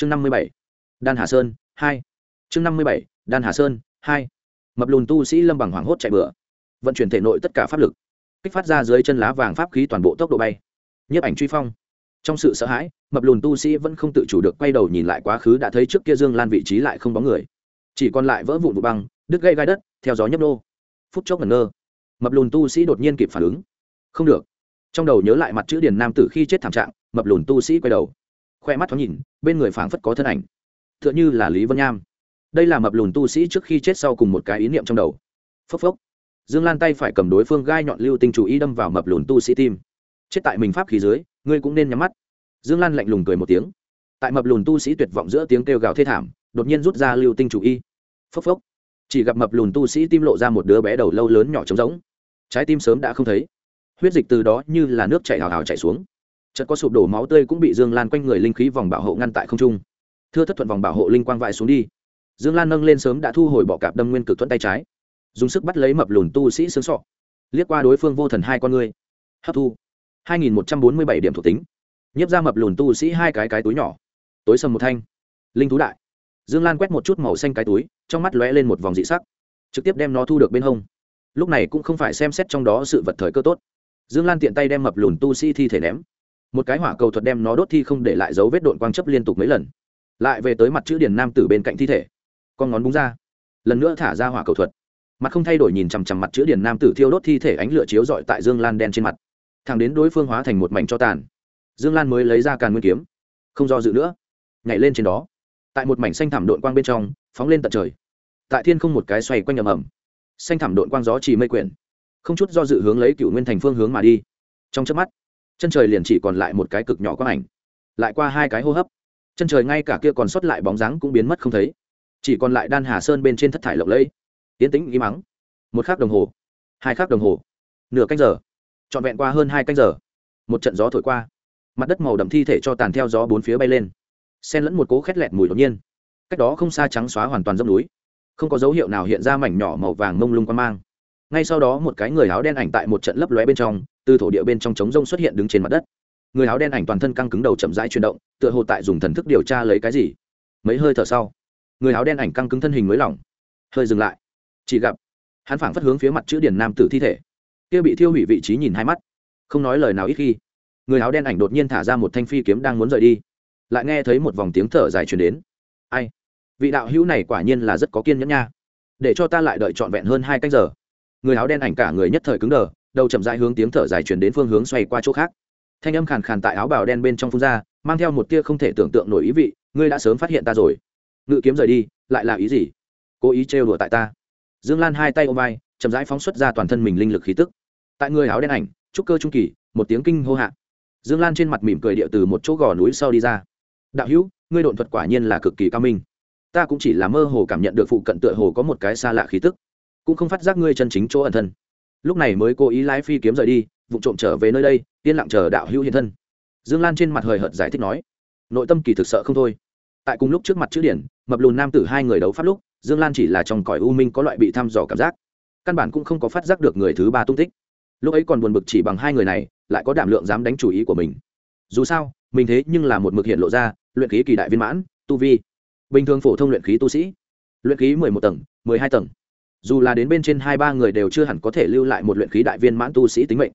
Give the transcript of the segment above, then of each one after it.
chương năm mươi bảy, đan hà sơn, hai. Chương năm mươi bảy, đan hà sơn, hai. Mập lùn tu sĩ lâm bằng hoảng hốt chạy bựa vận chuyển thể nội tất cả pháp lực. Kích phát ra dưới chân lá vàng pháp khí toàn bộ tốc độ bay. Nhiếp ảnh truy phong. Trong sự sợ hãi, mập lùn tu sĩ vẫn không tự chủ được quay đầu nhìn lại quá khứ đã thấy trước kia dương lan vị trí lại không bóng người. Chỉ còn lại vỡ vụn vụ băng, đứt gây gai đất, theo gió nhấp nô. Phút chốc ngẩn ngơ. Mập lùn tu sĩ đột nhiên kịp phản ứng. Không được. Trong đầu nhớ lại mặt chữ điền nam tử khi chết thảm trạng, mập lùn tu sĩ quay đầu khoe mắt thoáng nhìn, bên người phảng phất có thân ảnh. T h ư ợ n h ư là lý vân nham. Đây là mập lùn tu sĩ trước khi chết sau cùng một cái ý niệm trong đầu. Phốc phốc. Dương lan tay phải cầm đối phương gai nhọn lưu tinh chủ ý đâm vào mập lùn tu sĩ tim. Chết tại mình pháp khí dưới, ngươi cũng nên nhắm mắt. Dương lan lạnh lùng cười một tiếng. Tại mập lùn tu sĩ tuyệt vọng giữa tiếng kêu gào thê thảm, đột nhiên rút ra lưu tinh chủ y phốc phốc. Chỉ gặp mập lùn tu sĩ tim lộ ra một đứa bé đầu lâu lớn nhỏ trống rỗng. Trái tim sớm đã không thấy. Huyết dịch từ đó như là nước chảy hào hào chảy xuống chợt có sụp đổ máu tươi cũng bị dương lan quanh người linh khí vòng bảo hộ ngăn tại không trung. Thưa thất thuận vòng bảo hộ linh quang vãi xuống đi. Dương lan nâng lên sớm đã thu hồi bọ cạp đâm nguyên cực thuận tay trái. Dùng sức bắt lấy mập lùn tu sĩ sướng sọ. Liếc qua đối phương vô thần hai con ngươi. hấp thu. 2147 điểm thuộc tính. Nhấp ra mập lùn tu sĩ hai cái cái túi nhỏ. Tối sầm một thanh. Linh thú đại. Dương lan quét một chút màu xanh cái túi, trong mắt lóe lên một vòng dị sắc. Trực tiếp đem nó thu được bên hông. Lúc này cũng không phải xem xét trong đó sự vật thời cơ tốt. Dương lan tiện tay đem mập lùn tu sĩ thi thể ném một cái hỏa cầu thuật đem nó đốt thi không để lại dấu vết độn quang chấp liên tục mấy lần. Lại về tới mặt chữ điển nam tử bên cạnh thi thể. Con ngón búng ra. Lần nữa thả ra hỏa cầu thuật. Mặt không thay đổi nhìn chằm chằm mặt chữ điển nam tử thiêu đốt thi thể ánh lửa chiếu dọi tại dương lan đen trên mặt. Thằng đến đối phương hóa thành một mảnh cho tàn. Dương lan mới lấy ra càn nguyên kiếm. Không do dự nữa. Nhảy lên trên đó. Tại một mảnh xanh thảm đội quang bên trong, phóng lên tận trời. Tại thiên không một cái xoay quanh ầm ầm. Xanh thảm đội quang gió chỉ mây quyển. Không chút do dự hướng lấy cựu nguyên thành phương hướng mà đi. Trong chớp mắt chân trời liền chỉ còn lại một cái cực nhỏ quang ảnh. Lại qua hai cái hô hấp. Chân trời ngay cả kia còn sót lại bóng dáng cũng biến mất không thấy. Chỉ còn lại đan hà sơn bên trên thất thải lộng lẫy. Tiến tĩnh im mắng một khắc đồng hồ. Hai khắc đồng hồ. Nửa canh giờ. Trọn vẹn qua hơn hai canh giờ. Một trận gió thổi qua. Mặt đất màu đậm thi thể cho tàn theo gió bốn phía bay lên. Xen lẫn một cố khét lẹt mùi đột nhiên. Cách đó không xa trắng xóa hoàn toàn dốc núi. Không có dấu hiệu nào hiện ra mảnh nhỏ màu vàng mông lung quan mang. Ngay sau đó một cái người áo đen ảnh tại một trận lấp lóe bên trong từ thổ địa bên trong trống rông xuất hiện đứng trên mặt đất. Người áo đen ảnh toàn thân căng cứng đầu chậm rãi chuyển động, tựa hồ tại dùng thần thức điều tra lấy cái gì. Mấy hơi thở sau, người áo đen ảnh căng cứng thân hình mới lỏng, hơi dừng lại. Chỉ gặp, hắn phảng phất hướng phía mặt chữ điển nam tử thi thể. Kia bị thiêu hủy vị trí nhìn hai mắt, không nói lời nào ít khi, người áo đen ảnh đột nhiên thả ra một thanh phi kiếm đang muốn rời đi. Lại nghe thấy một vòng tiếng thở dài truyền đến. Ai? Vị đạo hữu này quả nhiên là rất có kiên nhẫn nha. Để cho ta lại đợi trọn vẹn hơn hai canh giờ. Người áo đen ảnh cả người nhất thời cứng đờ đầu chậm rãi hướng tiếng thở dài chuyển đến phương hướng xoay qua chỗ khác. Thanh âm khàn khàn tại áo bào đen bên trong phun ra, mang theo một tia không thể tưởng tượng nổi ý vị, ngươi đã sớm phát hiện ta rồi. Ngự kiếm rời đi, lại là ý gì? Cố ý trêu đùa tại ta. Dương lan hai tay ôm vai, chậm rãi phóng xuất ra toàn thân mình linh lực khí tức. Tại người áo đen ảnh, trúc cơ trung kỳ, một tiếng kinh hô hạ. Dương lan trên mặt mỉm cười địa từ một chỗ gò núi sau đi ra. Đạo hữu, ngươi độn thuật quả nhiên là cực kỳ cao minh. Ta cũng chỉ là mơ hồ cảm nhận được phụ cận tựa hồ có một cái xa lạ khí tức, cũng không phát giác ngươi chân chính chỗ ẩn thân lúc này mới cố ý lái phi kiếm rời đi, vụ trộm trở về nơi đây, yên lặng chờ đạo hữu hiện thân. Dương lan trên mặt hời hợt giải thích nói, nội tâm kỳ thực sợ không thôi. Tại cùng lúc trước mặt chữ điển, mập lùn nam tử hai người đấu pháp lúc, dương lan chỉ là trong cõi u minh có loại bị thăm dò cảm giác. Căn bản cũng không có phát giác được người thứ ba tung tích. Lúc ấy còn buồn bực chỉ bằng hai người này, lại có đảm lượng dám đánh chủ ý của mình. Dù sao, mình thế nhưng là một mực hiện lộ ra, luyện khí kỳ đại viên mãn, tu vi. Bình thường phổ thông luyện khí tu sĩ. Luyện khí mười một tầng, mười hai tầng dù là đến bên trên hai ba người đều chưa hẳn có thể lưu lại một luyện khí đại viên mãn tu sĩ tính mệnh.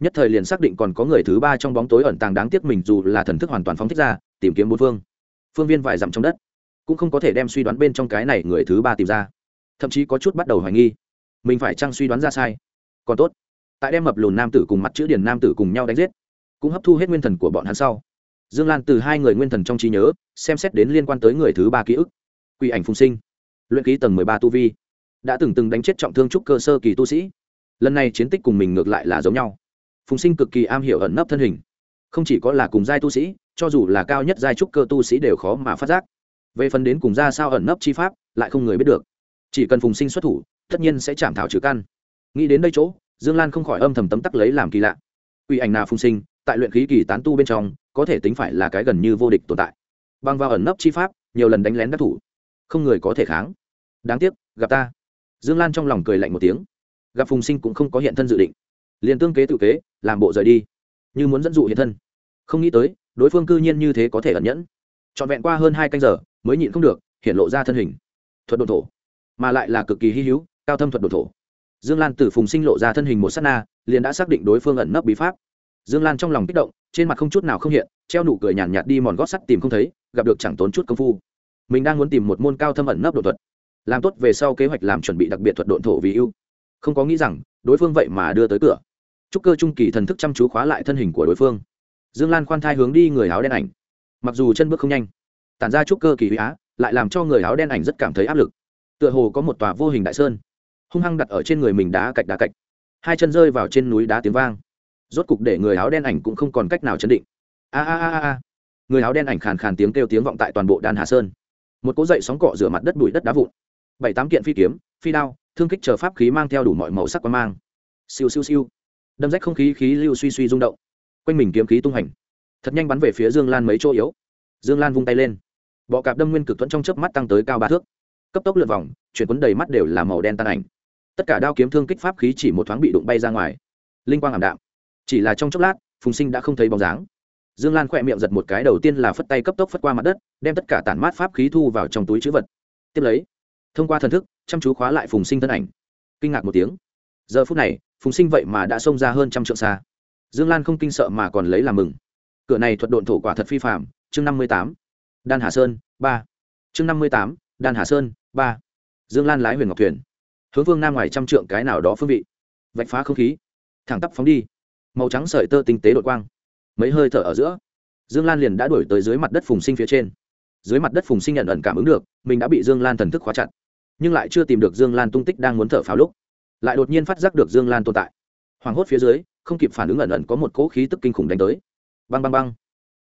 Nhất thời liền xác định còn có người thứ ba trong bóng tối ẩn tàng đáng tiếc mình dù là thần thức hoàn toàn phóng thích ra, tìm kiếm bốn phương. Phương viên vài dặm trong đất, cũng không có thể đem suy đoán bên trong cái này người thứ ba tìm ra. Thậm chí có chút bắt đầu hoài nghi, mình phải chăng suy đoán ra sai? Còn tốt, tại đem mập lùn nam tử cùng mặt chữ điển nam tử cùng nhau đánh giết, cũng hấp thu hết nguyên thần của bọn hắn sau. Dương lan từ hai người nguyên thần trong trí nhớ, xem xét đến liên quan tới người thứ ba ký ức. Quy ảnh phung sinh, luyện ký tầng mười ba tu vi đã từng từng đánh chết trọng thương trúc cơ sơ kỳ tu sĩ. Lần này chiến tích cùng mình ngược lại là giống nhau. Phùng sinh cực kỳ am hiểu ẩn nấp thân hình. Không chỉ có là cùng giai tu sĩ, cho dù là cao nhất giai trúc cơ tu sĩ đều khó mà phát giác. Về phần đến cùng ra sao ẩn nấp chi pháp, lại không người biết được. Chỉ cần phùng sinh xuất thủ, tất nhiên sẽ chạm thảo trừ căn. Nghĩ đến đây chỗ, dương lan không khỏi âm thầm tấm tắc lấy làm kỳ lạ. Uy ảnh nào phùng sinh, tại luyện khí kỳ tán tu bên trong, có thể tính phải là cái gần như vô địch tồn tại. Bằng vào ẩn nấp chi pháp, nhiều lần đánh lén đắc thủ. Không người có thể kháng. Đáng tiếc, gặp ta dương lan trong lòng cười lạnh một tiếng. Gặp phùng sinh cũng không có hiện thân dự định. Liền tương kế tự kế làm bộ rời đi. Như muốn dẫn dụ hiện thân. Không nghĩ tới đối phương cư nhiên như thế có thể ẩn nhẫn. Trọn vẹn qua hơn hai canh giờ mới nhịn không được hiện lộ ra thân hình. Thuật đồn thổ. Mà lại là cực kỳ hy hữu cao thâm thuật đồn thổ. Dương lan từ phùng sinh lộ ra thân hình một s á t na liền đã xác định đối phương ẩn nấp bí pháp. Dương lan trong lòng kích động trên mặt không chút nào không hiện treo nụ cười nhàn nhạt, nhạt đi mòn gót sắt tìm không thấy gặp được chẳng tốn chút công phu. Mình đang muốn tìm một môn cao thâm ẩn nấp đột thuật làm tốt về sau kế hoạch làm chuẩn bị đặc biệt thuật độn thổ vì ưu. Không có nghĩ rằng, đối phương vậy mà đưa tới cửa. Trúc cơ trung kỳ thần thức chăm chú khóa lại thân hình của đối phương. Dương lan khoan thai hướng đi người áo đen ảnh. Mặc dù chân bước không nhanh, tản ra trúc cơ kỳ huy á, lại làm cho người áo đen ảnh rất cảm thấy áp lực. Tựa hồ có một tòa vô hình đại sơn, hung hăng đặt ở trên người mình đá cạch đá cạch. Hai chân rơi vào trên núi đá tiếng vang. Rốt cục để người áo đen ảnh cũng không còn cách nào chấn định. A a a a. Người áo đen ảnh khàn khàn tiếng kêu tiếng vọng tại toàn bộ đan hà sơn. Một cỗ dậy sóng cọ rửa mặt đất bụi đất đá vụn bảy tám kiện phi kiếm, phi đao, thương kích chờ pháp khí mang theo đủ mọi màu sắc quan mang. Siêu siêu siêu. Đâm rách không khí khí lưu suy suy rung động. Quanh mình kiếm khí tung hành. Thật nhanh bắn về phía dương lan mấy chỗ yếu. Dương lan vung tay lên. Bọ cạp đâm nguyên cực thuẫn trong chớp mắt tăng tới cao ba thước. Cấp tốc lượt vòng, chuyển quấn đầy mắt đều là màu đen tan ảnh. Tất cả đao kiếm thương kích pháp khí chỉ một thoáng bị đụng bay ra ngoài. Linh quang ảm đạm. Chỉ là trong chốc lát, phùng sinh đã không thấy bóng dáng. Dương lan khỏe miệng giật một cái, đầu tiên là phất tay cấp tốc phất qua mặt đất, đem tất cả tản mát pháp khí thu vào trong túi chữ vật. Tiếp lấy thông qua thần thức, chăm chú khóa lại phùng sinh thân ảnh. Kinh ngạc một tiếng. Giờ phút này, phùng sinh vậy mà đã xông ra hơn trăm trượng xa. Dương lan không kinh sợ mà còn lấy làm mừng. Cửa này thuật độn thổ quả thật phi phạm chương năm mươi tám. Đan hà sơn, ba. Chương năm mươi tám, đan hà sơn, ba. Dương lan lái huyền ngọc thuyền. Hướng vương nam ngoài trăm trượng cái nào đó phương vị. Vạch phá không khí. Thẳng tắp phóng đi. Màu trắng sợi tơ tinh tế đội quang. Mấy hơi thở ở giữa, dương lan liền đã đuổi tới dưới mặt đất phùng sinh phía trên. Dưới mặt đất phùng sinh nhận ẩn cảm ứng được, mình đã bị dương lan thần thức khóa chặt nhưng lại chưa tìm được dương lan tung tích đang muốn thở pháo lúc, lại đột nhiên phát giác được dương lan tồn tại. Hoảng hốt phía dưới, không kịp phản ứng ẩn ẩn có một cỗ khí tức kinh khủng đánh tới. Băng băng băng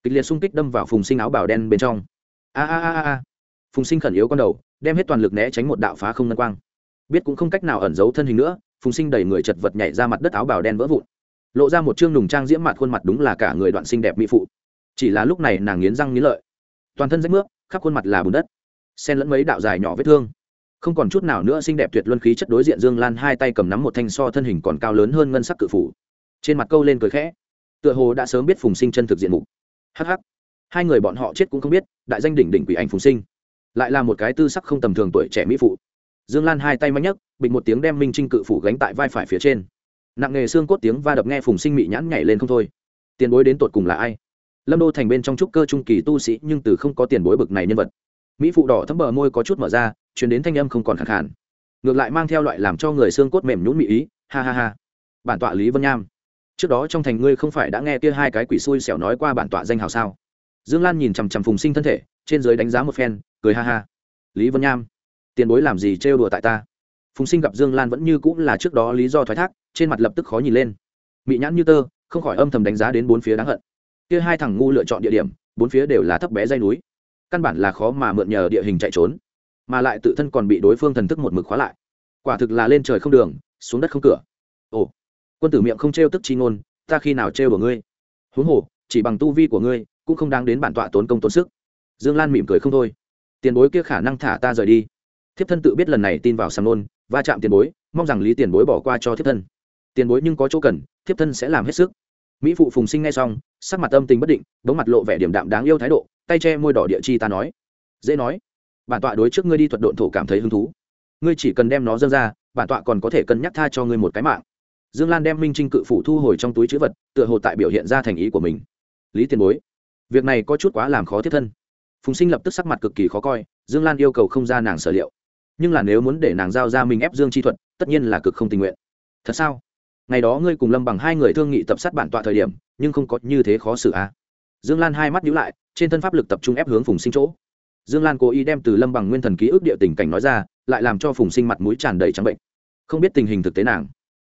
kịch liệt xung kích đâm vào phùng sinh áo bào đen bên trong. A a a a phùng sinh khẩn yếu con đầu, đem hết toàn lực né tránh một đạo phá không ngân quang. Biết cũng không cách nào ẩn giấu thân hình nữa, phùng sinh đẩy người chật vật nhảy ra mặt đất áo bào đen vỡ vụn. Lộ ra một chương nùng trang diễm mặt khuôn mặt đúng là cả người đoạn xinh đẹp mỹ phụ. Chỉ là lúc này nàng nghiến răng nghiến lợi. Toàn thân rách nước khắp khuôn mặt là bùn đất. Xen lẫn mấy đạo dài nhỏ vết thương không còn chút nào nữa xinh đẹp tuyệt luân khí chất đối diện dương lan, hai tay cầm nắm một thanh so thân hình còn cao lớn hơn ngân sắc cự phủ. Trên mặt câu lên cười khẽ. Tựa hồ đã sớm biết phùng sinh chân thực diện mục. Hh hai người bọn họ chết cũng không biết, đại danh đỉnh đỉnh quỷ ảnh phùng sinh. Lại là một cái tư sắc không tầm thường tuổi trẻ mỹ phụ. Dương lan hai tay manh nhấc bịch một tiếng đem minh trinh cự phủ gánh tại vai phải phía trên. Nặng nghề xương cốt tiếng va đập nghe phùng sinh mị nhãn nhảy lên không thôi. Tiền bối đến tột cùng là ai? Lâm đô thành bên trong trúc cơ trung kỳ tu sĩ nhưng từ không có tiền bối bực này nhân vật. Mỹ phụ đỏ thấm bờ môi có chút mở ra chuyển đến thanh âm không còn khẳng khản ngược lại mang theo loại làm cho người xương cốt mềm nhũn mỹ ý, ha ha ha. Bản tọa lý vân nham, trước đó trong thành ngươi không phải đã nghe kia hai cái quỷ xui xẻo nói qua bản tọa danh hào sao? Dương lan nhìn chằm chằm phùng sinh thân thể, trên giới đánh giá một phen, cười ha ha. Lý vân nham, tiền bối làm gì trêu đùa tại ta? Phùng sinh gặp dương lan vẫn như cũng là trước đó lý do thoái thác, trên mặt lập tức khó nhìn lên. Mị nhãn như tơ, không khỏi âm thầm đánh giá đến bốn phía đáng hận. Kia hai thằng ngu lựa chọn địa điểm, bốn phía đều là thấp bé dây núi. Căn bản là khó mà mượn nhờ địa hình chạy trốn mà lại tự thân còn bị đối phương thần thức một mực khóa lại. Quả thực là lên trời không đường, xuống đất không cửa. Ồ, quân tử miệng không trêu tức chi ngôn, ta khi nào trêu của ngươi? Huống hồ, chỉ bằng tu vi của ngươi, cũng không đáng đến bản tọa tốn công tốn sức. Dương lan mỉm cười không thôi. Tiền bối kia khả năng thả ta rời đi. Thiếp thân tự biết lần này tin vào sàm nôn, va chạm tiền bối, mong rằng lý tiền bối bỏ qua cho thiếp thân. Tiền bối nhưng có chỗ cần, thiếp thân sẽ làm hết sức. Mỹ phụ phùng sinh ngay xong, sắc mặt âm tình bất định bóng mặt lộ vẻ điểm đạm đáng yêu thái độ, tay che môi đỏ địa chi ta nói. Dễ nói bản tọa đối trước ngươi đi thuật độn thổ cảm thấy hứng thú. Ngươi chỉ cần đem nó dâng ra, bản tọa còn có thể cân nhắc tha cho ngươi một cái mạng. Dương lan đem minh trinh cự phủ thu hồi trong túi chữ vật, tựa hồ tại biểu hiện ra thành ý của mình. Lý tiền bối, việc này có chút quá làm khó thiết thân. Phùng sinh lập tức sắc mặt cực kỳ khó coi, dương lan yêu cầu không ra nàng sở liệu. Nhưng là nếu muốn để nàng giao ra mình ép dương chi thuật, tất nhiên là cực không tình nguyện. Thật sao? Ngày đó ngươi cùng lâm bằng hai người thương nghị tập sát bản tọa thời điểm, nhưng không có như thế khó xử à? Dương lan hai mắt nhíu lại, trên thân pháp lực tập trung ép hướng phùng sinh chỗ dương lan cố ý đem từ lâm bằng nguyên thần ký ức địa tình cảnh nói ra, lại làm cho phùng sinh mặt mũi tràn đầy trắng bệnh. Không biết tình hình thực tế nàng.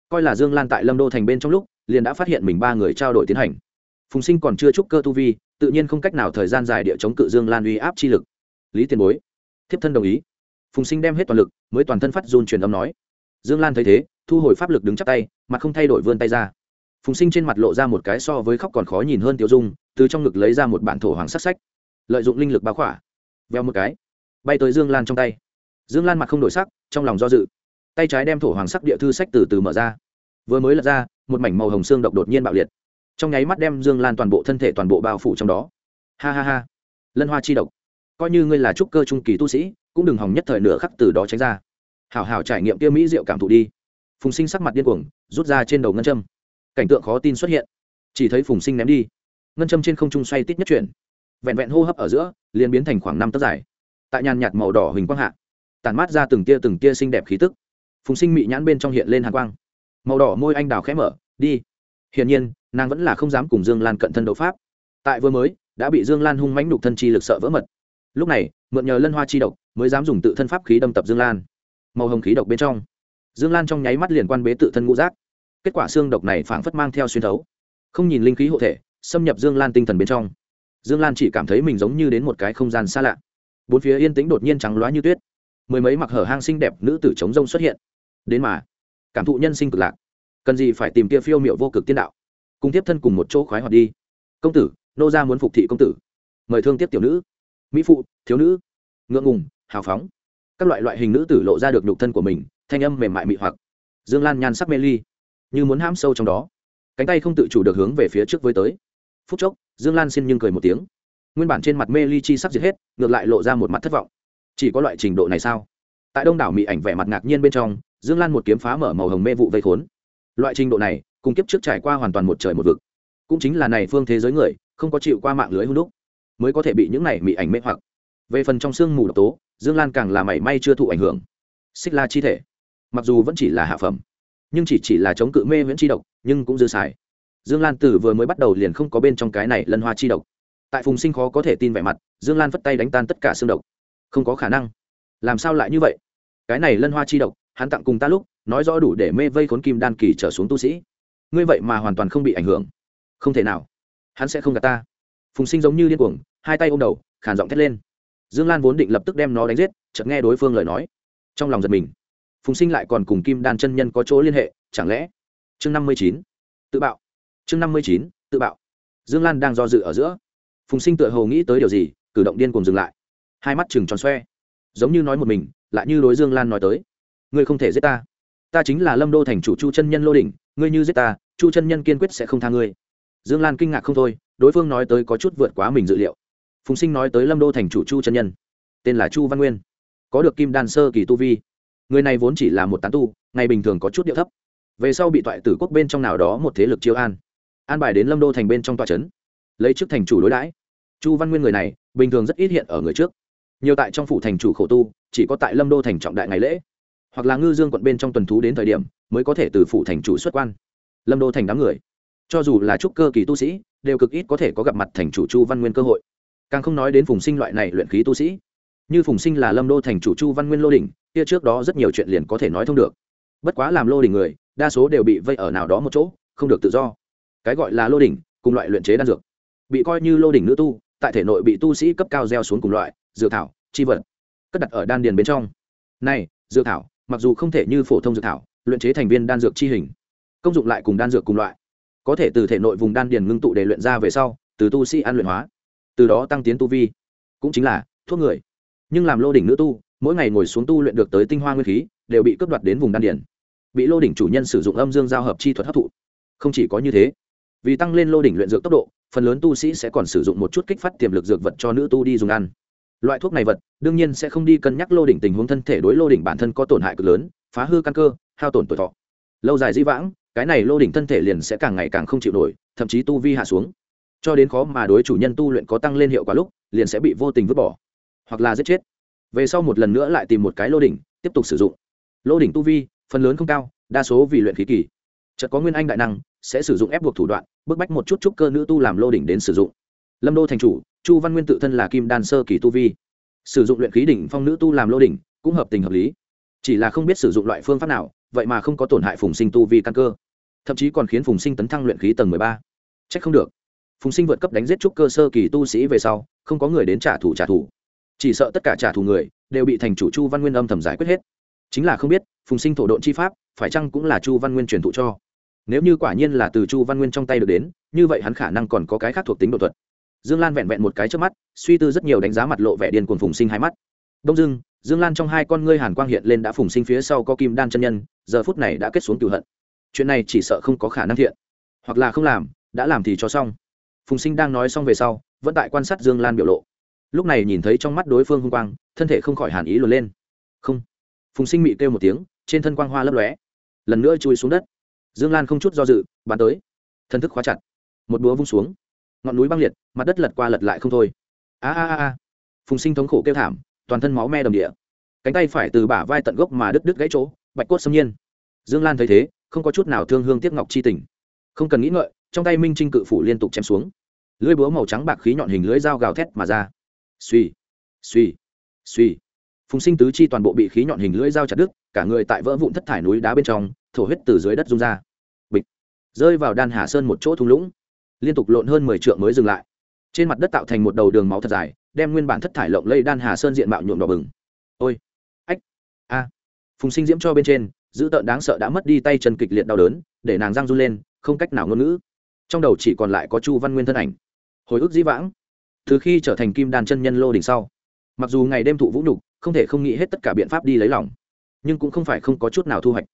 Coi là dương lan tại lâm đô thành bên trong lúc, liền đã phát hiện mình ba người trao đổi tiến hành. Phùng sinh còn chưa chúc cơ tu vi, tự nhiên không cách nào thời gian dài địa chống cự dương lan uy áp chi lực. Lý tiền bối, thiếp thân đồng ý. Phùng sinh đem hết toàn lực, mới toàn thân phát run truyền âm nói. Dương lan thấy thế, thu hồi pháp lực đứng chắc tay, mặt không thay đổi vươn tay ra. Phùng sinh trên mặt lộ ra một cái so với khóc còn khó nhìn hơn tiêu dung, từ trong ngực lấy ra một bản thổ hoàng sắc sách. Lợi dụng linh lực báo khỏa veo một cái, bay tới dương lan trong tay. Dương lan mặt không đổi sắc, trong lòng do dự. Tay trái đem thổ hoàng sắc địa thư sách từ từ mở ra. Vừa mới lật ra, một mảnh màu hồng xương độc đột nhiên bạo liệt. Trong nháy mắt đem dương lan toàn bộ thân thể toàn bộ bao phủ trong đó. Ha ha ha. Lân hoa chi độc. Coi như ngươi là trúc cơ trung kỳ tu sĩ, cũng đừng hòng nhất thời nửa khắc từ đó tránh ra. Hảo hảo trải nghiệm kia mỹ diệu cảm thụ đi. Phùng sinh sắc mặt điên cuồng, rút ra trên đầu ngân châm. Cảnh tượng khó tin xuất hiện. Chỉ thấy phùng sinh ném đi. Ngân châm trên không trung xoay tít nhất chuyển vẹn vẹn hô hấp ở giữa, liền biến thành khoảng năm tấc dài. Tại nhàn nhạt màu đỏ huỳnh quang hạ, tản mát ra từng tia từng tia xinh đẹp khí tức. Phùng sinh mị nhãn bên trong hiện lên hàn quang. Màu đỏ môi anh đào khẽ mở, đi. Hiển nhiên, nàng vẫn là không dám cùng dương lan cận thân đấu pháp. Tại vừa mới, đã bị dương lan hung mánh đục thân chi lực sợ vỡ mật. Lúc này, mượn nhờ lân hoa chi độc, mới dám dùng tự thân pháp khí đâm tập dương lan. Màu hồng khí độc bên trong. Dương lan trong nháy mắt liền quan bế tự thân ngũ giác. Kết quả xương độc này phảng phất mang theo xuyên thấu. Không nhìn linh khí hộ thể, xâm nhập dương lan tinh thần bên trong dương lan chỉ cảm thấy mình giống như đến một cái không gian xa lạ. Bốn phía yên tĩnh đột nhiên trắng loá như tuyết. Mười mấy mặc hở hang xinh đẹp nữ tử chống rông xuất hiện. Đến mà, cảm thụ nhân sinh cực lạc. Cần gì phải tìm kia phiêu miệu vô cực tiên đạo? Cùng tiếp thân cùng một chỗ khoái hoạt đi. Công tử, nô gia muốn phục thị công tử. Mời thương tiếp tiểu nữ. Mỹ phụ, thiếu nữ. Ngượng ngùng, hào phóng. Các loại loại hình nữ tử lộ ra được nhục thân của mình, thanh âm mềm mại mị hoặc. Dương lan nhan sắc mê ly. Như muốn ham sâu trong đó. Cánh tay không tự chủ được hướng về phía trước với tới. Phút chốc dương lan xin nhưng cười một tiếng. Nguyên bản trên mặt mê ly chi sắp diệt hết, ngược lại lộ ra một mặt thất vọng. Chỉ có loại trình độ này sao? Tại đông đảo mỹ ảnh vẻ mặt ngạc nhiên bên trong, dương lan một kiếm phá mở màu hồng mê vụ vây khốn. Loại trình độ này, cùng kiếp trước trải qua hoàn toàn một trời một vực. Cũng chính là này phương thế giới người, không có chịu qua mạng lưới hôn đúc, mới có thể bị những này mỹ ảnh mê hoặc. Về phần trong sương mù độc tố, dương lan càng là mảy may chưa thụ ảnh hưởng. Xích la chi thể, mặc dù vẫn chỉ là hạ phẩm, nhưng chỉ chỉ là chống cự mê viễn chi độc, nhưng cũng dư xài dương lan từ vừa mới bắt đầu liền không có bên trong cái này lân hoa chi độc. Tại phùng sinh khó có thể tin vẻ mặt, dương lan phất tay đánh tan tất cả xương độc. Không có khả năng. Làm sao lại như vậy? Cái này lân hoa chi độc, hắn tặng cùng ta lúc, nói rõ đủ để mê vây khốn kim đan kỳ trở xuống tu sĩ. Ngươi vậy mà hoàn toàn không bị ảnh hưởng. Không thể nào. Hắn sẽ không gạt ta. Phùng sinh giống như điên cuồng, hai tay ôm đầu, khàn giọng thét lên. Dương lan vốn định lập tức đem nó đánh giết, chợt nghe đối phương lời nói. Trong lòng giật mình, phùng sinh lại còn cùng kim đan chân nhân có chỗ liên hệ, chẳng lẽ? Chương năm mươi chín, tự bạo chương năm mươi chín, tự bạo. Dương lan đang do dự ở giữa. Phùng sinh tựa hồ nghĩ tới điều gì, cử động điên cùng dừng lại. Hai mắt chừng tròn xoe. Giống như nói một mình, lại như đối dương lan nói tới. Ngươi không thể giết ta. Ta chính là lâm đô thành chủ chu chân nhân lô đỉnh, ngươi như giết ta, chu chân nhân kiên quyết sẽ không tha ngươi. Dương lan kinh ngạc không thôi, đối phương nói tới có chút vượt quá mình dự liệu. Phùng sinh nói tới lâm đô thành chủ chu chân nhân. Tên là chu văn nguyên. Có được kim đan sơ kỳ tu vi. Người này vốn chỉ là một tán tu, ngày bình thường có chút điệu thấp. Về sau bị toại tử quốc bên trong nào đó một thế lực chiêu an an bài đến lâm đô thành bên trong tòa trấn, lấy chức thành chủ đối đãi. Chu văn nguyên người này, bình thường rất ít hiện ở người trước. Nhiều tại trong phủ thành chủ khổ tu, chỉ có tại lâm đô thành trọng đại ngày lễ. Hoặc là ngư dương quận bên trong tuần thú đến thời điểm, mới có thể từ phủ thành chủ xuất quan. Lâm đô thành đám người, cho dù là trúc cơ kỳ tu sĩ, đều cực ít có thể có gặp mặt thành chủ chu văn nguyên cơ hội. Càng không nói đến phùng sinh loại này luyện khí tu sĩ. Như phùng sinh là lâm đô thành chủ chu văn nguyên lô đình kia trước đó rất nhiều chuyện liền có thể nói thông được. Bất quá làm lô đình người, đa số đều bị vây ở nào đó một chỗ, không được tự do cái gọi là lô đỉnh, cùng loại luyện chế đan dược. Bị coi như lô đỉnh nữ tu tại thể nội bị tu sĩ cấp cao gieo xuống cùng loại dược thảo chi vật cất đặt ở đan điền bên trong. Này dược thảo mặc dù không thể như phổ thông dược thảo luyện chế thành viên đan dược chi hình công dụng lại cùng đan dược cùng loại. Có thể từ thể nội vùng đan điền ngưng tụ để luyện ra về sau từ tu sĩ ăn luyện hóa từ đó tăng tiến tu vi. Cũng chính là thuốc người. Nhưng làm lô đỉnh nữ tu mỗi ngày ngồi xuống tu luyện được tới tinh hoa nguyên khí đều bị cướp đoạt đến vùng đan điền. Bị lô đỉnh chủ nhân sử dụng âm dương giao hợp chi thuật hấp thụ. Không chỉ có như thế vì tăng lên lô đỉnh luyện dược tốc độ, phần lớn tu sĩ sẽ còn sử dụng một chút kích phát tiềm lực dược vật cho nữ tu đi dùng ăn. Loại thuốc này vật, đương nhiên sẽ không đi cân nhắc lô đỉnh tình huống thân thể đối lô đỉnh bản thân có tổn hại cực lớn, phá hư căn cơ, hao tổn tuổi thọ. Lâu dài di vãng, cái này lô đỉnh thân thể liền sẽ càng ngày càng không chịu nổi, thậm chí tu vi hạ xuống. Cho đến khó mà đối chủ nhân tu luyện có tăng lên hiệu quả lúc, liền sẽ bị vô tình vứt bỏ, hoặc là giết chết. Về sau một lần nữa lại tìm một cái lô đỉnh, tiếp tục sử dụng. Lô đỉnh tu vi, phần lớn không cao, đa số vì luyện khí kỳ. Chợt có nguyên anh đại năng sẽ sử dụng ép buộc thủ đoạn, bức bách một chút chút cơ nữ tu làm lô đỉnh đến sử dụng. Lâm đô thành chủ, chu văn nguyên tự thân là kim đan sơ kỳ tu vi. Sử dụng luyện khí đỉnh phong nữ tu làm lô đỉnh, cũng hợp tình hợp lý. Chỉ là không biết sử dụng loại phương pháp nào, vậy mà không có tổn hại phùng sinh tu vi căn cơ. Thậm chí còn khiến phùng sinh tấn thăng luyện khí tầng mười ba. Trách c không được. Phùng sinh vượt cấp đánh giết trúc cơ sơ kỳ tu sĩ về sau, không có người đến trả thù trả thù. Chỉ sợ tất cả trả thù người, đều bị thành chủ chu văn nguyên âm thầm giải quyết hết. Chính là không biết, phùng sinh thổ độn chi pháp, phải chăng cũng là chu văn nguyên truyền thụ cho nếu như quả nhiên là từ chu văn nguyên trong tay được đến, như vậy hắn khả năng còn có cái khác thuộc tính đột thuật. Dương lan vẹn vẹn một cái trước mắt, suy tư rất nhiều đánh giá mặt lộ vẻ điên cuồng phùng sinh hai mắt. Đông dưng dương lan trong hai con ngươi hàn quang hiện lên đã phùng sinh phía sau có kim đan chân nhân, giờ phút này đã kết xuống cựu hận. Chuyện này chỉ sợ không có khả năng thiện. Hoặc là không làm, đã làm thì cho xong. Phùng sinh đang nói xong về sau, vẫn tại quan sát dương lan biểu lộ. Lúc này nhìn thấy trong mắt đối phương hung quang, thân thể không khỏi hàn ý luồn lên. Không. Phùng sinh mị kêu một tiếng, trên thân quang hoa lấp lóe. Lần nữa chui xuống đất dương lan không chút do dự, bắn tới. Thân thức khóa chặt. Một búa vung xuống. Ngọn núi băng liệt, mặt đất lật qua lật lại không thôi. A a a a. Phùng sinh thống khổ kêu thảm, toàn thân máu me đầm địa. Cánh tay phải từ bả vai tận gốc mà đứt đứt gãy chỗ, bạch cốt xâm nhiên. Dương lan thấy thế, không có chút nào thương hương tiếc ngọc chi tình. Không cần nghĩ ngợi, trong tay minh trinh cự phủ liên tục chém xuống. Lưỡi búa màu trắng bạc khí nhọn hình lưỡi dao gào thét mà ra. Suy suy suy phùng sinh tứ chi toàn bộ bị khí nhọn hình lưỡi dao chặt đứt cả người tại vỡ vụn thất thải núi đá bên trong, thổ huyết từ dưới đất rung ra. Bịch. Rơi vào đan hà sơn một chỗ thung lũng. Liên tục lộn hơn mười trượng mới dừng lại. Trên mặt đất tạo thành một đầu đường máu thật dài, đem nguyên bản thất thải lộng lây đan hà sơn diện mạo nhuộm đỏ bừng. Ôi. Ách. A. Phùng sinh diễm cho bên trên, dữ tợn đáng sợ đã mất đi tay chân kịch liệt đau đớn, để nàng răng run lên, không cách nào ngôn ngữ. Trong đầu chỉ còn lại có chu văn nguyên thân ảnh. Hồi ức dĩ vãng. Từ khi trở thành kim đan chân nhân lô đỉnh sau, mặc dù ngày đêm thụ vũ nhục, không thể không nghĩ hết tất cả biện pháp đi lấy lòng nhưng cũng không phải không có chút nào thu hoạch.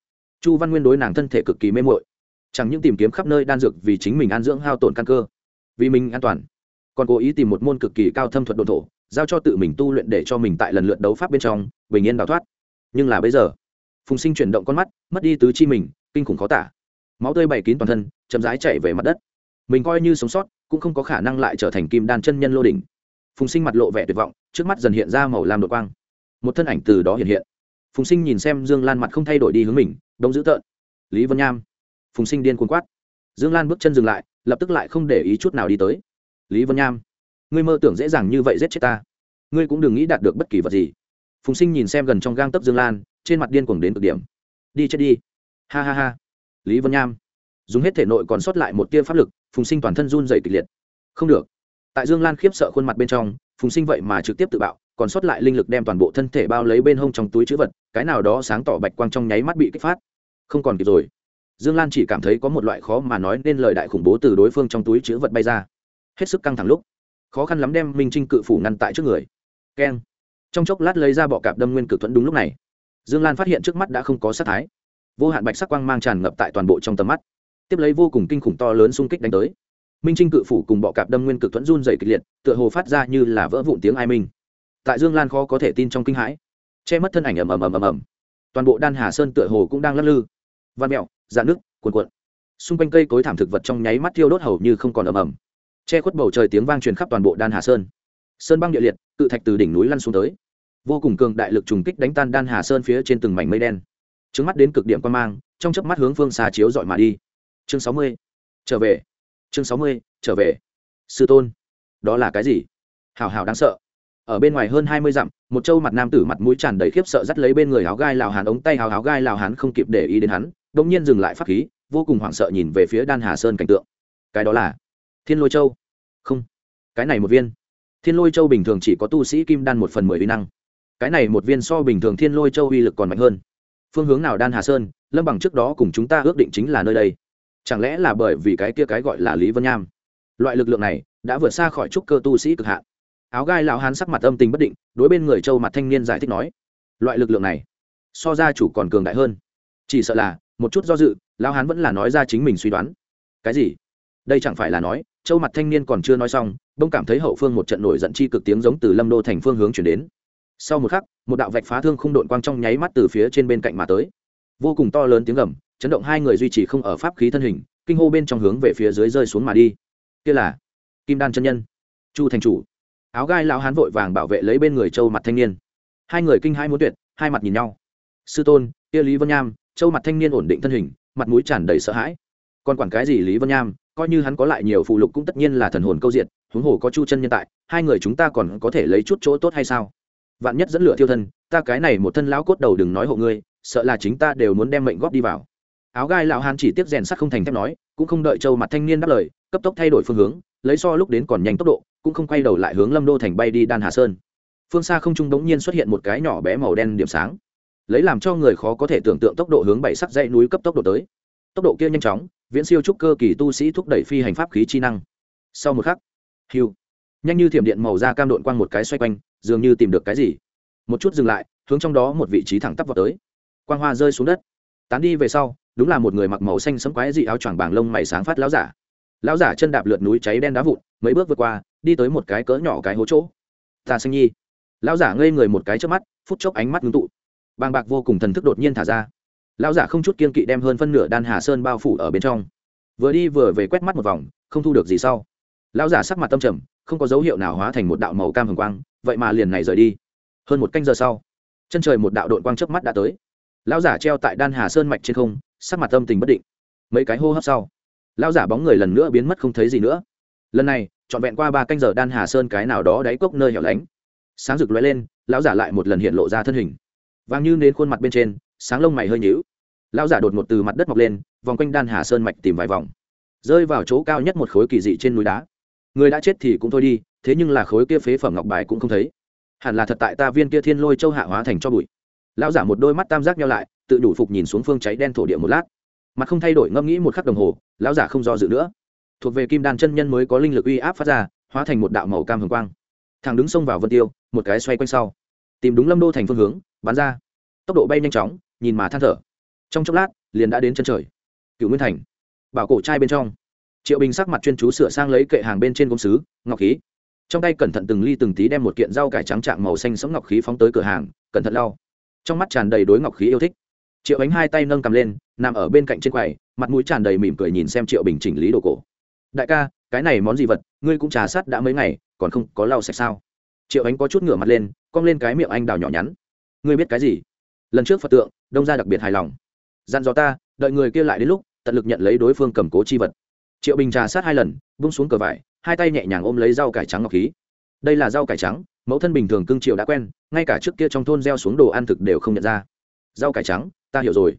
Chu văn nguyên đối nàng thân thể cực kỳ mê mội chẳng những tìm kiếm khắp nơi đan dược vì chính mình an dưỡng hao tổn căn cơ, vì mình an toàn, còn cố ý tìm một môn cực kỳ cao thâm thuật đồn thổ, giao cho tự mình tu luyện để cho mình tại lần lượt đấu pháp bên trong, bình yên đào thoát. Nhưng là bây giờ, phùng sinh chuyển động con mắt, mất đi tứ chi mình, kinh khủng khó tả. Máu tươi bày kín toàn thân, chậm rãi chạy về mặt đất. Mình coi như sống sót, cũng không có khả năng lại trở thành kim đan chân nhân lô đỉnh. Phùng sinh mặt lộ vẻ tuyệt vọng, trước mắt dần hiện ra màu lam đột quang. Một thân ảnh từ đó hiện hiện phùng sinh nhìn xem dương lan mặt không thay đổi đi hướng mình, đông dữ tợn. Lý vân nham. Phùng sinh điên cuồng quát. Dương lan bước chân dừng lại, lập tức lại không để ý chút nào đi tới. Lý vân nham. Ngươi mơ tưởng dễ dàng như vậy giết chết ta. Ngươi cũng đừng nghĩ đạt được bất kỳ vật gì. Phùng sinh nhìn xem gần trong gang tấp dương lan, trên mặt điên cuồng đến cực điểm. Đi chết đi. Ha ha ha. Lý vân nham. Dùng hết thể nội còn sót lại một tia pháp lực, phùng sinh toàn thân run dày kịch liệt. Không được. Tại dương lan khiếp sợ khuôn mặt bên trong, phùng sinh vậy mà trực tiếp tự bạo còn sót lại linh lực đem toàn bộ thân thể bao lấy bên hông trong túi chữ vật, cái nào đó sáng tỏ bạch quang trong nháy mắt bị kích phát. Không còn kịp rồi. Dương lan chỉ cảm thấy có một loại khó mà nói nên lời đại khủng bố từ đối phương trong túi chữ vật bay ra. Hết sức căng thẳng lúc, khó khăn lắm đem minh trinh cự phủ ngăn tại trước người. Keng. Trong chốc lát lấy ra bọ cạp đâm nguyên cực thuẫn đúng lúc này. Dương lan phát hiện trước mắt đã không có sát thái. Vô hạn bạch sắc quang mang tràn ngập tại toàn bộ trong tầm mắt. Tiếp lấy vô cùng kinh khủng to lớn xung kích đánh tới. Minh trinh cự phủ cùng bọ cạp đâm nguyên cực thuẫn run dày kịch liệt, tựa hồ phát ra như là vỡ vụn tiếng ai minh tại dương lan khó có thể tin trong kinh hãi. Che mất thân ảnh ầm ầm ầm ầm ầm. Toàn bộ đan hà sơn tựa hồ cũng đang lắc lư. Văn mẹo dạn nước cuồn cuộn. Xung quanh cây cối thảm thực vật trong nháy mắt thiêu đốt hầu như không còn ầm ầm. Che khuất bầu trời tiếng vang truyền khắp toàn bộ đan hà sơn. Sơn băng địa liệt cự thạch từ đỉnh núi lăn xuống tới. Vô cùng cường đại lực trùng kích đánh tan đan hà sơn phía trên từng mảnh mây đen. Trứng mắt đến cực điểm quan mang, trong chớp mắt hướng phương xa chiếu dọi mà đi. Chương sáu mươi, trở về. Chương sáu mươi, trở về. Sư tôn, đó là cái gì? Hào hào đáng sợ ở bên ngoài hơn hai mươi dặm, một châu mặt nam tử mặt mũi tràn đầy khiếp sợ dắt lấy bên người áo gai lào hán ống tay hào áo gai lào hán không kịp để ý đến hắn đ ỗ n g nhiên dừng lại pháp khí, vô cùng hoảng sợ nhìn về phía đan hà sơn cảnh tượng. Cái đó là thiên lôi châu? Không. Cái này một viên. Thiên lôi châu bình thường chỉ có tu sĩ kim đan một phần mười uy năng. Cái này một viên so bình thường thiên lôi châu uy lực còn mạnh hơn. Phương hướng nào đan hà sơn? Lâm bằng trước đó cùng chúng ta ước định chính là nơi đây. Chẳng lẽ là bởi vì cái kia cái gọi là lý vân nham? Loại lực lượng này đã vượt xa khỏi trúc cơ tu sĩ cực hạn áo gai lão hán sắc mặt âm tình bất định, đối bên người châu mặt thanh niên giải thích nói, loại lực lượng này, so gia chủ còn cường đại hơn. Chỉ sợ là, một chút do dự, lão hán vẫn là nói ra chính mình suy đoán. Cái gì? Đây chẳng phải là nói, châu mặt thanh niên còn chưa nói xong bông cảm thấy hậu phương một trận nổi giận chi cực tiếng giống từ lâm đô thành phương hướng chuyển đến. Sau một khắc, một đạo vạch phá thương không đội quang trong nháy mắt từ phía trên bên cạnh mà tới. Vô cùng to lớn tiếng gầm, chấn động hai người duy trì không ở pháp khí thân hình, kinh hô bên trong hướng về phía dưới rơi xuống mà đi. Kia là kim đan chân nhân, chu thành chủ áo gai lão hán vội vàng bảo vệ lấy bên người châu mặt thanh niên. Hai người kinh hai muốn tuyệt, hai mặt nhìn nhau. Sư tôn, kia lý vân nham, châu mặt thanh niên ổn định thân hình, mặt mũi tràn đầy sợ hãi. Còn quản cái gì lý vân nham, coi như hắn có lại nhiều phụ lục cũng tất nhiên là thần hồn câu diện huống hồ có chu chân nhân tại, hai người chúng ta còn có thể lấy chút chỗ tốt hay sao? Vạn nhất dẫn lửa thiêu thân, ta cái này một thân lão cốt đầu đừng nói hộ ngươi, sợ là chính ta đều muốn đem mệnh góp đi vào. Áo gai lão hán chỉ tiếp rèn sắt không thành thép nói, cũng không đợi châu mặt thanh niên đáp lời, cấp tốc thay đổi phương hướng, lấy so lúc đến còn nhanh tốc độ cũng không quay đầu lại hướng lâm đô thành bay đi đan hà sơn. Phương xa không trung đống nhiên xuất hiện một cái nhỏ bé màu đen điểm sáng. Lấy làm cho người khó có thể tưởng tượng tốc độ hướng bảy sắc dãy núi cấp tốc độ tới. Tốc độ kia nhanh chóng, viễn siêu trúc cơ kỳ tu sĩ thúc đẩy phi hành pháp khí chi năng. Sau một khắc, hiu, nhanh như thiểm điện màu da cam đội quang một cái xoay quanh, dường như tìm được cái gì. Một chút dừng lại, hướng trong đó một vị trí thẳng tắp vào tới. Quang hoa rơi xuống đất. Tán đi về sau, đúng là một người mặc màu xanh sẫm quái dị áo choàng bảng lông mày sáng phát láo giả. Lão giả chân đạp lượt núi cháy đen đá vụn, mấy bước vượt qua đi tới một cái cỡ nhỏ cái hố chỗ. Ta xanh nhi. Lão giả ngây người một cái trước mắt, phút chốc ánh mắt ngưng tụ. Bàng bạc vô cùng thần thức đột nhiên thả ra. Lão giả không chút kiên kỵ đem hơn phân nửa đan hà sơn bao phủ ở bên trong. Vừa đi vừa về quét mắt một vòng, không thu được gì sau. Lão giả sắc mặt tâm trầm, không có dấu hiệu nào hóa thành một đạo màu cam hồng quang, vậy mà liền này rời đi. Hơn một canh giờ sau, chân trời một đạo đội quang chớp mắt đã tới. Lão giả treo tại đan hà sơn mạch trên không, sắc mặt tâm tình bất định. Mấy cái hô hấp sau, lão giả bóng người lần nữa biến mất không thấy gì nữa lần này, trọn vẹn qua ba canh giờ đan hà sơn cái nào đó đáy cốc nơi hẻo lánh. Sáng rực lóe lên, lão giả lại một lần hiện lộ ra thân hình. Vàng như đến khuôn mặt bên trên, sáng lông mày hơi nhíu. Lão giả đột ngột từ mặt đất mọc lên, vòng quanh đan hà sơn mạch tìm vài vòng. Rơi vào chỗ cao nhất một khối kỳ dị trên núi đá. Người đã chết thì cũng thôi đi, thế nhưng là khối kia phế phẩm ngọc bài cũng không thấy. Hẳn là thật tại ta viên kia thiên lôi châu hạ hóa thành cho bụi. Lão giả một đôi mắt tam giác nhau lại, tự đủ phục nhìn xuống phương cháy đen thổ địa một lát. Mặt không thay đổi ngẫm nghĩ một khắc đồng hồ, lão giả không do dự nữa thuộc về kim đan chân nhân mới có linh lực uy áp phát ra, hóa thành một đạo màu cam hồng quang. Thằng đứng xông vào vân tiêu, một cái xoay quanh sau. Tìm đúng lâm đô thành phương hướng, bắn ra. Tốc độ bay nhanh chóng, nhìn mà than thở. Trong chốc lát, liền đã đến chân trời. Cựu nguyên thành. Bảo cổ trai bên trong. Triệu bình sắc mặt chuyên chú sửa sang lấy kệ hàng bên trên công sứ, ngọc khí. Trong tay cẩn thận từng ly từng tí đem một kiện rau cải trắng trạng màu xanh sẫm ngọc khí phóng tới cửa hàng, cẩn thận lau. Trong mắt tràn đầy đối ngọc khí yêu thích. Triệu ánh hai tay nâng cầm lên, nằm ở bên cạnh trên quầy, mặt mũi tràn đầy mỉm cười nhìn xem triệu bình chỉnh lý đồ cổ đại ca, cái này món gì vật, ngươi cũng trà sát đã mấy ngày, còn không có lau sạch sao? Triệu ánh có chút ngửa mặt lên, cong lên cái miệng anh đào nhỏ nhắn. Ngươi biết cái gì? Lần trước phật tượng, đông ra đặc biệt hài lòng. Dặn dò ta, đợi người kia lại đến lúc, tận lực nhận lấy đối phương cầm cố chi vật. Triệu bình trà sát hai lần bung xuống cờ vải, hai tay nhẹ nhàng ôm lấy rau cải trắng ngọc khí. Đây là rau cải trắng, mẫu thân bình thường cưng triệu đã quen, ngay cả trước kia trong thôn gieo xuống đồ ăn thực đều không nhận ra. Rau cải trắng, ta hiểu rồi.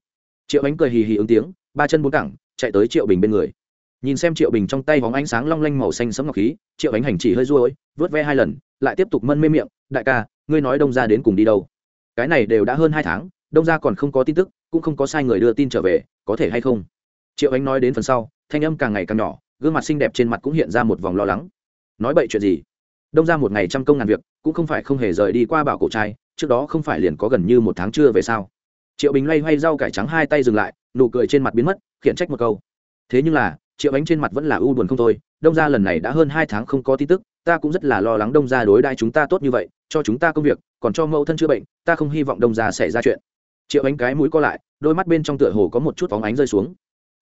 Triệu ánh cười hì hì ứng tiếng, ba chân bốn cẳng, chạy tới triệu bình bên người nhìn xem triệu bình trong tay vóng ánh sáng long lanh màu xanh sấm ngọc khí, triệu ánh hành chỉ hơi ruôi, vớt ve hai lần, lại tiếp tục mân mê miệng, đại ca, ngươi nói đông ra đến cùng đi đâu? Cái này đều đã hơn hai tháng, đông ra còn không có tin tức, cũng không có sai người đưa tin trở về, có thể hay không? Triệu ánh nói đến phần sau, thanh âm càng ngày càng nhỏ, gương mặt xinh đẹp trên mặt cũng hiện ra một vòng lo lắng. Nói bậy chuyện gì? Đông ra một ngày trăm công ngàn việc, cũng không phải không hề rời đi qua bảo cổ trai, trước đó không phải liền có gần như một tháng trưa về sao? Triệu bình loay hoay rau cải trắng hai tay dừng lại, nụ cười trên mặt biến mất, khiển trách một câu. Thế nhưng là triệu ánh trên mặt vẫn là u buồn không thôi, đông gia lần này đã hơn hai tháng không có tin tức, ta cũng rất là lo lắng đông gia đối đãi chúng ta tốt như vậy, cho chúng ta công việc, còn cho mẫu thân chữa bệnh, ta không hy vọng đông gia xảy ra chuyện. Triệu ánh cái mũi co lại, đôi mắt bên trong tựa hồ có một chút phóng ánh rơi xuống.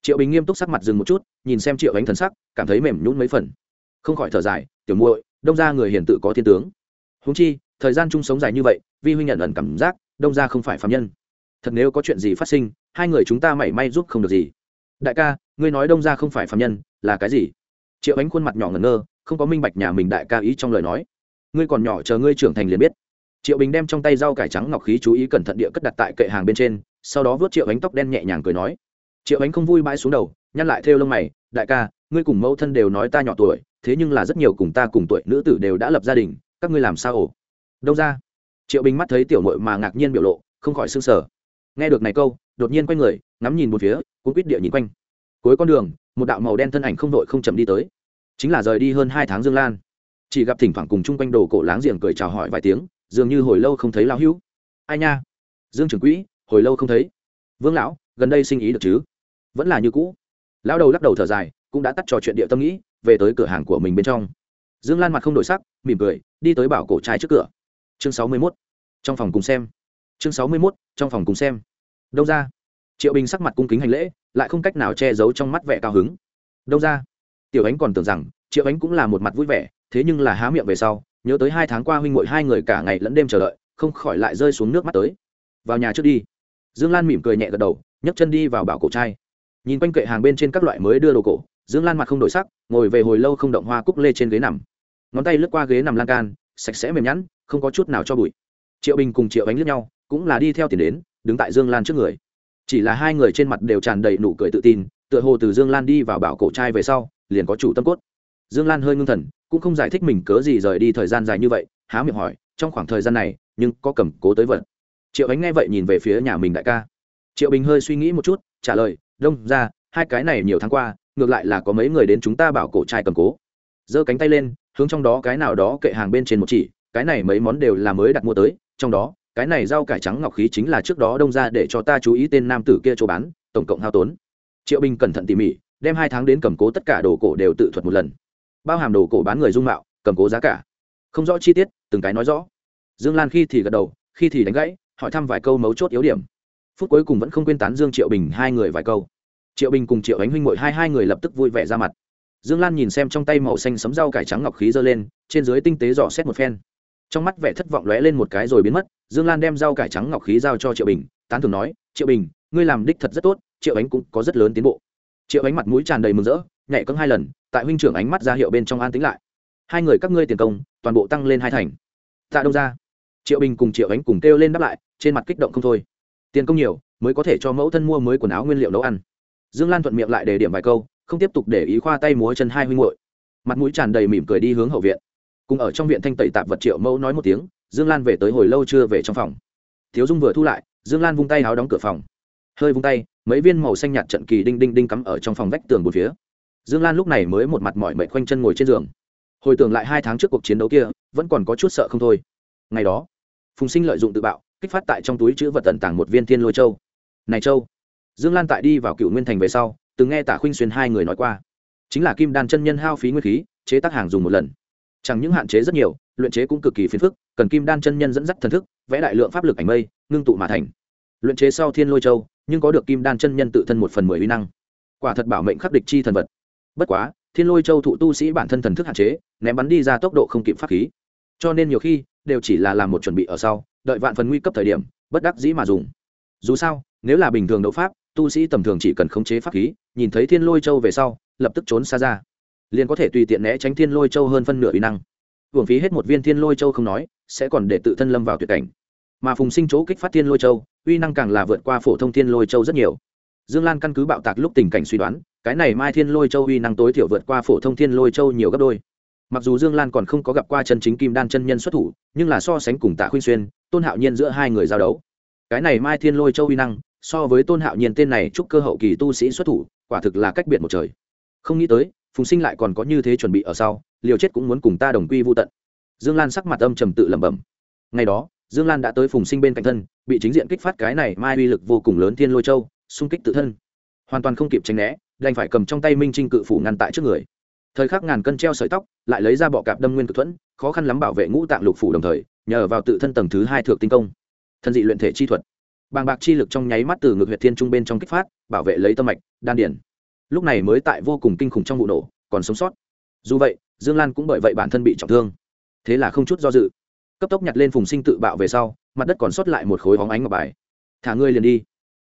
Triệu bình nghiêm túc sắc mặt dừng một chút, nhìn xem triệu ánh thần sắc, cảm thấy mềm nhún mấy phần. Không khỏi thở dài, tiểu muội, đông gia người hiền tự có thiên tướng. Húng chi, thời gian chung sống dài như vậy, vi huynh nhận ẩn cảm giác, đông gia không phải phạm nhân. Thật nếu có chuyện gì phát sinh, hai người chúng ta mảy may giúp không được gì. Đại ca ngươi nói đông ra không phải phạm nhân, là cái gì? Triệu ánh khuôn mặt nhỏ ngẩn ngơ, không có minh bạch nhà mình đại ca ý trong lời nói. Ngươi còn nhỏ chờ ngươi trưởng thành liền biết. Triệu bình đem trong tay rau cải trắng ngọc khí chú ý cẩn thận địa cất đặt tại kệ hàng bên trên, sau đó vớt triệu ánh tóc đen nhẹ nhàng cười nói. Triệu ánh không vui bãi xuống đầu, nhăn lại theo lông mày, đại ca, ngươi cùng mẫu thân đều nói ta nhỏ tuổi, thế nhưng là rất nhiều cùng ta cùng tuổi nữ tử đều đã lập gia đình, các ngươi làm sao ổ? Đâu ra triệu bình mắt thấy tiểu nội mà ngạc nhiên biểu lộ, không khỏi s ư n g sở nghe được này câu, đột nhiên quay người, ngắm nhìn một phía, cuốn quýt địa nhìn quanh cuối con đường, một đạo màu đen thân ảnh không đội không chậm đi tới. Chính là rời đi hơn hai tháng dương lan. Chỉ gặp thỉnh thoảng cùng chung quanh đồ cổ láng giềng cười chào hỏi vài tiếng, dường như hồi lâu không thấy lão hữu. Ai nha? Dương trưởng quỹ, hồi lâu không thấy. Vương lão, gần đây sinh ý được chứ? Vẫn là như cũ. Lão đầu lắc đầu thở dài, cũng đã tắt trò chuyện địa tâm nghĩ, về tới cửa hàng của mình bên trong. Dương lan mặt không đổi sắc, mỉm cười, đi tới bảo cổ trái trước cửa. Chương sáu mươi mốt. Trong phòng cùng xem. Chương sáu mươi mốt, trong phòng cùng xem. Đâu ra. Triệu bình sắc mặt cung kính hành lễ lại không cách nào che giấu trong mắt vẻ cao hứng. Đông ra, tiểu ánh còn tưởng rằng triệu ánh cũng là một mặt vui vẻ, thế nhưng là há miệng về sau, nhớ tới hai tháng qua huynh ngội hai người cả ngày lẫn đêm chờ đợi, không khỏi lại rơi xuống nước mắt tới. Vào nhà trước đi. Dương lan mỉm cười nhẹ gật đầu, nhấc chân đi vào bảo cổ trai. Nhìn quanh kệ hàng bên trên các loại mới đưa đồ cổ, dương lan mặt không đổi sắc, ngồi về hồi lâu không động hoa cúc lê trên ghế nằm. Ngón tay lướt qua ghế nằm lan can, sạch sẽ mềm nhẵn, không có chút nào cho bụi. Triệu bình cùng triệu ánh lướt nhau, cũng là đi theo tiền đến, đứng tại dương lan trước người chỉ là hai người trên mặt đều tràn đầy nụ cười tự tin, tựa hồ từ dương lan đi vào bảo cổ trai về sau, liền có chủ tâm cốt. Dương lan hơi ngưng thần, cũng không giải thích mình cớ gì rời đi thời gian dài như vậy, há miệng hỏi, trong khoảng thời gian này, nhưng có cầm cố tới vật. Triệu ánh nghe vậy nhìn về phía nhà mình đại ca. Triệu bình hơi suy nghĩ một chút, trả lời, đông ra, hai cái này nhiều tháng qua, ngược lại là có mấy người đến chúng ta bảo cổ trai cầm cố. Giơ cánh tay lên, hướng trong đó cái nào đó kệ hàng bên trên một chỉ, cái này mấy món đều là mới đặt mua tới, trong đó cái này rau cải trắng ngọc khí chính là trước đó đông ra để cho ta chú ý tên nam tử kia chỗ bán, tổng cộng hao tốn. Triệu bình cẩn thận tỉ mỉ, đem hai tháng đến cầm cố tất cả đồ cổ đều tự thuật một lần. Bao hàm đồ cổ bán người dung mạo, cầm cố giá cả. Không rõ chi tiết, từng cái nói rõ. Dương lan khi thì gật đầu, khi thì đánh gãy, hỏi thăm vài câu mấu chốt yếu điểm. Phút cuối cùng vẫn không quên tán dương triệu bình hai người vài câu. Triệu bình cùng triệu ánh huynh mội hai hai người lập tức vui vẻ ra mặt. Dương lan nhìn xem trong tay màu xanh sấm rau cải trắng ngọc khí giơ lên, trên dưới tinh tế dò xét một phen trong mắt vẻ thất vọng lóe lên một cái rồi biến mất, dương lan đem rau cải trắng ngọc khí giao cho triệu bình, tán thường nói, triệu bình, ngươi làm đích thật rất tốt, triệu ánh cũng có rất lớn tiến bộ. Triệu ánh mặt mũi tràn đầy mừng rỡ, nhảy cưng hai lần, tại huynh trưởng ánh mắt ra hiệu bên trong an tính lại. Hai người các ngươi tiền công, toàn bộ tăng lên hai thành. Tạ đâu ra triệu bình cùng triệu ánh cùng kêu lên đáp lại, trên mặt kích động không thôi. Tiền công nhiều, mới có thể cho mẫu thân mua mới quần áo nguyên liệu nấu ăn. Dương lan thuận miệng lại để điểm vài câu, không tiếp tục để ý khoa tay múa chân hai huynh hội mặt mũi tràn đầy mỉm cười đi hướng hậu viện cùng ở trong viện thanh tẩy tạp vật triệu mẫu nói một tiếng, dương lan về tới hồi lâu chưa về trong phòng. Thiếu dung vừa thu lại, dương lan vung tay háo đóng cửa phòng. Hơi vung tay, mấy viên màu xanh nhạt trận kỳ đinh đinh đinh cắm ở trong phòng vách tường một phía. Dương lan lúc này mới một mặt mỏi mệt khoanh chân ngồi trên giường. Hồi tưởng lại hai tháng trước cuộc chiến đấu kia, vẫn còn có chút sợ không thôi. Ngày đó, phùng sinh lợi dụng tự bạo, kích phát tại trong túi chữ vật tận tàng một viên thiên lôi châu. Này châu! Dương lan tại đi vào cựu nguyên thành về sau, từng nghe tả khuynh xuyên hai người nói qua. Chính là kim đan chân nhân hao phí nguyên khí, chế tác hàng dùng một lần chẳng những hạn chế rất nhiều, luyện chế cũng cực kỳ phiền phức, cần kim đan chân nhân dẫn dắt thần thức, vẽ đại lượng pháp lực ảnh mây, ngưng tụ mà thành. Luyện chế sau thiên lôi châu, nhưng có được kim đan chân nhân tự thân một phần mười uy năng. Quả thật bảo mệnh khắc địch chi thần vật. Bất quá, thiên lôi châu thụ tu sĩ bản thân thần thức hạn chế, ném bắn đi ra tốc độ không kịp pháp khí. Cho nên nhiều khi, đều chỉ là làm một chuẩn bị ở sau, đợi vạn phần nguy cấp thời điểm, bất đắc dĩ mà dùng. Dù sao, nếu là bình thường đấu pháp, tu sĩ tầm thường chỉ cần khống chế pháp khí, nhìn thấy thiên lôi châu về sau, lập tức trốn xa ra liền có thể tùy tiện né tránh thiên lôi châu hơn phân nửa uy năng. Hưởng phí hết một viên thiên lôi châu không nói, sẽ còn để tự thân lâm vào tuyệt cảnh. Mà phùng sinh chỗ kích phát thiên lôi châu, uy năng càng là vượt qua phổ thông thiên lôi châu rất nhiều. Dương lan căn cứ bạo tạc lúc tình cảnh suy đoán, cái này mai thiên lôi châu uy năng tối thiểu vượt qua phổ thông thiên lôi châu nhiều gấp đôi. Mặc dù dương lan còn không có gặp qua chân chính kim đan chân nhân xuất thủ, nhưng là so sánh cùng tạ khuyên xuyên, tôn hạo nhiên giữa hai người giao đấu. Cái này mai thiên lôi châu uy năng, so với tôn hạo nhiên tên này chúc cơ hậu kỳ tu sĩ xuất thủ, quả thực là cách biệt một trời. Không nghĩ tới phùng sinh lại còn có như thế chuẩn bị ở sau liều chết cũng muốn cùng ta đồng quy vô tận. Dương lan sắc mặt âm trầm tự lẩm bẩm. Ngày đó, dương lan đã tới phùng sinh bên cạnh thân, bị chính diện kích phát cái này mai uy lực vô cùng lớn thiên lôi châu, xung kích tự thân. Hoàn toàn không kịp tránh né, đành phải cầm trong tay minh trinh cự phủ ngăn tại trước người. Thời khắc ngàn cân treo sợi tóc, lại lấy ra bọ cạp đâm nguyên cự thuẫn, khó khăn lắm bảo vệ ngũ tạng lục phủ đồng thời, nhờ vào tự thân tầng thứ hai thượng tinh công. Thân dị luyện thể chi thuật. Bàng bạc chi lực trong nháy mắt từ ngược huyệt thiên trung bên trong kích phát, bảo vệ lấy tâm mạch, đan điển lúc này mới tại vô cùng kinh khủng trong vụ nổ, còn sống sót. Dù vậy, dương lan cũng bởi vậy bản thân bị trọng thương. Thế là không chút do dự, cấp tốc nhặt lên phùng sinh tự bạo về sau, mặt đất còn sót lại một khối hóng ánh ngọc bài. Thả ngươi liền đi.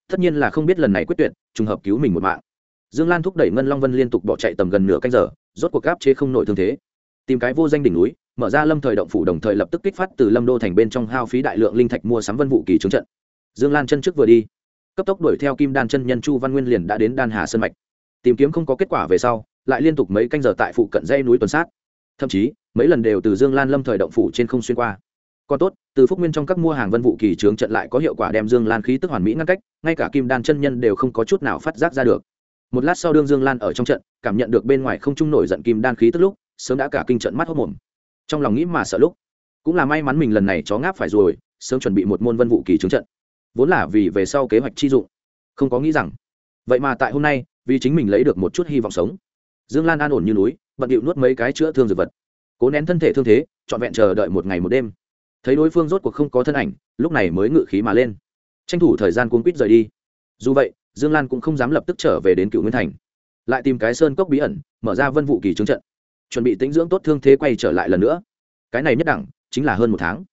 Tất nhiên là không biết lần này quyết tuyệt, trùng hợp cứu mình một mạng. Dương lan thúc đẩy ngân long vân liên tục bỏ chạy tầm gần nửa canh giờ, rốt cuộc gáp chế không nổi thương thế. Tìm cái vô danh đỉnh núi, mở ra lâm thời động phủ đồng thời lập tức kích phát từ lâm đô thành bên trong hao phí đại lượng linh thạch mua sắm vân vụ kỳ trướng trận. Dương lan chân trước vừa đi, cấp tốc đuổi theo kim đan chân nhân chu văn nguyên liền đã đến đan hà sân mạch tìm kiếm không có kết quả về sau, lại liên tục mấy canh giờ tại phụ cận dây núi tuần sát. Thậm chí, mấy lần đều từ dương lan lâm thời động phủ trên không xuyên qua. Còn tốt, từ phúc nguyên trong các mua hàng vân vụ kỳ trướng trận lại có hiệu quả đem dương lan khí tức hoàn mỹ ngăn cách, ngay cả kim đan chân nhân đều không có chút nào phát giác ra được. Một lát sau đương dương lan ở trong trận, cảm nhận được bên ngoài không trung nổi giận kim đan khí tức lúc, sớm đã cả kinh trận mắt hốc mồm. Trong lòng nghĩ mà sợ lúc, cũng là may mắn mình lần này chó ngáp phải rồi, sớm chuẩn bị một môn vân vụ kỳ trướng trận. Vốn là vì về sau kế hoạch chi dụng, không có nghĩ rằng. Vậy mà tại hôm nay vì chính mình lấy được một chút hy vọng sống. Dương lan an ổn như núi, bận điệu nuốt mấy cái chữa thương dược vật. Cố nén thân thể thương thế, trọn vẹn chờ đợi một ngày một đêm. Thấy đối phương rốt cuộc không có thân ảnh, lúc này mới ngự khí mà lên. Tranh thủ thời gian cuốn quýt rời đi. Dù vậy, dương lan cũng không dám lập tức trở về đến cựu nguyên thành. Lại tìm cái sơn cốc bí ẩn, mở ra vân vụ kỳ trướng trận. Chuẩn bị tĩnh dưỡng tốt thương thế quay trở lại lần nữa. Cái này nhất đẳng, chính là hơn một tháng.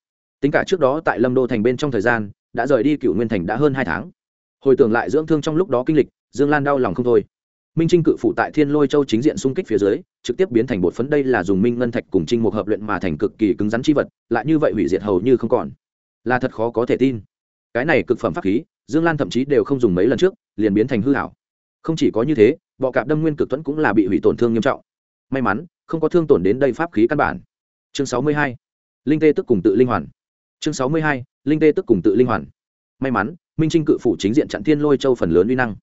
Tính cả trước đó tại lâm đô thành bên trong thời gian, đã rời đi cựu nguyên thành đã hơn hai tháng. Hồi tưởng lại dưỡng thương trong lúc đó kinh lịch dương lan đau lòng không thôi. Minh trinh cự phụ tại thiên lôi châu chính diện xung kích phía dưới, trực tiếp biến thành bột phấn, đây là dùng minh ngân thạch cùng trinh một hợp luyện mà thành cực kỳ cứng rắn chi vật, lại như vậy hủy diệt hầu như không còn. Là thật khó có thể tin. Cái này cực phẩm pháp khí, dương lan thậm chí đều không dùng mấy lần trước, liền biến thành hư hảo không chỉ có như thế, bọ cạp đâm nguyên cực tuấn cũng là bị hủy tổn thương nghiêm trọng. May mắn, không có thương tổn đến đây pháp khí căn bản. Chương sáu mươi hai, linh tê tức cùng tự linh hoàn. Chương sáu mươi hai, linh tê tức cùng tự linh hoàn. May mắn, minh trinh cự phủ chính diện chặn thiên lôi châu phần lớn uy năng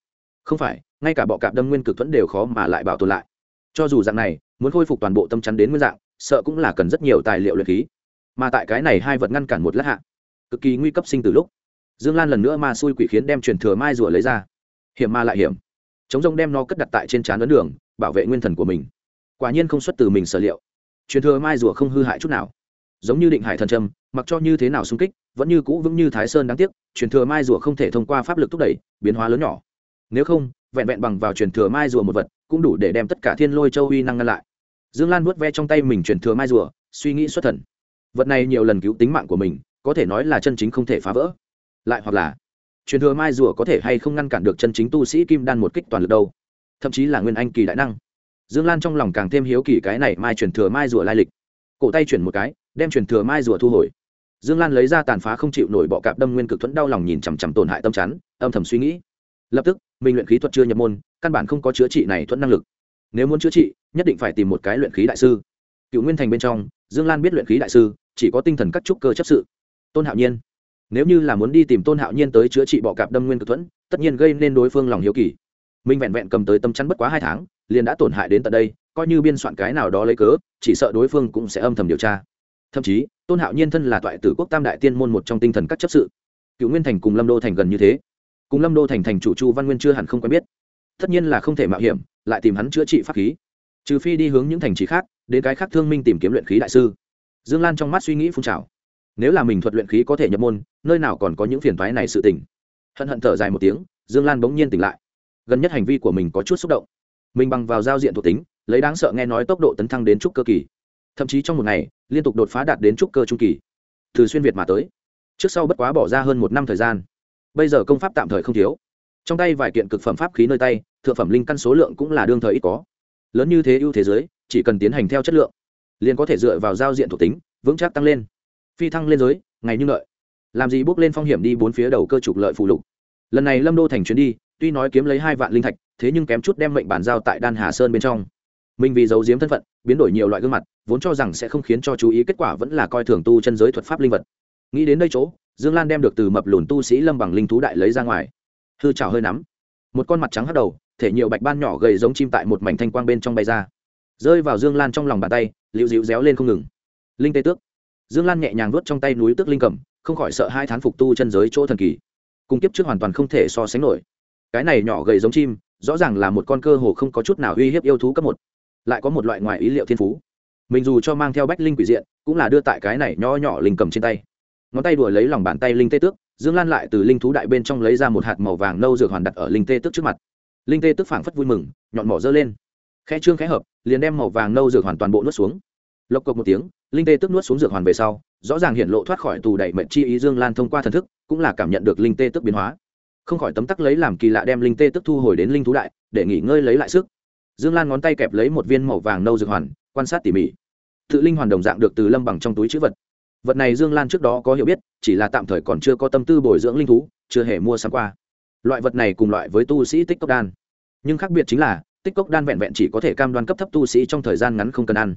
không phải, ngay cả bọ cạp đâm nguyên cực thuẫn đều khó mà lại bảo tồn lại. Cho dù dạng này, muốn khôi phục toàn bộ tâm chắn đến nguyên dạng, sợ cũng là cần rất nhiều tài liệu luyện khí. Mà tại cái này hai vật ngăn cản một lát hạ, cực kỳ nguy cấp sinh từ lúc, dương lan lần nữa ma xui quỷ khiến đem truyền thừa mai rùa lấy ra. Hiểm ma lại hiểm. Chống rông đem nó cất đặt tại trên trán ấn đường, bảo vệ nguyên thần của mình. Quả nhiên không xuất từ mình sở liệu. Truyền thừa mai rùa không hư hại chút nào. Giống như định hải thần trâm, mặc cho như thế nào xung kích, vẫn như cũ vững như thái sơn đáng tiếc, truyền thừa mai rùa không thể thông qua pháp lực thúc đẩy, biến hóa lớn nhỏ nếu không, vẹn vẹn bằng vào truyền thừa mai rùa một vật, cũng đủ để đem tất cả thiên lôi châu uy năng ngăn lại. Dương lan vuốt ve trong tay mình truyền thừa mai rùa, suy nghĩ xuất thần. Vật này nhiều lần cứu tính mạng của mình, có thể nói là chân chính không thể phá vỡ. Lại hoặc là, truyền thừa mai rùa có thể hay không ngăn cản được chân chính tu sĩ kim đan một kích toàn lực đâu? Thậm chí là nguyên anh kỳ đại năng. Dương lan trong lòng càng thêm hiếu kỳ cái này mai truyền thừa mai rùa lai lịch. Cổ tay chuyển một cái, đem truyền thừa mai rùa thu hồi. Dương lan lấy ra tàn phá không chịu nổi bọ cạp đâm nguyên cực thuẫn đau lòng nhìn chằm chằm tổn hại tâm chắn, âm thầm suy nghĩ lập tức, mình luyện khí thuật chưa nhập môn, căn bản không có chữa trị này thuẫn năng lực. Nếu muốn chữa trị, nhất định phải tìm một cái luyện khí đại sư. Cựu nguyên thành bên trong, dương lan biết luyện khí đại sư, chỉ có tinh thần các trúc cơ chấp sự. Tôn hạo nhiên. Nếu như là muốn đi tìm tôn hạo nhiên tới chữa trị bọ cạp đâm nguyên cực thuẫn, tất nhiên gây nên đối phương lòng hiếu kỳ. Minh vẹn vẹn cầm tới tâm chắn bất quá hai tháng, liền đã tổn hại đến tận đây, coi như biên soạn cái nào đó lấy cớ, chỉ sợ đối phương cũng sẽ âm thầm điều tra. Thậm chí, tôn hạo nhiên thân là toại tử quốc tam đại tiên môn một trong tinh thần các chấp sự. Cựu nguyên thành cùng lâm đô thành gần như thế cùng lâm đô thành thành chủ chu văn nguyên chưa hẳn không quen biết. Tất nhiên là không thể mạo hiểm, lại tìm hắn chữa trị pháp khí. Trừ phi đi hướng những thành trì khác, đến cái khác thương minh tìm kiếm luyện khí đại sư. Dương lan trong mắt suy nghĩ phun trào. Nếu là mình thuật luyện khí có thể nhập môn, nơi nào còn có những phiền thoái này sự tỉnh hận hận thở dài một tiếng, dương lan bỗng nhiên tỉnh lại. Gần nhất hành vi của mình có chút xúc động. Mình bằng vào giao diện thuộc tính, lấy đáng sợ nghe nói tốc độ tấn thăng đến trúc cơ kỳ. Thậm chí trong một ngày, liên tục đột phá đạt đến trúc cơ trung kỳ. Từ xuyên việt mà tới. Trước sau bất quá bỏ ra hơn một năm thời gian bây giờ công pháp tạm thời không thiếu. Trong tay vài kiện cực phẩm pháp khí nơi tay, thượng phẩm linh căn số lượng cũng là đương thời ít có. Lớn như thế ưu thế giới, chỉ cần tiến hành theo chất lượng, liền có thể dựa vào giao diện thuộc tính, vững chắc tăng lên. Phi thăng lên giới, ngày như lợi làm gì bước lên phong hiểm đi bốn phía đầu cơ trục lợi phụ lục. Lần này lâm đô thành chuyến đi, tuy nói kiếm lấy hai vạn linh thạch, thế nhưng kém chút đem mệnh bản giao tại đan hà sơn bên trong. Mình vì giấu giếm thân phận, biến đổi nhiều loại gương mặt, vốn cho rằng sẽ không khiến cho chú ý kết quả vẫn là coi thường tu chân giới thuật pháp linh vật. Nghĩ đến đây chỗ dương lan đem được từ mập lùn tu sĩ lâm bằng linh thú đại lấy ra ngoài. Hư trào hơi nắm. Một con mặt trắng hất đầu, thể nhiều bạch ban nhỏ gầy giống chim tại một mảnh thanh quang bên trong bay ra. Rơi vào dương lan trong lòng bàn tay liệu dịu réo lên không ngừng. Linh tê tước. Dương lan nhẹ nhàng nuốt trong tay núi tước linh cầm, không khỏi sợ hai thán phục tu chân giới chỗ thần kỳ. Cung kiếp trước hoàn toàn không thể so sánh nổi. Cái này nhỏ gầy giống chim, rõ ràng là một con cơ hồ không có chút nào uy hiếp yêu thú cấp một. Lại có một loại ngoài ý liệu thiên phú. Mình dù cho mang theo bách linh quỷ diện, cũng là đưa tại cái này nho nhỏ linh cầm trên tay ngón tay đùa lấy lòng bàn tay linh tê tước, dương lan lại từ linh thú đại bên trong lấy ra một hạt màu vàng nâu dược hoàn đặt ở linh tê tước trước mặt. Linh tê tước phảng phất vui mừng, nhọn mỏ dơ lên. Khẽ trương khẽ hợp, liền đem màu vàng nâu dược hoàn toàn bộ nuốt xuống. Lộc cộc một tiếng, linh tê tước nuốt xuống dược hoàn về sau, rõ ràng hiện lộ thoát khỏi tù đẩy mệnh chi ý dương lan thông qua thần thức, cũng là cảm nhận được linh tê tước biến hóa. Không khỏi tấm tắc lấy làm kỳ lạ đem linh tê tước thu hồi đến linh thú đại, để nghỉ ngơi lấy lại sức. Dương lan ngón tay kẹp lấy một viên màu vàng nâu dược hoàn, quan sát tỉ mỉ. Tự linh hoàn đồng dạng được từ lâm bằng trong túi chữ vật vật này dương lan trước đó có hiểu biết, chỉ là tạm thời còn chưa có tâm tư bồi dưỡng linh thú, chưa hề mua sắm qua. Loại vật này cùng loại với tu sĩ tích cốc đan. Nhưng khác biệt chính là, tích cốc đan vẹn vẹn chỉ có thể cam đoan cấp thấp tu sĩ trong thời gian ngắn không cần ăn.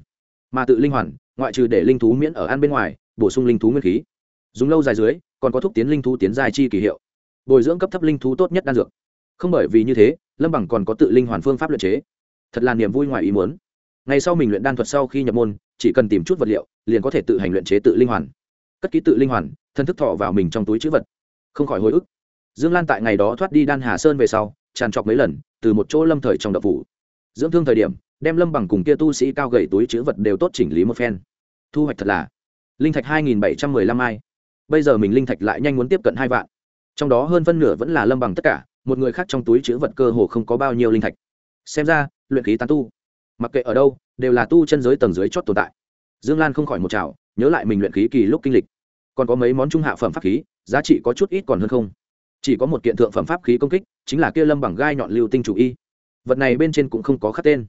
Mà tự linh hoàn, ngoại trừ để linh thú miễn ở ăn bên ngoài, bổ sung linh thú nguyên khí. Dùng lâu dài dưới, còn có thúc tiến linh thú tiến dài chi kỳ hiệu. Bồi dưỡng cấp thấp linh thú tốt nhất đan dược. Không bởi vì như thế, lâm bằng còn có tự linh hoàn phương pháp luyện chế. Thật là niềm vui ngoài ý muốn. Ngày sau mình luyện đan thuật sau khi nhập môn, chỉ cần tìm chút vật liệu liền có thể tự hành luyện chế tự linh hoàn. Cất ký tự linh hoàn, thân thức thọ vào mình trong túi chữ vật. Không khỏi hồi ức. Dương lan tại ngày đó thoát đi đan hà sơn về sau, tràn trọc mấy lần, từ một chỗ lâm thời trong đập phủ. Dưỡng thương thời điểm, đem lâm bằng cùng kia tu sĩ cao gầy túi chữ vật đều tốt chỉnh lý một phen. Thu hoạch thật là linh thạch hai nghìn bảy trăm mười lăm ai. Bây giờ mình linh thạch lại nhanh muốn tiếp cận hai vạn. Trong đó hơn phân nửa vẫn là lâm bằng tất cả, một người khác trong túi chữ vật cơ hồ không có bao nhiêu linh thạch. Xem ra, luyện khí tán tu, mặc kệ ở đâu, đều là tu chân giới tầng dưới chót tồn tại dương lan không khỏi một trào, nhớ lại mình luyện khí kỳ lúc kinh lịch. Còn có mấy món trung hạ phẩm pháp khí, giá trị có chút ít còn hơn không. Chỉ có một kiện thượng phẩm pháp khí công kích, chính là kia lâm bằng gai nhọn lưu tinh chủ y. Vật này bên trên cũng không có khắc tên.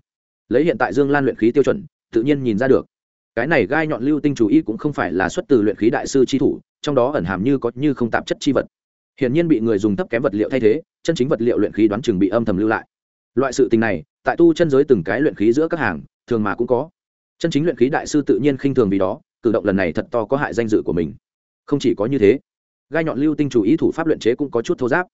Lấy hiện tại dương lan luyện khí tiêu chuẩn, tự nhiên nhìn ra được. Cái này gai nhọn lưu tinh chủ y cũng không phải là xuất từ luyện khí đại sư chi thủ, trong đó ẩn hàm như có như không tạp chất chi vật. Hiển nhiên bị người dùng thấp kém vật liệu thay thế, chân chính vật liệu luyện khí đoán chừng bị âm thầm lưu lại. Loại sự tình này, tại tu chân giới từng cái luyện khí giữa các hàng, thường mà cũng có chân chính luyện khí đại sư tự nhiên khinh thường vì đó, cử động lần này thật to có hại danh dự của mình. Không chỉ có như thế, gai nhọn lưu tinh chủ ý thủ pháp luyện chế cũng có chút thô giáp.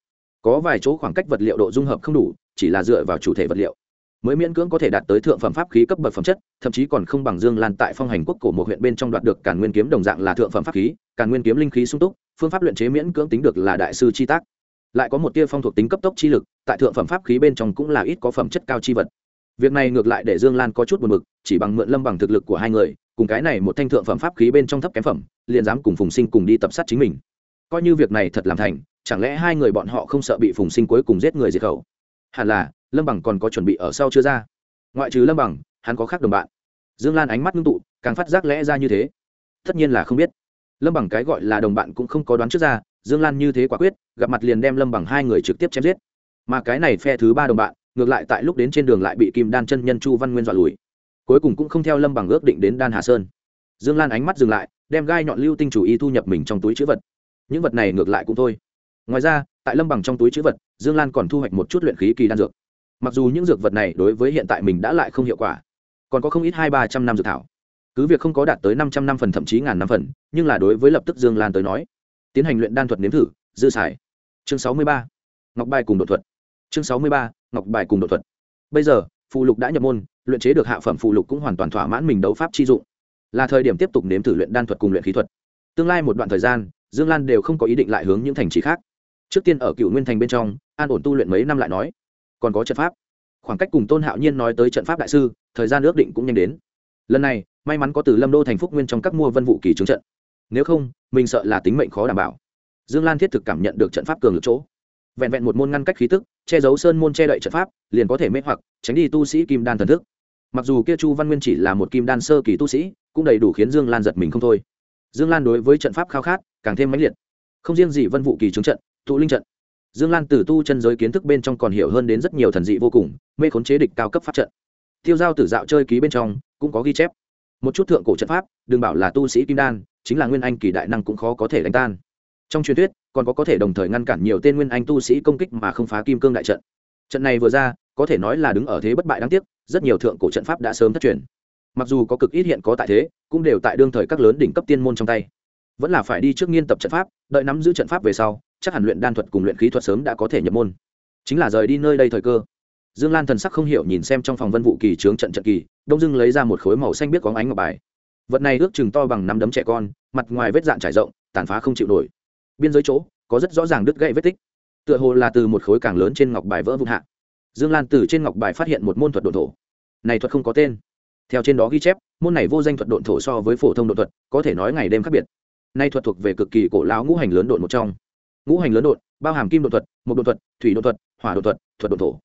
Có vài chỗ khoảng cách vật liệu độ dung hợp không đủ, chỉ là dựa vào chủ thể vật liệu. Mới miễn cưỡng có thể đạt tới thượng phẩm pháp khí cấp bậc phẩm chất, thậm chí còn không bằng dương lan tại phong hành quốc cổ một huyện bên trong đoạt được càn nguyên kiếm đồng dạng là thượng phẩm pháp khí, càn nguyên kiếm linh khí sung túc, phương pháp luyện chế miễn cưỡng tính được là đại sư chi tác. Lại có một tia phong thuộc tính cấp tốc chi lực, tại thượng phẩm pháp khí bên trong cũng là ít có phẩm chất cao chi vật việc này ngược lại để dương lan có chút buồn b ự c chỉ bằng mượn lâm bằng thực lực của hai người, cùng cái này một thanh thượng phẩm pháp khí bên trong thấp kém phẩm, liền dám cùng phùng sinh cùng đi tập sát chính mình. Coi như việc này thật làm thành, chẳng lẽ hai người bọn họ không sợ bị phùng sinh cuối cùng giết người diệt khẩu? Hẳn là, lâm bằng còn có chuẩn bị ở sau chưa ra? Ngoại trừ lâm bằng, hắn có khác đồng bạn. Dương lan ánh mắt ngưng tụ, càng phát giác lẽ ra như thế. Tất nhiên là không biết. Lâm bằng cái gọi là đồng bạn cũng không có đoán trước ra, dương lan như thế quả quyết, gặp mặt liền đem lâm bằng hai người trực tiếp chém giết. Mà cái này phe thứ ba đồng bạn ngược lại tại lúc đến trên đường lại bị kim đan chân nhân chu văn nguyên dọa lùi. Cuối cùng cũng không theo lâm bằng ước định đến đan hà sơn. Dương lan ánh mắt dừng lại, đem gai nhọn lưu tinh chủ y thu nhập mình trong túi chữ vật. Những vật này ngược lại cũng thôi. Ngoài ra, tại lâm bằng trong túi chữ vật, dương lan còn thu hoạch một chút luyện khí kỳ đan dược. Mặc dù những dược vật này đối với hiện tại mình đã lại không hiệu quả, còn có không ít hai ba trăm năm dược thảo. Cứ việc không có đạt tới năm trăm năm phần thậm chí ngàn năm phần, nhưng là đối với lập tức dương lan tới nói, tiến hành luyện đan thuật nếm thử, dư xài. Chương sáu mươi ba. Ngọc bài cùng đột thuật. Chương sáu mươi ba ngọc bài cùng đột thuật. Bây giờ phụ lục đã nhập môn, luyện chế được hạ phẩm phụ lục cũng hoàn toàn thỏa mãn mình đấu pháp chi dụng. Là thời điểm tiếp tục nếm thử luyện đan thuật cùng luyện khí thuật. Tương lai một đoạn thời gian, dương lan đều không có ý định lại hướng những thành trì khác. Trước tiên ở cựu nguyên thành bên trong, an ổn tu luyện mấy năm lại nói. Còn có trận pháp. Khoảng cách cùng tôn hạo nhiên nói tới trận pháp đại sư, thời gian ước định cũng nhanh đến. Lần này, may mắn có từ lâm đô thành phúc nguyên trong các mua vân vụ kỳ trướng trận. Nếu không, mình sợ là tính mệnh khó đảm bảo. Dương lan thiết thực cảm nhận được trận pháp cường lực chỗ vẹn vẹn một môn ngăn cách khí tức, che giấu sơn môn che đậy trận pháp, liền có thể mê hoặc, tránh đi tu sĩ kim đan thần thức. Mặc dù kia chu văn nguyên chỉ là một kim đan sơ kỳ tu sĩ, cũng đầy đủ khiến dương lan giật mình không thôi. Dương lan đối với trận pháp khao khát càng thêm mãnh liệt. Không riêng gì vân vụ kỳ trướng trận, thụ linh trận. Dương lan từ tu chân giới kiến thức bên trong còn hiểu hơn đến rất nhiều thần dị vô cùng, mê khốn chế địch cao cấp pháp trận. Tiêu giao tử dạo chơi ký bên trong, cũng có ghi chép. Một chút thượng cổ trận pháp, đừng bảo là tu sĩ kim đan, chính là nguyên anh kỳ đại năng cũng khó có thể đánh tan. Trong truyền thuyết còn có có thể đồng thời ngăn cản nhiều tên nguyên anh tu sĩ công kích mà không phá kim cương đại trận. Trận này vừa ra, có thể nói là đứng ở thế bất bại đáng tiếc, rất nhiều thượng cổ trận pháp đã sớm thất truyền. Mặc dù có cực ít hiện có tại thế, cũng đều tại đương thời các lớn đỉnh cấp tiên môn trong tay. Vẫn là phải đi trước nghiên tập trận pháp, đợi nắm giữ trận pháp về sau, chắc hẳn luyện đan thuật cùng luyện khí thuật sớm đã có thể nhập môn. Chính là rời đi nơi đây thời cơ. Dương lan thần sắc không hiểu nhìn xem trong phòng vân vụ kỳ trướng trận trận kỳ, đông dưng lấy ra một khối màu xanh biết có ánh ngọc bài. Vật này ước chừng to bằng năm đấm trẻ con, mặt ngoài vết dạn trải rộng, tàn phá không chịu nổi biên giới chỗ, có rất rõ ràng đứt gãy vết tích. Tựa hồ là từ một khối càng lớn trên ngọc bài vỡ vụn hạ. Dương lan từ trên ngọc bài phát hiện một môn thuật độn thổ. Này thuật không có tên. Theo trên đó ghi chép, môn này vô danh thuật độn thổ so với phổ thông độn thuật, có thể nói ngày đêm khác biệt. Nay thuật thuộc về cực kỳ cổ lão ngũ hành lớn độn một trong. Ngũ hành lớn độn, bao hàm kim độn thuật một độn thuật, thủy độn thuật, hỏa độn thuật thuật độn thổ.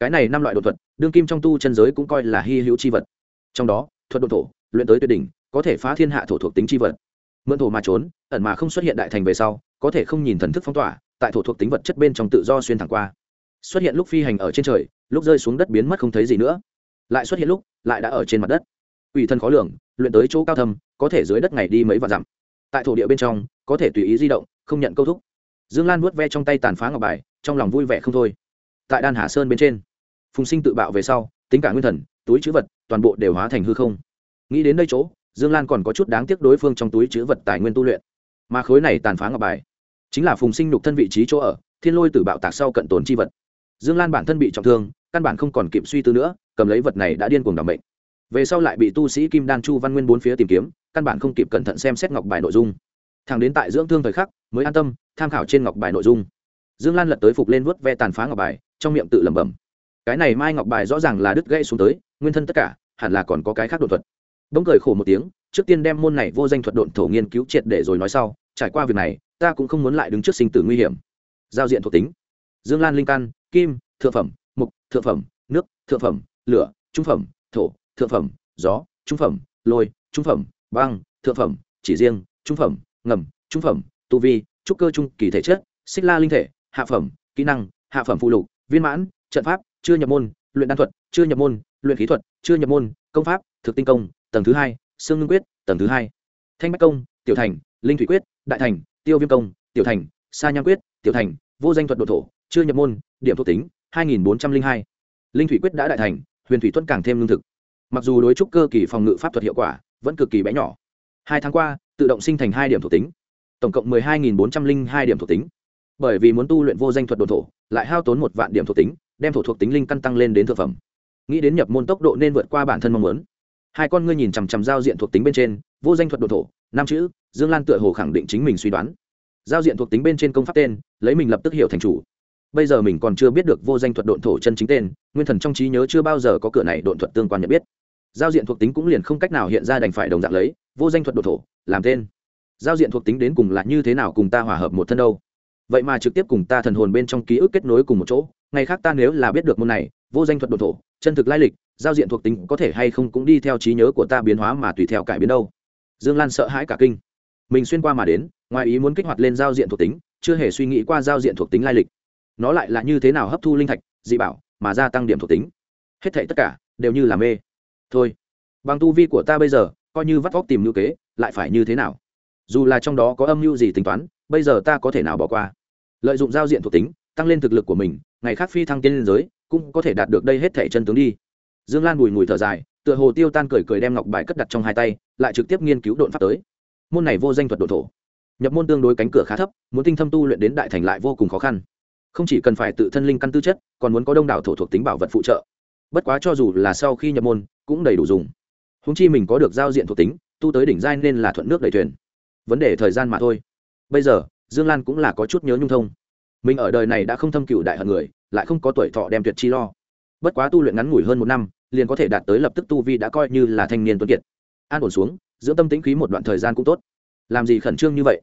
Cái này năm loại độn thuật, đương kim trong tu chân giới cũng coi là hy hữu chi vật. Trong đó, thuật độn thổ, luyện tới tuyệt đỉnh, có thể phá thiên hạ thổ thuộc tính chi vật mượn thổ mà trốn, ẩn mà không xuất hiện đại thành về sau, có thể không nhìn thần thức phong tỏa, tại thổ thuộc tính vật chất bên trong tự do xuyên thẳng qua. Xuất hiện lúc phi hành ở trên trời, lúc rơi xuống đất biến mất không thấy gì nữa. Lại xuất hiện lúc, lại đã ở trên mặt đất. Ủy thân khó lường, luyện tới chỗ cao thâm, có thể dưới đất ngày đi mấy vạn dặm. Tại thổ địa bên trong, có thể tùy ý di động, không nhận câu thúc. Dương lan vuốt ve trong tay tàn phá ngọc bài, trong lòng vui vẻ không thôi. Tại đan hà sơn bên trên, phùng sinh tự bạo về sau, tính cả nguyên thần, túi chữ vật, toàn bộ đều hóa thành hư không. Nghĩ đến đây chỗ dương lan còn có chút đáng tiếc đối phương trong túi chữ vật tài nguyên tu luyện. Mà khối này tàn phá ngọc bài, chính là phùng sinh nhục thân vị trí chỗ ở, thiên lôi tử bạo tạc sau cận tồn chi vật. Dương lan bản thân bị trọng thương, căn bản không còn kịp suy tư nữa, cầm lấy vật này đã điên cuồng đảm bệnh về sau lại bị tu sĩ kim đan chu văn nguyên bốn phía tìm kiếm, căn bản không kịp cẩn thận xem xét ngọc bài nội dung. Thằng đến tại dưỡng thương thời khắc, mới an tâm, tham khảo trên ngọc bài nội dung. Dương lan lật tới phục lên vớt ve tàn phá ngọc bài, trong miệng tự lẩm bẩm. Cái này mai ngọc bài rõ ràng là đứt gãy xuống tới, nguyên thân tất cả, hẳn là còn có cái khác đột thuật bỗng cười khổ một tiếng, trước tiên đem môn này vô danh thuật độn thổ nghiên cứu triệt để rồi nói sau, trải qua việc này, ta cũng không muốn lại đứng trước sinh tử nguy hiểm. Giao diện thuộc tính. Dương lan linh căn, kim, thượng phẩm, mục, thượng phẩm, nước, thượng phẩm, lửa, trung phẩm, thổ, thượng phẩm, gió, trung phẩm, lôi, trung phẩm, băng, thượng phẩm, chỉ riêng, trung phẩm, ngầm, trung phẩm, tu vi, trúc cơ trung kỳ thể chất, xích la linh thể, hạ phẩm, kỹ năng, hạ phẩm phụ lục, viên mãn, trận pháp, chưa nhập môn, luyện đan thuật, chưa nhập môn, luyện khí thuật, chưa nhập môn, công pháp, thực tinh công tầng thứ hai, Sương ngưng quyết, tầng thứ hai. Thanh bách công, tiểu thành, linh thủy quyết, đại thành, tiêu viêm công, tiểu thành, sa nham quyết, tiểu thành, vô danh thuật độ thổ, chưa nhập môn, điểm thuộc tính, hai nghìn bốn trăm linh hai. Linh thủy quyết đã đại thành, huyền thủy tuân càng thêm lương thực. Mặc dù đối trúc cơ kỳ phòng ngự pháp thuật hiệu quả vẫn cực kỳ bé nhỏ. Hai tháng qua, tự động sinh thành hai điểm thuộc tính. Tổng cộng mười hai nghìn bốn trăm linh hai điểm thuộc tính. Bởi vì muốn tu luyện vô danh thuật độ thổ, lại hao tốn một vạn điểm thuộc tính, đem thổ thuộc tính linh căn tăng lên đến thực phẩm. Nghĩ đến nhập môn tốc độ nên vượt qua bản thân mong muốn hai con ngươi nhìn chằm chằm giao diện thuộc tính bên trên, vô danh thuật đồ thổ năm chữ, dương lan tựa hồ khẳng định chính mình suy đoán. Giao diện thuộc tính bên trên công pháp tên, lấy mình lập tức hiểu thành chủ. Bây giờ mình còn chưa biết được vô danh thuật độn thổ chân chính tên, nguyên thần trong trí nhớ chưa bao giờ có cửa này độn thuật tương quan nhận biết. Giao diện thuộc tính cũng liền không cách nào hiện ra đành phải đồng dạng lấy, vô danh thuật độn thổ, làm tên. Giao diện thuộc tính đến cùng là như thế nào cùng ta hòa hợp một thân đâu? Vậy mà trực tiếp cùng ta thần hồn bên trong ký ức kết nối cùng một chỗ, ngày khác ta nếu là biết được môn này, vô danh thuật độn thổ, chân thực lai lịch giao diện thuộc tính có thể hay không cũng đi theo trí nhớ của ta biến hóa mà tùy theo cải biến đâu. Dương lan sợ hãi cả kinh. Mình xuyên qua mà đến, ngoài ý muốn kích hoạt lên giao diện thuộc tính, chưa hề suy nghĩ qua giao diện thuộc tính lai lịch. Nó lại là như thế nào hấp thu linh thạch, dị bảo, mà gia tăng điểm thuộc tính. Hết thảy tất cả đều như là mê. Thôi, bằng tu vi của ta bây giờ, coi như vắt vóc tìm ngữ kế, lại phải như thế nào? Dù là trong đó có âm mưu gì tính toán, bây giờ ta có thể nào bỏ qua? Lợi dụng giao diện thuộc tính, tăng lên thực lực của mình, ngày khác phi thăng tiên liên giới, cũng có thể đạt được đây hết thảy chân tướng đi dương lan bùi mùi thở dài, tựa hồ tiêu tan cười cười đem ngọc bài cất đặt trong hai tay, lại trực tiếp nghiên cứu đột pháp tới. Môn này vô danh thuật độ thổ. Nhập môn tương đối cánh cửa khá thấp, muốn tinh thâm tu luyện đến đại thành lại vô cùng khó khăn. Không chỉ cần phải tự thân linh căn tư chất, còn muốn có đông đảo thổ thuộc tính bảo vật phụ trợ. Bất quá cho dù là sau khi nhập môn, cũng đầy đủ dùng. Húng chi mình có được giao diện thuộc tính, tu tới đỉnh giai nên là thuận nước đầy thuyền. Vấn đề thời gian mà thôi. Bây giờ, dương lan cũng là có chút nhớ nhung thông. Mình ở đời này đã không thâm cựu đại hận người, lại không có tuổi thọ đem tuyệt chi lo bất quá tu luyện ngắn ngủi hơn một năm, liền có thể đạt tới lập tức tu vi đã coi như là thanh niên tuấn kiệt. An ổn xuống, dưỡng tâm tĩnh khí một đoạn thời gian cũng tốt. Làm gì khẩn trương như vậy?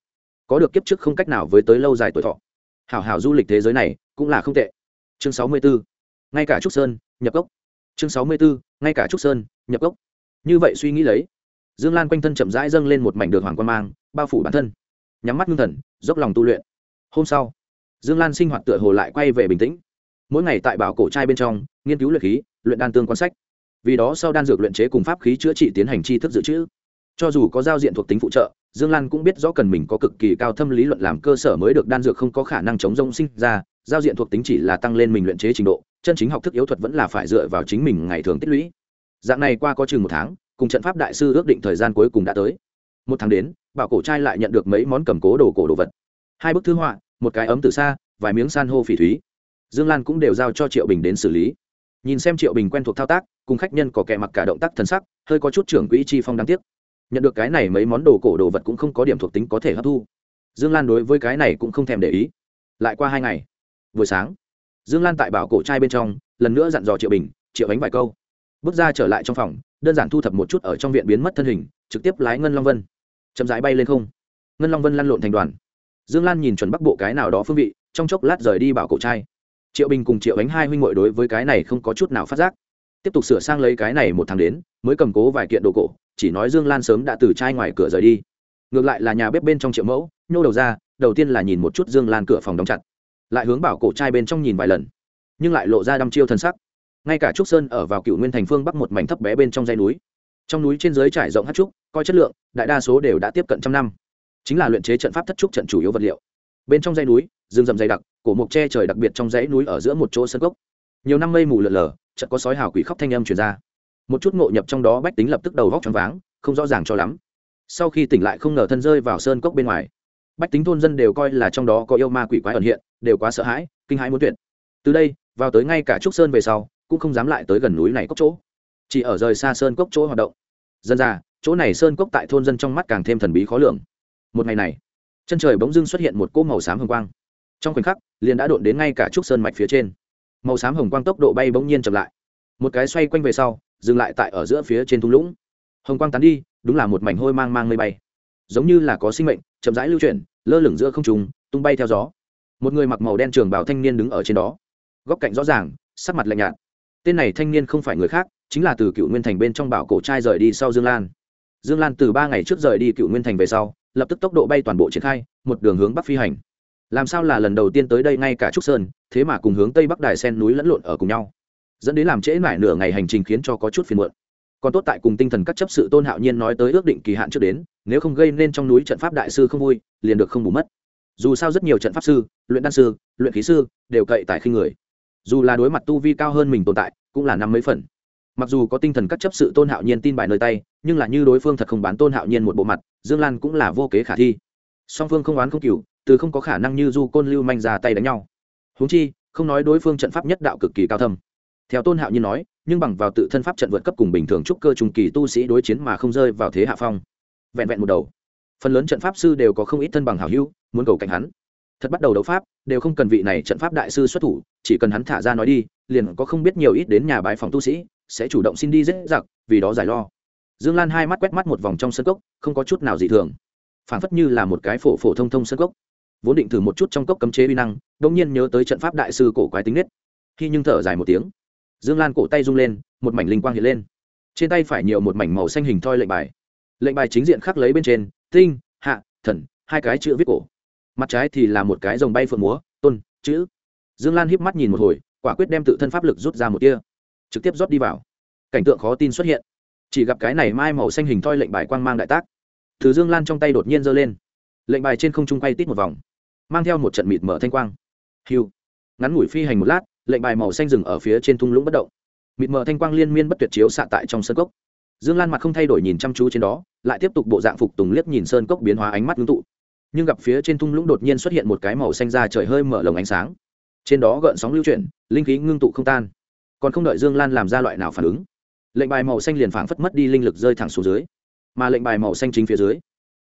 Có được kiếp trước không cách nào với tới lâu dài tuổi thọ. Hảo hảo du lịch thế giới này, cũng là không tệ. Chương sáu mươi 64. ngay cả trúc sơn, nhập gốc chương sáu mươi 64. ngay cả trúc sơn, nhập gốc như vậy suy nghĩ lấy, dương lan quanh thân chậm rãi dâng lên một mảnh được hoàng quan mang, bao phủ bản thân. Nhắm mắt ngưng thần, dốc lòng tu luyện. Hôm sau, dương lan sinh hoạt tựa hồ lại quay về bình tĩnh mỗi ngày tại bảo cổ trai bên trong, nghiên cứu luyện khí, luyện đan tương quan sách. Vì đó sau đan dược luyện chế cùng pháp khí chữa trị tiến hành chi thức dự trữ. Cho dù có giao diện thuộc tính phụ trợ, dương lan cũng biết rõ cần mình có cực kỳ cao thâm lý luận làm cơ sở mới được đan dược không có khả năng chống rông sinh ra, giao diện thuộc tính chỉ là tăng lên mình luyện chế trình độ, chân chính học thức yếu thuật vẫn là phải dựa vào chính mình ngày thường tích lũy. Dạng này qua có chừng một tháng, cùng trận pháp đại sư ước định thời gian cuối cùng đã tới. Một tháng đến, bảo cổ trai lại nhận được mấy món cầm cố đồ cổ đồ vật. Hai bức thư họa, một cái ấm từ xa, vài miếng san hô phỉ thúy dương lan cũng đều giao cho triệu bình đến xử lý. Nhìn xem triệu bình quen thuộc thao tác, cùng khách nhân có kẻ mặc cả động tác thần sắc, hơi có chút trưởng quỹ chi phong đáng tiếc. Nhận được cái này mấy món đồ cổ đồ vật cũng không có điểm thuộc tính có thể hấp thu. Dương lan đối với cái này cũng không thèm để ý. Lại qua hai ngày, buổi sáng, dương lan tại bảo cổ trai bên trong, lần nữa dặn dò triệu bình, triệu ánh vài câu. Bước ra trở lại trong phòng, đơn giản thu thập một chút ở trong viện biến mất thân hình, trực tiếp lái ngân long vân. Chậm rãi bay lên không. Ngân long vân lăn lộn thành đoàn. Dương lan nhìn chuẩn bắc bộ cái nào đó phương vị, trong chốc lát rời đi bảo cổ trai triệu bình cùng triệu ánh hai huynh ngội đối với cái này không có chút nào phát giác. Tiếp tục sửa sang lấy cái này một tháng đến, mới cầm cố vài kiện đồ cổ, chỉ nói dương lan sớm đã từ trai ngoài cửa rời đi. Ngược lại là nhà bếp bên trong triệu mẫu, nhô đầu ra, đầu tiên là nhìn một chút dương lan cửa phòng đóng chặt. Lại hướng bảo cổ trai bên trong nhìn vài lần, nhưng lại lộ ra đăm chiêu thân sắc. Ngay cả trúc sơn ở vào cựu nguyên thành phương bắc một mảnh thấp bé bên trong dãy núi. Trong núi trên dưới trải rộng hát trúc, coi chất lượng, đại đa số đều đã tiếp cận trăm năm. Chính là luyện chế trận pháp thất trúc trận chủ yếu vật liệu bên trong dãy núi rừng rậm dày đặc cổ mộc tre trời đặc biệt trong dãy núi ở giữa một chỗ sân cốc, nhiều năm mây mù lợn lờ chợt có sói hào quỷ khóc thanh âm truyền ra. Một chút ngộ nhập trong đó bách tính lập tức đầu vóc choáng váng không rõ ràng cho lắm. Sau khi tỉnh lại không ngờ thân rơi vào sơn cốc bên ngoài. Bách tính thôn dân đều coi là trong đó có yêu ma quỷ quái ẩn hiện đều quá sợ hãi kinh hãi muốn tuyệt. Từ đây vào tới ngay cả trúc sơn về sau cũng không dám lại tới gần núi này cốc chỗ. Chỉ ở rời xa sơn cốc chỗ hoạt động. Dân ra chỗ này sơn cốc tại thôn dân trong mắt càng thêm thần bí khó lường. Một ngày này chân trời bỗng dưng xuất hiện một cỗ màu xám hồng quang. Trong khoảnh khắc, liền đã đột đến ngay cả trúc sơn mạch phía trên. Màu xám hồng quang tốc độ bay bỗng nhiên chậm lại. Một cái xoay quanh về sau, dừng lại tại ở giữa phía trên thung lũng. Hồng quang tán đi, đúng là một mảnh hôi mang mang mây bay. Giống như là có sinh mệnh, chậm rãi lưu chuyển, lơ lửng giữa không trùng tung bay theo gió. Một người mặc màu đen trường bảo thanh niên đứng ở trên đó. Góc cạnh rõ ràng, sắc mặt lạnh nhạt. Tên này thanh niên không phải người khác, chính là từ cựu nguyên thành bên trong bảo cổ trai rời đi sau dương lan. Dương lan từ ba ngày trước rời đi cựu nguyên thành về sau lập tức tốc độ bay toàn bộ triển khai, một đường hướng bắc phi hành. Làm sao là lần đầu tiên tới đây ngay cả trúc sơn, thế mà cùng hướng tây bắc đài sen núi lẫn lộn ở cùng nhau. Dẫn đến làm trễ mãi nửa ngày hành trình khiến cho có chút phiền muộn. Còn tốt tại cùng tinh thần các chấp sự tôn hạo nhiên nói tới ước định kỳ hạn trước đến, nếu không gây nên trong núi trận pháp đại sư không vui, liền được không bù mất. Dù sao rất nhiều trận pháp sư, luyện đan sư, luyện khí sư, đều cậy tại khi người. Dù là đối mặt tu vi cao hơn mình tồn tại, cũng là năm mấy phần mặc dù có tinh thần các chấp sự tôn hạo nhiên tin bài nơi tay, nhưng là như đối phương thật không bán tôn hạo nhiên một bộ mặt, dương lan cũng là vô kế khả thi. Song phương không oán không cựu từ không có khả năng như du côn lưu manh ra tay đánh nhau. Húng chi, không nói đối phương trận pháp nhất đạo cực kỳ cao thâm. Theo tôn hạo nhiên nói, nhưng bằng vào tự thân pháp trận vượt cấp cùng bình thường trúc cơ trùng kỳ tu sĩ đối chiến mà không rơi vào thế hạ phong. Vẹn vẹn một đầu. Phần lớn trận pháp sư đều có không ít thân bằng hảo hữu, muốn cầu cảnh hắn. Thật bắt đầu đấu pháp, đều không cần vị này trận pháp đại sư xuất thủ, chỉ cần hắn thả ra nói đi, liền có không biết nhiều ít đến nhà bãi phòng tu sĩ sẽ chủ động xin đi dễ giặc vì đó giải lo. Dương lan hai mắt quét mắt một vòng trong sân cốc, không có chút nào dị thường. Phảng phất như là một cái phổ phổ thông thông sân cốc. Vốn định thử một chút trong cốc cấm chế uy năng đông nhiên nhớ tới trận pháp đại sư cổ quái tính nết. Khi nhưng thở dài một tiếng, dương lan cổ tay rung lên, một mảnh linh quang hiện lên. Trên tay phải nhiều một mảnh màu xanh hình thoi lệnh bài. Lệnh bài chính diện khắc lấy bên trên, tinh, hạ, thần, hai cái chữ viết cổ. Mặt trái thì là một cái dòng bay phượng múa, tôn, chữ. Dương lan híp mắt nhìn một hồi, quả quyết đem tự thân pháp lực rút ra một tia trực tiếp rót đi vào. Cảnh tượng khó tin xuất hiện. Chỉ gặp cái này mai màu xanh hình thoi lệnh bài quang mang đại tác. Thứ dương lan trong tay đột nhiên giơ lên. Lệnh bài trên không trung quay tít một vòng, mang theo một trận mịt mở thanh quang. Hiu. Ngắn ngủi phi hành một lát, lệnh bài màu xanh rừng ở phía trên thung lũng bất động. Mịt mở thanh quang liên miên bất tuyệt chiếu xạ tại trong sân cốc. Dương lan mặt không thay đổi nhìn chăm chú trên đó, lại tiếp tục bộ dạng phục tùng liếc nhìn sơn cốc biến hóa ánh mắt ngưng tụ. Nhưng gặp phía trên thung lũng đột nhiên xuất hiện một cái màu xanh ra trời hơi mở lồng ánh sáng. Trên đó gợn sóng lưu chuyển, linh khí ngưng tụ không tan còn không đợi dương lan làm ra loại nào phản ứng, lệnh bài màu xanh liền phảng phất mất đi linh lực rơi thẳng xuống dưới, mà lệnh bài màu xanh chính phía dưới,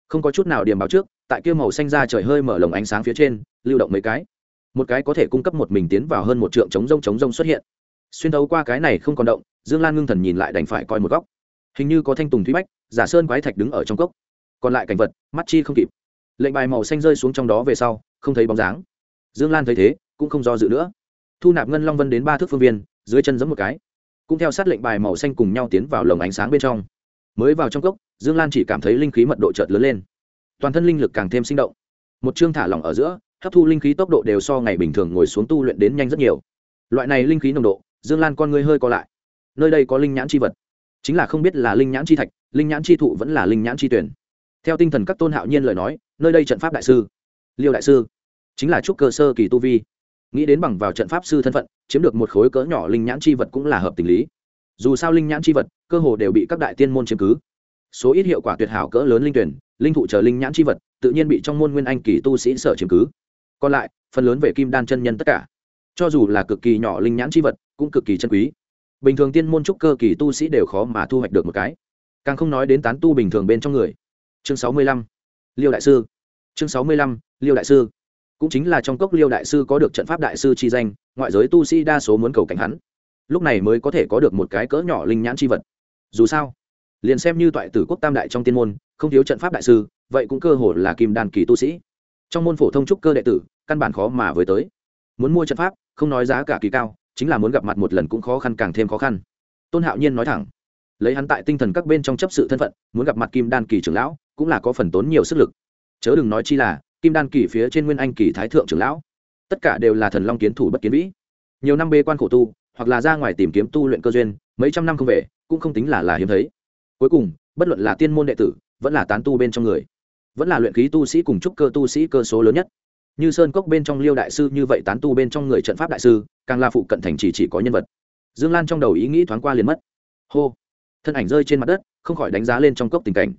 không có chút nào điểm báo trước, tại kia màu xanh ra trời hơi mở lồng ánh sáng phía trên, lưu động mấy cái, một cái có thể cung cấp một mình tiến vào hơn một trượng chống rông chống rông xuất hiện. Xuyên thấu qua cái này không còn động, dương lan ngưng thần nhìn lại đành phải coi một góc. Hình như có thanh tùng thúy bách, giả sơn quái thạch đứng ở trong cốc. Còn lại cảnh vật, mắt chi không kịp. Lệnh bài màu xanh rơi xuống trong đó về sau, không thấy bóng dáng. Dương lan thấy thế, cũng không do dự nữa. Thu nạp ngân long vân đến ba thước phương viên dưới chân giẫm một cái. Cũng theo sát lệnh bài màu xanh cùng nhau tiến vào lồng ánh sáng bên trong. Mới vào trong cốc, dương lan chỉ cảm thấy linh khí mật độ chợt lớn lên. Toàn thân linh lực càng thêm sinh động. Một chương thả lỏng ở giữa, hấp thu linh khí tốc độ đều so ngày bình thường ngồi xuống tu luyện đến nhanh rất nhiều. Loại này linh khí nồng độ, dương lan con ngươi hơi co lại. Nơi đây có linh nhãn c h i vật. Chính là không biết là linh nhãn c h i thạch, linh nhãn c h i thụ vẫn là linh nhãn c h i tuyển. Theo tinh thần các tôn hạo nhiên lời nói, nơi đây trận pháp đại sư. Liêu đại sư, chính là trúc cơ sơ kỳ tu vi nghĩ đến bằng vào trận pháp sư thân phận, chiếm được một khối cỡ nhỏ linh nhãn chi vật cũng là hợp tình lý. Dù sao linh nhãn chi vật, cơ hồ đều bị các đại tiên môn chiếm cứ. Số ít hiệu quả tuyệt hảo cỡ lớn linh tuyển, linh thụ chờ linh nhãn chi vật, tự nhiên bị trong môn nguyên anh kỳ tu sĩ sở chiếm cứ. Còn lại, phần lớn về kim đan chân nhân tất cả. Cho dù là cực kỳ nhỏ linh nhãn chi vật, cũng cực kỳ chân quý. Bình thường tiên môn trúc cơ kỳ tu sĩ đều khó mà thu hoạch được một cái. Càng không nói đến tán tu bình thường bên trong người. Chương sáu mươi lăm. Liêu đại sư. Chương sáu mươi lăm. Liêu đại sư cũng chính là trong cốc liêu đại sư có được trận pháp đại sư chi danh, ngoại giới tu sĩ đa số muốn cầu cảnh hắn. Lúc này mới có thể có được một cái cỡ nhỏ linh nhãn chi vật. Dù sao, liền xem như toại tử quốc tam đại trong tiên môn, không thiếu trận pháp đại sư, vậy cũng cơ hồ là kim đàn kỳ tu sĩ. Trong môn phổ thông trúc cơ đệ tử, căn bản khó mà với tới. Muốn mua trận pháp, không nói giá cả kỳ cao, chính là muốn gặp mặt một lần cũng khó khăn càng thêm khó khăn. Tôn hạo nhiên nói thẳng, lấy hắn tại tinh thần các bên trong chấp sự thân phận, muốn gặp mặt kim đan kỳ trưởng lão, cũng là có phần tốn nhiều sức lực. Chớ đừng nói chi là kim đan kỳ phía trên nguyên anh kỳ thái thượng trưởng lão. Tất cả đều là thần long kiến thủ bất kiến vĩ. Nhiều năm bê quan khổ tu, hoặc là ra ngoài tìm kiếm tu luyện cơ duyên, mấy trăm năm không về, cũng không tính là là hiếm thấy. Cuối cùng, bất luận là tiên môn đệ tử, vẫn là tán tu bên trong người, vẫn là luyện khí tu sĩ cùng trúc cơ tu sĩ cơ số lớn nhất. Như sơn cốc bên trong liêu đại sư như vậy tán tu bên trong người trận pháp đại sư, càng là phụ cận thành chỉ chỉ có nhân vật. Dương lan trong đầu ý nghĩ thoáng qua liền mất. Hô! Thân ảnh rơi trên mặt đất, không khỏi đánh giá lên trong cốc tình cảnh.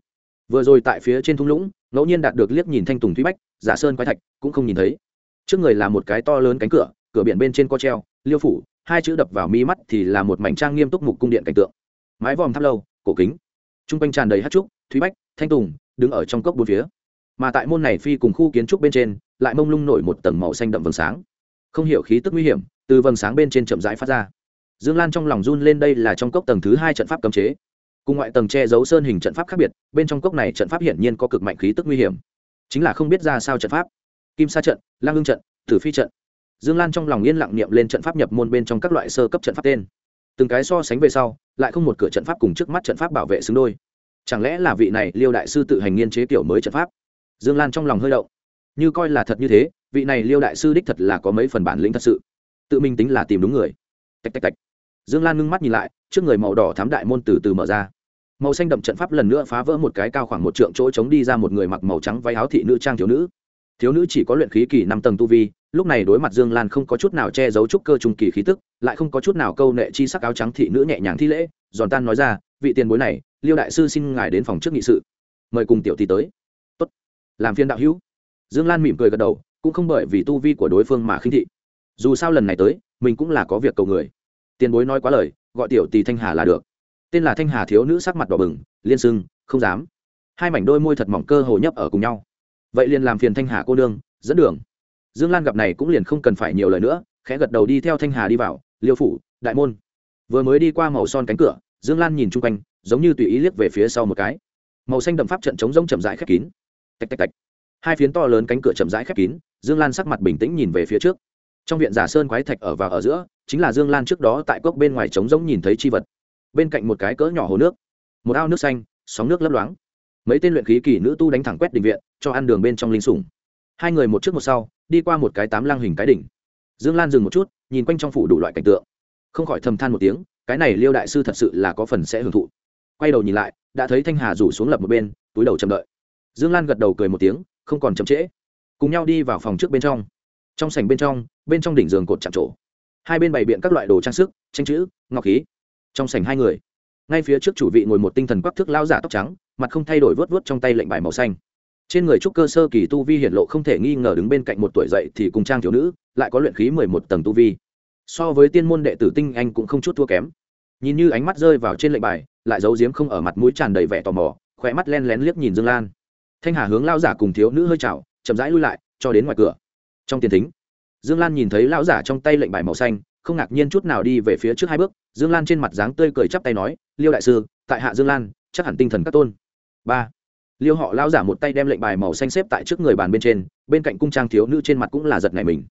Vừa rồi tại phía trên thung lũng, ngẫu nhiên đạt được liếc nhìn thanh tùng thúy bách giả sơn quái thạch, cũng không nhìn thấy. Trước người là một cái to lớn cánh cửa cửa biển bên trên co treo, liêu phủ, hai chữ đập vào mi mắt thì là một mảnh trang nghiêm túc mục cung điện cảnh tượng. Mái vòm tháp lâu, cổ kính. T r u n g quanh tràn đầy hát trúc thúy bách, thanh tùng, đứng ở trong cốc bốn phía. Mà tại môn này phi cùng khu kiến trúc bên trên, lại mông lung nổi một tầng màu xanh đậm vầng sáng. Không hiểu khí tức nguy hiểm, từ vầng sáng bên trên chậm rãi phát ra. Dương lan trong lòng run lên đây là trong cốc tầng thứ hai trận pháp cấm chế. Cùng ngoại tầng che giấu sơn hình trận pháp khác biệt, bên trong cốc này trận pháp hiển nhiên có cực mạnh khí tức nguy hiểm chính là không biết ra sao trận pháp. Kim sa trận lang hương trận, tử phi trận. Dương lan trong lòng yên lặng niệm lên trận pháp nhập môn bên trong các loại sơ cấp trận pháp tên. Từng cái so sánh về sau, lại không một cửa trận pháp cùng trước mắt trận pháp bảo vệ xứng đôi. Chẳng lẽ là vị này liêu đại sư tự hành nghiên chế kiểu mới trận pháp? Dương lan trong lòng hơi động. Như coi là thật như thế, vị này liêu đại sư đích thật là có mấy phần bản lĩnh thật sự. Tự mình tính là tìm đúng người. Tạch tạch tạch. Dương lan ngưng mắt nhìn lại, trước người màu đỏ thám đại môn từ từ mở ra màu xanh đậm trận pháp lần nữa phá vỡ một cái cao khoảng một trượng chỗ chống đi ra một người mặc màu trắng váy áo thị nữ trang thiếu nữ. Thiếu nữ chỉ có luyện khí kỳ năm tầng tu vi, lúc này đối mặt dương lan không có chút nào che giấu trúc cơ trung kỳ khí tức, lại không có chút nào câu nệ chi sắc áo trắng thị nữ nhẹ nhàng thi lễ, giòn tan nói ra, vị tiền bối này, liêu đại sư xin ngài đến phòng trước nghị sự. Mời cùng tiểu tỷ tới. Tốt. Làm phiên đạo hữu. Dương lan mỉm cười gật đầu, cũng không bởi vì tu vi của đối phương mà khinh thị. Dù sao lần này tới, mình cũng là có việc cầu người. Tiền bối nói quá lời, gọi tiểu tỷ thanh hà là được tên là thanh hà thiếu nữ sắc mặt đỏ bừng, liên sưng không dám. Hai mảnh đôi môi thật mỏng cơ hồ nhấp ở cùng nhau. Vậy liền làm phiền thanh hà cô nương, dẫn đường. Dương lan gặp này cũng liền không cần phải nhiều lời nữa, khẽ gật đầu đi theo thanh hà đi vào, liêu phủ, đại môn. Vừa mới đi qua màu son cánh cửa, dương lan nhìn chung quanh, giống như tùy ý liếc về phía sau một cái. Màu xanh đậm pháp trận chống rông chậm rãi khép kín. Tạch tạch tạch. Hai phiến to lớn cánh cửa chậm rãi khép kín, dương lan sắc mặt bình tĩnh nhìn về phía trước. Trong viện giả sơn quái thạch ở và ở giữa, chính là dương lan trước đó tại cốc bên ngoài trống rỗng nhìn thấy chi vật bên cạnh một cái cỡ nhỏ hồ nước, một ao nước xanh, sóng nước lấp loáng. Mấy tên luyện khí kỳ nữ tu đánh thẳng quét đình viện, cho ăn đường bên trong linh sủng. Hai người một trước một sau, đi qua một cái tám lang hình cái đỉnh. Dương lan dừng một chút, nhìn quanh trong phủ đủ loại cảnh tượng. Không khỏi thầm than một tiếng, cái này liêu đại sư thật sự là có phần sẽ hưởng thụ. Quay đầu nhìn lại, đã thấy thanh hà rủ xuống lập một bên, túi đầu chậm đợi. Dương lan gật đầu cười một tiếng, không còn chậm trễ. Cùng nhau đi vào phòng trước bên trong. Trong sảnh bên trong bên trong đỉnh giường cột chạm trổ. Hai bên bày biện các loại đồ trang sức, tranh chữ, ngọc khí trong sảnh hai người. Ngay phía trước chủ vị ngồi một tinh thần quắc thước lao giả tóc trắng, mặt không thay đổi vớt vớt trong tay lệnh bài màu xanh. Trên người trúc cơ sơ kỳ tu vi hiện lộ không thể nghi ngờ đứng bên cạnh một tuổi dậy thì cùng trang thiếu nữ, lại có luyện khí mười một tầng tu vi. So với tiên môn đệ tử tinh anh cũng không chút thua kém. Nhìn như ánh mắt rơi vào trên lệnh bài, lại giấu giếm không ở mặt mũi tràn đầy vẻ tò mò khỏe mắt len lén liếc nhìn dương lan. Thanh hà hướng lao giả cùng thiếu nữ hơi chào, chậm rãi lui lại, cho đến ngoài cửa. Trong tiền thính, dương lan nhìn thấy lão giả trong tay lệnh bài màu xanh không ngạc nhiên chút nào đi về phía trước hai bước, dương lan trên mặt dáng tươi cười chắp tay nói, liêu đại sư, tại hạ dương lan, chắc hẳn tinh thần các tôn. Ba. Liêu họ lão giả một tay đem lệnh bài màu xanh xếp tại trước người bàn bên trên, bên cạnh cung trang thiếu nữ trên mặt cũng là giật này mình.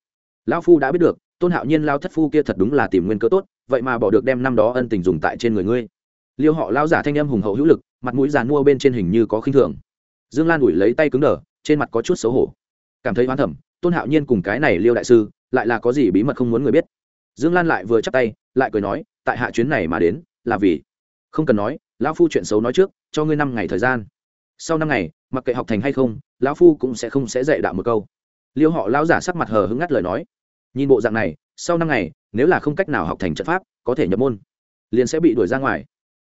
Lão phu đã biết được, tôn hạo nhiên lao thất phu kia thật đúng là tìm nguyên cơ tốt, vậy mà bỏ được đem năm đó ân tình dùng tại trên người ngươi. Liêu họ lão giả thanh em hùng hậu hữu lực, mặt mũi giàn mua bên trên hình như có khinh thường. Dương lan ủi lấy tay cứng đờ, trên mặt có chút xấu hổ. Cảm thấy hoán thẩm tôn hạo nhiên cùng cái này liêu đại sư, lại là có gì bí mật không muốn người biết dương lan lại vừa chắp tay, lại cười nói, tại hạ chuyến này mà đến, là vì không cần nói, lão phu chuyện xấu nói trước, cho ngươi năm ngày thời gian. Sau năm ngày, mặc kệ học thành hay không, lão phu cũng sẽ không sẽ dạy đạo một câu. Liêu họ lão giả sắc mặt hờ hứng ngắt lời nói, nhìn bộ dạng này, sau năm ngày, nếu là không cách nào học thành trận pháp, có thể nhập môn, liền sẽ bị đuổi ra ngoài.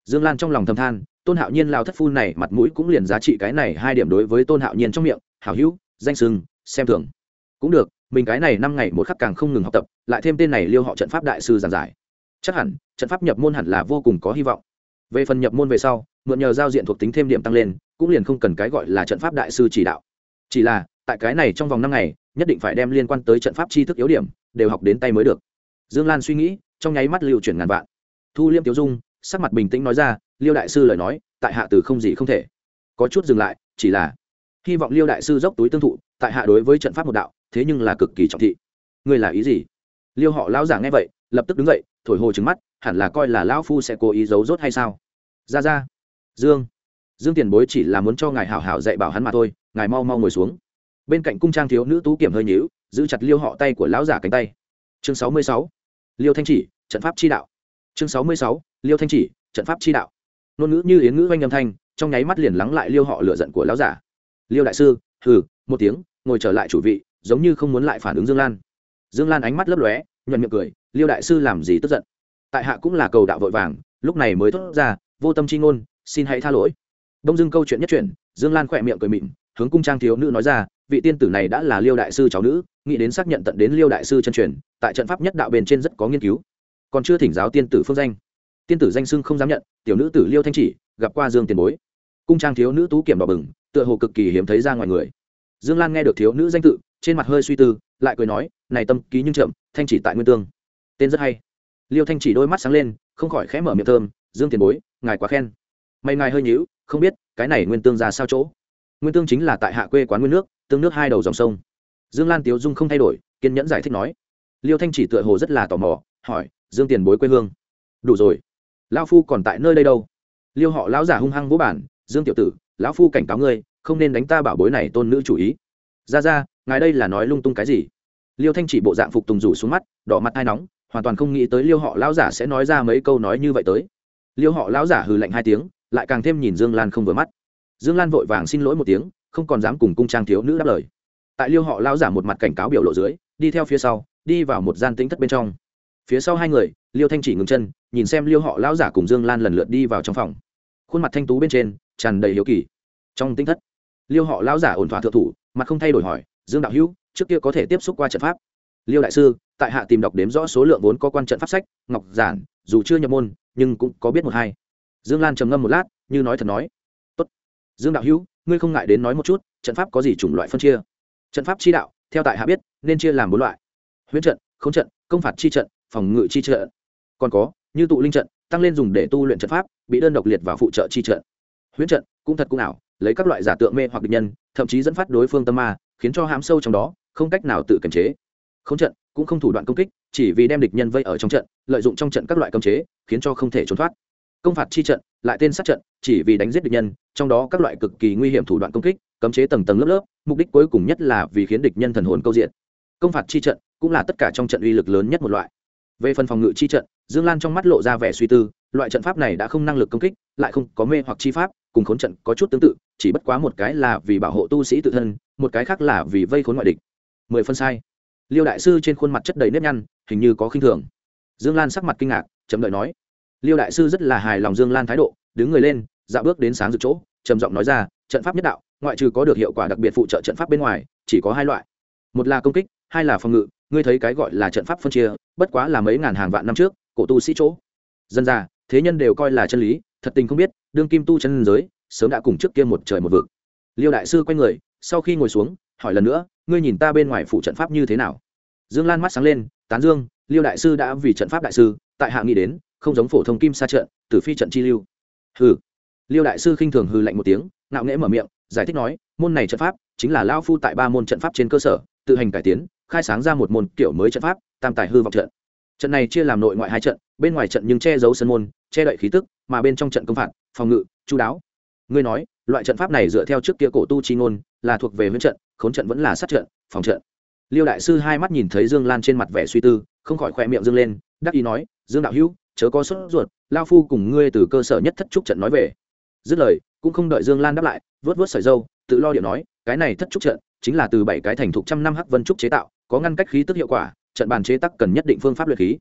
Dương lan trong lòng thầm than, tôn hạo nhiên lao thất phu này mặt mũi cũng liền giá trị cái này hai điểm đối với tôn hạo nhiên trong miệng, hảo hữu, danh sừng, xem thường. Cũng được mình cái này năm ngày một khắc càng không ngừng học tập, lại thêm tên này liêu họ trận pháp đại sư giảng giải. Chắc hẳn, trận pháp nhập môn hẳn là vô cùng có hy vọng. Về phần nhập môn về sau, mượn nhờ giao diện thuộc tính thêm điểm tăng lên, cũng liền không cần cái gọi là trận pháp đại sư chỉ đạo. Chỉ là, tại cái này trong vòng năm ngày, nhất định phải đem liên quan tới trận pháp tri thức yếu điểm, đều học đến tay mới được. Dương lan suy nghĩ, trong nháy mắt lưu chuyển ngàn vạn. Thu liêm tiêu dung, sắc mặt bình tĩnh nói ra, liêu đại sư lời nói, tại hạ từ không gì không thể. Có chút dừng lại, chỉ là, hy vọng liêu đại sư dốc túi tương thụ, tại hạ đối với trận pháp một đạo thế nhưng là cực kỳ trọng thị. Ngươi là ý gì? Liêu họ lão giả nghe vậy, lập tức đứng dậy, thổi hồ trứng mắt, hẳn là coi là lão phu sẽ cố ý giấu rốt hay sao? Ra ra. Dương. Dương tiền bối chỉ là muốn cho ngài hảo hảo dạy bảo hắn mà thôi, ngài mau mau ngồi xuống. Bên cạnh cung trang thiếu nữ tú kiểm hơi nhíu, giữ chặt liêu họ tay của lão giả cánh tay. Chương sáu mươi sáu. Liêu thanh chỉ, trận pháp chi đạo. Chương sáu mươi sáu. Liêu thanh chỉ, trận pháp chi đạo. Ngôn ngữ như yến ngữ oanh âm thanh, trong nháy mắt liền lắng lại liêu họ lựa giận của lão giả. Liêu đại sư, hừ, một tiếng, ngồi trở lại chủ vị giống như không muốn lại phản ứng dương lan. Dương lan ánh mắt lấp lóe, nhuận miệng cười, liêu đại sư làm gì tức giận? Tại hạ cũng là cầu đạo vội vàng, lúc này mới thốt ra, vô tâm chi ngôn, xin hãy tha lỗi. Đông Dương câu chuyện nhất chuyển, dương lan khỏe miệng cười mịn, hướng cung trang thiếu nữ nói ra, vị tiên tử này đã là liêu đại sư cháu nữ, nghĩ đến xác nhận tận đến liêu đại sư chân truyền, tại trận pháp nhất đạo bên trên rất có nghiên cứu. Còn chưa thỉnh giáo tiên tử phương danh. Tiên tử danh xưng không dám nhận, tiểu nữ tử liêu thanh chỉ, gặp qua dương tiền bối. Cung trang thiếu nữ tú kiểm đỏ bừng, tựa hồ cực kỳ hiếm thấy ra ngoài người. Dương lan nghe được thiếu nữ danh tự trên mặt hơi suy tư, lại cười nói, này tâm, ký nhưng chậm, thanh chỉ tại nguyên tương. Tên rất hay. Liêu thanh chỉ đôi mắt sáng lên, không khỏi khẽ mở miệng thơm, dương tiền bối, ngài quá khen. May ngài hơi nhíu, không biết, cái này nguyên tương ra sao chỗ? Nguyên tương chính là tại hạ quê quán nguyên nước, tương nước hai đầu dòng sông. Dương lan tiếu dung không thay đổi, kiên nhẫn giải thích nói. Liêu thanh chỉ tựa hồ rất là tò mò, hỏi, dương tiền bối quê hương? Đủ rồi. Lão phu còn tại nơi đây đâu? Liêu họ lão giả hung hăng vũ bản dương tiểu tử, lão phu cảnh cáo ngươi, không nên đánh ta bảo bối này tôn nữ chủ ý. Ra ra ngài đây là nói lung tung cái gì? Liêu thanh chỉ bộ dạng phục tùng rủ xuống mắt, đỏ mặt hai nóng, hoàn toàn không nghĩ tới liêu họ lão giả sẽ nói ra mấy câu nói như vậy tới. Liêu họ lão giả hừ lạnh hai tiếng, lại càng thêm nhìn dương lan không vừa mắt. Dương lan vội vàng xin lỗi một tiếng, không còn dám cùng cung trang thiếu nữ đáp lời. Tại liêu họ lão giả một mặt cảnh cáo biểu lộ dưới, đi theo phía sau, đi vào một gian tính thất bên trong. Phía sau hai người, liêu thanh chỉ ngừng chân, nhìn xem liêu họ lão giả cùng dương lan lần lượt đi vào trong phòng. Khuôn mặt thanh tú bên trên, tràn đầy hiếu kỳ. Trong tính thất, liêu họ lão giả ổn thỏa thượng thủ, mặt không thay đổi hỏi dương đạo hữu, trước kia có thể tiếp xúc qua trận pháp. Liêu đại sư, tại hạ tìm đọc đếm rõ số lượng vốn có quan trận pháp sách, ngọc giản, dù chưa nhập môn, nhưng cũng có biết một hai. Dương lan trầm ngâm một lát, như nói thật nói. Tốt. dương đạo hữu, ngươi không ngại đến nói một chút, trận pháp có gì chủng loại phân chia? Trận pháp chi đạo, theo tại hạ biết, nên chia làm bốn loại. Huyễn trận, không trận, công phạt chi trận, phòng ngự chi trận. Còn có, như tụ linh trận, tăng lên dùng để tu luyện trận pháp, bị đơn độc liệt vào phụ trợ chi trận. Huyễn trận, cũng thật cũng ảo, lấy các loại giả tượng mê hoặc địch nhân, thậm chí dẫn phát đối phương tâm ma khiến cho hãm sâu trong đó, không cách nào tự kiềm chế. Không trận, cũng không thủ đoạn công kích, chỉ vì đem địch nhân vây ở trong trận, lợi dụng trong trận các loại cấm chế, khiến cho không thể trốn thoát. Công phạt chi trận, lại tên sát trận, chỉ vì đánh giết địch nhân, trong đó các loại cực kỳ nguy hiểm thủ đoạn công kích, cấm chế tầng tầng lớp lớp, mục đích cuối cùng nhất là vì khiến địch nhân thần hồn câu diện. Công phạt chi trận, cũng là tất cả trong trận uy lực lớn nhất một loại. Về phần phòng ngự chi trận, dương lan trong mắt lộ ra vẻ suy tư, loại trận pháp này đã không năng lực công kích, lại không có mê hoặc chi pháp cùng khốn trận có chút tương tự, chỉ bất quá một cái là vì bảo hộ tu sĩ tự thân, một cái khác là vì vây khốn ngoại địch. Mười phân sai. Liêu đại sư trên khuôn mặt chất đầy nếp nhăn, hình như có khinh thường. Dương lan sắc mặt kinh ngạc, chậm đợi nói. Liêu đại sư rất là hài lòng dương lan thái độ, đứng người lên dạo bước đến sáng rực chỗ, trầm giọng nói ra, trận pháp nhất đạo, ngoại trừ có được hiệu quả đặc biệt phụ trợ trận pháp bên ngoài, chỉ có hai loại. Một là công kích, hai là phòng ngự, ngươi thấy cái gọi là trận pháp phân chia, bất quá là mấy ngàn hàng vạn năm trước, cổ tu sĩ chỗ. Dân ra thế nhân đều coi là chân lý, thật tình không biết, đương kim tu chân giới, sớm đã cùng trước kia một trời một vực. Liêu đại sư quay người, sau khi ngồi xuống, hỏi lần nữa, ngươi nhìn ta bên ngoài phụ trận pháp như thế nào? Dương lan mắt sáng lên, tán dương, liêu đại sư đã vì trận pháp đại sư, tại hạ nghĩ đến, không giống phổ thông kim sa trận, tử phi trận chi lưu. Hừ. Liêu đại sư khinh thường hư lạnh một tiếng, ngạo nghễ mở miệng, giải thích nói, môn này trận pháp chính là lao phu tại ba môn trận pháp trên cơ sở, tự hành cải tiến, khai sáng ra một môn kiểu mới trận pháp, tam tài hư vọng trận trận này chia làm nội ngoại hai trận, bên ngoài trận nhưng che giấu sân môn, che đậy khí tức, mà bên trong trận công phạt, phòng ngự, chú đáo. Ngươi nói, loại trận pháp này dựa theo trước kia cổ tu chi ngôn, là thuộc về huyễn trận, khốn trận vẫn là sát trận, phòng trận. Liêu đại sư hai mắt nhìn thấy dương lan trên mặt vẻ suy tư, không khỏi khoe miệng dương lên, đắc ý nói, dương đạo hữu, chớ có sốt ruột lao phu cùng ngươi từ cơ sở nhất thất trúc trận nói về. Dứt lời, cũng không đợi dương lan đáp lại, vớt vớt sợi dâu, tự lo điệu nói, cái này thất trúc trận, chính là từ bảy cái thành thục trăm năm hắc vân trúc chế tạo, có ngăn cách khí tức hiệu quả trận bàn chế tắc cần nhất định phương pháp luyện khí.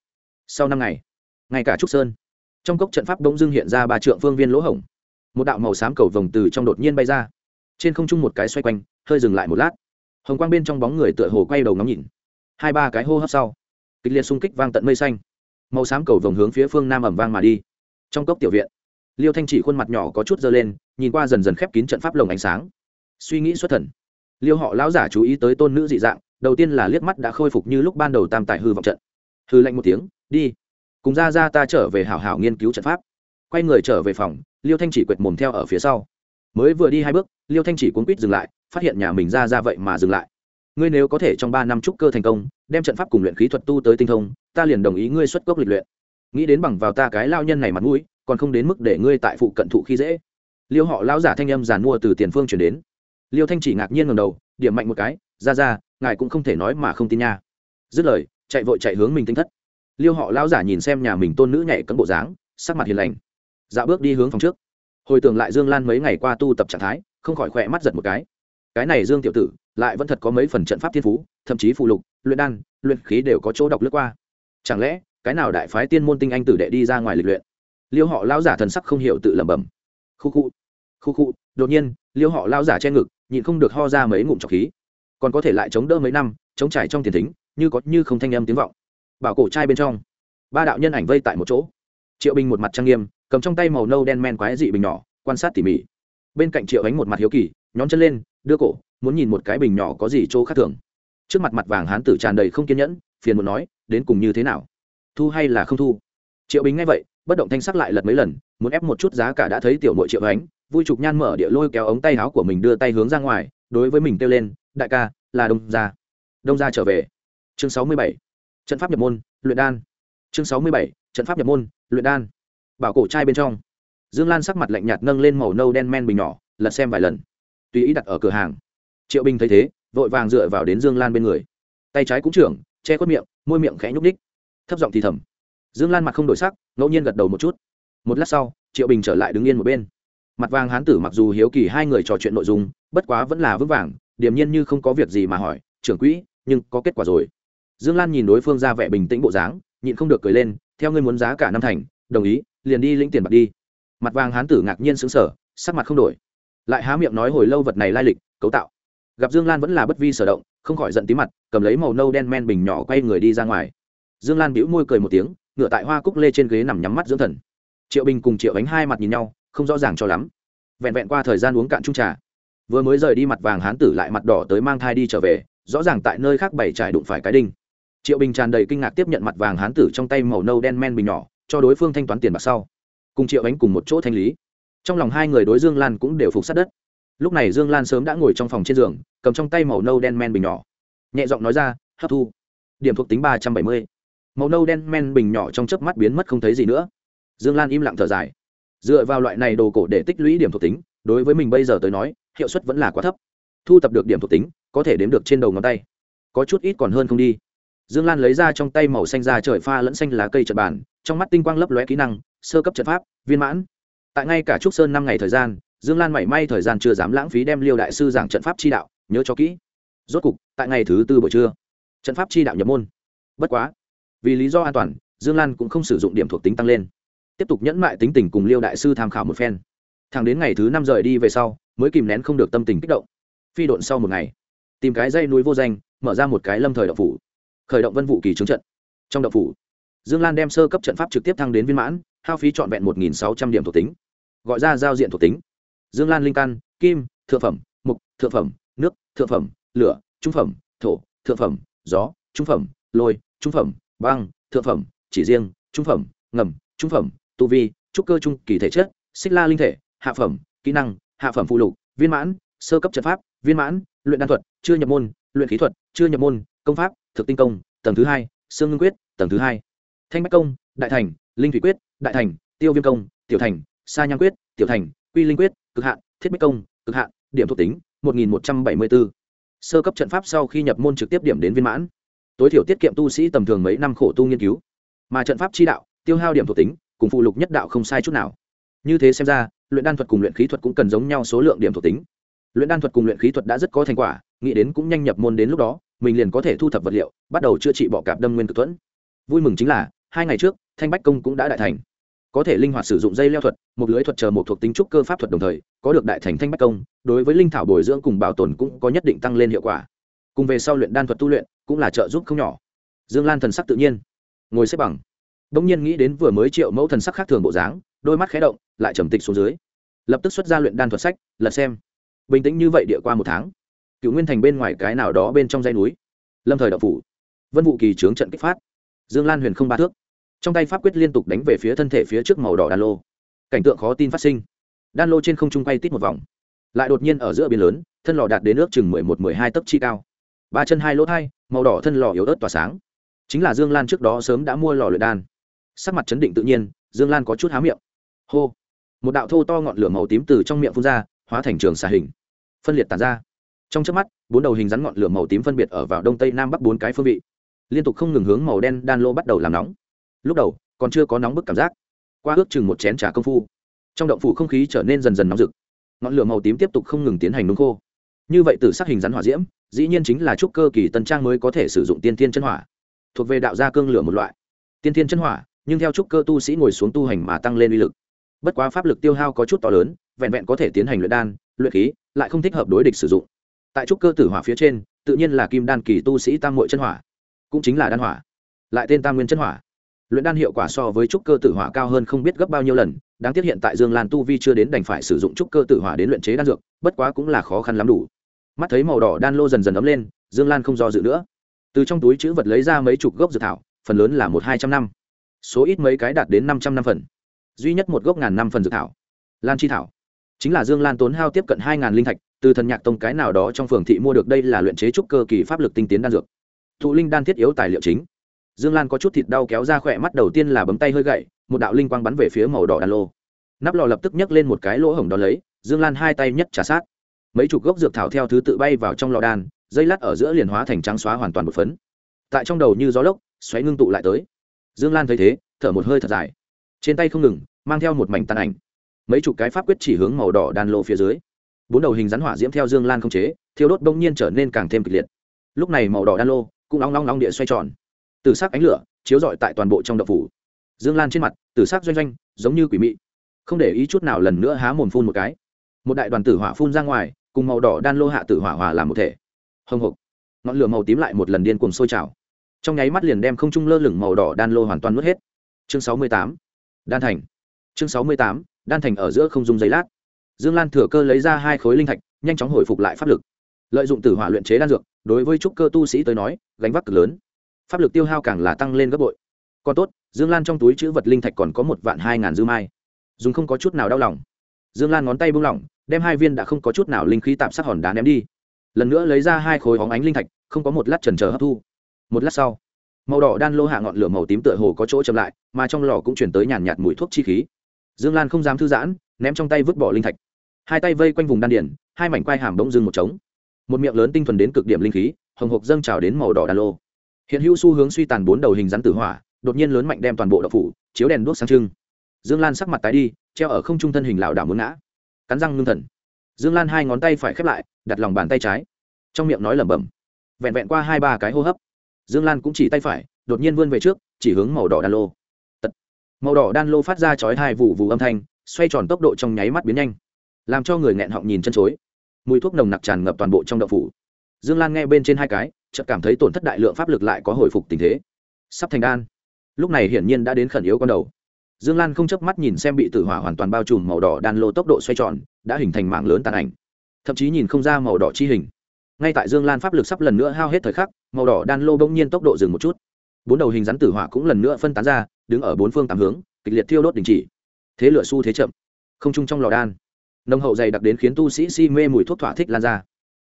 Sau năm ngày, ngay cả trúc sơn, trong cốc trận pháp bỗng dưng hiện ra ba trượng phương viên lỗ hổng. Một đạo màu xám cầu vồng từ trong đột nhiên bay ra. Trên không trung một cái xoay quanh, hơi dừng lại một lát. Hồng quang bên trong bóng người tựa hồ quay đầu ngắm nhìn. Hai ba cái hô hấp sau, kịch liệt xung kích vang tận mây xanh. Màu xám cầu vồng hướng phía phương nam ẩm vang mà đi. Trong cốc tiểu viện, liêu thanh chỉ khuôn mặt nhỏ có chút dơ lên, nhìn qua dần dần khép kín trận pháp lồng ánh sáng. Suy nghĩ xuất thần, liêu họ lão giả chú ý tới tôn nữ dị dạng đầu tiên là liếc mắt đã khôi phục như lúc ban đầu tam tài hư vọng trận. Hư lạnh một tiếng, đi, cùng ra ra ta trở về hảo hảo nghiên cứu trận pháp. Quay người trở về phòng, liêu thanh chỉ quệt mồm theo ở phía sau. Mới vừa đi hai bước, liêu thanh chỉ cuốn quýt dừng lại, phát hiện nhà mình ra ra vậy mà dừng lại. Ngươi nếu có thể trong ba năm trúc cơ thành công, đem trận pháp cùng luyện khí thuật tu tới tinh thông, ta liền đồng ý ngươi xuất cốc lịch luyện. Nghĩ đến bằng vào ta cái lao nhân này mặt mũi, còn không đến mức để ngươi tại phụ cận thụ khi dễ. Liêu họ lão giả thanh âm giàn mua từ tiền phương chuyển đến. Liêu thanh chỉ ngạc nhiên ngầm đầu, điểm mạnh một cái, ra ra ngài cũng không thể nói mà không tin nha. Dứt lời, chạy vội chạy hướng mình tinh thất. Liêu họ lão giả nhìn xem nhà mình tôn nữ nhảy cấn bộ dáng, sắc mặt hiền lành. Dạo bước đi hướng phòng trước. Hồi tưởng lại dương lan mấy ngày qua tu tập trạng thái, không khỏi khỏe mắt giật một cái. Cái này dương tiểu tử, lại vẫn thật có mấy phần trận pháp thiên phú, thậm chí phụ lục, luyện đan, luyện khí đều có chỗ đọc lướt qua. Chẳng lẽ, cái nào đại phái tiên môn tinh anh tử đệ đi ra ngoài lịch luyện? Liêu họ lao giả thần sắc không hiểu tự lẩm bẩm. Khu khu khu khu, đột nhiên, liêu họ lao giả che ngực, nhịn không được ho ra mấy ngụm trọc khí còn có thể lại chống đỡ mấy năm, chống trải trong tiền thính, như có như không thanh âm tiếng vọng. Bảo cổ trai bên trong, ba đạo nhân ảnh vây tại một chỗ. Triệu bình một mặt trang nghiêm, cầm trong tay màu nâu đen men quái dị bình nhỏ, quan sát tỉ mỉ. Bên cạnh triệu ánh một mặt hiếu kỳ, nhón chân lên, đưa cổ, muốn nhìn một cái bình nhỏ có gì chỗ khác thường. Trước mặt mặt vàng hán tử tràn đầy không kiên nhẫn, phiền muốn nói, đến cùng như thế nào? Thu hay là không thu? Triệu bình nghe vậy, bất động thanh sắc lại lật mấy lần, muốn ép một chút giá cả đã thấy tiểu nội triệu ánh, vui trục nhan mở địa lôi kéo ống tay áo của mình đưa tay hướng ra ngoài, đối với mình kêu lên đại ca, là đông gia. Đông gia trở về. Chương sáu mươi bảy. Trận pháp nhập môn, luyện đan. Chương sáu mươi bảy. Trận pháp nhập môn, luyện đan. Bảo cổ trai bên trong. Dương lan sắc mặt lạnh nhạt nâng lên màu nâu đen men bình nhỏ, lật xem vài lần. Tùy ý đặt ở cửa hàng. Triệu bình thấy thế, vội vàng dựa vào đến dương lan bên người. Tay trái cũng trưởng, che khuất miệng, môi miệng khẽ nhúc ních thấp giọng thì thầm. Dương lan mặt không đổi sắc, ngẫu nhiên gật đầu một chút. Một lát sau, triệu bình trở lại đứng yên một bên. Mặt vàng hán tử mặc dù hiếu kỳ hai người trò chuyện nội dung, bất quá vẫn là vững vàng điềm nhiên như không có việc gì mà hỏi, trưởng quỹ, nhưng có kết quả rồi. Dương lan nhìn đối phương ra vẻ bình tĩnh bộ dáng, nhịn không được cười lên, theo ngươi muốn giá cả năm thành, đồng ý, liền đi lĩnh tiền bạc đi. Mặt vàng hán tử ngạc nhiên xứng sở sắc mặt không đổi. Lại há miệng nói hồi lâu vật này lai lịch, cấu tạo. Gặp dương lan vẫn là bất vi sở động, không khỏi giận tí mặt, cầm lấy màu nâu đen men bình nhỏ quay người đi ra ngoài. Dương lan bĩu môi cười một tiếng ngựa tại hoa cúc lê trên ghế nằm nhắm mắt dưỡng thần. Triệu bình cùng triệu ánh hai mặt nhìn nhau, không rõ ràng cho lắm. Vẹn vẹn qua thời gian uống cạn chung trà vừa mới rời đi mặt vàng hán tử lại mặt đỏ tới mang thai đi trở về, rõ ràng tại nơi khác bảy trải đụng phải cái đinh. Triệu bình tràn đầy kinh ngạc tiếp nhận mặt vàng hán tử trong tay màu nâu đen men bình nhỏ, cho đối phương thanh toán tiền bạc sau. Cùng triệu ánh cùng một chỗ thanh lý. Trong lòng hai người đối dương lan cũng đều phục sát đất. Lúc này dương lan sớm đã ngồi trong phòng trên giường, cầm trong tay màu nâu đen men bình nhỏ. Nhẹ giọng nói ra, hấp thu. Điểm thuộc tính ba trăm bảy mươi. Màu nâu đen men bình nhỏ trong chớp mắt biến mất không thấy gì nữa. Dương lan im lặng thở dài. Dựa vào loại này đồ cổ để tích lũy điểm thuộc tính đối với mình bây giờ tới nói, hiệu suất vẫn là quá thấp. Thu tập được điểm thuộc tính, có thể đếm được trên đầu ngón tay. Có chút ít còn hơn không đi. Dương lan lấy ra trong tay màu xanh ra trời pha lẫn xanh lá cây trật bàn trong mắt tinh quang lấp lóe kỹ năng, sơ cấp trận pháp, viên mãn. Tại ngay cả trúc sơn năm ngày thời gian, dương lan mảy may thời gian chưa dám lãng phí đem liêu đại sư giảng trận pháp chi đạo, nhớ cho kỹ. Rốt cục, tại ngày thứ tư buổi trưa, trận pháp chi đạo nhập môn. Bất quá, vì lý do an toàn, dương lan cũng không sử dụng điểm thuộc tính tăng lên. Tiếp tục nhẫn mại tính tình cùng liêu đại sư tham khảo một phen thẳng đến ngày thứ năm rời đi về sau, mới kìm nén không được tâm tình kích động. Phi độn sau một ngày, tìm cái dây núi vô danh, mở ra một cái lâm thời động phủ. Khởi động vân vụ kỳ trướng trận. Trong động phủ, dương lan đem sơ cấp trận pháp trực tiếp thăng đến viên mãn, hao phí trọn vẹn một sáu trăm điểm thuộc tính. Gọi ra giao diện thuộc tính. Dương lan linh căn, kim, thượng phẩm, mục, thượng phẩm, nước, thượng phẩm, lửa, trung phẩm, thổ, thượng phẩm, gió, trung phẩm, lôi, trung phẩm, băng, thượng phẩm, chỉ riêng, trung phẩm, ngầm, trung phẩm, tu vi, trúc cơ trung kỳ thể chất, xích la linh thể hạ phẩm, kỹ năng, hạ phẩm phụ lục, viên mãn, sơ cấp trận pháp, viên mãn, luyện đan thuật, chưa nhập môn, luyện khí thuật, chưa nhập môn, công pháp, thực tinh công, tầng thứ hai sương ngưng quyết, tầng thứ hai. Thanh bách công, đại thành, linh thủy quyết, đại thành, tiêu viêm công, tiểu thành, sa nhang quyết, tiểu thành, quy linh quyết, cực hạn, thiết bích công, cực hạn, điểm thuộc tính, một nghìn một trăm bảy mươi bốn sơ cấp trận pháp sau khi nhập môn trực tiếp điểm đến viên mãn. Tối thiểu tiết kiệm tu sĩ tầm thường mấy năm khổ tu nghiên cứu. Mà trận pháp chi đạo, tiêu hao điểm thuộc tính, cùng phụ lục nhất đạo không sai chút nào. Như thế xem ra luyện đan thuật cùng luyện khí thuật cũng cần giống nhau số lượng điểm thuộc tính. Luyện đan thuật cùng luyện khí thuật đã rất có thành quả, nghĩ đến cũng nhanh nhập môn đến lúc đó, mình liền có thể thu thập vật liệu, bắt đầu chữa trị bọ cạp đâm nguyên cực thuẫn. Vui mừng chính là, hai ngày trước, thanh bách công cũng đã đại thành. Có thể linh hoạt sử dụng dây leo thuật, một lưới thuật chờ một thuộc tính trúc cơ pháp thuật đồng thời, có được đại thành thanh bách công, đối với linh thảo bồi dưỡng cùng bảo tồn cũng có nhất định tăng lên hiệu quả. Cùng về sau luyện đan thuật tu luyện, cũng là trợ giúp không nhỏ. Dương lan thần sắc tự nhiên. Ngồi xếp bằng. Đông nhiên nghĩ đến vừa mới triệu mẫu thần sắc khác thường bộ dáng đôi mắt khé động, lại trầm tịch xuống dưới. Lập tức xuất ra luyện đan thuật sách, lật xem. Bình tĩnh như vậy địa qua một tháng. Cựu nguyên thành bên ngoài cái nào đó bên trong dây núi. Lâm thời đạo phủ. Vân vụ kỳ trướng trận kích phát. Dương lan huyền không ba thước. Trong tay pháp quyết liên tục đánh về phía thân thể phía trước màu đỏ đan lô. Cảnh tượng khó tin phát sinh. Đan lô trên không trung quay tít một vòng. Lại đột nhiên ở giữa biển lớn, thân lò đạt đến nước chừng mười một, mười hai tấc chi cao. Ba chân hai lỗ thai, màu đỏ thân lò yếu ớt tỏa sáng. Chính là dương lan trước đó sớm đã mua lò luyện đan. Sắc mặt chấn định tự nhiên, dương lan có chút há miệng hô. Một đạo thô to ngọn lửa màu tím từ trong miệng phun ra, hóa thành trường xà hình. Phân liệt tàn ra. Trong trước mắt, bốn đầu hình rắn ngọn lửa màu tím phân biệt ở vào đông tây nam bắc bốn cái phương vị. Liên tục không ngừng hướng màu đen đan lô bắt đầu làm nóng. Lúc đầu, còn chưa có nóng bức cảm giác. Qua ước chừng một chén trà công phu, trong động phủ không khí trở nên dần dần nóng rực. Ngọn lửa màu tím tiếp tục không ngừng tiến hành nung khô. Như vậy từ sắc hình rắn hỏa diễm, dĩ nhiên chính là trúc cơ kỳ tân trang mới có thể sử dụng tiên thiên chân hỏa. Thuộc về đạo gia cương lửa một loại. Tiên thiên chân hỏa, nhưng theo trúc cơ tu sĩ ngồi xuống tu hành mà tăng lên uy lực bất quá pháp lực tiêu hao có chút to lớn, vẹn vẹn có thể tiến hành luyện đan, luyện khí, lại không thích hợp đối địch sử dụng. Tại trúc cơ tử hỏa phía trên, tự nhiên là kim đan kỳ tu sĩ tam mội chân hỏa, cũng chính là đan hỏa. Lại tên tam nguyên chân hỏa. Luyện đan hiệu quả so với trúc cơ tử hỏa cao hơn không biết gấp bao nhiêu lần, đáng tiếc hiện tại dương lan tu vi chưa đến đành phải sử dụng trúc cơ tử hỏa đến luyện chế đan dược, bất quá cũng là khó khăn lắm đủ. Mắt thấy màu đỏ đan lô dần dần ấm lên, dương lan không do dự nữa. Từ trong túi chữ vật lấy ra mấy chục gốc dược thảo, phần lớn là một hai trăm năm. Số ít mấy cái đạt đến năm trăm năm phần duy nhất một gốc ngàn năm phần dược thảo. Lan chi thảo. Chính là dương lan tốn hao tiếp cận hai ngàn linh thạch, từ thần nhạc tông cái nào đó trong phường thị mua được đây là luyện chế trúc cơ kỳ pháp lực tinh tiến đan dược. Thụ linh đan thiết yếu tài liệu chính. Dương lan có chút thịt đau kéo ra khỏe mắt đầu tiên là bấm tay hơi gậy, một đạo linh quang bắn về phía màu đỏ đan lô. Nắp lò lập tức nhấc lên một cái lỗ hổng đ ó lấy, dương lan hai tay nhất trả sát. Mấy chục gốc dược thảo theo thứ tự bay vào trong lò đan, dây lát ở giữa liền hóa thành trắng xóa hoàn toàn một phấn. Tại trong đầu như gió lốc, xoáy ngưng tụ lại tới. Dương lan thấy thế, thở một hơi thật dài trên tay không ngừng, mang theo một mảnh tàn ảnh. Mấy chục cái pháp quyết chỉ hướng màu đỏ đan lô phía dưới. Bốn đầu hình rắn hỏa diễm theo dương lan không chế, thiêu đốt bỗng nhiên trở nên càng thêm kịch liệt. Lúc này màu đỏ đan lô cũng long long long địa xoay tròn. Từ sắc ánh lửa chiếu rọi tại toàn bộ trong đậu phủ. Dương lan trên mặt từ sắc doanh doanh, giống như quỷ mị. Không để ý chút nào lần nữa há mồm phun một cái. Một đại đoàn tử hỏa phun ra ngoài, cùng màu đỏ đan lô hạ tử hỏa hòa làm một thể. Hồng hộc. Ngọn lửa màu tím lại một lần điên cuồng sôi trào. Trong nháy mắt liền đem không trung lơ lửng màu đỏ đan lô hoàn toàn nuốt hết. Chương sáu mươi tám đan thành. Chương sáu mươi tám, đan thành ở giữa không dung giấy lát. Dương lan thừa cơ lấy ra hai khối linh thạch, nhanh chóng hồi phục lại pháp lực. Lợi dụng tử hỏa luyện chế đan dược, đối với trúc cơ tu sĩ tới nói, gánh vác cực lớn. Pháp lực tiêu hao càng là tăng lên gấp bội. Còn tốt, dương lan trong túi chữ vật linh thạch còn có một vạn hai ngàn dư mai. Dùng không có chút nào đau lòng. Dương lan ngón tay buông lỏng, đem hai viên đã không có chút nào linh khí tạm sát hòn đá ném đi. Lần nữa lấy ra hai khối hóng ánh linh thạch, không có một lát trần trờ hấp thu. Một lát sau màu đỏ đan lô hạ ngọn lửa màu tím tựa hồ có chỗ chậm lại, mà trong lò cũng chuyển tới nhàn nhạt mùi thuốc chi khí. Dương lan không dám thư giãn, ném trong tay vứt bỏ linh thạch. Hai tay vây quanh vùng đan điển hai mảnh quai hàm bỗng dưng một trống. Một miệng lớn tinh thuần đến cực điểm linh khí, hồng hộc dâng trào đến màu đỏ đan lô. Hiện hữu xu hướng suy tàn bốn đầu hình rắn tử hỏa, đột nhiên lớn mạnh đem toàn bộ đậu phủ, chiếu đèn đuốc sáng trưng. Dương lan sắc mặt tái đi, treo ở không trung thân hình lảo đảo muốn ngã. Cắn răng ngưng thần. Dương lan hai ngón tay phải khép lại, đặt lòng bàn tay trái. Trong miệng nói lẩm bẩm. Vẹn vẹn qua hai ba cái hô hấp dương lan cũng chỉ tay phải, đột nhiên vươn về trước, chỉ hướng màu đỏ đan lô. Tật. màu đỏ đan lô phát ra chói hai vụ vụ âm thanh, xoay tròn tốc độ trong nháy mắt biến nhanh, làm cho người nghẹn họng nhìn chân chối. Mùi thuốc nồng nặc tràn ngập toàn bộ trong đậu phủ. Dương lan nghe bên trên hai cái, chợt cảm thấy tổn thất đại lượng pháp lực lại có hồi phục tình thế. Sắp thành đan. Lúc này hiển nhiên đã đến khẩn yếu con đầu. Dương lan không chớp mắt nhìn xem bị tử hỏa hoàn toàn bao trùm màu đỏ đan lô tốc độ xoay tròn, đã hình thành mạng lớn tàn ảnh. Thậm chí nhìn không ra màu đỏ chi hình ngay tại dương lan pháp lực sắp lần nữa hao hết thời khắc, màu đỏ đan lô bỗng nhiên tốc độ dừng một chút. Bốn đầu hình rắn tử hỏa cũng lần nữa phân tán ra, đứng ở bốn phương tám hướng, kịch liệt thiêu đốt đình chỉ. Thế lửa xu thế chậm. Không chung trong lò đan nông hậu dày đặc đến khiến tu sĩ si mê mùi thuốc thỏa thích lan ra.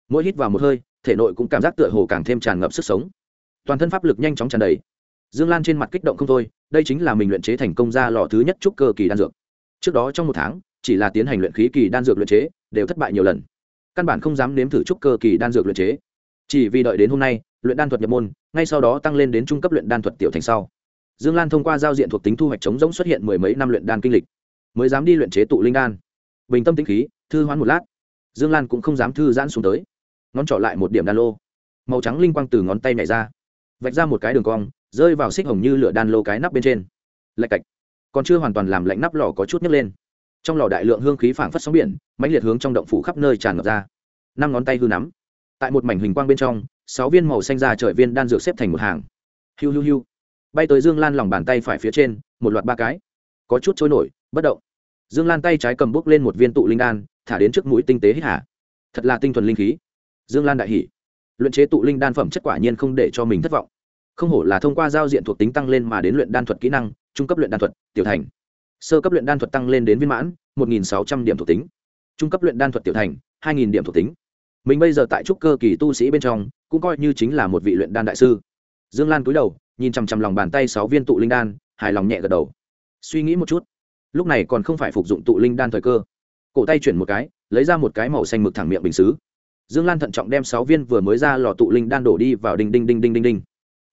Mỗi hít vào một hơi, thể nội cũng cảm giác tựa hồ càng thêm tràn ngập sức sống. Toàn thân pháp lực nhanh chóng tràn đầy. Dương lan trên mặt kích động không thôi, đây chính là mình luyện chế thành công ra lò thứ nhất trúc cơ kỳ đan dược. Trước đó trong một tháng, chỉ là tiến hành luyện khí kỳ đan dược luyện chế, đều thất bại nhiều lần căn bản không dám nếm thử trúc cơ kỳ đan dược luyện chế. Chỉ vì đợi đến hôm nay, luyện đan thuật nhập môn, ngay sau đó tăng lên đến trung cấp luyện đan thuật tiểu thành sau. Dương lan thông qua giao diện thuộc tính thu hoạch chống rỗng xuất hiện mười mấy năm luyện đan kinh lịch, mới dám đi luyện chế tụ linh đan. Bình tâm tĩnh khí, thư hoán một lát, dương lan cũng không dám thư giãn xuống tới. Ngón trỏ lại một điểm đan lô. Màu trắng linh quang từ ngón tay nhảy ra, vạch ra một cái đường cong, rơi vào xích hồng như lửa đan lô cái nắp bên trên. Lạch cạch. Còn chưa hoàn toàn làm lạnh nắp lò có chút nhấc lên trong lò đại lượng hương khí phảng phất sóng biển, mãnh liệt hướng trong động phủ khắp nơi tràn ngập ra. Năm ngón tay hư nắm. Tại một mảnh hình quang bên trong, sáu viên màu xanh ra trời viên đan dược xếp thành một hàng. Hiu hiu hiu. Bay tới dương lan lòng bàn tay phải phía trên, một loạt ba cái. Có chút trôi nổi, bất động. Dương lan tay trái cầm bốc lên một viên tụ linh đan, thả đến trước mũi tinh tế hít hạ thật là tinh thuần linh khí. Dương lan đại hỉ. Luyện chế tụ linh đan phẩm chất quả nhiên không để cho mình thất vọng. Không hổ là thông qua giao diện thuộc tính tăng lên mà đến luyện đan thuật kỹ năng, trung cấp luyện đan thuật, tiểu thành sơ cấp luyện đan thuật tăng lên đến viên mãn, một nghìn sáu trăm điểm thuộc tính. Trung cấp luyện đan thuật tiểu thành, hai nghìn điểm thuộc tính. Mình bây giờ tại trúc cơ kỳ tu sĩ bên trong, cũng coi như chính là một vị luyện đan đại sư. Dương lan cúi đầu, nhìn chằm chằm lòng bàn tay sáu viên tụ linh đan, hài lòng nhẹ gật đầu. Suy nghĩ một chút, lúc này còn không phải phục dụng tụ linh đan thời cơ. Cổ tay chuyển một cái, lấy ra một cái màu xanh mực thẳng miệng bình xứ. Dương lan thận trọng đem sáu viên vừa mới ra lò tụ linh đan đổ đi vào đinh đinh đinh đinh đinh đinh.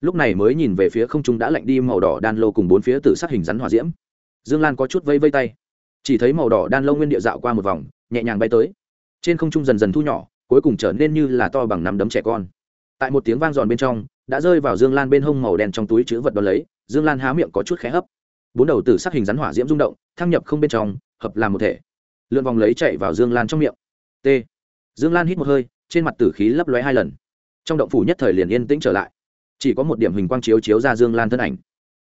Lúc này mới nhìn về phía không trung đã lạnh đi màu đỏ đan lô cùng bốn phía tử sát hình rắn hỏa diễm dương lan có chút vây vây tay. Chỉ thấy màu đỏ đan lâu nguyên địa dạo qua một vòng, nhẹ nhàng bay tới. Trên không trung dần dần thu nhỏ, cuối cùng trở nên như là to bằng nắm đấm trẻ con. Tại một tiếng vang giòn bên trong, đã rơi vào dương lan bên hông màu đen trong túi chữ vật đ ó lấy, dương lan há miệng có chút khé hấp. Bốn đầu tử sắc hình rắn hỏa diễm rung động, thăng nhập không bên trong, hợp làm một thể. Lượn vòng lấy chạy vào dương lan trong miệng. T. Dương lan hít một hơi, trên mặt tử khí lấp lóe hai lần. Trong động phủ nhất thời liền yên tĩnh trở lại. Chỉ có một điểm hình quang chiếu chiếu ra dương lan thân ảnh.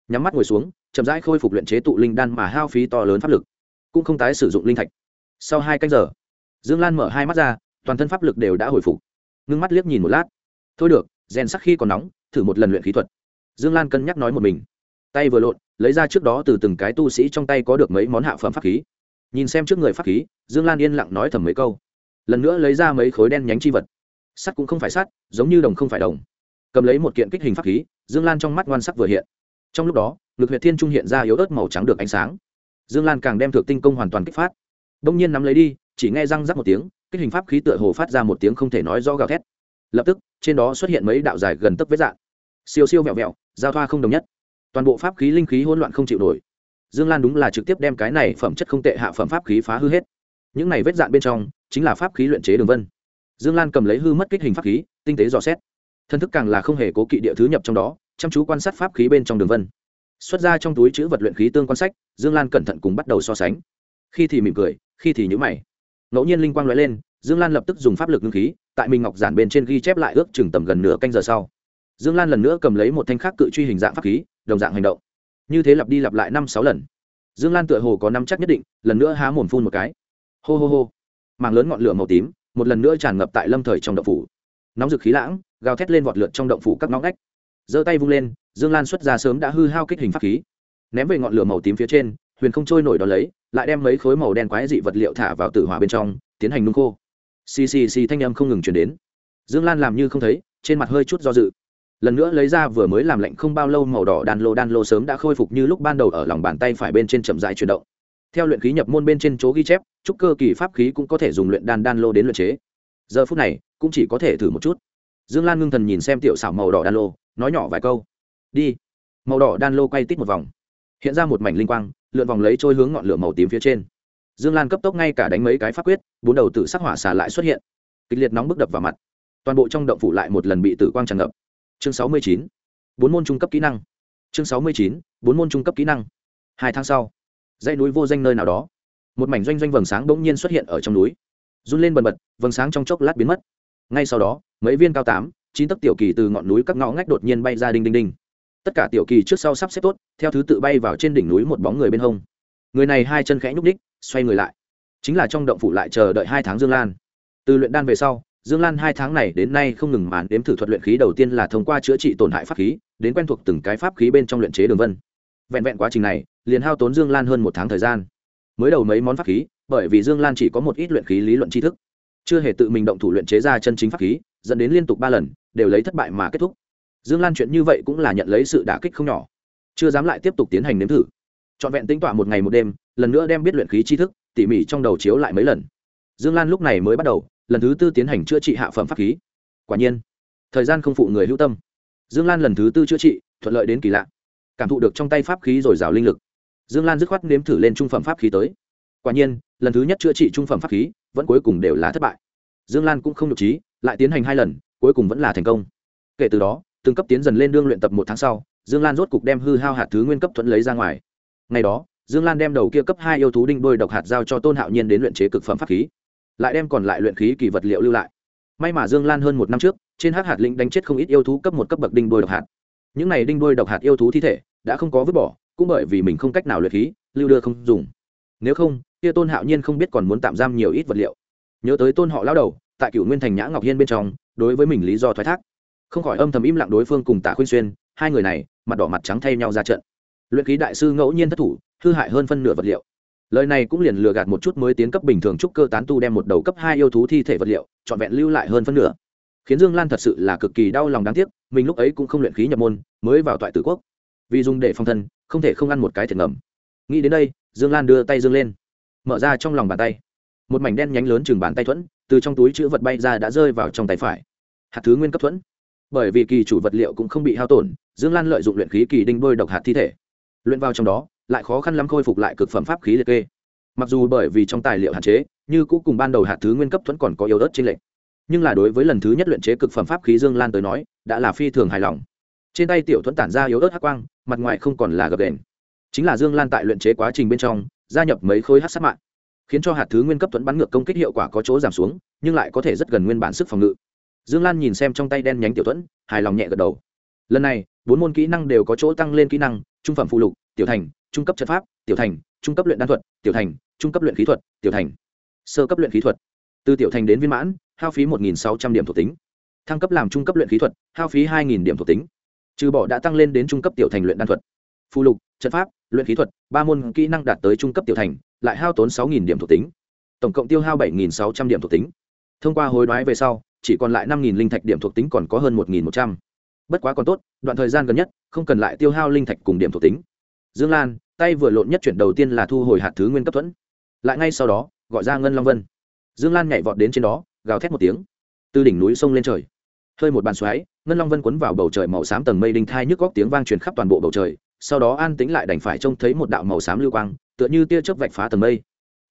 Nhắm mắt ngồi xuống chậm rãi khôi phục luyện chế tụ linh đan mà hao phí to lớn pháp lực, cũng không tái sử dụng linh thạch. Sau hai canh giờ, dương lan mở hai mắt ra, toàn thân pháp lực đều đã hồi phục. Ngưng mắt liếc nhìn một lát. Thôi được, rèn sắc khi còn nóng, thử một lần luyện khí thuật. Dương lan cân nhắc nói một mình. Tay vừa lộn, lấy ra trước đó từ từng cái tu sĩ trong tay có được mấy món hạ phẩm pháp khí. Nhìn xem trước người pháp khí, dương lan yên lặng nói thầm mấy câu. Lần nữa lấy ra mấy khối đen nhánh chi vật. Sắt cũng không phải sắt, giống như đồng không phải đồng. Cầm lấy một kiện kích hình pháp khí, dương lan trong mắt ngoan sắc vừa hiện. Trong lúc đó ngực huyệt thiên trung hiện ra yếu ớt màu trắng được ánh sáng. Dương lan càng đem thượng tinh công hoàn toàn kích phát. Đông nhiên nắm lấy đi, chỉ nghe răng rắc một tiếng, kích hình pháp khí tựa hồ phát ra một tiếng không thể nói do gào thét. Lập tức, trên đó xuất hiện mấy đạo dài gần tấc vết dạng. Siêu siêu vẹo vẹo, giao thoa không đồng nhất. Toàn bộ pháp khí linh khí hỗn loạn không chịu nổi. Dương lan đúng là trực tiếp đem cái này phẩm chất không tệ hạ phẩm pháp khí phá hư hết. Những này vết dạn bên trong, chính là pháp khí luyện chế đường vân. Dương lan cầm lấy hư mất kích hình pháp khí, tinh tế dò xét. Thân thức càng là không hề cố kỵ địa thứ nhập trong đó, chăm chú quan sát pháp khí bên trong đường vân xuất ra trong túi chữ vật luyện khí tương quan sách, dương lan cẩn thận cùng bắt đầu so sánh. Khi thì mỉm cười, khi thì nhữ mày. Ngẫu nhiên linh quang l ó e lên, dương lan lập tức dùng pháp lực ngưng khí, tại minh ngọc giản bên trên ghi chép lại ước chừng tầm gần nửa canh giờ sau. Dương lan lần nữa cầm lấy một thanh khắc cự truy hình dạng pháp khí, đồng dạng hành động. Như thế lặp đi lặp lại năm sáu lần. Dương lan tựa hồ có năm chắc nhất định, lần nữa há mồm phun một cái. Hô hô hô. Màng lớn ngọn lửa màu tím, một lần nữa tràn ngập tại lâm thời trong động phủ. Nóng rực khí lãng, gào thét lên vọt lượt trong động phủ các ngõ ngách giơ tay vung lên, dương lan xuất ra sớm đã hư hao kích hình pháp khí. Ném về ngọn lửa màu tím phía trên, huyền không trôi nổi đó lấy, lại đem mấy khối màu đen quái dị vật liệu thả vào tử hỏa bên trong, tiến hành nung khô. Xì xì xì thanh âm không ngừng chuyển đến. Dương lan làm như không thấy, trên mặt hơi chút do dự. Lần nữa lấy ra vừa mới làm lạnh không bao lâu màu đỏ đan lô đan lô sớm đã khôi phục như lúc ban đầu ở lòng bàn tay phải bên trên chậm dại chuyển động. Theo luyện khí nhập môn bên trên chỗ ghi chép trúc cơ kỳ pháp khí cũng có thể dùng luyện đan đan lô đến luyện chế. Giờ phút này, cũng chỉ có thể thử một chút. Dương lan ngưng thần nhìn xem tiểu xảo màu đỏ đan lô nói nhỏ vài câu. Đi. Màu đỏ đan lô quay tít một vòng. Hiện ra một mảnh linh quang, lượn vòng lấy trôi hướng ngọn lửa màu tím phía trên. Dương lan cấp tốc ngay cả đánh mấy cái pháp quyết, bốn đầu tự sắc hỏa xả lại xuất hiện. Kịch liệt nóng bức đập vào mặt. Toàn bộ trong động phủ lại một lần bị tử quang tràn ngập. Chương sáu mươi chín. Bốn môn trung cấp kỹ năng. Chương sáu mươi chín. Bốn môn trung cấp kỹ năng. Hai tháng sau, dãy núi vô danh nơi nào đó, một mảnh doanh doanh vầng sáng bỗng nhiên xuất hiện ở trong núi. Run lên bần bật, vầng sáng trong chốc lát biến mất. Ngay sau đó, mấy viên cao tám chín tấc tiểu kỳ từ ngọn núi các ngõ ngách đột nhiên bay ra đinh đinh đinh. Tất cả tiểu kỳ trước sau sắp xếp tốt, theo thứ tự bay vào trên đỉnh núi một bóng người bên hông. Người này hai chân khẽ nhúc ních xoay người lại. Chính là trong động phủ lại chờ đợi hai tháng dương lan. Từ luyện đan về sau, dương lan hai tháng này đến nay không ngừng màn đếm thử thuật luyện khí đầu tiên là thông qua chữa trị tổn hại pháp khí, đến quen thuộc từng cái pháp khí bên trong luyện chế đường vân. Vẹn vẹn quá trình này, liền hao tốn dương lan hơn một tháng thời gian. Mới đầu mấy món pháp khí, bởi vì dương lan chỉ có một ít luyện khí lý luận tri thức. Chưa hề tự mình động thủ luyện chế ra chân chính pháp khí dẫn đến liên tục ba lần, đều lấy thất bại mà kết thúc. Dương lan chuyện như vậy cũng là nhận lấy sự đả kích không nhỏ. Chưa dám lại tiếp tục tiến hành nếm thử. Trọn vẹn tính tọa một ngày một đêm, lần nữa đem biết luyện khí tri thức, tỉ mỉ trong đầu chiếu lại mấy lần. Dương lan lúc này mới bắt đầu, lần thứ tư tiến hành chữa trị hạ phẩm pháp khí. Quả nhiên, thời gian không phụ người hữu tâm. Dương lan lần thứ tư chữa trị, thuận lợi đến kỳ lạ. Cảm thụ được trong tay pháp khí r ồ i r à o linh lực. Dương lan dứt khoát nếm thử lên trung phẩm pháp khí tới. Quả nhiên, lần thứ nhất chữa trị trung phẩm pháp khí, vẫn cuối cùng đều là thất bại dương lan cũng không nhục trí, lại tiến hành hai lần, cuối cùng vẫn là thành công. Kể từ đó, từng cấp tiến dần lên đương luyện tập một tháng sau, dương lan rốt cục đem hư hao hạt thứ nguyên cấp thuẫn lấy ra ngoài. Ngày đó, dương lan đem đầu kia cấp hai yêu thú đinh đôi độc hạt giao cho tôn hạo nhiên đến luyện chế cực phẩm pháp khí, lại đem còn lại luyện khí kỳ vật liệu lưu lại. May mà dương lan hơn một năm trước, trên hắc hạt lĩnh đánh chết không ít yêu thú cấp một cấp bậc đinh đôi độc hạt. Những này đinh đôi độc hạt yêu thú thi thể, đã không có vứt bỏ, cũng bởi vì mình không cách nào luyện khí, lưu đưa không dùng. Nếu không, kia tôn hạo nhiên không biết còn muốn tạm giam nhiều ít vật liệu nhớ tới tôn họ lao đầu, tại cựu nguyên thành nhã ngọc hiên bên trong, đối với mình lý do thoái thác. Không khỏi âm thầm im lặng đối phương cùng tạ khuyên xuyên, hai người này, mặt đỏ mặt trắng thay nhau ra trận. Luyện khí đại sư ngẫu nhiên thất thủ, hư hại hơn phân nửa vật liệu. Lời này cũng liền lừa gạt một chút mới tiến cấp bình thường trúc cơ tán tu đem một đầu cấp hai yêu thú thi thể vật liệu, trọn vẹn lưu lại hơn phân nửa. Khiến dương lan thật sự là cực kỳ đau lòng đáng tiếc, mình lúc ấy cũng không luyện khí nhập môn, mới vào toại tử quốc. Vì dùng để phong thân, không thể không ăn một cái thiệt ngầm. Nghĩ đến đây, dương lan đưa tay dương lên, mở ra trong lòng bàn tay một mảnh đen nhánh lớn chừng bàn tay thuẫn, từ trong túi chữ vật bay ra đã rơi vào trong tay phải. Hạt thứ nguyên cấp thuẫn. Bởi vì kỳ chủ vật liệu cũng không bị hao tổn, dương lan lợi dụng luyện khí kỳ đinh bôi độc hạt thi thể. Luyện vào trong đó, lại khó khăn lắm khôi phục lại cực phẩm pháp khí liệt kê. Mặc dù bởi vì trong tài liệu hạn chế, như cũ cùng ban đầu hạt thứ nguyên cấp thuẫn còn có yếu ớt trên lệnh nhưng là đối với lần thứ nhất luyện chế cực phẩm pháp khí dương lan tới nói, đã là phi thường hài lòng. Trên tay tiểu thuẫn tản ra yếu ớt hắc quang, mặt ngoài không còn là gập đền. Chính là dương lan tại luyện chế quá trình bên trong, gia nhập mấy khối hát sát mạng khiến cho hạt thứ nguyên cấp thuẫn bắn ngược công kích hiệu quả có chỗ giảm xuống, nhưng lại có thể rất gần nguyên bản sức phòng ngự. Dương lan nhìn xem trong tay đen nhánh tiểu thuẫn, hài lòng nhẹ gật đầu. Lần này, bốn môn kỹ năng đều có chỗ tăng lên kỹ năng, trung phẩm phụ lục, tiểu thành, trung cấp trận pháp, tiểu thành, trung cấp luyện đan thuật, tiểu thành, trung cấp luyện khí thuật, tiểu thành. Sơ cấp luyện khí thuật. Từ tiểu thành đến viên mãn, hao phí một sáu trăm điểm thuộc tính. Thăng cấp làm trung cấp luyện khí thuật, hao phí hai điểm thuộc tính. Trừ bỏ đã tăng lên đến trung cấp tiểu thành luyện đan thuật. Phụ lục, trận pháp luyện khí thuật, ba môn kỹ năng đạt tới trung cấp tiểu thành, lại hao tốn sáu điểm thuộc tính. Tổng cộng tiêu hao bảy sáu trăm điểm thuộc tính. Thông qua hối đoái về sau, chỉ còn lại năm linh thạch điểm thuộc tính còn có hơn một một trăm. Bất quá còn tốt, đoạn thời gian gần nhất, không cần lại tiêu hao linh thạch cùng điểm thuộc tính. Dương lan, tay vừa lộn nhất chuyển đầu tiên là thu hồi hạt thứ nguyên cấp thuẫn. Lại ngay sau đó, gọi ra ngân long vân. Dương lan nhảy vọt đến trên đó, gào thét một tiếng. Từ đỉnh núi sông lên trời. Hơi một bàn xoáy, ngân long vân quấn vào bầu trời màu xám tầng mây đinh thai nhức góc tiếng vang truyền khắp toàn bộ bầu trời sau đó an tĩnh lại đành phải trông thấy một đạo màu xám lưu quang, tựa như tia chớp vạch phá tầng mây.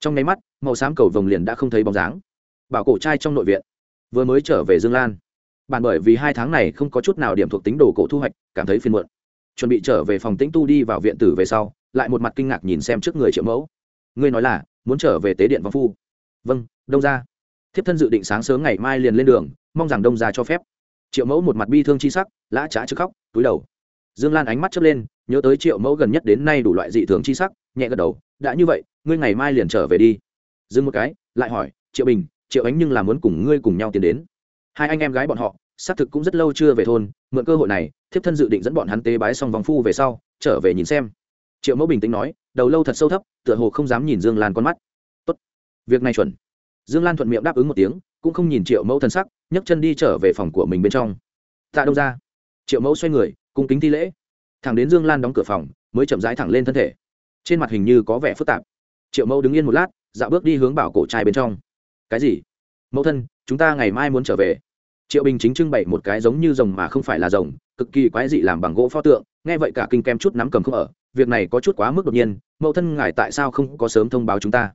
Trong nháy mắt, màu xám cầu vồng liền đã không thấy bóng dáng. Bảo cổ trai trong nội viện, vừa mới trở về dương lan. Bản bởi vì hai tháng này không có chút nào điểm thuộc tính đồ cổ thu hoạch, cảm thấy phiền muộn. Chuẩn bị trở về phòng tĩnh tu đi vào viện tử về sau, lại một mặt kinh ngạc nhìn xem trước người triệu mẫu. Ngươi nói là, muốn trở về tế điện vong phu. Vâng đông ra thiếp thân dự định sáng sớm ngày mai liền lên đường, mong rằng đông ra cho phép. Triệu mẫu một mặt bi thương chi sắc, lã trá chứ khóc, túi đầu dương lan ánh mắt chớp lên, nhớ tới triệu mẫu gần nhất đến nay đủ loại dị thường chi sắc, nhẹ gật đầu, đã như vậy, ngươi ngày mai liền trở về đi. Dừng một cái, lại hỏi, triệu bình, triệu ánh nhưng là muốn cùng ngươi cùng nhau tiến đến. Hai anh em gái bọn họ, xác thực cũng rất lâu chưa về thôn, mượn cơ hội này, thiếp thân dự định dẫn bọn hắn tế bái xong vòng phu về sau, trở về nhìn xem. Triệu mẫu bình tĩnh nói, đầu lâu thật sâu thấp, tựa hồ không dám nhìn dương lan con mắt. Tốt, việc này chuẩn. Dương lan thuận miệng đáp ứng một tiếng, cũng không nhìn triệu mẫu thân sắc, nhấc chân đi trở về phòng của mình bên trong. Tạ đông ra triệu mẫu xoay người cung kính thi lễ. Thẳng đến dương lan đóng cửa phòng, mới chậm rãi thẳng lên thân thể. Trên mặt hình như có vẻ phức tạp. Triệu mẫu đứng yên một lát dạo bước đi hướng bảo cổ trai bên trong. Cái gì? Mẫu thân, chúng ta ngày mai muốn trở về. Triệu bình chính trưng bày một cái giống như rồng mà không phải là rồng, cực kỳ quái dị làm bằng gỗ pho tượng, nghe vậy cả kinh kem chút nắm cầm không ở, việc này có chút quá mức đột nhiên, mẫu thân, ngài tại sao không có sớm thông báo chúng ta?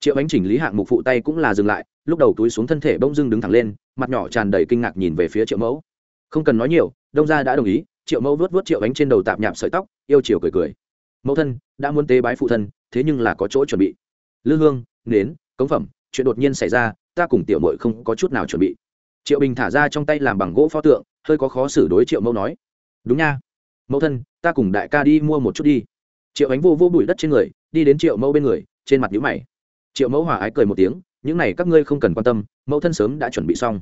Triệu ánh chỉnh lý hạng mục phụ tay cũng là dừng lại, lúc đầu túi xuống thân thể bỗng dưng đứng thẳng lên, mặt nhỏ tràn đầy kinh ngạc nhìn về phía triệu mẫu. Không cần nói nhiều, đông gia đã đồng ý triệu mẫu vớt vớt triệu ánh trên đầu tạp nhạp sợi tóc, yêu chiều cười cười. Mẫu thân, đã muốn tế bái phụ thân, thế nhưng là có chỗ chuẩn bị. Lư hương, nến, cống phẩm, chuyện đột nhiên xảy ra, ta cùng tiểu mội không có chút nào chuẩn bị. Triệu bình thả ra trong tay làm bằng gỗ pho tượng, hơi có khó xử đối triệu mẫu nói. Đúng nha. Mẫu thân, ta cùng đại ca đi mua một chút đi. Triệu ánh vô vô bụi đất trên người, đi đến triệu mẫu bên người, trên mặt nhũ mày. Triệu mẫu hòa ái cười một tiếng, những này các ngươi không cần quan tâm, mẫu thân sớm đã chuẩn bị xong.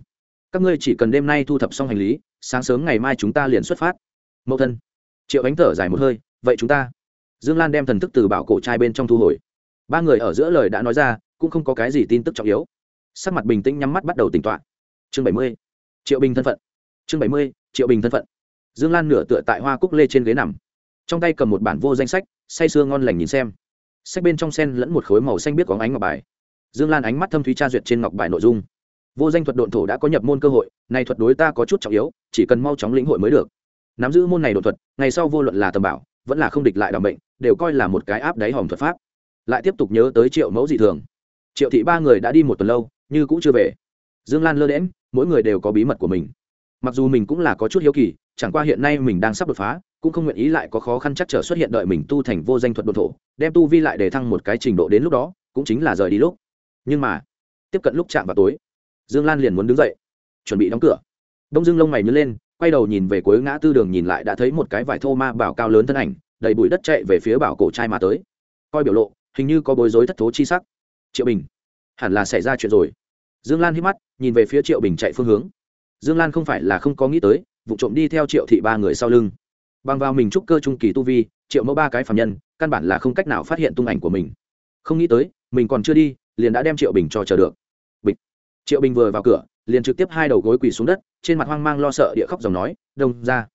Các ngươi chỉ cần đêm nay thu thập xong hành lý, sáng sớm ngày mai chúng ta liền xuất phát mẫu thân. Triệu ánh thở dài một hơi, vậy chúng ta? Dương lan đem thần thức từ bảo cổ trai bên trong thu hồi. Ba người ở giữa lời đã nói ra, cũng không có cái gì tin tức trọng yếu. Sắc mặt bình tĩnh nhắm mắt bắt đầu tỉnh tọa. Chương bảy mươi, triệu bình thân phận. Chương bảy mươi, triệu bình thân phận. Dương lan nửa tựa tại hoa cúc lê trên ghế nằm. Trong tay cầm một bản vô danh sách, say sưa ngon lành nhìn xem. Sách bên trong sen lẫn một khối màu xanh biết có ánh ngọc bài. Dương lan ánh mắt thâm thúy tra duyệt trên ngọc bài nội dung. Vô danh thuật độn thổ đã có nhập môn cơ hội này thuật đối ta có chút trọng yếu, chỉ cần mau chóng lĩnh hội mới được nắm giữ môn này đột thuật, ngày sau vô luận là tầm bảo, vẫn là không địch lại đ bệnh đều coi là một cái áp đáy hòm thuật pháp. Lại tiếp tục nhớ tới triệu mẫu dị thường. Triệu thị ba người đã đi một tuần lâu, như cũng chưa về. Dương lan lơ đễm mỗi người đều có bí mật của mình. Mặc dù mình cũng là có chút hiếu kỳ, chẳng qua hiện nay mình đang sắp đột phá, cũng không nguyện ý lại có khó khăn chắc trở xuất hiện đợi mình tu thành vô danh thuật đột thổ, đem tu vi lại để thăng một cái trình độ đến lúc đó, cũng chính là rời đi lúc. Nhưng mà, tiếp cận lúc chạm vào tối, dương lan liền muốn đứng dậy, chuẩn bị đóng cửa. Đông dương lông mày nhớ lên quay đầu nhìn về cuối ngã tư đường nhìn lại đã thấy một cái vải thô ma bảo cao lớn thân ảnh, đầy bụi đất chạy về phía bảo cổ trai mà tới. Coi biểu lộ, hình như có bối rối thất thố chi sắc. Triệu bình, hẳn là xảy ra chuyện rồi. Dương lan hít mắt, nhìn về phía triệu bình chạy phương hướng. Dương lan không phải là không có nghĩ tới, vụ trộm đi theo triệu thị ba người sau lưng. Bằng vào mình trúc cơ trung kỳ tu vi, triệu mẫu ba cái phạm nhân, căn bản là không cách nào phát hiện tung ảnh của mình. Không nghĩ tới, mình còn chưa đi, liền đã đem triệu bình cho chờ được. Bịch. Triệu bình vừa vào cửa liền trực tiếp hai đầu gối quỳ xuống đất, trên mặt hoang mang lo sợ địa khóc dòng nói, đông ra.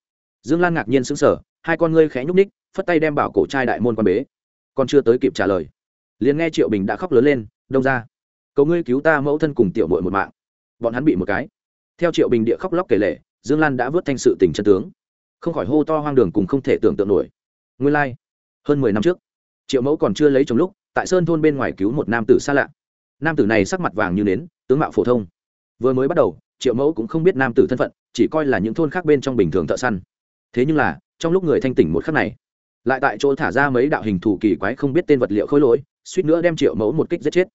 Dương lan ngạc nhiên sững sờ, hai con ngươi khẽ nhúc ních phất tay đem bảo cổ trai đại môn quan bế. Còn chưa tới kịp trả lời, liền nghe triệu bình đã khóc lớn lên, đông ra, cầu ngươi cứu ta mẫu thân cùng tiểu mội một mạng. Bọn hắn bị một cái. Theo triệu bình địa khóc lóc kể lể, dương lan đã vớt thanh sự tình chân tướng. Không khỏi hô to hoang đường cùng không thể tưởng tượng nổi. Nguyên lai、like. hơn mười năm trước, triệu mẫu còn chưa lấy chồng lúc, tại sơn thôn bên ngoài cứu một nam tử xa lạ. Nam tử này sắc mặt vàng như nến, tướng mạo phổ thông vừa mới bắt đầu, triệu mẫu cũng không biết nam tử thân phận, chỉ coi là những thôn khác bên trong bình thường thợ săn. Thế nhưng là, trong lúc người thanh tỉnh một khắc này, lại tại chỗ thả ra mấy đạo hình thù kỳ quái không biết tên vật liệu khôi lỗi, suýt nữa đem triệu mẫu một kích giết chết.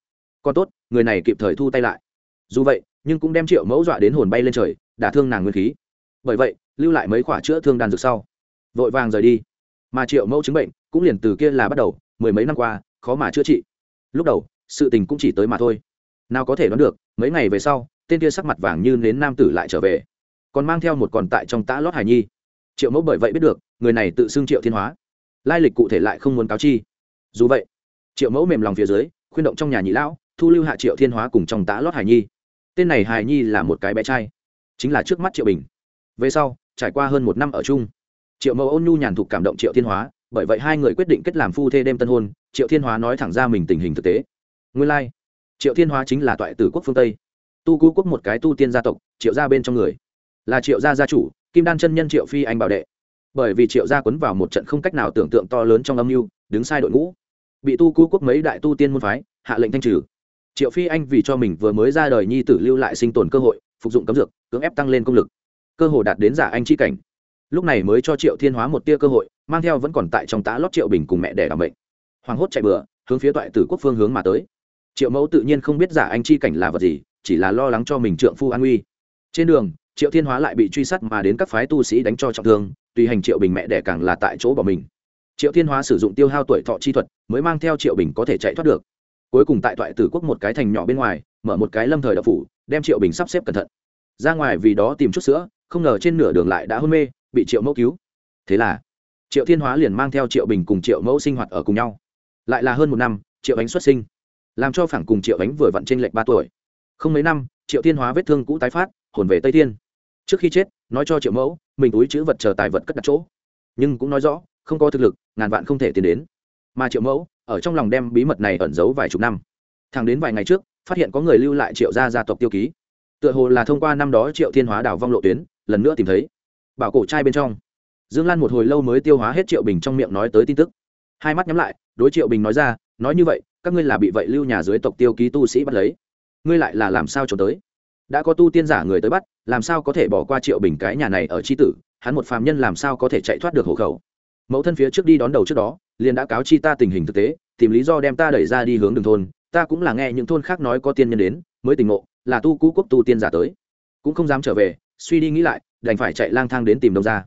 Còn tốt, người này kịp thời thu tay lại. Dù vậy, nhưng cũng đem triệu mẫu dọa đến hồn bay lên trời, đả thương nàng nguyên khí. Bởi vậy, lưu lại mấy khoả chữa thương đan dược sau, vội vàng rời đi. Mà triệu mẫu chứng bệnh cũng liền từ kia là bắt đầu, mười mấy năm qua, khó mà chữa trị. Lúc đầu, sự tình cũng chỉ tới mà thôi. Nào có thể đoán được, mấy ngày về sau tên kia sắc mặt vàng như nến nam tử lại trở về, còn mang theo một còn tại trong tã lót hải nhi. Triệu mẫu bởi vậy biết được, người này tự xưng triệu thiên hóa. Lai lịch cụ thể lại không muốn cáo chi. Dù vậy, triệu mẫu mềm lòng phía dưới, khuyên động trong nhà nhị lão, thu lưu hạ triệu thiên hóa cùng trong tã lót hải nhi. Tên này hải nhi là một cái bé trai, chính là trước mắt triệu bình. Về sau, trải qua hơn một năm ở chung, triệu mẫu ôn nhu nhàn thục cảm động triệu thiên hóa, bởi vậy hai người quyết định kết làm phu thê đêm tân hôn, triệu thiên hóa nói thẳng ra mình tình hình thực tế. Nguyên lai、like. triệu thiên hóa chính là toại tử quốc phương tây tu cú quốc một cái tu tiên gia tộc, triệu gia bên trong người. Là triệu gia gia chủ, kim đan chân nhân triệu phi anh bảo đệ. Bởi vì triệu gia quấn vào một trận không cách nào tưởng tượng to lớn trong âm mưu, đứng sai đội ngũ. Bị tu cú quốc mấy đại tu tiên môn phái, hạ lệnh thanh trừ. Triệu phi anh vì cho mình vừa mới ra đời nhi tử lưu lại sinh tồn cơ hội, phục dụng cấm dược, cưỡng ép tăng lên công lực. Cơ hội đạt đến giả anh chi cảnh. Lúc này mới cho triệu thiên hóa một tia cơ hội, mang theo vẫn còn tại trong tá lót triệu bình cùng mẹ đẻ đảm bệnh hoàng hốt chạy bừa, hướng phía toại tử quốc phương hướng mà tới. Triệu mẫu tự nhiên không biết giả anh chi cảnh là vật gì chỉ là lo lắng cho mình trượng phu an nguy. trên đường, triệu thiên hóa lại bị truy sát mà đến các phái tu sĩ đánh cho trọng thương, tùy hành triệu bình mẹ đẻ càng là tại chỗ bỏ mình. Triệu thiên hóa sử dụng tiêu hao tuổi thọ chi thuật, mới mang theo triệu bình có thể chạy thoát được. Cuối cùng tại toại tử quốc một cái thành nhỏ bên ngoài, mở một cái lâm thời đập phủ, đem triệu bình sắp xếp cẩn thận. Ra ngoài vì đó tìm chút sữa, không ngờ trên nửa đường lại đã hôn mê, bị triệu mẫu cứu. Thế là, triệu thiên hóa liền mang theo triệu bình cùng triệu mẫu sinh hoạt ở cùng nhau. Lại là hơn một năm, triệu ánh xuất sinh. Làm cho phản cùng triệu ánh vừa vặn trên lệch ba tuổi không mấy năm, triệu thiên hóa vết thương cũ tái phát, hồn về tây thiên. Trước khi chết, nói cho triệu mẫu, mình túi chữ vật chờ tài vật cất đặt chỗ. Nhưng cũng nói rõ, không có thực lực, ngàn vạn không thể tiến đến. Mà triệu mẫu, ở trong lòng đem bí mật này ẩn giấu vài chục năm. Thẳng đến vài ngày trước, phát hiện có người lưu lại triệu gia gia tộc tiêu ký. Tựa hồ là thông qua năm đó triệu thiên hóa đảo vong lộ tuyến, lần nữa tìm thấy. Bảo cổ trai bên trong. Dương lan một hồi lâu mới tiêu hóa hết triệu bình trong miệng nói tới tin tức. Hai mắt nhắm lại, đối triệu bình nói ra, nói như vậy, các ngươi là bị vậy lưu nhà dưới tộc tiêu ký tu sĩ bắt lấy ngươi lại là làm sao trốn tới? Đã có tu tiên giả người tới bắt, làm sao có thể bỏ qua triệu bình cái nhà này ở c tử? Hắn một phàm nhân làm sao có thể chạy thoát được hộ khẩu? Mẫu thân phía trước đi đón đầu trước đó, liền đã cáo chi ta tình hình thực tế, tìm lý do đem ta đẩy ra đi hướng đường thôn. Ta cũng là nghe những thôn khác nói có tiên nhân đến, mới tình ngộ, là tu cũ quốc tu tiên giả tới. Cũng không dám trở về, suy đi nghĩ lại, đành phải chạy lang thang đến tìm đông ra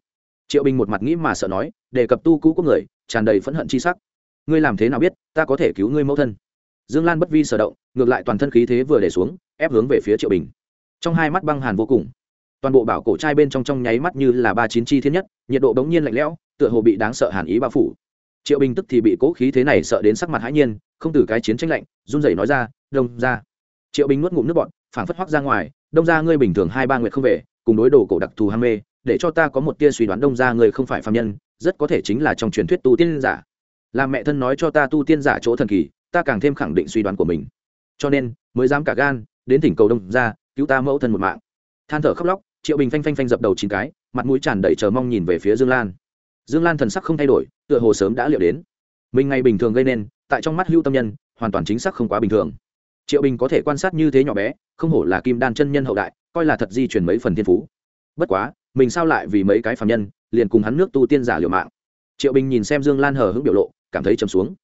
triệu bình một mặt nghĩ mà sợ nói, đề cập tu cũ quốc người, tràn đầy phẫn hận chi sắc. Ngươi làm thế nào biết, ta có thể cứu ngươi mẫu thân? Dương lan bất vi sở động ngược lại toàn thân khí thế vừa để xuống, ép hướng về phía triệu bình. Trong hai mắt băng hàn vô cùng. Toàn bộ bảo cổ trai bên trong trong nháy mắt như là ba chín chi thiên nhất, nhiệt độ đống nhiên lạnh lẽo, tựa hồ bị đáng sợ hàn ý bao phủ. Triệu bình tức thì bị cố khí thế này sợ đến sắc mặt hãi nhiên, không từ cái chiến tranh lạnh, run rẩy nói ra, đông ra triệu bình nuốt ngụm nước bọn phảng phất hoắc ra ngoài, đông ra ngươi bình thường hai ba nguyệt không về, cùng đối đồ cổ đặc thù ham mê, để cho ta có một tia suy đoán đông ra ngươi không phải phạm nhân, rất có thể chính là trong truyền thuyết tu tiên giả. Làm mẹ thân nói cho ta tu tiên giả chỗ thần kỳ, ta càng thêm khẳng định suy đoán của mình cho nên, mới dám cả gan, đến thỉnh cầu đông ra cứu ta mẫu thân một mạng. Than thở khóc lóc, triệu bình phanh phanh phanh dập đầu chín cái, mặt mũi tràn đầy chờ mong nhìn về phía dương lan. Dương lan thần sắc không thay đổi, tựa hồ sớm đã liệu đến. Mình ngày bình thường gây nên, tại trong mắt hưu tâm nhân, hoàn toàn chính xác không quá bình thường. Triệu bình có thể quan sát như thế nhỏ bé, không hổ là kim đan chân nhân hậu đại, coi là thật di chuyển mấy phần thiên phú. Bất quá, mình sao lại vì mấy cái phạm nhân, liền cùng hắn nước tu tiên giả liều mạng? Triệu bình nhìn xem dương lan hờ hững biểu lộ, cảm thấy trầm xuống.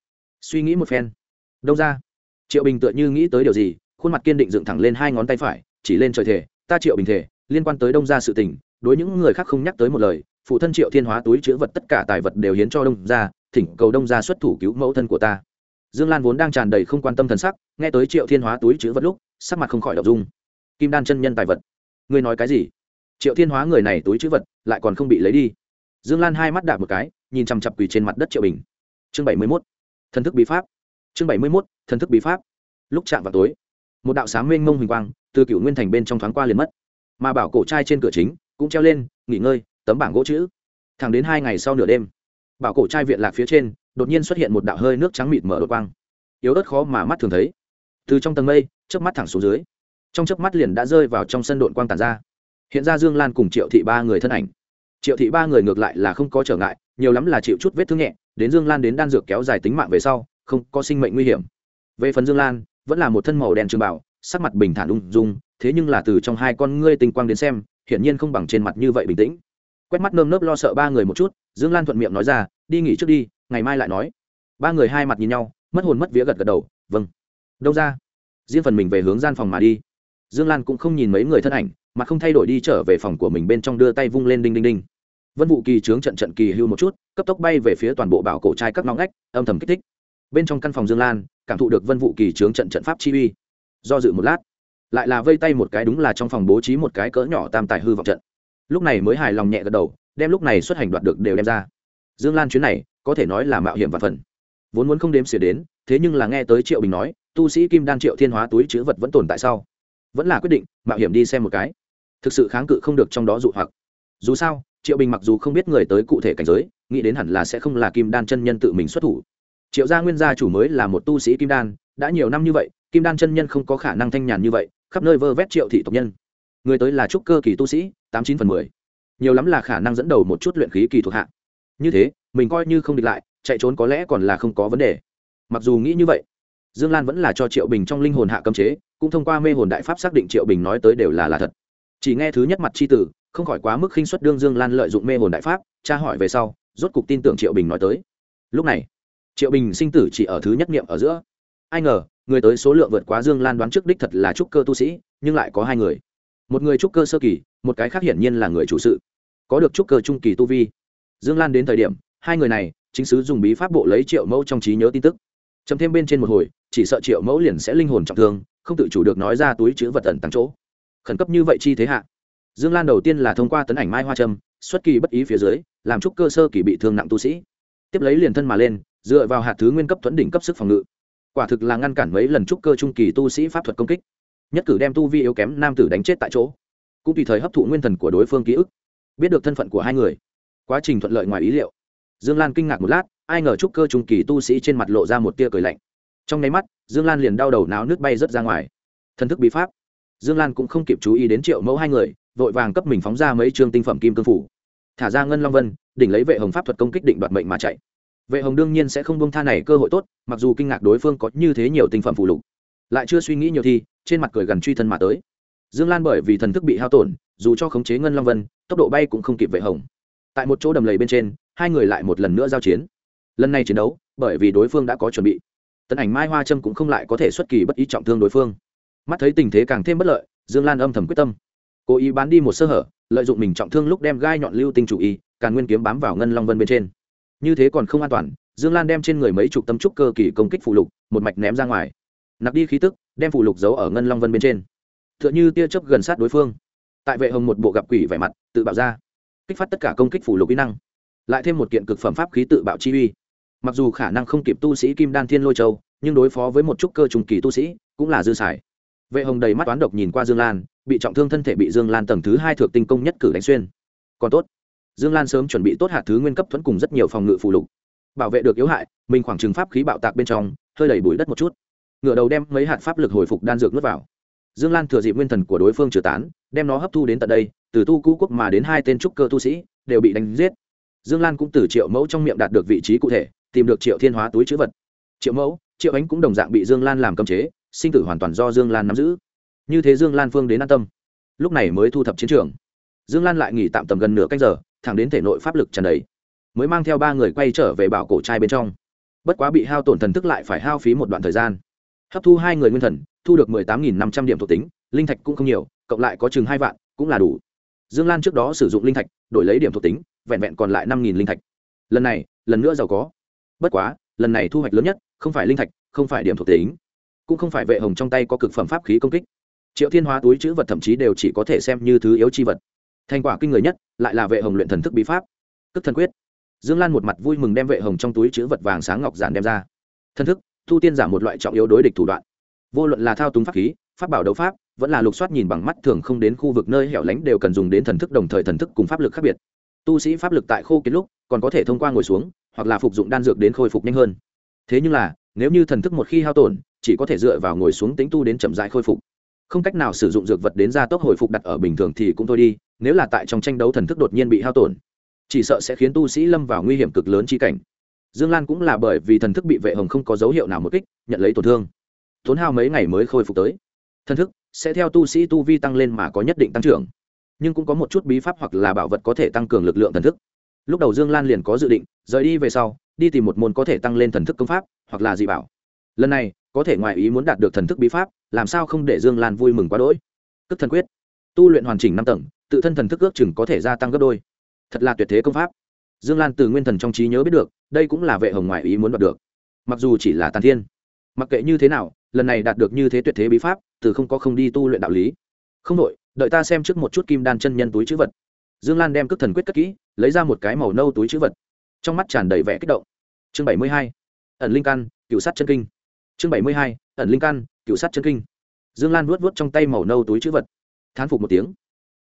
Suy nghĩ một phen. Đông ra triệu bình tựa như nghĩ tới điều gì, khuôn mặt kiên định dựng thẳng lên hai ngón tay phải, chỉ lên trời thể ta triệu bình thể liên quan tới đông gia sự tình, đối những người khác không nhắc tới một lời, phụ thân triệu thiên hóa túi chữ vật tất cả tài vật đều hiến cho đông gia, thỉnh cầu đông gia xuất thủ cứu mẫu thân của ta. Dương lan vốn đang tràn đầy không quan tâm thần sắc, nghe tới triệu thiên hóa túi chữ vật lúc, sắc mặt không khỏi đọc dung kim đan chân nhân tài vật, ngươi nói cái gì? Triệu thiên hóa người này túi chữ vật, lại còn không bị lấy đi. Dương lan hai mắt đạp một cái, nhìn chằm chặp quỳ trên mặt đất triệu bình. Chương bảy mươi mốt, thần thức bí pháp. Chương bảy mươi mốt thần thức bí pháp. Lúc chạm vào tối, một đạo sáng mênh mông huỳnh quang từ cựu nguyên thành bên trong thoáng qua liền mất. Mà bảo cổ trai trên cửa chính cũng treo lên, nghỉ ngơi, tấm bảng gỗ chữ. Thẳng đến hai ngày sau nửa đêm, bảo cổ trai viện lạc phía trên đột nhiên xuất hiện một đạo hơi nước trắng mịt mở đột quang. Yếu ớt khó mà mắt thường thấy. Từ trong tầng mây, chớp mắt thẳng xuống dưới, trong chớp mắt liền đã rơi vào trong sân đột quang tàn ra. Hiện ra dương lan cùng triệu thị ba người thân ảnh. Triệu thị ba người ngược lại là không có trở ngại, nhiều lắm là chịu chút vết thương nhẹ, đến dương lan đến đan dược kéo dài tính mạng về sau, không có sinh mệnh nguy hiểm về phần dương lan, vẫn là một thân màu đen trường bảo, sắc mặt bình thản ung dung, thế nhưng là từ trong hai con ngươi tinh quang đến xem, hiển nhiên không bằng trên mặt như vậy bình tĩnh. Quét mắt nơm nớp lo sợ ba người một chút, dương lan thuận miệng nói ra, đi nghỉ trước đi, ngày mai lại nói. Ba người hai mặt nhìn nhau, mất hồn mất vía gật gật đầu vâng. Đâu ra? Riêng phần mình về hướng gian phòng mà đi. Dương lan cũng không nhìn mấy người thân ảnh, mà không thay đổi đi trở về phòng của mình bên trong đưa tay vung lên đinh đinh đinh. Vân vụ kỳ trướng trận trận kỳ hưu một chút, cấp tốc bay về phía toàn bộ bảo cổ trai các ngõ ngách, âm thầm kích thích bên trong căn phòng dương lan, cảm thụ được vân vụ kỳ trướng trận trận pháp chi uy. Do dự một lát, lại là vây tay một cái đúng là trong phòng bố trí một cái cỡ nhỏ tam tài hư vọng trận. Lúc này mới hài lòng nhẹ gật đầu, đem lúc này xuất hành đoạt được đều đem ra. Dương lan chuyến này, có thể nói là mạo hiểm và phần. Vốn muốn không đếm xỉa đến, thế nhưng là nghe tới triệu bình nói, tu sĩ kim đan triệu thiên hóa túi chữ vật vẫn tồn tại sau. Vẫn là quyết định, mạo hiểm đi xem một cái. Thực sự kháng cự không được trong đó dụ hoặc. Dù sao, triệu bình mặc dù không biết người tới cụ thể cảnh giới, nghĩ đến hẳn là sẽ không là kim đan chân nhân tự mình xuất thủ triệu gia nguyên gia chủ mới là một tu sĩ kim đan, đã nhiều năm như vậy, kim đan chân nhân không có khả năng thanh nhàn như vậy, khắp nơi vơ vét triệu thị tộc nhân. Người tới là trúc cơ kỳ tu sĩ, tám chín phần mười. Nhiều lắm là khả năng dẫn đầu một chút luyện khí kỳ thuộc hạ. Như thế, mình coi như không địch lại, chạy trốn có lẽ còn là không có vấn đề. Mặc dù nghĩ như vậy, dương lan vẫn là cho triệu bình trong linh hồn hạ cấm chế, cũng thông qua mê hồn đại pháp xác định triệu bình nói tới đều là là thật. Chỉ nghe thứ nhất mặt c h i tử, không khỏi quá mức khinh xuất đương dương lan lợi dụng mê hồn đại pháp, tra hỏi về sau, rốt cục tin tưởng triệu bình nói tới. Lúc này triệu bình sinh tử chỉ ở thứ nhất niệm ở giữa. Ai ngờ, người tới số lượng vượt quá dương lan đoán trước đích thật là trúc cơ tu sĩ, nhưng lại có hai người. Một người trúc cơ sơ kỳ, một cái khác hiển nhiên là người chủ sự. Có được trúc cơ trung kỳ tu vi. Dương lan đến thời điểm, hai người này, chính sứ dùng bí pháp bộ lấy triệu mẫu trong trí nhớ tin tức. Chấm thêm bên trên một hồi, chỉ sợ triệu mẫu liền sẽ linh hồn trọng thương, không tự chủ được nói ra túi chữ vật ẩn tăng chỗ. Khẩn cấp như vậy chi thế hạ. Dương lan đầu tiên là thông qua tấn ảnh mai hoa trâm, xuất kỳ bất ý phía dưới, làm trúc cơ sơ kỳ bị thương nặng tu sĩ. Tiếp lấy liền thân mà lên dựa vào hạt thứ nguyên cấp thuẫn đỉnh cấp sức phòng ngự. Quả thực là ngăn cản mấy lần trúc cơ trung kỳ tu sĩ pháp thuật công kích. Nhất cử đem tu vi yếu kém nam tử đánh chết tại chỗ. Cũng tùy thời hấp thụ nguyên thần của đối phương ký ức. Biết được thân phận của hai người. Quá trình thuận lợi ngoài ý liệu. Dương lan kinh ngạc một lát, ai ngờ trúc cơ trung kỳ tu sĩ trên mặt lộ ra một tia cười lạnh. Trong nháy mắt, dương lan liền đau đầu náo nước bay rớt ra ngoài. Thân thức bí pháp. Dương lan cũng không kịp chú ý đến triệu mẫu hai người, vội vàng cấp mình phóng ra mấy chương tinh phẩm kim cương phủ. Thả ra ngân long vân, đỉnh lấy vệ hồng pháp thuật công kích định đoạt mệnh mà chạy vệ hồng đương nhiên sẽ không bông tha này cơ hội tốt, mặc dù kinh ngạc đối phương có như thế nhiều tinh phẩm phụ lục, lại chưa suy nghĩ nhiều thi trên mặt cười gần truy thân mà tới. Dương lan bởi vì thần thức bị hao tổn, dù cho khống chế ngân long vân, tốc độ bay cũng không kịp vệ hồng. Tại một chỗ đầm lầy bên trên, hai người lại một lần nữa giao chiến. Lần này chiến đấu, bởi vì đối phương đã có chuẩn bị. Tấn ảnh mai hoa trâm cũng không lại có thể xuất kỳ bất ý trọng thương đối phương. Mắt thấy tình thế càng thêm bất lợi, dương lan âm thầm quyết tâm. Cố ý bán đi một sơ hở, lợi dụng mình trọng thương lúc đem gai nhọn lưu tinh chủ y càng nguyên kiếm bám vào ngân long vân bên trên như thế còn không an toàn, dương lan đem trên người mấy chục tâm trúc cơ kỳ công kích phụ lục, một mạch ném ra ngoài. Nặc đi khí tức, đem phụ lục giấu ở ngân long vân bên trên. T h ư ợ n h ư tia chớp gần sát đối phương. Tại vệ hồng một bộ gặp quỷ vẻ mặt, tự bạo ra. Kích phát tất cả công kích phủ lục kỹ năng. Lại thêm một kiện cực phẩm pháp khí tự bạo chi uy. Mặc dù khả năng không kịp tu sĩ kim đan thiên lôi châu, nhưng đối phó với một trúc cơ trùng kỳ tu sĩ, cũng là dư sải. vệ hồng đầy mắt toán độc nhìn qua dương lan, bị trọng thương thân thể bị dương lan tầng thứ hai thượng tinh công nhất cử đánh xuyên. Còn tốt dương lan sớm chuẩn bị tốt hạt thứ nguyên cấp thuẫn cùng rất nhiều phòng ngự phụ lục. Bảo vệ được yếu hại, mình khoảng trừng pháp khí bạo tạc bên trong, hơi đẩy bụi đất một chút. Ngựa đầu đem mấy hạt pháp lực hồi phục đan dược nuốt vào. Dương lan thừa dịp nguyên thần của đối phương trừ tán, đem nó hấp thu đến tận đây, từ tu cũ quốc mà đến hai tên trúc cơ tu sĩ, đều bị đánh giết. Dương lan cũng từ triệu mẫu trong miệng đạt được vị trí cụ thể, tìm được triệu thiên hóa túi chữ vật. Triệu mẫu, triệu ánh cũng đồng dạng bị dương lan làm cấm chế, sinh tử hoàn toàn do dương lan nắm giữ. Như thế dương lan phương đến an tâm. Lúc này mới thu thập chiến trường. Dương lan lại nghỉ tạm tầm gần nửa canh giờ thẳng đến thể nội pháp lực tràn đầy, mới mang theo ba người quay trở về bảo cổ trai bên trong. Bất quá bị hao tổn thần thức lại phải hao phí một đoạn thời gian. Hấp thu hai người nguyên thần, thu được mười tám nghìn năm trăm điểm thuộc tính, linh thạch cũng không nhiều, cộng lại có chừng hai vạn, cũng là đủ. Dương lan trước đó sử dụng linh thạch, đổi lấy điểm thuộc tính, vẹn vẹn còn lại năm nghìn linh thạch. Lần này, lần nữa giàu có. Bất quá, lần này thu hoạch lớn nhất, không phải linh thạch, không phải điểm thuộc tính. Cũng không phải vệ hồng trong tay có cực phẩm pháp khí công kích. Triệu thiên hóa túi chữ vật thậm chí đều chỉ có thể xem như thứ yếu chi vật thành quả kinh người nhất, lại là vệ hồng luyện thần thức bí pháp. Cất thần quyết. Dương lan một mặt vui mừng đem vệ hồng trong túi chữ vật vàng sáng ngọc giản đem ra. Thân thức, thu tiên giả một loại trọng yếu đối địch thủ đoạn. Vô luận là thao túng pháp khí, pháp bảo đấu pháp, vẫn là lục soát nhìn bằng mắt thường không đến khu vực nơi hẻo lánh đều cần dùng đến thần thức đồng thời thần thức cùng pháp lực khác biệt. Tu sĩ pháp lực tại khô kiến lúc, còn có thể thông qua ngồi xuống, hoặc là phục dụng đan dược đến khôi phục nhanh hơn. Thế nhưng là, nếu như thần thức một khi hao tổn, chỉ có thể dựa vào ngồi xuống tính tu đến chậm dại khôi phục. Không cách nào sử dụng dược vật đến gia tốc hồi phục đặt ở bình thường thì cũng thôi đi nếu là tại trong tranh đấu thần thức đột nhiên bị hao tổn, chỉ sợ sẽ khiến tu sĩ lâm vào nguy hiểm cực lớn chi cảnh. Dương lan cũng là bởi vì thần thức bị vệ hồng không có dấu hiệu nào một kích, nhận lấy tổn thương. Tốn hao mấy ngày mới khôi phục tới. Thần thức sẽ theo tu sĩ tu vi tăng lên mà có nhất định tăng trưởng, nhưng cũng có một chút bí pháp hoặc là bảo vật có thể tăng cường lực lượng thần thức. Lúc đầu dương lan liền có dự định, rời đi về sau, đi tìm một môn có thể tăng lên thần thức công pháp, hoặc là dị bảo. Lần này, có thể ngoài ý muốn đạt được thần thức bí pháp, làm sao không để dương lan vui mừng quá đỗi? Tức thần quyết. Tu luyện hoàn chỉnh năm tầng tự thân thần thức ước chừng có thể gia tăng gấp đôi. Thật là tuyệt thế công pháp. Dương lan từ nguyên thần trong trí nhớ biết được, đây cũng là vệ hồng ngoại ý muốn đoạt được. Mặc dù chỉ là tàn thiên, mặc kệ như thế nào, lần này đạt được như thế tuyệt thế bí pháp, từ không có không đi tu luyện đạo lý. Không đội đợi ta xem trước một chút kim đan chân nhân túi chữ vật. Dương lan đem cước thần quyết cất kỹ, lấy ra một cái màu nâu túi chữ vật. Trong mắt tràn đầy vẻ kích động. Chương bảy mươi hai, ẩn linh căn cựu sát chân kinh. Chương bảy mươi hai, ẩn linh căn cựu sát chân kinh. Dương lan vuốt vuốt trong tay màu nâu túi chữ vật. Thán phục một tiếng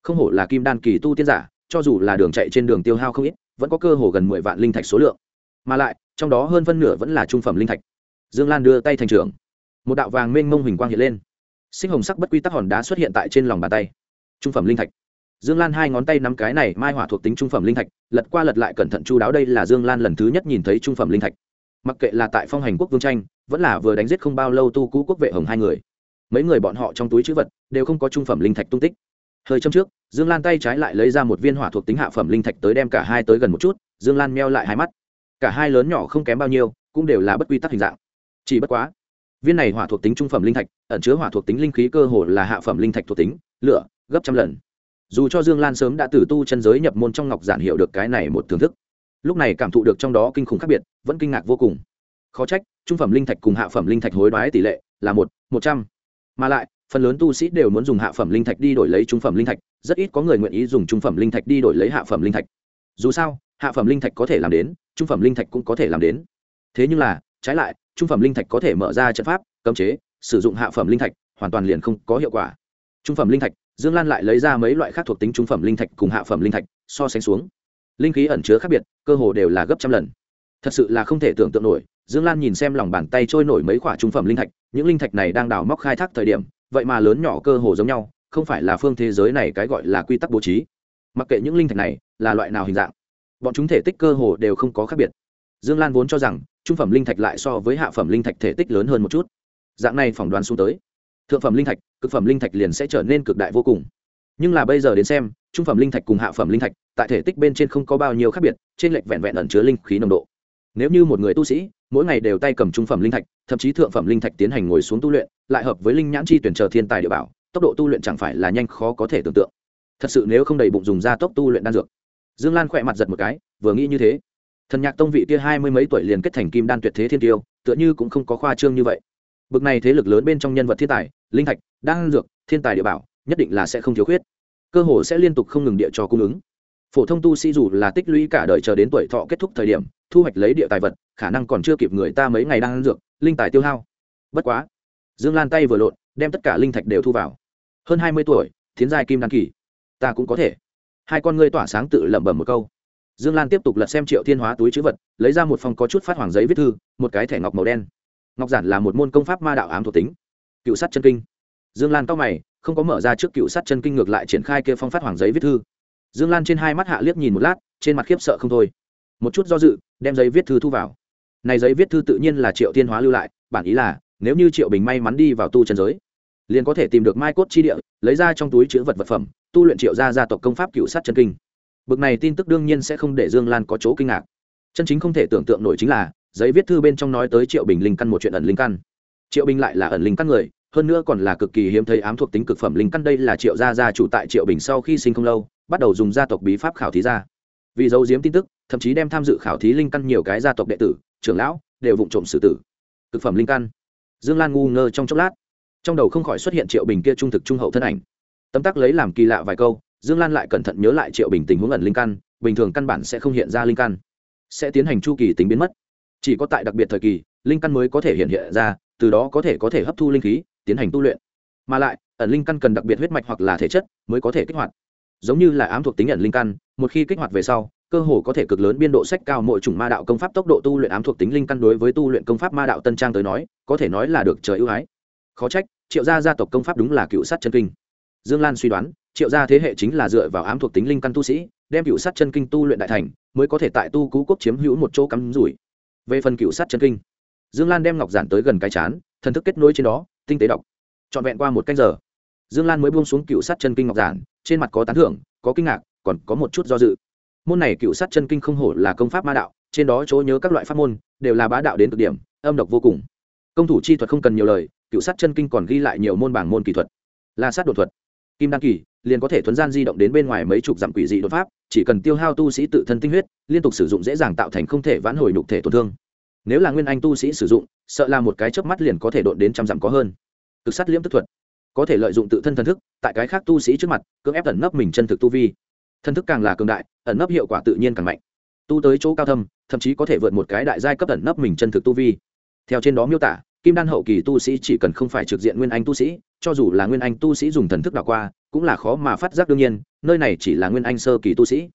không hổ là kim đan kỳ tu tiên giả, cho dù là đường chạy trên đường tiêu hao không ít, vẫn có cơ hồ gần mười vạn linh thạch số lượng. Mà lại, trong đó hơn phân nửa vẫn là trung phẩm linh thạch. Dương lan đưa tay thành trưởng. Một đạo vàng mênh mông huỳnh quang hiện lên. Sinh hồng sắc bất quy tắc hòn đá xuất hiện tại trên lòng bàn tay. Trung phẩm linh thạch. Dương lan hai ngón tay nắm cái này mai hỏa thuộc tính trung phẩm linh thạch, lật qua lật lại cẩn thận chu đáo đây là dương lan lần thứ nhất nhìn thấy trung phẩm linh thạch. Mặc kệ là tại phong hành quốc vương tranh, vẫn là vừa đánh giết không bao lâu tu cũ quốc vệ hồng hai người. Mấy người bọn họ trong túi chữ vật đều không có trung phẩm linh thạch tung tích hơi châm trước, dương lan tay trái lại lấy ra một viên hỏa thuộc tính hạ phẩm linh thạch tới đem cả hai tới gần một chút, dương lan meo lại hai mắt. Cả hai lớn nhỏ không kém bao nhiêu, cũng đều là bất quy tắc hình dạng. Chỉ bất quá, viên này hỏa thuộc tính trung phẩm linh thạch, ẩn chứa hỏa thuộc tính linh khí cơ hồ là hạ phẩm linh thạch thuộc tính, lửa, gấp trăm lần. Dù cho dương lan sớm đã từ tu chân giới nhập môn trong ngọc giản hiệu được cái này một thưởng thức, lúc này cảm thụ được trong đó kinh khủng khác biệt, vẫn kinh ngạc vô cùng. Khó trách, trung phẩm linh thạch cùng hạ phẩm linh thạch hối đoái tỷ lệ là một một trăm. Mà lại phần lớn tu sĩ đều muốn dùng hạ phẩm linh thạch đi đổi lấy trung phẩm linh thạch rất ít có người nguyện ý dùng trung phẩm linh thạch đi đổi lấy hạ phẩm linh thạch dù sao hạ phẩm linh thạch có thể làm đến trung phẩm linh thạch cũng có thể làm đến thế nhưng là trái lại trung phẩm linh thạch có thể mở ra trận pháp cấm chế sử dụng hạ phẩm linh thạch hoàn toàn liền không có hiệu quả trung phẩm linh thạch dương lan lại lấy ra mấy loại khác thuộc tính trung phẩm linh thạch cùng hạ phẩm linh thạch so sánh xuống linh khí ẩn chứa khác biệt cơ hồ đều là gấp trăm lần thật sự là không thể tưởng tượng nổi dương lan nhìn xem lòng bàn tay trôi nổi mấy khoả trung phẩm linh thạch những linh thạch này đang đào móc khai thác thời điểm vậy mà lớn nhỏ cơ hồ giống nhau, không phải là phương thế giới này cái gọi là quy tắc bố trí. Mặc kệ những linh thạch này là loại nào hình dạng, bọn chúng thể tích cơ hồ đều không có khác biệt. Dương lan vốn cho rằng, trung phẩm linh thạch lại so với hạ phẩm linh thạch thể tích lớn hơn một chút. Dạng này phỏng đoán xuống tới, thượng phẩm linh thạch, cực phẩm linh thạch liền sẽ trở nên cực đại vô cùng. Nhưng là bây giờ đến xem, trung phẩm linh thạch cùng hạ phẩm linh thạch, tại thể tích bên trên không có bao nhiêu khác biệt, trên lệch vẹn vẹn ẩn chứa linh khí nồng độ. Nếu như một người tu sĩ mỗi ngày đều tay cầm trung phẩm linh thạch, thậm chí thượng phẩm linh thạch tiến hành ngồi xuống tu luyện, lại hợp với linh nhãn chi tuyển chờ thiên tài địa bảo, tốc độ tu luyện chẳng phải là nhanh khó có thể tưởng tượng. Thật sự nếu không đầy bụng dùng ra tốc tu luyện đan dược. Dương lan khỏe mặt giật một cái, vừa nghĩ như thế. Thần nhạc tông vị kia hai mươi mấy tuổi liền kết thành kim đan tuyệt thế thiên tiêu, tựa như cũng không có khoa trương như vậy. Bực này thế lực lớn bên trong nhân vật thiên tài, linh thạch, đan dược, thiên tài địa bảo, nhất định là sẽ không thiếu khuyết. Cơ hồ sẽ liên tục không ngừng địa cho cung ứng. Phổ thông tu sĩ dù là tích lũy cả đời chờ đến tuổi thọ kết thúc thời điểm thu hoạch lấy địa tài vật, khả năng còn chưa kịp người ta mấy ngày đang ăn dược, linh tài tiêu hao. Bất quá, dương lan tay vừa lộn, đem tất cả linh thạch đều thu vào. Hơn hai mươi tuổi, thiến giai kim đăng kỳ. Ta cũng có thể. Hai con ngươi tỏa sáng tự lẩm bẩm một câu. Dương lan tiếp tục lật xem triệu thiên hóa túi chữ vật, lấy ra một phòng có chút phát hoàng giấy viết thư, một cái thẻ ngọc màu đen. Ngọc giản là một môn công pháp ma đạo ám thuộc tính. Cựu sắt chân kinh. Dương lan cao mày, không có mở ra trước cựu sắt chân kinh ngược lại triển khai kia phong phát hoàng giấy viết thư. Dương lan trên hai mắt hạ liếc nhìn một lát, trên mặt khiếp sợ không thôi một chút do dự, đem giấy viết thư thu vào. Này giấy viết thư tự nhiên là triệu thiên hóa lưu lại, bản ý là, nếu như triệu bình may mắn đi vào tu trần giới, liền có thể tìm được mai cốt chi địa, lấy ra trong túi chữ vật vật phẩm, tu luyện triệu gia gia tộc công pháp cựu sát chân kinh. Bực này tin tức đương nhiên sẽ không để dương lan có chỗ kinh ngạc. Chân chính không thể tưởng tượng nổi chính là, giấy viết thư bên trong nói tới triệu bình linh căn một chuyện ẩn linh căn. Triệu bình lại là ẩn linh căn người, hơn nữa còn là cực kỳ hiếm thấy ám thuộc tính cực phẩm linh căn đây là triệu gia gia chủ tại triệu bình sau khi sinh không lâu, bắt đầu dùng gia tộc bí pháp khảo thí ra. Vì giấu giếm tin tức thậm chí đem tham dự khảo thí linh căn nhiều cái gia tộc đệ tử, trưởng lão đều vụng trộm xử tử. Thực phẩm linh căn. Dương lan ngu ngơ trong chốc lát. Trong đầu không khỏi xuất hiện triệu bình kia trung thực trung hậu thân ảnh. Tấm tắc lấy làm kỳ lạ vài câu, dương lan lại cẩn thận nhớ lại triệu bình tình huống ẩn linh căn, bình thường căn bản sẽ không hiện ra linh căn. Sẽ tiến hành chu kỳ tính biến mất. Chỉ có tại đặc biệt thời kỳ, linh căn mới có thể hiện hiện ra, từ đó có thể có thể hấp thu linh khí, tiến hành tu luyện. Mà lại, ẩn linh căn cần đặc biệt huyết mạch hoặc là thể chất mới có thể kích hoạt. Giống như là ám thuộc tính ẩn linh căn, một khi kích hoạt về sau cơ hồ có thể cực lớn biên độ sách cao mỗi chủng ma đạo công pháp tốc độ tu luyện ám thuộc tính linh căn đối với tu luyện công pháp ma đạo tân trang tới nói, có thể nói là được trời ưu ái. Khó trách, triệu gia gia tộc công pháp đúng là cựu sát chân kinh. Dương lan suy đoán, triệu gia thế hệ chính là dựa vào ám thuộc tính linh căn tu sĩ, đem cựu sát chân kinh tu luyện đại thành, mới có thể tại tu cú quốc chiếm hữu một chỗ cắm rủi. Về phần cựu sát chân kinh, dương lan đem ngọc giản tới gần cái chán, thần thức kết nối trên đó, tinh tế đọc. Trọn vẹn qua một canh giờ, dương lan mới buông xuống cựu sát chân kinh ngọc giản, trên mặt có tán thưởng, có kinh ngạc, còn có một chút do dự môn này cựu sát chân kinh không hổ là công pháp ma đạo, trên đó chỗ nhớ các loại pháp môn, đều là bá đạo đến cực điểm, âm độc vô cùng. Công thủ chi thuật không cần nhiều lời, cựu sát chân kinh còn ghi lại nhiều môn bảng môn kỹ thuật. Là sát đột thuật. Kim đăng kỳ, liền có thể thuấn gian di động đến bên ngoài mấy chục dặm quỷ dị đột pháp, chỉ cần tiêu hao tu sĩ tự thân tinh huyết, liên tục sử dụng dễ dàng tạo thành không thể vãn hồi nhục thể tổn thương. Nếu là nguyên anh tu sĩ sử dụng, sợ là một cái chớp mắt liền có thể đột đến trăm dặm có hơn. Cực sát liễm tức thuật. Có thể lợi dụng tự thân thần thức, tại cái khác tu sĩ trước mặt, cưỡng ép tẩn nấp mình chân thực tu vi thần thức càng là cường đại, ẩn nấp hiệu quả tự nhiên càng mạnh. Tu tới chỗ cao thâm, thậm chí có thể vượt một cái đại giai cấp ẩn nấp mình chân thực tu vi. Theo trên đó miêu tả, kim đan hậu kỳ tu sĩ chỉ cần không phải trực diện nguyên anh tu sĩ, cho dù là nguyên anh tu sĩ dùng thần thức đảo qua, cũng là khó mà phát giác đương nhiên, nơi này chỉ là nguyên anh sơ kỳ tu sĩ.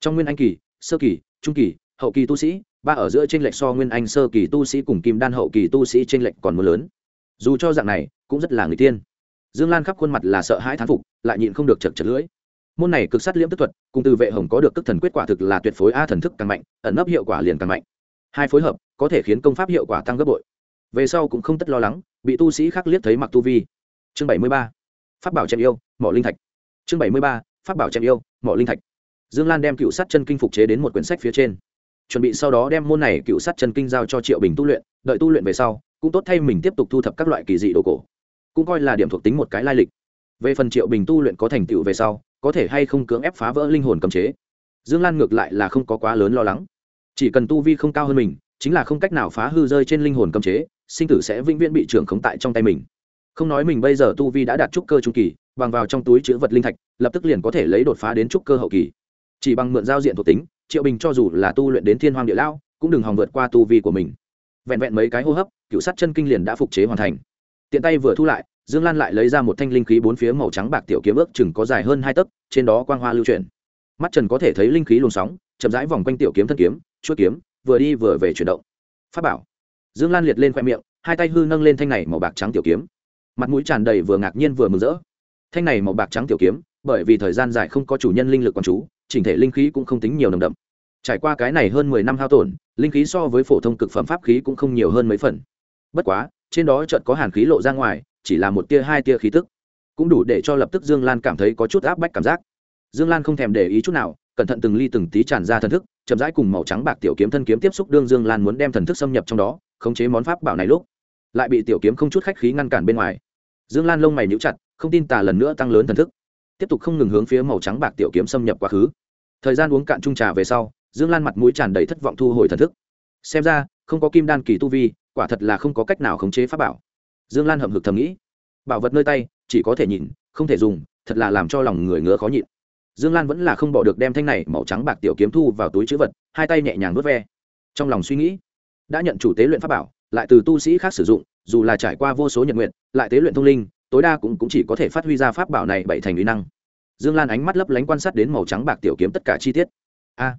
Trong nguyên anh kỳ, sơ kỳ, trung kỳ, hậu kỳ tu sĩ, ba ở giữa tranh lệch so nguyên anh sơ kỳ tu sĩ cùng kim đan hậu kỳ tu sĩ tranh lệch còn mưa lớn. Dù cho dạng này, cũng rất là người tiên dương lan khắp khuôn mặt là sợ hãi thán phục, lại nhịn không được chật chật lưỡi môn này cực sát liễm tức thuật, cùng từ vệ hồng có được tức thần quyết quả thực là tuyệt phối a thần thức càng mạnh, ẩn nấp hiệu quả liền càng mạnh. Hai phối hợp, có thể khiến công pháp hiệu quả tăng gấp bội. Về sau cũng không tất lo lắng, bị tu sĩ khác liếc thấy mặc tu vi. Chương bảy mươi ba, pháp bảo chém yêu, mỏ linh thạch. Chương bảy mươi ba, pháp bảo chém yêu, mỏ linh thạch. Dương lan đem cựu sát chân kinh phục chế đến một quyển sách phía trên. Chuẩn bị sau đó đem môn này cựu sát chân kinh giao cho triệu bình tu luyện, đợi tu luyện về sau, cũng tốt thay mình tiếp tục thu thập các loại kỳ dị đồ cổ. Cũng coi là điểm thuộc tính một cái lai lịch. Về phần triệu bình tu luyện có thành tựu về sau có thể hay không cưỡng ép phá vỡ linh hồn cầm chế. Dương lan ngược lại là không có quá lớn lo lắng. Chỉ cần tu vi không cao hơn mình, chính là không cách nào phá hư rơi trên linh hồn cầm chế, sinh tử sẽ vĩnh viễn bị trưởng khống tại trong tay mình. Không nói mình bây giờ tu vi đã đạt trúc cơ trung kỳ, bằng vào trong túi chữ vật linh thạch, lập tức liền có thể lấy đột phá đến trúc cơ hậu kỳ. Chỉ bằng mượn giao diện thuộc tính, triệu bình cho dù là tu luyện đến thiên hoàng địa lao cũng đừng hòng vượt qua tu vi của mình. Vẹn vẹn mấy cái hô hấp, cựu sát chân kinh liền đã phục chế hoàn thành. Tiện tay vừa thu lại dương lan lại lấy ra một thanh linh khí bốn phía màu trắng bạc tiểu kiếm ước chừng có dài hơn hai tấc, trên đó quang hoa lưu chuyển. Mắt trần có thể thấy linh khí luồng sóng, chậm rãi vòng quanh tiểu kiếm thân kiếm, chuỗi kiếm, vừa đi vừa về chuyển động. Phát bảo. Dương lan liệt lên khoe miệng, hai tay hư nâng lên thanh này màu bạc trắng tiểu kiếm. Mặt mũi tràn đầy vừa ngạc nhiên vừa mừng rỡ. Thanh này màu bạc trắng tiểu kiếm, bởi vì thời gian dài không có chủ nhân linh lực quán chú, chỉnh thể linh khí cũng không tính nhiều nồng đậm. Trải qua cái này hơn mười năm hao tổn, linh khí so với phổ thông cực phẩm pháp khí cũng không nhiều hơn mấy phần. Bất quá, trên đó chợt có hàn khí lộ ra ngoài chỉ là một tia hai tia khí tức. Cũng đủ để cho lập tức dương lan cảm thấy có chút áp bách cảm giác. Dương lan không thèm để ý chút nào, cẩn thận từng ly từng tí tràn ra thần thức, chậm rãi cùng màu trắng bạc tiểu kiếm thân kiếm tiếp xúc đương dương lan muốn đem thần thức xâm nhập trong đó, khống chế món pháp bảo này lúc, lại bị tiểu kiếm không chút khách khí ngăn cản bên ngoài. Dương lan lông mày níu chặt, không tin tà lần nữa tăng lớn thần thức. Tiếp tục không ngừng hướng phía màu trắng bạc tiểu kiếm xâm nhập quá khứ. Thời gian uống cạn chung trà về sau, dương lan mặt mũi tràn đầy thất vọng thu hồi thần thức. Xem ra, không có kim đan kỳ tu vi, quả thật là không có cách nào khống chế pháp bảo dương lan hậm hực thầm nghĩ. Bảo vật nơi tay chỉ có thể nhìn không thể dùng thật là làm cho lòng người ngứa khó nhịn. Dương lan vẫn là không bỏ được đem thanh này màu trắng bạc tiểu kiếm thu vào túi chữ vật hai tay nhẹ nhàng vớt ve. Trong lòng suy nghĩ đã nhận chủ tế luyện pháp bảo lại từ tu sĩ khác sử dụng dù là trải qua vô số nhật nguyện lại tế luyện thông linh tối đa cũng, cũng chỉ có thể phát huy ra pháp bảo này bảy thành uy năng. Dương lan ánh mắt lấp lánh quan sát đến màu trắng bạc tiểu kiếm tất cả chi tiết. A!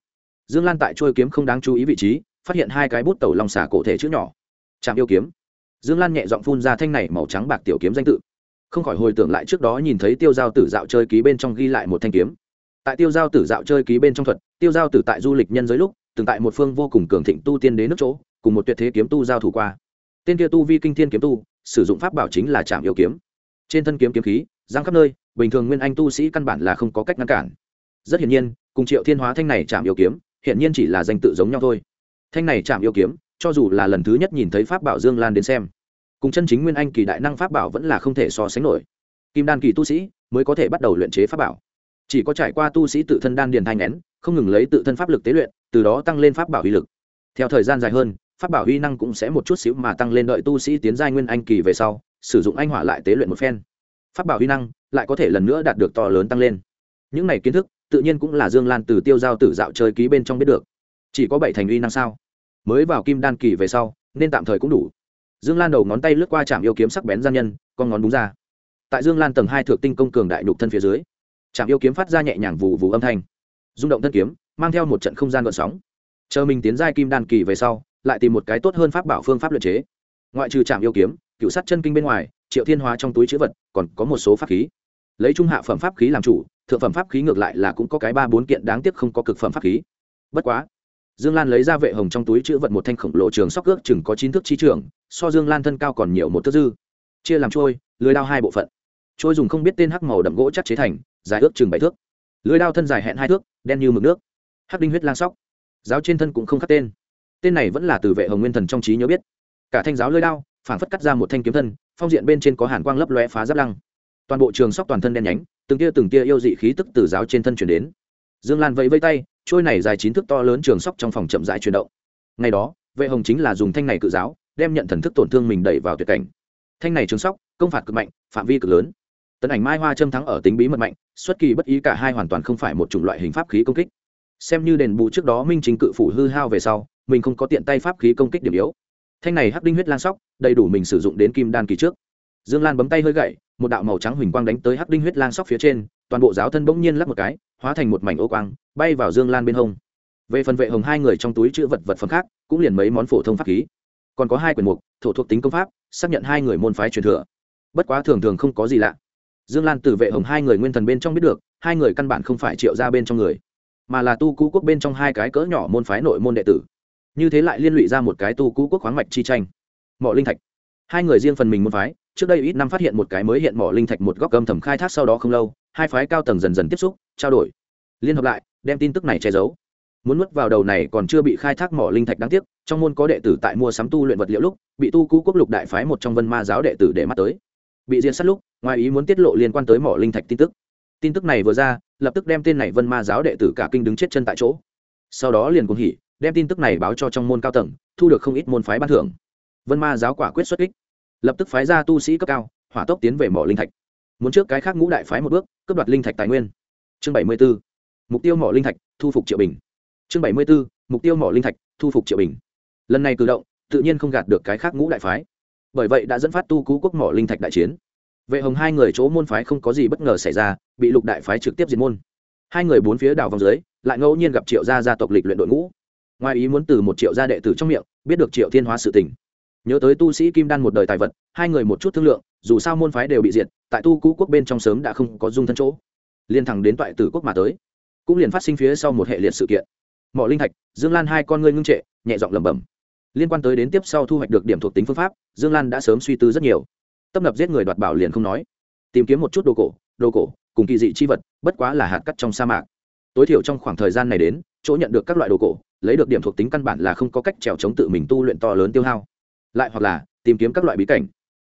Dương lan tại trôi kiếm không đáng chú ý vị trí phát hiện hai cái bút tàu lòng xả cổ thể chữ nhỏ. Chạm yêu kiếm dương lan nhẹ giọng phun ra thanh này màu trắng bạc tiểu kiếm danh tự. Không khỏi hồi tưởng lại trước đó nhìn thấy tiêu giao tử dạo chơi ký bên trong ghi lại một thanh kiếm. Tại tiêu giao tử dạo chơi ký bên trong thuật, tiêu giao tử tại du lịch nhân giới lúc, từng tại một phương vô cùng cường thịnh tu tiên đế nước chỗ, cùng một tuyệt thế kiếm tu giao thủ qua. Tên kia tu vi kinh thiên kiếm tu, sử dụng pháp bảo chính là trạm yêu kiếm. Trên thân kiếm kiếm khí, giang khắp nơi, bình thường nguyên anh tu sĩ căn bản là không có cách ngăn cản. Rất hiển nhiên, cùng triệu thiên hóa thanh này chạm yêu kiếm, hiển nhiên chỉ là danh tự giống nhau thôi. Thanh này chạm yêu kiếm, cho dù là lần thứ nhất nhìn thấy pháp bảo dương lan đến xem cùng chân chính nguyên anh kỳ đại năng pháp bảo vẫn là không thể so sánh nổi. Kim đan kỳ tu sĩ mới có thể bắt đầu luyện chế pháp bảo. Chỉ có trải qua tu sĩ tự thân đan điền thanh nén không ngừng lấy tự thân pháp lực tế luyện, từ đó tăng lên pháp bảo uy lực. Theo thời gian dài hơn, pháp bảo uy năng cũng sẽ một chút xíu mà tăng lên đợi tu sĩ tiến giai nguyên anh kỳ về sau, sử dụng anh hỏa lại tế luyện một phen. Pháp bảo uy năng lại có thể lần nữa đạt được to lớn tăng lên. Những này kiến thức tự nhiên cũng là dương lan từ tiêu giao tử dạo chơi ký bên trong biết được. Chỉ có bảy thành uy năng sao? Mới vào kim đan kỳ về sau, nên tạm thời cũng đủ dương lan đầu ngón tay lướt qua trạm yêu kiếm sắc bén gian nhân, con ngón đúng ra. Tại dương lan tầng hai thượng tinh công cường đại nhục thân phía dưới trạm yêu kiếm phát ra nhẹ nhàng vù vù âm thanh, rung động thân kiếm, mang theo một trận không gian gợn sóng. Chờ mình tiến giai kim đan kỳ về sau, lại tìm một cái tốt hơn pháp bảo phương pháp luyện chế. Ngoại trừ trạm yêu kiếm, cựu sát chân kinh bên ngoài, triệu thiên hóa trong túi chữ vật còn có một số pháp khí. Lấy trung hạ phẩm pháp khí làm chủ, thượng phẩm pháp khí ngược lại là cũng có cái ba bốn kiện đáng tiếc không có cực phẩm pháp khí. Bất quá dương lan lấy ra vệ hồng trong túi chữ vật một thanh khổng lồ trường sóc ước chừng có chín thước chi trường, so dương lan thân cao còn nhiều một thước dư. Chia làm trôi, lưới đao hai bộ phận. Trôi dùng không biết tên hắc màu đậm gỗ chắc chế thành, dài ước chừng bảy thước. Lưới đao thân dài hẹn hai thước, đen như mực nước. Hắc đinh huyết lang sóc. Giáo trên thân cũng không khắc tên. Tên này vẫn là từ vệ hồng nguyên thần trong trí nhớ biết. Cả thanh giáo lưới đao, phảng phất cắt ra một thanh kiếm thân, phong diện bên trên có hàn quang lấp lóe phá giáp lăng. Toàn bộ trường sóc toàn thân đen nhánh, từng tia từng tia yêu dị khí tức từ giáo trên thân chuyển đến. Dương lan vẫy vây tay trôi này dài chín thước to lớn trường sóc trong phòng chậm rãi chuyển động. Ngày đó, vệ hồng chính là dùng thanh này cự giáo, đem nhận thần thức tổn thương mình đẩy vào tuyệt cảnh. Thanh này trường sóc, công phạt cực mạnh, phạm vi cực lớn. Tấn ảnh mai hoa châm thắng ở tính bí mật mạnh, xuất kỳ bất ý cả hai hoàn toàn không phải một chủng loại hình pháp khí công kích. Xem như đền bù trước đó minh chính cự phủ hư hao về sau, mình không có tiện tay pháp khí công kích điểm yếu. Thanh này hắc đinh huyết lan sóc, đầy đủ mình sử dụng đến kim đan kỳ trước. Dương lan bấm tay hơi gậy một đạo màu trắng huỳnh quang đánh tới hắc đinh huyết lang sóc phía trên, toàn bộ giáo thân bỗng nhiên lắc một cái, hóa thành một mảnh ô quang, bay vào dương lan bên hông. Về phần vệ hồng hai người trong túi chữ vật vật phẩm khác, cũng liền mấy món phổ thông pháp khí. Còn có hai quyển mục, thổ thuộc tính công pháp, xác nhận hai người môn phái truyền thừa. Bất quá thường thường không có gì lạ. Dương lan từ vệ hồng hai người nguyên thần bên trong biết được, hai người căn bản không phải triệu ra bên trong người, mà là tu cú quốc bên trong hai cái cỡ nhỏ môn phái nội môn đệ tử. Như thế lại liên lụy ra một cái tu cú quốc khoáng mạch chi tranh. Mỏ linh thạch. Hai người riêng phần mình môn phái trước đây ít năm phát hiện một cái mới hiện mỏ linh thạch một góc âm thầm khai thác, sau đó không lâu, hai phái cao tầng dần dần tiếp xúc, trao đổi, liên hợp lại, đem tin tức này che giấu. Muốn mất vào đầu này còn chưa bị khai thác mỏ linh thạch đáng tiếc, trong môn có đệ tử tại mua sắm tu luyện vật liệu lúc, bị tu cú quốc lục đại phái một trong vân ma giáo đệ tử để mắt tới. Bị diệt sát lúc, ngoài ý muốn tiết lộ liên quan tới mỏ linh thạch tin tức. Tin tức này vừa ra, lập tức đem tên này vân ma giáo đệ tử cả kinh đứng chết chân tại chỗ. Sau đó liền cùng hỉ, đem tin tức này báo cho trong môn cao tầng, thu được không ít môn phái ban thưởng. Vân ma giáo quả quyết xuất kích lập tức phái ra tu sĩ cấp cao, hỏa tốc tiến về mỏ linh thạch. Muốn trước cái khác ngũ đại phái một bước, cướp đoạt linh thạch tài nguyên. Chương bảy mươi b ố mục tiêu mỏ linh thạch, thu phục triệu bình. Chương bảy mươi b ố mục tiêu mỏ linh thạch, thu phục triệu bình. Lần này cử động, tự nhiên không gạt được cái khác ngũ đại phái. Bởi vậy đã dẫn phát tu cú quốc mỏ linh thạch đại chiến. Vệ hồng hai người chỗ môn phái không có gì bất ngờ xảy ra, bị lục đại phái trực tiếp diệt môn. Hai người bốn phía đảo vòng dưới, lại ngẫu nhiên gặp triệu gia gia tộc lịch luyện đội ngũ. Ngoài ý muốn từ một triệu gia đệ tử trong miệng, biết được triệu thiên hóa sự tình nhớ tới tu sĩ kim đan một đời tài vật, hai người một chút thương lượng, dù sao môn phái đều bị diệt, tại tu cũ quốc bên trong sớm đã không có dung thân chỗ. Liên thẳng đến toại tử quốc mà tới, cũng liền phát sinh phía sau một hệ liệt sự kiện. Mỏ linh thạch, dương lan hai con ngươi ngưng trệ, nhẹ giọng lẩm bẩm. Liên quan tới đến tiếp sau thu hoạch được điểm thuộc tính phương pháp, dương lan đã sớm suy tư rất nhiều. Tấp nập giết người đoạt bảo liền không nói. Tìm kiếm một chút đồ cổ đồ cổ, cùng kỳ dị chi vật, bất quá là hạt cắt trong sa mạc. Tối thiểu trong khoảng thời gian này đến, chỗ nhận được các loại đồ cổ, lấy được điểm thuộc tính căn bản là không có cách trèo chống tự mình tu luyện to lớn tiêu hao lại hoặc là tìm kiếm các loại bí cảnh.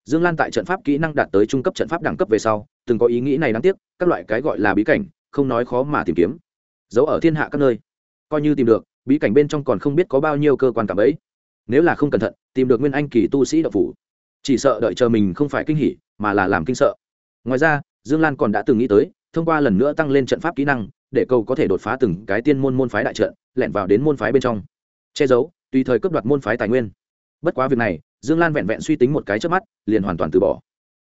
Dương lan tại trận pháp kỹ năng đạt tới trung cấp trận pháp đẳng cấp về sau, từng có ý nghĩ này đáng tiếc, các loại cái gọi là bí cảnh, không nói khó mà tìm kiếm. Giấu ở thiên hạ các nơi, coi như tìm được, bí cảnh bên trong còn không biết có bao nhiêu cơ quan cảm ấy nếu là không cẩn thận, tìm được nguyên anh kỳ tu sĩ đậu phủ. Chỉ sợ đợi chờ mình không phải kinh hỉ, mà là làm kinh sợ. Ngoài ra, dương lan còn đã từng nghĩ tới, thông qua lần nữa tăng lên trận pháp kỹ năng, để cầu có thể đột phá từng cái tiên môn môn phái đại trận, lẻn vào đến môn phái bên trong. Che giấu, tùy thời cấp đoạt môn phái tài nguyên bất quá việc này, dương lan vẹn vẹn suy tính một cái trước mắt, liền hoàn toàn từ bỏ.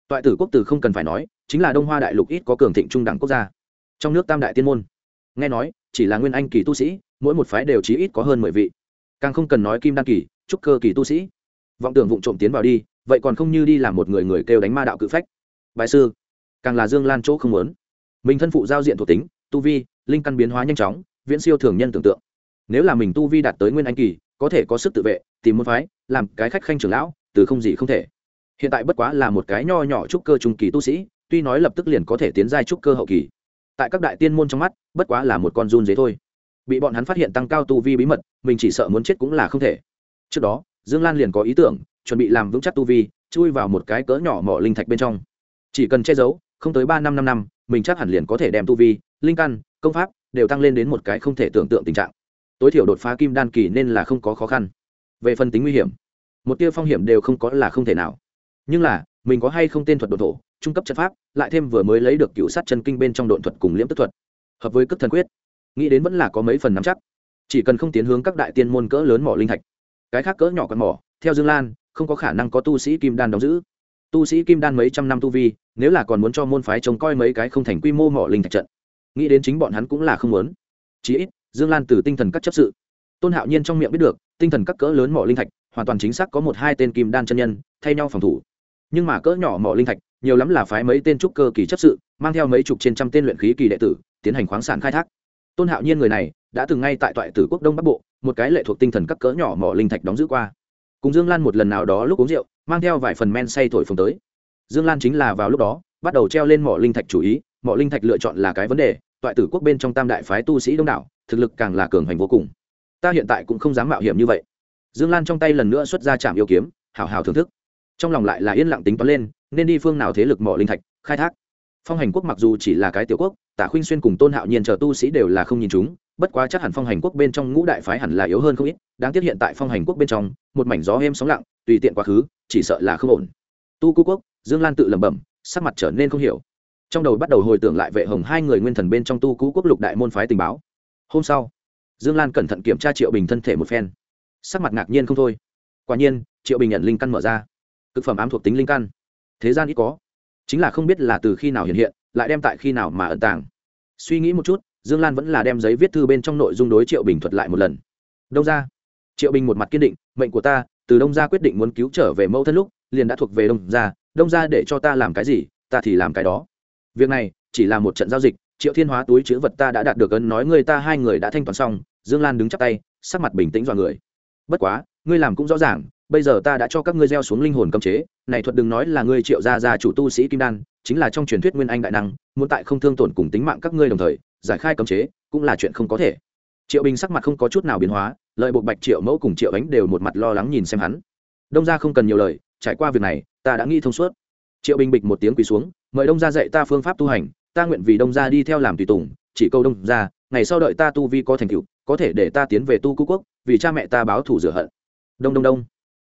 Toại tử quốc tử không cần phải nói, chính là đông hoa đại lục ít có cường thịnh trung đẳng quốc gia. Trong nước tam đại tiên môn. Nghe nói, chỉ là nguyên anh kỳ tu sĩ, mỗi một phái đều chí ít có hơn mười vị. Càng không cần nói kim đăng kỳ, trúc cơ kỳ tu sĩ. Vọng tưởng vụng trộm tiến vào đi, vậy còn không như đi làm một người người kêu đánh ma đạo cự phách. Bài sư, càng là dương lan chỗ không muốn. Mình thân phụ giao diện thuộc tính, tu vi, linh căn biến hóa nhanh chóng, viễn siêu thường nhân tưởng tượng. Nếu là mình tu vi đạt tới nguyên anh kỳ có thể có sức tự vệ, tìm môn phái, làm cái khách khanh trưởng lão, từ không gì không thể. Hiện tại bất quá là một cái nho nhỏ trúc cơ trung kỳ tu sĩ, tuy nói lập tức liền có thể tiến giai trúc cơ hậu kỳ. Tại các đại tiên môn trong mắt, bất quá là một con run dế thôi. Bị bọn hắn phát hiện tăng cao tu vi bí mật, mình chỉ sợ muốn chết cũng là không thể. Trước đó, dương lan liền có ý tưởng, chuẩn bị làm vững chắc tu vi, chui vào một cái cỡ nhỏ mỏ linh thạch bên trong. Chỉ cần che giấu, không tới ba năm năm năm, mình chắc hẳn liền có thể đem tu vi, linh căn, công pháp đều tăng lên đến một cái không thể tưởng tượng tình trạng tối thiểu đột phá kim đan kỳ nên là không có khó khăn. Về phần tính nguy hiểm, một tia phong hiểm đều không có là không thể nào. Nhưng là, mình có hay không tên thuật đột thổ, trung cấp trận pháp, lại thêm vừa mới lấy được cựu sát chân kinh bên trong độn thuật cùng liễm tức thuật, hợp với cấp thần quyết, nghĩ đến vẫn là có mấy phần nắm chắc. Chỉ cần không tiến hướng các đại tiên môn cỡ lớn mỏ linh thạch, cái khác cỡ nhỏ còn mỏ, theo dương lan, không có khả năng có tu sĩ kim đan đóng giữ. Tu sĩ kim đan mấy trăm năm tu vi, nếu là còn muốn cho môn phái trông coi mấy cái không thành quy mô mỏ linh thạch trận, nghĩ đến chính bọn hắn cũng là không muốn. Chí ít dương lan từ tinh thần các chấp sự. Tôn hạo nhiên trong miệng biết được, tinh thần các cỡ lớn mỏ linh thạch, hoàn toàn chính xác có một hai tên kim đan chân nhân, thay nhau phòng thủ. Nhưng mà cỡ nhỏ mỏ linh thạch, nhiều lắm là phái mấy tên trúc cơ kỳ chấp sự, mang theo mấy chục trên trăm tên luyện khí kỳ đệ tử, tiến hành khoáng sản khai thác. Tôn hạo nhiên người này, đã từng ngay tại toại tử quốc đông bắc bộ, một cái lệ thuộc tinh thần các cỡ nhỏ mỏ linh thạch đóng giữ qua. Cùng dương lan một lần nào đó lúc uống rượu, mang theo vài phần men say thổi phồng tới. Dương lan chính là vào lúc đó, bắt đầu treo lên mỏ linh thạch chủ ý, mỏ linh thạch lựa chọn là cái vấn đề, toại tử quốc bên trong tam đại phái tu sĩ đông đảo thực lực càng là cường hành vô cùng. Ta hiện tại cũng không dám mạo hiểm như vậy. Dương lan trong tay lần nữa xuất ra trạm yêu kiếm hào hào thưởng thức. Trong lòng lại là yên lặng tính toán lên, nên đi phương nào thế lực mỏ linh thạch, khai thác. Phong hành quốc mặc dù chỉ là cái tiểu quốc, tả khuynh xuyên cùng tôn hạo nhiên chờ tu sĩ đều là không nhìn chúng, bất quá chắc hẳn phong hành quốc bên trong ngũ đại phái hẳn là yếu hơn không ít, đáng tiếc hiện tại phong hành quốc bên trong, một mảnh gió êm sóng lặng, tùy tiện quá khứ, chỉ sợ là không ổn. Tu cú quốc, dương lan tự lẩm bẩm, sắc mặt trở nên không hiểu. Trong đầu bắt đầu hồi tưởng lại vệ hồng hai người nguyên thần bên trong tu cú quốc lục đại môn phái tình báo hôm sau, dương lan cẩn thận kiểm tra triệu bình thân thể một phen. Sắc mặt ngạc nhiên không thôi. Quả nhiên, triệu bình nhận linh căn mở ra. Thực phẩm ám thuộc tính linh căn. Thế gian ít có. Chính là không biết là từ khi nào hiện hiện, lại đem tại khi nào mà ẩn tàng. Suy nghĩ một chút, dương lan vẫn là đem giấy viết thư bên trong nội dung đối triệu bình thuật lại một lần. Đông ra triệu bình một mặt kiên định, mệnh của ta, từ đông ra quyết định muốn cứu trở về mẫu thân lúc, liền đã thuộc về đông ra đông ra để cho ta làm cái gì, ta thì làm cái đó. Việc này chỉ là một trận giao dịch triệu thiên hóa túi chữ vật ta đã đạt được ân nói người ta hai người đã thanh toán xong, dương lan đứng chắp tay, sắc mặt bình tĩnh dọa người. Bất quá, ngươi làm cũng rõ ràng, bây giờ ta đã cho các ngươi gieo xuống linh hồn cấm chế, này thuật đừng nói là ngươi triệu gia gia chủ tu sĩ kim đan, chính là trong truyền thuyết nguyên anh đại năng, muốn tại không thương tổn cùng tính mạng các ngươi đồng thời, giải khai cấm chế, cũng là chuyện không có thể. Triệu bình sắc mặt không có chút nào biến hóa lợi bộ bạch triệu mẫu cùng triệu ánh đều một mặt lo lắng nhìn xem hắn. Đông gia không cần nhiều lời, trải qua việc này, ta đã nghĩ thông suốt. Triệu bình bịch một tiếng quỳ xuống, mời đông gia dạy ta phương pháp tu hành ta nguyện vì đông gia đi theo làm tùy tùng, chỉ câu đông gia, ngày sau đợi ta tu vi có thành tựu, có thể để ta tiến về tu cú quốc, vì cha mẹ ta báo thù rửa hận. Đông đông đông.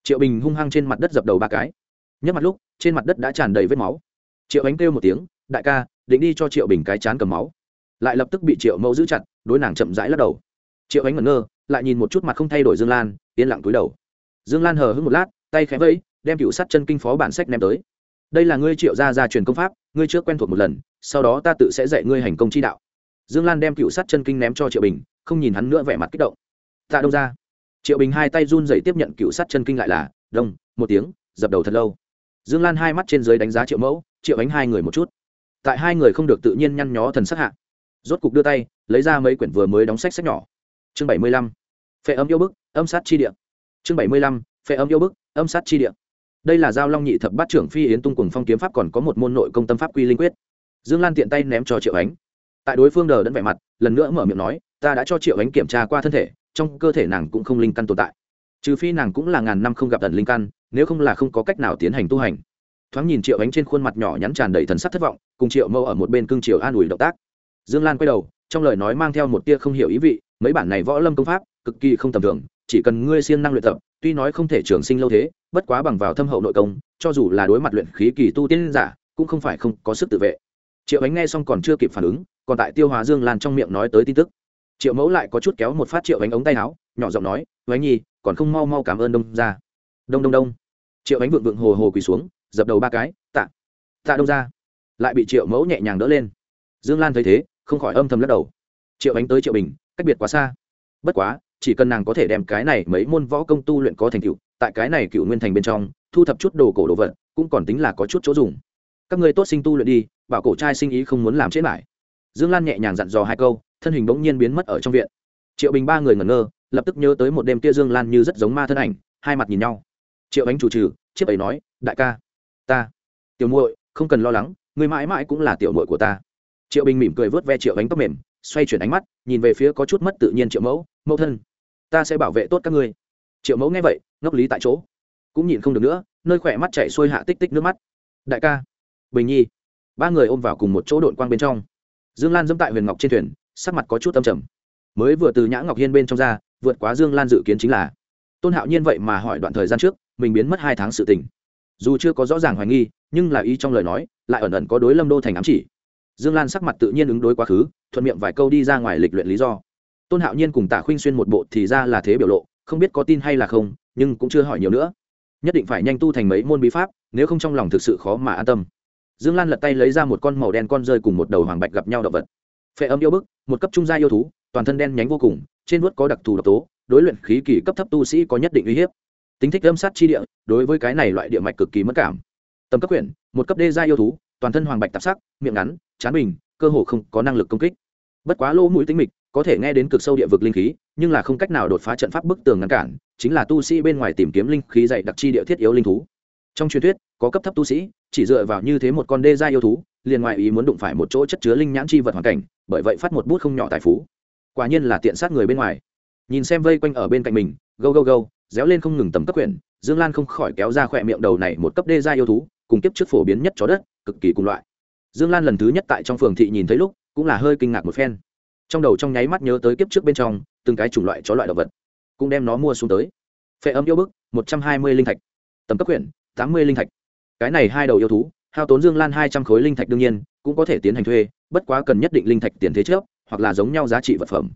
Triệu bình hung hăng trên mặt đất dập đầu ba cái. Nhấc mặt lúc, trên mặt đất đã tràn đầy vết máu. Triệu ánh kêu một tiếng, đại ca, định đi cho triệu bình cái chán cầm máu. Lại lập tức bị triệu mẫu giữ chặt, đối nàng chậm rãi lắc đầu. Triệu ánh ngẩn ngơ, lại nhìn một chút mặt không thay đổi dương lan, yên lặng túi đầu. Dương lan hờ hững một lát, tay khẽ vẫy, đem cựu sát chân kinh phó bản sách ném tới đây là ngươi triệu gia gia truyền công pháp, ngươi trước quen thuộc một lần, sau đó ta tự sẽ dạy ngươi hành công chi đạo. Dương lan đem cựu sát chân kinh ném cho triệu bình, không nhìn hắn nữa vẻ mặt kích động. Tạ đông ra triệu bình hai tay run dậy tiếp nhận cựu sát chân kinh lại là, đông, một tiếng, dập đầu thật lâu. Dương lan hai mắt trên dưới đánh giá triệu mẫu, triệu ánh hai người một chút. Tại hai người không được tự nhiên nhăn nhó thần sắc hạ, rốt cục đưa tay, lấy ra mấy quyển vừa mới đóng sách sách nhỏ. Chương bảy mươi lăm. Phệ âm yêu bức, âm sát chi địa. Chương bảy mươi lăm. Phệ âm yêu bức, âm sát chi địa đây là giao long nhị thập bát trưởng phi yến tung cùng phong kiếm pháp còn có một môn nội công tâm pháp quy linh quyết. Dương lan tiện tay ném cho triệu ánh. Tại đối phương đờ đẫn vẻ mặt, lần nữa mở miệng nói, ta đã cho triệu ánh kiểm tra qua thân thể, trong cơ thể nàng cũng không linh căn tồn tại. Trừ phi nàng cũng là ngàn năm không gặp tần linh căn, nếu không là không có cách nào tiến hành tu hành. Thoáng nhìn triệu ánh trên khuôn mặt nhỏ nhắn tràn đầy thần sắc thất vọng, cùng triệu mâu ở một bên cưng triều an ủi động tác. Dương lan quay đầu, trong lời nói mang theo một tia không hiểu ý vị, mấy bản này võ lâm công pháp, cực kỳ không tầm thường, chỉ cần ngươi siêng năng luyện tập, tuy nói không thể trường sinh lâu thế bất quá bằng vào thâm hậu nội công, cho dù là đối mặt luyện khí kỳ tu tiên giả, cũng không phải không có sức tự vệ. Triệu ánh nghe xong còn chưa kịp phản ứng, còn tại tiêu hóa dương lan trong miệng nói tới tin tức. Triệu mẫu lại có chút kéo một phát triệu ánh ống tay áo, nhỏ giọng nói, ánh nhi, còn không mau mau cảm ơn đông ra đông đông đông. Triệu ánh vượng vượng hồ hồ quỳ xuống, dập đầu ba cái, tạ tạ đông ra lại bị triệu mẫu nhẹ nhàng đỡ lên. Dương lan thấy thế, không khỏi âm thầm lắc đầu. Triệu ánh tới triệu bình, cách biệt quá xa. Bất quá, chỉ cần nàng có thể đem cái này mấy môn võ công tu luyện có thành tựu tại cái này cựu nguyên thành bên trong, thu thập chút đồ cổ đồ vật, cũng còn tính là có chút chỗ dùng. Các người tốt sinh tu luyện đi, bảo cổ trai sinh ý không muốn làm chết lại dương lan nhẹ nhàng dặn dò hai câu, thân hình bỗng nhiên biến mất ở trong viện. Triệu bình ba người ngẩn ngơ, lập tức nhớ tới một đêm kia dương lan như rất giống ma thân ảnh, hai mặt nhìn nhau. Triệu ánh chủ trừ, chiếc ấy nói, đại ca, ta, tiểu muội, không cần lo lắng người mãi mãi cũng là tiểu muội của ta. Triệu bình mỉm cười vớt ve triệu ánh tóc mềm, xoay chuyển ánh mắt, nhìn về phía có chút mất tự nhiên triệu mẫu mẫu thân, ta sẽ bảo vệ tốt các ngươi triệu mẫu nghe vậy, ngốc lý tại chỗ. Cũng nhìn không được nữa, nơi khỏe mắt chạy xuôi hạ tích tích nước mắt. Đại ca. Bình nhi. Ba người ôm vào cùng một chỗ đội quang bên trong. Dương lan dẫm tại huyền ngọc trên thuyền, sắc mặt có chút tâm trầm. Mới vừa từ nhã ngọc hiên bên trong ra, vượt quá dương lan dự kiến chính là. Tôn hạo nhiên vậy mà hỏi đoạn thời gian trước, mình biến mất hai tháng sự tình. Dù chưa có rõ ràng hoài nghi, nhưng là ý trong lời nói, lại ẩn ẩn có đối lâm đô thành ám chỉ. Dương lan sắc mặt tự nhiên ứng đối quá khứ, thuận miệng vài câu đi ra ngoài lịch luyện lý do. Tôn hạo nhiên cùng tả khuynh xuyên một bộ thì ra là thế biểu lộ không biết có tin hay là không, nhưng cũng chưa hỏi nhiều nữa. Nhất định phải nhanh tu thành mấy môn bí pháp, nếu không trong lòng thực sự khó mà an tâm. Dương lan lật tay lấy ra một con màu đen con rơi cùng một đầu hoàng bạch gặp nhau động vật. Phệ âm yêu bức, một cấp trung gia yêu thú, toàn thân đen nhánh vô cùng, trên vuốt có đặc thù độc tố, đối luyện khí kỳ cấp thấp tu sĩ có nhất định uy hiếp. Tính thích âm sát chi địa, đối với cái này loại địa mạch cực kỳ mất cảm. Tầm cấp quyển một cấp đê gia yêu thú, toàn thân hoàng bạch tạp sắc, miệng ngắn, chán bình, cơ hồ không có năng lực công kích. Bất quá lỗ mũi tính mịch, có thể nghe đến cực sâu địa vực linh khí nhưng là không cách nào đột phá trận pháp bức tường ngăn cản, chính là tu sĩ bên ngoài tìm kiếm linh khí dạy đặc chi địa thiết yếu linh thú. Trong truyền thuyết, có cấp thấp tu sĩ, chỉ dựa vào như thế một con đê gia yêu thú, liền ngoại ý muốn đụng phải một chỗ chất chứa linh nhãn chi vật hoàn cảnh, bởi vậy phát một bút không nhỏ tài phú. Quả nhiên là tiện sát người bên ngoài. Nhìn xem vây quanh ở bên cạnh mình, gâu gâu gâu, réo lên không ngừng tầm cấp quyển dương lan không khỏi kéo ra khỏe miệng đầu này một cấp đê gia yêu thú, cùng kiếp trước phổ biến nhất chó đất, cực kỳ cùng loại. Dương lan lần thứ nhất tại trong phường thị nhìn thấy lúc, cũng là hơi kinh ngạc một phen. Trong đầu trong nháy mắt nhớ tới kiếp trước bên trong từng cái chủng loại chó loại động vật, cũng đem nó mua xuống tới. Phệ âm yêu bức, một trăm hai mươi linh thạch. Tầm cấp quyển, tám mươi linh thạch. Cái này hai đầu yêu thú, hao tốn dương lan hai trăm khối linh thạch đương nhiên, cũng có thể tiến hành thuê, bất quá cần nhất định linh thạch tiền thế trước, hoặc là giống nhau giá trị vật phẩm.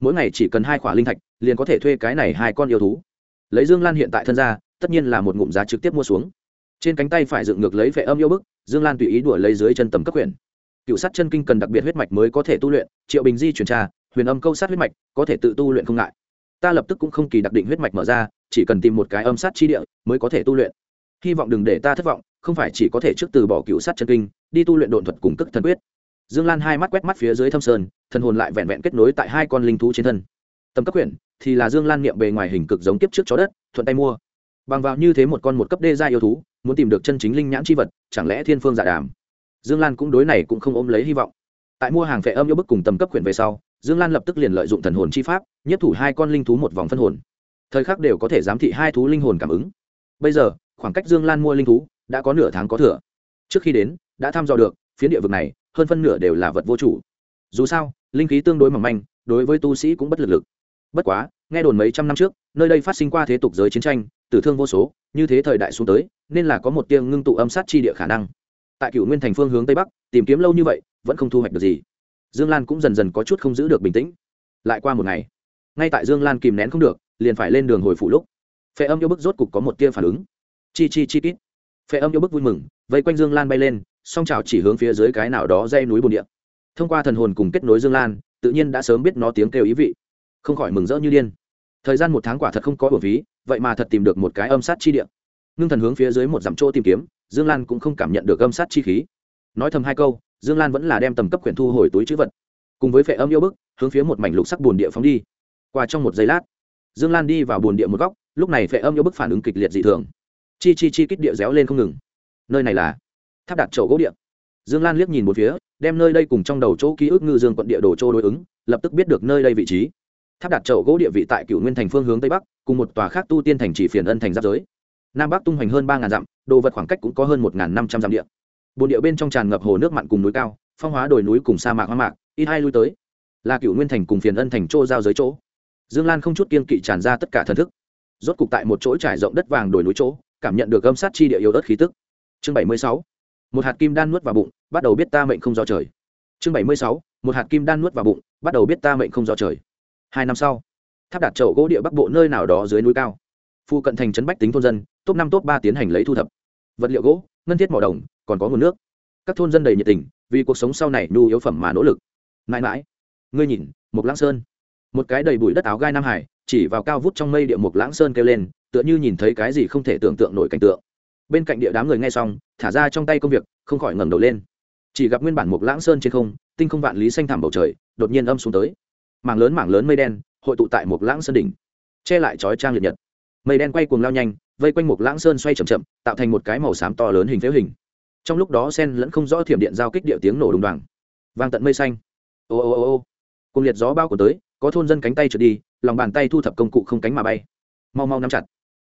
Mỗi ngày chỉ cần hai khoả linh thạch, liền có thể thuê cái này hai con yêu thú. Lấy dương lan hiện tại thân ra, tất nhiên là một ngụm giá trực tiếp mua xuống. Trên cánh tay phải dựng ngược lấy phệ âm yêu bức, dương lan tùy ý đuổi lấy dưới chân tầm cấp quyển. Cựu sát chân kinh cần đặc biệt huyết mạch mới có thể tu luyện, triệu bình di chuyển tra huyền âm câu sát huyết mạch, có thể tự tu luyện không ngại. Ta lập tức cũng không kỳ đặc định huyết mạch mở ra, chỉ cần tìm một cái âm sát chi địa mới có thể tu luyện. Hy vọng đừng để ta thất vọng, không phải chỉ có thể trước từ bỏ cựu sát chân kinh, đi tu luyện độn thuật cùng cức thần quyết. Dương lan hai mắt quét mắt phía dưới thâm sơn, thần hồn lại vẹn vẹn kết nối tại hai con linh thú trên thân. Tầm cấp quyển thì là dương lan niệm bề ngoài hình cực giống kiếp trước chó đất, thuận tay mua. Bằng vào như thế một con một cấp đê gia yêu thú, muốn tìm được chân chính linh nhãn chi vật, chẳng lẽ thiên phương giả đàm? Dương lan cũng đối này cũng không ôm lấy hy vọng. Tại mua hàng phệ âm yêu bức cùng tầm cấp quyển về sau dương lan lập tức liền lợi dụng thần hồn chi pháp nhất thủ hai con linh thú một vòng phân hồn. Thời khắc đều có thể giám thị hai thú linh hồn cảm ứng. Bây giờ, khoảng cách dương lan mua linh thú đã có nửa tháng có thừa. Trước khi đến, đã thăm dò được, phiến địa vực này, hơn phân nửa đều là vật vô chủ. Dù sao, linh khí tương đối mỏng manh, đối với tu sĩ cũng bất lực lực. Bất quá, nghe đồn mấy trăm năm trước, nơi đây phát sinh qua thế tục giới chiến tranh, tử thương vô số, như thế thời đại xuống tới, nên là có một tiêng ngưng tụ âm sát chi địa khả năng. Tại cựu nguyên thành phương hướng tây bắc, tìm kiếm lâu như vậy, vẫn không thu hoạch được gì dương lan cũng dần dần có chút không giữ được bình tĩnh. Lại qua một ngày, ngay tại dương lan kìm nén không được, liền phải lên đường hồi phủ lúc, phệ âm yêu bức rốt cục có một tia phản ứng. Chi chi chi kít. Phệ âm yêu bức vui mừng, vây quanh dương lan bay lên, song trào chỉ hướng phía dưới cái nào đó dây núi bồn địa. Thông qua thần hồn cùng kết nối dương lan, tự nhiên đã sớm biết nó tiếng kêu ý vị. Không khỏi mừng rỡ như điên. Thời gian một tháng quả thật không có bổ ví vậy mà thật tìm được một cái âm sát chi địa. Ngưng thần hướng phía dưới một dặm chỗ tìm kiếm, dương lan cũng không cảm nhận được âm sát chi khí. Nói thầm hai câu dương lan vẫn là đem tầm cấp quyển thu hồi túi chữ vật, cùng với phệ âm yêu bức, hướng phía một mảnh lục sắc bồn địa phóng đi. Qua trong một giây lát, dương lan đi vào bồn địa một góc, lúc này phệ âm yêu bức phản ứng kịch liệt dị thường. Chi chi chi kích địa réo lên không ngừng. Nơi này là tháp đặt chậu gỗ địa. Dương lan liếc nhìn một phía, đem nơi đây cùng trong đầu chỗ ký ức ngư dương quận địa đồ châu đối ứng, lập tức biết được nơi đây vị trí. Tháp đặt chậu gỗ địa vị tại cựu nguyên thành phương hướng tây bắc, cùng một tòa khác tu tiên thành chỉ phiền ân thành giáp giới. Nam bắc tung hoành hơn ba ngàn dặm, đồ vật khoảng cách cũng có hơn một năm trăm dặm địa bồn địa bên trong tràn ngập hồ nước mặn cùng núi cao, phong hóa đồi núi cùng sa mạc hoang mạc, ít hai lui tới. Là cựu nguyên thành cùng phiền ân thành chỗ giao giới chỗ. Dương lan không chút kiên kỵ tràn ra tất cả thần thức. Rốt cục tại một chỗ trải rộng đất vàng đồi núi chỗ, cảm nhận được âm sát chi địa yếu ớt khí tức. Chương bảy mươi sáu, một hạt kim đan nuốt vào bụng, bắt đầu biết ta mệnh không do trời. Chương bảy mươi sáu, một hạt kim đan nuốt vào bụng, bắt đầu biết ta mệnh không do trời. Hai năm sau, tháp đặt chậu gỗ địa bắc bộ nơi nào đó dưới núi cao. Phụ cận thành trấn bách tính thôn dân, top năm top ba tiến hành lấy thu thập. Vật liệu gỗ, ngân thiết mỏ đồng còn có nguồn nước. Các thôn dân đầy nhiệt tình, vì cuộc sống sau này nhu yếu phẩm mà nỗ lực. Mãi mãi, ngươi nhìn một lãng sơn. Một cái đầy bụi đất áo gai nam hải, chỉ vào cao vút trong mây địa mục lãng sơn kêu lên, tựa như nhìn thấy cái gì không thể tưởng tượng nổi cảnh tượng. Bên cạnh địa đám người nghe xong, thả ra trong tay công việc, không khỏi ngẩng đầu lên. Chỉ gặp nguyên bản mục lãng sơn trên không, tinh không vạn lý xanh thảm bầu trời, đột nhiên âm xuống tới. Mảng lớn mảng lớn mây đen, hội tụ tại một lãng sơn đỉnh, che lại chói trang liệt nhật. Mây đen quay cuồng lao nhanh, vây quanh một lãng sơn xoay chậm chậm, tạo thành một cái màu xám to lớn hình phếu hình trong lúc đó sen lẫn không rõ thiểm điện giao kích điệu tiếng nổ đùng đoàng. Vang tận mây xanh. Ô ô ô ô. Cùng liệt gió bao của tới, có thôn dân cánh tay trượt đi, lòng bàn tay thu thập công cụ không cánh mà bay. Mau mau nắm chặt.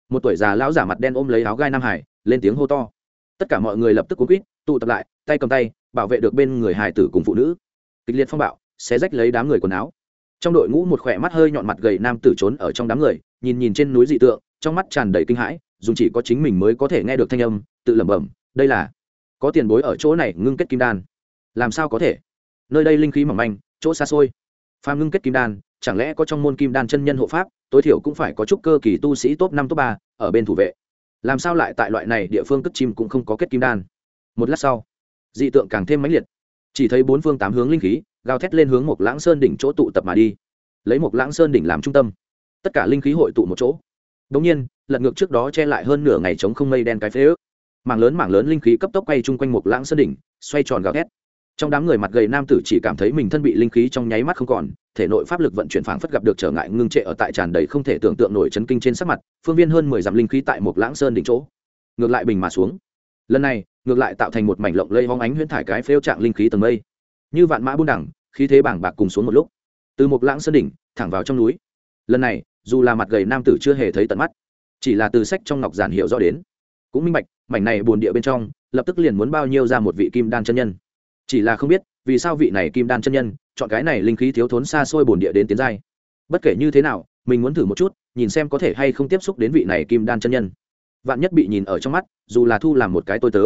Một tuổi già lão giả mặt đen ôm lấy áo gai nam hải, lên tiếng hô to. Tất cả mọi người lập tức cuốn quýt, tụ tập lại, tay cầm tay, bảo vệ được bên người hải tử cùng phụ nữ. Kịch liệt phong bạo, xé rách lấy đám người quần áo. Trong đội ngũ một khỏe mắt hơi nhọn mặt gầy nam tử trốn ở trong đám người, nhìn nhìn trên núi dị tượng, trong mắt tràn đầy kinh hãi, dù chỉ có chính mình mới có thể nghe được thanh âm, tự lẩm bẩm, đây là có tiền bối ở chỗ này ngưng kết kim đan. Làm sao có thể? Nơi đây linh khí mỏng manh, chỗ xa xôi. Phàm ngưng kết kim đan, chẳng lẽ có trong môn kim đan chân nhân hộ pháp, tối thiểu cũng phải có chút cơ kỳ tu sĩ top năm, top ba ở bên thủ vệ. Làm sao lại tại loại này địa phương cất chim cũng không có kết kim đan? Một lát sau, dị tượng càng thêm mãnh liệt. Chỉ thấy bốn phương tám hướng linh khí, gào thét lên hướng một lãng sơn đỉnh chỗ tụ tập mà đi. Lấy một lãng sơn đỉnh làm trung tâm, tất cả linh khí hội tụ một chỗ. Đống nhiên, lật ngược trước đó che lại hơn nửa ngày chống không mây đen cái phế ước mảng lớn mảng lớn linh khí cấp tốc quay chung quanh một lãng sơn đỉnh, xoay tròn gào thét. Trong đám người mặt gầy nam tử chỉ cảm thấy mình thân bị linh khí trong nháy mắt không còn, thể nội pháp lực vận chuyển phảng phất gặp được trở ngại ngưng trệ ở tại tràn đầy không thể tưởng tượng nổi chấn kinh trên sắc mặt, phương viên hơn mười dặm linh khí tại một lãng sơn đỉnh chỗ. Ngược lại bình mà xuống. Lần này, ngược lại tạo thành một mảnh lộng lây hóng ánh huyễn thải cái phêu trạng linh khí tầng mây. Như vạn mã buôn đẳng, khí thế bảng bạc cùng xuống một lúc. Từ một lãng sơn đỉnh, thẳng vào trong núi. Lần này, dù là mặt gầy nam tử chưa hề thấy tận mắt, chỉ là từ sách trong ngọc giản hiệu rõ đến cũng minh bạch, mảnh này bồn địa bên trong, lập tức liền muốn bao nhiêu ra một vị kim đan chân nhân. Chỉ là không biết, vì sao vị này kim đan chân nhân chọn cái này linh khí thiếu thốn xa xôi bồn địa đến tiến giai. Bất kể như thế nào, mình muốn thử một chút, nhìn xem có thể hay không tiếp xúc đến vị này kim đan chân nhân. Vạn nhất bị nhìn ở trong mắt, dù là thu làm một cái tôi tớ.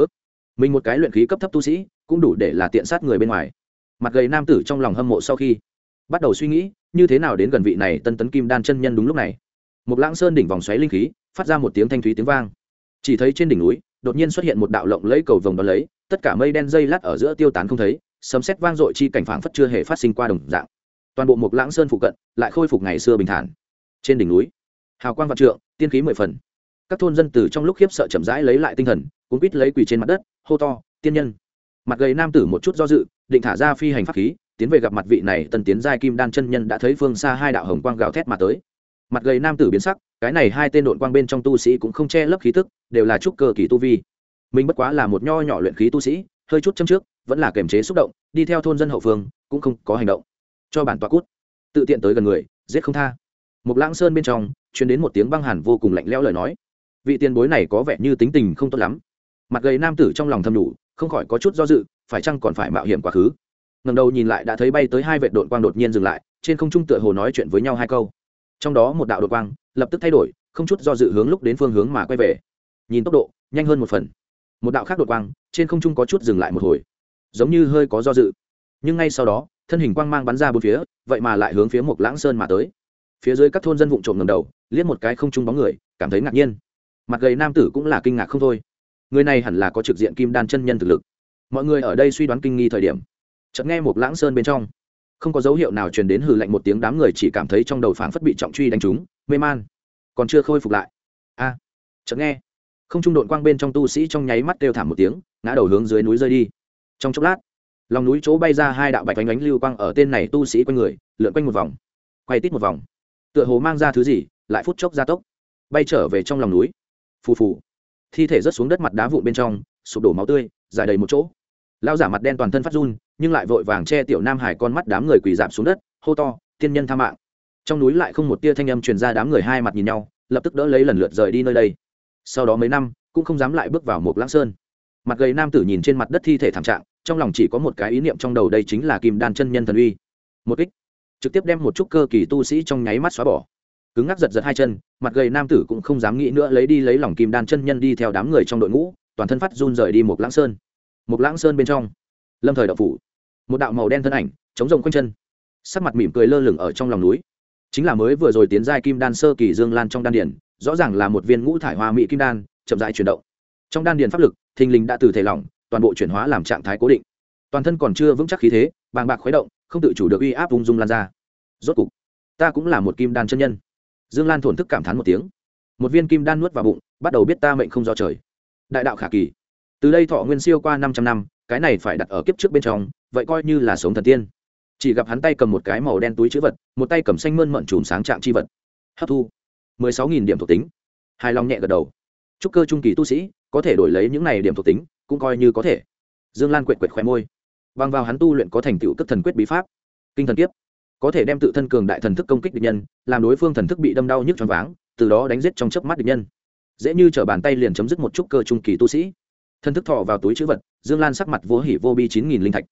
Mình một cái luyện khí cấp thấp tu sĩ, cũng đủ để là tiện sát người bên ngoài. Mặt gầy nam tử trong lòng hâm mộ sau khi bắt đầu suy nghĩ, như thế nào đến gần vị này tân tấn kim đan chân nhân đúng lúc này. Một lãng sơn đỉnh vòng xoáy linh khí, phát ra một tiếng thanh thúy tiếng vang chỉ thấy trên đỉnh núi, đột nhiên xuất hiện một đạo lộng lấy cầu vồng đón lấy, tất cả mây đen dây lát ở giữa tiêu tán không thấy, sấm sét vang dội chi cảnh phảng phất chưa hề phát sinh qua đồng dạng. Toàn bộ một lãng sơn phụ cận lại khôi phục ngày xưa bình thản. Trên đỉnh núi, hào quang vạn trượng, tiên khí mười phần. Các thôn dân từ trong lúc khiếp sợ chậm rãi lấy lại tinh thần, cuốn quít lấy quỳ trên mặt đất, hô to, tiên nhân! Mặt gầy nam tử một chút do dự, định thả ra phi hành pháp khí, tiến về gặp mặt vị này tân tiến giai kim đan chân nhân đã thấy phương xa hai đạo hồng quang gào thét mà tới mặt gầy nam tử biến sắc, cái này hai tên đội quang bên trong tu sĩ cũng không che lấp khí tức, đều là trúc cơ kỳ tu vi. Mình bất quá là một nho nhỏ luyện khí tu sĩ, hơi chút châm trước, vẫn là kềm chế xúc động, đi theo thôn dân hậu phương, cũng không có hành động. Cho bản tọa cút. Tự tiện tới gần người, giết không tha. Một lãng sơn bên trong chuyển đến một tiếng băng hàn vô cùng lạnh lẽo lời nói. Vị tiền bối này có vẻ như tính tình không tốt lắm. Mặt gầy nam tử trong lòng thầm đủ không khỏi có chút do dự, phải chăng còn phải mạo hiểm quá khứ. Ngầm đầu nhìn lại đã thấy bay tới hai vệ đội quang đột nhiên dừng lại, trên không trung tựa hồ nói chuyện với nhau hai câu trong đó một đạo đột quang lập tức thay đổi, không chút do dự hướng lúc đến phương hướng mà quay về. Nhìn tốc độ, nhanh hơn một phần. Một đạo khác đột quang, trên không trung có chút dừng lại một hồi. Giống như hơi có do dự. Nhưng ngay sau đó, thân hình quang mang bắn ra bốn phía, vậy mà lại hướng phía một lãng sơn mà tới. Phía dưới các thôn dân vụng trộm ngầm đầu, liếc một cái không trung bóng người, cảm thấy ngạc nhiên. Mặt gầy nam tử cũng là kinh ngạc không thôi. Người này hẳn là có trực diện kim đan chân nhân thực lực. Mọi người ở đây suy đoán kinh nghi thời điểm. Chợt nghe một lãng sơn bên trong không có dấu hiệu nào truyền đến hừ lạnh một tiếng đám người chỉ cảm thấy trong đầu phảng phất bị trọng truy đánh trúng mê man. Còn chưa khôi phục lại. A à, chợt nghe không trung đội quang bên trong tu sĩ trong nháy mắt kêu thảm một tiếng ngã đầu hướng dưới núi rơi đi. Trong chốc lát lòng núi chỗ bay ra hai đạo bạch ánh ánh lưu quang ở tên này tu sĩ quanh người lượn quanh một vòng quay tít một vòng. Tựa hồ mang ra thứ gì lại phút chốc ra tốc bay trở về trong lòng núi. Phù phù thi thể rớt xuống đất mặt đá vụn bên trong sụp đổ máu tươi dài đầy một chỗ. Lao giả mặt đen toàn thân phát run nhưng lại vội vàng che tiểu nam hải con mắt đám người quỳ dạp xuống đất, hô to, tiên nhân tha mạng. Trong núi lại không một tia thanh âm truyền ra đám người hai mặt nhìn nhau, lập tức đỡ lấy lần lượt rời đi nơi đây. Sau đó mấy năm, cũng không dám lại bước vào một lãng sơn. Mặt gầy nam tử nhìn trên mặt đất thi thể thảm trạng, trong lòng chỉ có một cái ý niệm trong đầu đây chính là kim đan chân nhân thần uy. Một kích, trực tiếp đem một chút cơ kỳ tu sĩ trong nháy mắt xóa bỏ. Cứng ngắc giật giật hai chân, mặt gầy nam tử cũng không dám nghĩ nữa lấy đi lấy lòng kim đan chân nhân đi theo đám người trong đội ngũ, toàn thân phát run rời đi một lãng sơn. Một lãng sơn bên trong, lâm thời đậu phủ một đạo màu đen thân ảnh, chống rồng quanh chân. Sắc mặt mỉm cười lơ lửng ở trong lòng núi. Chính là mới vừa rồi tiến giai kim đan sơ kỳ dương lan trong đan điển rõ ràng là một viên ngũ thải hoa mỹ kim đan, chậm rãi chuyển động. Trong đan điền pháp lực, thình lình đã từ thể lỏng, toàn bộ chuyển hóa làm trạng thái cố định. Toàn thân còn chưa vững chắc khí thế, bàng bạc khuấy động, không tự chủ được uy áp ung dung lan ra. Rốt cục, ta cũng là một kim đan chân nhân. Dương lan thổn thức cảm thán một tiếng. Một viên kim đan nuốt vào bụng, bắt đầu biết ta mệnh không do trời. Đại đạo khả kỳ. Từ đây thọ nguyên siêu qua năm trăm năm, cái này phải đặt ở kiếp trước bên trong vậy coi như là sống thần tiên. Chỉ gặp hắn tay cầm một cái màu đen túi chữ vật, một tay cầm xanh mơn mận chùm sáng trạng chi vật. Hấp thu. Mười sáu nghìn điểm thuộc tính. Hài lòng nhẹ gật đầu. Chúc cơ trung kỳ tu sĩ, có thể đổi lấy những này điểm thuộc tính, cũng coi như có thể. Dương lan quệt quệt khoe môi. Bằng vào hắn tu luyện có thành tựu cấp thần quyết bí pháp. Kinh thần kiếp. Có thể đem tự thân cường đại thần thức công kích địch nhân, làm đối phương thần thức bị đâm đau nhức choáng váng, từ đó đánh giết trong chớp mắt địch nhân. Dễ như t bàn tay liền chấm dứt một chút cơ trung kỳ tu sĩ. Thần thức thọ vào túi chữ vật, dương lan sắc mặt vô hỉ vô bi chín nghìn linh thạch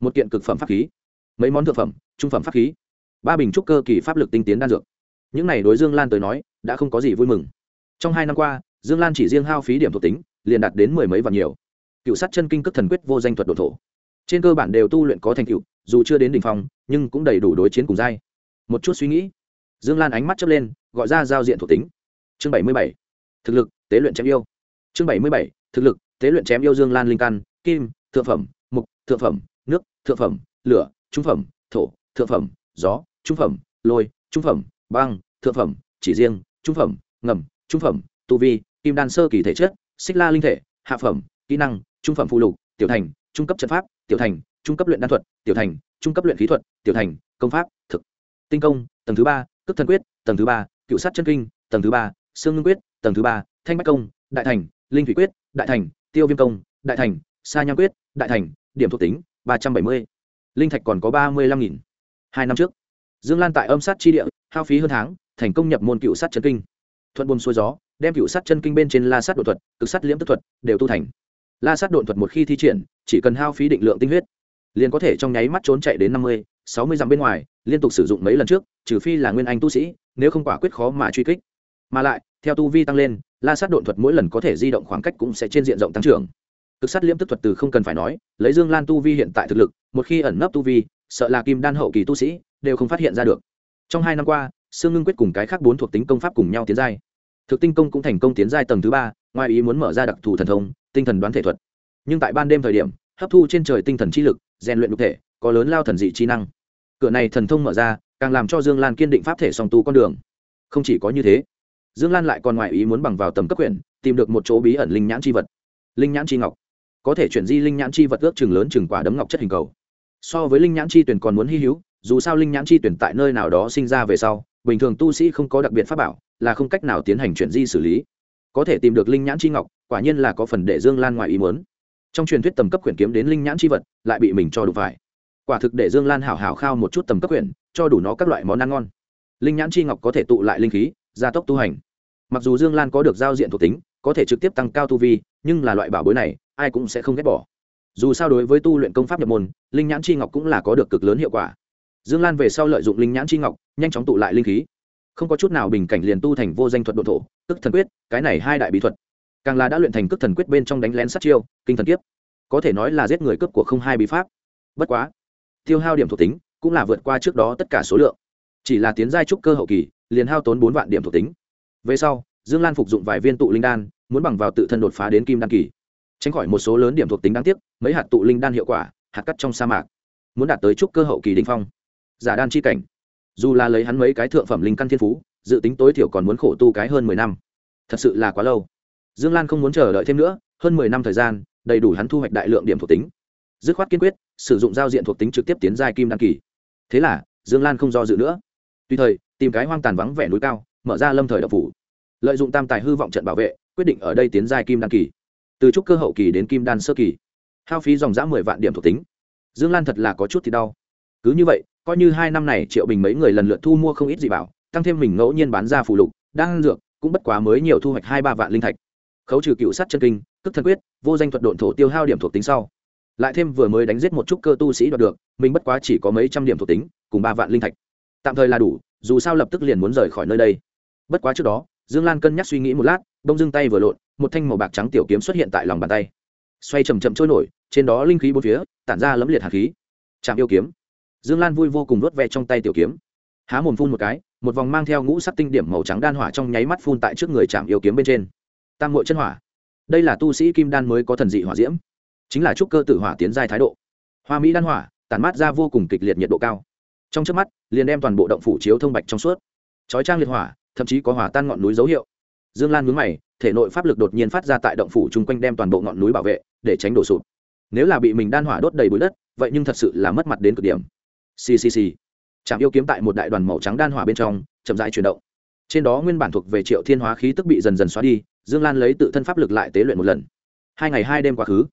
một kiện cực phẩm pháp khí, mấy món thực phẩm, trung phẩm pháp khí, ba bình trúc cơ kỳ pháp lực tinh tiến đan dược. Những này đối dương lan tới nói, đã không có gì vui mừng. Trong hai năm qua, dương lan chỉ riêng hao phí điểm thuộc tính, liền đạt đến mười mấy và nhiều. Cựu sát chân kinh cước thần quyết vô danh thuật độ thổ. Trên cơ bản đều tu luyện có thành tựu, dù chưa đến đ ỉ n h phong, nhưng cũng đầy đủ đối chiến cùng giai. Một chút suy nghĩ. Dương lan ánh mắt chớp lên, gọi ra giao diện thuộc tính. Chương bảy mươi bảy. Thực lực, tế luyện chém yêu. Chương bảy mươi bảy. Thực lực, tế luyện chém yêu dương lan linh căn, kim, thượng phẩm, mục, thượng phẩm thượng phẩm, lửa, trung phẩm, thổ, thượng phẩm, gió, trung phẩm, lôi, trung phẩm, băng, thượng phẩm, chỉ riêng, trung phẩm, ngầm, trung phẩm, tu vi, kim đan sơ kỳ thể chất, xích la linh thể, hạ phẩm, kỹ năng, trung phẩm phụ lục, tiểu thành, trung cấp trận pháp, tiểu thành, trung cấp luyện đan thuật, tiểu thành, trung cấp luyện khí thuật, tiểu thành, công pháp, thực. Tinh công, tầng thứ ba, cước thần quyết, tầng thứ ba, cựu sát chân kinh, tầng thứ ba, xương ngưng quyết, tầng thứ ba, thanh bách công, đại thành, linh thủy quyết, đại thành, tiêu viêm công, đại thành, sa nham quyết, đại thành, điểm thuộc tính ba trăm bảy mươi. Linh thạch còn có ba mươi lăm nghìn. Hai năm trước, dương lan tại âm sát chi địa, hao phí hơn tháng, thành công nhập môn cựu sát chân kinh. Thuận buồm xuôi gió, đem cựu sát chân kinh bên trên la sát đột thuật, cực sát liễm tức thuật đều tu thành. La sát đột thuật một khi thi triển, chỉ cần hao phí định lượng tinh huyết, liền có thể trong nháy mắt trốn chạy đến năm mươi, sáu mươi dặm bên ngoài, liên tục sử dụng mấy lần trước, trừ phi là nguyên anh tu sĩ, nếu không quả quyết khó mà truy kích. Mà lại, theo tu vi tăng lên, la sát đột thuật mỗi lần có thể di động khoảng cách cũng sẽ trên diện rộng tăng trưởng cực sát liễm tức thuật từ không cần phải nói, lấy dương lan tu vi hiện tại thực lực, một khi ẩn nấp tu vi, sợ là kim đan hậu kỳ tu sĩ đều không phát hiện ra được. Trong hai năm qua, sương ngưng quyết cùng cái khác bốn thuộc tính công pháp cùng nhau tiến giai. Thực tinh công cũng thành công tiến giai tầng thứ ba, ngoài ý muốn mở ra đặc thù thần thông, tinh thần đoán thể thuật. Nhưng tại ban đêm thời điểm, hấp thu trên trời tinh thần chi lực, rèn luyện đục thể, có lớn lao thần dị chi năng. Cửa này thần thông mở ra, càng làm cho dương lan kiên định pháp thể song tu con đường. Không chỉ có như thế, dương lan lại còn ngoài ý muốn bằng vào tầm cấp quyển tìm được một chỗ bí ẩn linh nhãn chi vật. Linh nhãn chi ngọc có thể chuyển di linh nhãn chi vật ước chừng lớn chừng quả đấm ngọc chất hình cầu. So với linh nhãn chi tuyển còn muốn hy hữu, dù sao linh nhãn chi tuyển tại nơi nào đó sinh ra về sau, bình thường tu sĩ không có đặc biệt pháp bảo, là không cách nào tiến hành chuyển di xử lý. Có thể tìm được linh nhãn chi ngọc, quả nhiên là có phần để dương lan ngoài ý muốn. Trong truyền thuyết tầm cấp quyển kiếm đến linh nhãn chi vật, lại bị mình cho đủ phải. Quả thực để dương lan hảo hảo khao một chút tầm cấp quyển, cho đủ nó các loại món ăn ngon. Linh nhãn chi ngọc có thể tụ lại linh khí, gia tốc tu hành. Mặc dù dương lan có được giao diện thuộc tính, có thể trực tiếp tăng cao tu vi, nhưng là loại bảo bối này ai cũng sẽ không ghét bỏ. Dù sao đối với tu luyện công pháp nhập môn, linh nhãn chi ngọc cũng là có được cực lớn hiệu quả. Dương lan về sau lợi dụng linh nhãn chi ngọc, nhanh chóng tụ lại linh khí. Không có chút nào bình cảnh liền tu thành vô danh thuật độ thổ, tức thần quyết, cái này hai đại bí thuật. Càng là đã luyện thành cước thần quyết bên trong đánh lén sát chiêu, kinh thần kiếp. Có thể nói là giết người cướp của không hai bí pháp. Bất quá, tiêu hao điểm thuộc tính cũng là vượt qua trước đó tất cả số lượng. Chỉ là tiến giai trúc cơ hậu kỳ, liền hao tốn bốn vạn điểm thuộc tính. Về sau, dương lan phục dụng vài viên tụ linh đan, muốn bằng vào tự thân đột phá đến kim đan kỳ tránh khỏi một số lớn điểm thuộc tính đáng tiếc, mấy hạt tụ linh đan hiệu quả, hạt cắt trong sa mạc. Muốn đạt tới trúc cơ hậu kỳ đình phong. Giả đan chi cảnh. Dù là lấy hắn mấy cái thượng phẩm linh căn thiên phú, dự tính tối thiểu còn muốn khổ tu cái hơn mười năm. Thật sự là quá lâu. Dương lan không muốn chờ đợi thêm nữa, hơn mười năm thời gian, đầy đủ hắn thu hoạch đại lượng điểm thuộc tính. Dứt khoát kiên quyết, sử dụng giao diện thuộc tính trực tiếp tiến giai kim đan kỳ. Thế là, dương lan không do dự nữa. Tùy thời, tìm cái hoang tàn vắng vẻ núi cao, mở ra lâm thời đập phủ. Lợi dụng tam tài hư vọng trận bảo vệ, quyết định ở đây tiến giai kim đan kỳ từ trúc cơ hậu kỳ đến kim đan sơ kỳ, hao phí dòng giã mười vạn điểm thuộc tính. Dương lan thật là có chút thì đau. Cứ như vậy, coi như hai năm này triệu bình mấy người lần lượt thu mua không ít gì bảo, tăng thêm mình ngẫu nhiên bán ra phù lục đang dược, cũng bất quá mới nhiều thu hoạch hai ba vạn linh thạch. Khấu trừ cựu sát chân kinh cước thần quyết, vô danh thuật độn thổ tiêu hao điểm thuộc tính sau. Lại thêm vừa mới đánh giết một chút cơ tu sĩ đoạt được, mình bất quá chỉ có mấy trăm điểm thuộc tính, cùng ba vạn linh thạch. Tạm thời là đủ, dù sao lập tức liền muốn rời khỏi nơi đây. Bất quá trước đó, dương lan cân nhắc suy nghĩ một lát bông dưng tay vừa lộn một thanh màu bạc trắng tiểu kiếm xuất hiện tại lòng bàn tay. Xoay chầm chậm trôi nổi, trên đó linh khí bốn phía, tản ra lấm liệt hạt khí. Chạm yêu kiếm. Dương lan vui vô cùng vớt ve trong tay tiểu kiếm. Há mồm phun một cái, một vòng mang theo ngũ sắc tinh điểm màu trắng đan hỏa trong nháy mắt phun tại trước người chạm yêu kiếm bên trên. Tam hội chân hỏa. Đây là tu sĩ kim đan mới có thần dị hỏa diễm. Chính là trúc cơ tử hỏa tiến giai thái độ. Hoa mỹ đan hỏa, tản mát ra vô cùng kịch liệt nhiệt độ cao. Trong trước mắt, liền đem toàn bộ động phủ chiếu thông bạch trong suốt. Chói trang liệt hỏa, thậm chí có hỏa tan ngọn núi dấu hiệu. Dương lan mướn mày thể nội pháp lực đột nhiên phát ra tại động phủ chung quanh đem toàn bộ ngọn núi bảo vệ, để tránh đổ sụp. Nếu là bị mình đan hỏa đốt đầy bụi đất, vậy nhưng thật sự là mất mặt đến cực điểm. Ccc trạm yêu kiếm tại một đại đoàn màu trắng đan hỏa bên trong, chậm rãi chuyển động. Trên đó nguyên bản thuộc về triệu thiên hóa khí tức bị dần dần xóa đi, dương lan lấy tự thân pháp lực lại tế luyện một lần. Hai ngày hai đêm quá khứ,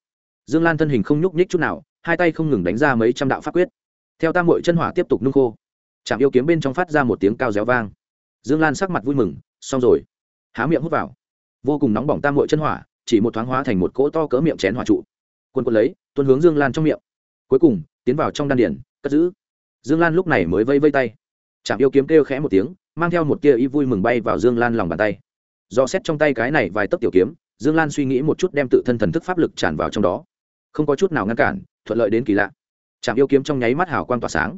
dương lan thân hình không nhúc nhích chút nào, hai tay không ngừng đánh ra mấy trăm đạo pháp quyết. Theo tam hội chân hỏa tiếp tục nung khô trạm yêu kiếm bên trong phát ra một tiếng cao réo vang. Dương lan sắc mặt vui mừng, xong rồi. Há miệng hút vào vô cùng nóng bỏng tam mội chân hỏa, chỉ một thoáng hóa thành một cỗ to cỡ miệng chén hỏa trụ. Quân quân lấy tuân hướng dương lan trong miệng. Cuối cùng, tiến vào trong đan điển cất giữ. Dương lan lúc này mới vây vây tay. Chạm yêu kiếm kêu khẽ một tiếng, mang theo một tia ý vui mừng bay vào dương lan lòng bàn tay. Do xét trong tay cái này vài tấc tiểu kiếm, dương lan suy nghĩ một chút đem tự thân thần thức pháp lực tràn vào trong đó. Không có chút nào ngăn cản, thuận lợi đến kỳ lạ. Chạm yêu kiếm trong nháy mắt hào quang tỏa sáng.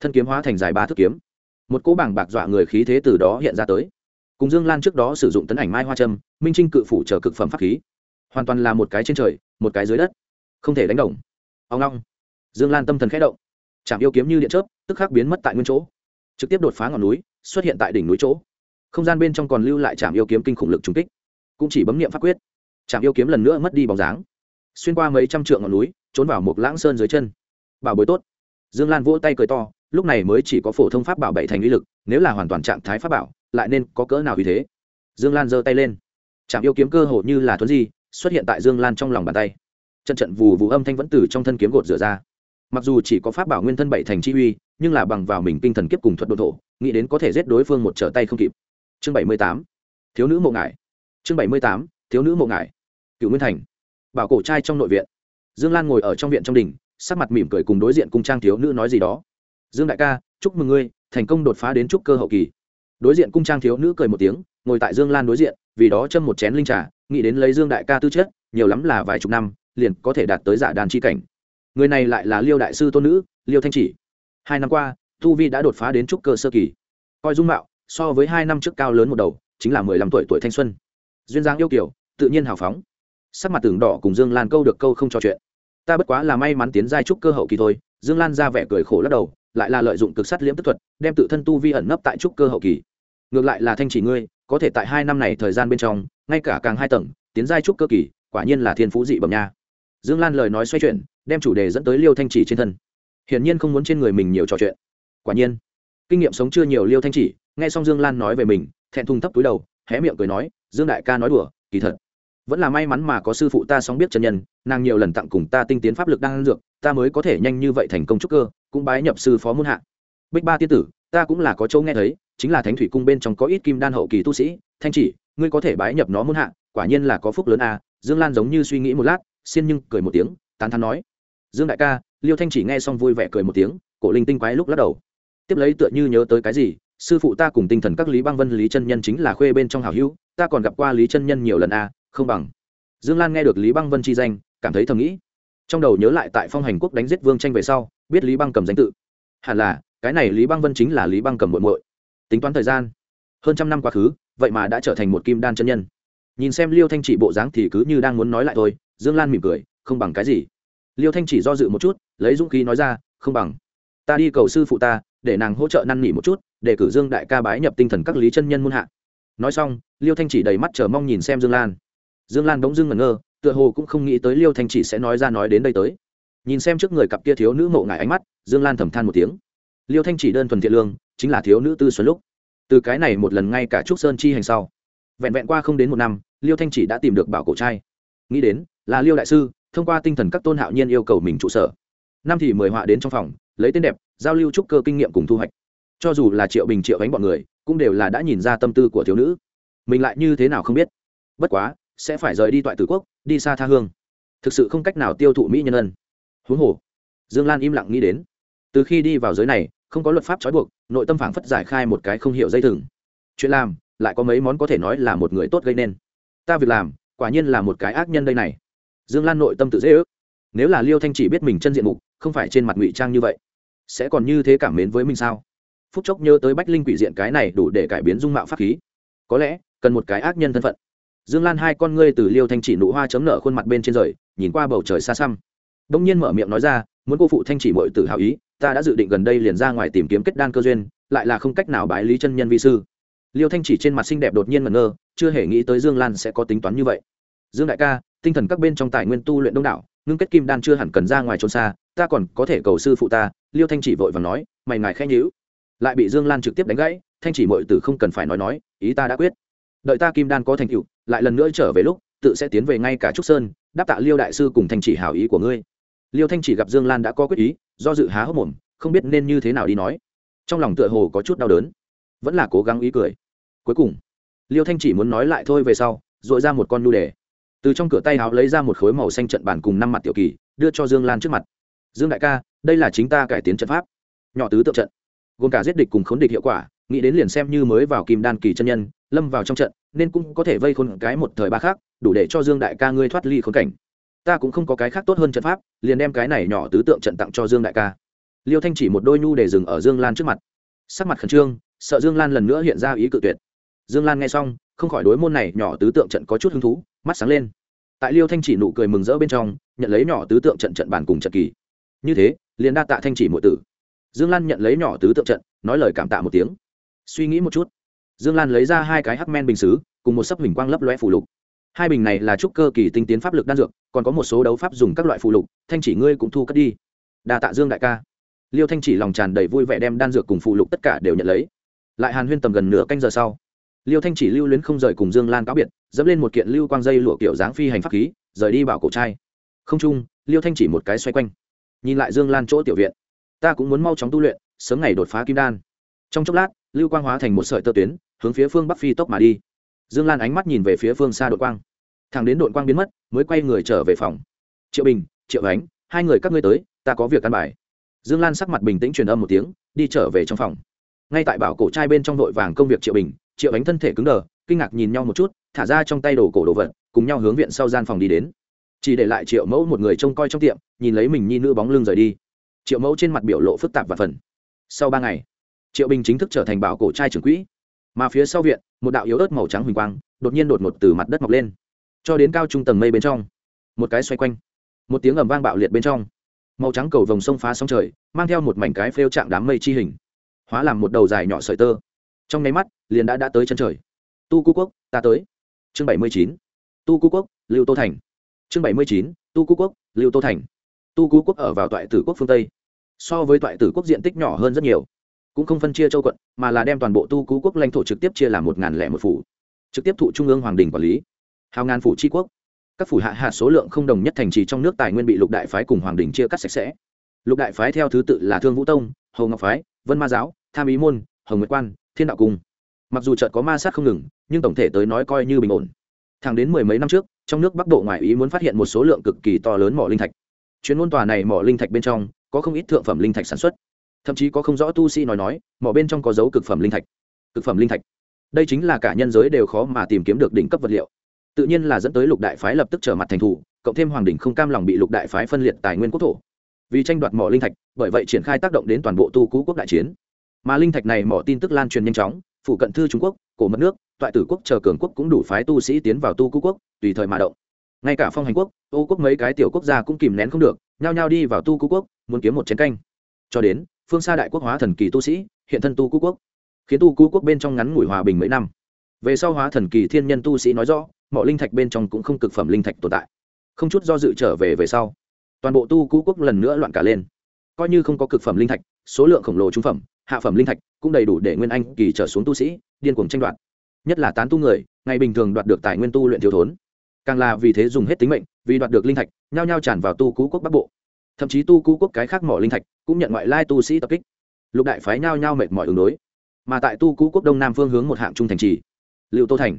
Thân kiếm hóa thành dài ba thước kiếm. Một cỗ bảng bạc dọa người khí thế từ đó hiện ra tới cùng dương lan trước đó sử dụng tấn ảnh mai hoa trâm, minh trinh cự phủ chờ cực phẩm pháp khí. Hoàn toàn là một cái trên trời, một cái dưới đất. Không thể đánh đồng. Ông long. Dương lan tâm thần khẽ động. Chạm yêu kiếm như điện chớp, tức khắc biến mất tại nguyên chỗ. Trực tiếp đột phá ngọn núi, xuất hiện tại đỉnh núi chỗ. Không gian bên trong còn lưu lại trạm yêu kiếm kinh khủng lực trung kích. Cũng chỉ bấm nghiệm pháp quyết. Trạm yêu kiếm lần nữa mất đi bóng dáng. Xuyên qua mấy trăm trượng ngọn núi, trốn vào một lãng sơn dưới chân. Bảo bối tốt. Dương lan vỗ tay cười to, lúc này mới chỉ có phổ thông pháp bảo bảy thành uy lực, nếu là hoàn toàn trạng thái pháp bảo lại nên có cỡ nào vì thế? Dương lan giơ tay lên. Chạm yêu kiếm cơ hồ như là thuấn di, xuất hiện tại dương lan trong lòng bàn tay. Trận trận vù vù âm thanh vẫn từ trong thân kiếm gột rửa ra. Mặc dù chỉ có pháp bảo nguyên thân bảy thành chi uy, nhưng là bằng vào mình tinh thần kiếp cùng thuật độ thổ, nghĩ đến có thể giết đối phương một trở tay không kịp. Chương bảy mươi tám. Thiếu nữ mộ ngải. Chương bảy mươi tám. Thiếu nữ mộ ngải. Cựu nguyên thành. Bảo cổ trai trong nội viện. Dương lan ngồi ở trong viện trong đình, sắc mặt mỉm cười cùng đối diện cung trang thiếu nữ nói gì đó. Dương đại ca, chúc mừng ngươi, thành công đột phá đến trúc cơ hậu kỳ đối diện cung trang thiếu nữ cười một tiếng, ngồi tại dương lan đối diện, vì đó châm một chén linh trà, nghĩ đến lấy dương đại ca tư chất, nhiều lắm là vài chục năm, liền có thể đạt tới giả đàn chi cảnh. Người này lại là liêu đại sư tôn nữ, liêu thanh chỉ. Hai năm qua, tu vi đã đột phá đến trúc cơ sơ kỳ. Coi dung mạo, so với hai năm trước cao lớn một đầu, chính là mười lăm tuổi tuổi thanh xuân. Duyên dáng yêu kiểu tự nhiên hào phóng. Sắc mặt tưởng đỏ cùng dương lan câu được câu không trò chuyện. Ta bất quá là may mắn tiến giai trúc cơ hậu kỳ thôi, dương lan ra vẻ cười khổ lắc đầu lại là lợi dụng cực sắt liễm tức thuật, đem tự thân tu vi ẩn nấp tại trúc cơ hậu kỳ. Ngược lại là thanh chỉ ngươi, có thể tại hai năm này thời gian bên trong, ngay cả càng hai tầng, tiến giai trúc cơ kỳ, quả nhiên là thiên phú dị bẩm nha. Dương lan lời nói xoay chuyển, đem chủ đề dẫn tới liêu thanh chỉ trên thân. Hiển nhiên không muốn trên người mình nhiều trò chuyện. Quả nhiên, kinh nghiệm sống chưa nhiều liêu thanh chỉ, nghe xong dương lan nói về mình, thẹn thùng thấp túi đầu, hé miệng cười nói, dương đại ca nói đùa, kỳ thật vẫn là may mắn mà có sư phụ ta sóng biết chân nhân, nàng nhiều lần tặng cùng ta tinh tiến pháp lực đang dược, ta mới có thể nhanh như vậy thành công trúc cơ, cũng bái nhập sư phó muôn hạ. Bích ba tiên tử, ta cũng là có châu nghe thấy, chính là thánh thủy cung bên trong có ít kim đan hậu kỳ tu sĩ, thanh chỉ, ngươi có thể bái nhập nó muôn hạ, quả nhiên là có phúc lớn à dương lan giống như suy nghĩ một lát, xin nhưng cười một tiếng, tán thán nói. Dương đại ca, liêu thanh chỉ nghe xong vui vẻ cười một tiếng, cổ linh tinh quái lúc lắc đầu. Tiếp lấy tựa như nhớ tới cái gì, sư phụ ta cùng tinh thần các lý băng vân lý chân nhân chính là khuê bên trong hào hữu, ta còn gặp qua lý chân nhân nhiều lần à không bằng. Dương lan nghe được lý băng vân chi danh, cảm thấy thầm nghĩ. Trong đầu nhớ lại tại phong hành quốc đánh giết vương tranh về sau, biết lý băng cầm danh tự. Hẳn là, cái này lý băng vân chính là lý băng cầm muội muội. Tính toán thời gian, hơn trăm năm quá khứ, vậy mà đã trở thành một kim đan chân nhân. Nhìn xem liêu thanh chỉ bộ dáng thì cứ như đang muốn nói lại thôi, dương lan mỉm cười, không bằng cái gì. Liêu thanh chỉ do dự một chút, lấy dũng khí nói ra, không bằng. Ta đi cầu sư phụ ta, để nàng hỗ trợ năn nỉ một chút, để cử dương đại ca bái nhập tinh thần các lý chân nhân muôn hạ. Nói xong, liêu thanh chỉ đầy mắt chờ mong nhìn xem dương lan dương lan bỗng dưng ngẩn ngơ, tựa hồ cũng không nghĩ tới liêu thanh chỉ sẽ nói ra nói đến đây tới. Nhìn xem trước người cặp kia thiếu nữ ngộ ngại ánh mắt, dương lan thầm than một tiếng. Liêu thanh chỉ đơn thuần thiện lương, chính là thiếu nữ tư xuân lúc. Từ cái này một lần ngay cả trúc sơn chi hành sau, vẹn vẹn qua không đến một năm, liêu thanh chỉ đã tìm được bảo cổ trai. Nghĩ đến, là liêu đại sư, thông qua tinh thần các tôn hạo nhiên yêu cầu mình trụ sở. Năm thì mời họa đến trong phòng, lấy tên đẹp, giao lưu trúc cơ kinh nghiệm cùng thu hoạch. Cho dù là triệu bình, triệu ánh bọn người, cũng đều là đã nhìn ra tâm tư của thiếu nữ. Mình lại như thế nào không biết. Bất quá sẽ phải rời đi toại tử quốc, đi xa tha hương. Thực sự không cách nào tiêu thụ mỹ nhân ân. Huống hồ, dương lan im lặng nghĩ đến, từ khi đi vào giới này, không có luật pháp trói buộc, nội tâm phảng phất giải khai một cái không hiểu dây thừng. Chuyện làm, lại có mấy món có thể nói là một người tốt gây nên. Ta việc làm, quả nhiên là một cái ác nhân đây này. Dương lan nội tâm tự dễ ước. Nếu là liêu thanh chỉ biết mình chân diện mục, không phải trên mặt ngụy trang như vậy, sẽ còn như thế cảm mến với mình sao? Phúc chốc nhớ tới bách linh quỷ diện cái này đủ để cải biến dung mạo pháp khí. Có lẽ, cần một cái ác nhân thân phận dương lan hai con ngươi từ liêu thanh chỉ nụ hoa chấm nở khuôn mặt bên trên rời, nhìn qua bầu trời xa xăm. Đông nhiên mở miệng nói ra, muốn cô phụ thanh chỉ muội tử hào ý, ta đã dự định gần đây liền ra ngoài tìm kiếm kết đan cơ duyên, lại là không cách nào bái lý chân nhân vi sư. Liêu thanh chỉ trên mặt xinh đẹp đột nhiên ngẩn ngơ, chưa hề nghĩ tới dương lan sẽ có tính toán như vậy. Dương đại ca, tinh thần các bên trong tài nguyên tu luyện đông đảo, ngưng kết kim đan chưa hẳn cần ra ngoài trốn xa, ta còn có thể cầu sư phụ ta. Liêu thanh chỉ vội và nói, mày ngài khen nhữ lại bị dương lan trực tiếp đánh gãy, thanh chỉ muội tử không cần phải nói nói, ý ta đã quyết đợi ta kim đan có thành tựu, lại lần nữa trở về lúc, tự sẽ tiến về ngay cả trúc sơn, đáp tạ liêu đại sư cùng thanh chỉ hảo ý của ngươi. Liêu thanh chỉ gặp dương lan đã có quyết ý, do dự há hốc mồm, không biết nên như thế nào đi nói. Trong lòng tựa hồ có chút đau đớn, vẫn là cố gắng ý cười. Cuối cùng, liêu thanh chỉ muốn nói lại thôi về sau dội ra một con nhu đề. Từ trong cửa tay áo lấy ra một khối màu xanh trận bàn cùng năm mặt tiểu kỳ, đưa cho dương lan trước mặt. Dương đại ca, đây là chính ta cải tiến trận pháp. Nhỏ tứ tượng trận. Gồm cả giết địch cùng khốn địch hiệu quả, nghĩ đến liền xem như mới vào kim đan kỳ chân nhân lâm vào trong trận, nên cũng có thể vây khôn cái một thời ba khác, đủ để cho dương đại ca ngươi thoát ly khốn cảnh. Ta cũng không có cái khác tốt hơn trận pháp, liền đem cái này nhỏ tứ tượng trận tặng cho dương đại ca. Liêu thanh chỉ một đôi nhu để dừng ở dương lan trước mặt. Sắc mặt khẩn trương, sợ dương lan lần nữa hiện ra ý cự tuyệt. Dương lan nghe xong, không khỏi đối môn này nhỏ tứ tượng trận có chút hứng thú, mắt sáng lên. Tại liêu thanh chỉ nụ cười mừng rỡ bên trong, nhận lấy nhỏ tứ tượng trận trận bàn cùng trận kỳ. Như thế, liền đa tạ thanh chỉ mỗi tử. Dương lan nhận lấy nhỏ tứ tượng trận, nói lời cảm tạ một tiếng. Suy nghĩ một chút dương lan lấy ra hai cái hắc men bình xứ, cùng một sấp hình quang lấp loe phụ lục. Hai bình này là trúc cơ kỳ tinh tiến pháp lực đan dược, còn có một số đấu pháp dùng các loại phụ lục, thanh chỉ ngươi cũng thu cất đi. Đa tạ dương đại ca. Liêu thanh chỉ lòng tràn đầy vui vẻ đem đan dược cùng phụ lục tất cả đều nhận lấy. Lại hàn huyên tầm gần nửa canh giờ sau, liêu thanh chỉ lưu luyến không rời cùng dương lan cáo biệt, dẫm lên một kiện lưu quang dây lụa kiểu dáng phi hành pháp khí, rời đi bảo cổ trai. Không chung, liêu thanh chỉ một cái xoay quanh, nhìn lại dương lan chỗ tiểu viện. Ta cũng muốn mau chóng tu luyện, sớm ngày đột phá kim đan. Trong chốc lát lưu quang hóa thành một sợi tơ tuyến, hướng phía phương bắc phi tốc mà đi. Dương lan ánh mắt nhìn về phía phương xa đội quang. Thằng đến đội quang biến mất, mới quay người trở về phòng. Triệu bình, triệu ánh, hai người các ngươi tới, ta có việc căn bài. Dương lan sắc mặt bình tĩnh truyền âm một tiếng, đi trở về trong phòng. Ngay tại bảo cổ trai bên trong đội vàng công việc triệu bình, triệu ánh thân thể cứng đờ, kinh ngạc nhìn nhau một chút, thả ra trong tay đồ cổ đồ vật, cùng nhau hướng viện sau gian phòng đi đến. Chỉ để lại triệu mẫu một người trông coi trong tiệm, nhìn lấy mình nhi nữ bóng lưng rời đi. Triệu mẫu trên mặt biểu lộ phức tạp và phần. Sau ba ngày triệu bình chính thức trở thành bảo cổ trai trưởng quỹ. Mà phía sau viện, một đạo yếu ớt màu trắng huỳnh quang, đột nhiên đột ngột từ mặt đất mọc lên. Cho đến cao trung tầng mây bên trong, một cái xoay quanh, một tiếng ầm vang bạo liệt bên trong. Màu trắng cầu vồng sông phá sóng trời, mang theo một mảnh cái phêu trạng đám mây chi hình, hóa làm một đầu dài nhỏ sợi tơ. Trong nháy mắt, liền đã đã tới chân trời. Tu cú quốc, ta tới. Chương bảy mươi chín. Tu cú quốc, lưu tô thành. Chương bảy mươi chín. Tu cú quốc, lưu tô thành. Tu cú quốc ở vào toại tử quốc phương tây. So với toại tử quốc diện tích nhỏ hơn rất nhiều cũng không phân chia châu quận, mà là đem toàn bộ tu cú quốc lãnh thổ trực tiếp chia làm một ngàn lẻ một phủ, trực tiếp thụ trung ương hoàng đình quản lý. Hào ngàn phủ tri quốc. Các phủ hạ hạ số lượng không đồng nhất thành trì trong nước tài nguyên bị lục đại phái cùng hoàng đình chia cắt sạch sẽ. Lục đại phái theo thứ tự là thương vũ tông, hầu ngọc phái, vân ma giáo, tham ý môn, hồng nguyệt quan, thiên đạo cung. Mặc dù chợt có ma sát không ngừng, nhưng tổng thể tới nói coi như bình ổn. Thẳng đến mười mấy năm trước, trong nước bắc bộ ngoại ý muốn phát hiện một số lượng cực kỳ to lớn mỏ linh thạch. Chuyến môn tòa này mỏ linh thạch bên trong, có không ít thượng phẩm linh thạch sản xuất thậm chí có không rõ tu sĩ nói nói, mỏ bên trong có dấu cực phẩm linh thạch. Cực phẩm linh thạch. Đây chính là cả nhân giới đều khó mà tìm kiếm được đỉnh cấp vật liệu. Tự nhiên là dẫn tới lục đại phái lập tức trở mặt thành thủ, cộng thêm hoàng đình không cam lòng bị lục đại phái phân liệt tài nguyên quốc thổ. Vì tranh đoạt mỏ linh thạch, bởi vậy triển khai tác động đến toàn bộ tu cú quốc đại chiến. Mà linh thạch này mỏ tin tức lan truyền nhanh chóng, phụ cận thư trung quốc, cổ mất nước, toại tử quốc chờ cường quốc cũng đủ phái tu sĩ tiến vào tu cú quốc, tùy thời mà động. Ngay cả phong hành quốc, ô quốc mấy cái tiểu quốc gia cũng kìm nén không được, nhao nhao đi vào tu cú quốc, muốn kiếm một chiến canh. Cho đến phương xa đại quốc hóa thần kỳ tu sĩ, hiện thân tu cú quốc, khiến tu cú quốc bên trong ngắn ngủi hòa bình mấy năm. Về sau hóa thần kỳ thiên nhân tu sĩ nói rõ, mọi linh thạch bên trong cũng không cực phẩm linh thạch tồn tại. Không chút do dự trở về về sau, toàn bộ tu cú quốc lần nữa loạn cả lên. Coi như không có cực phẩm linh thạch, số lượng khổng lồ trung phẩm, hạ phẩm linh thạch cũng đầy đủ để nguyên anh kỳ trở xuống tu sĩ, điên cuồng tranh đoạt. Nhất là tán tu người, ngày bình thường đoạt được tài nguyên tu luyện thiếu thốn. Càng là vì thế dùng hết tính mệnh, vì đoạt được linh thạch, nhao nhao tràn vào tu cú quốc bắc bộ thậm chí tu cú quốc cái khác mỏ linh thạch cũng nhận ngoại lai tu sĩ tập kích. Lục đại phái nhao nhao mệt mỏi ứng đối. Mà tại tu cú quốc đông nam phương hướng một hạng trung thành trì liệu tô thành,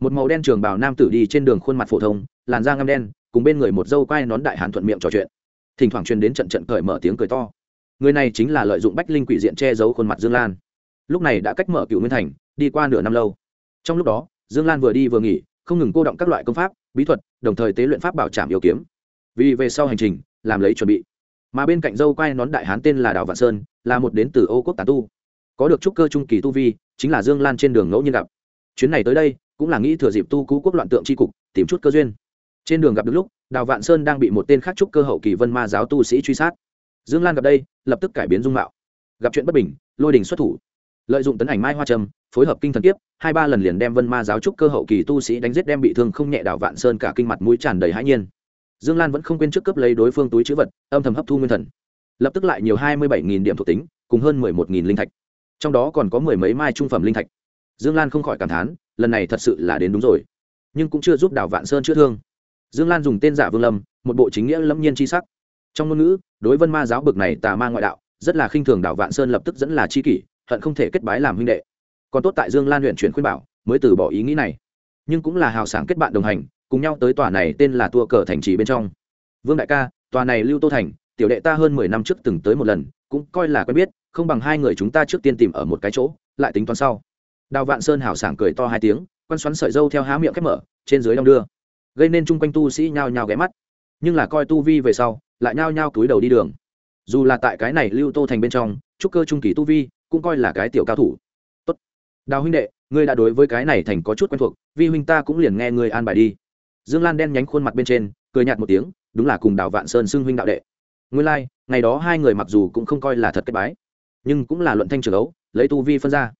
một màu đen trường bảo nam tử đi trên đường khuôn mặt phổ thông, làn da ngăm đen, cùng bên người một dâu quai nón đại hàn thuận miệng trò chuyện. Thỉnh thoảng truyền đến trận trận cởi mở tiếng cười to. Người này chính là lợi dụng bách linh quỷ diện che giấu khuôn mặt dương lan. Lúc này đã cách mở cựu nguyên thành, đi qua nửa năm lâu. Trong lúc đó, dương lan vừa đi vừa nghỉ, không ngừng cô động các loại công pháp, bí thuật, đồng thời tế luyện pháp bảo trảm yêu kiếm. Vì về sau hành trình làm lấy chuẩn bị. Mà bên cạnh dâu quai nón đại hán tên là đào vạn sơn, là một đến từ ô quốc tà tu. Có được trúc cơ trung kỳ tu vi, chính là dương lan trên đường ngẫu nhiên gặp. Chuyến này tới đây, cũng là nghĩ thừa dịp tu cú quốc loạn tượng tri cục, tìm chút cơ duyên. Trên đường gặp được lúc, đào vạn sơn đang bị một tên khác trúc cơ hậu kỳ vân ma giáo tu sĩ truy sát. Dương lan gặp đây, lập tức cải biến dung mạo. Gặp chuyện bất bình, lôi đình xuất thủ. Lợi dụng tấn ảnh mai hoa trâm, phối hợp kinh thần kiếp, hai ba lần liền đem vân ma giáo trúc cơ hậu kỳ tu sĩ đánh giết đem bị thương không nhẹ đào vạn sơn cả kinh mặt mũi tràn đầy hãi nhiên dương lan vẫn không quên trước cấp lấy đối phương túi chữ vật, âm thầm hấp thu nguyên thần. Lập tức lại nhiều hai mươi bảy điểm thuộc tính, cùng hơn mười một linh thạch. Trong đó còn có mười mấy mai trung phẩm linh thạch. Dương lan không khỏi cảm thán, lần này thật sự là đến đúng rồi. Nhưng cũng chưa giúp đảo vạn sơn chữa thương. Dương lan dùng tên giả vương lâm, một bộ chính nghĩa lâm nhiên chi sắc. Trong ngôn ngữ, đối vân ma giáo bực này tà ma ngoại đạo, rất là khinh thường đảo vạn sơn lập tức dẫn là c h i kỷ, hận không thể kết bái làm huynh đệ. Còn tốt tại dương lan huyện chuyển khuyên bảo, mới từ bỏ ý nghĩ này. Nhưng cũng là hào sảng kết bạn đồng hành cùng nhau tới tòa này tên là tua cờ thành trì bên trong. Vương đại ca, tòa này lưu tô thành, tiểu đệ ta hơn mười năm trước từng tới một lần, cũng coi là quen biết, không bằng hai người chúng ta trước tiên tìm ở một cái chỗ, lại tính toán sau. Đào vạn sơn hào sảng cười to hai tiếng, quăn xoắn sợi dâu theo há miệng khép mở, trên dưới đong đưa. Gây nên chung quanh tu sĩ nhao nhao ghé mắt. Nhưng là coi tu vi về sau, lại nhao nhao túi đầu đi đường. Dù là tại cái này lưu tô thành bên trong, trúc cơ trung kỳ tu vi, cũng coi là cái tiểu cao thủ. Tốt. Đào huynh đệ, ngươi đã đối với cái này thành có chút quen thuộc, vi huynh ta cũng liền nghe ngươi an bài đi dương lan đen nhánh khuôn mặt bên trên cười nhạt một tiếng đúng là cùng đào vạn sơn xưng huynh đạo đệ. Nguyên lai、like, ngày đó hai người mặc dù cũng không coi là thật kết bái nhưng cũng là luận thanh trường ấu lấy tu vi phân ra.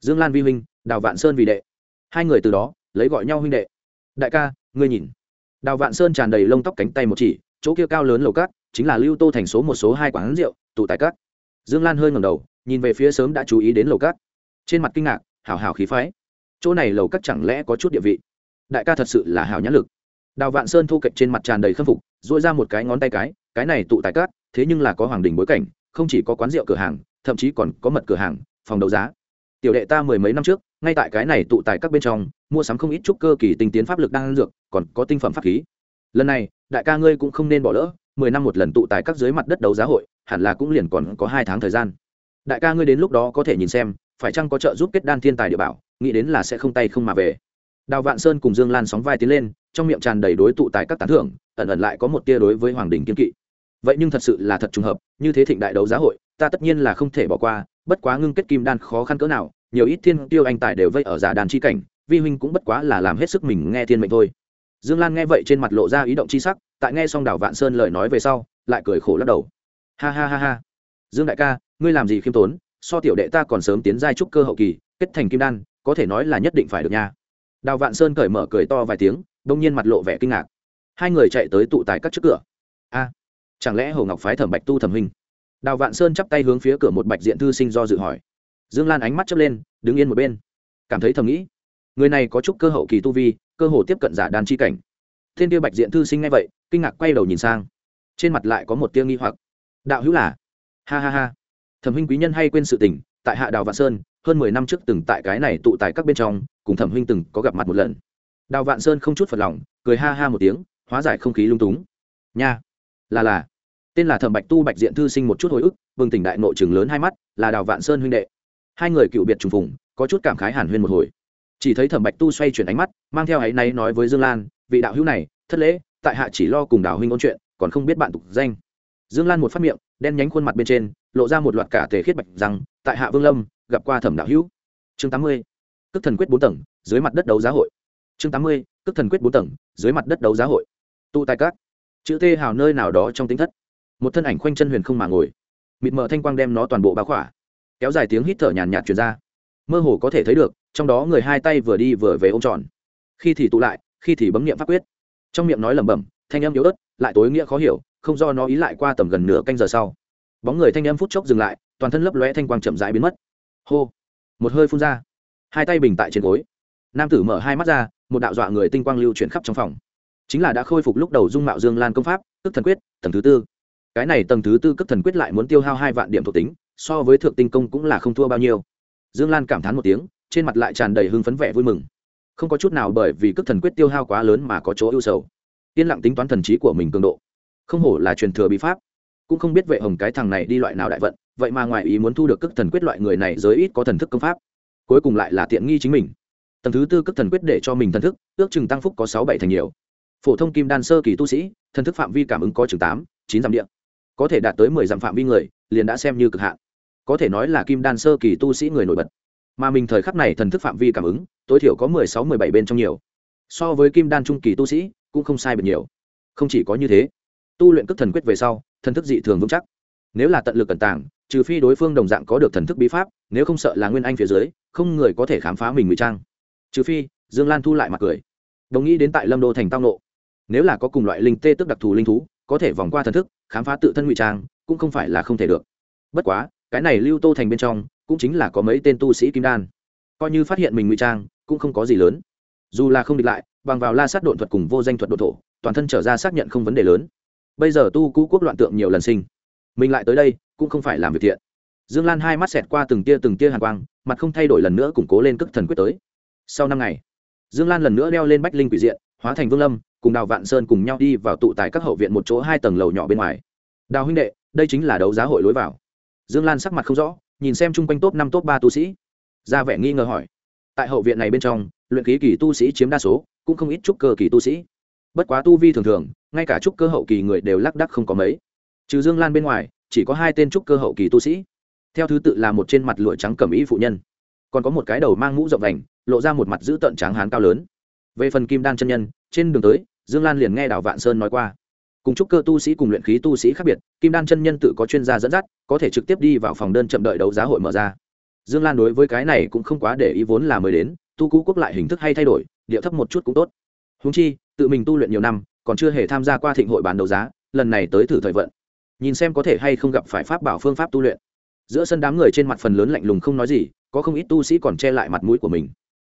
Dương lan vi huynh đào vạn sơn vì đệ. Hai người từ đó lấy gọi nhau huynh đệ. Đại ca ngươi nhìn. Đào vạn sơn tràn đầy lông tóc cánh tay một chỉ chỗ kia cao lớn lầu cát chính là lưu tô thành số một số hai quán rượu tụ tại cát. Dương lan hơi ngầm đầu nhìn về phía sớm đã chú ý đến lầu cát. Trên mặt kinh ngạc hảo hảo khí phái. Chỗ này lầu cát chẳng lẽ có chút địa vị? Đại ca thật sự là hảo nhãn lực. Đào vạn sơn thu kịch trên mặt tràn đầy khâm phục dội ra một cái ngón tay cái cái này tụ tài cát, thế nhưng là có hoàng đình bối cảnh, không chỉ có quán rượu cửa hàng, thậm chí còn có mật cửa hàng, phòng đấu giá. Tiểu đệ ta mười mấy năm trước, ngay tại cái này tụ tài các bên trong, mua sắm không ít chút cơ kỳ tinh tiến pháp lực đang dược, còn có tinh phẩm pháp khí. Lần này, đại ca ngươi cũng không nên bỏ lỡ, mười năm một lần tụ tài các dưới mặt đất đấu giá hội, hẳn là cũng liền còn có hai tháng thời gian. Đại ca ngươi đến lúc đó có thể nhìn xem, phải chăng có trợ giúp kết đan thiên tài địa bảo, nghĩ đến là sẽ không tay không mà về đào vạn sơn cùng dương lan sóng vai tiến lên, trong miệng tràn đầy đối tụ tại các tán thưởng, ẩn ẩn lại có một tia đối với hoàng đình kiên kỵ. Vậy nhưng thật sự là thật trùng hợp, như thế thịnh đại đấu giá hội, ta tất nhiên là không thể bỏ qua, bất quá ngưng kết kim đan khó khăn cỡ nào, nhiều ít thiên tiêu anh tài đều vây ở giả đàn chi cảnh, vi huynh cũng bất quá là làm hết sức mình nghe thiên mệnh thôi. Dương lan nghe vậy trên mặt lộ ra ý động chi sắc, tại nghe xong Đào vạn sơn lời nói về sau, lại cười khổ lắc đầu. Ha ha ha ha. Dương đại ca, ngươi làm gì khiêm tốn, so tiểu đệ ta còn sớm tiến giai trúc cơ hậu kỳ, kết thành kim đan, có thể nói là nhất định phải được nha đào vạn sơn cởi mở cười to vài tiếng đông nhiên mặt lộ vẻ kinh ngạc. Hai người chạy tới tụ tại các trước cửa. A, chẳng lẽ hồ ngọc phái thẩm bạch tu thẩm hình đào vạn sơn chắp tay hướng phía cửa một bạch diện thư sinh do dự hỏi. Dương lan ánh mắt chớp lên, đứng yên một bên. Cảm thấy thầm nghĩ, người này có chút cơ hậu kỳ tu vi, cơ hồ tiếp cận giả đàn chi cảnh. Thiên tiêu bạch diện thư sinh ngay vậy, kinh ngạc quay đầu nhìn sang. Trên mặt lại có một tiêu nghi hoặc. Đạo hữu là? Ha ha ha. Thẩm huynh quý nhân hay quên sự tình, tại hạ đào vạn sơn, hơn mười năm trước từng tại cái này tụ tại các bên trong cùng thẩm huynh từng có gặp mặt một lần. Đào vạn sơn không chút phật lòng, cười ha ha một tiếng, hóa giải không khí lung túng. Nha, là là. Tên là thẩm bạch tu bạch diện thư sinh một chút hồi ức vương tỉnh đại nội trường lớn hai mắt, là đào vạn sơn huynh đệ. Hai người cựu biệt trùng phùng, có chút cảm khái hàn huyên một hồi. Chỉ thấy thẩm bạch tu xoay chuyển ánh mắt, mang theo áy náy nói với dương lan, vị đạo hữu này, thất lễ, tại hạ chỉ lo cùng đào huynh ôn chuyện, còn không biết bạn tục danh. Dương lan một phát miệng, đen nhánh khuôn mặt bên trên, lộ ra một loạt cả tề khiết bạch rằng, tại hạ vương lâm, gặp qua thẩm đạo hữu. Chương tám mươi cước thần quyết bốn tầng, dưới mặt đất đấu giá hội. Chương tám mươi, cước thần quyết bốn tầng, dưới mặt đất đấu giá hội. Tụ tại các. Chữ tê hào nơi nào đó trong tính thất. Một thân ảnh khoanh chân huyền không mà ngồi. Mịt mờ thanh quang đem nó toàn bộ bao khỏa. Kéo dài tiếng hít thở nhàn nhạt truyền ra. Mơ hồ có thể thấy được, trong đó người hai tay vừa đi vừa về ôm tròn. Khi thì tụ lại, khi thì bấm nghiệm pháp quyết. Trong miệng nói lẩm bẩm, thanh âm yếu ớt, lại tối nghĩa khó hiểu, không do nó ý lại qua tầm gần nửa canh giờ sau. Bóng người thanh âm phút chốc dừng lại, toàn thân lấp lóe thanh quang chậm rãi biến mất. Hô. Một hơi phun ra hai tay bình tại trên gối. Nam tử mở hai mắt ra, một đạo dọa người tinh quang lưu chuyển khắp trong phòng. Chính là đã khôi phục lúc đầu dung mạo dương lan công pháp tức thần quyết, tầng thứ tư. Cái này tầng thứ tư cấp thần quyết lại muốn tiêu hao hai vạn điểm thuộc tính, so với thượng tinh công cũng là không thua bao nhiêu. Dương lan cảm thán một tiếng, trên mặt lại tràn đầy hưng phấn vẻ vui mừng. Không có chút nào bởi vì cấp thần quyết tiêu hao quá lớn mà có chỗ ưu sầu. Yên lặng tính toán thần trí của mình cường độ. Không hổ là truyền thừa bí pháp. Cũng không biết vệ hồng cái thằng này đi loại nào đại vận, vậy mà ngoài ý muốn thu được cước thần quyết loại người này, giới ít có thần thức công pháp cuối cùng lại là tiện nghi chính mình. Tầng thứ tư cấp thần quyết để cho mình thần thức, ước chừng tăng phúc có sáu bảy thành nhiều. Phổ thông kim đan sơ kỳ tu sĩ, thần thức phạm vi cảm ứng có chừng tám, chín dặm điện có thể đạt tới mười dặm phạm vi người, liền đã xem như cực hạn. Có thể nói là kim đan sơ kỳ tu sĩ người nổi bật. Mà mình thời khắc này thần thức phạm vi cảm ứng, tối thiểu có mười sáu, mười bảy bên trong nhiều. So với kim đan trung kỳ tu sĩ, cũng không sai biệt nhiều. Không chỉ có như thế, tu luyện cước thần quyết về sau, thần thức dị thường vững chắc. Nếu là tận lực cẩn tàng trừ phi đối phương đồng dạng có được thần thức bí pháp, nếu không sợ là nguyên anh phía dưới, không người có thể khám phá mình ngụy trang. Trừ phi, dương lan thu lại mặt cười. Đồng nghĩ đến tại lâm đô thành tao nộ nếu là có cùng loại linh tê tức đặc thù linh thú, có thể vòng qua thần thức, khám phá tự thân ngụy trang, cũng không phải là không thể được. Bất quá, cái này lưu tô thành bên trong, cũng chính là có mấy tên tu sĩ kim đan. Coi như phát hiện mình ngụy trang, cũng không có gì lớn. Dù là không địch lại, bằng vào la sát độn thuật cùng vô danh thuật độ thổ, toàn thân trở ra xác nhận không vấn đề lớn. Bây giờ tu cũ quốc loạn tượng nhiều lần sinh mình lại tới đây, cũng không phải làm việc thiện. Dương lan hai mắt xẹt qua từng tia từng tia hàn quang, mặt không thay đổi lần nữa củng cố lên cức thần quyết tới. Sau năm ngày, dương lan lần nữa đeo lên bách linh quỷ diện, hóa thành vương lâm, cùng đào vạn sơn cùng nhau đi vào tụ tại các hậu viện một chỗ hai tầng lầu nhỏ bên ngoài. Đào huynh đệ, đây chính là đấu giá hội lối vào. Dương lan sắc mặt không rõ, nhìn xem chung quanh top năm, top ba tu sĩ. Ra vẻ nghi ngờ hỏi, tại hậu viện này bên trong, luyện khí kỳ tu sĩ chiếm đa số, cũng không ít trúc cơ kỳ tu sĩ. Bất quá tu vi thường thường, ngay cả trúc cơ hậu kỳ người đều lác đắc không có mấy trừ dương lan bên ngoài, chỉ có hai tên trúc cơ hậu kỳ tu sĩ. Theo thứ tự là một trên mặt lụa trắng cẩm ý phụ nhân. Còn có một cái đầu mang mũ rộng vành, lộ ra một mặt giữ tợn tráng hán cao lớn. Về phần kim đan chân nhân, trên đường tới, dương lan liền nghe đào vạn sơn nói qua. Cùng chúc cơ tu sĩ cùng luyện khí tu sĩ khác biệt, kim đan chân nhân tự có chuyên gia dẫn dắt, có thể trực tiếp đi vào phòng đơn chậm đợi đấu giá hội mở ra. Dương lan đối với cái này cũng không quá để ý vốn là mới đến, tu cũ quốc lại hình thức hay thay đổi địa thấp một chút cũng tốt. Húng chi, tự mình tu luyện nhiều năm, còn chưa hề tham gia qua thịnh hội bán đấu giá, lần này tới thử thời vận nhìn xem có thể hay không gặp phải pháp bảo phương pháp tu luyện. Giữa sân đám người trên mặt phần lớn lạnh lùng không nói gì, có không ít tu sĩ còn che lại mặt mũi của mình.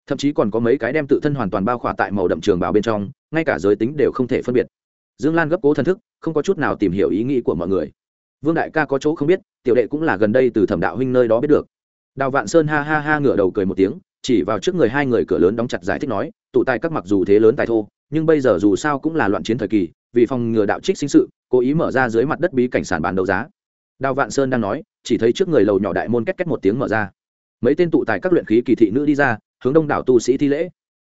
Thậm chí còn có mấy cái đem tự thân hoàn toàn bao khỏa tại màu đậm trường bào bên trong, ngay cả giới tính đều không thể phân biệt. Dương lan gấp cố thân thức, không có chút nào tìm hiểu ý nghĩ của mọi người. Vương đại ca có chỗ không biết, tiểu đệ cũng là gần đây từ thẩm đạo huynh nơi đó biết được. Đào vạn sơn ha ha ha ngửa đầu cười một tiếng, chỉ vào trước người hai người cửa lớn đóng chặt giải thích nói, tụ tài các mặc dù thế lớn tài thô, nhưng bây giờ dù sao cũng là loạn chiến thời kỳ, vì phòng ngừa đạo trích sinh sự cố ý mở ra dưới mặt đất bí cảnh sản bán đấu giá. Đào vạn sơn đang nói, chỉ thấy trước người lầu nhỏ đại môn két két một tiếng mở ra. Mấy tên tụ tài các luyện khí kỳ thị nữ đi ra, hướng đông đảo tu sĩ thi lễ.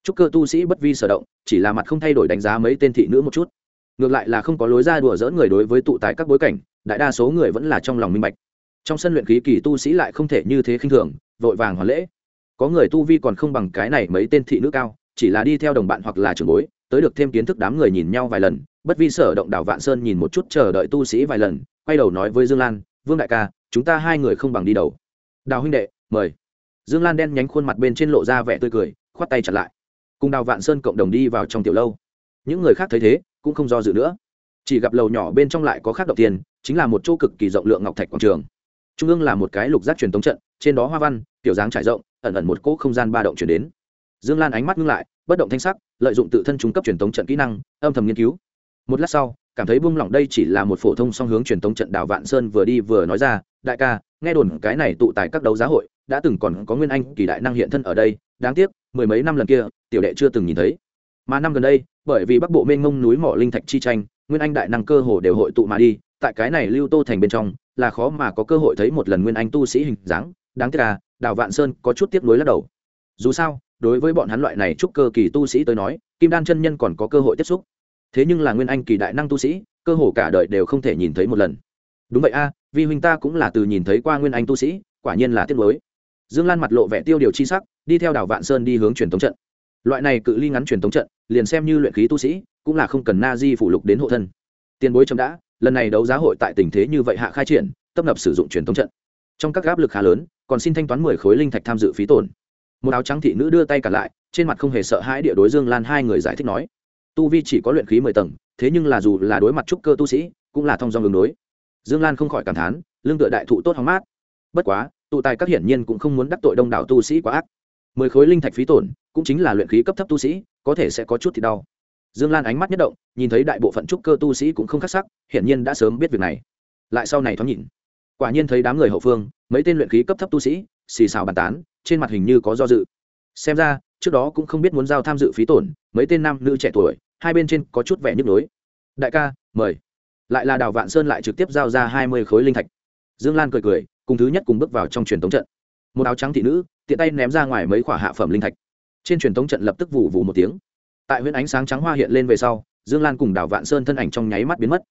Chúc cơ tu sĩ bất vi sở động, chỉ là mặt không thay đổi đánh giá mấy tên thị nữ một chút. Ngược lại là không có lối ra đùa dỡ người đối với tụ tài các bối cảnh, đại đa số người vẫn là trong lòng minh bạch. Trong sân luyện khí kỳ tu sĩ lại không thể như thế khinh thường, vội vàng hoàn lễ. Có người tu vi còn không bằng cái này mấy tên thị nữ cao, chỉ là đi theo đồng bạn hoặc là trường bối tới được thêm kiến thức đám người nhìn nhau vài lần bất vi sở động đảo vạn sơn nhìn một chút chờ đợi tu sĩ vài lần quay đầu nói với dương lan vương đại ca chúng ta hai người không bằng đi đầu. Đào huynh đệ mời. Dương lan đen nhánh khuôn mặt bên trên lộ ra vẻ tươi cười khoát tay chặt lại. Cùng đào vạn sơn cộng đồng đi vào trong tiểu lâu. Những người khác thấy thế cũng không do dự nữa. Chỉ gặp lầu nhỏ bên trong lại có khác động tiền, chính là một chỗ cực kỳ rộng lượng ngọc thạch quảng trường. Trung ương là một cái lục giác truyền tống trận trên đó hoa văn kiểu dáng trải rộng ẩn ẩn một cỗ không gian ba động chuyển đến dương lan ánh mắt ngưng lại, bất động thanh sắc, lợi dụng tự thân trung cấp truyền tống trận kỹ năng, âm thầm nghiên cứu. Một lát sau, cảm thấy buông lỏng đây chỉ là một phổ thông song hướng truyền tống trận đảo vạn sơn vừa đi vừa nói ra, đại ca, nghe đồn cái này tụ tại các đấu giá hội đã từng còn có nguyên anh kỳ đại năng hiện thân ở đây, đáng tiếc, mười mấy năm lần kia, tiểu đệ chưa từng nhìn thấy. Mà năm gần đây, bởi vì bắc bộ mênh mông núi mỏ linh thạch chi tranh, nguyên anh đại năng cơ hồ đều hội tụ mà đi, tại cái này lưu tô thành bên trong, là khó mà có cơ hội thấy một lần nguyên anh tu sĩ hình dáng. Đáng tiếc là đào vạn sơn có chút tiếp nối lắc đầu. Dù sao đối với bọn hắn loại này trúc cơ kỳ tu sĩ tới nói, kim đan chân nhân còn có cơ hội tiếp xúc. Thế nhưng là nguyên anh kỳ đại năng tu sĩ, cơ hồ cả đời đều không thể nhìn thấy một lần. Đúng vậy a, vi huynh ta cũng là từ nhìn thấy qua nguyên anh tu sĩ, quả nhiên là tiếc mới dương lan mặt lộ vẻ tiêu điều chi sắc, đi theo đảo vạn sơn đi hướng truyền thống trận. Loại này cự ly ngắn truyền thống trận, liền xem như luyện khí tu sĩ, cũng là không cần na di phủ lục đến hộ thân. Tiền bối chấm đã, lần này đấu giá hội tại tình thế như vậy hạ khai triển, tấp nập sử dụng truyền thống trận. Trong các áp lực khá lớn, còn xin thanh toán mười khối linh thạch tham dự phí tổn một áo trắng thị nữ đưa tay cả lại, trên mặt không hề sợ hãi địa đối dương lan hai người giải thích nói, tu vi chỉ có luyện khí mười tầng, thế nhưng là dù là đối mặt trúc cơ tu sĩ, cũng là thông dong đường đối. Dương lan không khỏi cảm thán lương tựa đại thụ tốt hóng mát. Bất quá, tụ tài các hiển nhiên cũng không muốn đắc tội đông đảo tu sĩ quá ác. Mười khối linh thạch phí tổn, cũng chính là luyện khí cấp thấp tu sĩ, có thể sẽ có chút thì đau. Dương lan ánh mắt nhất động, nhìn thấy đại bộ phận trúc cơ tu sĩ cũng không khắc sắc, hiển nhiên đã sớm biết việc này. Lại sau này thoáng nhìn, quả nhiên thấy đám người hậu phương, mấy tên luyện khí cấp thấp tu sĩ, xì xào bàn tán trên mặt hình như có do dự. Xem ra, trước đó cũng không biết muốn giao tham dự phí tổn, mấy tên nam nữ trẻ tuổi, hai bên trên có chút vẻ nhức nhối. Đại ca, mời. Lại là đào vạn sơn lại trực tiếp giao ra hai mươi khối linh thạch. Dương lan cười cười, cùng thứ nhất cùng bước vào trong truyền thống trận. Một áo trắng thị nữ, tiện tay ném ra ngoài mấy quả hạ phẩm linh thạch. Trên truyền thống trận lập tức vụ vụ một tiếng. Tại huyễn ánh sáng trắng hoa hiện lên về sau, dương lan cùng đào vạn sơn thân ảnh trong nháy mắt biến mất.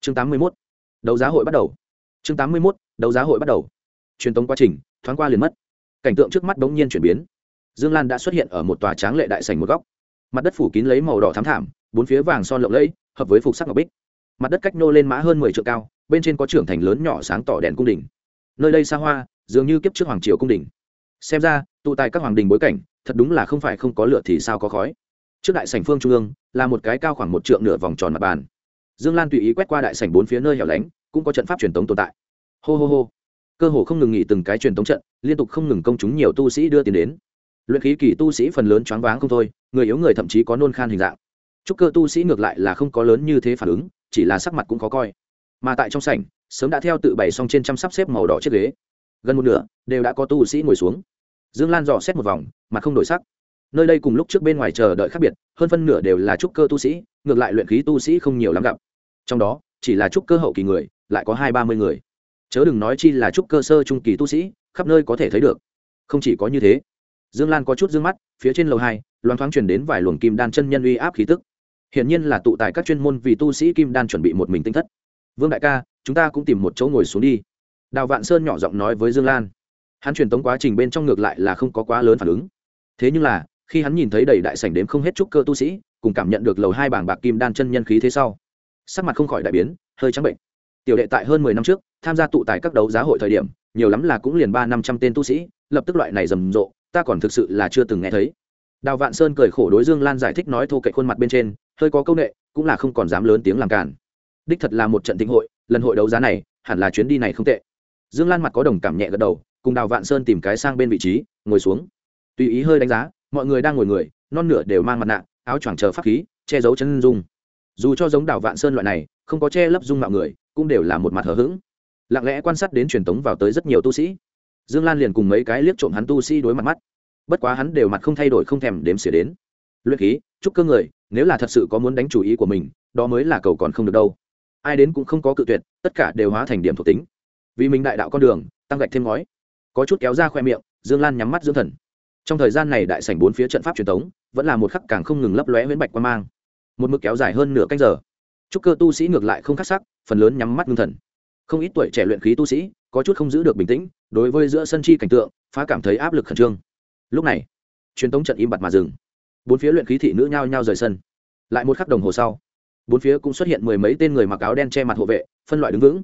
Chương tám mươi mốt. Đấu giá hội bắt đầu. Chương tám mươi mốt. Đấu giá hội bắt đầu. Truyền thống quá trình, thoáng qua liền mất cảnh tượng trước mắt bỗng nhiên chuyển biến. Dương lan đã xuất hiện ở một tòa tráng lệ đại sành một góc. Mặt đất phủ kín lấy màu đỏ thám thảm, bốn phía vàng son lộng lẫy, hợp với phục sắc ngọc bích. Mặt đất cách nô lên mã hơn mười triệu cao, bên trên có trưởng thành lớn nhỏ sáng tỏ đèn cung đình. Nơi đây xa hoa, dường như kiếp trước hoàng triều cung đình. Xem ra, tụ tại các hoàng đình bối cảnh, thật đúng là không phải không có lửa thì sao có khói. Trước đại sảnh phương trung ương, là một cái cao khoảng một trượng nửa vòng tròn mặt bàn. Dương lan tùy ý quét qua đại sảnh bốn phía nơi hẻo lánh, cũng có trận pháp truyền thống tồn tại. Hô hô hô cơ hồ không ngừng nghỉ từng cái truyền thống trận, liên tục không ngừng công chúng nhiều tu sĩ đưa tiền đến. Luyện khí kỳ tu sĩ phần lớn choáng váng không thôi, người yếu người thậm chí có nôn khan hình dạng. Chúc cơ tu sĩ ngược lại là không có lớn như thế phản ứng, chỉ là sắc mặt cũng khó coi. Mà tại trong sảnh, sớm đã theo tự bày xong trên trăm sắp xếp màu đỏ chiếc ghế. Gần một nửa, đều đã có tu sĩ ngồi xuống. Dương lan dò xét một vòng mà không đổi sắc. Nơi đây cùng lúc trước bên ngoài chờ đợi khác biệt, hơn phân nửa đều là trúc cơ tu sĩ, ngược lại luyện khí tu sĩ không nhiều lắm gặp. Trong đó, chỉ là trúc cơ hậu kỳ người, lại có hai ba mươi người chớ đừng nói chi là trúc cơ sơ trung kỳ tu sĩ, khắp nơi có thể thấy được. Không chỉ có như thế, dương lan có chút d ư ơ n g mắt, phía trên lầu hai, loáng thoáng truyền đến vài luồng kim đan chân nhân uy áp khí tức. Hiển nhiên là tụ tại các chuyên môn vì tu sĩ kim đan chuẩn bị một mình tinh thất. Vương đại ca, chúng ta cũng tìm một chỗ ngồi xuống đi. Đào vạn sơn nhỏ giọng nói với dương lan. Hắn truyền tống quá trình bên trong ngược lại là không có quá lớn phản ứng. Thế nhưng là, khi hắn nhìn thấy đầy đại sảnh đếm không hết trúc cơ tu sĩ, cùng cảm nhận được lầu hai bảng bạc kim đan chân nhân khí thế sau, sắc mặt không khỏi đại biến, hơi trắng bệnh tiểu đệ tại hơn mười năm trước tham gia tụ tài các đấu giá hội thời điểm nhiều lắm là cũng liền ba năm trăm tên tu sĩ lập tức loại này rầm rộ ta còn thực sự là chưa từng nghe thấy. Đào vạn sơn cười khổ đối dương lan giải thích nói thô cậy khuôn mặt bên trên hơi có câu nệ, cũng là không còn dám lớn tiếng làm cản đích thật là một trận tĩnh hội lần hội đấu giá này hẳn là chuyến đi này không tệ. Dương lan mặt có đồng cảm nhẹ gật đầu cùng đào vạn sơn tìm cái sang bên vị trí ngồi xuống. Tùy ý hơi đánh giá mọi người đang ngồi người non nửa đều mang mặt nạ áo choàng chờ pháp khí che giấu chân dung dù cho giống đào vạn sơn loại này, không có che lấp dung mạo người, cũng đều là một mặt hờ hững. Lặng lẽ quan sát đến truyền tống vào tới rất nhiều tu sĩ. Dương lan liền cùng mấy cái liếc trộm hắn tu sĩ đối mặt mắt. Bất quá hắn đều mặt không thay đổi không thèm đếm xỉa đến. Luyện khí, chúc cơ người, nếu là thật sự có muốn đánh chủ ý của mình, đó mới là cầu còn không được đâu. Ai đến cũng không có cự tuyệt, tất cả đều hóa thành điểm thuộc tính. Vì mình đại đạo con đường, tăng gạch thêm ngói. Có chút kéo ra khoe miệng, dương lan nhắm mắt dưỡng thần. Trong thời gian này đại sảnh bốn phía trận pháp truyền thống vẫn là một khắc càng không ngừng lấp lóe huyễn bạch quan mang một mực kéo dài hơn nửa canh giờ. Chúc cơ tu sĩ ngược lại không khắc sắc, phần lớn nhắm mắt ngưng thần. Không ít tuổi trẻ luyện khí tu sĩ, có chút không giữ được bình tĩnh, đối với giữa sân chi cảnh tượng, phá cảm thấy áp lực khẩn trương. Lúc này, truyền tống trận im bặt mà dừng. Bốn phía luyện khí thị nữ nhao nhao rời sân. Lại một khắc đồng hồ sau, bốn phía cũng xuất hiện mười mấy tên người mặc áo đen che mặt hộ vệ, phân loại đứng vững.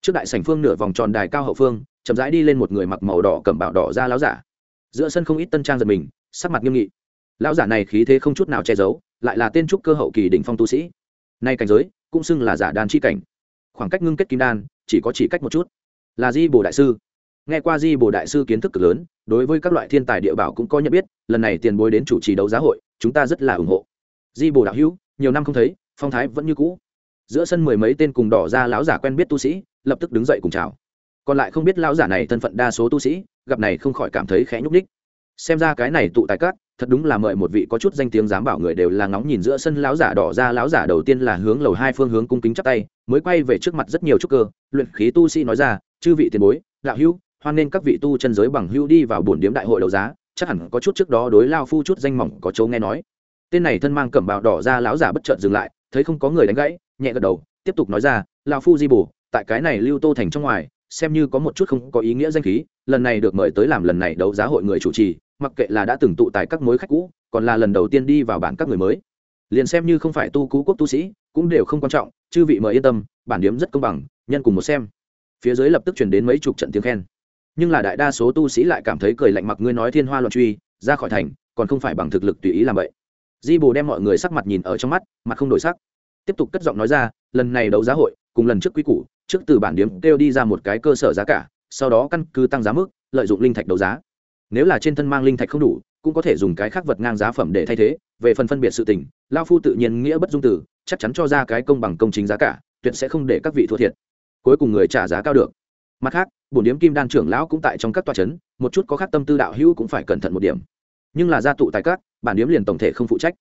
Trước đại sảnh phương nửa vòng tròn đài cao hậu phương, chậm rãi đi lên một người mặc màu đỏ cẩm bảo đỏ ra láo giả. Giữa sân không ít tân trang giật mình, sắc mặt nghiêm nghị. Lão giả này khí thế không chút nào che giấu lại là tên trúc cơ hậu kỳ đỉnh phong tu sĩ. Nay cảnh giới, cũng xưng là giả đan chi cảnh. Khoảng cách ngưng kết kim đan, chỉ có chỉ cách một chút. Là di bồ đại sư. Nghe qua di bồ đại sư kiến thức cực lớn, đối với các loại thiên tài địa bảo cũng có nhận biết, lần này tiền bối đến chủ trì đấu giá hội, chúng ta rất là ủng hộ. Di bồ đạo hữu, nhiều năm không thấy, phong thái vẫn như cũ. Giữa sân mười mấy tên cùng đỏ ra lão giả quen biết tu sĩ, lập tức đứng dậy cùng chào. Còn lại không biết lão giả này thân phận đa số tu sĩ, gặp này không khỏi cảm thấy khẽ nhúc ních xem ra cái này tụ tài cát thật đúng là mời một vị có chút danh tiếng dám bảo người đều là ngóng nhìn giữa sân lão giả đỏ ra, lão giả đầu tiên là hướng lầu hai phương hướng cung kính chắp tay, mới quay về trước mặt rất nhiều trúc cơ, luyện khí tu sĩ nói ra, chư vị tiền bối lão hữu, hoan nên các vị tu chân giới bằng hữu đi vào bổn điếm đại hội đấu giá, chắc hẳn có chút trước đó đối lao phu chút danh mỏng có chỗ nghe nói. Tên này thân mang cẩm bào đỏ ra, lão giả bất chợt dừng lại, thấy không có người đánh gãy, nhẹ gật đầu, tiếp tục nói ra lao phu di bổ, tại cái này lưu tô thành trong ngoài, xem như có một chút không có ý nghĩa danh khí, lần này được mời tới làm lần này đấu giá hội người chủ trì mặc kệ là đã từng tụ tại các mối khách cũ, còn là lần đầu tiên đi vào bản các người mới. Liền xem như không phải tu cú quốc tu sĩ, cũng đều không quan trọng, chư vị mời yên tâm, bản điếm rất công bằng, nhân cùng một xem. Phía dưới lập tức chuyển đến mấy chục trận tiếng khen. Nhưng là đại đa số tu sĩ lại cảm thấy cười lạnh mặc ngươi nói thiên hoa loạn truy, ra khỏi thành, còn không phải bằng thực lực tùy ý làm vậy. Di bồ đem mọi người sắc mặt nhìn ở trong mắt, mặt không đổi sắc. Tiếp tục cất giọng nói ra, lần này đấu giá hội, cùng lần trước quý củ, trước từ bản điếm kêu đi ra một cái cơ sở giá cả, sau đó căn cứ tăng giá mức, lợi dụng linh thạch đấu giá nếu là trên thân mang linh thạch không đủ, cũng có thể dùng cái khác vật ngang giá phẩm để thay thế. Về phần phân biệt sự tình, lao phu tự nhiên nghĩa bất dung tử, chắc chắn cho ra cái công bằng công chính giá cả, tuyệt sẽ không để các vị thua thiệt. Cuối cùng người trả giá cao được. Mặt khác, bổn điếm kim đan trưởng lão cũng tại trong các tòa c h ấ n một chút có khác tâm tư đạo hữu cũng phải cẩn thận một điểm. Nhưng là gia tụ tại các, bản điếm liền tổng thể không phụ trách.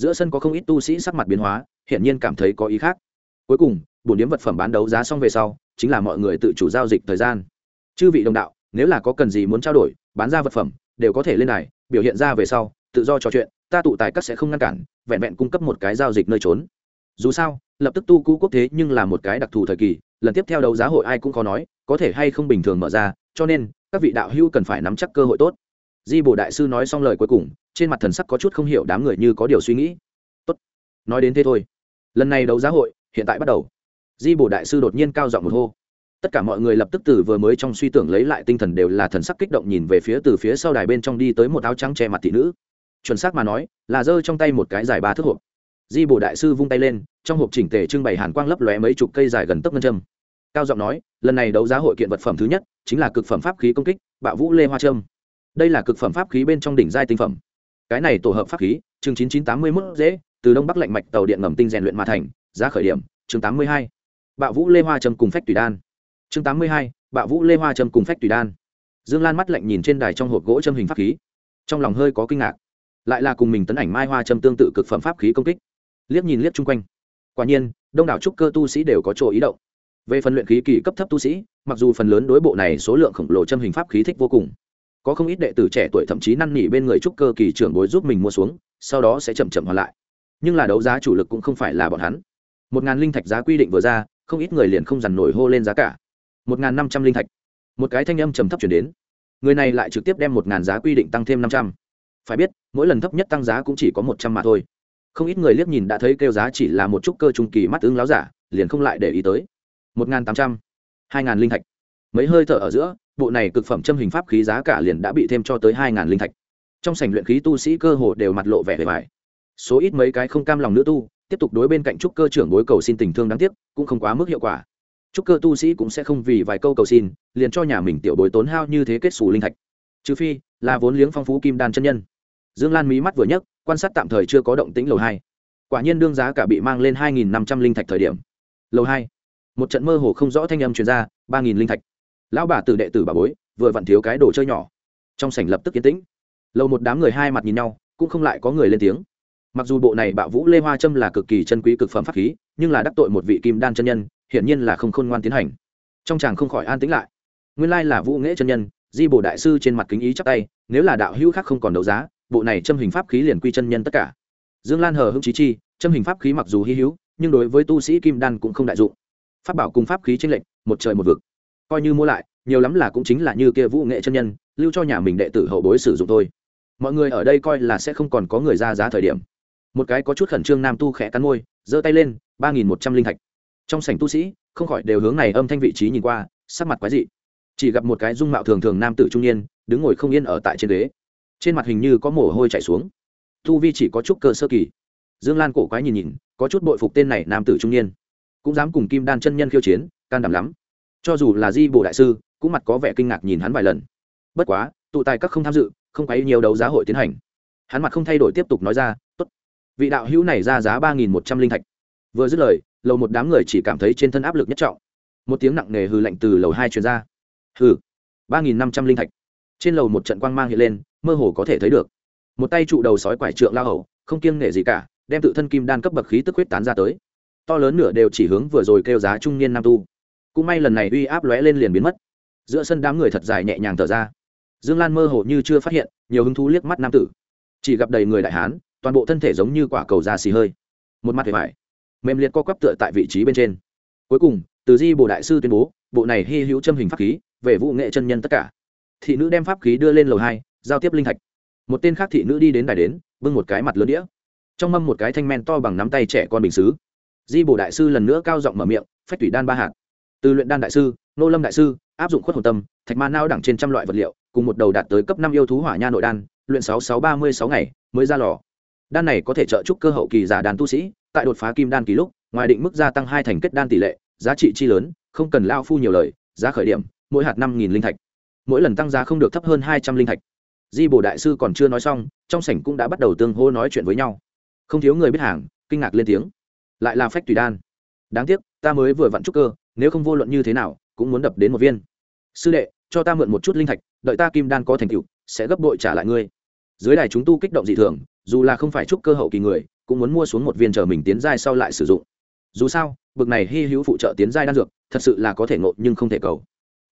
Giữa sân có không ít tu sĩ sắc mặt biến hóa, hiển nhiên cảm thấy có ý khác. Cuối cùng, bổn điếm vật phẩm bán đấu giá xong về sau, chính là mọi người tự chủ giao dịch thời gian. Chư vị đồng đạo nếu là có cần gì muốn trao đổi, bán ra vật phẩm, đều có thể lên này biểu hiện ra về sau, tự do trò chuyện, ta tụ tài các sẽ không ngăn cản, vẹn vẹn cung cấp một cái giao dịch nơi trốn. Dù sao, lập tức tu cũ quốc thế nhưng là một cái đặc thù thời kỳ, lần tiếp theo đấu giá hội ai cũng khó nói, có thể hay không bình thường mở ra, cho nên, các vị đạo hữu cần phải nắm chắc cơ hội tốt. Di bồ đại sư nói xong lời cuối cùng, trên mặt thần sắc có chút không hiểu đám người như có điều suy nghĩ. Tốt, nói đến thế thôi. Lần này đấu giá hội, hiện tại bắt đầu. Di bồ đại sư đột nhiên cao giọng một hô tất cả mọi người lập tức từ vừa mới trong suy tưởng lấy lại tinh thần đều là thần sắc kích động nhìn về phía từ phía sau đài bên trong đi tới một áo trắng che mặt thị nữ. Chuẩn xác mà nói, là giơ trong tay một cái dài ba thước hộp. Di bồ đại sư vung tay lên, trong hộp chỉnh tề trưng bày hàn quang lấp lóe mấy chục cây dài gần tấc ngân châm. Cao giọng nói, lần này đấu giá hội kiện vật phẩm thứ nhất, chính là cực phẩm pháp khí công kích bạo vũ lê hoa trâm. Đây là cực phẩm pháp khí bên trong đỉnh giai tinh phẩm. Cái này tổ hợp pháp khí, chương chín chín tám mươi mốt dễ, từ đông bắc lạnh mạch tàu điện ngầm tinh rèn luyện mà thành, giá khởi điểm, chương tám mươi hai. Bạo vũ lê hoa trâm cùng phách tùy đan chương tám mươi hai bạo vũ lê hoa trâm cùng phách tùy đan. Dương lan mắt lạnh nhìn trên đài trong hộp gỗ châm hình pháp khí. Trong lòng hơi có kinh ngạc. Lại là cùng mình tấn ảnh mai hoa châm tương tự cực phẩm pháp khí công kích. Liếc nhìn liếc chung quanh. Quả nhiên, đông đảo trúc cơ tu sĩ đều có chỗ ý động. Về phần luyện khí kỳ cấp thấp tu sĩ, mặc dù phần lớn đối bộ này số lượng khổng lồ châm hình pháp khí thích vô cùng, có không ít đệ tử trẻ tuổi thậm chí năn nỉ bên người trúc cơ kỳ trưởng bối giúp mình mua xuống, sau đó sẽ chậm chậm hoàn lại. Nhưng là đấu giá chủ lực cũng không phải là bọn hắn. Một ngàn linh thạch giá quy định vừa ra, không ít người liền không dằn nổi hô lên giá cả một ngàn năm trăm linh thạch. Một cái thanh âm trầm thấp chuyển đến. Người này lại trực tiếp đem một ngàn giá quy định tăng thêm năm trăm. Phải biết, mỗi lần thấp nhất tăng giá cũng chỉ có một trăm mà thôi. Không ít người liếc nhìn đã thấy kêu giá chỉ là một chút cơ trung kỳ mắt ứng láo giả, liền không lại để ý tới. một ngàn tám trăm, hai ngàn linh thạch. Mấy hơi thở ở giữa, bộ này cực phẩm châm hình pháp khí giá cả liền đã bị thêm cho tới hai ngàn linh thạch. Trong sảnh luyện khí tu sĩ cơ hồ đều mặt lộ vẻ vẻ vải số ít mấy cái không cam lòng nữ tu, tiếp tục đối bên cạnh trúc cơ trưởng bối cầu xin tình thương đáng tiếc, cũng không quá mức hiệu quả chúc cơ tu sĩ cũng sẽ không vì vài câu cầu xin, liền cho nhà mình tiểu bối tốn hao như thế kết xù linh thạch. Trừ phi, là vốn liếng phong phú kim đan chân nhân. Dương lan mí mắt vừa nhấc, quan sát tạm thời chưa có động tĩnh lầu hai. Quả nhiên đương giá cả bị mang lên hai nghìn năm trăm linh thạch thời điểm. Lầu hai. Một trận mơ hồ không rõ thanh âm truyền ra, ba nghìn linh thạch. Lão bà từ đệ tử bà bối, vừa vặn thiếu cái đồ chơi nhỏ. Trong sảnh lập tức yên tĩnh. Lầu một đám người hai mặt nhìn nhau, cũng không lại có người lên tiếng. Mặc dù bộ này bạo vũ lê hoa trâm là cực kỳ chân quý cực phẩm pháp khí, nhưng là đắc tội một vị kim đan chân nhân hiển nhiên là không khôn ngoan tiến hành. Trong chàng không khỏi an tĩnh lại. Nguyên lai là vũ nghệ chân nhân, di bồ đại sư trên mặt kính ý chắc tay, nếu là đạo hữu khác không còn đấu giá, bộ này châm hình pháp khí liền quy chân nhân tất cả. Dương lan hờ hưng trí chi, châm hình pháp khí mặc dù hy hữu, nhưng đối với tu sĩ kim đan cũng không đại dụng. Pháp bảo cùng pháp khí tranh lệnh một trời một vực. Coi như mua lại, nhiều lắm là cũng chính là như kia vũ nghệ chân nhân, lưu cho nhà mình đệ tử hậu bối sử dụng thôi. Mọi người ở đây coi là sẽ không còn có người ra giá thời điểm. Một cái có chút khẩn trương nam tu khẽ cắn môi, giơ tay lên, ba nghìn một trăm linh thạch trong sảnh tu sĩ, không khỏi đều hướng này âm thanh vị trí nhìn qua, sắc mặt quái dị. Chỉ gặp một cái dung mạo thường thường nam tử trung niên, đứng ngồi không yên ở tại trên ghế. Trên mặt hình như có mồ hôi chảy xuống. Thu vi chỉ có chút cơ sơ kỳ. Dương lan cổ quái nhìn nhìn, có chút bội phục tên này nam tử trung niên. Cũng dám cùng kim đan chân nhân khiêu chiến, can đảm lắm. Cho dù là di bộ đại sư, cũng mặt có vẻ kinh ngạc nhìn hắn vài lần. Bất quá, tụ tài các không tham dự, không quấy nhiều đấu giá hội tiến hành. Hắn mặt không thay đổi tiếp tục nói ra, tốt. Vị đạo hữu này ra giá ba nghìn một trăm linh thạch. Vừa dứt lời lầu một đám người chỉ cảm thấy trên thân áp lực nhất trọng. Một tiếng nặng nề hư lạnh từ lầu hai truyền ra. Hư ba nghìn năm trăm linh thạch. Trên lầu một trận quang mang hiện lên, mơ hồ có thể thấy được. Một tay trụ đầu sói quải trượng lao hầu, không kiêng nể gì cả, đem tự thân kim đan cấp bậc khí tức huyết tán ra tới. To lớn nửa đều chỉ hướng vừa rồi kêu giá trung niên nam tu. Cũng may lần này uy áp lóe lên liền biến mất. Giữa sân đám người thật dài nhẹ nhàng thở ra. Dương lan mơ hồ như chưa phát hiện, nhiều hứng thú liếc mắt nam tử. Chỉ gặp đầy người đại hán, toàn bộ thân thể giống như quả cầu da xì hơi. Một mặt hề vải mềm liệt co quắp tựa tại vị trí bên trên. Cuối cùng, từ di bồ đại sư tuyên bố, bộ này hy hữu châm hình pháp khí, về vũ nghệ chân nhân tất cả. Thị nữ đem pháp khí đưa lên lầu hai, giao tiếp linh thạch. Một tên khác thị nữ đi đến đài đến, bưng một cái mặt lớn đĩa. Trong mâm một cái thanh men to bằng nắm tay trẻ con bình xứ. Di bổ đại sư lần nữa cao giọng mở miệng, phách thủy đan ba hạt. Từ luyện đan đại sư, nô lâm đại sư, áp dụng khuất hồn tâm, thạch ma nao đẳng trên trăm loại vật liệu, cùng một đầu đạt tới cấp năm yêu thú hỏa nha nội đan, luyện sáu sáu ba mươi sáu ngày, mới ra lò. Đan này có thể trợ giúp cơ hậu kỳ giả đàn tu sĩ tại đột phá kim đan kỳ lúc, ngoài định mức gia tăng hai thành kết đan tỷ lệ, giá trị chi lớn, không cần lao phu nhiều lời, giá khởi điểm, mỗi hạt năm nghìn linh thạch. Mỗi lần tăng giá không được thấp hơn hai trăm linh thạch. Di bồ đại sư còn chưa nói xong, trong sảnh cũng đã bắt đầu tương hô nói chuyện với nhau. Không thiếu người biết hàng, kinh ngạc lên tiếng. Lại là phách tùy đan. Đáng tiếc, ta mới vừa vặn trúc cơ, nếu không vô luận như thế nào, cũng muốn đập đến một viên. Sư đệ, cho ta mượn một chút linh thạch, đợi ta kim đan có thành tựu, sẽ gấp bội trả lại ngươi. Dưới đài chúng tu kích động dị thường, dù là không phải trúc cơ hậu kỳ người cũng muốn mua xuống một viên chờ mình tiến giai sau lại sử dụng. Dù sao, bực này hy hữu phụ trợ tiến giai đan dược, thật sự là có thể ngộ nhưng không thể cầu.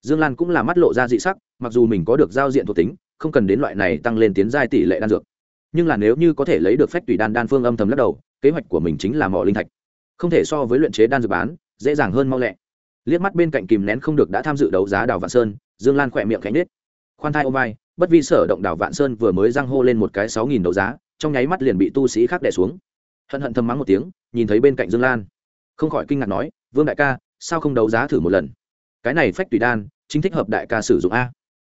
Dương lan cũng là mắt lộ ra dị sắc, mặc dù mình có được giao diện thuộc tính, không cần đến loại này tăng lên tiến giai tỷ lệ đan dược. Nhưng là nếu như có thể lấy được phách tùy đan đan phương âm thầm lắc đầu, kế hoạch của mình chính là mỏ linh thạch. Không thể so với luyện chế đan dược bán, dễ dàng hơn mau lẹ. Liếc mắt bên cạnh kìm nén không được đã tham dự đấu giá đào vạn sơn, dương lan khỏe miệng cánh nết khoan thai ô vai, bất vi sở động đào vạn sơn vừa mới răng hô lên một cái sáu nghìn đấu giá trong nháy mắt liền bị tu sĩ khác đè xuống. Hận hận thầm mắng một tiếng, nhìn thấy bên cạnh dương lan. Không khỏi kinh ngạc nói, vương đại ca, sao không đấu giá thử một lần? Cái này phách tùy đan, chính thích hợp đại ca sử dụng a.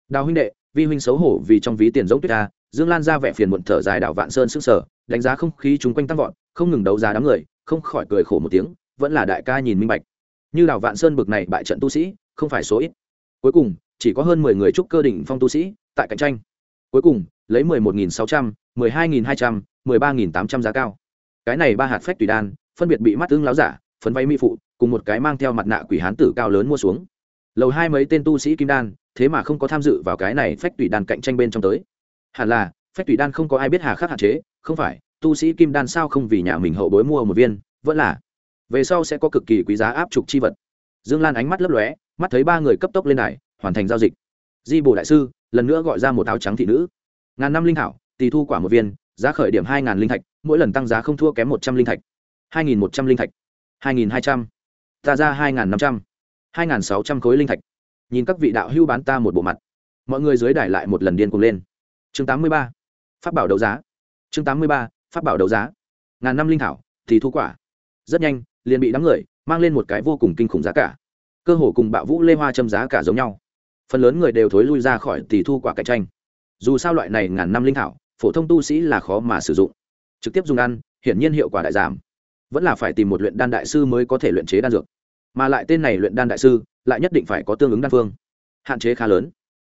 Đào huynh đệ, vi huynh xấu hổ vì trong ví tiền giống tuyết a. Dương lan ra vẻ phiền muộn thở dài đảo vạn sơn sức sở đánh giá không khí chung quanh tăng vọt, không ngừng đấu giá đám người, không khỏi cười khổ một tiếng, vẫn là đại ca nhìn minh bạch. Như đảo vạn sơn bực này bại trận tu sĩ, không phải số ít. Cuối cùng, chỉ có hơn mười người trúc cơ đỉnh phong tu sĩ tại cạnh tranh. Cuối cùng lấy mười một nghìn sáu trăm, mười hai nghìn hai trăm, mười ba nghìn tám trăm giá cao. Cái này ba hạt phách tùy đan, phân biệt bị mắt tương láo giả, phấn váy mỹ phụ, cùng một cái mang theo mặt nạ quỷ hán tử cao lớn mua xuống. Lầu hai mấy tên tu sĩ kim đan, thế mà không có tham dự vào cái này phách tùy đan cạnh tranh bên trong tới. Hẳn là, phách tùy đan không có ai biết hà khắc hạn chế, không phải, tu sĩ kim đan sao không vì nhà mình hậu bối mua một viên, vẫn là, về sau sẽ có cực kỳ quý giá áp trục chi vật. Dương lan ánh mắt lấp lóe, mắt thấy ba người cấp tốc lên đài, hoàn thành giao dịch. Di bồ đại sư, lần nữa gọi ra một áo trắng thị nữ ngàn năm linh thảo, tỳ thu quả một viên, giá khởi điểm hai ngàn linh thạch, mỗi lần tăng giá không thua kém một trăm linh thạch. Hai nghìn một trăm linh thạch. Hai nghìn hai trăm. Ta ra hai ngàn năm trăm. Hai ngàn sáu trăm khối linh thạch. Nhìn các vị đạo hưu bán ta một bộ mặt. Mọi người dưới đài lại một lần điên cuồng lên. Chương tám mươi ba. Phát bảo đấu giá. Chương tám mươi ba. Phát bảo đấu giá. Ngàn năm linh thảo thì thu quả. Rất nhanh, liền bị đám người mang lên một cái vô cùng kinh khủng giá cả. Cơ hồ cùng bạo vũ lê hoa châm giá cả giống nhau. Phần lớn người đều thối lui ra khỏi tỷ thu quả cạnh tranh dù sao loại này ngàn năm linh thảo, phổ thông tu sĩ là khó mà sử dụng. Trực tiếp dùng ăn, hiển nhiên hiệu quả đại giảm. Vẫn là phải tìm một luyện đan đại sư mới có thể luyện chế đan dược. Mà lại tên này luyện đan đại sư, lại nhất định phải có tương ứng đan phương. Hạn chế khá lớn.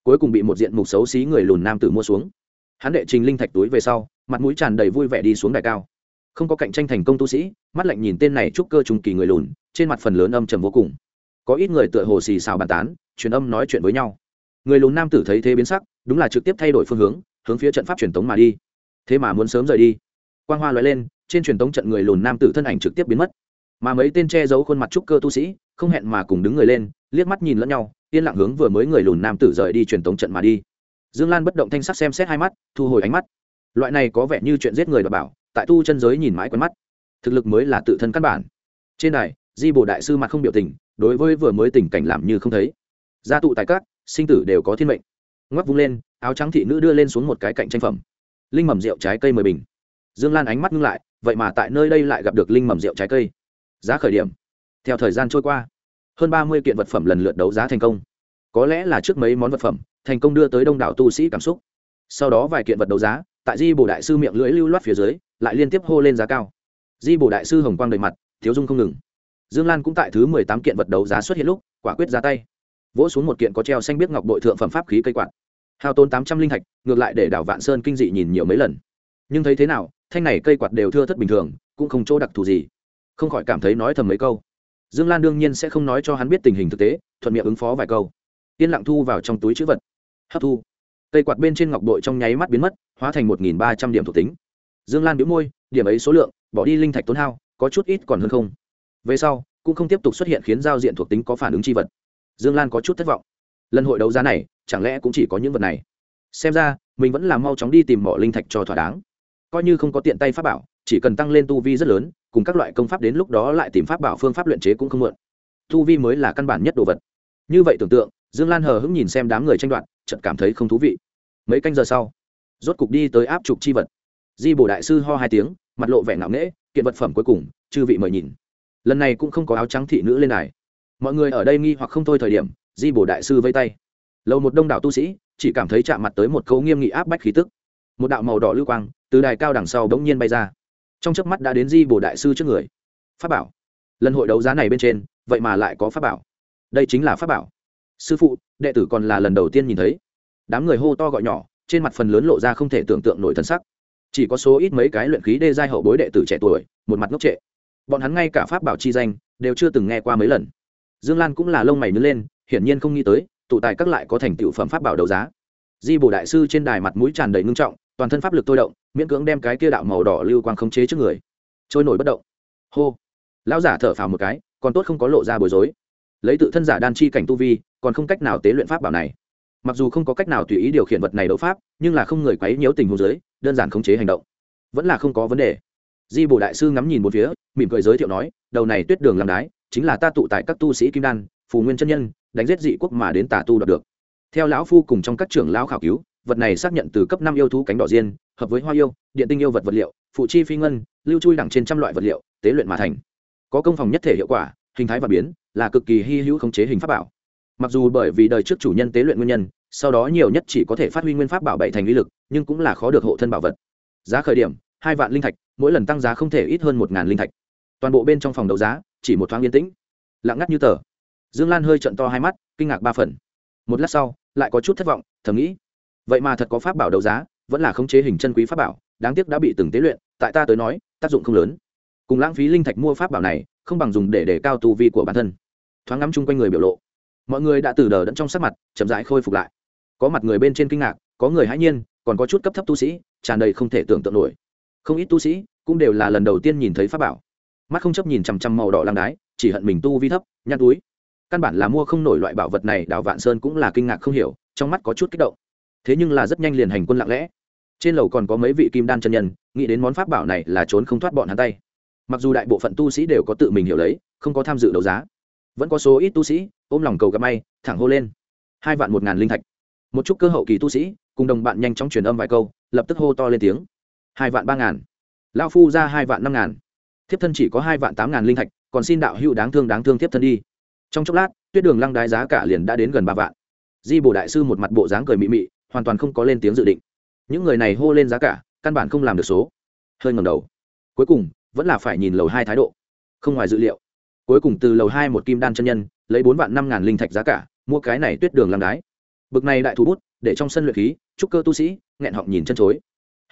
Cuối cùng bị một diện mục xấu xí người lùn nam tử mua xuống. Hắn đệ trình linh thạch túi về sau, mặt mũi tràn đầy vui vẻ đi xuống đại cao. Không có cạnh tranh thành công tu sĩ, mắt lạnh nhìn tên này trúc cơ trùng kỳ người lùn, trên mặt phần lớn âm trầm vô cùng. Có ít người tựa hồ xì xào bàn tán, truyền âm nói chuyện với nhau người lùn nam tử thấy thế biến sắc, đúng là trực tiếp thay đổi phương hướng hướng phía trận pháp truyền tống mà đi. Thế mà muốn sớm rời đi. Quang hoa loại lên, trên truyền tống trận người lùn nam tử thân ảnh trực tiếp biến mất. Mà mấy tên che giấu khuôn mặt trúc cơ tu sĩ, không hẹn mà cùng đứng người lên, liếc mắt nhìn lẫn nhau, yên lặng hướng vừa mới người lùn nam tử rời đi truyền tống trận mà đi. Dương lan bất động thanh sắc xem xét hai mắt, thu hồi ánh mắt. Loại này có vẻ như chuyện giết người đ bảo, tại tu chân giới nhìn mãi quen mắt. Thực lực mới là tự thân căn bản. Trên này di bồ đại sư mặt không biểu tình, đối với vừa mới tình cảnh làm như không thấy. Gia tụ tại các sinh tử đều có thiên mệnh. Ngoắc vung lên, áo trắng thị nữ đưa lên xuống một cái cạnh tranh phẩm. Linh mầm rượu trái cây mười bình. Dương lan ánh mắt ngưng lại, vậy mà tại nơi đây lại gặp được linh mầm rượu trái cây. Giá khởi điểm. Theo thời gian trôi qua, hơn ba mươi kiện vật phẩm lần lượt đấu giá thành công. Có lẽ là trước mấy món vật phẩm, thành công đưa tới đông đảo tu sĩ cảm xúc. Sau đó vài kiện vật đấu giá, tại di bồ đại sư miệng lưỡi lưu loát phía dưới, lại liên tiếp hô lên giá cao. Di bồ đại sư hồng quang đầy mặt, thiếu dung không ngừng. Dương lan cũng tại thứ mười tám kiện vật đấu giá xuất hiện lúc, quả quyết ra tay vỗ xuống một kiện có treo xanh biết ngọc bội thượng phẩm pháp khí cây quạt. Hao tốn tám trăm linh thạch ngược lại để đảo vạn sơn kinh dị nhìn nhiều mấy lần. Nhưng thấy thế nào, thanh này cây quạt đều thưa thất bình thường, cũng không chỗ đặc thù gì. Không khỏi cảm thấy nói thầm mấy câu. Dương lan đương nhiên sẽ không nói cho hắn biết tình hình thực tế, thuận miệng ứng phó vài câu. Yên lặng thu vào trong túi chữ vật. Hấp thu. Cây quạt bên trên ngọc bội trong nháy mắt biến mất, hóa thành một nghìn ba trăm điểm thuộc tính. Dương lan biếu môi, điểm ấy số lượng, bỏ đi linh thạch tốn hao, có chút ít còn hơn không. Về sau, cũng không tiếp tục xuất hiện khiến giao diện thuộc tính có phản ứng c h i vật dương lan có chút thất vọng. Lần hội đấu giá này, chẳng lẽ cũng chỉ có những vật này? Xem ra, mình vẫn là mau chóng đi tìm mỏ linh thạch cho thỏa đáng. Coi như không có tiện tay pháp bảo, chỉ cần tăng lên tu vi rất lớn, cùng các loại công pháp đến lúc đó lại tìm pháp bảo phương pháp luyện chế cũng không mượn tu vi mới là căn bản nhất đồ vật. Như vậy tưởng tượng, dương lan hờ hững nhìn xem đám người tranh đoạt, chợt cảm thấy không thú vị. Mấy canh giờ sau, rốt cục đi tới áp trục chi vật. Di bổ đại sư ho hai tiếng, mặt lộ vẻ ngạo nghễ, kiện vật phẩm cuối cùng, chư vị mời nhìn. Lần này cũng không có áo trắng thị nữ lên đài mọi người ở đây nghi hoặc không thôi thời điểm, di bổ đại sư vây tay. Lầu một đông đảo tu sĩ, chỉ cảm thấy chạm mặt tới một cấu nghiêm nghị áp bách khí tức. Một đạo màu đỏ lưu quang từ đài cao đằng sau bỗng nhiên bay ra. Trong chớp mắt đã đến di bổ đại sư trước người. Pháp bảo. Lần hội đấu giá này bên trên, vậy mà lại có pháp bảo. Đây chính là pháp bảo. Sư phụ, đệ tử còn là lần đầu tiên nhìn thấy. Đám người hô to gọi nhỏ, trên mặt phần lớn lộ ra không thể tưởng tượng nổi thân sắc. Chỉ có số ít mấy cái luyện khí đê giai hậu bối đệ tử trẻ tuổi, một mặt ngốc trệ. Bọn hắn ngay cả pháp bảo chi danh, đều chưa từng nghe qua mấy lần dương lan cũng là lông mày nhướng lên, hiển nhiên không nghĩ tới, tụ tài các lại có thành tựu phẩm pháp bảo đấu giá. Di bồ đại sư trên đài mặt mũi tràn đầy ngưng trọng, toàn thân pháp lực tôi động, miễn cưỡng đem cái kia đạo màu đỏ lưu quang khống chế trước người. Trôi nổi bất động. Hô. Lão giả thở phào một cái, còn tốt không có lộ ra bối rối. Lấy tự thân giả đan chi cảnh tu vi, còn không cách nào tế luyện pháp bảo này. Mặc dù không có cách nào tùy ý điều khiển vật này đấu pháp, nhưng là không người quấy nhiễu tình huống giới đơn giản khống chế hành động. Vẫn là không có vấn đề. Di bồ đại sư ngắm nhìn một phía, mỉm cười giới thiệu nói, đầu này tuyết đường làm đái chính là ta tụ tại các tu sĩ kim đan, phù nguyên chân nhân, đánh giết dị quốc mà đến tà tu đoạt được. Theo lão phu cùng trong các trưởng lão khảo cứu, vật này xác nhận từ cấp năm yêu thú cánh đỏ diên, hợp với hoa yêu, điện tinh yêu vật vật liệu, phụ chi phi ngân, lưu chui đẳng trên trăm loại vật liệu, tế luyện mà thành. Có công phòng nhất thể hiệu quả, hình thái và biến, là cực kỳ hy hữu khống chế hình pháp bảo. Mặc dù bởi vì đời trước chủ nhân tế luyện nguyên nhân, sau đó nhiều nhất chỉ có thể phát huy nguyên pháp bảo bảy thành lý lực, nhưng cũng là khó được hộ thân bảo vật. Giá khởi điểm, hai vạn linh thạch, mỗi lần tăng giá không thể ít hơn một ngàn linh thạch. Toàn bộ bên trong phòng đấu giá chỉ một thoáng yên tĩnh. Lặng ngắt như tờ. Dương lan hơi trận to hai mắt, kinh ngạc ba phần. Một lát sau, lại có chút thất vọng, thầm nghĩ, vậy mà thật có pháp bảo đấu giá, vẫn là khống chế hình chân quý pháp bảo, đáng tiếc đã bị từng tế luyện, tại ta tới nói, tác dụng không lớn. Cùng lãng phí linh thạch mua pháp bảo này, không bằng dùng để đề cao tu vi của bản thân. Thoáng ngắm chung quanh người biểu lộ, mọi người đã từ đờ đẫn trong sắc mặt, chậm rãi khôi phục lại. Có mặt người bên trên kinh ngạc, có người hãy nhiên, còn có chút cấp thấp tu sĩ, tràn đầy không thể tưởng tượng nổi. Không ít tu sĩ cũng đều là lần đầu tiên nhìn thấy pháp bảo mắt không chấp nhìn chằm chằm màu đỏ lang đái, chỉ hận mình tu vi thấp, nhăn túi. Căn bản là mua không nổi loại bảo vật này, đào vạn sơn cũng là kinh ngạc không hiểu, trong mắt có chút kích động. Thế nhưng là rất nhanh liền hành quân lặng lẽ. Trên lầu còn có mấy vị kim đan chân nhân, nghĩ đến món pháp bảo này là trốn không thoát bọn hắn tay. Mặc dù đại bộ phận tu sĩ đều có tự mình hiểu lấy, không có tham dự đấu giá, vẫn có số ít tu sĩ ôm lòng cầu gặp may, thẳng hô lên. Hai vạn một ngàn linh thạch. Một chút cơ hậu kỳ tu sĩ, cùng đồng bạn nhanh chóng truyền âm vài câu, lập tức hô to lên tiếng. Hai vạn ba ngàn. Lao phu ra hai vạn năm ngàn thiếp thân chỉ có hai vạn tám ngàn linh thạch, còn xin đạo hữu đáng thương đáng thương thiếp thân đi. Trong chốc lát, tuyết đường lăng đái giá cả liền đã đến gần ba vạn. Di bồ đại sư một mặt bộ dáng cười mị mị, hoàn toàn không có lên tiếng dự định. Những người này hô lên giá cả, căn bản không làm được số. Hơi ngầm đầu. Cuối cùng, vẫn là phải nhìn lầu hai thái độ. Không ngoài dự liệu. Cuối cùng từ lầu hai một kim đan chân nhân, lấy bốn vạn năm ngàn linh thạch giá cả, mua cái này tuyết đường làm đái. Bực này đại thú bút, để trong sân luyện khí trúc cơ tu sĩ, nghẹn họng nhìn chân chối.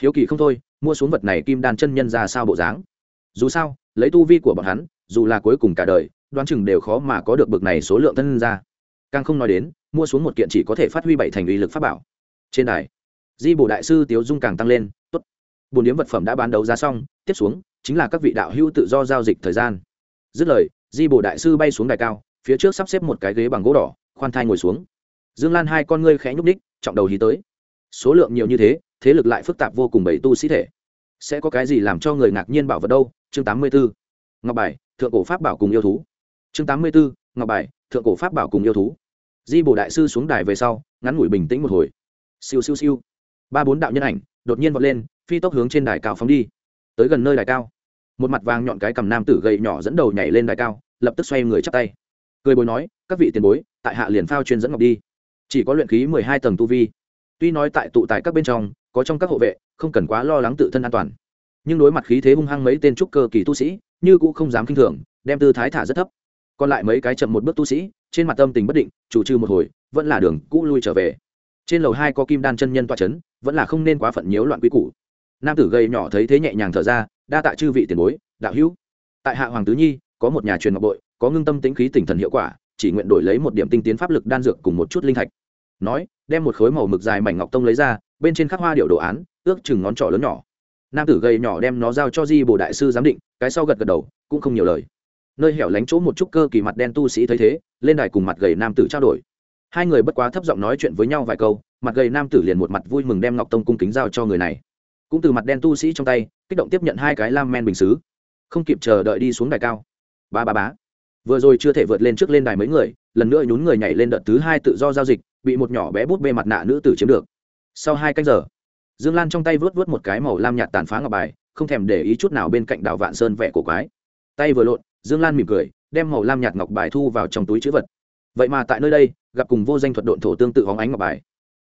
Hiếu kỳ không thôi, mua xuống vật này kim đan chân nhân ra sao bộ dáng? Dù sao, lấy tu vi của bọn hắn, dù là cuối cùng cả đời, đoán chừng đều khó mà có được bực này số lượng thân ra. Càng không nói đến, mua xuống một kiện chỉ có thể phát huy bảy thành uy lực pháp bảo. Trên đài, di bổ đại sư tiếu dung càng tăng lên, tốt. Bồn điếm vật phẩm đã bán đấu giá xong, tiếp xuống chính là các vị đạo hữu tự do giao dịch thời gian. Dứt lời, di bổ đại sư bay xuống đài cao, phía trước sắp xếp một cái ghế bằng gỗ đỏ, khoan thai ngồi xuống. Dương lan hai con ngươi khẽ nhúc ních trọng đầu hí tới. Số lượng nhiều như thế thế lực lại phức tạp vô cùng bảy tu sĩ thể. Sẽ có cái gì làm cho người ngạc nhiên bảo vật đâu? Chương tám mươi b ố ngọc bài, thượng cổ pháp bảo cùng yêu thú. Chương tám mươi b ố ngọc bài, thượng cổ pháp bảo cùng yêu thú. Di bổ đại sư xuống đài về sau, ngắn ngủi bình tĩnh một hồi. Siêu siêu siêu. Ba bốn đạo nhân ảnh đột nhiên vọt lên, phi tốc hướng trên đài cao phóng đi. Tới gần nơi đài cao, một mặt vàng nhọn cái cầm nam tử gầy nhỏ dẫn đầu nhảy lên đài cao, lập tức xoay người chắp tay. Cười bồi nói, các vị tiền bối, tại hạ liền phao chuyên dẫn ngọc đi. Chỉ có luyện khí mười hai tầng tu vi. Tuy nói tại tụ tại các bên trong, có trong các hộ vệ, không cần quá lo lắng tự thân an toàn nhưng đối mặt khí thế hung hăng mấy tên trúc cơ kỳ tu sĩ, như cũng không dám k i n h thường, đem tư thái thả rất thấp. Còn lại mấy cái chậm một bước tu sĩ, trên mặt tâm tình bất định, chủ trừ một hồi, vẫn là đường cũ lui trở về. Trên lầu hai có kim đan chân nhân toa c h ấ n vẫn là không nên quá phận nhiễu loạn quy củ. Nam tử gầy nhỏ thấy thế nhẹ nhàng thở ra, đa tạ chư vị tiền bối, đạo hữu. Tại hạ hoàng tứ nhi, có một nhà truyền ngọc bội, có ngưng tâm tính khí tỉnh thần hiệu quả, chỉ nguyện đổi lấy một điểm tinh tiến pháp lực đan dược cùng một chút linh thạch. Nói, đem một khối màu mực dài mảnh ngọc tông lấy ra, bên trên khắc hoa điệu đồ án, ước chừng ngón trỏ lớn nhỏ nam tử gầy nhỏ đem nó giao cho di bồ đại sư giám định, cái sau gật gật đầu, cũng không nhiều lời. Nơi hẻo lánh chỗ một chút cơ kỳ mặt đen tu sĩ thấy thế, lên đài cùng mặt gầy nam tử trao đổi. Hai người bất quá thấp giọng nói chuyện với nhau vài câu, mặt gầy nam tử liền một mặt vui mừng đem ngọc tông cung kính giao cho người này. Cũng từ mặt đen tu sĩ trong tay, kích động tiếp nhận hai cái lam men bình xứ. Không kịp chờ đợi đi xuống đài cao. Ba ba bá vừa rồi chưa thể vượt lên trước lên đài mấy người, lần nữa nhún người nhảy lên đợt thứ hai tự do giao dịch, bị một nhỏ bé bút bê mặt nạ nữ tử chiếm được. Sau hai canh giờ dương lan trong tay vớt vớt một cái màu lam nhạt tàn phá ngọc bài, không thèm để ý chút nào bên cạnh đảo vạn sơn vẻ cổ quái. Tay vừa lộn, dương lan mỉm cười, đem màu lam nhạt ngọc bài thu vào trong túi chữ vật. Vậy mà tại nơi đây, gặp cùng vô danh thuật độn thổ tương tự hóng ánh ngọc bài.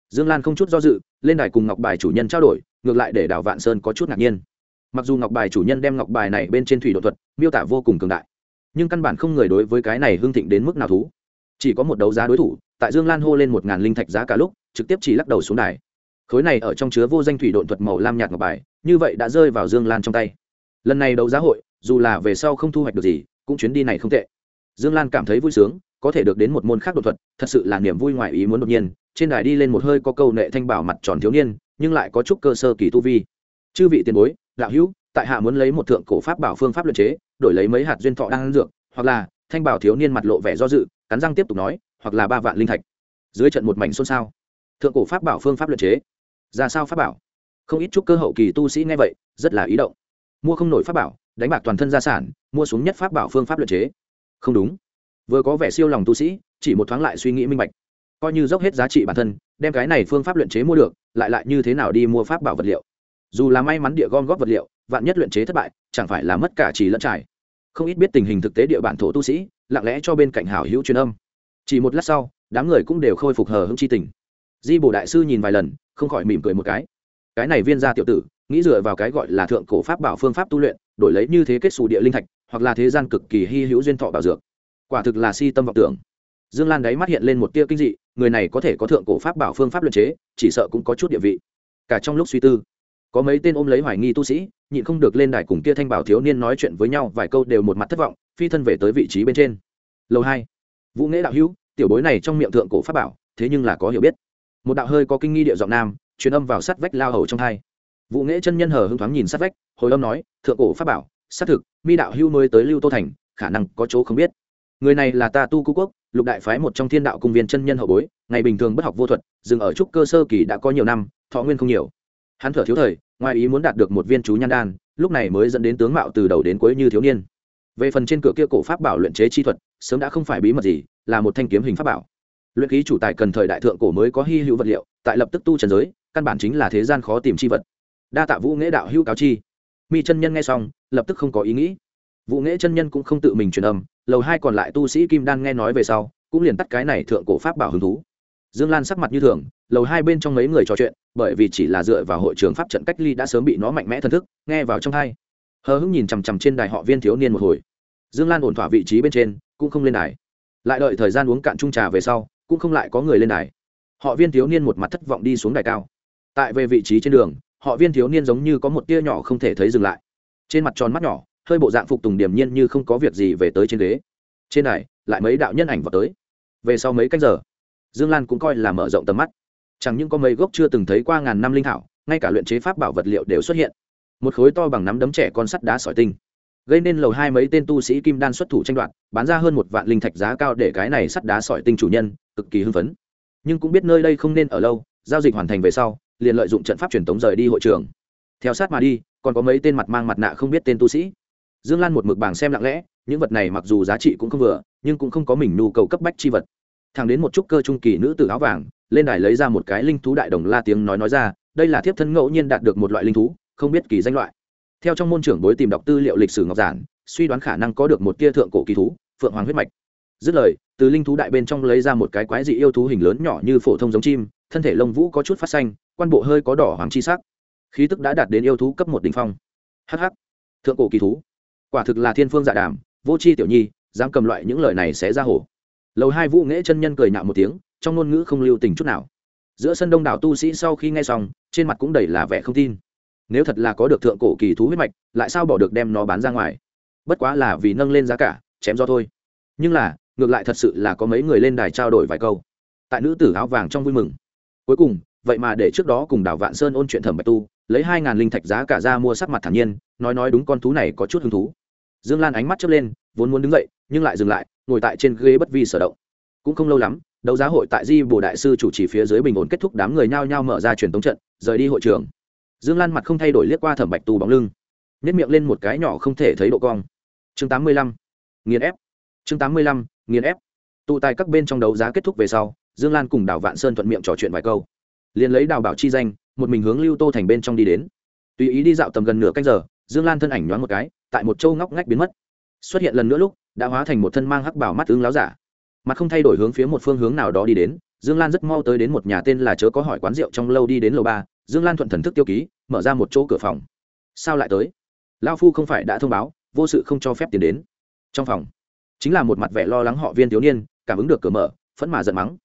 Dương lan không chút do dự, lên đài cùng ngọc bài chủ nhân trao đổi, ngược lại để đảo vạn sơn có chút ngạc nhiên. Mặc dù ngọc bài chủ nhân đem ngọc bài này bên trên thủy độ thuật, miêu tả vô cùng cường đại, nhưng căn bản không người đối với cái này hương thịnh đến mức nào thú. Chỉ có một đấu giá đối thủ, tại dương lan hô lên một ngàn linh thạch giá cả lúc, trực tiếp chỉ lắc đầu xuống đài khối này ở trong chứa vô danh thủy độn thuật màu lam nhạt ngọc bài, như vậy đã rơi vào dương lan trong tay. Lần này đấu giá hội, dù là về sau không thu hoạch được gì, cũng chuyến đi này không tệ. Dương lan cảm thấy vui sướng, có thể được đến một môn khác đột thuật, thật sự là niềm vui ngoài ý muốn đột nhiên, trên đài đi lên một hơi có câu nệ thanh bảo mặt tròn thiếu niên, nhưng lại có chút cơ sơ kỳ tu vi. Chư vị tiền bối, đạo hữu, tại hạ muốn lấy một thượng cổ pháp bảo phương pháp luận chế, đổi lấy mấy hạt duyên thọ đang dược, hoặc là, thanh bảo thiếu niên mặt lộ vẻ do dự, cắn răng tiếp tục nói, hoặc là ba vạn linh thạch. Dưới trận một mảnh xôn xao, thượng cổ pháp bảo phương pháp luận chế ra sao pháp bảo? Không ít chút cơ hậu kỳ tu sĩ nghe vậy, rất là ý động. Mua không nổi pháp bảo, đánh bạc toàn thân gia sản, mua xuống nhất pháp bảo phương pháp luật chế. Không đúng. Vừa có vẻ siêu lòng tu sĩ, chỉ một thoáng lại suy nghĩ minh bạch. Coi như dốc hết giá trị bản thân, đem cái này phương pháp luyện chế mua được, lại lại như thế nào đi mua pháp bảo vật liệu? Dù là may mắn địa gom góp vật liệu, vạn nhất luyện chế thất bại, chẳng phải là mất cả chỉ lẫn trải. Không ít biết tình hình thực tế địa bản thổ tu sĩ, lặng lẽ cho bên cạnh hảo hữu truyền âm. Chỉ một lát sau, đám người cũng đều khôi phục hờ hững chi tình di bổ đại sư nhìn vài lần, không khỏi mỉm cười một cái. Cái này viên gia tiểu tử, nghĩ dựa vào cái gọi là thượng cổ pháp bảo phương pháp tu luyện, đổi lấy như thế kết xù địa linh thạch, hoặc là thế gian cực kỳ hy hữu duyên thọ bảo dược. Quả thực là si tâm vọng tưởng. Dương lan đáy mắt hiện lên một tia kinh dị, người này có thể có thượng cổ pháp bảo phương pháp luyện chế, chỉ sợ cũng có chút địa vị. Cả trong lúc suy tư, có mấy tên ôm lấy hoài nghi tu sĩ, nhịn không được lên đài cùng kia thanh bảo thiếu niên nói chuyện với nhau vài câu đều một mặt thất vọng, phi thân về tới vị trí bên trên. Lầu hai. Vũ nghệ đạo hữu, tiểu bối này trong miệng thượng cổ pháp bảo, thế nhưng là có hiểu biết một đạo hơi có kinh nghi địa giọng nam, truyền âm vào sát vách lao hầu trong thai. Vũ nghệ chân nhân hờ hưng thoáng nhìn sát vách, hồi âm nói, thượng cổ pháp bảo, xác thực, mi đạo hưu mới tới lưu tô thành, khả năng có chỗ không biết. Người này là ta tu cú quốc, lục đại phái một trong thiên đạo cung viên chân nhân hậu bối, ngày bình thường bất học vô thuật, dừng ở trúc cơ sơ kỳ đã có nhiều năm, thọ nguyên không nhiều. Hắn thở thiếu thời, ngoài ý muốn đạt được một viên chú nhan đan, lúc này mới dẫn đến tướng mạo từ đầu đến cuối như thiếu niên. Về phần trên cửa kia cổ pháp bảo luyện chế chi thuật, sớm đã không phải bí mật gì, là một thanh kiếm hình pháp bảo luyện khí chủ tài cần thời đại thượng cổ mới có hy hữu vật liệu, tại lập tức tu trần giới, căn bản chính là thế gian khó tìm chi vật. Đa tạ vũ nghệ đạo hữu cáo chi. Mi chân nhân nghe xong, lập tức không có ý nghĩ. Vũ nghệ chân nhân cũng không tự mình truyền âm, lầu hai còn lại tu sĩ kim đan nghe nói về sau, cũng liền tắt cái này thượng cổ pháp bảo hứng thú. Dương lan sắc mặt như thường, lầu hai bên trong mấy người trò chuyện, bởi vì chỉ là dựa vào hội trường pháp trận cách ly đã sớm bị nó mạnh mẽ thân thức, nghe vào trong hai. Hờ hững nhìn chằm chằm trên đài họ viên thiếu niên một hồi. Dương lan ổn thỏa vị trí bên trên, cũng không lên đài. Lại đợi thời gian uống cạn chung trà về sau cũng không lại có người lên đài. Họ viên thiếu niên một mặt thất vọng đi xuống đài cao. Tại về vị trí trên đường, họ viên thiếu niên giống như có một tia nhỏ không thể thấy dừng lại. Trên mặt tròn mắt nhỏ, hơi bộ dạng phục tùng điềm nhiên như không có việc gì về tới trên ghế. Trên đài, lại mấy đạo nhân ảnh vào tới. Về sau mấy cách giờ, dương lan cũng coi là mở rộng tầm mắt. Chẳng những có mấy gốc chưa từng thấy qua ngàn năm linh thảo, ngay cả luyện chế pháp bảo vật liệu đều xuất hiện. Một khối to bằng nắm đấm trẻ con sắt đá sỏi tinh. Gây nên lầu hai mấy tên tu sĩ kim đan xuất thủ tranh đoạt, bán ra hơn một vạn linh thạch giá cao để cái này sắt đá sỏi tinh chủ nhân cực kỳ hưng phấn. Nhưng cũng biết nơi đây không nên ở lâu, giao dịch hoàn thành về sau, liền lợi dụng trận pháp truyền tống rời đi hội trường. Theo sát mà đi, còn có mấy tên mặt mang mặt nạ không biết tên tu sĩ. Dương lan một mực bảng xem lặng lẽ, những vật này mặc dù giá trị cũng không vừa, nhưng cũng không có mình nhu cầu cấp bách chi vật. Thàng đến một chút cơ trung kỳ nữ tử áo vàng, lên đài lấy ra một cái linh thú đại đồng la tiếng nói nói ra, đây là thiếp thân ngẫu nhiên đạt được một loại linh thú, không biết kỳ danh loại. Theo trong môn trưởng bối tìm đọc tư liệu lịch sử ngọc giản, suy đoán khả năng có được một tia thượng cổ kỳ thú, phượng hoàng huyết mạch. Dứt lời từ linh thú đại bên trong lấy ra một cái quái dị yêu thú hình lớn nhỏ như phổ thông giống chim, thân thể lông vũ có chút phát xanh, quan bộ hơi có đỏ hoàng chi sắc. Khí tức đã đạt đến yêu thú cấp một đ ỉ n h phong hh thượng cổ kỳ thú. Quả thực là thiên phương dạ đàm, vô c h i tiểu nhi, dám cầm loại những lời này sẽ ra hổ. Lầu hai vũ nghễ chân nhân cười nhạo một tiếng, trong ngôn ngữ không lưu tình chút nào. Giữa sân đông đảo tu sĩ sau khi nghe xong, trên mặt cũng đầy là vẻ không tin. Nếu thật là có được thượng cổ kỳ thú huyết mạch, lại sao bỏ được đem nó bán ra ngoài? Bất quá là vì nâng lên giá cả, chém do thôi. Nhưng là ngược lại thật sự là có mấy người lên đài trao đổi vài câu. Tại nữ tử áo vàng trong vui mừng. Cuối cùng, vậy mà để trước đó cùng đảo vạn sơn ôn chuyện thẩm bạch tu, lấy hai ngàn linh thạch giá cả ra mua sắc mặt thản nhiên, nói nói đúng con thú này có chút hứng thú. Dương lan ánh mắt chớp lên, vốn muốn đứng dậy, nhưng lại dừng lại, ngồi tại trên ghế bất vi sở động. Cũng không lâu lắm, đấu giá hội tại di bồ đại sư chủ trì phía dưới bình ổn kết thúc đám người nhao nhao mở ra truyền tống trận, rời đi hội trường. Dương lan mặt không thay đổi liếc qua thẩm bạch tu bóng lưng nếp miệng lên một cái nhỏ không thể thấy độ cong. Chương tám mươi lăm, nghiền ép. Chương tám mươi lăm nghiền ép. Tụ tài các bên trong đấu giá kết thúc về sau, dương lan cùng đào vạn sơn thuận miệng trò chuyện vài câu. Liền lấy đào bảo chi danh, một mình hướng lưu tô thành bên trong đi đến. Tùy ý đi dạo tầm gần nửa canh giờ, dương lan thân ảnh nhoáng một cái, tại một châu ngóc ngách biến mất. Xuất hiện lần nữa lúc, đã hóa thành một thân mang hắc bảo mắt ứng láo giả. Mặt không thay đổi hướng phía một phương hướng nào đó đi đến, dương lan rất mau tới đến một nhà tên là chớ có hỏi quán rượu trong lâu đi đến lầu ba, dương lan thuận thần thức tiêu ký, mở ra một chỗ cửa phòng. Sao lại tới? Lao phu không phải đã thông báo, vô sự không cho phép tiền đến. Trong phòng chính là một mặt vẻ lo lắng họ viên thiếu niên, cảm ứng được cửa mở, phẫn mà giận mắng.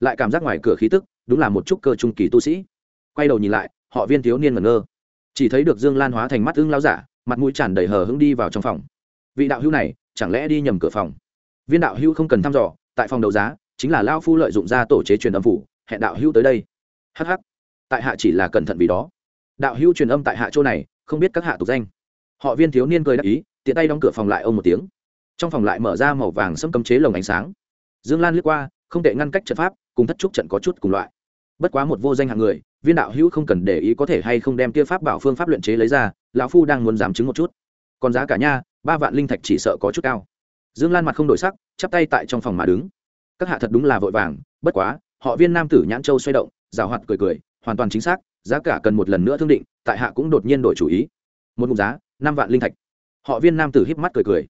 Lại cảm giác ngoài cửa khí tức, đúng là một chút cơ trung kỳ tu sĩ. Quay đầu nhìn lại, họ viên thiếu niên ngẩn ngơ. Chỉ thấy được dương lan hóa thành mắt ưng lao giả, mặt mũi tràn đầy hờ hững đi vào trong phòng. Vị đạo hữu này, chẳng lẽ đi nhầm cửa phòng? Viên đạo hữu không cần thăm dò, tại phòng đấu giá, chính là lao phu lợi dụng ra tổ chế truyền âm phủ, hẹn đạo hữu tới đây. Hh tại hạ chỉ là cẩn thận vì đó. Đạo hữu truyền âm tại hạ chỗ này, không biết các hạ tục danh. Họ viên thiếu niên cười đáp ý, tiện tay đóng cửa phòng lại ông một tiếng trong phòng lại mở ra màu vàng xâm cấm chế lồng ánh sáng. Dương lan lướt qua, không thể ngăn cách trận pháp, cùng thất trúc trận có chút cùng loại. Bất quá một vô danh hạng người, viên đạo hữu không cần để ý có thể hay không đem kia pháp bảo phương pháp luyện chế lấy ra, lão phu đang muốn giảm chứng một chút. Còn giá cả nha, ba vạn linh thạch chỉ sợ có chút cao. Dương lan mặt không đổi sắc, chắp tay tại trong phòng mà đứng. Các hạ thật đúng là vội vàng, bất quá, họ viên nam tử nhãn châu xoay động, rào hoạt cười cười, hoàn toàn chính xác, giá cả cần một lần nữa thương định, tại hạ cũng đột nhiên đổi chủ ý. Một mục giá, năm vạn linh thạch. Họ viên nam tử híp mắt cười cười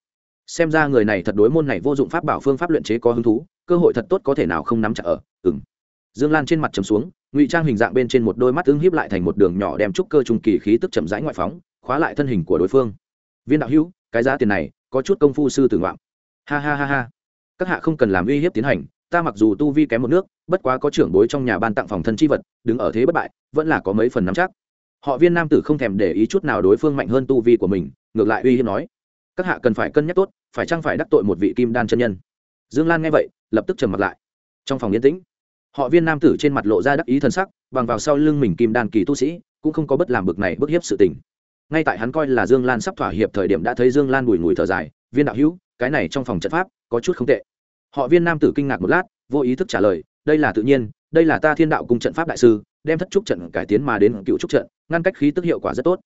xem ra người này thật đối môn này vô dụng pháp bảo phương pháp luyện chế có hứng thú, cơ hội thật tốt có thể nào không nắm chặt ở ừng dương lan trên mặt trầm xuống, ngụy trang hình dạng bên trên một đôi mắt ưng hiếp lại thành một đường nhỏ đem trúc cơ trung kỳ khí tức chậm rãi ngoại phóng, khóa lại thân hình của đối phương. Viên đạo hữu, cái giá tiền này, có chút công phu sư tử ngoạm. Ha ha ha ha. Các hạ không cần làm uy hiếp tiến hành, ta mặc dù tu vi kém một nước, bất quá có trưởng bối trong nhà ban tặng phòng thân chi vật, đứng ở thế bất bại, vẫn là có mấy phần nắm chắc. Họ viên nam tử không thèm để ý chút nào đối phương mạnh hơn tu vi của mình, ngược lại uy hiếp nói các hạ cần phải cân nhắc tốt phải chăng phải đắc tội một vị kim đan chân nhân? Dương lan nghe vậy lập tức trầm mặt lại. Trong phòng yên tĩnh họ viên nam tử trên mặt lộ ra đắc ý t sắc bằng vào sau lưng mình kim đan kỳ tu sĩ cũng không có bất làm bực này bức hiếp sự tình. Ngay tại hắn coi là dương lan sắp thỏa hiệp thời điểm đã thấy dương lan bùi ngùi thở dài viên đạo hữu cái này trong phòng trận pháp có chút không tệ. Họ viên nam tử kinh ngạc một lát vô ý thức trả lời đây là tự nhiên đây là ta thiên đạo cùng trận pháp đại sư đem thất trúc trận cải tiến mà đến cựu trúc trận ngăn cách khí tức hiệu quả rất tốt.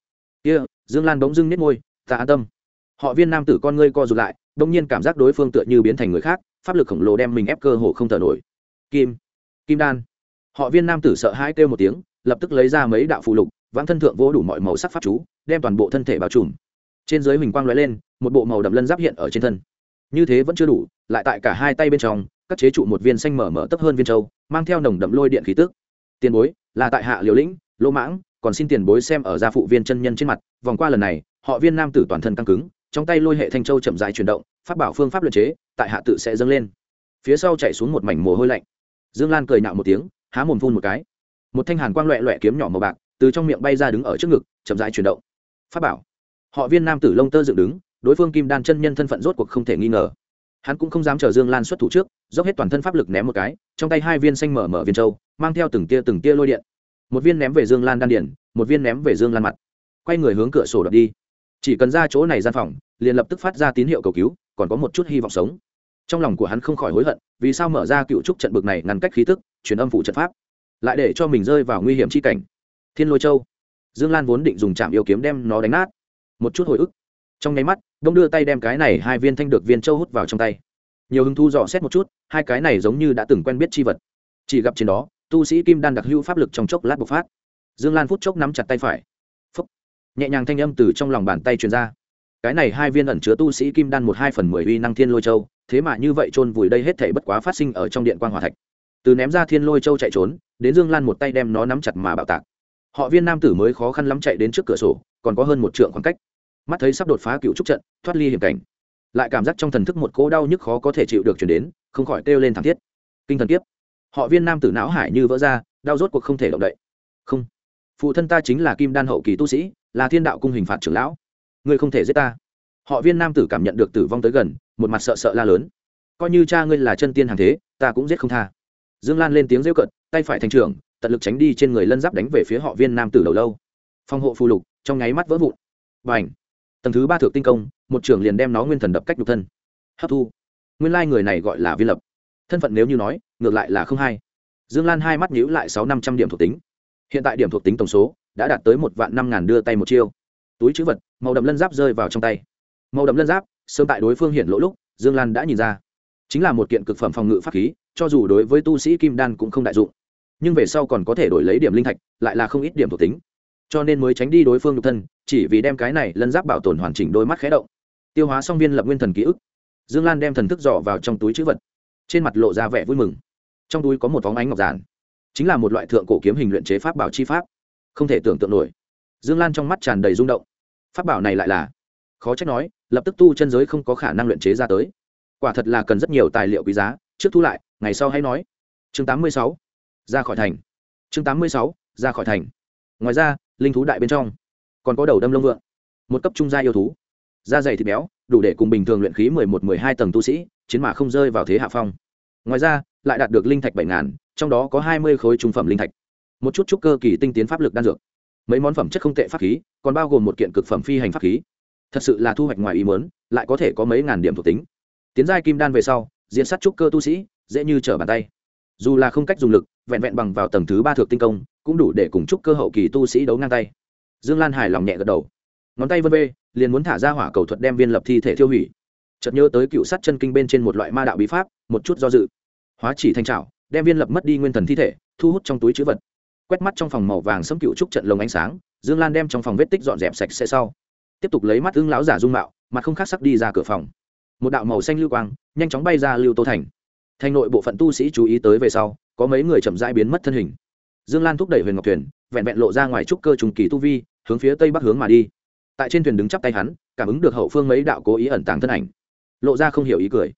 Kia、yeah, dương lan bỗng dưng nết môi ta an tâm họ viên nam tử con ngươi co rụt lại, đông nhiên cảm giác đối phương tựa như biến thành người khác, pháp lực khổng lồ đem mình ép cơ hồ không thở nổi. Kim kim đan. Họ viên nam tử sợ hãi kêu một tiếng, lập tức lấy ra mấy đạo phụ lục, vãng thân thượng vỗ đủ mọi màu sắc pháp chú, đem toàn bộ thân thể bao trùm. Trên dưới huỳnh quang lóe lên, một bộ màu đậm lân giáp hiện ở trên thân. Như thế vẫn chưa đủ, lại tại cả hai tay bên trong các chế trụ một viên xanh mở mở tấp hơn viên châu, mang theo nồng đậm lôi điện khí tức. Tiền bối, là tại hạ liều lĩnh, lỗ mãng, còn xin tiền bối xem ở gia phụ viên chân nhân trên mặt. Vòng qua lần này, họ viên nam tử toàn thân căng cứng trong tay lôi hệ thanh châu chậm dài chuyển động, pháp bảo phương pháp luyện chế, tại hạ tự sẽ dâng lên. Phía sau chạy xuống một mảnh mồ hôi lạnh. Dương lan cười nạo một tiếng, há mồm phun một cái. Một thanh hàn quang loẹ loẹ kiếm nhỏ màu bạc, từ trong miệng bay ra đứng ở trước ngực, chậm rãi chuyển động. Pháp bảo. Họ viên nam tử lông tơ dựng đứng, đối phương kim đan chân nhân thân phận rốt cuộc không thể nghi ngờ. Hắn cũng không dám chờ dương lan xuất thủ trước, dốc hết toàn thân pháp lực ném một cái, trong tay hai viên xanh mở mở viên châu, mang theo từng tia từng tia lôi điện. Một viên ném về dương lan đan điển một viên ném về dương lan mặt. Quay người hướng cửa sổ đập đi chỉ cần ra chỗ này gian phòng, liền lập tức phát ra tín hiệu cầu cứu, còn có một chút hy vọng sống. Trong lòng của hắn không khỏi hối hận, vì sao mở ra cựu trúc trận bực này ngăn cách khí tức, truyền âm phụ trận pháp, lại để cho mình rơi vào nguy hiểm chi cảnh. Thiên lôi châu. Dương lan vốn định dùng trạm yêu kiếm đem nó đánh nát. Một chút hồi ức. Trong nháy mắt, đông đưa tay đem cái này hai viên thanh được viên châu hút vào trong tay. Nhiều hứng thu dò xét một chút, hai cái này giống như đã từng quen biết chi vật. Chỉ gặp trên đó, tu sĩ kim đan đặc hữu pháp lực trong chốc lát bộc phát. Dương lan phút chốc nắm chặt tay phải nhẹ nhàng thanh âm từ trong lòng bàn tay truyền ra. Cái này hai viên ẩn chứa tu sĩ kim đan một hai phần mười uy năng thiên lôi châu, thế mà như vậy chôn vùi đây hết thể bất quá phát sinh ở trong điện quan hòa thạch. Từ ném ra thiên lôi châu chạy trốn, đến dương lan một tay đem nó nắm chặt mà bạo tạc. Họ viên nam tử mới khó khăn lắm chạy đến trước cửa sổ, còn có hơn một trượng khoảng cách. Mắt thấy sắp đột phá cựu trúc trận, thoát ly hiểm cảnh. Lại cảm giác trong thần thức một cỗ đau nhức khó có thể chịu được chuyển đến, không khỏi kêu lên thảm thiết. Kinh thần kiếp. Họ viên nam tử não hải như vỡ ra, đau rốt cuộc không thể động đậy. Không phụ thân ta chính là kim đan hậu kỳ tu sĩ, là thiên đạo cung hình phạt trưởng lão. Ngươi không thể giết ta. Họ viên nam tử cảm nhận được tử vong tới gần, một mặt sợ sợ la lớn. Coi như cha ngươi là chân tiên hàng thế, ta cũng giết không tha. Dương lan lên tiếng rêu cận tay phải thành trưởng, tận lực tránh đi trên người lân giáp đánh về phía họ viên nam tử đầu lâu. Phòng hộ phù lục, trong nháy mắt vỡ vụn. Và ảnh tầng thứ ba thượng tinh công, một trưởng liền đem nó nguyên thần đập cách nhục thân. Hấp thu. Nguyên lai người này gọi là viên lập. Thân phận nếu như nói, ngược lại là không hay. Dương lan hai mắt nhíu lại sáu năm trăm điểm thuộc tính hiện tại điểm thuộc tính tổng số đã đạt tới một vạn năm ngàn đưa tay một chiêu. Túi chữ vật, màu đậm lân giáp rơi vào trong tay. Màu đậm lân giáp, sớm tại đối phương hiện lỗ lúc, dương lan đã nhìn ra. Chính là một kiện cực phẩm phòng ngự pháp khí, cho dù đối với tu sĩ kim đan cũng không đại dụng. Nhưng về sau còn có thể đổi lấy điểm linh thạch, lại là không ít điểm thuộc tính. Cho nên mới tránh đi đối phương nhục thân, chỉ vì đem cái này lân giáp bảo tồn hoàn chỉnh đôi mắt khé động. Tiêu hóa xong viên lập nguyên thần ký ức, dương lan đem thần thức dò vào trong túi chữ vật. Trên mặt lộ ra vẻ vui mừng. Trong túi có một vóng ánh ngọc giản chính là một loại thượng cổ kiếm hình luyện chế pháp bảo chi pháp. Không thể tưởng tượng nổi. Dương lan trong mắt tràn đầy rung động. Pháp bảo này lại là? Khó trách nói, lập tức tu chân giới không có khả năng luyện chế ra tới. Quả thật là cần rất nhiều tài liệu quý giá. Trước thu lại, ngày sau hãy nói. Chương tám mươi sáu. Ra khỏi thành. Chương tám mươi sáu, ra khỏi thành. Ngoài ra, linh thú đại bên trong còn có đầu đâm lông vượng. Một cấp trung gia yêu thú. Da dày thịt béo, đủ để cùng bình thường luyện khí mười một, mười hai tầng tu sĩ, chiến mà không rơi vào thế hạ phong. Ngoài ra, lại đạt được linh thạch bảy ngàn trong đó có hai mươi khối trung phẩm linh thạch, một chút trúc cơ kỳ tinh tiến pháp lực đan dược. Mấy món phẩm chất không tệ pháp khí, còn bao gồm một kiện cực phẩm phi hành pháp khí. Thật sự là thu hoạch ngoài ý mớn lại có thể có mấy ngàn điểm thuộc tính. Tiến giai kim đan về sau, diễn sát trúc cơ tu sĩ, dễ như trở bàn tay. Dù là không cách dùng lực, vẹn vẹn bằng vào tầng thứ ba thượng tinh công, cũng đủ để cùng trúc cơ hậu kỳ tu sĩ đấu ngang tay. Dương lan hài lòng nhẹ gật đầu. Ngón tay vân vê, liền muốn thả ra hỏa cầu thuật đem viên lập thi thể tiêu hủy. Chợt nhớ tới cựu sát chân kinh bên trên một loại ma đạo bí pháp, một chút do dự. Hóa chỉ thanh trào đem viên lập mất đi nguyên thần thi thể, thu hút trong túi chữ vật. Quét mắt trong phòng màu vàng sấm cựu trúc trận lồng ánh sáng, dương lan đem trong phòng vết tích dọn dẹp sạch sẽ sau. Tiếp tục lấy mắt ưng lão giả dung mạo, mặt không khác sắc đi ra cửa phòng. Một đạo màu xanh lưu quang, nhanh chóng bay ra lưu tô thành. Thành nội bộ phận tu sĩ chú ý tới về sau, có mấy người chậm rãi biến mất thân hình. Dương lan thúc đẩy huyền ngọc thuyền, vẹn vẹn lộ ra ngoài trúc cơ trùng kỳ tu vi, hướng phía tây bắc hướng mà đi. Tại trên thuyền đứng chắp tay hắn, cảm ứng được hậu phương mấy đạo cố ý ẩn tàng thân ảnh. Lộ ra không hiểu ý cười.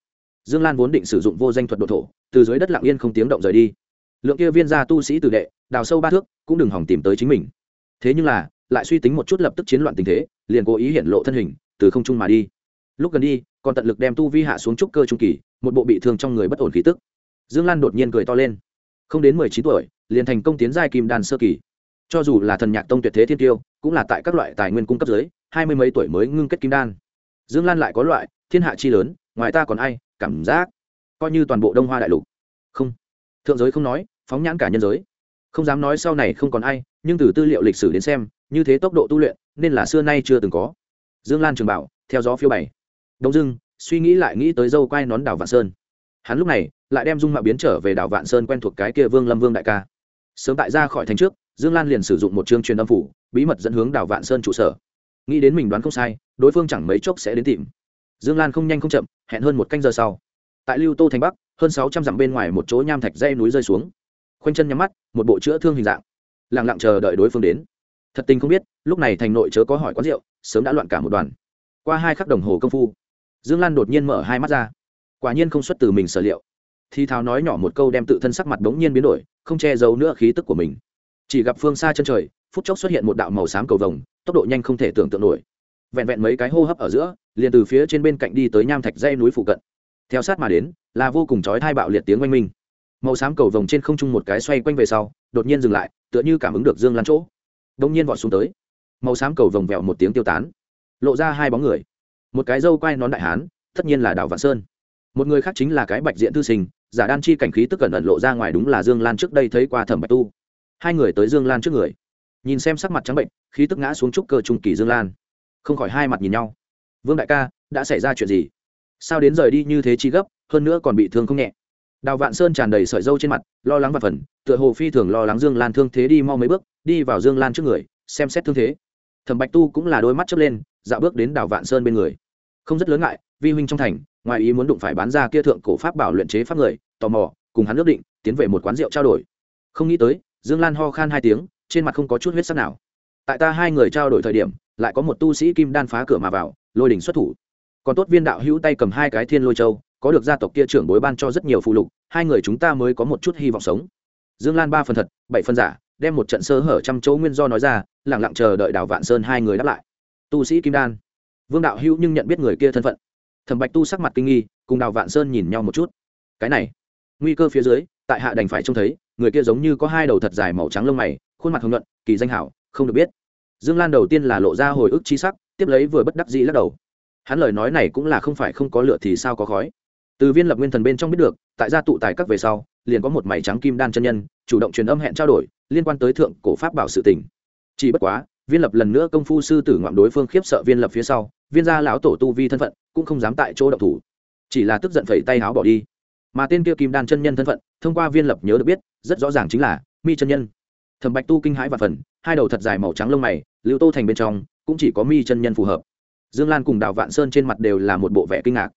Dương lan vốn định sử dụng vô danh thuật độ thổ từ dưới đất lặng yên không tiếng động rời đi. Lượng kia viên gia tu sĩ tử đệ, đào sâu ba thước, cũng đừng hỏng tìm tới chính mình. Thế nhưng là, lại suy tính một chút lập tức chiến loạn tình thế, liền cố ý hiện lộ thân hình, từ không trung mà đi. Lúc gần đi, còn tận lực đem tu vi hạ xuống trúc cơ trung kỳ, một bộ bị thương trong người bất ổn khí tức. Dương lan đột nhiên cười to lên. Không đến mười chín tuổi, liền thành công tiến giai kim đan sơ kỳ. Cho dù là thần nhạc tông tuyệt thế thiên tiêu, cũng là tại các loại tài nguyên cung cấp dưới hai mươi mấy tuổi mới ngưng kết kim đan. Dương lan lại có loại thiên hạ chi lớn, ngoài ta còn ai, cảm giác coi như toàn bộ đông hoa đại lục. Không. Thượng giới không nói, phóng nhãn cả nhân giới. Không dám nói sau này không còn ai, nhưng từ tư liệu lịch sử đến xem, như thế tốc độ tu luyện, nên là xưa nay chưa từng có. Dương lan trường bảo, theo gió phiêu bày. Đông dưng suy nghĩ lại nghĩ tới dâu quai nón đảo vạn sơn. Hắn lúc này, lại đem dung mạo biến trở về đảo vạn sơn quen thuộc cái kia vương lâm vương đại ca. Sớm tại ra khỏi thành trước, dương lan liền sử dụng một chương truyền âm phủ, bí mật dẫn hướng đảo vạn sơn trụ sở. Nghĩ đến mình đoán không sai, đối phương chẳng mấy chốc sẽ đến tìm. Dương lan không nhanh không chậm, hẹn hơn một canh giờ sau tại lưu tô thành bắc, hơn sáu trăm dặm bên ngoài một chỗ nham thạch dây núi rơi xuống. Khoanh chân nhắm mắt, một bộ chữa thương hình dạng. Lẳng lặng chờ đợi đối phương đến. Thật tình không biết, lúc này thành nội chớ có hỏi quán rượu, sớm đã loạn cả một đoàn. Qua hai khắc đồng hồ công phu, dương lan đột nhiên mở hai mắt ra. Quả nhiên không xuất từ mình sở liệu. Thì thào nói nhỏ một câu đem tự thân sắc mặt bỗng nhiên biến đổi, không che giấu nữa khí tức của mình. Chỉ gặp phương xa chân trời, phút chốc xuất hiện một đạo màu xám cầu vồng, tốc độ nhanh không thể tưởng tượng nổi. Vẹn vẹn mấy cái hô hấp ở giữa, liền từ phía trên bên cạnh đi tới nham thạch dây núi phụ cận theo sát mà đến, là vô cùng chói thai bạo liệt tiếng oanh minh. Màu xám cầu vồng trên không trung một cái xoay quanh về sau, đột nhiên dừng lại, tựa như cảm ứng được dương lan chỗ. Đông nhiên vọt xuống tới. Màu xám cầu vồng vẹo một tiếng tiêu tán, lộ ra hai bóng người. Một cái dâu quai nón đại hán, tất nhiên là đào vạn sơn. Một người khác chính là cái bạch diện thư sinh, giả đan chi cảnh khí tức cẩn ẩn lộ ra ngoài đúng là dương lan trước đây thấy qua thẩm bạch tu. Hai người tới dương lan trước người. Nhìn xem sắc mặt trắng bệnh, khí tức ngã xuống trúc cơ trung kỳ dương lan. Không khỏi hai mặt nhìn nhau. Vương đại ca, đã xảy ra chuyện gì? Sao đến rời đi như thế chi gấp, hơn nữa còn bị thương không nhẹ. Đào vạn sơn tràn đầy sợi dâu trên mặt, lo lắng và phần, tựa hồ phi thường lo lắng dương lan thương thế đi mau mấy bước, đi vào dương lan trước người, xem xét thương thế. Thẩm bạch tu cũng là đôi mắt chớp lên dạo bước đến đào vạn sơn bên người. Không rất lớn ngại, vi huynh trong thành, ngoài ý muốn đụng phải bán ra kia thượng cổ pháp bảo luyện chế pháp người, tò mò, cùng hắn ước định, tiến về một quán rượu trao đổi. Không nghĩ tới, dương lan ho khan hai tiếng, trên mặt không có chút huyết sắc nào. Tại ta hai người trao đổi thời điểm, lại có một tu sĩ kim đan phá cửa mà vào, lôi đỉnh xuất thủ còn tốt viên đạo hữu tay cầm hai cái thiên lôi châu, có được gia tộc kia trưởng bối ban cho rất nhiều phụ lục, hai người chúng ta mới có một chút hy vọng sống. Dương lan ba phần thật, bảy phần giả, đem một trận sơ hở trăm chỗ nguyên do nói ra lẳng lặng chờ đợi đào vạn sơn hai người đáp lại. Tu sĩ kim đan. Vương đạo hữu nhưng nhận biết người kia thân phận. Thẩm bạch tu sắc mặt kinh nghi, cùng đào vạn sơn nhìn nhau một chút. Cái này, nguy cơ phía dưới, tại hạ đành phải trông thấy, người kia giống như có hai đầu thật dài màu trắng lông mày, khuôn mặt hồng nhuận, kỳ danh hảo, không được biết. Dương lan đầu tiên là lộ ra hồi ức chi sắc, tiếp lấy vừa bất đắc dĩ lắc đầu hắn lời nói này cũng là không phải không có lửa thì sao có khói. Từ viên lập nguyên thần bên trong biết được, tại gia tụ tài các về sau, liền có một mảy trắng kim đan chân nhân, chủ động truyền âm hẹn trao đổi, liên quan tới thượng cổ pháp bảo sự tình. Chỉ bất quá, viên lập lần nữa công phu sư tử ngoạm đối phương khiếp sợ viên lập phía sau, viên gia lão tổ tu vi thân phận, cũng không dám tại chỗ động thủ. Chỉ là tức giận phẩy tay áo bỏ đi. Mà tên kia kim đan chân nhân thân phận, thông qua viên lập nhớ được biết, rất rõ ràng chính là mi chân nhân. Thẩm bạch tu kinh hãi và phần hai đầu thật dài màu trắng lông mày, lưu tô thành bên trong, cũng chỉ có mi chân nhân phù hợp dương lan cùng đào vạn sơn trên mặt đều là một bộ vẻ kinh ngạc.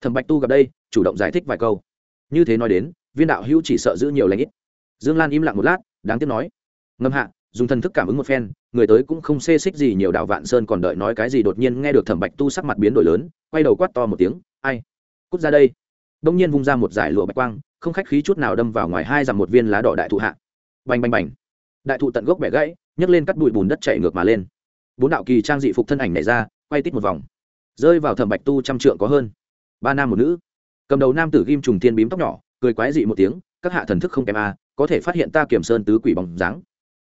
Thẩm bạch tu gặp đây, chủ động giải thích vài câu. Như thế nói đến, viên đạo hữu chỉ sợ giữ nhiều lãnh ít. Dương lan im lặng một lát, đáng tiếc nói. Ngâm hạ, dùng thần thức cảm ứng một phen, người tới cũng không xê xích gì nhiều đào vạn sơn còn đợi nói cái gì đột nhiên nghe được thẩm bạch tu sắc mặt biến đổi lớn, quay đầu quát to một tiếng, ai? Cút ra đây. Đông nhiên vung ra một giải lụa bạch quang, không khách khí chút nào đâm vào ngoài hai dặm một viên lá đỏ đại thụ hạ. Bành bành bành. Đại thụ tận gốc bẻ gãy, nhấc lên cắt bụi bùn đất chạy ngược mà lên. Bốn đạo kỳ trang dị phục thân ảnh này ra quay tít một vòng. Rơi vào thẩm bạch tu trăm trượng có hơn. Ba nam một nữ. Cầm đầu nam tử ghim trùng thiên bím tóc nhỏ, cười quái dị một tiếng, các hạ thần thức không kém a, có thể phát hiện ta kiểm sơn tứ quỷ bóng dáng.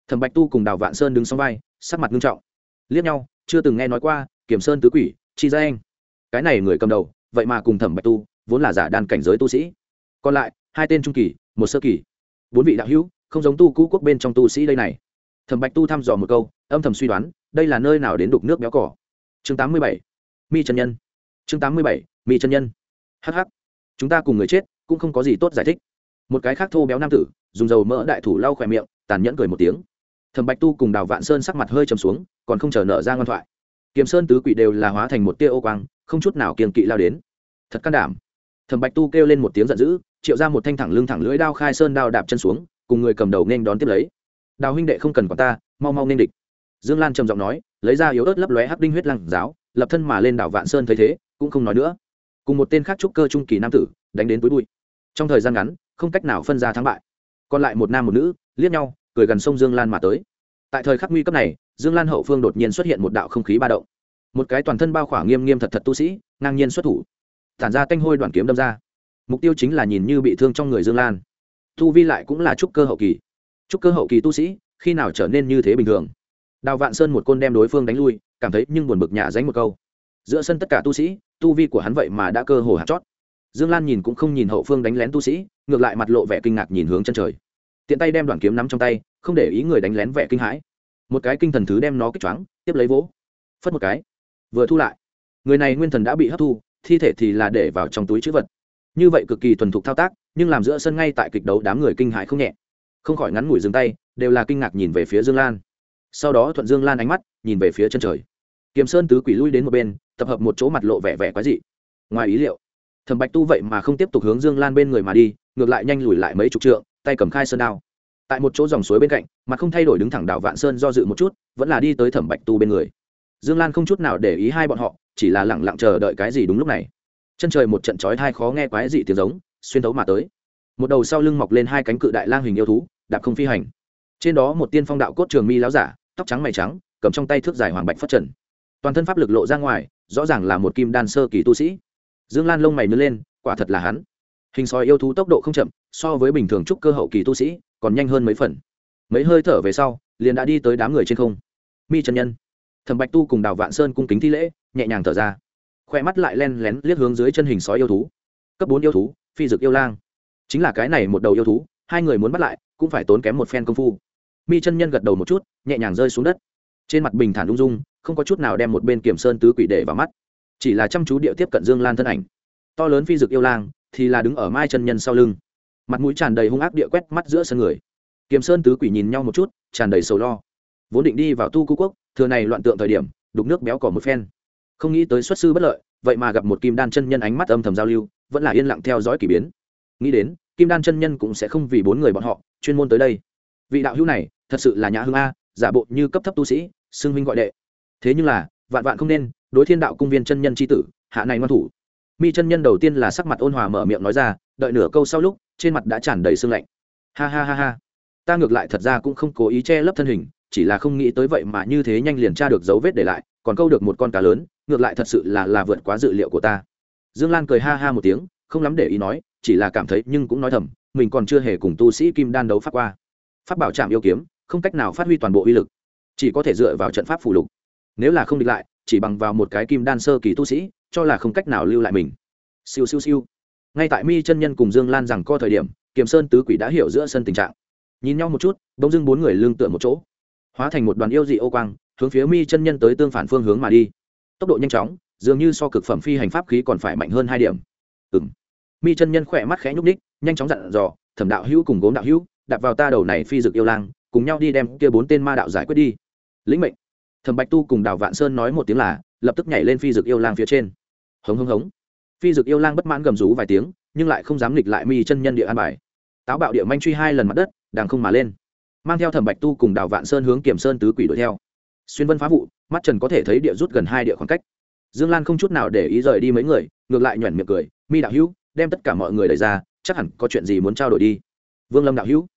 Thẩm bạch tu cùng đào vạn sơn đứng sau vai, sắc mặt nghiêm trọng. Liếc nhau, chưa từng nghe nói qua, kiểm sơn tứ quỷ, chi ra anh. Cái này người cầm đầu, vậy mà cùng thẩm bạch tu, vốn là giả đàn cảnh giới tu sĩ. Còn lại, hai tên trung kỳ, một sơ kỳ. Bốn vị đạo hữu, không giống tu cũ quốc bên trong tu sĩ đây này. Thẩm bạch tu thăm dò một câu, âm thầm suy đoán, đây là nơi nào đến đục nước béo cỏ chương tám mươi bảy, mi chân nhân. Chương tám mươi bảy, mi chân nhân. Hh chúng ta cùng người chết, cũng không có gì tốt giải thích. Một cái khác thô béo nam tử, dùng dầu mỡ đại thủ lau khỏe miệng, tàn nhẫn cười một tiếng. Thẩm bạch tu cùng đào vạn sơn sắc mặt hơi trầm xuống, còn không chờ nở ra ngoan thoại. Kiềm sơn tứ quỷ đều là hóa thành một tia ô quang, không chút nào kiềm kỵ lao đến. Thật can đảm. Thẩm bạch tu kêu lên một tiếng giận dữ, triệu ra một thanh thẳng lưng thẳng lưỡi đao khai sơn đao đạp chân xuống, cùng người cầm đầu nên đón tiếp lấy. Đào huynh đệ không cần quản ta, mau mau nên địch. Dương lan trầm giọng nói lấy ra yếu ớt lấp lóe hắc đinh huyết lăng giáo, lập thân mà lên đảo vạn sơn thấy thế, cũng không nói nữa. Cùng một tên khác trúc cơ trung kỳ nam tử, đánh đến túi bụi. Trong thời gian ngắn, không cách nào phân ra thắng bại. Còn lại một nam một nữ, liếc nhau, cười gần sông dương lan mà tới. Tại thời khắc nguy cấp này, dương lan hậu phương đột nhiên xuất hiện một đạo không khí ba động. Một cái toàn thân bao khỏa nghiêm nghiêm thật thật tu sĩ, ngang nhiên xuất thủ. Tản ra tanh hôi đoàn kiếm đâm ra. Mục tiêu chính là nhìn như bị thương trong người dương lan. Tu vi lại cũng là trúc cơ hậu kỳ. Trúc cơ hậu kỳ tu sĩ, khi nào trở nên như thế bình thường? Đào vạn sơn một côn đem đối phương đánh lui, cảm thấy nhưng buồn bực nhả dánh một câu. Giữa sân tất cả tu sĩ, tu vi của hắn vậy mà đã cơ hồ hạt chót. Dương lan nhìn cũng không nhìn hậu phương đánh lén tu sĩ, ngược lại mặt lộ vẻ kinh ngạc nhìn hướng chân trời. Tiện tay đem đoàn kiếm nắm trong tay, không để ý người đánh lén vẻ kinh hãi. Một cái kinh thần thứ đem nó kích choáng, tiếp lấy vỗ. Phất một cái. Vừa thu lại. Người này nguyên thần đã bị hấp thu, thi thể thì là để vào trong túi chữ vật. Như vậy cực kỳ thuần thục thao tác, nhưng làm giữa sân ngay tại kịch đấu đám người kinh hãi không nhẹ. Không khỏi ngắn ngủi dừng tay, đều là kinh ngạc nhìn về phía dương lan sau đó thuận dương lan ánh mắt, nhìn về phía chân trời. Kiềm sơn tứ quỷ lui đến một bên, tập hợp một chỗ mặt lộ vẻ vẻ quái dị. Ngoài ý liệu, thẩm bạch tu vậy mà không tiếp tục hướng dương lan bên người mà đi, ngược lại nhanh lùi lại mấy chục trượng, tay cầm khai sơn đao. Tại một chỗ dòng suối bên cạnh, mà không thay đổi đứng thẳng đảo vạn sơn do dự một chút, vẫn là đi tới thẩm bạch tu bên người. Dương lan không chút nào để ý hai bọn họ, chỉ là lẳng lặng chờ đợi cái gì đúng lúc này. Chân trời một trận chói thai khó nghe quái dị tiếng giống, xuyên thấu mà tới. Một đầu sau lưng mọc lên hai cánh cự đại lang hình yêu thú, đạp không phi hành. Trên đó một tiên phong đạo cốt trường mi láo giả tóc trắng mày trắng, cầm trong tay thước dài hoàng bạch phất trần. Toàn thân pháp lực lộ ra ngoài, rõ ràng là một kim đan sơ kỳ tu sĩ. Dương lan lông mày nứt lên, quả thật là hắn. Hình sói yêu thú tốc độ không chậm, so với bình thường trúc cơ hậu kỳ tu sĩ, còn nhanh hơn mấy phần. Mấy hơi thở về sau, liền đã đi tới đám người trên không. Mi trần nhân. Thẩm bạch tu cùng đào vạn sơn cung kính thi lễ, nhẹ nhàng thở ra. Khoe mắt lại len lén liếc hướng dưới chân hình sói yêu thú. Cấp bốn yêu thú, phi dực yêu lang. Chính là cái này một đầu yêu thú, hai người muốn bắt lại, cũng phải tốn kém một phen công phu mi chân nhân gật đầu một chút, nhẹ nhàng rơi xuống đất. Trên mặt bình thản ung dung, không có chút nào đem một bên kiểm sơn tứ quỷ để vào mắt. Chỉ là chăm chú điệu tiếp cận dương lan thân ảnh. To lớn phi dực yêu lang thì là đứng ở mai chân nhân sau lưng. Mặt mũi tràn đầy hung ác địa quét mắt giữa sân người. Kiểm sơn tứ quỷ nhìn nhau một chút, tràn đầy sầu lo. Vốn định đi vào tu cú quốc, thừa này loạn tượng thời điểm, đục nước béo cỏ một phen. Không nghĩ tới xuất sư bất lợi, vậy mà gặp một kim đan chân nhân ánh mắt âm thầm giao lưu, vẫn là yên lặng theo dõi k ỳ biến. Nghĩ đến, kim đan chân nhân cũng sẽ không vì bốn người bọn họ, chuyên môn tới đây. Vị đạo hữu này thật sự là nhã hương a, giả bộ như cấp thấp tu sĩ, xưng huynh gọi đệ. Thế nhưng là, vạn vạn không nên, đối thiên đạo cung viên chân nhân c h i tử, hạ này ngoan thủ. Mi chân nhân đầu tiên là sắc mặt ôn hòa mở miệng nói ra, đợi nửa câu sau lúc, trên mặt đã tràn đầy sương lạnh. Ha ha ha ha. Ta ngược lại thật ra cũng không cố ý che lấp thân hình, chỉ là không nghĩ tới vậy mà như thế nhanh liền tra được dấu vết để lại, còn câu được một con cá lớn, ngược lại thật sự là là vượt quá dự liệu của ta. Dương lan cười ha ha một tiếng, không lắm để ý nói, chỉ là cảm thấy nhưng cũng nói thầm, mình còn chưa hề cùng tu sĩ kim đan đấu pháp qua. Pháp bảo trạm yêu kiếm không cách nào phát huy toàn bộ uy lực, chỉ có thể dựa vào trận pháp phụ lục. Nếu là không địch lại, chỉ bằng vào một cái kim đan sơ kỳ tu sĩ, cho là không cách nào lưu lại mình. Siêu siêu siêu. Ngay tại mi chân nhân cùng dương lan rằng co thời điểm, kiềm sơn tứ quỷ đã hiểu giữa sân tình trạng. Nhìn nhau một chút bỗng dưng bốn người lương tựa một chỗ, hóa thành một đoàn yêu dị ô quang, hướng phía mi chân nhân tới tương phản phương hướng mà đi. Tốc độ nhanh chóng, dường như so cực phẩm phi hành pháp khí còn phải mạnh hơn hai điểm. Ừng mi chân nhân khỏe mắt khẽ nhúc ních nhanh chóng dặn dò, thẩm đạo hữu cùng gốm đạo hữu, đặt vào ta đầu này phi dực yêu lang cùng nhau đi đem kia bốn tên ma đạo giải quyết đi. Lĩnh mệnh. Thẩm bạch tu cùng đào vạn sơn nói một tiếng là, lập tức nhảy lên phi dực yêu lang phía trên. Hống hống hống. Phi dực yêu lang bất mãn gầm rú vài tiếng, nhưng lại không dám nghịch lại mi chân nhân địa an bài. Táo bạo địa manh truy hai lần mặt đất, đàng không mà lên. Mang theo thẩm bạch tu cùng đào vạn sơn hướng kiểm sơn tứ quỷ đuổi theo. Xuyên vân phá vụ, mắt trần có thể thấy địa rút gần hai địa khoảng cách. Dương lan không chút nào để ý rời đi mấy người, ngược lại nhoẻn miệng cười, mi đạo hữu, đem tất cả mọi người đẩy ra, chắc hẳn có chuyện gì muốn trao đổi đi. Vương lâm đạo hữu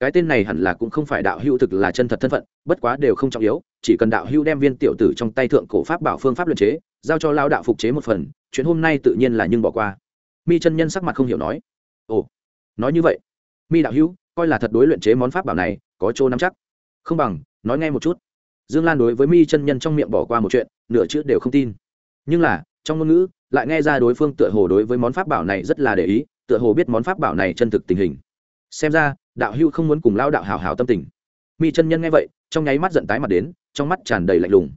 cái tên này hẳn là cũng không phải đạo hữu thực là chân thật thân phận, bất quá đều không trọng yếu, chỉ cần đạo hữu đem viên tiểu tử trong tay thượng cổ pháp bảo phương pháp luyện chế, giao cho lao đạo phục chế một phần, chuyện hôm nay tự nhiên là nhưng bỏ qua. Mi chân nhân sắc mặt không hiểu nói, ồ, nói như vậy, mi đạo hữu, coi là thật đối luyện chế món pháp bảo này, có chỗ nắm chắc. Không bằng, nói nghe một chút. Dương lan đối với mi chân nhân trong miệng bỏ qua một chuyện, nửa chữ đều không tin. Nhưng là, trong ngôn ngữ, lại nghe ra đối phương tựa hồ đối với món pháp bảo này rất là để ý, tựa hồ biết món pháp bảo này chân thực tình hình. Xem ra đạo hưu không muốn cùng lao đạo hào hào tâm tình. Mi chân nhân nghe vậy, trong nháy mắt giận tái mặt đến, trong mắt tràn đầy lạnh lùng.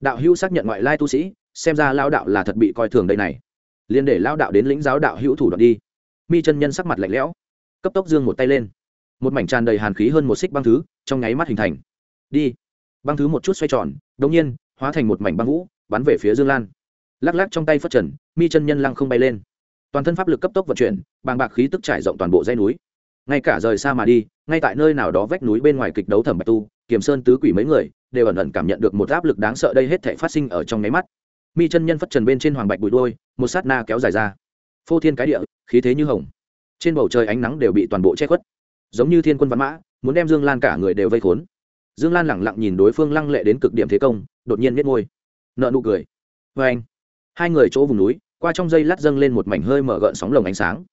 Đạo hưu xác nhận ngoại lai tu sĩ, xem ra lao đạo là thật bị coi thường đây này. Liền để lao đạo đến lĩnh giáo đạo hữu thủ đoạn đi. Mi chân nhân sắc mặt lạnh lẽo, cấp tốc dương một tay lên. Một mảnh tràn đầy hàn khí hơn một xích băng thứ, trong nháy mắt hình thành. Đi. Băng thứ một chút xoay tròn đống nhiên, hóa thành một mảnh băng vũ, bắn về phía dương lan. Lắc lắc trong tay phất trần, mi chân nhân lăng không bay lên. Toàn thân pháp lực cấp tốc vận chuyển, bàng bạc khí tức trải rộng toàn bộ dãy núi ngay cả rời xa mà đi, ngay tại nơi nào đó vách núi bên ngoài kịch đấu thẩm bạch tu, kiềm sơn tứ quỷ mấy người đều ẩn ẩn cảm nhận được một áp lực đáng sợ đây hết thể phát sinh ở trong nháy mắt. Mi chân nhân phất trần bên trên hoàng bạch bụi đôi một sát na kéo dài ra. Phô thiên cái địa, khí thế như hồng. Trên bầu trời ánh nắng đều bị toàn bộ che khuất. Giống như thiên quân văn mã, muốn đem dương lan cả người đều vây khốn. Dương lan lẳng lặng nhìn đối phương lăng lệ đến cực điểm thế công, đột nhiên biết môi. Nợ nụ cười. Vê anh, hai người chỗ vùng núi, qua trong dây lát dâng lên một mảnh hơi mở gợn sóng lồng ánh sáng.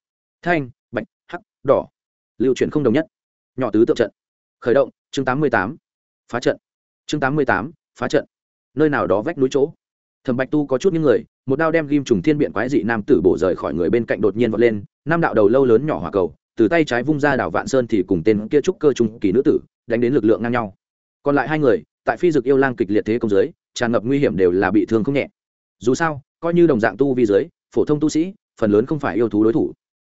Thanh, bạch, hắc, đỏ lưu chuyển không đồng nhất. Nhỏ tứ tượng trận. Khởi động, chương tám mươi tám. Phá trận. Chương tám mươi tám, phá trận. Nơi nào đó vách núi chỗ. Thẩm bạch tu có chút những người, một đao đem ghim trùng thiên biện quái dị nam tử bổ rời khỏi người bên cạnh đột nhiên vọt lên nam đạo đầu lâu lớn nhỏ hỏa cầu, từ tay trái vung ra đảo vạn sơn thì cùng tên kia trúc cơ trung kỳ nữ tử, đánh đến lực lượng ngang nhau. Còn lại hai người, tại phi dực yêu lang kịch liệt thế công giới tràn ngập nguy hiểm đều là bị thương không nhẹ. Dù sao, coi như đồng dạng tu vi giới phổ thông tu sĩ, phần lớn không phải yêu thú đối thủ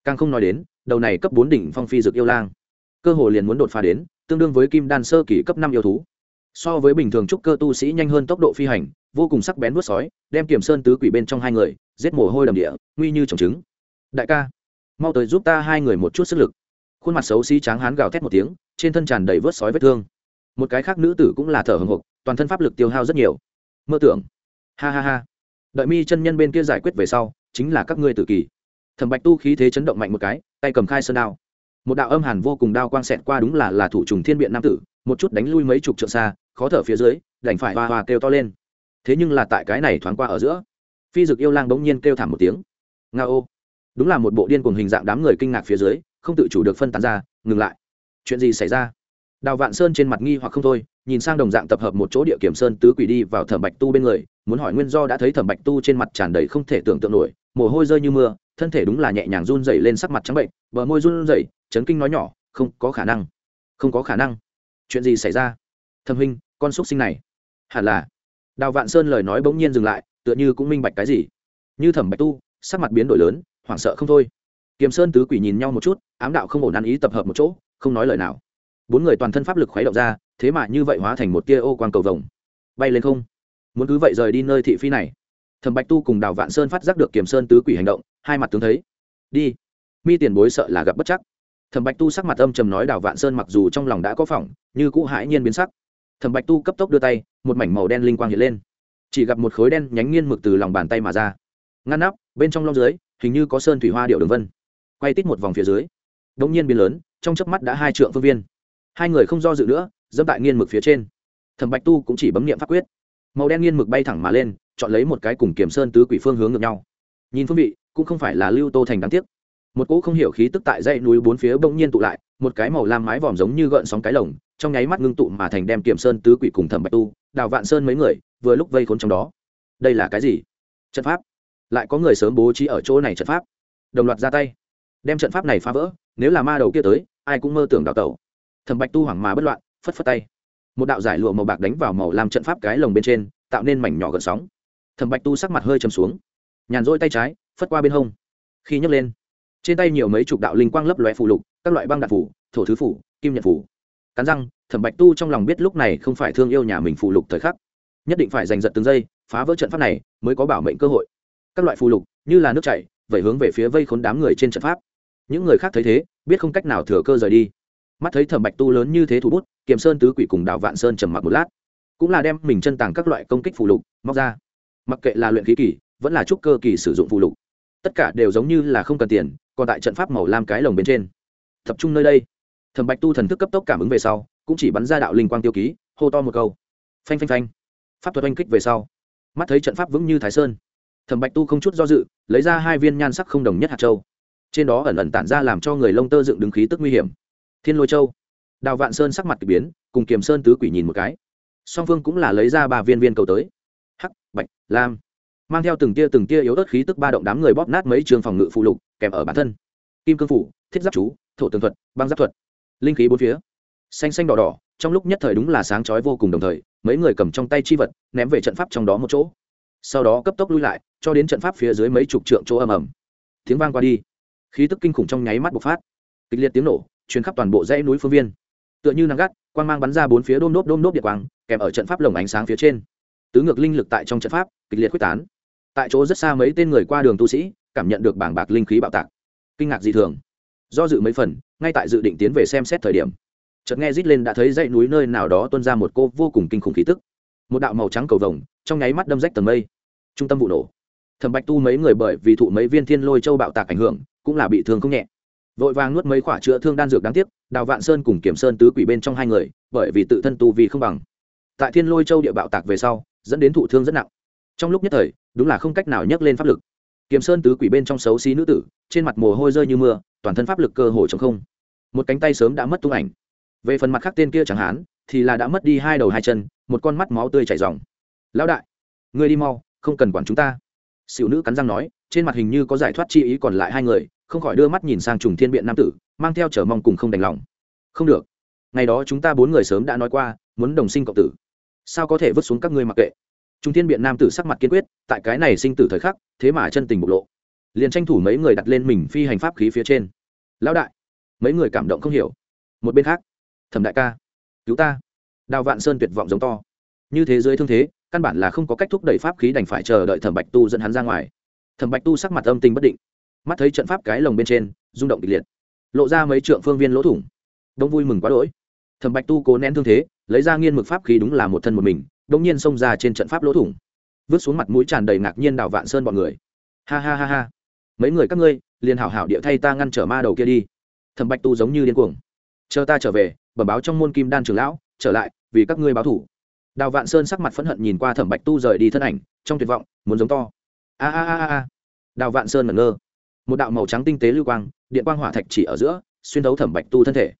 càng không nói đến, đầu này cấp bốn đỉnh phong phi dược yêu lang. Cơ hồ liền muốn đột phá đến, tương đương với kim đan sơ kỳ cấp năm yêu thú. So với bình thường trúc cơ tu sĩ nhanh hơn tốc độ phi hành, vô cùng sắc bén vuốt sói, đem kiểm sơn tứ quỷ bên trong hai người, giết mồ hôi đầm địa, nguy như trồng trứng. Đại ca, mau tới giúp ta hai người một chút sức lực. Khuôn mặt xấu xí tráng hán gào thét một tiếng, trên thân tràn đầy vớt sói vết thương. Một cái khác nữ tử cũng là thở hồng hộc toàn thân pháp lực tiêu hao rất nhiều. Mơ tưởng. Ha ha ha. Đợi mi chân nhân bên kia giải quyết về sau, chính là các ngươi tử kỳ thẩm bạch tu khí thế chấn động mạnh một cái, tay cầm khai sơn đao. Một đạo âm hàn vô cùng đao quang xẹt qua đúng là là thủ trùng thiên biện nam tử, một chút đánh lui mấy chục trượng xa, khó thở phía dưới, đành phải hoa hoa kêu to lên. Thế nhưng là tại cái này thoáng qua ở giữa, phi dực yêu lang bỗng nhiên kêu thảm một tiếng. Nga ô. Đúng là một bộ điên cuồng hình dạng đám người kinh ngạc phía dưới, không tự chủ được phân tán ra, ngừng lại. Chuyện gì xảy ra? Đào vạn sơn trên mặt nghi hoặc không thôi, nhìn sang đồng dạng tập hợp một chỗ địa kiểm sơn tứ quỷ đi vào thẩm bạch tu bên người, muốn hỏi nguyên do đã thấy thẩm bạch tu trên mặt tràn đầy không thể tưởng tượng nổi, mồ hôi rơi như mưa thân thể đúng là nhẹ nhàng run rẩy lên sắc mặt trắng bệnh, bờ môi run rẩy, chấn kinh nói nhỏ, không có khả năng, không có khả năng. Chuyện gì xảy ra? Thẩm huynh, con xúc sinh này, hẳn là đào vạn sơn lời nói bỗng nhiên dừng lại, tựa như cũng minh bạch cái gì. Như thẩm bạch tu, sắc mặt biến đổi lớn, hoảng sợ không thôi. Kiềm sơn tứ quỷ nhìn nhau một chút, ám đạo không ổn ăn ý tập hợp một chỗ, không nói lời nào. Bốn người toàn thân pháp lực khuấy động ra, thế mà như vậy hóa thành một tia ô quang cầu vồng. Bay lên không. Muốn cứ vậy rời đi nơi thị phi này. Thẩm bạch tu cùng đào vạn sơn phát giác được kiềm sơn tứ quỷ hành động hai mặt tướng thấy. Đi. Mi tiền bối sợ là gặp bất chắc. Thẩm bạch tu sắc mặt âm trầm nói đào vạn sơn mặc dù trong lòng đã có phỏng, như cũ hãi nhiên biến sắc. Thẩm bạch tu cấp tốc đưa tay, một mảnh màu đen linh quang hiện lên. Chỉ gặp một khối đen nhánh nghiên mực từ lòng bàn tay mà ra. Ngăn nắp, bên trong lông dưới, hình như có sơn thủy hoa điệu đường vân. Quay tít một vòng phía dưới đ ỗ n g nhiên biến lớn, trong chớp mắt đã hai trượng phương viên. Hai người không do dự nữa, dẫm tại nghiên mực phía trên. Thẩm bạch tu cũng chỉ bấm nghiệm pháp quyết. Màu đen nghiên mực bay thẳng mà lên, chọn lấy một cái cùng kiểm sơn tứ quỷ phương hướng ngược nhau. Nhìn phương vị cũng không phải là lưu tô thành đáng tiếc. Một cỗ không hiểu khí tức tại dãy núi bốn phía bỗng nhiên tụ lại, một cái màu lam mái vòm giống như gợn sóng cái lồng, trong nháy mắt ngưng tụ mà thành đem kiểm sơn tứ quỷ cùng thẩm bạch tu, đào vạn sơn mấy người, vừa lúc vây khốn trong đó. Đây là cái gì? Trận pháp. Lại có người sớm bố trí ở chỗ này trận pháp. Đồng loạt ra tay. Đem trận pháp này phá vỡ, nếu là ma đầu kia tới, ai cũng mơ tưởng đào tẩu. Thẩm bạch tu hoảng mà bất loạn, phất phất tay. Một đạo giải lụa màu bạc đánh vào màu làm trận pháp cái lồng bên trên, tạo nên mảnh nhỏ gợn sóng. Thẩm bạch tu sắc mặt hơi chầm xuống. Nhàn rỗi tay trái phất qua bên hông. Khi nhấc lên, trên tay nhiều mấy chục đạo linh quang lấp lóe phù lục, các loại băng đạn phủ, thổ thứ phủ, kim nhật phủ. Cắn răng, thẩm bạch tu trong lòng biết lúc này không phải thương yêu nhà mình phù lục thời khắc. Nhất định phải giành giật từng giây, phá vỡ trận pháp này mới có bảo mệnh cơ hội. Các loại phù lục như là nước chảy, vẩy hướng về phía vây khốn đám người trên trận pháp. Những người khác thấy thế, biết không cách nào thừa cơ rời đi. Mắt thấy thẩm bạch tu lớn như thế thủ bút, kiềm sơn tứ quỷ cùng đào vạn sơn trầm mặc một lát. Cũng là đem mình chân tàng các loại công kích phù lục móc ra. Mặc kệ là luyện khí kỳ, vẫn là trúc cơ kỳ sử dụng phù lục tất cả đều giống như là không cần tiền, còn tại trận pháp màu lam cái lồng bên trên. Tập trung nơi đây. Thẩm bạch tu thần thức cấp tốc cảm ứng về sau, cũng chỉ bắn ra đạo linh quang tiêu ký, hô to một câu. Phanh phanh phanh. Pháp thuật oanh kích về sau. Mắt thấy trận pháp vững như thái sơn. Thẩm bạch tu không chút do dự, lấy ra hai viên nhan sắc không đồng nhất hạt châu. Trên đó ẩn ẩn tản ra làm cho người lông tơ dựng đứng khí tức nguy hiểm. Thiên lôi châu. Đào vạn sơn sắc mặt k ỳ biến, cùng kiềm sơn tứ quỷ nhìn một cái. Song phương cũng là lấy ra ba viên viên cầu tới. Hắc, bạch, lam mang theo từng tia từng tia yếu ớt khí tức ba động đám người bóp nát mấy trường phòng ngự phụ lục, kèm ở bản thân. Kim cương phủ, thiết giáp chú, thổ tường thuật, băng giáp thuật. Linh khí bốn phía. Xanh xanh đỏ đỏ, trong lúc nhất thời đúng là sáng chói vô cùng đồng thời, mấy người cầm trong tay chi vật, ném về trận pháp trong đó một chỗ. Sau đó cấp tốc lui lại, cho đến trận pháp phía dưới mấy chục trượng chỗ ầm ầm. Tiếng vang qua đi. Khí tức kinh khủng trong nháy mắt bộc phát. Kịch liệt tiếng nổ chuyến khắp toàn bộ dãy núi phương viên. Tựa như nắng gắt, quang mang bắn ra bốn phía đôm nốt đôm nốt địa quang, kèm ở trận pháp lồng ánh sáng phía trên. Tứ ngược linh lực tại trong trận pháp, kịch liệt quyết tán tại chỗ rất xa mấy tên người qua đường tu sĩ, cảm nhận được bảng bạc linh khí bạo tạc. Kinh ngạc dị thường. Do dự mấy phần, ngay tại dự định tiến về xem xét thời điểm, chợt nghe rít lên đã thấy dãy núi nơi nào đó tuôn ra một cô vô cùng kinh khủng khí tức. Một đạo màu trắng cầu vồng, trong nháy mắt đâm rách tầng mây. Trung tâm vụ nổ. Thẩm bạch tu mấy người bởi vì thụ mấy viên thiên lôi châu bạo tạc ảnh hưởng, cũng là bị thương không nhẹ. Vội vàng nuốt mấy quả chữa thương đan dược đáng tiếc, đào vạn sơn cùng kiểm sơn tứ quỷ bên trong hai người, bởi vì tự thân tu vì không bằng. Tại thiên lôi châu địa bạo tạc về sau, dẫn đến thụ thương rất nặng trong lúc nhất thời, đúng là không cách nào nhấc lên pháp lực. Kiếm sơn tứ quỷ bên trong xấu xí nữ tử, trên mặt mồ hôi rơi như mưa, toàn thân pháp lực cơ hồ chống không. Một cánh tay sớm đã mất tung ảnh. Về phần mặt khác tên kia chẳng hán thì là đã mất đi hai đầu hai chân, một con mắt máu tươi chảy dòng lão đại người đi mau, không cần quản chúng ta. Xỉu nữ cắn răng nói, trên mặt hình như có giải thoát chi ý còn lại hai người, không khỏi đưa mắt nhìn sang trùng thiên biện nam tử, mang theo chờ mong cùng không đành lòng. Không được. Ngày đó chúng ta bốn người sớm đã nói qua, muốn đồng sinh cộng tử. Sao có thể vứt xuống các ngươi mặc kệ? Trung thiên biện nam tử sắc mặt kiên quyết, tại cái này sinh tử thời khắc, thế mà chân tình bộc lộ. Liền tranh thủ mấy người đặt lên mình phi hành pháp khí phía trên. Lão đại, mấy người cảm động không hiểu. Một bên khác, thẩm đại ca, cứu ta. Đào vạn sơn tuyệt vọng giống to. Như thế giới thương thế, căn bản là không có cách thúc đẩy pháp khí đành phải chờ đợi thẩm bạch tu dẫn hắn ra ngoài. Thẩm bạch tu sắc mặt âm tình bất định. Mắt thấy trận pháp cái lồng bên trên, rung động kịch liệt. Lộ ra mấy trượng phương viên lỗ thủng. Đông vui mừng quá đỗi. Thẩm bạch tu cố nén thương thế, lấy ra nghiên mực pháp khí đúng là một thân một mình đống nhiên xông ra trên trận pháp lỗ thủng, vứt xuống mặt mũi tràn đầy ngạc nhiên đào vạn sơn bọn người. Ha ha ha ha. Mấy người các ngươi, liền hảo hảo địa thay ta ngăn trở ma đầu kia đi. Thẩm bạch tu giống như điên cuồng. Chờ ta trở về, bẩm báo trong môn kim đan trường lão, trở lại, vì các ngươi báo thủ. Đào vạn sơn sắc mặt phẫn hận nhìn qua thẩm bạch tu rời đi thân ảnh, trong tuyệt vọng, muốn giống to. A a a a. Đào vạn sơn ngẩn ngơ. Một đạo màu trắng tinh tế lưu quang, điện quang hỏa thạch chỉ ở giữa, xuyên thấu thẩm bạch tu thân thể.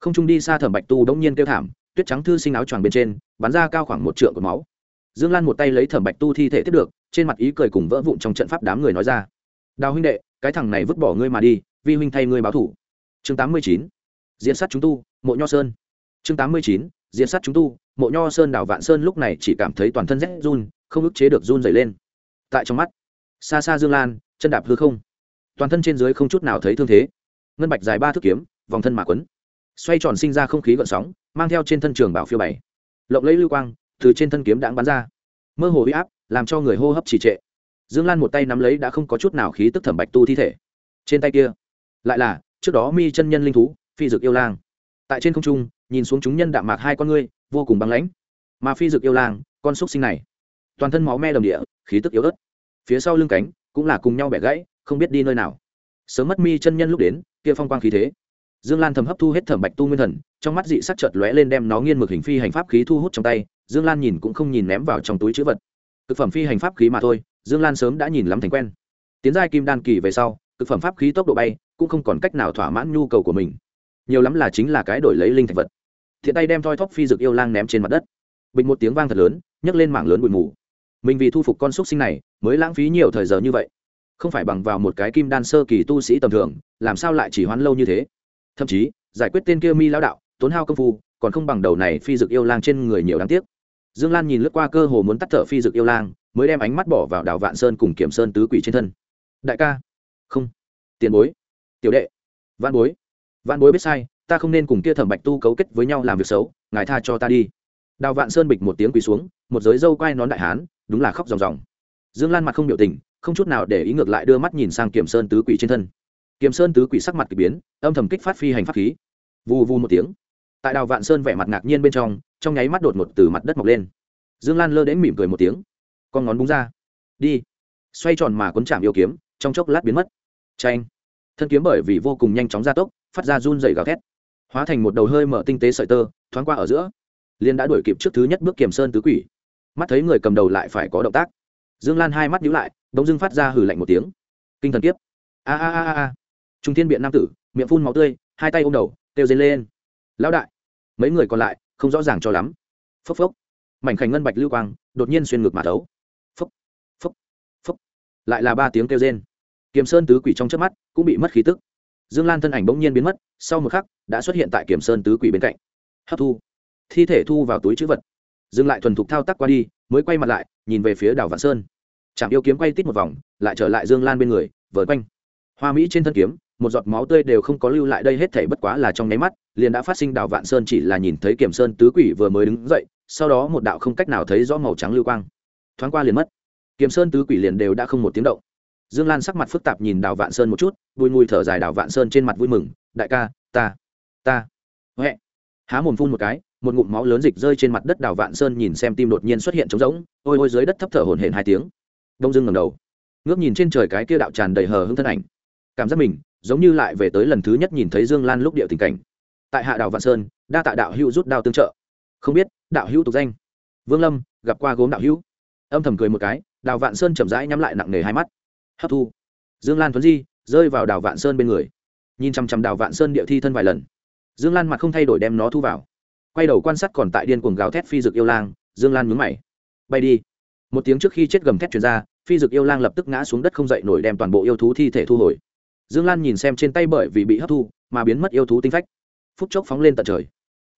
Không trung đi xa thẩm bạch tu đống nhiên kêu thảm tuyết trắng thư sinh áo choàng bên trên, bắn ra cao khoảng một trượng của máu. Dương lan một tay lấy thẩm bạch tu thi thể tiếp được, trên mặt ý cười cùng vỡ vụn trong trận pháp đám người nói ra. Đào huynh đệ, cái thằng này vứt bỏ ngươi mà đi, vi huynh thay ngươi báo thủ. Chương tám mươi chín, diễn sát chúng tu, mộ nho sơn. Chương tám mươi chín, diễn sát chúng tu, mộ nho sơn đào vạn sơn lúc này chỉ cảm thấy toàn thân rét run, không ức chế được run dày lên. Tại trong mắt, xa xa dương lan, chân đạp hư không. Toàn thân trên dưới không chút nào thấy thương thế. Ngân bạch dài ba thước kiếm, vòng thân mạ quấn. Xoay tròn sinh ra không khí gợn sóng mang theo trên thân trường bảo phiêu bảy lộng lấy lưu quang, từ trên thân kiếm đãng bắn ra. Mơ hồ huy áp, làm cho người hô hấp trì trệ. Dương lan một tay nắm lấy đã không có chút nào khí tức thẩm bạch tu thi thể. Trên tay kia, lại là, trước đó mi chân nhân linh thú, phi dực yêu lang. Tại trên không trung, nhìn xuống chúng nhân đạm mạc hai con ngươi, vô cùng băng lãnh. Mà phi dực yêu lang, con xúc sinh này, toàn thân máu me đầm địa, khí tức yếu ớt. Phía sau lưng cánh, cũng là cùng nhau bẻ gãy, không biết đi nơi nào. Sớm mất mi chân nhân lúc đến, kia phong quang khí thế dương lan thầm hấp thu hết thẩm bạch tu nguyên thần, trong mắt dị sắc chợt lóe lên đem nó nghiên mực hình phi hành pháp khí thu hút trong tay, dương lan nhìn cũng không nhìn ném vào trong túi chữ vật. Cực phẩm phi hành pháp khí mà thôi, dương lan sớm đã nhìn lắm thành quen. Tiến giai kim đan kỳ về sau, cực phẩm pháp khí tốc độ bay, cũng không còn cách nào thỏa mãn nhu cầu của mình. Nhiều lắm là chính là cái đổi lấy linh thạch vật. Thiện tay đem thoi thóp phi dược yêu lang ném trên mặt đất. Bình một tiếng vang thật lớn, nhấc lên mảng lớn bụi mù. Mình vì thu phục con xúc sinh này, mới lãng phí nhiều thời giờ như vậy. Không phải bằng vào một cái kim đan sơ kỳ tu sĩ tầm thường, làm sao lại chỉ hoán lâu như thế? Thậm chí, giải quyết tên kia mi lão đạo, tốn hao công phu, còn không bằng đầu này phi dực yêu lang trên người nhiều đáng tiếc. Dương lan nhìn lướt qua cơ hồ muốn tắt thở phi dực yêu lang, mới đem ánh mắt bỏ vào Đào vạn sơn cùng kiểm sơn tứ quỷ trên thân. Đại ca. Không. Tiền bối. Tiểu đệ. Văn bối. Văn bối biết sai, ta không nên cùng kia thẩm bạch tu cấu kết với nhau làm việc xấu, ngài tha cho ta đi. Đào vạn sơn bịch một tiếng quỳ xuống, một giới dâu quai nón đại hán, đúng là khóc ròng ròng. Dương lan mặt không biểu tình, không chút nào để ý ngược lại đưa mắt nhìn sang kiểm sơn tứ quỷ trên thân. Kiếm sơn tứ quỷ sắc mặt kỳ biến, âm thầm kích phát phi hành pháp khí. Vù vù một tiếng. Tại đào vạn sơn vẻ mặt ngạc nhiên bên trong trong nháy mắt đột ngột từ mặt đất mọc lên. Dương lan lơ đến mỉm cười một tiếng. Con ngón búng ra. Đi. Xoay tròn mà cuốn chạm yêu kiếm, trong chốc lát biến mất. Chanh. thân kiếm bởi vì vô cùng nhanh chóng gia tốc, phát ra run rẩy gào thét. Hóa thành một đầu hơi mở tinh tế sợi tơ, thoáng qua ở giữa. Liền đã đuổi kịp trước thứ nhất bước kiếm sơn tứ quỷ. Mắt thấy người cầm đầu lại phải có động tác. Dương lan hai mắt nhíu lại, bỗng dưng phát ra hừ lạnh một tiếng. Kinh thần kiếp. A a a a trung thiên biện nam tử, miệng phun máu tươi, hai tay ôm đầu, kêu dây lên. Lão đại, mấy người còn lại, không rõ ràng cho lắm. Phốc phốc. Mảnh khảnh ngân bạch lưu quang, đột nhiên xuyên ngược mà thấu. Phốc phốc phốc. Lại là ba tiếng kêu rên. Kiềm sơn tứ quỷ trong trước mắt, cũng bị mất khí tức. Dương lan thân ảnh bỗng nhiên biến mất, sau một khắc, đã xuất hiện tại kiểm sơn tứ quỷ bên cạnh. Hấp thu. Thi thể thu vào túi chữ vật. Dừng lại thuần thục thao tác qua đi, mới quay mặt lại, nhìn về phía đảo vạn sơn. Chạm yêu kiếm quay tít một vòng, lại trở lại dương lan bên người vợt quanh. Hoa mỹ trên thân kiếm một giọt máu tươi đều không có lưu lại đây hết thảy bất quá là trong nháy mắt, liền đã phát sinh đảo vạn sơn chỉ là nhìn thấy kiểm sơn tứ quỷ vừa mới đứng dậy, sau đó một đạo không cách nào thấy rõ màu trắng lưu quang, thoáng qua liền mất. Kiểm sơn tứ quỷ liền đều đã không một tiếng động. Dương lan sắc mặt phức tạp nhìn đào vạn sơn một chút, vui mùi thở dài đào vạn sơn trên mặt vui mừng, đại ca, ta ta, huệ. Há mồm phun một cái, một ngụm máu lớn dịch rơi trên mặt đất đào vạn sơn nhìn xem tim đột nhiên xuất hiện trống rỗng, ôi ôi dưới đất thấp thở hổn hển hai tiếng. Đông dương ngẩng đầu, ngước nhìn trên trời cái kia đạo tràn đầy hờ hững thân ảnh. Cảm giác mình giống như lại về tới lần thứ nhất nhìn thấy dương lan lúc điệu tình cảnh. Tại hạ đào vạn sơn, đa tạ đạo hữu rút đao tương trợ. Không biết, đạo hữu tục danh. Vương lâm, gặp qua gốm đạo hữu. Âm thầm cười một cái đào vạn sơn chậm rãi nhắm lại nặng nề hai mắt. Hấp thu. Dương lan thuấn di, rơi vào đào vạn sơn bên người. Nhìn chằm chằm đào vạn sơn địa thi thân vài lần. Dương lan mặt không thay đổi đem nó thu vào. Quay đầu quan sát còn tại điên cuồng gào thét phi dực yêu lang, dương lan mướn mày. Bay đi. Một tiếng trước khi chết gầm thét chuyển ra, phi dực yêu lang lập tức ngã xuống đất không dậy nổi đem toàn bộ yêu thú thi thể thu hồi dương lan nhìn xem trên tay bởi vì bị hấp thu mà biến mất yêu thú tinh phách. Phút chốc phóng lên tận trời.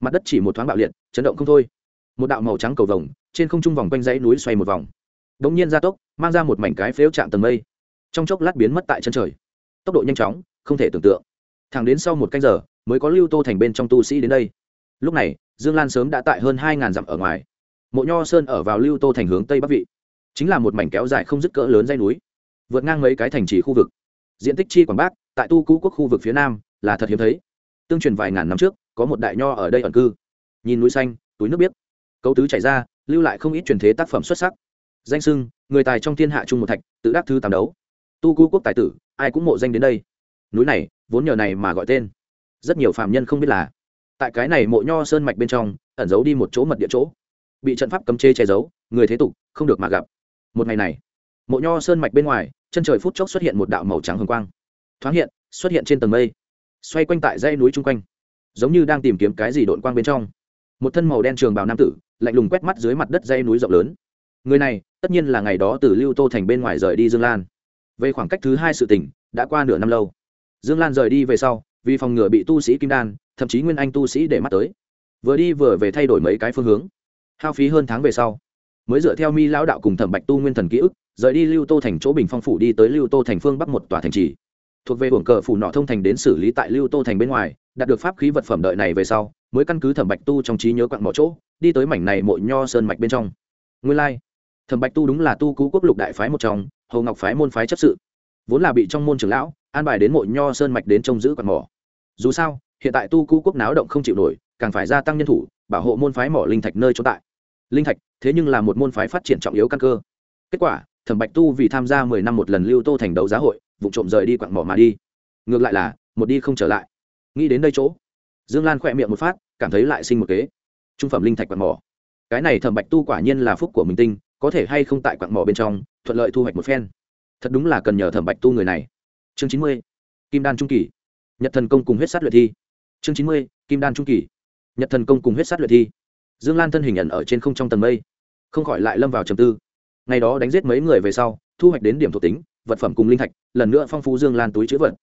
Mặt đất chỉ một thoáng bạo liệt, chấn động không thôi. Một đạo màu trắng cầu vồng, trên không trung vòng quanh dãy núi xoay một vòng. Đ ỗ n g nhiên gia tốc, mang ra một mảnh cái phếu chạm tầng mây. Trong chốc lát biến mất tại chân trời. Tốc độ nhanh chóng, không thể tưởng tượng. Thẳng đến sau một canh giờ, mới có lưu tô thành bên trong tu sĩ đến đây. Lúc này, dương lan sớm đã tại hơn hai ngàn dặm ở ngoài. Mộ nho sơn ở vào lưu tô thành hướng tây bắc vị. Chính là một mảnh kéo dài không dứt cỡ lớn dây núi. Vượt ngang mấy cái thành trì khu vực diện tích chi quảng bắc tại tu cũ quốc khu vực phía nam, là thật hiếm thấy. Tương truyền vài ngàn năm trước, có một đại nho ở đây ẩn cư. Nhìn núi xanh, túi nước biếc. Cấu tứ chảy ra, lưu lại không ít truyền thế tác phẩm xuất sắc. Danh sưng, người tài trong thiên hạ trung một thạch, tự đắc thư tàm đấu. Tu cũ quốc tài tử, ai cũng mộ danh đến đây. Núi này, vốn nhờ này mà gọi tên. Rất nhiều phạm nhân không biết là, tại cái này mộ nho sơn mạch bên trong, ẩn giấu đi một chỗ mật địa chỗ. Bị trận pháp cấm chê che giấu, người thế tục, không được mà gặp. Một ngày này mộ nho sơn mạch bên ngoài, chân trời phút chốc xuất hiện một đạo màu trắng hồng quang. Thoáng hiện, xuất hiện trên tầng mây, xoay quanh tại dãy núi chung quanh, giống như đang tìm kiếm cái gì độn quang bên trong. Một thân màu đen trường bào nam tử, lạnh lùng quét mắt dưới mặt đất dãy núi rộng lớn. Người này, tất nhiên là ngày đó từ lưu tô thành bên ngoài rời đi dương lan. Về khoảng cách thứ hai sự tỉnh đã qua nửa năm lâu. Dương lan rời đi về sau, vì phòng ngừa bị tu sĩ kim đan, thậm chí nguyên anh tu sĩ để mắt tới. Vừa đi vừa về thay đổi mấy cái phương hướng. Hao phí hơn tháng về sau, mới dựa theo mi lão đạo cùng thẩm bạch tu nguyên thần ký ức rời đi lưu tô thành chỗ bình phong phủ đi tới lưu tô thành phương bắc một tòa thành trì. Thuộc về hưởng cờ phủ nọ thông thành đến xử lý tại lưu tô thành bên ngoài, đạt được pháp khí vật phẩm đợi này về sau, mới căn cứ thẩm bạch tu trong trí nhớ quặn bỏ chỗ, đi tới mảnh này mộ nho sơn mạch bên trong. Nguyên lai、like. thẩm bạch tu đúng là tu cú quốc lục đại phái một trong hầu ngọc phái môn phái chấp sự. Vốn là bị trong môn trưởng lão, an bài đến mộ nho sơn mạch đến trông giữ quặn mỏ. Dù sao, hiện tại tu cú quốc náo động không chịu nổi, càng phải gia tăng nhân thủ, bảo hộ môn phái mỏ linh thạch nơi trốn tại. Linh thạch, thế nhưng là một môn phái phát triển trọng yếu căn cơ. Kết quả thẩm bạch tu vì tham gia mười năm một lần lưu tô thành đấu giá hội vụ trộm rời đi quặng mỏ mà đi. Ngược lại là, một đi không trở lại. Nghĩ đến đây chỗ, dương lan khỏe miệng một phát, cảm thấy lại sinh một kế. Trung phẩm linh thạch quặng mỏ. Cái này thẩm bạch tu quả nhiên là phúc của mình tinh, có thể hay không tại quặng mỏ bên trong, thuận lợi thu hoạch một phen. Thật đúng là cần nhờ thẩm bạch tu người này. Chương chín mươi, kim đan trung kỳ. Nhật thần công cùng huyết sát luyện thi. Chương chín mươi, kim đan trung kỳ. Nhật thần công cùng huyết sát luyện thi. Dương lan thân hình ẩn ở trên không trong tầng mây, không khỏi lại lâm vào trầm tư ngày đó đánh giết mấy người về sau, thu hoạch đến điểm thuộc tính, vật phẩm cùng linh thạch, lần nữa phong phú dương lan túi chữ vật.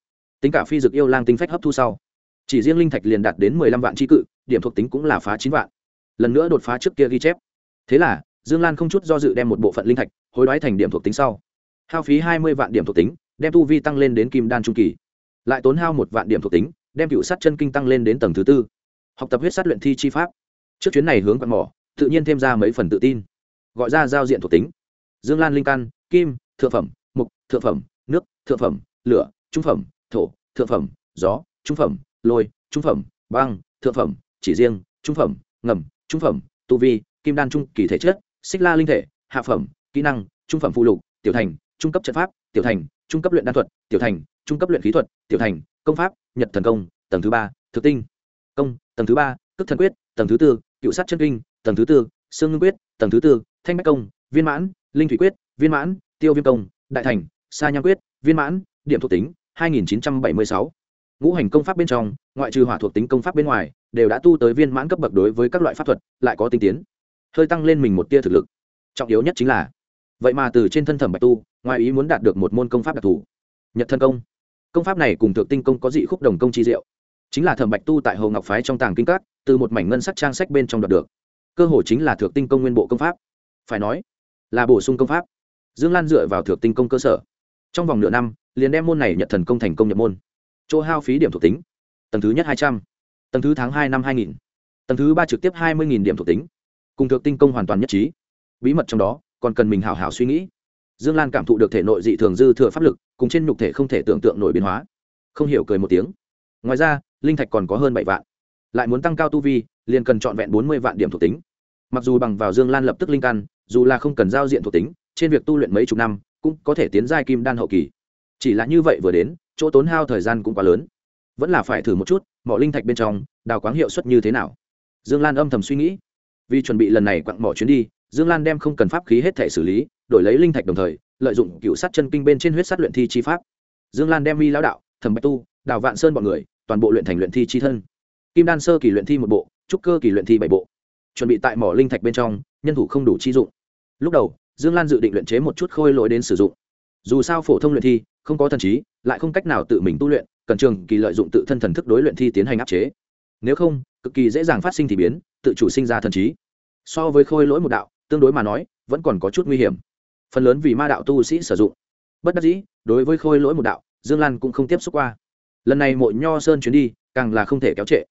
Tính cả phi dực yêu lang tinh phách hấp thu sau, chỉ riêng linh thạch liền đạt đến mười lăm vạn tri cự, điểm thuộc tính cũng là phá chín vạn. Lần nữa đột phá trước kia ghi chép. Thế là, dương lan không chút do dự đem một bộ phận linh thạch hối đoái thành điểm thuộc tính sau. Hao phí hai mươi vạn điểm thuộc tính, đem tu vi tăng lên đến kim đan trung kỳ. Lại tốn hao một vạn điểm thuộc tính, đem cựu sát chân kinh tăng lên đến tầng thứ tư. Học tập huyết sát luyện thi chi pháp. Trước chuyến này hướng quạt mỏ, tự nhiên thêm ra mấy phần tự tin. Gọi ra giao diện thuộc tính dương lan linh căn, kim, thượng phẩm, mục, thượng phẩm, nước, thượng phẩm, lửa, trung phẩm, thổ, thượng phẩm, gió, trung phẩm, lôi, trung phẩm, băng, thượng phẩm, chỉ riêng, trung phẩm, ngầm, trung phẩm, tu vi, kim đan trung kỳ thể chất, xích la linh thể, hạ phẩm, kỹ năng, trung phẩm phụ lục, tiểu thành, trung cấp trận pháp, tiểu thành, trung cấp luyện đan thuật, tiểu thành, trung cấp luyện khí thuật, tiểu thành, công pháp, nhật thần công, tầng thứ ba, thực tinh. Công, tầng thứ ba, cước thần quyết, tầng thứ tư, cựu sát chân kinh, tầng thứ tư sương ngưng quyết, tầng thứ tư, thanh bách công, viên mãn linh thủy quyết, viên mãn, tiêu viêm công, đại thành, sa nham quyết, viên mãn, điểm thuộc tính 2976. ngũ hành công pháp bên trong, ngoại trừ hỏa thuộc tính công pháp bên ngoài, đều đã tu tới viên mãn cấp bậc đối với các loại pháp thuật, lại có tinh tiến. Hơi tăng lên mình một tia thực lực. Trọng yếu nhất chính là, vậy mà từ trên thân thẩm bạch tu, ngoài ý muốn đạt được một môn công pháp đặc thù. Nhật thân công. Công pháp này cùng thượng tinh công có dị khúc đồng công chi diệu. Chính là thẩm bạch tu tại hồ ngọc phái trong tàng kinh các, từ một mảnh ngân sắc trang sách bên trong đoạt được. Cơ hội chính là thượng tinh công nguyên bộ công pháp. Phải nói là bổ sung công pháp. Dương lan dựa vào thượng tinh công cơ sở. Trong vòng nửa năm, liền đem môn này nhận thần công thành công nhập môn. Chỗ hao phí điểm thuộc tính, tầng thứ nhất hai trăm, tầng thứ tháng hai năm hai nghìn, tầng thứ ba trực tiếp hai mươi điểm thuộc tính. Cùng thượng tinh công hoàn toàn nhất trí. Bí mật trong đó, còn cần mình hào hào suy nghĩ. Dương lan cảm thụ được thể nội dị thường dư thừa pháp lực, cùng trên nhục thể không thể tưởng tượng nổi biến hóa. Không hiểu cười một tiếng. Ngoài ra, linh thạch còn có hơn bảy vạn. Lại muốn tăng cao tu vi, liền cần trọn vẹn bốn mươi vạn điểm thuộc tính mặc dù bằng vào dương lan lập tức linh căn, dù là không cần giao diện thuộc tính, trên việc tu luyện mấy chục năm, cũng có thể tiến giai kim đan hậu kỳ. Chỉ là như vậy vừa đến, chỗ tốn hao thời gian cũng quá lớn. Vẫn là phải thử một chút, mỏ linh thạch bên trong, đào quáng hiệu suất như thế nào. Dương lan âm thầm suy nghĩ. Vì chuẩn bị lần này quặng mỏ chuyến đi, dương lan đem không cần pháp khí hết thể xử lý, đổi lấy linh thạch đồng thời, lợi dụng cựu sát chân kinh bên trên huyết sát luyện thi chi pháp. Dương lan đem mi lão đạo, thẩm bạch tu, đào vạn sơn b ọ n người, toàn bộ luyện thành luyện thi chi thân. Kim đan sơ kỳ luyện thi một bộ, trúc cơ kỳ luyện thi bảy bộ chuẩn bị tại mỏ linh thạch bên trong, nhân thủ không đủ chi dụng. Lúc đầu, dương lan dự định luyện chế một chút khôi lỗi đến sử dụng. Dù sao phổ thông luyện thi, không có thần trí, lại không cách nào tự mình tu luyện, cần trường kỳ lợi dụng tự thân thần thức đối luyện thi tiến hành áp chế. Nếu không, cực kỳ dễ dàng phát sinh thì biến, tự chủ sinh ra thần trí. So với khôi lỗi một đạo, tương đối mà nói, vẫn còn có chút nguy hiểm. Phần lớn vì ma đạo tu sĩ sử dụng. Bất đắc dĩ, đối với khôi lỗi một đạo, dương lan cũng không tiếp xúc qua. Lần này mộ nho sơn chuyến đi, càng là không thể kéo trệ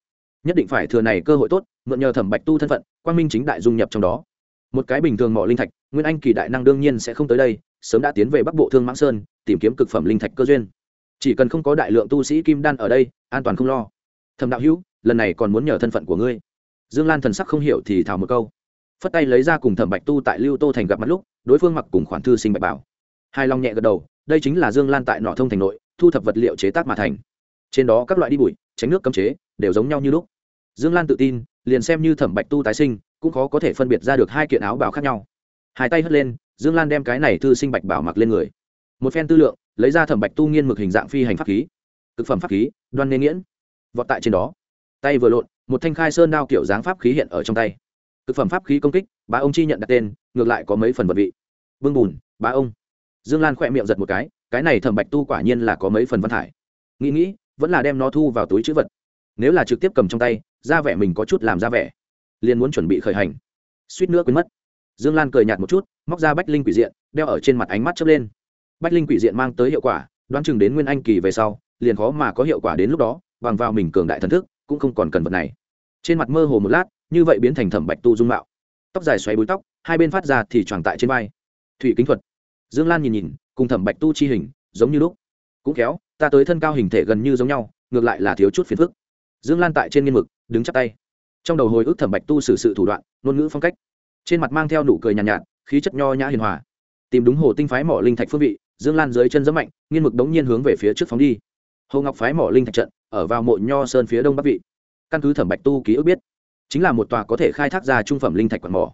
nhất định phải thừa này cơ hội tốt, mượn nhờ thẩm bạch tu thân phận, quang minh chính đại dung nhập trong đó. Một cái bình thường mỏ linh thạch, nguyên anh kỳ đại năng đương nhiên sẽ không tới đây, sớm đã tiến về bắc bộ thương mãng sơn, tìm kiếm cực phẩm linh thạch cơ duyên. Chỉ cần không có đại lượng tu sĩ kim đan ở đây, an toàn không lo. Thẩm đạo hữu, lần này còn muốn nhờ thân phận của ngươi. Dương lan thần sắc không hiểu thì thảo một câu. Phất tay lấy ra cùng thẩm bạch tu tại lưu tô thành gặp mặt lúc, đối phương mặc cùng khoản thư sinh bạch bảo. Hai long nhẹ gật đầu, đây chính là dương lan tại nọ thông thành nội, thu thập vật liệu chế tác mà thành. Trên đó các loại đi bụi, tránh nước cấm chế, đều giống nhau như lúc dương lan tự tin, liền xem như thẩm bạch tu tái sinh, cũng khó có thể phân biệt ra được hai kiện áo bào khác nhau. Hai tay hất lên, dương lan đem cái này thư sinh bạch bảo mặc lên người. Một phen tư lượng, lấy ra thẩm bạch tu nghiên mực hình dạng phi hành pháp khí. Cực phẩm pháp khí, đoan nên nghiễn. Vọt tại trên đó. Tay vừa lộn, một thanh khai sơn đao kiểu dáng pháp khí hiện ở trong tay. Cực phẩm pháp khí công kích, bá ông chi nhận đặt tên, ngược lại có mấy phần vật vị. Vương bùn, bá ông. Dương lan khỏe miệng giật một cái cái này thẩm bạch tu quả nhiên là có mấy phần văn thải. Nghĩ nghĩ, vẫn là đem nó thu vào túi chữ vật. Nếu là trực tiếp cầm trong tay ra vẻ mình có chút làm ra vẻ. Liền muốn chuẩn bị khởi hành. Suýt nữa quên mất. Dương lan cười nhạt một chút móc ra bách linh quỷ diện đeo ở trên mặt ánh mắt chớp lên. Bách linh quỷ diện mang tới hiệu quả đoán chừng đến nguyên anh kỳ về sau liền khó mà có hiệu quả đến lúc đó bằng vào mình cường đại thần thức cũng không còn cần vật này. Trên mặt mơ hồ một lát như vậy biến thành thẩm bạch tu dung mạo. Tóc dài xoáy búi tóc hai bên phát ra thì tròn tại trên vai. Thủy kính thuật. Dương lan nhìn nhìn cùng thẩm bạch tu chi hình giống như lúc. Cũng khéo, ta tới thân cao hình thể gần như giống nhau ngược lại là thiếu chút phiền phức dương lan tại trên nghiên mực đứng chắp tay. Trong đầu hồi ức thẩm bạch tu xử sự thủ đoạn ngôn ngữ phong cách. Trên mặt mang theo nụ cười nhàn nhạt, nhạt khí chất nho nhã hiền hòa. Tìm đúng hồ tinh phái mỏ linh thạch phương vị dương lan dưới chân giấm mạnh nghiên mực đống nhiên hướng về phía trước phóng đi. Hồ ngọc phái mỏ linh thạch trận ở vào mộ nho sơn phía đông bắc vị. Căn cứ thẩm bạch tu ký ức biết chính là một tòa có thể khai thác ra trung phẩm linh thạch quạt mỏ.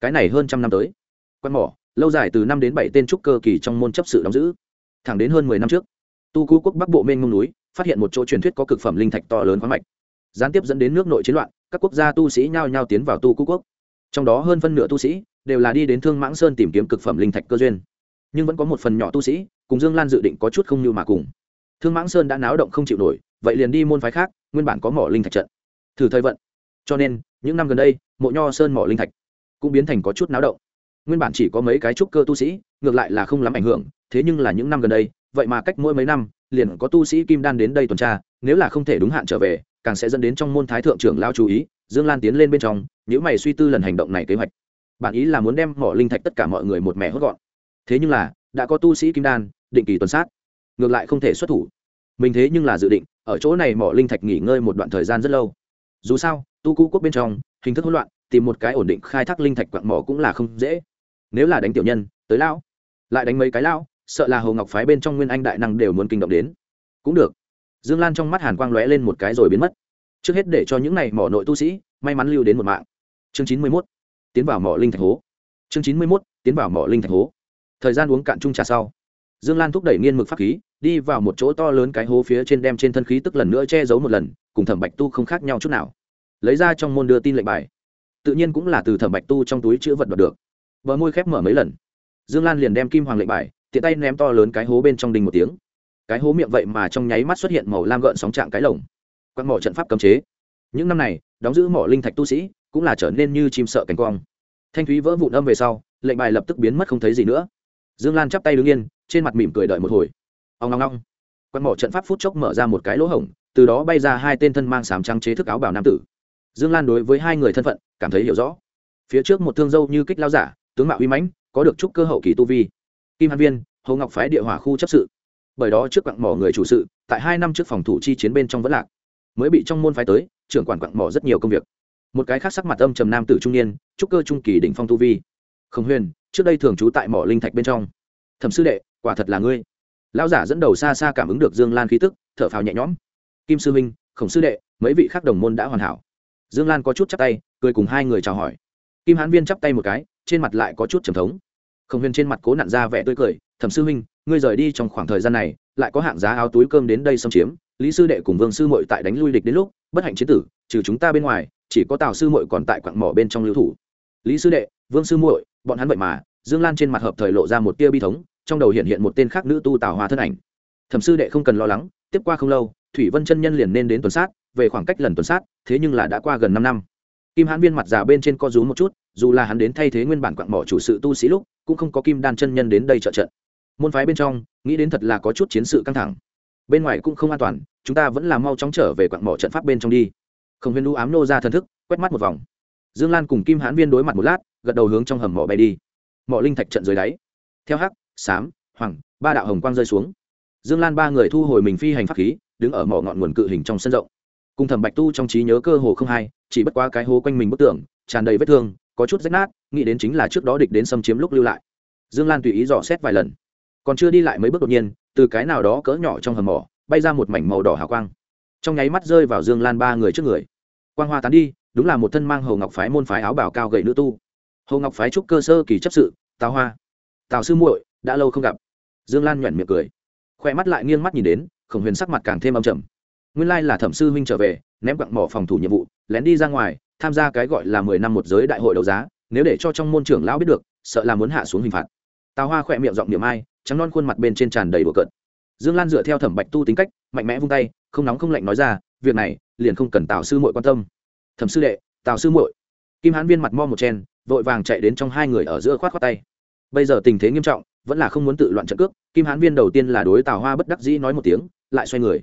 Cái này hơn trăm năm tới quạt mỏ lâu dài từ năm đến bảy tên trúc cơ kỳ trong môn chấp sự đóng giữ. Thẳng đến hơn mười năm trước tu cú quốc bắc bộ mênh mông núi phát hiện một chỗ truyền thuyết có cực phẩm linh thạch to lớn khoáng mạch gián tiếp dẫn đến nước nội chiến loạn, các quốc gia tu sĩ nhao nhao tiến vào tu cú quốc. Trong đó hơn phân nửa tu sĩ đều là đi đến thương mãng sơn tìm kiếm cực phẩm linh thạch cơ duyên. Nhưng vẫn có một phần nhỏ tu sĩ, cùng dương lan dự định có chút không như mà cùng. Thương mãng sơn đã náo động không chịu nổi, vậy liền đi môn phái khác, nguyên bản có mỏ linh thạch trận. Thử thời vận. Cho nên, những năm gần đây, mộ nho sơn mỏ linh thạch cũng biến thành có chút náo động. Nguyên bản chỉ có mấy cái trúc cơ tu sĩ, ngược lại là không lắm ảnh hưởng, thế nhưng là những năm gần đây, vậy mà cách mỗi mấy năm, liền có tu sĩ kim đan đến đây tuần tra, nếu là không thể đúng hạn trở về càng sẽ dẫn đến trong môn thái thượng trưởng lao chú ý, dương lan tiến lên bên trong nếu mày suy tư lần hành động này kế hoạch. Bản ý là muốn đem mỏ linh thạch tất cả mọi người một mẻ hốt gọn. Thế nhưng là, đã có tu sĩ kim đan, định kỳ tuần sát, ngược lại không thể xuất thủ. Mình thế nhưng là dự định, ở chỗ này mỏ linh thạch nghỉ ngơi một đoạn thời gian rất lâu. Dù sao, tu cũ quốc bên trong, hình thức hỗn loạn, tìm một cái ổn định khai thác linh thạch quặng mỏ cũng là không dễ. Nếu là đánh tiểu nhân, tới lão, lại đánh mấy cái lão, sợ là hồ ngọc phái bên trong nguyên anh đại năng đều muốn kinh động đến. Cũng được dương lan trong mắt hàn quang lóe lên một cái rồi biến mất. Trước hết để cho những này mỏ nội tu sĩ, may mắn lưu đến một mạng. Chương chín mươi mốt, tiến vào mỏ linh thạch hố. Chương chín mươi mốt, tiến vào mỏ linh thạch hố. Thời gian uống cạn chung trà sau, dương lan thúc đẩy nghiên mực pháp khí, đi vào một chỗ to lớn cái hố phía trên đem trên thân khí tức lần nữa che giấu một lần, cùng thẩm bạch tu không khác nhau chút nào. Lấy ra trong môn đưa tin lệnh bài. Tự nhiên cũng là từ thẩm bạch tu trong túi chữ vật đoạt được. Bờ môi khép mở mấy lần. Dương lan liền đem kim hoàng lệnh bài, tiện tay ném to lớn cái hố bên trong đình một tiếng cái hố miệng vậy mà trong nháy mắt xuất hiện màu lam gợn sóng trạng cái lồng. Quăng mỏ trận pháp cấm chế. Những năm này, đóng giữ mỏ linh thạch tu sĩ cũng là trở nên như chim sợ cánh quang thanh thúy vỡ vụn âm về sau, lệnh bài lập tức biến mất không thấy gì nữa. Dương lan chắp tay đứng yên, trên mặt mỉm cười đợi một hồi. Ông ngong ngong quan mỏ trận pháp phút chốc mở ra một cái lỗ hổng, từ đó bay ra hai tên thân mang sám trang chế thức áo bảo nam tử. Dương lan đối với hai người thân phận cảm thấy hiểu rõ. Phía trước một thương dâu như kích lao giả, tướng mạo uy mãnh, có được chúc cơ hậu kỳ tu vi. Kim hàn viên, hồ ngọc phái địa hỏa khu chấp sự bởi đó trước quặng mỏ người chủ sự, tại hai năm trước phòng thủ chi chiến bên trong vẫn lạc. Mới bị trong môn phái tới, trưởng quản quặng mỏ rất nhiều công việc. Một cái khác sắc mặt âm trầm nam tử trung niên, trúc cơ trung kỳ đỉnh phong tu vi. Khổng huyền, trước đây thường trú tại mỏ linh thạch bên trong. Thẩm sư đệ, quả thật là ngươi. Lão giả dẫn đầu xa xa cảm ứng được dương lan khí tức, thở phào nhẹ nhõm. Kim sư minh khổng sư đệ, mấy vị khác đồng môn đã hoàn hảo. Dương lan có chút chắp tay, cười cùng hai người chào hỏi. Kim hãn viên chắp tay một cái, trên mặt lại có chút trầm thống. Khổng huyền trên mặt cố nặn ra vẻ tươi cười thẩm sư huynh, ngươi rời đi trong khoảng thời gian này, lại có hạng giá áo túi cơm đến đây xâm chiếm, lý sư đệ cùng vương sư mội tại đánh lui địch đến lúc, bất hạnh chiến tử, trừ chúng ta bên ngoài, chỉ có tào sư mội còn tại quặng mỏ bên trong lưu thủ. Lý sư đệ, vương sư muội, bọn hắn vậy mà, dương lan trên mặt hợp thời lộ ra một tia bi thống, trong đầu hiện hiện một tên khác nữ tu tào hoa thân ảnh. Thẩm sư đệ không cần lo lắng, tiếp qua không lâu, thủy vân chân nhân liền nên đến tuần sát, về khoảng cách lần tuần sát, thế nhưng là đã qua gần năm năm. Kim hãn viên mặt già bên trên co rú một chút, dù là hắn đến thay thế nguyên bản quặng mỏ chủ sự tu sĩ lúc, cũng không có kim đan chân nhân đến đây trợ trận môn phái bên trong, nghĩ đến thật là có chút chiến sự căng thẳng. Bên ngoài cũng không an toàn, chúng ta vẫn là mau chóng trở về quặng mỏ trận pháp bên trong đi. Khổng Huyên lũ ám nô ra thần thức, quét mắt một vòng. Dương lan cùng kim hãn viên đối mặt một lát, gật đầu hướng trong hầm mỏ bay đi. Mỏ linh thạch trận dưới đáy. Theo hắc, xám, hoàng, ba đạo hồng quang rơi xuống. Dương lan ba người thu hồi mình phi hành pháp khí, đứng ở mỏ ngọn nguồn cự hình trong sân rộng. Cùng thẩm bạch tu trong trí nhớ cơ hồ không hai, chỉ bất quá cái hố quanh mình bức tường, tràn đầy vết thương, có chút rách nát, nghĩ đến chính là trước đó địch đến xâm chiếm lúc lưu lại. Dương lan tùy ý dò xét vài lần còn chưa đi lại mấy bước đột nhiên, từ cái nào đó cỡ nhỏ trong hầm mỏ, bay ra một mảnh màu đỏ hào quang. Trong nháy mắt rơi vào dương lan ba người trước người. Quang hoa tán đi, đúng là một thân mang hầu ngọc phái môn phái áo bảo cao gậy nữ tu. Hầu ngọc phái trúc cơ sơ kỳ chấp sự, tào hoa. Tào sư muội, đã lâu không gặp. Dương lan nhoẻn miệng cười. Khoe mắt lại nghiêng mắt nhìn đến, khổng huyền sắc mặt càng thêm âm trầm. Nguyên lai là thẩm sư huynh trở về, ném quặng mỏ phòng thủ nhiệm vụ, lén đi ra ngoài, tham gia cái gọi là mười năm một giới đại hội đấu giá, nếu để cho trong môn trưởng lão biết được, sợ là muốn hạ xuống hình phạt. Tào hoa khỏe miệng giọng điểm ai trắng non khuôn mặt bên trên tràn đầy bừa cợt. Dương lan dựa theo thẩm bạch tu tính cách, mạnh mẽ vung tay, không nóng không lạnh nói ra, việc này, liền không cần tào sư muội quan tâm. Thẩm sư đệ, tào sư muội. Kim hán viên mặt mo một chen, vội vàng chạy đến trong hai người ở giữa khoát khoát tay. Bây giờ tình thế nghiêm trọng, vẫn là không muốn tự loạn trận cước, kim hán viên đầu tiên là đối tào hoa bất đắc dĩ nói một tiếng, lại xoay người.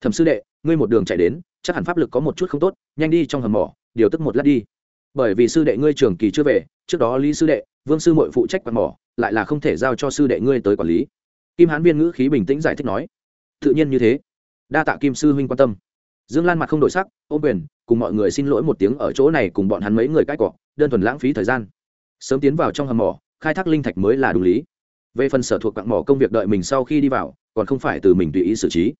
Thẩm sư đệ, ngươi một đường chạy đến, chắc hẳn pháp lực có một chút không tốt, nhanh đi trong hầm mỏ, điều tức một lát đi. Bởi vì sư đệ ngươi trường kỳ chưa về, trước đó lý sư đệ vương sư mội phụ trách quạt mỏ, lại là không thể giao cho sư đệ ngươi tới quản lý. Kim hán viên ngữ khí bình tĩnh giải thích nói, tự nhiên như thế. Đa tạ kim sư huynh quan tâm. Dương lan mặt không đổi sắc ô quyền, cùng mọi người xin lỗi một tiếng ở chỗ này cùng bọn hắn mấy người cãi cọ, đơn thuần lãng phí thời gian. Sớm tiến vào trong hầm mỏ, khai thác linh thạch mới là đúng lý. Về phần sở thuộc quặng mỏ công việc đợi mình sau khi đi vào, còn không phải từ mình tùy ý xử trí.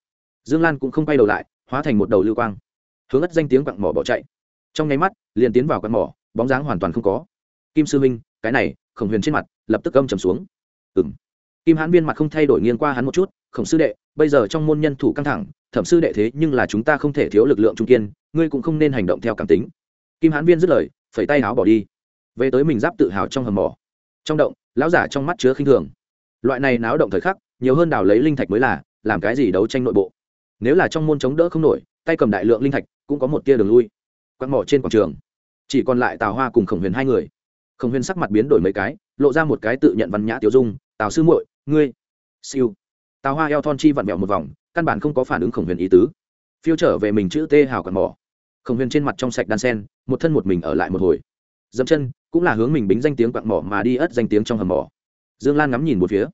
Dương lan cũng không quay đầu lại, hóa thành một đầu lưu quang, hướng ất danh tiếng quặng mỏ bỏ chạy. Trong nháy mắt, liền tiến vào quặng mỏ, bóng dáng hoàn toàn không có. Kim sư minh cái này, khổng huyền trên mặt lập tức âm trầm xuống. Ừ m kim hãn viên mặt không thay đổi nghiêng qua hắn một chút, khổng sư đệ, bây giờ trong môn nhân thủ căng thẳng, thẩm sư đệ thế nhưng là chúng ta không thể thiếu lực lượng trung kiên, ngươi cũng không nên hành động theo cảm tính. Kim hãn viên dứt lời, phẩy tay áo bỏ đi. Về tới mình giáp tự hào trong hầm mỏ. Trong động, lão giả trong mắt chứa khinh thường. Loại này náo động thời khắc, nhiều hơn đào lấy linh thạch mới là, làm cái gì đấu tranh nội bộ. Nếu là trong môn chống đỡ không nổi, tay cầm đại lượng linh thạch, cũng có một tia đường lui. Quăng mỏ trên quảng trường. Chỉ còn lại tào hoa cùng khổng huyền hai người khổng Huyên sắc mặt biến đổi mấy cái, lộ ra một cái tự nhận văn nhã tiểu dung, tào sư muội, ngươi, siêu. Tào hoa eo thon chi vặn vẹo một vòng, căn bản không có phản ứng khổng huyền ý tứ. Phiêu trở về mình chữ tê hào quạt mỏ. Khổng huyền trên mặt trong sạch đan sen, một thân một mình ở lại một hồi. Dẫm chân, cũng là hướng mình bính danh tiếng quặng mỏ mà đi ất danh tiếng trong hầm mỏ. Dương lan ngắm nhìn một phía.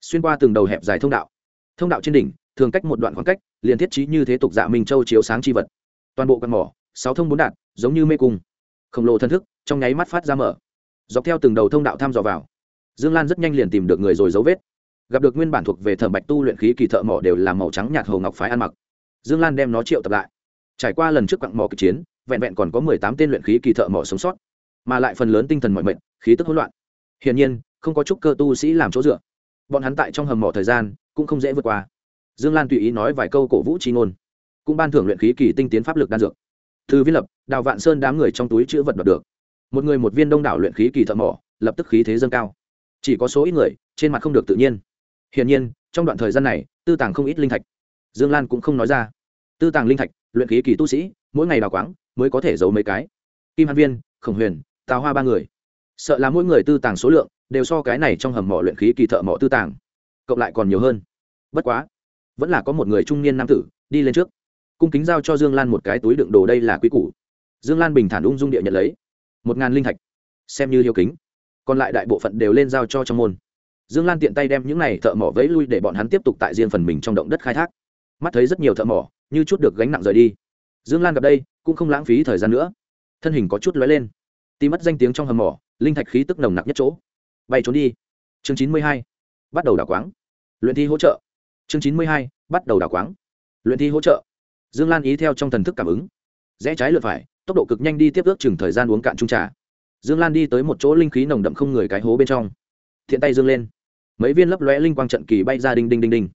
Xuyên qua từng đầu hẹp dài thông đạo. Thông đạo trên đỉnh, thường cách một đoạn khoảng cách, liền thiết trí như thế tục dạ minh châu chiếu sáng chi vật. Toàn bộ quặng mỏ, sáu thông bốn đạt giống như mê cung. Khổng lồ thân thức, trong nháy mắt phát ra mở dọc theo từng đầu thông đạo thăm dò vào. Dương lan rất nhanh liền tìm được người rồi dấu vết. Gặp được nguyên bản thuộc về thợ bạch tu luyện khí kỳ thợ mỏ đều là màu trắng nhạt hồ ngọc phái ăn mặc. Dương lan đem nó triệu tập lại. Trải qua lần trước quặng mỏ kịch chiến, vẹn vẹn còn có mười tám tên luyện khí kỳ thợ mỏ sống sót, mà lại phần lớn tinh thần mọi mệnh, khí tức hỗn loạn. Hiển nhiên, không có chút cơ tu sĩ làm chỗ dựa. Bọn hắn tại trong hầm mỏ thời gian cũng không dễ vượt qua. Dương lan tùy ý nói vài câu cổ vũ tri ngôn, cũng ban thưởng luyện khí kỳ tinh tiến pháp lực đan dược. Từ viên lập, đào vạn sơn đám người trong túi chữ vật đoạt được một người một viên đông đảo luyện khí kỳ thợ mỏ, lập tức khí thế dâng cao. Chỉ có số ít người, trên mặt không được tự nhiên. Hiển nhiên, trong đoạn thời gian này, tư tàng không ít linh thạch. Dương lan cũng không nói ra. Tư tàng linh thạch, luyện khí kỳ tu sĩ, mỗi ngày đào quáng, mới có thể giấu mấy cái. Kim hàn viên, khổng huyền, tào hoa ba người. Sợ là mỗi người tư tàng số lượng, đều so cái này trong hầm mỏ luyện khí kỳ thợ mỏ tư tàng, cộng lại còn nhiều hơn. Bất quá, vẫn là có một người trung niên nam tử, đi lên trước. Cung kính giao cho dương lan một cái túi đựng đồ đây là quý củ. Dương lan bình thản ung dung địa nhận lấy một ngàn linh thạch. Xem như yêu kính. Còn lại đại bộ phận đều lên giao cho trong môn. Dương lan tiện tay đem những này thợ mỏ vẫy lui để bọn hắn tiếp tục tại riêng phần mình trong động đất khai thác. Mắt thấy rất nhiều thợ mỏ, như chút được gánh nặng rời đi. Dương lan gặp đây, cũng không lãng phí thời gian nữa. Thân hình có chút lóe lên. Tí mất danh tiếng trong hầm mỏ, linh thạch khí tức nồng nặc nhất chỗ. Bay trốn đi. Chương chín mươi hai, bắt đầu đảo quáng. Luyện thi hỗ trợ. Chương chín mươi hai, bắt đầu đảo quáng. Luyện thi hỗ trợ. Dương lan ý theo trong thần thức cảm ứng. Rẽ trái lượt phải tốc độ cực nhanh đi tiếp ước chừng thời gian uống cạn trung trà. Dương lan đi tới một chỗ linh khí nồng đậm không người cái hố bên trong. Thiện tay dương lên. Mấy viên lấp lóe linh quang trận kỳ bay ra đinh đinh đinh đinh.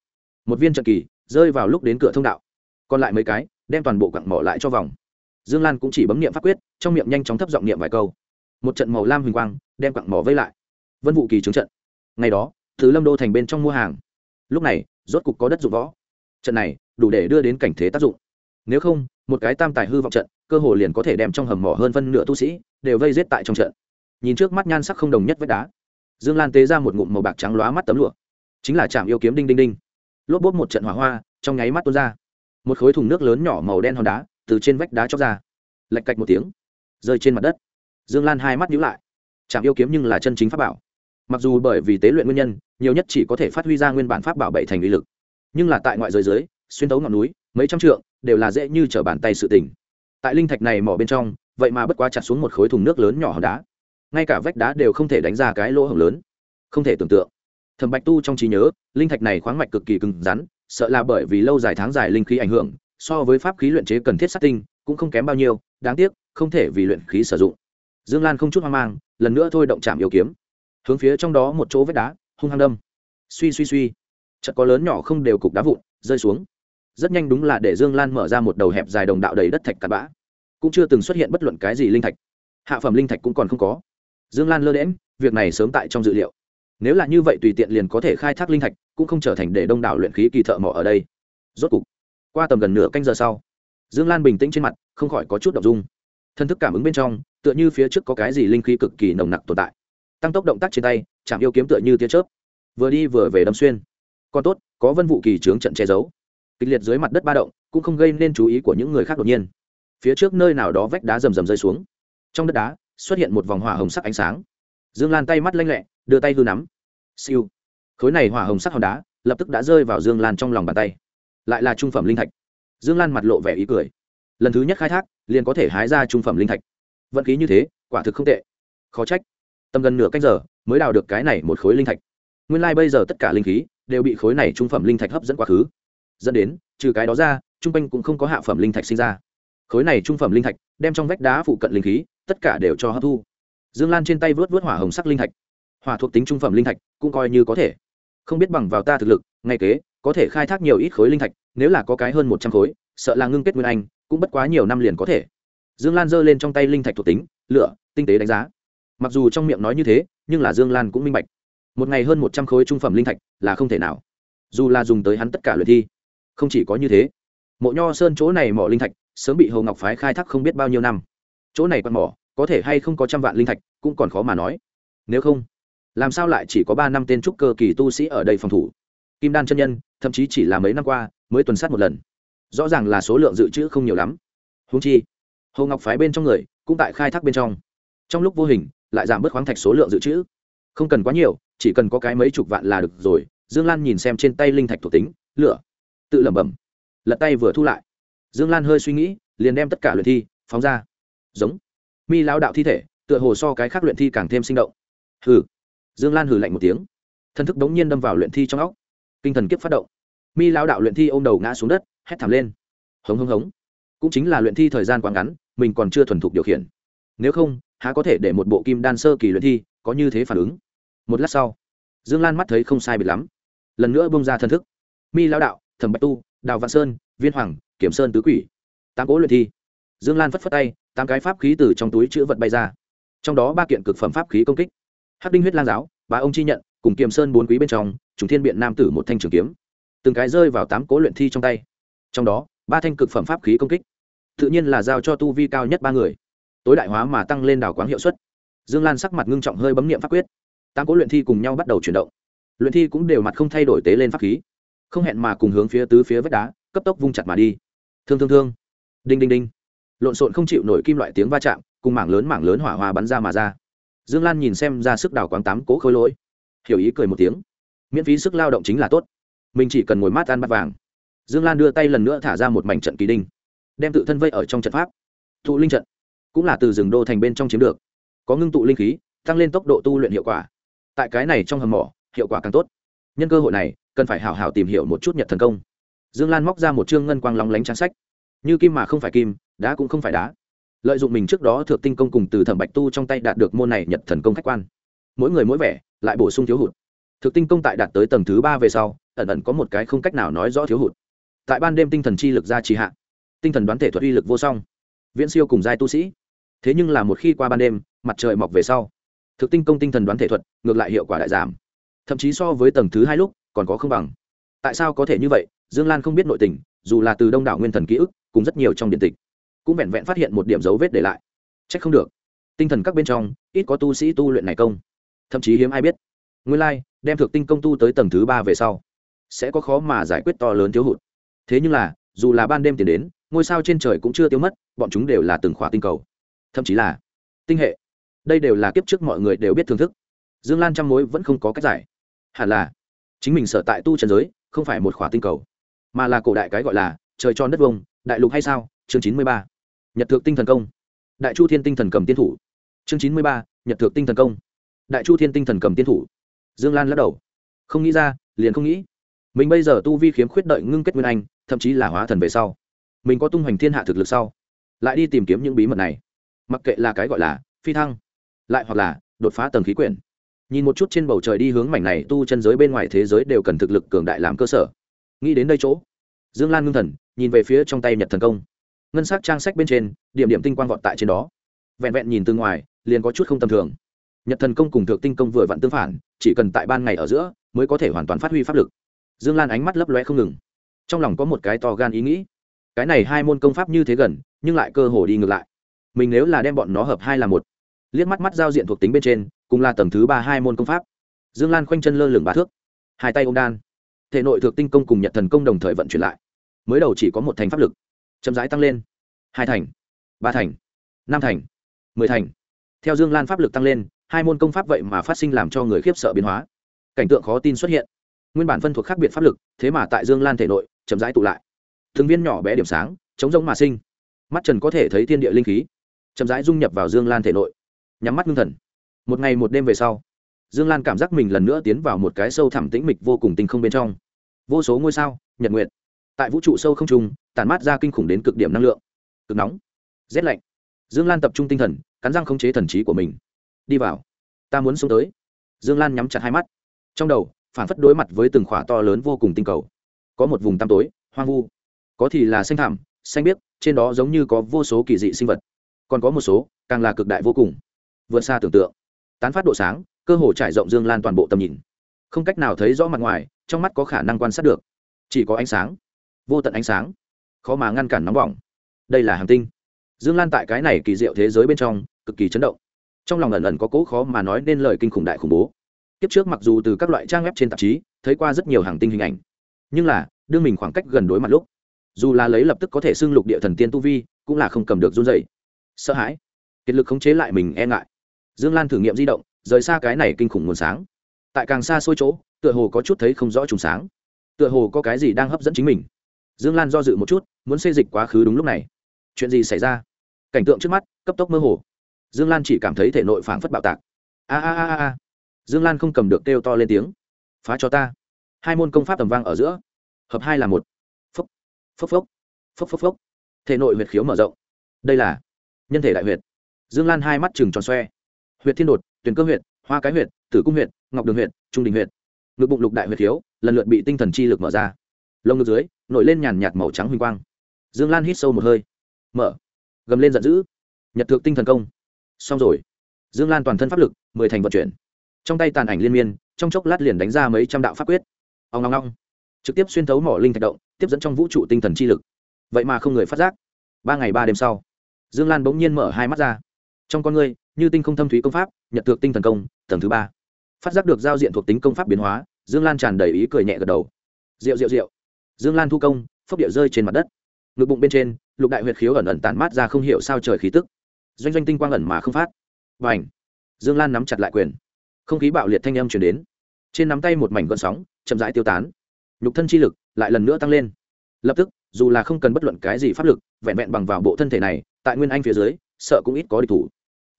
Một viên trận kỳ rơi vào lúc đến cửa thông đạo. Còn lại mấy cái đem toàn bộ quặng mỏ lại cho vòng. Dương lan cũng chỉ bấm niệm pháp quyết, trong miệng nhanh chóng thấp giọng niệm vài câu. Một trận màu lam huỳnh quang đem quặng mỏ vây lại. Vân vụ kỳ trướng trận. Ngày đó, thứ lâm đô thành bên trong mua hàng. Lúc này, rốt cục có đất dụng võ. Trận này đủ để đưa đến cảnh thế tác dụng. Nếu không, một cái tam tài hư vọng trận cơ hồ liền có thể đem trong hầm mỏ hơn phân nửa tu sĩ đều vây giết tại trong trận. Nhìn trước mắt nhan sắc không đồng nhất vách đá, dương lan tế ra một ngụm màu bạc trắng lóa mắt tấm lụa. Chính là chạm yêu kiếm đinh đinh đinh. Lốp bốp một trận hỏa hoa, trong nháy mắt tuôn ra. Một khối thùng nước lớn nhỏ màu đen hòn đá từ trên vách đá chóc ra. Lạch cạch một tiếng, rơi trên mặt đất. Dương lan hai mắt nhíu lại. Chạm yêu kiếm nhưng là chân chính pháp bảo. Mặc dù bởi vì tế luyện nguyên nhân, nhiều nhất chỉ có thể phát huy ra nguyên bản pháp bảo bảy thành uy lực. Nhưng là tại ngoại giới dưới xuyên tấu ngọn núi, mấy trăm trượng, đều là dễ như trở bàn tay sự tình tại linh thạch này mỏ bên trong, vậy mà bất quá chặt xuống một khối thùng nước lớn nhỏ hòn đá. Ngay cả vách đá đều không thể đánh ra cái lỗ hổng lớn. Không thể tưởng tượng. Thẩm bạch tu trong trí nhớ, linh thạch này khoáng mạch cực kỳ cứng rắn, sợ là bởi vì lâu dài tháng dài linh khí ảnh hưởng, so với pháp khí luyện chế cần thiết sát tinh, cũng không kém bao nhiêu, đáng tiếc, không thể vì luyện khí sử dụng. Dương lan không chút hoang mang, lần nữa thôi động chạm yêu kiếm. Hướng phía trong đó một chỗ vách đá, hung hăng đâm. Suy suy suy. Chợt có lớn nhỏ không đều cục đá vụn, rơi xuống rất nhanh đúng là để dương lan mở ra một đầu hẹp dài đồng đạo đầy đất thạch cặn bã. Cũng chưa từng xuất hiện bất luận cái gì linh thạch. Hạ phẩm linh thạch cũng còn không có. Dương lan lơ đễm việc này sớm tại trong dự liệu. Nếu là như vậy tùy tiện liền có thể khai thác linh thạch, cũng không trở thành để đông đảo luyện khí kỳ thợ mỏ ở đây. Rốt cục, qua tầm gần nửa canh giờ sau, dương lan bình tĩnh trên mặt, không khỏi có chút đ ộ n g dung. Thân thức cảm ứng bên trong, tựa như phía trước có cái gì linh khí cực kỳ nồng nặc tồn tại. Tăng tốc động tác trên tay, chạm yêu kiếm tựa như tia chớp. Vừa đi vừa về đâm xuyên. Còn tốt, có vân vụ kỳ trướng trận che giấu kịch liệt dưới mặt đất ba động, cũng không gây nên chú ý của những người khác đột nhiên. Phía trước nơi nào đó vách đá rầm rầm rơi xuống. Trong đất đá, xuất hiện một vòng hỏa hồng sắc ánh sáng. Dương lan tay mắt lanh lẹ, đưa tay hư nắm. Siêu. Khối này hỏa hồng sắc hòn đá, lập tức đã rơi vào dương lan trong lòng bàn tay. Lại là trung phẩm linh thạch. Dương lan mặt lộ vẻ ý cười. Lần thứ nhất khai thác, liền có thể hái ra trung phẩm linh thạch. Vận khí như thế, quả thực không tệ. Khó trách. Tầm gần nửa canh giờ, mới đào được cái này một khối linh thạch. Nguyên lai、like、bây giờ tất cả linh khí, đều bị khối này trung phẩm linh thạch hấp dẫn quá khứ dẫn đến trừ cái đó ra trung quanh cũng không có hạ phẩm linh thạch sinh ra. Khối này trung phẩm linh thạch đem trong vách đá phụ cận linh khí tất cả đều cho hấp thu. Dương lan trên tay vớt vớt hỏa hồng sắc linh thạch. Hỏa thuộc tính trung phẩm linh thạch cũng coi như có thể. Không biết bằng vào ta thực lực ngay kế có thể khai thác nhiều ít khối linh thạch nếu là có cái hơn một trăm khối sợ là ngưng kết nguyên anh cũng bất quá nhiều năm liền có thể. Dương lan giơ lên trong tay linh thạch thuộc tính lựa, tinh tế đánh giá. Mặc dù trong miệng nói như thế nhưng là dương lan cũng minh bạch. Một ngày hơn một trăm khối trung phẩm linh thạch là không thể nào. Dù là dùng tới hắn tất cả luyện thi không chỉ có như thế. Mộ nho sơn chỗ này mỏ linh thạch, sớm bị hồ ngọc phái khai thác không biết bao nhiêu năm. Chỗ này còn mỏ, có thể hay không có trăm vạn linh thạch, cũng còn khó mà nói. Nếu không, làm sao lại chỉ có ba năm tên trúc cơ kỳ tu sĩ ở đây phòng thủ? Kim đan chân nhân, thậm chí chỉ là mấy năm qua, mới tuần sát một lần. Rõ ràng là số lượng dự trữ không nhiều lắm. Húng chi, hồ ngọc phái bên trong người, cũng tại khai thác bên trong. Trong lúc vô hình, lại giảm bớt khoáng thạch số lượng dự trữ. Không cần quá nhiều, chỉ cần có cái mấy chục vạn là được rồi. Dương lan nhìn xem trên tay linh thạch thuộc tính, lửa tự lẩm bẩm. Lật tay vừa thu lại, dương lan hơi suy nghĩ, liền đem tất cả luyện thi phóng ra. Giống. Mi lao đạo thi thể, tựa hồ so cái khác luyện thi càng thêm sinh động. Hừ. Dương lan hừ lạnh một tiếng. Thân thức đống nhiên đâm vào luyện thi trong óc. Kinh thần kiếp phát động. Mi lao đạo luyện thi ô m đầu ngã xuống đất, hét thảm lên. Hống hống hống. Cũng chính là luyện thi thời gian quá ngắn, mình còn chưa thuần thục điều khiển. Nếu không, há có thể để một bộ kim đan sơ kỳ luyện thi có như thế phản ứng? Một lát sau, dương lan mắt thấy không sai biệt lắm. Lần nữa bông ra thân thức. Mi lao đạo thẩm bạch tu, đào văn sơn, viên hoàng, kiểm sơn tứ quỷ. Tám cố luyện thi. Dương lan phất phất tay, tám cái pháp khí từ trong túi chữ vật bay ra. Trong đó ba kiện cực phẩm pháp khí công kích. Hắc đinh huyết lang giáo, ba ông chi nhận, cùng kiềm sơn bốn quý bên trong chúng thiên biện nam tử một thanh trường kiếm. Từng cái rơi vào tám cố luyện thi trong tay. Trong đó, ba thanh cực phẩm pháp khí công kích. Tự nhiên là giao cho tu vi cao nhất ba người. Tối đại hóa mà tăng lên đào quáng hiệu suất. Dương lan sắc mặt ngưng trọng hơi bấm nghiệm pháp quyết. Tám cố luyện thi cùng nhau bắt đầu chuyển động. Luyện thi cũng đều mặt không thay đổi tế lên pháp khí không hẹn mà cùng hướng phía tứ phía vách đá, cấp tốc vung chặt mà đi. Thương thương thương. Đinh đinh đinh. Lộn xộn không chịu nổi kim loại tiếng va chạm, cùng mảng lớn mảng lớn hỏa hoa bắn ra mà ra. Dương lan nhìn xem ra sức đào quáng tám cố khôi lỗi. Hiểu ý cười một tiếng. Miễn phí sức lao động chính là tốt. Mình chỉ cần ngồi mát ăn bát vàng. Dương lan đưa tay lần nữa thả ra một mảnh trận kỳ đinh. Đem tự thân vây ở trong trận pháp. Tụ linh trận. Cũng là từ rừng đô thành bên trong chiếm được. Có ngưng tụ linh khí, tăng lên tốc độ tu luyện hiệu quả. Tại cái này trong hầm mỏ, hiệu quả càng tốt. Nhân cơ hội này cần phải hảo hảo tìm hiểu một chút nhật thần công. Dương lan móc ra một chương ngân quang lóng lánh trang sách. Như kim mà không phải kim, đá cũng không phải đá. Lợi dụng mình trước đó thượng tinh công cùng từ thẩm bạch tu trong tay đạt được môn này nhật thần công khách quan. Mỗi người mỗi vẻ, lại bổ sung thiếu hụt. Thực tinh công tại đạt tới tầng thứ ba về sau, ẩn ẩn có một cái không cách nào nói rõ thiếu hụt. Tại ban đêm tinh thần chi lực ra trì hạ, tinh thần đoán thể thuật uy lực vô song. Viễn siêu cùng giai tu sĩ. Thế nhưng là một khi qua ban đêm, mặt trời mọc về sau thực tinh công tinh thần đoán thể thuật ngược lại hiệu quả đại giảm. Thậm chí so với tầng thứ hai lúc còn có không bằng. Tại sao có thể như vậy? Dương lan không biết nội tình dù là từ đông đảo nguyên thần ký ức cùng rất nhiều trong điện tịch cũng vẹn vẹn phát hiện một điểm dấu vết để lại. C h ắ c không được. Tinh thần các bên trong ít có tu sĩ tu luyện này công. Thậm chí hiếm ai biết. Nguyên lai、like, đem thực tinh công tu tới tầng thứ ba về sau sẽ có khó mà giải quyết to lớn thiếu hụt. Thế nhưng là dù là ban đêm tiền đến ngôi sao trên trời cũng chưa tiêu mất bọn chúng đều là từng khỏa tinh cầu. Thậm chí là tinh hệ. Đây đều là kiếp trước mọi người đều biết thưởng thức. Dương lan trăm mối vẫn không có cách giải. Hẳn là chính mình sở tại tu trần giới, không phải một khỏa tinh cầu, mà là cổ đại cái gọi là trời tròn đất vông, đại lục hay sao? Chương chín mươi ba. Nhật thượng tinh thần công. Đại chu thiên tinh thần cầm tiên thủ. Chương chín mươi ba, nhật thượng tinh thần công. Đại chu thiên tinh thần cầm tiên thủ. Dương lan lắc đầu. Không nghĩ ra, liền không nghĩ. Mình bây giờ tu vi khiếm khuyết đợi ngưng kết nguyên anh, thậm chí là hóa thần về sau. Mình có tung hoành thiên hạ thực lực sau, lại đi tìm kiếm những bí mật này. Mặc kệ là cái gọi là phi thăng, lại hoặc là đột phá tầng khí quyển nhìn một chút trên bầu trời đi hướng mảnh này tu chân giới bên ngoài thế giới đều cần thực lực cường đại làm cơ sở. Nghĩ đến đây chỗ, dương lan ngưng thần, nhìn về phía trong tay nhật thần công. Ngân s ắ c trang sách bên trên, điểm điểm tinh quang vọt tại trên đó. Vẹn vẹn nhìn từ ngoài, liền có chút không tầm thường. Nhật thần công cùng thượng tinh công vừa vặn tương phản, chỉ cần tại ban ngày ở giữa, mới có thể hoàn toàn phát huy pháp lực. Dương lan ánh mắt lấp loe không ngừng. Trong lòng có một cái to gan ý nghĩ. Cái này hai môn công pháp như thế gần, nhưng lại cơ hồ đi ngược lại. Mình nếu là đem bọn nó hợp hai là một. Liếc mắt mắt giao diện thuộc tính bên trên cùng là tầng thứ ba hai môn công pháp. Dương lan khoanh chân lơ lửng ba thước. Hai tay ô m đan. Thể nội thượng tinh công cùng nhật thần công đồng thời vận chuyển lại. Mới đầu chỉ có một thành pháp lực. Chậm rãi tăng lên. Hai thành, ba thành, năm thành, mười thành. Theo dương lan pháp lực tăng lên, hai môn công pháp vậy mà phát sinh làm cho người khiếp sợ biến hóa. Cảnh tượng khó tin xuất hiện. Nguyên bản phân thuộc khác biệt pháp lực, thế mà tại dương lan thể nội, chậm rãi tụ lại. Thường viên nhỏ bé điểm sáng, chống giống mà sinh. Mắt trần có thể thấy thiên địa linh khí. Chậm rãi dung nhập vào dương lan thể nội. Nhắm mắt ngưng thần một ngày một đêm về sau, dương lan cảm giác mình lần nữa tiến vào một cái sâu thẳm tĩnh mịch vô cùng tinh không bên trong. Vô số ngôi sao, nhật nguyện tại vũ trụ sâu không trùng tàn mát ra kinh khủng đến cực điểm năng lượng. Cực nóng, rét lạnh. Dương lan tập trung tinh thần, cắn răng khống chế thần trí của mình. Đi vào, ta muốn xuống tới. Dương lan nhắm chặt hai mắt. Trong đầu, phản phất đối mặt với từng khỏa to lớn vô cùng tinh cầu. Có một vùng tăm tối, hoang vu. Có thì là xanh thảm xanh biếc, trên đó giống như có vô số kỳ dị sinh vật. Còn có một số, càng là cực đại vô cùng. Vượt xa tưởng tượng tán phát độ sáng, cơ hồ trải rộng dương lan toàn bộ tầm nhìn. Không cách nào thấy rõ mặt ngoài, trong mắt có khả năng quan sát được. Chỉ có ánh sáng. Vô tận ánh sáng. Khó mà ngăn cản nóng bỏng. Đây là hàng tinh. Dương lan tại cái này kỳ diệu thế giới bên trong, cực kỳ chấn động. Trong lòng ẩn ẩn có cố khó mà nói nên lời kinh khủng đại khủng bố. Kiếp trước mặc dù từ các loại trang web trên tạp chí, thấy qua rất nhiều hàng tinh hình ảnh. Nhưng là đương mình khoảng cách gần đối mặt lúc, dù là lấy lập tức có thể xưng lục địa thần tiên tu vi, cũng là không cầm được run dày sợ hãi. Kiệt lực khống chế lại mình e ngại dương lan thử nghiệm di động, rời xa cái này kinh khủng nguồn sáng. Tại càng xa xôi chỗ, tựa hồ có chút thấy không rõ trùng sáng. Tựa hồ có cái gì đang hấp dẫn chính mình. Dương lan do dự một chút, muốn xê dịch quá khứ đúng lúc này. Chuyện gì xảy ra? Cảnh tượng trước mắt, cấp tốc mơ hồ. Dương lan chỉ cảm thấy thể nội phảng phất bạo tạc. A a a a dương lan không cầm được kêu to lên tiếng. Phá cho ta. Hai môn công pháp tầm vang ở giữa. Hợp hai là một. Phốc phốc phốc phốc phốc phốc. Thể nội huyệt khiếu mở rộng. Đây là nhân thể đại huyệt. Dương lan hai mắt chừng tròn xoe huyệt thiên đột, tuyển cơ huyệt, hoa cái huyệt, tử cung huyệt, ngọc đường huyệt, trung đình huyệt. Ngực bụng lục đại huyệt thiếu, lần lượt bị tinh thần chi lực mở ra. Lông ngực dưới, nổi lên nhàn nhạt màu trắng huỳnh quang. Dương lan hít sâu một hơi. Mở. Gầm lên giận dữ. Nhật thượng tinh thần công. Xong rồi. Dương lan toàn thân pháp lực, mười thành vận chuyển. Trong tay tàn ảnh liên miên, trong chốc lát liền đánh ra mấy trăm đạo pháp quyết. Ông ngong ngong trực tiếp xuyên thấu mỏ linh thạch động, tiếp dẫn trong vũ trụ tinh thần chi lực. Vậy mà không người phát giác. Ba ngày ba đêm sau, dương lan bỗng nhiên mở hai mắt ra. Trong con người như tinh không thâm thúy công pháp, nhật thượng tinh thần công, tầng thứ ba. Phát giác được giao diện thuộc tính công pháp biến hóa, dương lan tràn đầy ý cười nhẹ gật đầu. Rượu rượu rượu. Dương lan thu công, phốc địa rơi trên mặt đất. Ngực bụng bên trên, lục đại huyệt khiếu ẩn ẩn tản mát ra không hiểu sao trời khí tức. Doanh doanh tinh quang ẩn mà không phát. Và ảnh dương lan nắm chặt lại quyền. Không khí bạo liệt thanh âm chuyển đến. Trên nắm tay một mảnh gọn sóng, chậm rãi tiêu tán. Nhục thân chi lực lại lần nữa tăng lên. Lập tức, dù là không cần bất luận cái gì pháp lực, vẹn vẹn bằng vào bộ thân thể này, tại nguyên anh phía dưới, sợ cũng ít có địch thủ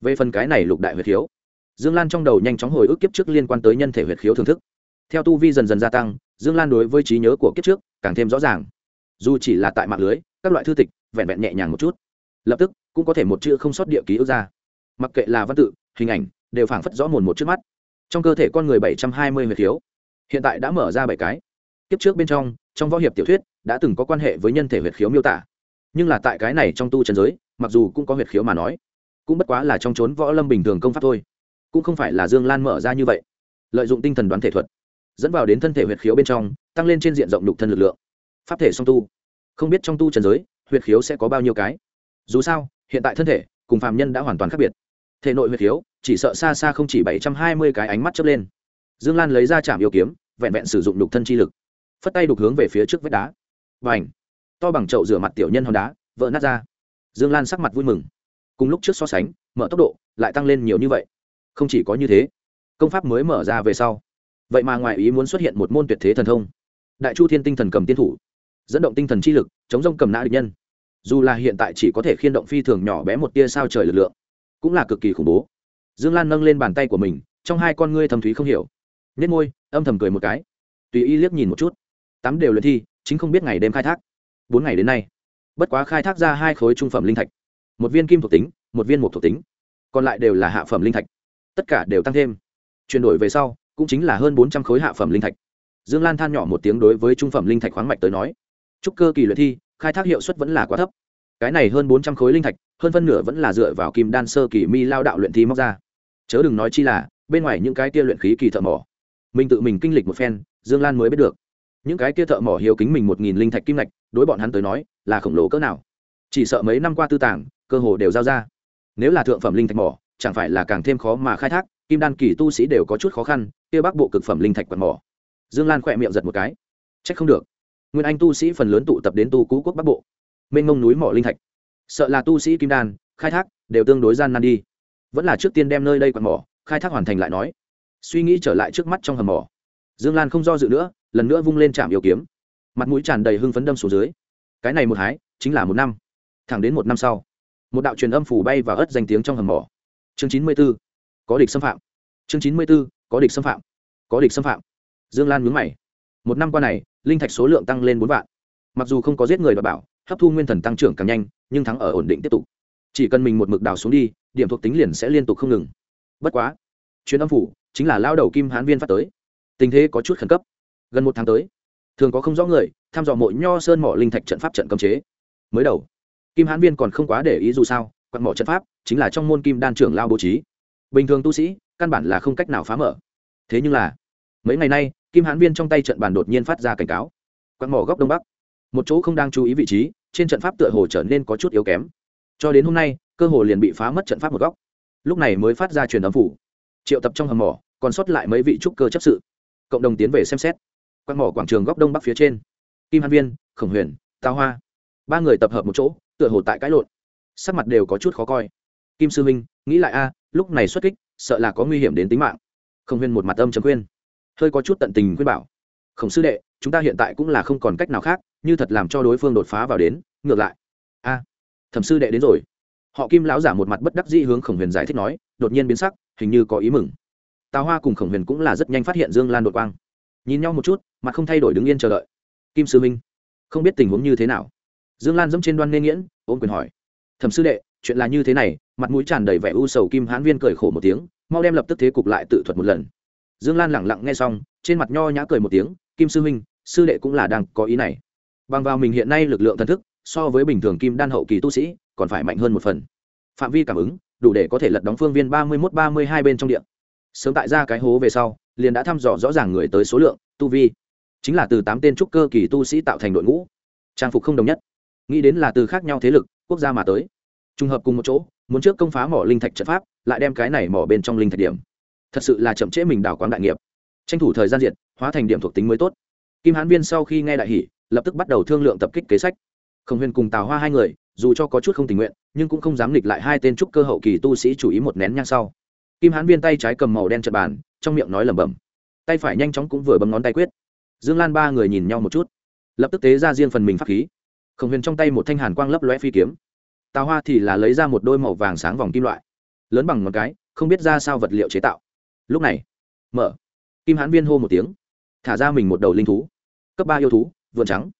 về phần cái này lục đại huyệt khiếu, dương lan trong đầu nhanh chóng hồi ức kiếp trước liên quan tới nhân thể huyệt khiếu thưởng thức. Theo tu vi dần dần gia tăng, dương lan đối với trí nhớ của kiếp trước càng thêm rõ ràng. Dù chỉ là tại mạng lưới, các loại thư tịch, vẹn vẹn nhẹ nhàng một chút, lập tức cũng có thể một chữ không sót địa ký ức ra. Mặc kệ là văn tự, hình ảnh, đều phảng phất rõ mồn một trước mắt. Trong cơ thể con người bảy trăm hai mươi huyệt khiếu, hiện tại đã mở ra bảy cái. Kiếp trước bên trong trong võ hiệp tiểu thuyết, đã từng có quan hệ với nhân thể huyệt khiếu miêu tả. Nhưng là tại cái này trong tu trần giới, mặc dù cũng có huyệt khiếu mà nói cũng bất quá là trong trốn võ lâm bình thường công pháp thôi, cũng không phải là dương lan mở ra như vậy. Lợi dụng tinh thần đoán thể thuật, dẫn vào đến thân thể huyệt khiếu bên trong, tăng lên trên diện rộng đục thân lực lượng. Pháp thể song tu, không biết trong tu trần giới, huyệt khiếu sẽ có bao nhiêu cái. Dù sao, hiện tại thân thể cùng phàm nhân đã hoàn toàn khác biệt. Thể nội huyệt khiếu, chỉ sợ xa xa không chỉ bảy trăm hai mươi cái ánh mắt chớp lên. Dương lan lấy ra chạm yêu kiếm, vẹn vẹn sử dụng đục thân chi lực, phất tay đục hướng về phía trước vách đá. Và ảnh to bằng chậu rửa mặt tiểu nhân hòn đá, vỡ nát ra. Dương lan sắc mặt vui mừng cùng lúc trước so sánh, mở tốc độ lại tăng lên nhiều như vậy. Không chỉ có như thế, công pháp mới mở ra về sau, vậy mà ngoài ý muốn xuất hiện một môn tuyệt thế thần thông. Đại chu thiên tinh thần cầm tiên thủ, dẫn động tinh thần chi lực, chống rông cầm nã địch nhân. Dù là hiện tại chỉ có thể khiên động phi thường nhỏ bé một tia sao trời lực lượng, cũng là cực kỳ khủng bố. Dương lan nâng lên bàn tay của mình, trong hai con ngươi thầm thúy không hiểu. Nhất môi, âm thầm cười một cái. Tùy y liếc nhìn một chút. Tám đều luyện thi, chính không biết ngày đêm khai thác. Bốn ngày đến nay, bất quá khai thác ra hai khối trung phẩm linh thạch một viên kim thuộc tính, một viên mục thuộc tính. Còn lại đều là hạ phẩm linh thạch. Tất cả đều tăng thêm. Chuyển đổi về sau, cũng chính là hơn bốn trăm khối hạ phẩm linh thạch. Dương lan than nhỏ một tiếng đối với trung phẩm linh thạch khoáng mạch tới nói. Chúc cơ kỳ luyện thi, khai thác hiệu suất vẫn là quá thấp. Cái này hơn bốn trăm khối linh thạch, hơn phân nửa vẫn là dựa vào kim đan sơ kỳ mi lao đạo luyện thi móc ra. Chớ đừng nói chi là, bên ngoài những cái tia luyện khí kỳ thợ mỏ. Mình tự mình kinh lịch một phen, dương lan mới biết được. Những cái tia thợ mỏ hiếu kính mình một nghìn linh thạch kim lạch đối bọn hắn tới nói, là khổng lồ cỡ nào. Chỉ sợ mấy năm qua tư tàng cơ hồ đều giao ra. Nếu là thượng phẩm linh thạch mỏ, chẳng phải là càng thêm khó mà khai thác, kim đan kỳ tu sĩ đều có chút khó khăn, kia bắc bộ cực phẩm linh thạch quạt mỏ. Dương lan khỏe miệng giật một cái. Trách không được. Nguyên anh tu sĩ phần lớn tụ tập đến tu cú quốc bắc bộ. Mênh ngông núi mỏ linh thạch. Sợ là tu sĩ kim đan, khai thác, đều tương đối gian nan đi. Vẫn là trước tiên đem nơi đây quạt mỏ, khai thác hoàn thành lại nói. Suy nghĩ trở lại trước mắt trong hầm mỏ. Dương lan không do dự nữa, lần nữa vung lên trạm yêu kiếm. Mặt mũi tràn đầy hưng phấn đâm xuống dưới. Cái này một hái, chính là một năm. Thẳng đến một năm sau một đạo truyền âm phủ bay và ớt danh tiếng trong hầm mỏ. Chương chín mươi b ố có địch xâm phạm. Chương chín mươi b ố có địch xâm phạm. Có địch xâm phạm. Dương lan mướn mày. Một năm qua này, linh thạch số lượng tăng lên bốn vạn. Mặc dù không có giết người và bảo, hấp thu nguyên thần tăng trưởng càng nhanh, nhưng thắng ở ổn định tiếp tục. Chỉ cần mình một mực đào xuống đi, điểm thuộc tính liền sẽ liên tục không ngừng. Bất quá chuyến âm phủ chính là lao đầu kim hán viên phát tới. Tình thế có chút khẩn cấp. Gần một tháng tới, thường có không rõ người tham dò mộ nho sơn mỏ linh thạch trận pháp trận cấm chế. Mới đầu kim hán viên còn không quá để ý dù sao, quặn mỏ trận pháp chính là trong môn kim đan trưởng lao bố trí. Bình thường tu sĩ, căn bản là không cách nào phá mở. Thế nhưng là, mấy ngày nay, kim hán viên trong tay trận bàn đột nhiên phát ra cảnh cáo. Quặn mỏ góc đông bắc. Một chỗ không đang chú ý vị trí, trên trận pháp tựa hồ trở nên có chút yếu kém. Cho đến hôm nay, cơ hồ liền bị phá mất trận pháp một góc. Lúc này mới phát ra truyền âm phủ. Triệu tập trong hầm mỏ, còn sót lại mấy vị trúc cơ chấp sự. Cộng đồng tiến về xem xét. Quạt mỏ quảng trường góc đông bắc phía trên. Kim hàn viên, khổng huyền tào hoa. Ba người tập hợp một chỗ tựa hồ tại cãi lộn. Sắc mặt đều có chút khó coi. Kim sư minh nghĩ lại a, lúc này xuất kích, sợ là có nguy hiểm đến tính mạng. Khổng huyền một mặt âm chấm khuyên. Hơi có chút tận tình khuyên bảo. Khổng sư đệ, chúng ta hiện tại cũng là không còn cách nào khác, như thật làm cho đối phương đột phá vào đến, ngược lại. A, thẩm sư đệ đến rồi. Họ kim lão giả một mặt bất đắc dĩ hướng khổng huyền giải thích nói, đột nhiên biến sắc, hình như có ý mừng. Tào hoa cùng khổng huyền cũng là rất nhanh phát hiện dương lan đột quang. Nhìn nhau một chút, mặt không thay đổi đứng yên chờ đợi. Kim sư minh không biết tình huống như thế nào dương lan dẫm trên đoan nên nghiễn, ôm quyền hỏi. Thẩm sư đệ, chuyện là như thế này. Mặt mũi tràn đầy vẻ u sầu kim hãn viên cười khổ một tiếng, mau đem lập tức thế cục lại tự thuật một lần. Dương lan lẳng lặng nghe xong, trên mặt nho nhã cười một tiếng, kim sư minh sư đệ cũng là đang có ý này. Bằng vào mình hiện nay lực lượng thần thức, so với bình thường kim đan hậu kỳ tu sĩ, còn phải mạnh hơn một phần. Phạm vi cảm ứng, đủ để có thể lật đóng phương viên ba mươi mốt ba mươi hai bên trong điện sớm tại ra cái hố về sau, liền đã thăm dò rõ ràng người tới số lượng, tu vi. Chính là từ tám tên trúc cơ kỳ tu sĩ tạo thành đội ngũ. Trang phục không đồng nhất nghĩ đến là từ khác nhau thế lực, quốc gia mà tới. Trùng hợp cùng một chỗ, muốn trước công phá mỏ linh thạch trận pháp, lại đem cái này mỏ bên trong linh thạch điểm. Thật sự là chậm trễ mình đảo quán đại nghiệp. Tranh thủ thời gian diệt, hóa thành điểm thuộc tính mới tốt. Kim hán viên sau khi nghe đại hỷ lập tức bắt đầu thương lượng tập kích kế sách. Khổng huyền cùng tào hoa hai người, dù cho có chút không tình nguyện, nhưng cũng không dám nghịch lại hai tên trúc cơ hậu kỳ tu sĩ chủ ý một nén nhang sau. Kim hán viên tay trái cầm màu đen trận bàn, trong miệng nói lẩm bẩm. Tay phải nhanh chóng cũng vừa bấm ngón tay quyết. Dương lan ba người nhìn nhau một chút. Lập tức tế ra riêng phần mình pháp khí khổng huyền trong tay một thanh hàn quang lấp lóe phi kiếm. Tào hoa thì là lấy ra một đôi màu vàng sáng vòng kim loại, lớn bằng một cái, không biết ra sao vật liệu chế tạo. Lúc này, mở. Kim hãn viên hô một tiếng, thả ra mình một đầu linh thú. Cấp ba yêu thú, vượn trắng.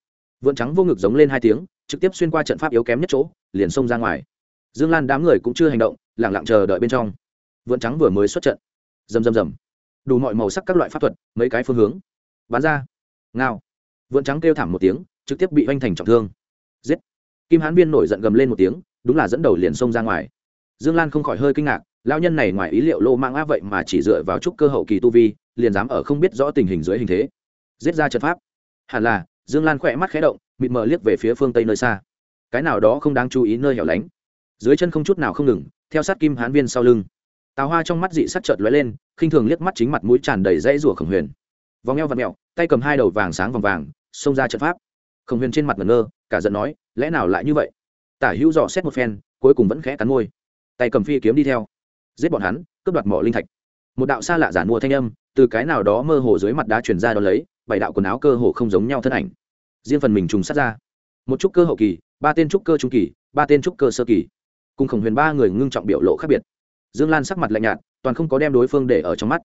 Vượn trắng vô ngực giống lên hai tiếng, trực tiếp xuyên qua trận pháp yếu kém nhất chỗ, liền xông ra ngoài. Dương lan đám người cũng chưa hành động lẳng lặng chờ đợi bên trong. Vượn trắng vừa mới xuất trận. Rầm rầm rầm. Đủ mọi màu sắc các loại pháp thuật, mấy cái phương hướng. Bán ra. Ngao. Vượn trắng kêu thảm một tiếng, trực tiếp bị oanh thành trọng thương giết. Kim hán viên nổi giận gầm lên một tiếng, đúng là dẫn đầu liền xông ra ngoài. Dương lan không khỏi hơi kinh ngạc lao nhân này ngoài ý liệu lô mang á vậy mà chỉ dựa vào chút cơ hậu kỳ tu vi, liền dám ở không biết rõ tình hình dưới hình thế. Giết ra trận pháp. Hẳn là, dương lan khỏe mắt khẽ động, mịt mờ liếc về phía phương tây nơi xa. Cái nào đó không đáng chú ý nơi hẻo lánh. Dưới chân không chút nào không ngừng, theo sát kim hán viên sau lưng. Tào hoa trong mắt dị sắc chợt lóe lên, khinh thường liếc mắt chính mặt mũi tràn đầy dãy rủa khổng huyền. Vòng eo và mẹo, tay cầm hai đầu vàng sáng vòng vàng, xông ra trận pháp khổng huyền trên mặt ngẩn ngơ, cả giận nói, lẽ nào lại như vậy? Tả hữu dò xét một phen, cuối cùng vẫn khẽ cắn môi. Tay cầm phi kiếm đi theo, giết bọn hắn, cướp đoạt mỏ linh thạch. Một đạo xa lạ giản mua thanh âm, từ cái nào đó mơ hồ dưới mặt đá chuyển ra đón lấy, bảy đạo quần áo cơ hồ không giống nhau thân ảnh. Riêng phần mình trùng sát ra. Một trúc cơ hậu kỳ, ba tên trúc cơ trung kỳ, ba tên trúc cơ sơ kỳ. Cùng khổng huyền ba người ngưng trọng biểu lộ khác biệt. Dương lan sắc mặt lạnh nhạt, toàn không có đem đối phương để ở trong mắt.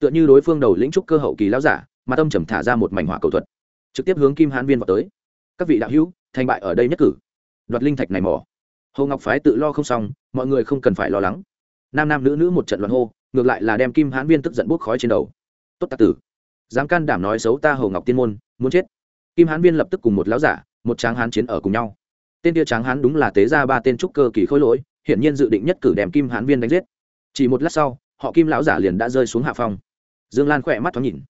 Tựa như đối phương đầu lĩnh trúc cơ hậu kỳ lão giả, mà tâm trầm thả ra một mảnh hỏa cầu thuật. Trực tiếp hướng kim hãn viên vào tới các vị đạo hữu, thành bại ở đây nhất cử. Đoạt linh thạch này mỏ. Hồ ngọc phái tự lo không xong, mọi người không cần phải lo lắng. Nam nam nữ nữ một trận loạn hô, ngược lại là đem kim hãn viên tức giận bốc khói trên đầu. Tốt tạc tử. Dám can đảm nói xấu ta hồ ngọc tiên môn, muốn chết. Kim hãn viên lập tức cùng một lão giả, một tráng hán chiến ở cùng nhau. Tên tia tráng hán đúng là tế ra ba tên trúc cơ kỳ khôi lỗi, hiển nhiên dự định nhất cử đem kim hãn viên đánh giết. Chỉ một lát sau, họ kim lão giả liền đã rơi xuống hạ phong. Dương lan khỏe mắt thoáng nhìn.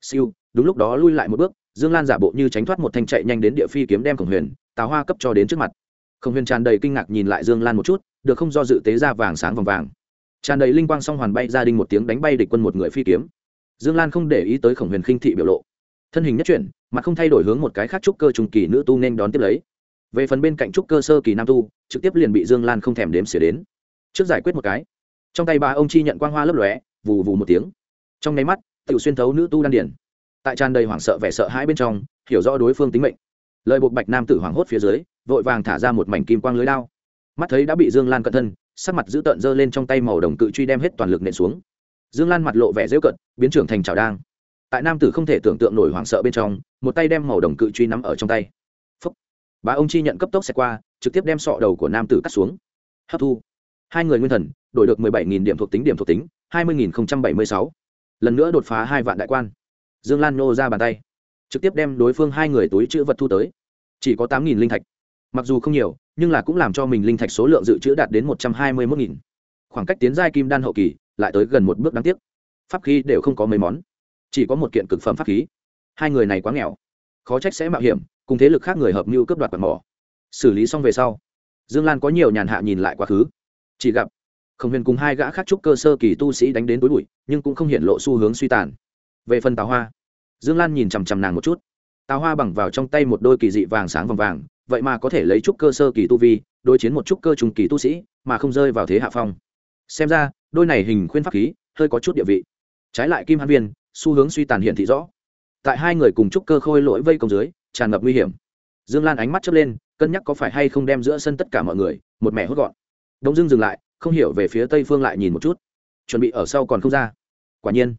Siêu, đúng lúc đó lui lại một bước dương lan giả bộ như tránh thoát một thanh chạy nhanh đến địa phi kiếm đem khổng huyền, tào hoa cấp cho đến trước mặt. Khổng huyền tràn đầy kinh ngạc nhìn lại dương lan một chút, được không do dự tế ra vàng sáng vòng vàng. Tràn đầy linh quang song hoàn bay ra đinh một tiếng đánh bay địch quân một người phi kiếm. Dương lan không để ý tới khổng huyền khinh thị biểu lộ. Thân hình nhất chuyển, mà không thay đổi hướng một cái khác trúc cơ trùng kỳ nữ tu nên đón tiếp lấy. Về phần bên cạnh trúc cơ sơ kỳ nam tu, trực tiếp liền bị dương lan không thèm đếm xỉa đến. Trước giải quyết một cái. Trong tay ba ông chi nhận quang hoa lấp lóe, vù vù một tiếng. Trong nháy mắt tự xuyên thấu nữ tu đan điển tại tràn đầy hoảng sợ vẻ sợ hãi bên trong, hiểu rõ đối phương tính mệnh. Lời buộc bạch nam tử hoảng hốt phía dưới, vội vàng thả ra một mảnh kim quang lưới lao mắt thấy đã bị dương lan cận thân, sắc mặt giữ tợn giơ lên trong tay màu đồng cự truy đem hết toàn lực nện xuống. Dương lan mặt lộ vẻ dễu cận biến trưởng thành trào đang. Tại nam tử không thể tưởng tượng nổi hoảng sợ bên trong, một tay đem màu đồng cự truy nắm ở trong tay. Phúc. Bà ông chi nhận cấp tốc xẹt qua, trực tiếp đem sọ đầu của nam tử cắt xuống. Hấp thu. Hai người nguyên thần, đổi được mười bảy nghìn điểm thuộc tính điểm thuộc tính, hai mươi nghìn bảy mươi sáu. Lần nữa đột phá hai vạn đại quan dương lan nô ra bàn tay, trực tiếp đem đối phương hai người túi chữ vật thu tới. Chỉ có tám nghìn linh thạch. Mặc dù không nhiều, nhưng là cũng làm cho mình linh thạch số lượng dự trữ đạt đến một trăm hai mươi một nghìn. Khoảng cách tiến giai kim đan hậu kỳ lại tới gần một bước đáng tiếc. Pháp khí đều không có mấy món, chỉ có một kiện cực phẩm pháp khí. Hai người này quá nghèo, khó trách sẽ mạo hiểm, cùng thế lực khác người hợp mưu cướp đoạt quạt mỏ. Xử lý xong về sau, dương lan có nhiều nhàn hạ nhìn lại quá khứ. Chỉ gặp khổng huyền cùng hai gã khác trúc cơ sơ kỳ tu sĩ đánh đến tối bụi, nhưng cũng không hiện lộ xu hướng suy tàn về phần tào hoa, dương lan nhìn chằm chằm nàng một chút. Tào hoa bằng vào trong tay một đôi kỳ dị vàng sáng vòng vàng, vậy mà có thể lấy chút cơ sơ kỳ tu vi, đối chiến một chút cơ trùng kỳ tu sĩ, mà không rơi vào thế hạ phong. Xem ra, đôi này hình khuyên pháp khí, hơi có chút địa vị. Trái lại kim hãn viên, xu hướng suy tàn hiện thị rõ. Tại hai người cùng trúc cơ khôi lỗi vây công dưới, tràn ngập nguy hiểm. Dương lan ánh mắt chớp lên, cân nhắc có phải hay không đem giữa sân tất cả mọi người, một mẹ hốt gọn. Đông dương dừng lại, không hiểu về phía tây phương lại nhìn một chút. Chuẩn bị ở sau còn không ra. Quả nhiên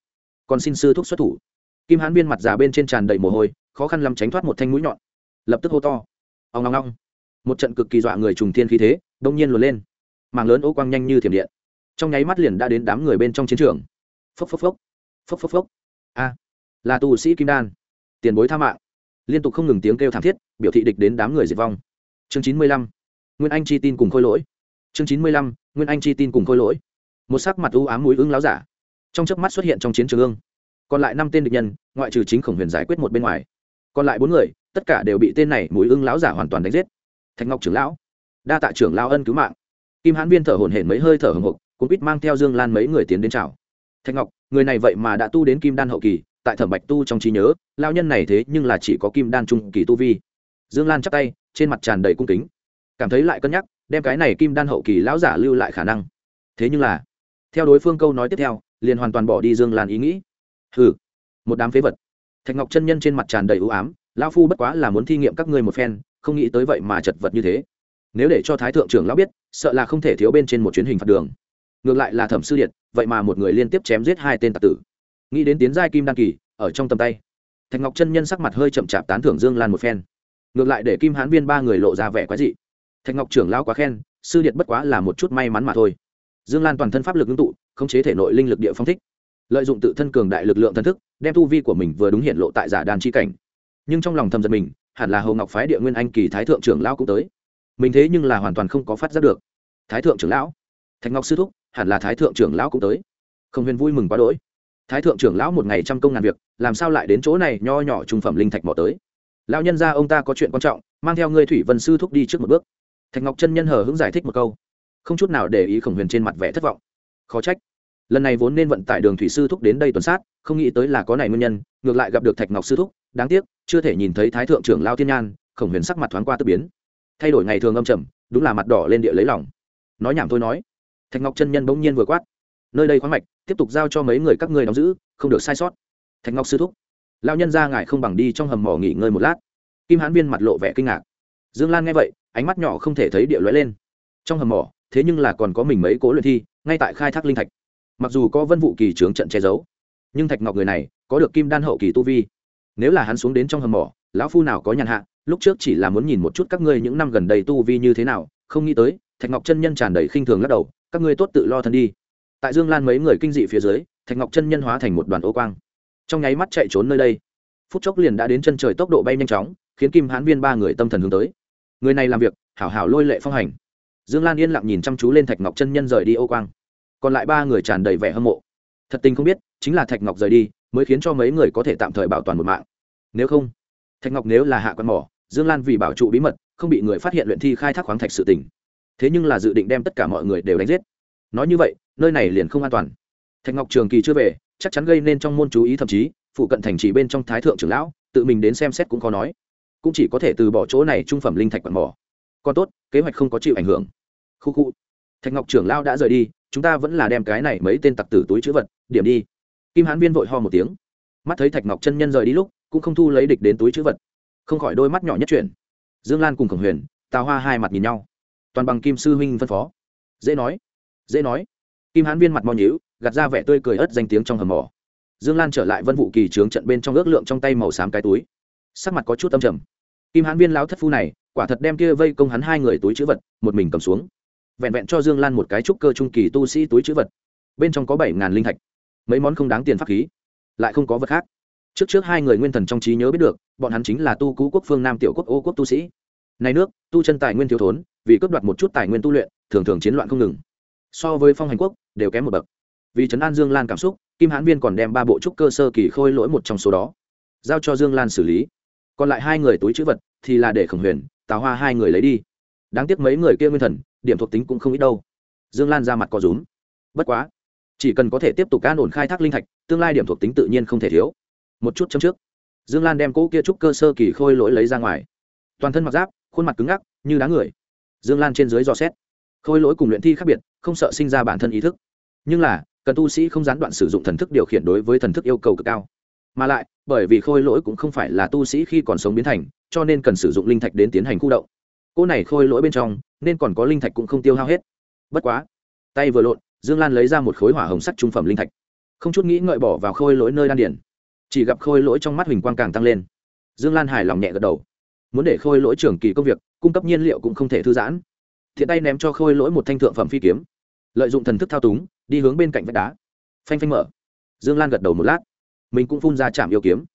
còn xin sư thúc xuất thủ. Kim hãn viên mặt già bên trên tràn đầy mồ hôi, khó khăn lắm tránh thoát một thanh mũi nhọn. Lập tức hô to. Ông ngong ngong một trận cực kỳ dọa người trùng thiên khí thế, đông nhiên luồn lên. Màng lớn ô quang nhanh như thiểm điện. Trong nháy mắt liền đã đến đám người bên trong chiến trường. Phốc phốc phốc. Phốc phốc phốc. A. Là tu sĩ kim đan. Tiền bối tha mạng. Liên tục không ngừng tiếng kêu thảm thiết, biểu thị địch đến đám người diệt vong. Chương chín mươi lăm. Nguyên anh chi tin cùng khôi lỗi. Chương chín mươi lăm. Nguyên anh chi tin cùng khôi lỗi. Một sắc mặt u ám mũi ưng láo giả trong chớp mắt xuất hiện trong chiến trường ương. Còn lại năm tên địch nhân, ngoại trừ chính khổng huyền giải quyết một bên ngoài. Còn lại bốn người, tất cả đều bị tên này mũi ưng lão giả hoàn toàn đánh giết. Thạch ngọc trưởng lão, đa tạ trưởng lao ân cứu mạng. Kim hãn viên thở hổn hển mấy hơi thở hồng hộc cũng biết mang theo dương lan mấy người tiến đến chào. Thạch ngọc, người này vậy mà đã tu đến kim đan hậu kỳ, tại thẩm bạch tu trong trí nhớ lao nhân này thế nhưng là chỉ có kim đan trung kỳ tu vi. Dương lan chắp tay, trên mặt tràn đầy cung kính. Cảm thấy lại cân nhắc, đem cái này kim đan hậu kỳ lão giả lưu lại khả năng. Thế nhưng là, theo đối phương câu nói tiếp theo liền hoàn toàn bỏ đi dương lan ý nghĩ. Hừ, một đám phế vật. Thạch ngọc chân nhân trên mặt tràn đầy ưu ám, lão phu bất quá là muốn thi nghiệm các ngươi một phen, không nghĩ tới vậy mà chật vật như thế. Nếu để cho thái thượng trưởng lão biết, sợ là không thể thiếu bên trên một chuyến hình phạt đường. Ngược lại là thẩm sư điện vậy mà một người liên tiếp chém giết hai tên tạc tử. Nghĩ đến tiến giai kim đan kỳ, ở trong tầm tay, thạch ngọc chân nhân sắc mặt hơi chậm chạp tán thưởng dương lan một phen. Ngược lại để kim hán viên ba người lộ ra vẻ quái dị. Thạch ngọc trưởng lão quá khen, sư điện bất quá là một chút may mắn mà thôi. Dương lan toàn thân pháp lực ngưng tụ khống chế thể nội linh lực địa phong thích. Lợi dụng tự thân cường đại lực lượng thần thức, đem tu vi của mình vừa đúng hiện lộ tại giả đàn chi cảnh. Nhưng trong lòng thầm giật mình, hẳn là hồ ngọc phái địa nguyên anh kỳ thái thượng trưởng lão cũng tới. Mình thế nhưng là hoàn toàn không có phát giác được. Thái thượng trưởng lão? Thạch ngọc sư thúc, hẳn là thái thượng trưởng lão cũng tới. Không huyền vui mừng quá đỗi. Thái thượng trưởng lão một ngày trăm công ngàn việc, làm sao lại đến chỗ này nho nhỏ trung phẩm linh thạch mỏ tới? Lão nhân ra ông ta có chuyện quan trọng, mang theo ngươi thủy vân sư thúc đi trước một bước. Thạch ngọc chân nhân hờ hững giải thích một câu. Không chút nào để ý khổng huyền trên mặt vẻ thất vọng khó trách. Lần này vốn nên vận tải đường thủy sư thúc đến đây tuần sát, không nghĩ tới là có này nguyên nhân, ngược lại gặp được thạch ngọc sư thúc, đáng tiếc, chưa thể nhìn thấy thái thượng trưởng lao thiên nhan, khổng huyền sắc mặt thoáng qua tức biến. Thay đổi ngày thường âm trầm, đúng là mặt đỏ lên địa lấy lòng. Nói nhảm thôi nói. Thạch ngọc chân nhân bỗng nhiên vừa quát. Nơi đây khoáng mạch, tiếp tục giao cho mấy người các ngươi đóng giữ, không được sai sót. Thạch ngọc sư thúc. Lao nhân ra ngài không bằng đi trong hầm mỏ nghỉ ngơi một lát. Kim hãn viên mặt lộ vẻ kinh ngạc. Dương lan nghe vậy, ánh mắt nhỏ không thể thấy địa lóe lên. Trong hầm mỏ, thế nhưng là còn có mình mấy cố luyện thi ngay tại khai thác linh thạch. Mặc dù có vân vụ kỳ trướng trận che giấu, nhưng thạch ngọc người này có được kim đan hậu kỳ tu vi. Nếu là hắn xuống đến trong hầm mỏ, lão phu nào có nhàn hạ, lúc trước chỉ là muốn nhìn một chút các ngươi những năm gần đây tu vi như thế nào, không nghĩ tới, thạch ngọc chân nhân tràn đầy khinh thường lắc đầu, các ngươi tốt tự lo thân đi. Tại dương lan mấy người kinh dị phía dưới, thạch ngọc chân nhân hóa thành một đoàn ô quang. Trong nháy mắt chạy trốn nơi đây, phút chốc liền đã đến chân trời tốc độ bay nhanh chóng, khiến kim hãn viên ba người tâm thần hướng tới. Người này làm việc, hảo hảo lôi lệ phong hành dương lan yên lặng nhìn chăm chú lên thạch ngọc chân nhân rời đi ô quang. Còn lại ba người tràn đầy vẻ hâm mộ. Thật tình không biết, chính là thạch ngọc rời đi, mới khiến cho mấy người có thể tạm thời bảo toàn một mạng. Nếu không, thạch ngọc nếu là hạ quan mỏ, dương lan vì bảo trụ bí mật, không bị người phát hiện luyện thi khai thác khoáng thạch sự tỉnh thế nhưng là dự định đem tất cả mọi người đều đánh giết. Nói như vậy, nơi này liền không an toàn. Thạch ngọc trường kỳ chưa về, chắc chắn gây nên trong môn chú ý thậm chí, phụ cận thành trì bên trong thái thượng trưởng lão, tự mình đến xem xét cũng khó nói. Cũng chỉ có thể từ bỏ chỗ này trung phẩm linh thạch quạt mỏ còn tốt, kế hoạch không có chịu ảnh hưởng. Khu khu. Thạch ngọc trưởng lao đã rời đi, chúng ta vẫn là đem cái này mấy tên tặc tử túi chữ vật, điểm đi. Kim hãn viên vội ho một tiếng. Mắt thấy thạch ngọc chân nhân rời đi lúc, cũng không thu lấy địch đến túi chữ vật. Không khỏi đôi mắt nhỏ nhất chuyển. Dương lan cùng khổng huyền, tào hoa hai mặt nhìn nhau. Toàn bằng kim sư huynh phân phó. Dễ nói. Dễ nói. Kim hãn viên mặt mò nhíu, gạt ra vẻ tươi cười ớt danh tiếng trong hầm mỏ. Dương lan trở lại vân vụ kỳ trướng trận bên trong ước lượng trong tay màu xám cái túi. Sắc mặt có chút âm trầm. Kim hãn viên lao thất phu này quả thật đem kia vây công hắn hai người túi chữ vật, một mình cầm xuống. Vẹn vẹn cho dương lan một cái trúc cơ trung kỳ tu sĩ túi chữ vật. Bên trong có bảy ngàn linh thạch, mấy món không đáng tiền pháp khí, lại không có vật khác. Trước trước hai người nguyên thần trong trí nhớ biết được, bọn hắn chính là tu cú quốc phương nam tiểu quốc ô quốc tu sĩ. Này nước, tu chân tài nguyên thiếu thốn, vì cướp đoạt một chút tài nguyên tu luyện, thường thường chiến loạn không ngừng. So với phong hành quốc, đều kém một bậc. Vì trấn an dương lan cảm xúc, kim hãn viên còn đem ba bộ trúc cơ sơ kỳ khôi lỗi một trong số đó giao cho dương lan xử lý. Còn lại hai người túi chữ vật thì là để khổng huyền tào hoa hai người lấy đi. Đáng tiếc mấy người kia nguyên thần, điểm thuộc tính cũng không ít đâu. Dương lan ra mặt có rúm. Bất quá, chỉ cần có thể tiếp tục an ổn khai thác linh thạch, tương lai điểm thuộc tính tự nhiên không thể thiếu. Một chút chấm trước. Dương lan đem cỗ kia trúc cơ sơ kỳ khôi lỗi lấy ra ngoài. Toàn thân mặc giáp, khuôn mặt cứng ngắc, như đá người. Dương lan trên dưới dò xét. Khôi lỗi cùng luyện thi khác biệt, không sợ sinh ra bản thân ý thức. Nhưng là, cần tu sĩ không gián đoạn sử dụng thần thức điều khiển đối với thần thức yêu cầu cực cao. Mà lại, bởi vì khôi lỗi cũng không phải là tu sĩ khi còn sống biến thành cho nên cần sử dụng linh thạch đến tiến hành khu động. Cỗ này khôi lỗi bên trong, nên còn có linh thạch cũng không tiêu hao hết. Bất quá, tay vừa lộn, dương lan lấy ra một khối hỏa hồng sắt trung phẩm linh thạch. Không chút nghĩ ngợi bỏ vào khôi lỗi nơi đan điển chỉ gặp khôi lỗi trong mắt huỳnh quang càng tăng lên. Dương lan hài lòng nhẹ gật đầu. Muốn để khôi lỗi trưởng kỳ công việc, cung cấp nhiên liệu cũng không thể thư giãn. Thiện tay ném cho khôi lỗi một thanh thượng phẩm phi kiếm. Lợi dụng thần thức thao túng, đi hướng bên cạnh vách đá. Phanh phanh mở. Dương lan gật đầu một lát. Mình cũng phun ra trạm yêu kiếm.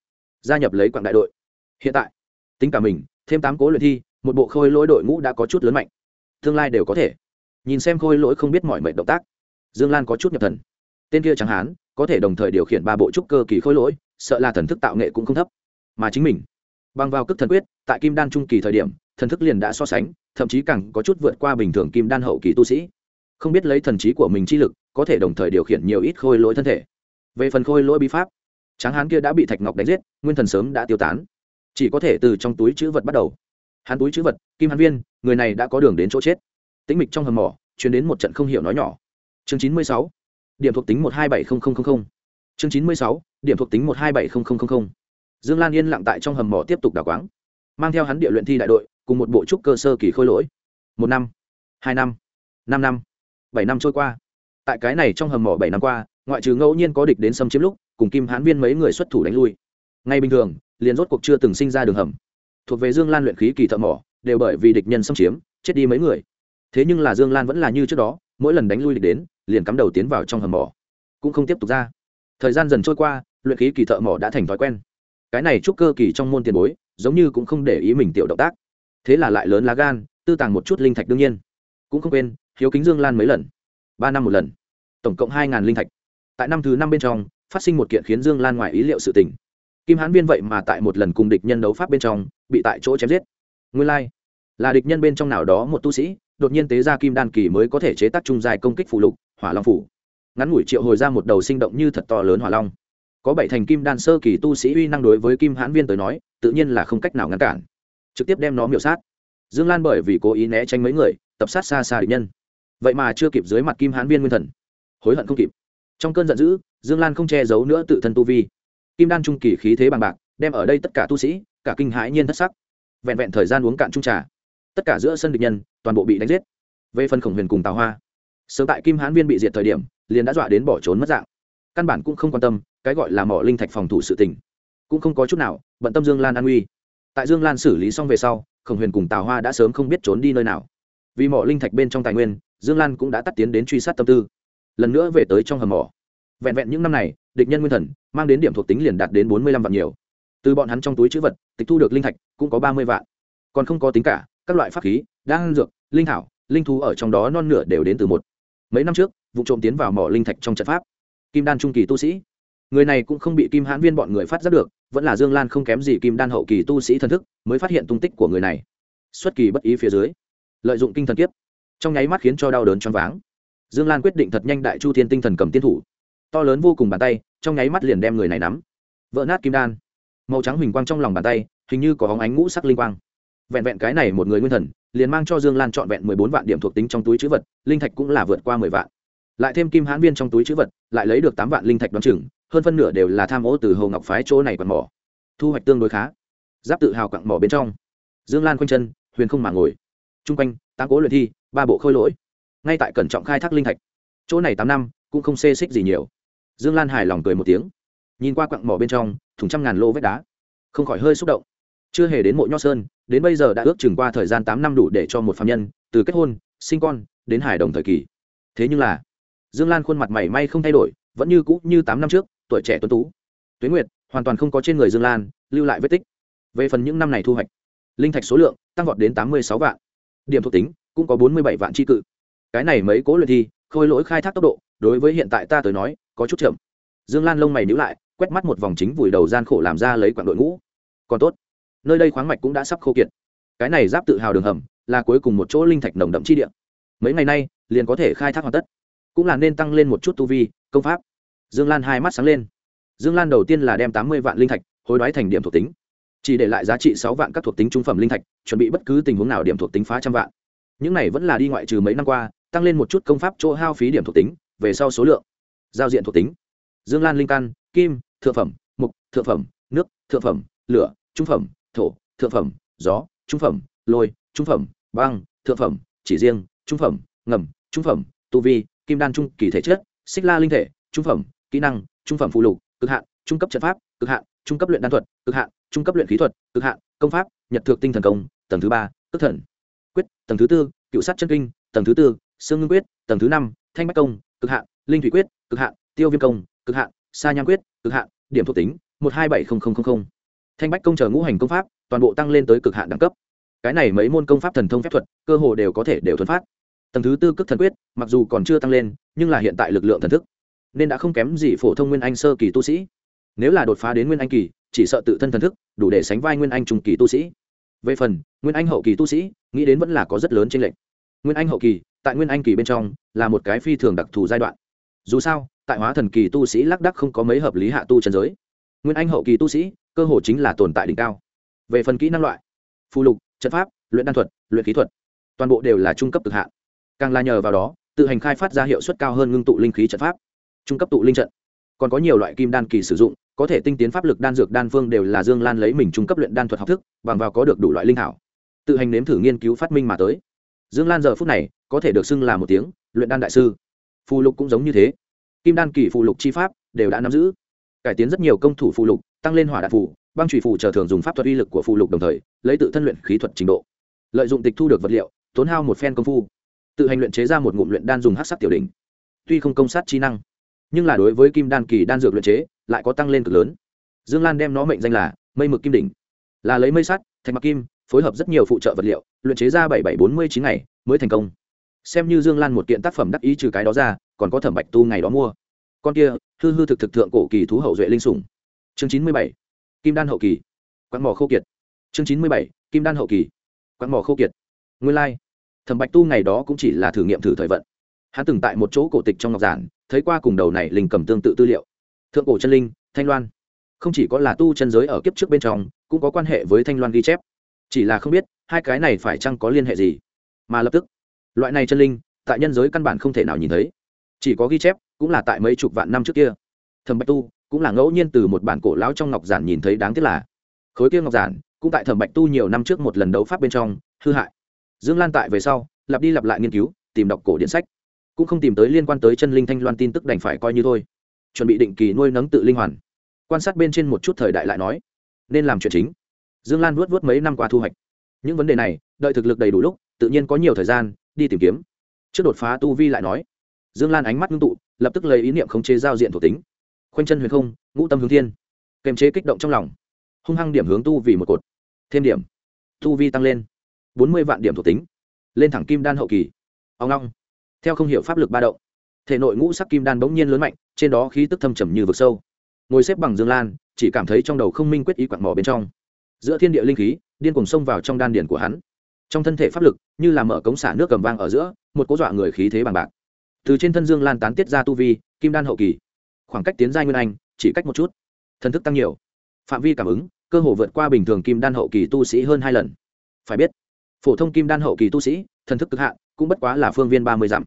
Gia nhập lấy quảng đại đội. Hiện tại tính cả mình, thêm tám cố luyện thi, một bộ khôi lỗi đội ngũ đã có chút lớn mạnh. Tương lai đều có thể. Nhìn xem khôi lỗi không biết mọi mệnh động tác. Dương lan có chút nhập thần. Tên kia chẳng hán, có thể đồng thời điều khiển ba bộ trúc cơ kỳ khôi lỗi, sợ là thần thức tạo nghệ cũng không thấp. Mà chính mình, bằng vào cước thần quyết, tại kim đan trung kỳ thời điểm, thần thức liền đã so sánh, thậm chí càng có chút vượt qua bình thường kim đan hậu kỳ tu sĩ. Không biết lấy thần trí của mình chi lực, có thể đồng thời điều khiển nhiều ít khôi lỗi thân thể. Về phần khôi lỗi bí pháp, tráng hán kia đã bị thạch ngọc đánh giết, nguyên thần sớm đã tiêu tán chỉ có thể từ trong túi chữ vật bắt đầu. Hắn túi chữ vật, kim hán viên, người này đã có đường đến chỗ chết. Tĩnh mịch trong hầm mỏ chuyển đến một trận không hiểu nói nhỏ. Chương chín mươi sáu, điểm thuộc tính một hai bảy chương chín mươi sáu, điểm thuộc tính một hai bảy dương lan yên lặng tại trong hầm mỏ tiếp tục đào quáng, mang theo hắn địa luyện thi đại đội, cùng một bộ trúc cơ sơ kỳ khôi lỗi. Một năm, hai năm năm năm, bảy năm trôi qua. Tại cái này trong hầm mỏ bảy năm qua, ngoại trừ ngẫu nhiên có địch đến xâm chiếm lúc, cùng kim hãn viên mấy người xuất thủ đánh lui ngay bình thường, liền rốt cuộc chưa từng sinh ra đường hầm. Thuộc về dương lan luyện khí kỳ thợ mỏ, đều bởi vì địch nhân xâm chiếm, chết đi mấy người. Thế nhưng là dương lan vẫn là như trước đó, mỗi lần đánh lui địch đến, liền cắm đầu tiến vào trong hầm mỏ. Cũng không tiếp tục ra. Thời gian dần trôi qua, luyện khí kỳ thợ mỏ đã thành thói quen. Cái này chúc cơ kỳ trong môn tiền bối, giống như cũng không để ý mình tiểu động tác. Thế là lại lớn lá gan, tư tàng một chút linh thạch đương nhiên. Cũng không quên, hiếu kính dương lan mấy lần. Ba năm một lần. Tổng cộng hai ngàn linh thạch. Tại năm thứ năm bên trong, phát sinh một kiện khiến dương lan ngoài ý liệu sự tình kim hãn viên vậy mà tại một lần cùng địch nhân đấu pháp bên trong bị tại chỗ chém giết. Nguyên lai、like, là địch nhân bên trong nào đó một tu sĩ đột nhiên tế ra kim đan kỳ mới có thể chế tác trung dài công kích phụ lục hỏa long phủ. Ngắn ngủi triệu hồi ra một đầu sinh động như thật to lớn hỏa long. Có bảy thành kim đan sơ kỳ tu sĩ uy năng đối với kim hãn viên tới nói tự nhiên là không cách nào ngăn cản. Trực tiếp đem nó miểu sát. Dương lan bởi vì cố ý né tránh mấy người tập sát xa xa địch nhân. Vậy mà chưa kịp dưới mặt kim hãn viên nguyên thần. Hối hận không kịp. Trong cơn giận dữ dương lan không che giấu nữa tự thân tu vi kim đan trung kỳ khí thế bằng bạc, đem ở đây tất cả tu sĩ, cả kinh hãi nhiên thất sắc. Vẹn vẹn thời gian uống cạn trung trà, tất cả giữa sân địch nhân, toàn bộ bị đánh giết. Về phần khổng huyền cùng tào hoa, sớm tại kim hãn viên bị diệt thời điểm, liền đã dọa đến bỏ trốn mất dạng. Căn bản cũng không quan tâm, cái gọi là mỏ linh thạch phòng thủ sự tình. Cũng không có chút nào, bận tâm dương lan an uy tại dương lan xử lý xong về sau, khổng huyền cùng tào hoa đã sớm không biết trốn đi nơi nào. Vì mỏ linh thạch bên trong tài nguyên, dương lan cũng đã tắt tiến đến truy sát tâm tư. Lần nữa về tới trong hầm mỏ vẹn vẹn những năm này, địch nhân nguyên thần mang đến điểm thuộc tính liền đạt đến bốn mươi lăm vạn nhiều. Từ bọn hắn trong túi chữ vật, tịch thu được linh thạch cũng có ba mươi vạn. Còn không có tính cả, các loại pháp khí, đan dược, linh thảo, linh thú ở trong đó non nửa đều đến từ một. Mấy năm trước, vụ trộm tiến vào mỏ linh thạch trong trận pháp. Kim đan trung kỳ tu sĩ. Người này cũng không bị kim hãn viên bọn người phát giác được, vẫn là dương lan không kém gì kim đan hậu kỳ tu sĩ thần thức, mới phát hiện tung tích của người này. Xuất kỳ bất ý phía dưới, lợi dụng kinh thần kiếp, trong nháy mắt khiến cho đau đớn choáng váng. Dương lan quyết định thật nhanh đại chu thiên tinh thần cầm tiên thủ to lớn vô cùng bàn tay, trong nháy mắt liền đem người này nắm. Vỡ nát kim đan. Màu trắng huỳnh quang trong lòng bàn tay, hình như có hóng ánh ngũ sắc linh quang. Vẹn vẹn cái này một người nguyên thần, liền mang cho dương lan trọn vẹn mười bốn vạn điểm thuộc tính trong túi chữ vật, linh thạch cũng là vượt qua mười vạn. Lại thêm kim hãn viên trong túi chữ vật, lại lấy được tám vạn linh thạch đoán chừng, hơn phân nửa đều là tham ô từ hồ ngọc phái chỗ này quặn mỏ. Thu hoạch tương đối khá. Giáp tự hào quặng mỏ bên trong. Dương lan quanh chân, huyền không mà ngồi. T r u n g quanh, tám cố luyện thi, ba bộ khôi lỗi. Ngay tại cẩn trọng khai thác linh thạch. Chỗ này tám năm, cũng không xê xích gì nhiều dương lan hài lòng cười một tiếng. Nhìn qua quặng mỏ bên trong, thùng trăm ngàn lô vách đá. Không khỏi hơi xúc động. Chưa hề đến mộ nho sơn, đến bây giờ đã ước chừng qua thời gian tám năm đủ để cho một phạm nhân, từ kết hôn, sinh con, đến hải đồng thời kỳ. Thế nhưng là, dương lan khuôn mặt mày may không thay đổi, vẫn như cũ như tám năm trước, tuổi trẻ tuấn tú. Tuyến nguyệt, hoàn toàn không có trên người dương lan, lưu lại vết tích. Về phần những năm này thu hoạch, linh thạch số lượng tăng vọt đến tám mươi sáu vạn. Điểm thuộc tính cũng có bốn mươi bảy vạn tri cự. Cái này mấy cố luyện thi, khôi lỗi khai thác tốc độ, đối với hiện tại ta tới nói có chút chậm. Dương lan lông mày níu lại, quét mắt một vòng chính vùi đầu gian khổ làm ra lấy quặng đội ngũ. Còn tốt, nơi đây khoáng mạch cũng đã sắp khô kiệt. Cái này giáp tự hào đường hầm, là cuối cùng một chỗ linh thạch nồng đậm chi địa. Mấy ngày nay, liền có thể khai thác hoàn tất. Cũng là nên tăng lên một chút tu vi, công pháp. Dương lan hai mắt sáng lên. Dương lan đầu tiên là đem tám mươi vạn linh thạch hối đoái thành điểm thuộc tính. Chỉ để lại giá trị sáu vạn các thuộc tính trung phẩm linh thạch, chuẩn bị bất cứ tình huống nào điểm thuộc tính phá trăm vạn. Những này vẫn là đi ngoại trừ mấy năm qua, tăng lên một chút công pháp chỗ hao phí điểm thuộc tính, về sau số lượng giao diện thuộc tính. Dương lan linh căn kim, thượng phẩm, mục, thượng phẩm, nước, thượng phẩm, lửa, trung phẩm, thổ, thượng phẩm, gió, trung phẩm, lôi, trung phẩm, băng, thượng phẩm, chỉ riêng, trung phẩm, ngầm, trung phẩm, tu vi, kim đan trung kỳ thể chất, xích la linh thể, trung phẩm, kỹ năng, trung phẩm phụ lục, cực hạn, trung cấp trận pháp, cực hạn, trung cấp luyện đan thuật, cực hạn, trung cấp luyện khí thuật, cực hạn, công pháp, nhật thượng tinh thần công, tầng thứ ba, tức thần. Quyết, tầng thứ tư, cựu sát chân kinh, tầng thứ tư Sương ngưng quyết, tầng thứ năm, thanh bách công, cực hạn, linh thủy quyết cực hạn, tiêu viêm công, cực hạn, sa nham quyết, cực hạn, điểm thuộc tính, một hai bảy thanh bách công chờ ngũ hành công pháp, toàn bộ tăng lên tới cực hạn đẳng cấp. Cái này mấy môn công pháp thần thông phép thuật, cơ hồ đều có thể đều thuần phát. Tầng thứ tư cước thần quyết, mặc dù còn chưa tăng lên, nhưng là hiện tại lực lượng thần thức, nên đã không kém gì phổ thông nguyên anh sơ kỳ tu sĩ. Nếu là đột phá đến nguyên anh kỳ, chỉ sợ tự thân thần thức, đủ để sánh vai nguyên anh trung kỳ tu sĩ. Về phần, nguyên anh hậu kỳ tu sĩ, nghĩ đến vẫn là có rất lớn trên lệnh nguyên anh hậu kỳ, tại nguyên anh kỳ bên trong, là một cái phi thường đặc thù giai đoạn dù sao, tại hóa thần kỳ tu sĩ lác đắc không có mấy hợp lý hạ tu chân giới. Nguyên anh hậu kỳ tu sĩ, cơ hồ chính là tồn tại đỉnh cao. Về phần kỹ năng loại, phù lục, trận pháp, luyện đan thuật, luyện khí thuật, toàn bộ đều là trung cấp cực hạn. Càng là nhờ vào đó, tự hành khai phát ra hiệu suất cao hơn ngưng tụ linh khí trận pháp. Trung cấp tụ linh trận. Còn có nhiều loại kim đan kỳ sử dụng, có thể tinh tiến pháp lực đan dược đan phương đều là dương lan lấy mình trung cấp luyện đan thuật học thức, bằng vào có được đủ loại linh thảo. Tự hành nếm thử nghiên cứu phát minh mà tới. Dương lan giờ phút này, có thể được xưng là một tiếng luyện đan đại sư phù lục cũng giống như thế. Kim đan kỳ phù lục chi pháp đều đã nắm giữ. Cải tiến rất nhiều công thủ phù lục, tăng lên hỏa đạn phù, băng trụy phù chờ thường dùng pháp thuật uy lực của phù lục đồng thời, lấy tự thân luyện khí thuật trình độ. Lợi dụng tịch thu được vật liệu, tốn hao một phen công phu. Tự hành luyện chế ra một ngụm luyện đan dùng hát sắc tiểu đỉnh. Tuy không công sát trí năng, nhưng là đối với kim đan kỳ đan dược luyện chế, lại có tăng lên cực lớn. Dương lan đem nó mệnh danh là mây mực kim đỉnh. Là lấy mây sắt, thạch mặc kim, phối hợp rất nhiều phụ trợ vật liệu, luyện chế ra bảy bảy bốn mươi chín ngày mới thành công xem như dương lan một kiện tác phẩm đắc ý trừ cái đó ra, còn có thẩm bạch tu ngày đó mua. Con kia, hư hư thực thực thượng cổ kỳ thú hậu duệ linh sủng. Chương chín mươi bảy, kim đan hậu kỳ. Quán mỏ khô kiệt. Chương chín mươi bảy, kim đan hậu kỳ. Quán mỏ khô kiệt. Nguyên lai、like. thẩm bạch tu ngày đó cũng chỉ là thử nghiệm thử thời vận. Hắn từng tại một chỗ cổ tịch trong ngọc giản, thấy qua cùng đầu này linh cầm tương tự tư liệu. Thượng cổ chân linh, thanh loan. Không chỉ có là tu chân giới ở kiếp trước bên trong, cũng có quan hệ với thanh loan ghi chép. Chỉ là không biết, hai cái này phải chăng có liên hệ gì. Mà lập tức loại này chân linh, tại nhân giới căn bản không thể nào nhìn thấy. Chỉ có ghi chép, cũng là tại mấy chục vạn năm trước kia. Thẩm bạch tu cũng là ngẫu nhiên từ một bản cổ lão trong ngọc giản nhìn thấy đáng tiếc là, khối kia ngọc giản cũng tại thẩm bạch tu nhiều năm trước một lần đấu pháp bên trong, hư hại. Dương lan tại về sau, lặp đi lặp lại nghiên cứu, tìm đọc cổ điện sách. Cũng không tìm tới liên quan tới chân linh thanh loan tin tức đành phải coi như thôi. Chuẩn bị định kỳ nuôi nấng tự linh hoàn. Quan sát bên trên một chút thời đại lại nói, nên làm chuyện chính. Dương lan vuốt vuốt mấy năm qua thu hoạch. Những vấn đề này, đợi thực lực đầy đủ lúc, tự nhiên có nhiều thời gian đi tìm kiếm. Trước đột phá tu vi lại nói. Dương lan ánh mắt ngưng tụ, lập tức lấy ý niệm khống chế giao diện thuộc tính. Khoanh chân huyền không, ngũ tâm hướng thiên. Kềm chế kích động trong lòng. Hung hăng điểm hướng tu vì một cột. Thêm điểm. Tu vi tăng lên. Bốn mươi vạn điểm thuộc tính. Lên thẳng kim đan hậu kỳ. Ông long. Theo không hiểu pháp lực ba động, thể nội ngũ sắc kim đan bỗng nhiên lớn mạnh, trên đó khí tức thâm trầm như vực sâu. Ngồi xếp bằng dương lan, chỉ cảm thấy trong đầu không minh quyết ý quặn mỏ bên trong. Giữa thiên địa linh khí, điên cùng xông vào trong đan điển của hắn trong thân thể pháp lực, như là mở cống xả nước cầm vang ở giữa, một cố dọa người khí thế bằng bạc. Từ trên thân dương lan tán tiết ra tu vi, kim đan hậu kỳ. Khoảng cách tiến giai nguyên anh, chỉ cách một chút. Thần thức tăng nhiều. Phạm vi cảm ứng, cơ hồ vượt qua bình thường kim đan hậu kỳ tu sĩ hơn hai lần. Phải biết, phổ thông kim đan hậu kỳ tu sĩ, thần thức cực hạn, cũng bất quá là phương viên ba mươi dặm.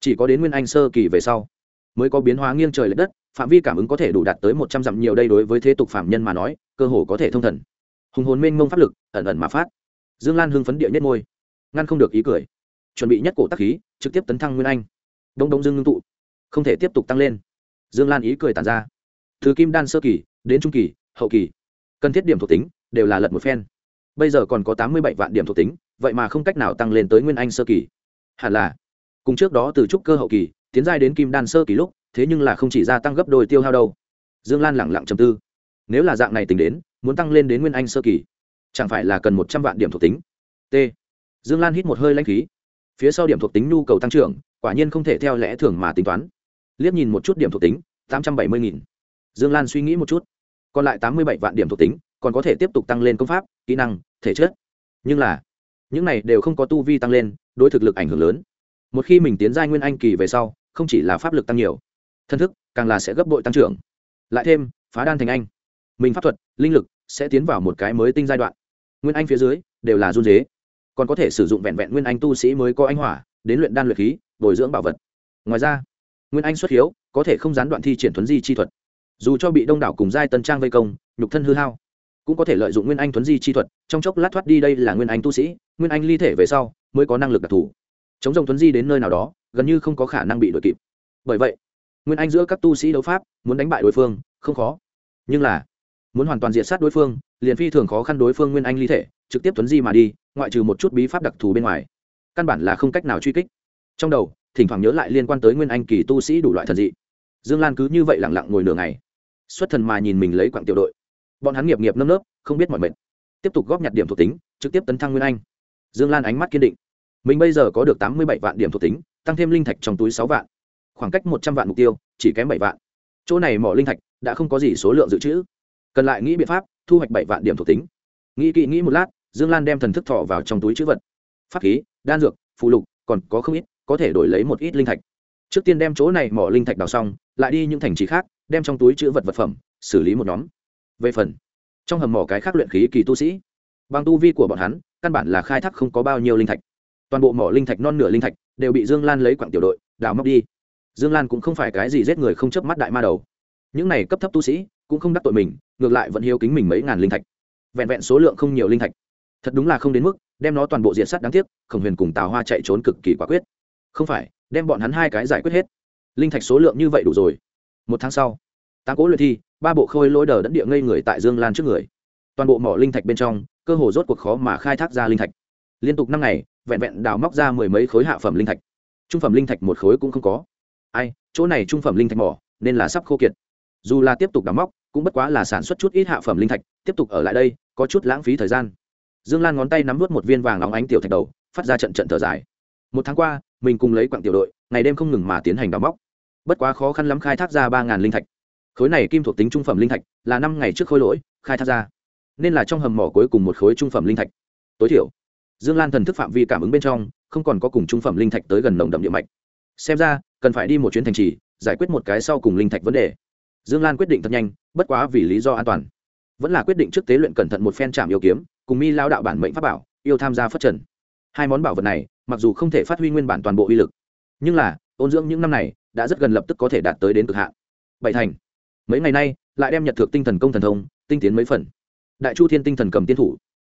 Chỉ có đến nguyên anh sơ kỳ về sau, mới có biến hóa nghiêng trời l ệ đất, phạm vi cảm ứng có thể đủ đạt tới một trăm dặm nhiều đây đối với thế tục phạm nhân mà nói, cơ hồ có thể thông thần. Hùng hồn mênh mông pháp lực, ẩn ẩn mà phát dương lan hưng phấn địa nhất môi, ngăn không được ý cười. Chuẩn bị nhất cổ tắc khí, trực tiếp tấn thăng nguyên anh. Đông đông dương ngưng tụ, không thể tiếp tục tăng lên. Dương lan ý cười tàn ra. Từ kim đan sơ kỳ đến trung kỳ, hậu kỳ, cần thiết điểm thuộc tính đều là lật một phen. Bây giờ còn có tám mươi bảy vạn điểm thuộc tính, vậy mà không cách nào tăng lên tới nguyên anh sơ kỳ. Hẳn là, cùng trước đó từ trúc cơ hậu kỳ, tiến giai đến kim đan sơ kỳ lúc, thế nhưng là không chỉ gia tăng gấp đôi tiêu hao đâu. Dương lan lẳng lặng trầm tư. Nếu là dạng này tính đến, muốn tăng lên đến nguyên anh sơ kỳ chẳng phải là cần một trăm vạn điểm thuộc tính? T. Dương lan hít một hơi lãnh khí. Phía sau điểm thuộc tính nhu cầu tăng trưởng, quả nhiên không thể theo lẽ thường mà tính toán. Liếc nhìn một chút điểm thuộc tính, tám trăm bảy mươi nghìn. Dương lan suy nghĩ một chút. Còn lại tám mươi bảy vạn điểm thuộc tính, còn có thể tiếp tục tăng lên công pháp, kỹ năng, thể chất. Nhưng là, những này đều không có tu vi tăng lên, đối thực lực ảnh hưởng lớn. Một khi mình tiến giai nguyên anh kỳ về sau, không chỉ là pháp lực tăng nhiều, thân thức càng là sẽ gấp bội tăng trưởng. Lại thêm, phá đan thành anh. Mình pháp thuật, linh lực sẽ tiến vào một cái mới tinh giai đoạn. Nguyên anh phía dưới đều là run dế. Còn có thể sử dụng vẹn vẹn nguyên anh tu sĩ mới có anh hỏa, đến luyện đan luyện khí, bồi dưỡng bảo vật. Ngoài ra, nguyên anh xuất hiếu có thể không gián đoạn thi triển thuấn di chi thuật. Dù cho bị đông đảo cùng giai tân trang vây công, nhục thân hư hao, cũng có thể lợi dụng nguyên anh thuấn di chi thuật, trong chốc lát thoát đi đây là nguyên anh tu sĩ, nguyên anh ly thể về sau mới có năng lực đặc thù. Chống rồng thuấn di đến nơi nào đó, gần như không có khả năng bị đuổi kịp. Bởi vậy, nguyên anh giữa các tu sĩ đấu pháp muốn đánh bại đối phương không khó. Nhưng là muốn hoàn toàn diệt sát đối phương, liền phi thường khó khăn đối phương nguyên anh ly thể, trực tiếp tuấn di mà đi, ngoại trừ một chút bí pháp đặc thù bên ngoài. Căn bản là không cách nào truy kích. Trong đầu, thỉnh thoảng nhớ lại liên quan tới nguyên anh kỳ tu sĩ đủ loại thần dị. Dương lan cứ như vậy lẳng lặng ngồi nửa ngày, xuất thần mà nhìn mình lấy quặng tiểu đội. Bọn hắn nghiệp nghiệp nâm nớp, không biết mọi mệt. Tiếp tục góp nhặt điểm thuộc tính, trực tiếp tấn thăng nguyên anh. Dương lan ánh mắt kiên định. Mình bây giờ có được tám mươi bảy vạn điểm thuộc tính, tăng thêm linh thạch trong túi sáu vạn. Khoảng cách một trăm vạn mục tiêu, chỉ kém bảy vạn. Chỗ này mỏ linh thạch, đã không có gì số lượng dự trữ cần lại nghĩ biện pháp thu hoạch bảy vạn điểm thuộc tính. Nghĩ kỹ nghĩ một lát, dương lan đem thần thức thọ vào trong túi chữ vật. Pháp khí, đan dược phụ lục, còn có không ít, có thể đổi lấy một ít linh thạch. Trước tiên đem chỗ này mỏ linh thạch đào xong, lại đi những thành trì khác, đem trong túi chữ vật vật phẩm, xử lý một nhóm. Về phần, trong hầm mỏ cái khác luyện khí kỳ tu sĩ. Bằng tu vi của bọn hắn, căn bản là khai thác không có bao nhiêu linh thạch. Toàn bộ mỏ linh thạch, non nửa linh thạch, đều bị dương lan lấy quặng tiểu đội, đào móc đi. Dương lan cũng không phải cái gì giết người không chớp mắt đại ma đầu. Những này cấp thấp tu sĩ cũng không đắc tội mình, ngược lại vẫn hiếu kính mình mấy ngàn linh thạch. Vẹn vẹn số lượng không nhiều linh thạch. Thật đúng là không đến mức đem nó toàn bộ diện sắt đáng tiếc, khổng huyền cùng tào hoa chạy trốn cực kỳ quả quyết. Không phải, đem bọn hắn hai cái giải quyết hết. Linh thạch số lượng như vậy đủ rồi. Một tháng sau, tám cỗ luyện thi, ba bộ khôi lỗi đờ đẫn địa ngây người tại dương lan trước người. Toàn bộ mỏ linh thạch bên trong, cơ hồ rốt cuộc khó mà khai thác ra linh thạch. Liên tục năm ngày, vẹn vẹn đào móc ra mười mấy khối hạ phẩm linh thạch. Trung phẩm linh thạch một khối cũng không có. Ai, chỗ này trung phẩm linh thạch mỏ, nên là sắp khô kiệt. Dù là tiếp tục đào móc cũng bất quá là sản xuất chút ít hạ phẩm linh thạch, tiếp tục ở lại đây, có chút lãng phí thời gian. Dương lan ngón tay nắm vút một viên vàng óng ánh tiểu thạch đầu, phát ra trận trận thở dài. Một tháng qua, mình cùng lấy quặng tiểu đội, ngày đêm không ngừng mà tiến hành đào móc. Bất quá khó khăn lắm khai thác ra ba ngàn linh thạch. Khối này kim thuộc tính trung phẩm linh thạch, là năm ngày trước khối lỗi, khai thác ra. Nên là trong hầm mỏ cuối cùng một khối trung phẩm linh thạch. Tối thiểu, dương lan thần thức phạm vi cảm ứng bên trong, không còn có cùng trung phẩm linh thạch tới gần nồng đậm địa mạch. Xem ra, cần phải đi một chuyến thành trì, giải quyết một cái sau cùng linh thạch vấn đề dương lan quyết định thật nhanh, bất quá vì lý do an toàn. Vẫn là quyết định trước tế luyện cẩn thận một phen chạm yêu kiếm, cùng mi lao đạo bản mệnh pháp bảo, yêu tham gia phát trần hai món bảo vật này, mặc dù không thể phát huy nguyên bản toàn bộ uy lực, nhưng là, ôn dưỡng những năm này, đã rất gần lập tức có thể đạt tới đến cực hạn. Bảy thành. Mấy ngày nay, lại đem nhật thực tinh thần công thần thông, tinh tiến mấy phần. Đại chu thiên tinh thần cầm tiên thủ.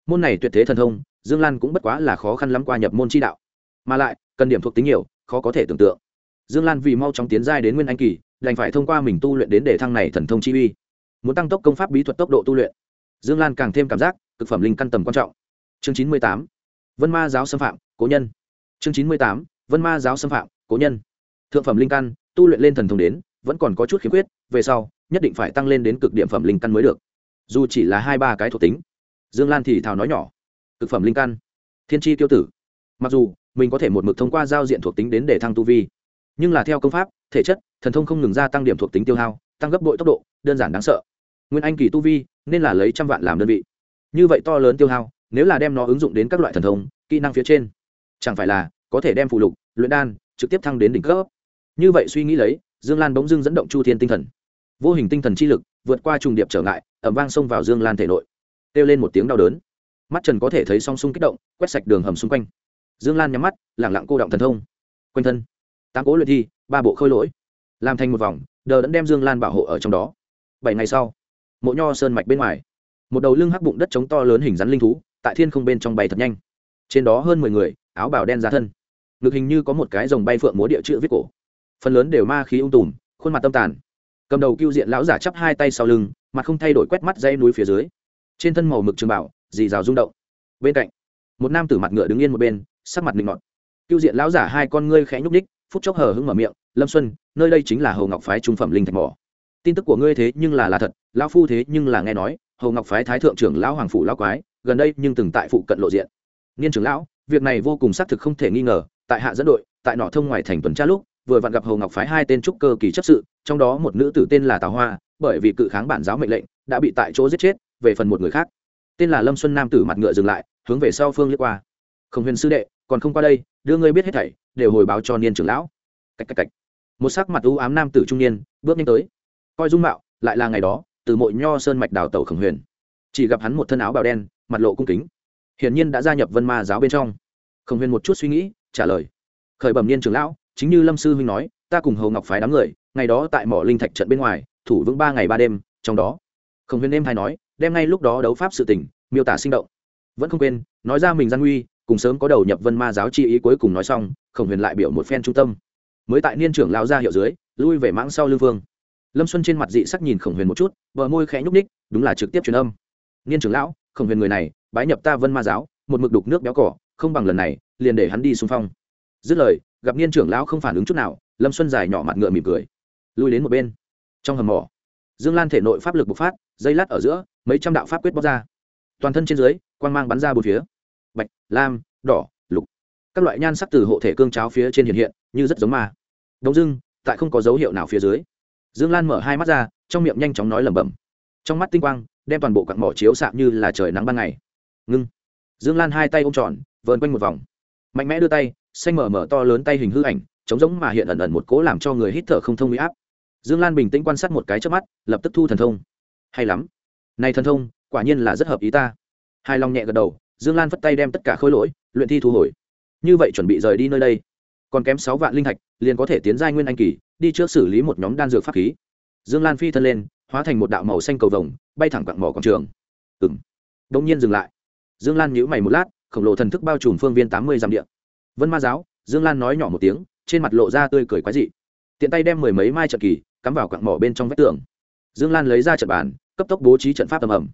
Môn này tuyệt thế thần thông, dương lan cũng bất quá là khó khăn lắm qua nhập môn chi đạo. Mà lại, cần điểm thuộc tính nhiều, khó có thể tưởng tượng. Dương lan vì mau chóng tiến giai đến nguyên anh kỳ đành phải thông qua mình tu luyện đến để thăng này thần thông chi uy. Muốn tăng tốc công pháp bí thuật tốc độ tu luyện, dương lan càng thêm cảm giác thực phẩm linh căn tầm quan trọng. Chương chín mươi tám, vân ma giáo xâm phạm, cố nhân. Chương chín mươi tám, vân ma giáo xâm phạm, cố nhân. Thượng phẩm linh căn, tu luyện lên thần thông đến, vẫn còn có chút khiếm khuyết, về sau, nhất định phải tăng lên đến cực điểm phẩm linh căn mới được. Dù chỉ là hai ba cái thuộc tính, dương lan thì thào nói nhỏ, cực phẩm linh căn, thiên tri tiêu tử. Mặc dù, mình có thể một mực thông qua giao diện thuộc tính đến để thăng tu vi nhưng là theo công pháp, thể chất, thần thông không ngừng gia tăng điểm thuộc tính tiêu hao, tăng gấp bội tốc độ, đơn giản đáng sợ. Nguyên anh kỳ tu vi, nên là lấy trăm vạn làm đơn vị. Như vậy to lớn tiêu hao, nếu là đem nó ứng dụng đến các loại thần thông, kỹ năng phía trên, chẳng phải là có thể đem phụ lục, luyện đan trực tiếp thăng đến đỉnh cấp. Như vậy suy nghĩ lấy, dương lan bỗng dưng dẫn động chu thiên tinh thần. Vô hình tinh thần chi lực vượt qua trùng điệp trở ngại ẩm vang xông vào dương lan thể nội. Kêu lên một tiếng đau đớn. Mắt trần có thể thấy song sung kích động, quét sạch đường hầm xung quanh. Dương lan nhắm mắt lẳng lặng cô động thần thông. Quanh thân tám cố luyện thi, ba bộ khôi lỗi, làm thành một vòng, đờ đẫn đem dương lan bảo hộ ở trong đó. Bảy ngày sau, mộ nho sơn mạch bên ngoài, một đầu lưng hắc bụng đất trống to lớn hình rắn linh thú, tại thiên không bên trong bay thật nhanh. Trên đó hơn mười người, áo bào đen ra thân. Ngực hình như có một cái dòng bay phượng múa địa chữ viết cổ. Phần lớn đều ma khí ung tùm, khuôn mặt tâm tàn. Cầm đầu cưu diện lão giả chắp hai tay sau lưng, mặt không thay đổi quét mắt dây núi phía dưới. Trên thân màu mực trường bảo, dì rào rung động. Bên cạnh, một nam tử mặt ngựa đứng yên một bên, sắc mặt linh ngọt cưu diện lão giả hai con ngươi khẽ nhúc ních phút chốc hờ hững mở miệng, lâm xuân, nơi đây chính là hầu ngọc phái trung phẩm linh thạch mỏ. Tin tức của ngươi thế nhưng là là thật, lão phu thế nhưng là nghe nói hầu ngọc phái thái thượng trưởng lão hoàng phủ lão quái, gần đây nhưng từng tại phụ cận lộ diện. Niên trưởng lão, việc này vô cùng xác thực không thể nghi ngờ, tại hạ dẫn đội, tại nọ thông ngoài thành tuần tra lúc, vừa vặn gặp hầu ngọc phái hai tên trúc cơ kỳ chấp sự, trong đó một nữ tử tên là tào hoa, bởi vì cự kháng bản giáo mệnh lệnh, đã bị tại chỗ giết chết, về phần một người khác. Tên là lâm xuân nam tử mặt ngựa dừng lại, hướng về sau phương liếc qua. Không huyền sư đệ còn không qua đây, đưa ngươi biết hết thảy, đều hồi báo cho niên trưởng lão. Cách cách cách. Một sắc mặt u ám nam tử trung niên bước nhanh tới. Coi dung mạo, lại là ngày đó, từ mộ nho sơn mạch đào tẩu khổng huyền. Chỉ gặp hắn một thân áo bào đen, mặt lộ cung kính. Hiển nhiên đã gia nhập vân ma giáo bên trong. Khổng huyền một chút suy nghĩ, trả lời. Khởi bẩm niên trưởng lão, chính như lâm sư huynh nói, ta cùng hầu ngọc phái đám người, ngày đó tại mỏ linh thạch trận bên ngoài, thủ vững ba ngày ba đêm, trong đó, khổng huyền đêm hay nói, đem ngay lúc đó đấu pháp sự tình, miêu tả sinh động. Vẫn không quên, nói ra mình gian nguy cùng sớm có đầu nhập vân ma giáo chi ý cuối cùng nói xong, khổng huyền lại biểu một phen trung tâm. Mới tại niên trưởng lao ra hiệu dưới, lui về mãng sau lưu vương. Lâm xuân trên mặt dị sắc nhìn khổng huyền một chút, bờ môi khẽ nhúc ních đúng là trực tiếp truyền âm. Niên trưởng lão, khổng huyền người này, bái nhập ta vân ma giáo, một mực đục nước béo cỏ, không bằng lần này, liền để hắn đi xung phong. Dứt lời, gặp niên trưởng lão không phản ứng chút nào, lâm xuân dài nhỏ mặt ngựa mỉm cười. Lui đến một bên. Trong hầm mỏ, dương lan thể nội pháp lực bộc phát, dây lát ở giữa, mấy trăm đạo pháp quyết bóc ra. Toàn thân trên dưới, quang mang bắn ra bốn phía bạch lam, đỏ, lục. Các loại nhan sắc từ hộ thể cương cháo phía trên hiện hiện, như rất giống ma. Đông dưng tại không có dấu hiệu nào phía dưới. Dương lan mở hai mắt ra, trong miệng nhanh chóng nói lẩm bẩm. Trong mắt tinh quang, đem toàn bộ quặng mỏ chiếu sạm như là trời nắng ban ngày. Ngưng. Dương lan hai tay ôm tròn, vờn quanh một vòng. Mạnh mẽ đưa tay, xanh mở mở to lớn tay hình hư ảnh chống giống mà hiện ẩn ẩn một cố làm cho người hít thở không thông huy áp. Dương lan bình tĩnh quan sát một cái trước mắt, lập tức thu thần thông. Hay lắm. Này thần thông, quả nhiên là rất hợp ý ta. Hai long nhẹ gật đầu dương lan phất tay đem tất cả khối lỗi, luyện thi thu hồi. Như vậy chuẩn bị rời đi nơi đây. Còn kém sáu vạn linh thạch, liền có thể tiến giai nguyên anh kỳ, đi trước xử lý một nhóm đan dược pháp khí. Dương lan phi thân lên, hóa thành một đạo màu xanh cầu vồng, bay thẳng quặng mỏ quảng trường. Ừng đông nhiên dừng lại. Dương lan nhíu mày một lát, khổng lồ thần thức bao trùm phương viên tám mươi dặm địa. Vân ma giáo, dương lan nói nhỏ một tiếng, trên mặt lộ ra tươi cười quái dị. Tiện tay đem mười mấy mai trận kỳ, cắm vào quặng mỏ bên trong vách tường. Dương lan lấy ra trận bàn, cấp tốc bố trí trận pháp tầm ẩm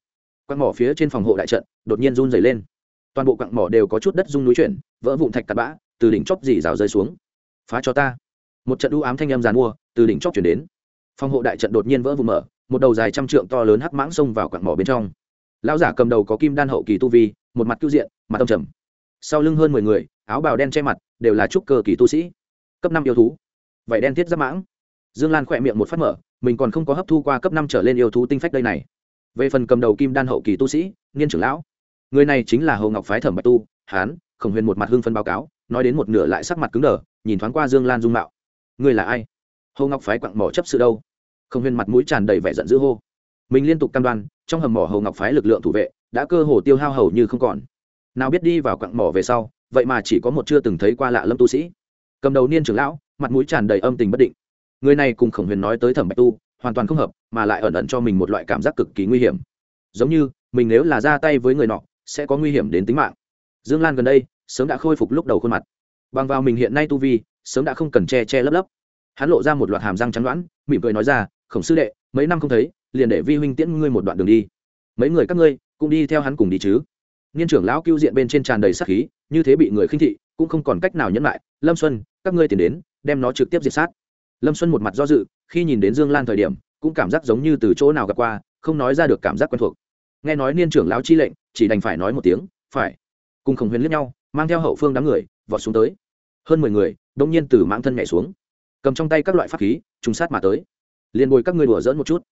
quặng mỏ phía trên phòng hộ đại trận, đột nhiên run dày lên toàn bộ quặng mỏ đều có chút đất rung núi chuyển, vỡ vụn thạch tạt bã, từ đỉnh chóp dì rào rơi xuống. Phá cho ta. Một trận u ám thanh âm giàn mua, từ đỉnh chóp chuyển đến. Phòng hộ đại trận đột nhiên vỡ vụn mở, một đầu dài trăm trượng to lớn hắc mãng xông vào quặng mỏ bên trong. Lão giả cầm đầu có kim đan hậu kỳ tu vi, một mặt cứu diện, mặt tâm trầm. Sau lưng hơn mười người, áo bào đen che mặt, đều là trúc cơ kỳ tu sĩ. Cấp năm yêu thú. Vậy đen thiết giáp mãng. Dương lan khỏe miệng một phát mở, mình còn không có hấp thu qua cấp năm trở lên yêu thú tinh phách đây này. Về phần cầm đầu kim đan hậu kỳ tu sĩ, niên trưởng lão người này chính là hầu ngọc phái thẩm bạch tu hán khổng huyền một mặt hưng phân báo cáo, nói đến một nửa lại sắc mặt cứng đờ, nhìn thoáng qua dương lan dung mạo. Người là ai? Hầu ngọc phái quặng mỏ chấp sự đâu? Khổng huyền mặt mũi tràn đầy vẻ giận dữ hô. Mình liên tục cam đoan, trong hầm mỏ hầu ngọc phái lực lượng thủ vệ, đã cơ hồ tiêu hao hầu như không còn. Nào biết đi vào quặng mỏ về sau, vậy mà chỉ có một chưa từng thấy qua lạ lâm tu sĩ. Cầm đầu niên trưởng lão, mặt mũi tràn đầy âm tình bất định. Người này cùng khổng huyền nói tới thẩm bạch tu, hoàn toàn không hợp, mà lại ẩn ẩn cho mình một loại cảm giác cực kỳ nguy hiểm. Giống như, mình nếu là ra tay với người nọ sẽ có nguy hiểm đến tính mạng. Dương lan gần đây sớm đã khôi phục lúc đầu khuôn mặt. Bằng vào mình hiện nay tu vi sớm đã không cần che che lấp lấp. Hắn lộ ra một loạt hàm răng trắng loãng, mỉm cười nói ra khổng sư đệ mấy năm không thấy liền để vi huynh tiễn ngươi một đoạn đường đi. Mấy người các ngươi cũng đi theo hắn cùng đi chứ. Niên trưởng lão cưu diện bên trên tràn đầy sắc khí như thế bị người khinh thị cũng không còn cách nào nhẫn lại. Lâm xuân các ngươi tìm đến đem nó trực tiếp diệt sát. Lâm xuân một mặt do dự khi nhìn đến dương lan thời điểm cũng cảm giác giống như từ chỗ nào gặp qua không nói ra được cảm giác quen thuộc nghe nói niên trưởng lão chi lệnh, chỉ đành phải nói một tiếng, phải. Cùng khổng huyền liếc nhau, mang theo hậu phương đám người, vọt xuống tới. Hơn mười người, đông nhiên từ mãng thân nhảy xuống. Cầm trong tay các loại pháp khí, trùng sát mà tới. Liền bồi các ngươi đùa dỡn một chút.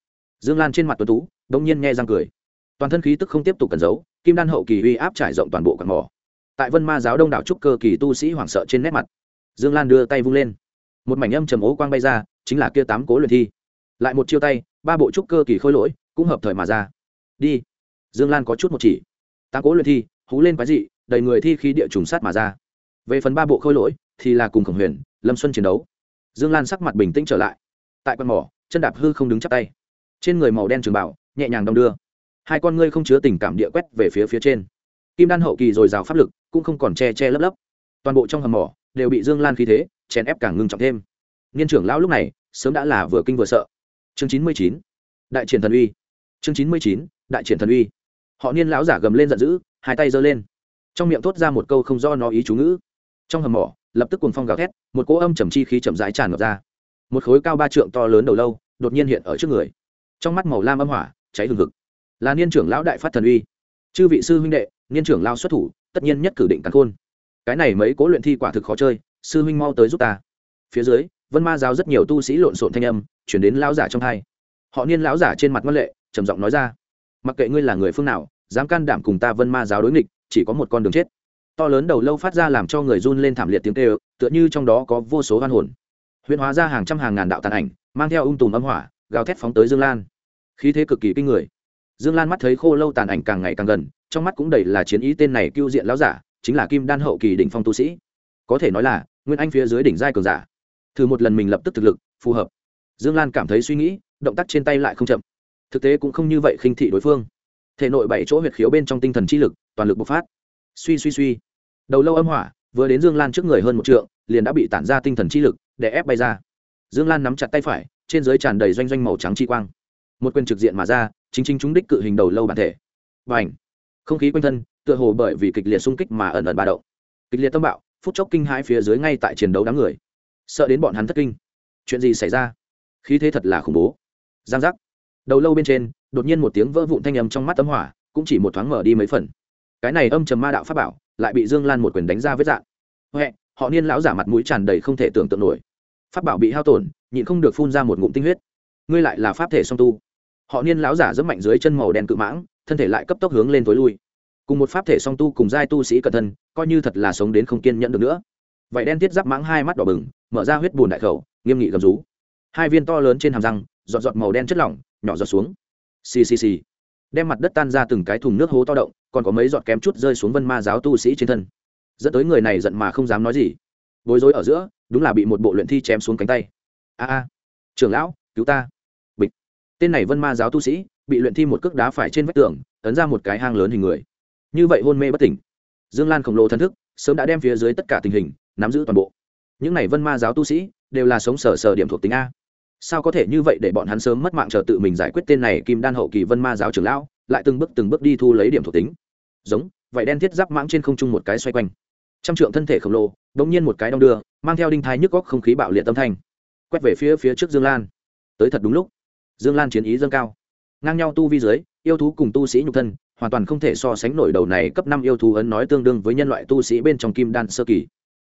Dương lan trên mặt tuấn tú, đông nhiên nghe răng cười. Toàn thân khí tức không tiếp tục cẩn giấu, kim đan hậu kỳ uy áp trải rộng toàn bộ quạt mỏ. Tại vân ma giáo đông đảo trúc cơ kỳ tu sĩ hoảng sợ trên nét mặt, dương lan đưa tay vung lên. Một mảnh âm trầm ố quang bay ra, chính là kia tám cố luyện thi. Lại một chiêu tay, ba bộ trúc cơ kỳ khôi lỗi, cũng hợp thời mà ra. Đi dương lan có chút một chỉ. Tám cố luyện thi, hú lên quái dị, đầy người thi khi địa trùng sát mà ra. Về phần ba bộ khôi lỗi, thì là cùng khổng huyền, lâm xuân chiến đấu. Dương lan sắc mặt bình tĩnh trở lại. Tại con mỏ, chân đạp hư không đứng chắp tay. Trên người màu đen trường bảo, nhẹ nhàng đong đưa. Hai con ngươi không chứa tình cảm địa quét về phía phía trên. Kim đan hậu kỳ dồi dào pháp lực cũng không còn che che lấp lấp. Toàn bộ trong hầm mỏ đều bị dương lan khí thế chèn ép càng ngưng trọng thêm. Niên trưởng lão lúc này sớm đã là vừa kinh vừa sợ. Chương chín mươi chín, đại triển thần uy. Chương chín mươi chín, đại triển thần uy họ niên lão giả gầm lên giận dữ, hai tay giơ lên. Trong miệng thốt ra một câu không do nó ý chú ngữ. Trong hầm mỏ, lập tức cuồng phong gào thét, một cỗ âm trầm chi khí chậm rãi tràn ngập ra. Một khối cao ba trượng to lớn đầu lâu, đột nhiên hiện ở trước người. Trong mắt màu lam âm hỏa, cháy hừng hực. Là niên trưởng lão đại phát thần uy. Chư vị sư huynh đệ, niên trưởng lao xuất thủ, tất nhiên nhất cử định cắn khôn. Cái này mấy cố luyện thi quả thực khó chơi, sư huynh mau tới giúp ta. Phía dưới, vân ma giáo rất nhiều tu sĩ lộn xộn thanh âm, chuyển đến lão giả trong hai. Họ niên lão giả trên mặt ngân lệ, trầm giọng nói ra mặc kệ ngươi là người phương nào, dám can đảm cùng ta vân ma giáo đối nghịch, chỉ có một con đường chết. To lớn đầu lâu phát ra làm cho người run lên thảm liệt tiếng kêu, tựa như trong đó có vô số hoan hồn. Huyễn hóa ra hàng trăm hàng ngàn đạo tàn ảnh, mang theo ung tùm âm hỏa, gào thét phóng tới dương lan. Khí thế cực kỳ kinh người. Dương lan mắt thấy khô lâu tàn ảnh càng ngày càng gần, trong mắt cũng đầy là chiến ý tên này cưu diện lão giả, chính là kim đan hậu kỳ đỉnh phong tu sĩ. Có thể nói là, nguyên anh phía dưới đỉnh giai cường giả. Thử một lần mình lập tức thực lực, phù hợp. Dương lan cảm thấy suy nghĩ, động tác trên tay lại không chậm thực tế cũng không như vậy khinh thị đối phương. Thể nội bảy chỗ huyệt khiếu bên trong tinh thần chi lực, toàn lực bộc phát. Suy suy suy. Đầu lâu âm hỏa, vừa đến dương lan trước người hơn một trượng, liền đã bị tản ra tinh thần chi lực, để ép bay ra. Dương lan nắm chặt tay phải, trên giới tràn đầy doanh doanh màu trắng chi quang. Một quyền trực diện mà ra, chính chính chúng đích cự hình đầu lâu bản thể. Và ảnh không khí quanh thân, tựa hồ bởi vì kịch liệt xung kích mà ẩn ẩn ba động. Kịch liệt tâm bạo, phút chốc kinh hai phía dưới ngay tại chiến đấu đám người. Sợ đến bọn hắn thất kinh. Chuyện gì xảy ra? Khí thế thật là khủng bố. Giang giác đầu lâu bên trên, đột nhiên một tiếng vỡ vụn thanh âm trong mắt tấm hỏa, cũng chỉ một thoáng mở đi mấy phần. Cái này âm trầm ma đạo pháp bảo, lại bị dương lan một quyền đánh ra vết dạn huệ, họ niên lão giả mặt mũi tràn đầy không thể tưởng tượng nổi. Pháp bảo bị hao tổn, nhịn không được phun ra một ngụm tinh huyết. Ngươi lại là pháp thể song tu. Họ niên lão giả rất mạnh dưới chân màu đen cự mãng, thân thể lại cấp tốc hướng lên tối lui. Cùng một pháp thể song tu cùng giai tu sĩ cẩn thân, coi như thật là sống đến không kiên nhẫn được nữa. Vậy đen tiết giáp mãng hai mắt đỏ bừng, mở ra huyết bùn đại khẩu, nghiêm nghị gầm rú. Hai viên to lớn trên hàm răng, giọt giọt màu đen chất lỏng nhỏ giọt xuống. Xì xì xì. Đem mặt đất tan ra từng cái thùng nước hố to động, còn có mấy giọt kém chút rơi xuống vân ma giáo tu sĩ trên thân. Dẫn tới người này giận mà không dám nói gì. Bối rối ở giữa, đúng là bị một bộ luyện thi chém xuống cánh tay. A a. Trưởng lão, cứu ta. Bịch. Tên này vân ma giáo tu sĩ, bị luyện thi một cước đá phải trên vách tường, ấn ra một cái hang lớn hình người. Như vậy hôn mê bất tỉnh. Dương lan khổng lồ thân thức, sớm đã đem phía dưới tất cả tình hình, nắm giữ toàn bộ. Những này vân ma giáo tu sĩ, đều là sống sở sở điểm thuộc tính a sao có thể như vậy để bọn hắn sớm mất mạng chờ tự mình giải quyết tên này kim đan hậu kỳ vân ma giáo trưởng lão, lại từng bước từng bước đi thu lấy điểm thuộc tính. Giống vậy đen thiết giáp mãng trên không trung một cái xoay quanh. Trăm trượng thân thể khổng lồ đ ỗ n g nhiên một cái đong đưa, mang theo đinh thái nhức góc không khí bạo liệt tâm thanh, quét về phía phía trước dương lan. Tới thật đúng lúc. Dương lan chiến ý dâng cao. Ngang nhau tu vi dưới, yêu thú cùng tu sĩ nhục thân, hoàn toàn không thể so sánh nổi đầu này cấp năm yêu thú ấn nói tương đương với nhân loại tu sĩ bên trong kim đan sơ kỳ.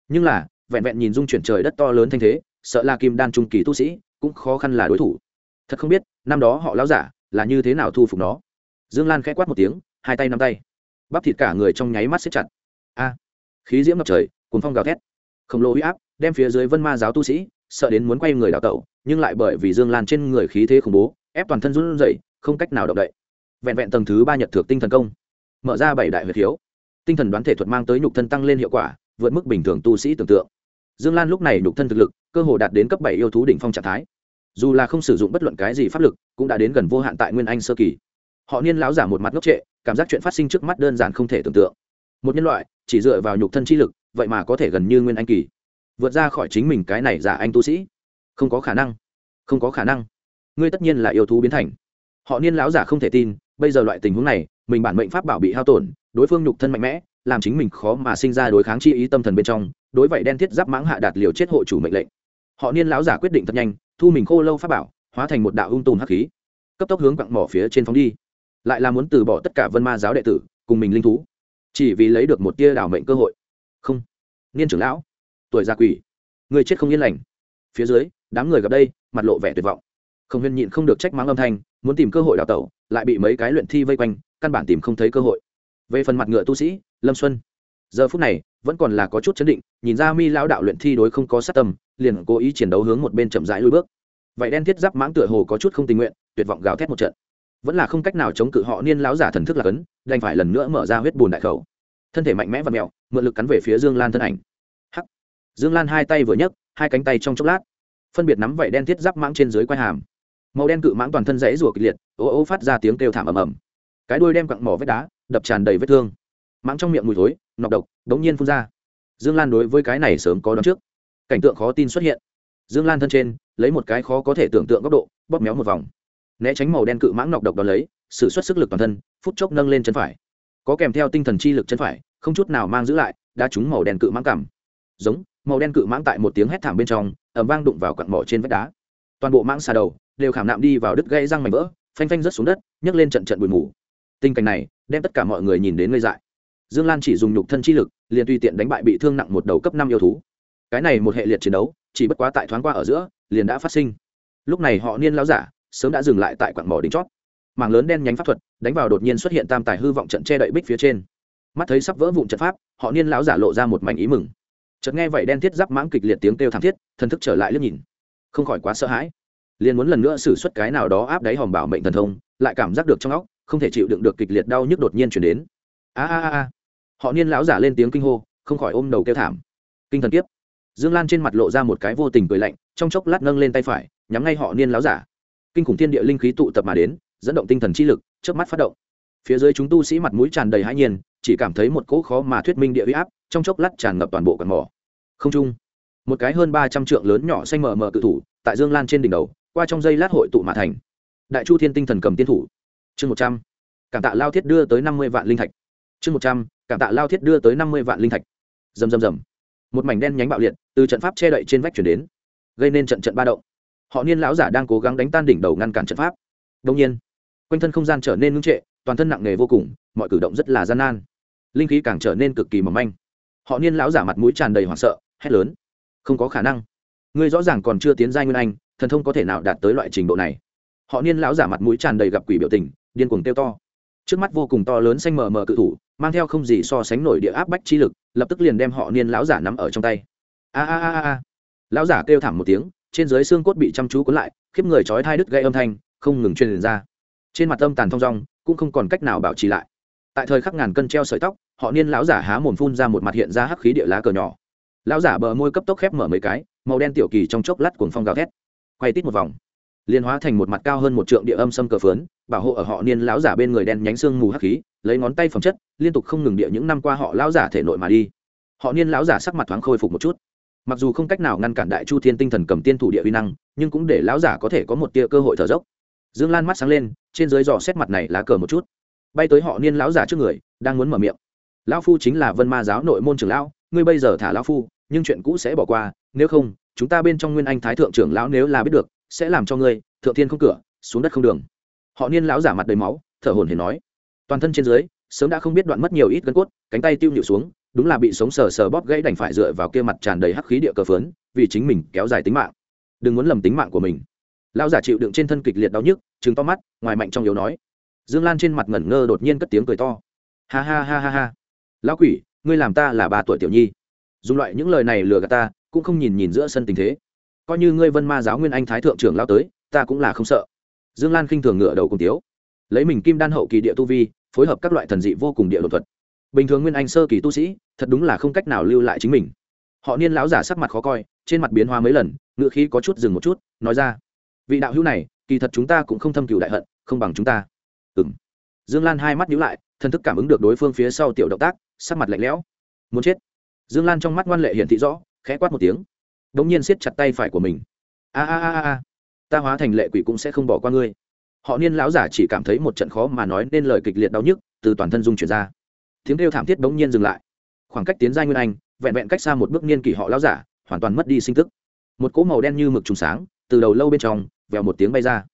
Nhưng là, vẹn vẹn nhìn dung chuyển trời đất to lớn thanh thế, sợ là kim đan trung kỳ tu sĩ cũng khó khăn là đối thủ. Thật không biết năm đó họ lão giả là như thế nào thu phục nó. Dương lan k h ẽ quát một tiếng hai tay nắm tay. Bắp thịt cả người trong nháy mắt xếp chặt. A! Khí diễm ngập trời cuốn phong gào thét. Khổng lồ huy áp đem phía dưới vân ma giáo tu sĩ sợ đến muốn quay người đào tẩu nhưng lại bởi vì dương lan trên người khí thế khủng bố ép toàn thân run rẩy không cách nào động đậy. Vẹn vẹn tầng thứ ba nhật thược tinh thần công mở ra bảy đại huyệt hiếu, tinh thần đoán thể thuật mang tới nhục thân tăng lên hiệu quả vượt mức bình thường tu sĩ tưởng tượng. Dương lan lúc này nhục thân thực lực cơ hồ đạt đến cấp bảy yêu thú đỉnh phong trạng thái dù là không sử dụng bất luận cái gì pháp lực, cũng đã đến gần vô hạn tại nguyên anh sơ kỳ. Họ niên lão giả một mặt ngốc trệ, cảm giác chuyện phát sinh trước mắt đơn giản không thể tưởng tượng. Một nhân loại, chỉ dựa vào nhục thân chi lực, vậy mà có thể gần như nguyên anh kỳ. Vượt ra khỏi chính mình cái này giả anh tu sĩ. Không có khả năng. Không có khả năng. Ngươi tất nhiên là yêu thú biến thành. Họ niên lão giả không thể tin, bây giờ loại tình huống này, mình bản mệnh pháp bảo bị hao tổn, đối phương nhục thân mạnh mẽ, làm chính mình khó mà sinh ra đối kháng chi ý tâm thần bên trong, đối vậy đen thiết giáp mãng hạ đạt liều chết hộ chủ mệnh lệnh. Họ niên lão giả quyết định thật nhanh thu mình khô lâu pháp bảo, hóa thành một đạo ung tùm hắc khí, cấp tốc hướng quặng mỏ phía trên phóng đi. Lại là muốn từ bỏ tất cả vân ma giáo đệ tử, cùng mình linh thú. Chỉ vì lấy được một tia đảo mệnh cơ hội. Không. Niên trưởng lão. Tuổi gia quỷ. Người chết không yên lành. Phía dưới, đám người gặp đây, mặt lộ vẻ tuyệt vọng. Không huyên nhịn không được trách mắng âm thanh, muốn tìm cơ hội đào tẩu, lại bị mấy cái luyện thi vây quanh, căn bản tìm không thấy cơ hội. Về phần mặt ngựa tu sĩ, lâm xuân. Giờ phút này, vẫn còn là có chút chấn định, nhìn ra mi lão đạo luyện thi đối không có sát tâm liền cố ý chiến đấu hướng một bên chậm rãi lui bước. Vậy đen thiết giáp mãng tựa hồ có chút không tình nguyện, tuyệt vọng gào thét một trận. Vẫn là không cách nào chống cự họ niên lão giả thần thức là cấn, đành phải lần nữa mở ra huyết bùn đại khẩu. Thân thể mạnh mẽ và mẹo, mượn lực cắn về phía dương lan thân ảnh. Hắc. Dương lan hai tay vừa nhấc, hai cánh tay trong chốc lát, phân biệt nắm vảy đen thiết giáp mãng trên dưới quai hàm. Màu đen cự mãng toàn thân rẫy rủa kịch liệt, ố ô phát ra tiếng kêu thảm ầm ầm. Cái đuôi đem quặng mỏ vết đá, đập tràn đầy vết thương. Mãng trong miệng mùi thối, nọc độc, đống nhiên phun ra. Dương lan đối với cái này sớm có đón trước cảnh tượng khó tin xuất hiện. Dương lan thân trên, lấy một cái khó có thể tưởng tượng góc độ, bóp méo một vòng. Né tránh màu đen cự mãng nọc độc đón lấy sự xuất sức lực toàn thân, phút chốc nâng lên chân phải. Có kèm theo tinh thần chi lực chân phải, không chút nào mang giữ lại, đã trúng màu đen cự mãng cảm. Giống, màu đen cự mãng tại một tiếng hét thảm bên trong ẩm vang đụng vào cặn mỏ trên vách đá. Toàn bộ mãng xà đầu, đều khảm nạm đi vào đứt gây răng mảnh vỡ, phanh phanh rớt xuống đất, nhấc lên trận trận bụi mù. Tình cảnh này, đem tất cả mọi người nhìn đến ngây dại. Dương lan chỉ dùng nhục thân chi lực, liền tùy tiện đánh bại bị thương nặng một đầu cấp năm yêu thú cái này một hệ liệt chiến đấu, chỉ bất quá tại thoáng qua ở giữa, liền đã phát sinh. Lúc này họ niên lão giả, sớm đã dừng lại tại quặng mỏ đỉnh chót. Mảng lớn đen nhánh pháp thuật, đánh vào đột nhiên xuất hiện tam tài hư vọng trận che đậy bích phía trên. Mắt thấy sắp vỡ vụn trận pháp, họ niên lão giả lộ ra một mảnh ý mừng. Chợt nghe vậy đen thiết giáp mãng kịch liệt tiếng kêu thảm thiết, thần thức trở lại liếc nhìn. Không khỏi quá sợ hãi. Liền muốn lần nữa xử suất cái nào đó áp đáy hòm bảo mệnh thần thông, lại cảm giác được trong óc, không thể chịu đựng được kịch liệt đau nhức đột nhiên chuyển đến. A a a. Họ niên lão giả lên tiếng kinh hô, không khỏi ôm đầu kêu thảm. Kinh thần kiếp dương lan trên mặt lộ ra một cái vô tình cười lạnh, trong chốc lát nâng lên tay phải, nhắm ngay họ niên láo giả. Kinh khủng thiên địa linh khí tụ tập mà đến, dẫn động tinh thần chi lực trước mắt phát động. Phía dưới chúng tu sĩ mặt mũi tràn đầy hãi nhiên, chỉ cảm thấy một cỗ khó mà thuyết minh địa huy áp, trong chốc lát tràn ngập toàn bộ quần mỏ. Không trung, một cái hơn ba trăm trượng lớn nhỏ xanh mờ mờ cự thủ, tại dương lan trên đỉnh đầu, qua trong dây lát hội tụ mà thành. Đại chu thiên tinh thần cầm tiên thủ. Chương một trăm, cảm tạ lao thiết đưa tới năm mươi vạn linh thạch. Chương một trăm, cảm tạ lao thiết đưa tới năm mươi vạn linh thạch. Rầm rầm rầm một mảnh đen nhánh bạo liệt từ trận pháp che đậy trên vách chuyển đến, gây nên trận trận ba động. Họ niên lão giả đang cố gắng đánh tan đỉnh đầu ngăn cản trận pháp. Đông nhiên, quanh thân không gian trở nên ngưng trệ, toàn thân nặng nề vô cùng, mọi cử động rất là gian nan. Linh khí càng trở nên cực kỳ mỏng manh. Họ niên lão giả mặt mũi tràn đầy hoảng sợ, hét lớn. Không có khả năng. Ngươi rõ ràng còn chưa tiến giai nguyên anh, thần thông có thể nào đạt tới loại trình độ này? Họ niên lão giả mặt mũi tràn đầy gặp quỷ biểu tình, điên cuồng tiêu to. Trước mắt vô cùng to lớn xanh mờ mờ cự thủ mang theo không gì so sánh nổi địa áp bách chi lực, lập tức liền đem họ niên lão giả nắm ở trong tay. A a a a lão giả kêu thảm một tiếng, trên dưới xương cốt bị chăm chú cuốn lại, khiếp người chói thai đứt gây âm thanh, không ngừng truyền ra. Trên mặt âm tàn thong rong cũng không còn cách nào bảo trì lại. Tại thời khắc ngàn cân treo sợi tóc, họ niên lão giả há mồm phun ra một mặt hiện ra hắc khí địa lá cờ nhỏ. Lão giả bờ môi cấp tốc khép mở mấy cái, màu đen tiểu kỳ trong chốc lát cuồng phong gào thét. Quay tít một vòng liên hóa thành một mặt cao hơn một trượng địa âm sâm cờ phớn bảo hộ ở họ niên lão giả bên người đen nhánh xương mù hắc khí, lấy ngón tay phẩm chất, liên tục không ngừng địa những năm qua họ lão giả thể nội mà đi. Họ niên lão giả sắc mặt thoáng khôi phục một chút. Mặc dù không cách nào ngăn cản đại chu thiên tinh thần cầm tiên thủ địa uy năng, nhưng cũng để lão giả có thể có một tia cơ hội thở dốc. Dương lan mắt sáng lên, trên dưới dò xét mặt này lá cờ một chút. Bay tới họ niên lão giả trước người, đang muốn mở miệng. Lão phu chính là vân ma giáo nội môn trưởng lão, ngươi bây giờ thả lão phu, nhưng chuyện cũ sẽ bỏ qua, nếu không, chúng ta bên trong nguyên anh thái thượng trưởng lão nếu là biết được, sẽ làm cho ngươi, thượng thiên không cửa, xuống đất không đường họ niên lão giả mặt đầy máu, thở hồn hển nói, toàn thân trên dưới, sớm đã không biết đoạn mất nhiều ít gân cốt, cánh tay tiêu nhịu xuống, đúng là bị sống sờ sờ bóp gãy đành phải dựa vào kia mặt tràn đầy hắc khí địa cờ phớn vì chính mình kéo dài tính mạng. Đừng muốn lầm tính mạng của mình. Lão giả chịu đựng trên thân kịch liệt đau nhức chứng to mắt, ngoài mạnh trong yếu nói. Dương lan trên mặt ngẩn ngơ đột nhiên cất tiếng cười to. Ha ha ha ha ha. Lão quỷ, ngươi làm ta là ba tuổi tiểu nhi. Dùng loại những lời này lừa gạt ta, cũng không nhìn nhìn giữa sân tình thế. Coi như ngươi vân ma giáo nguyên anh thái thượng trưởng lao tới, ta cũng là không sợ dương lan khinh thường ngựa đầu cùng tiếu. Lấy mình kim đan hậu kỳ địa tu vi, phối hợp các loại thần dị vô cùng địa đột thuật. Bình thường nguyên anh sơ kỳ tu sĩ, thật đúng là không cách nào lưu lại chính mình. Họ niên lão giả sắc mặt khó coi, trên mặt biến hóa mấy lần, ngựa khí có chút dừng một chút, nói ra, vị đạo hữu này, kỳ thật chúng ta cũng không thâm cửu đại hận, không bằng chúng ta. Ừng dương lan hai mắt nhíu lại thân thức cảm ứng được đối phương phía sau tiểu động tác, sắc mặt lạnh lẽo. Muốn chết? Dương lan trong mắt ngoan lệ hiển thị rõ, khẽ quát một tiếng. Đ ỗ n g nhiên siết chặt tay phải của mình. A a a a ta hóa thành lệ quỷ cũng sẽ không bỏ qua ngươi. Họ niên lão giả chỉ cảm thấy một trận khó mà nói nên lời kịch liệt đau nhức, từ toàn thân dung chuyển ra. Tiếng kêu thảm thiết bỗng nhiên dừng lại. Khoảng cách tiến giai nguyên anh, vẹn vẹn cách xa một bước niên kỷ họ lão giả, hoàn toàn mất đi sinh tức. Một cỗ màu đen như mực trùng sáng, từ đầu lâu bên trong, vèo một tiếng bay ra.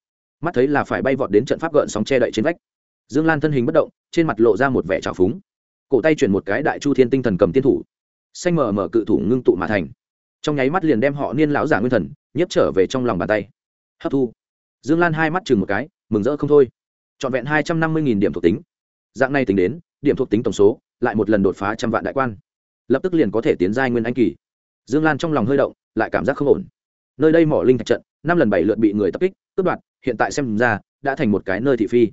Mắt thấy là phải bay vọt đến trận pháp gợn sóng che đậy trên vách. Dương lan thân hình bất động, trên mặt lộ ra một vẻ trào phúng. Cổ tay chuyển một cái đại chu thiên tinh thần cầm tiên thủ. Xanh mở mở cự thủ ngưng tụ mà thành. Trong nháy mắt liền đem họ niên lão giả nguyên thần nhấp trở về trong lòng bàn tay hấp thu. Dương lan hai mắt chừng một cái, mừng rỡ không thôi. Trọn vẹn hai trăm năm mươi điểm thuộc tính. Dạng này tính đến, điểm thuộc tính tổng số lại một lần đột phá trăm vạn đại quan. Lập tức liền có thể tiến giai nguyên anh kỳ. Dương lan trong lòng hơi động, lại cảm giác không ổn. Nơi đây mỏ linh thạch trận, năm lần bảy lượt bị người tập kích, cướp đoạt, hiện tại xem ra đã thành một cái nơi thị phi.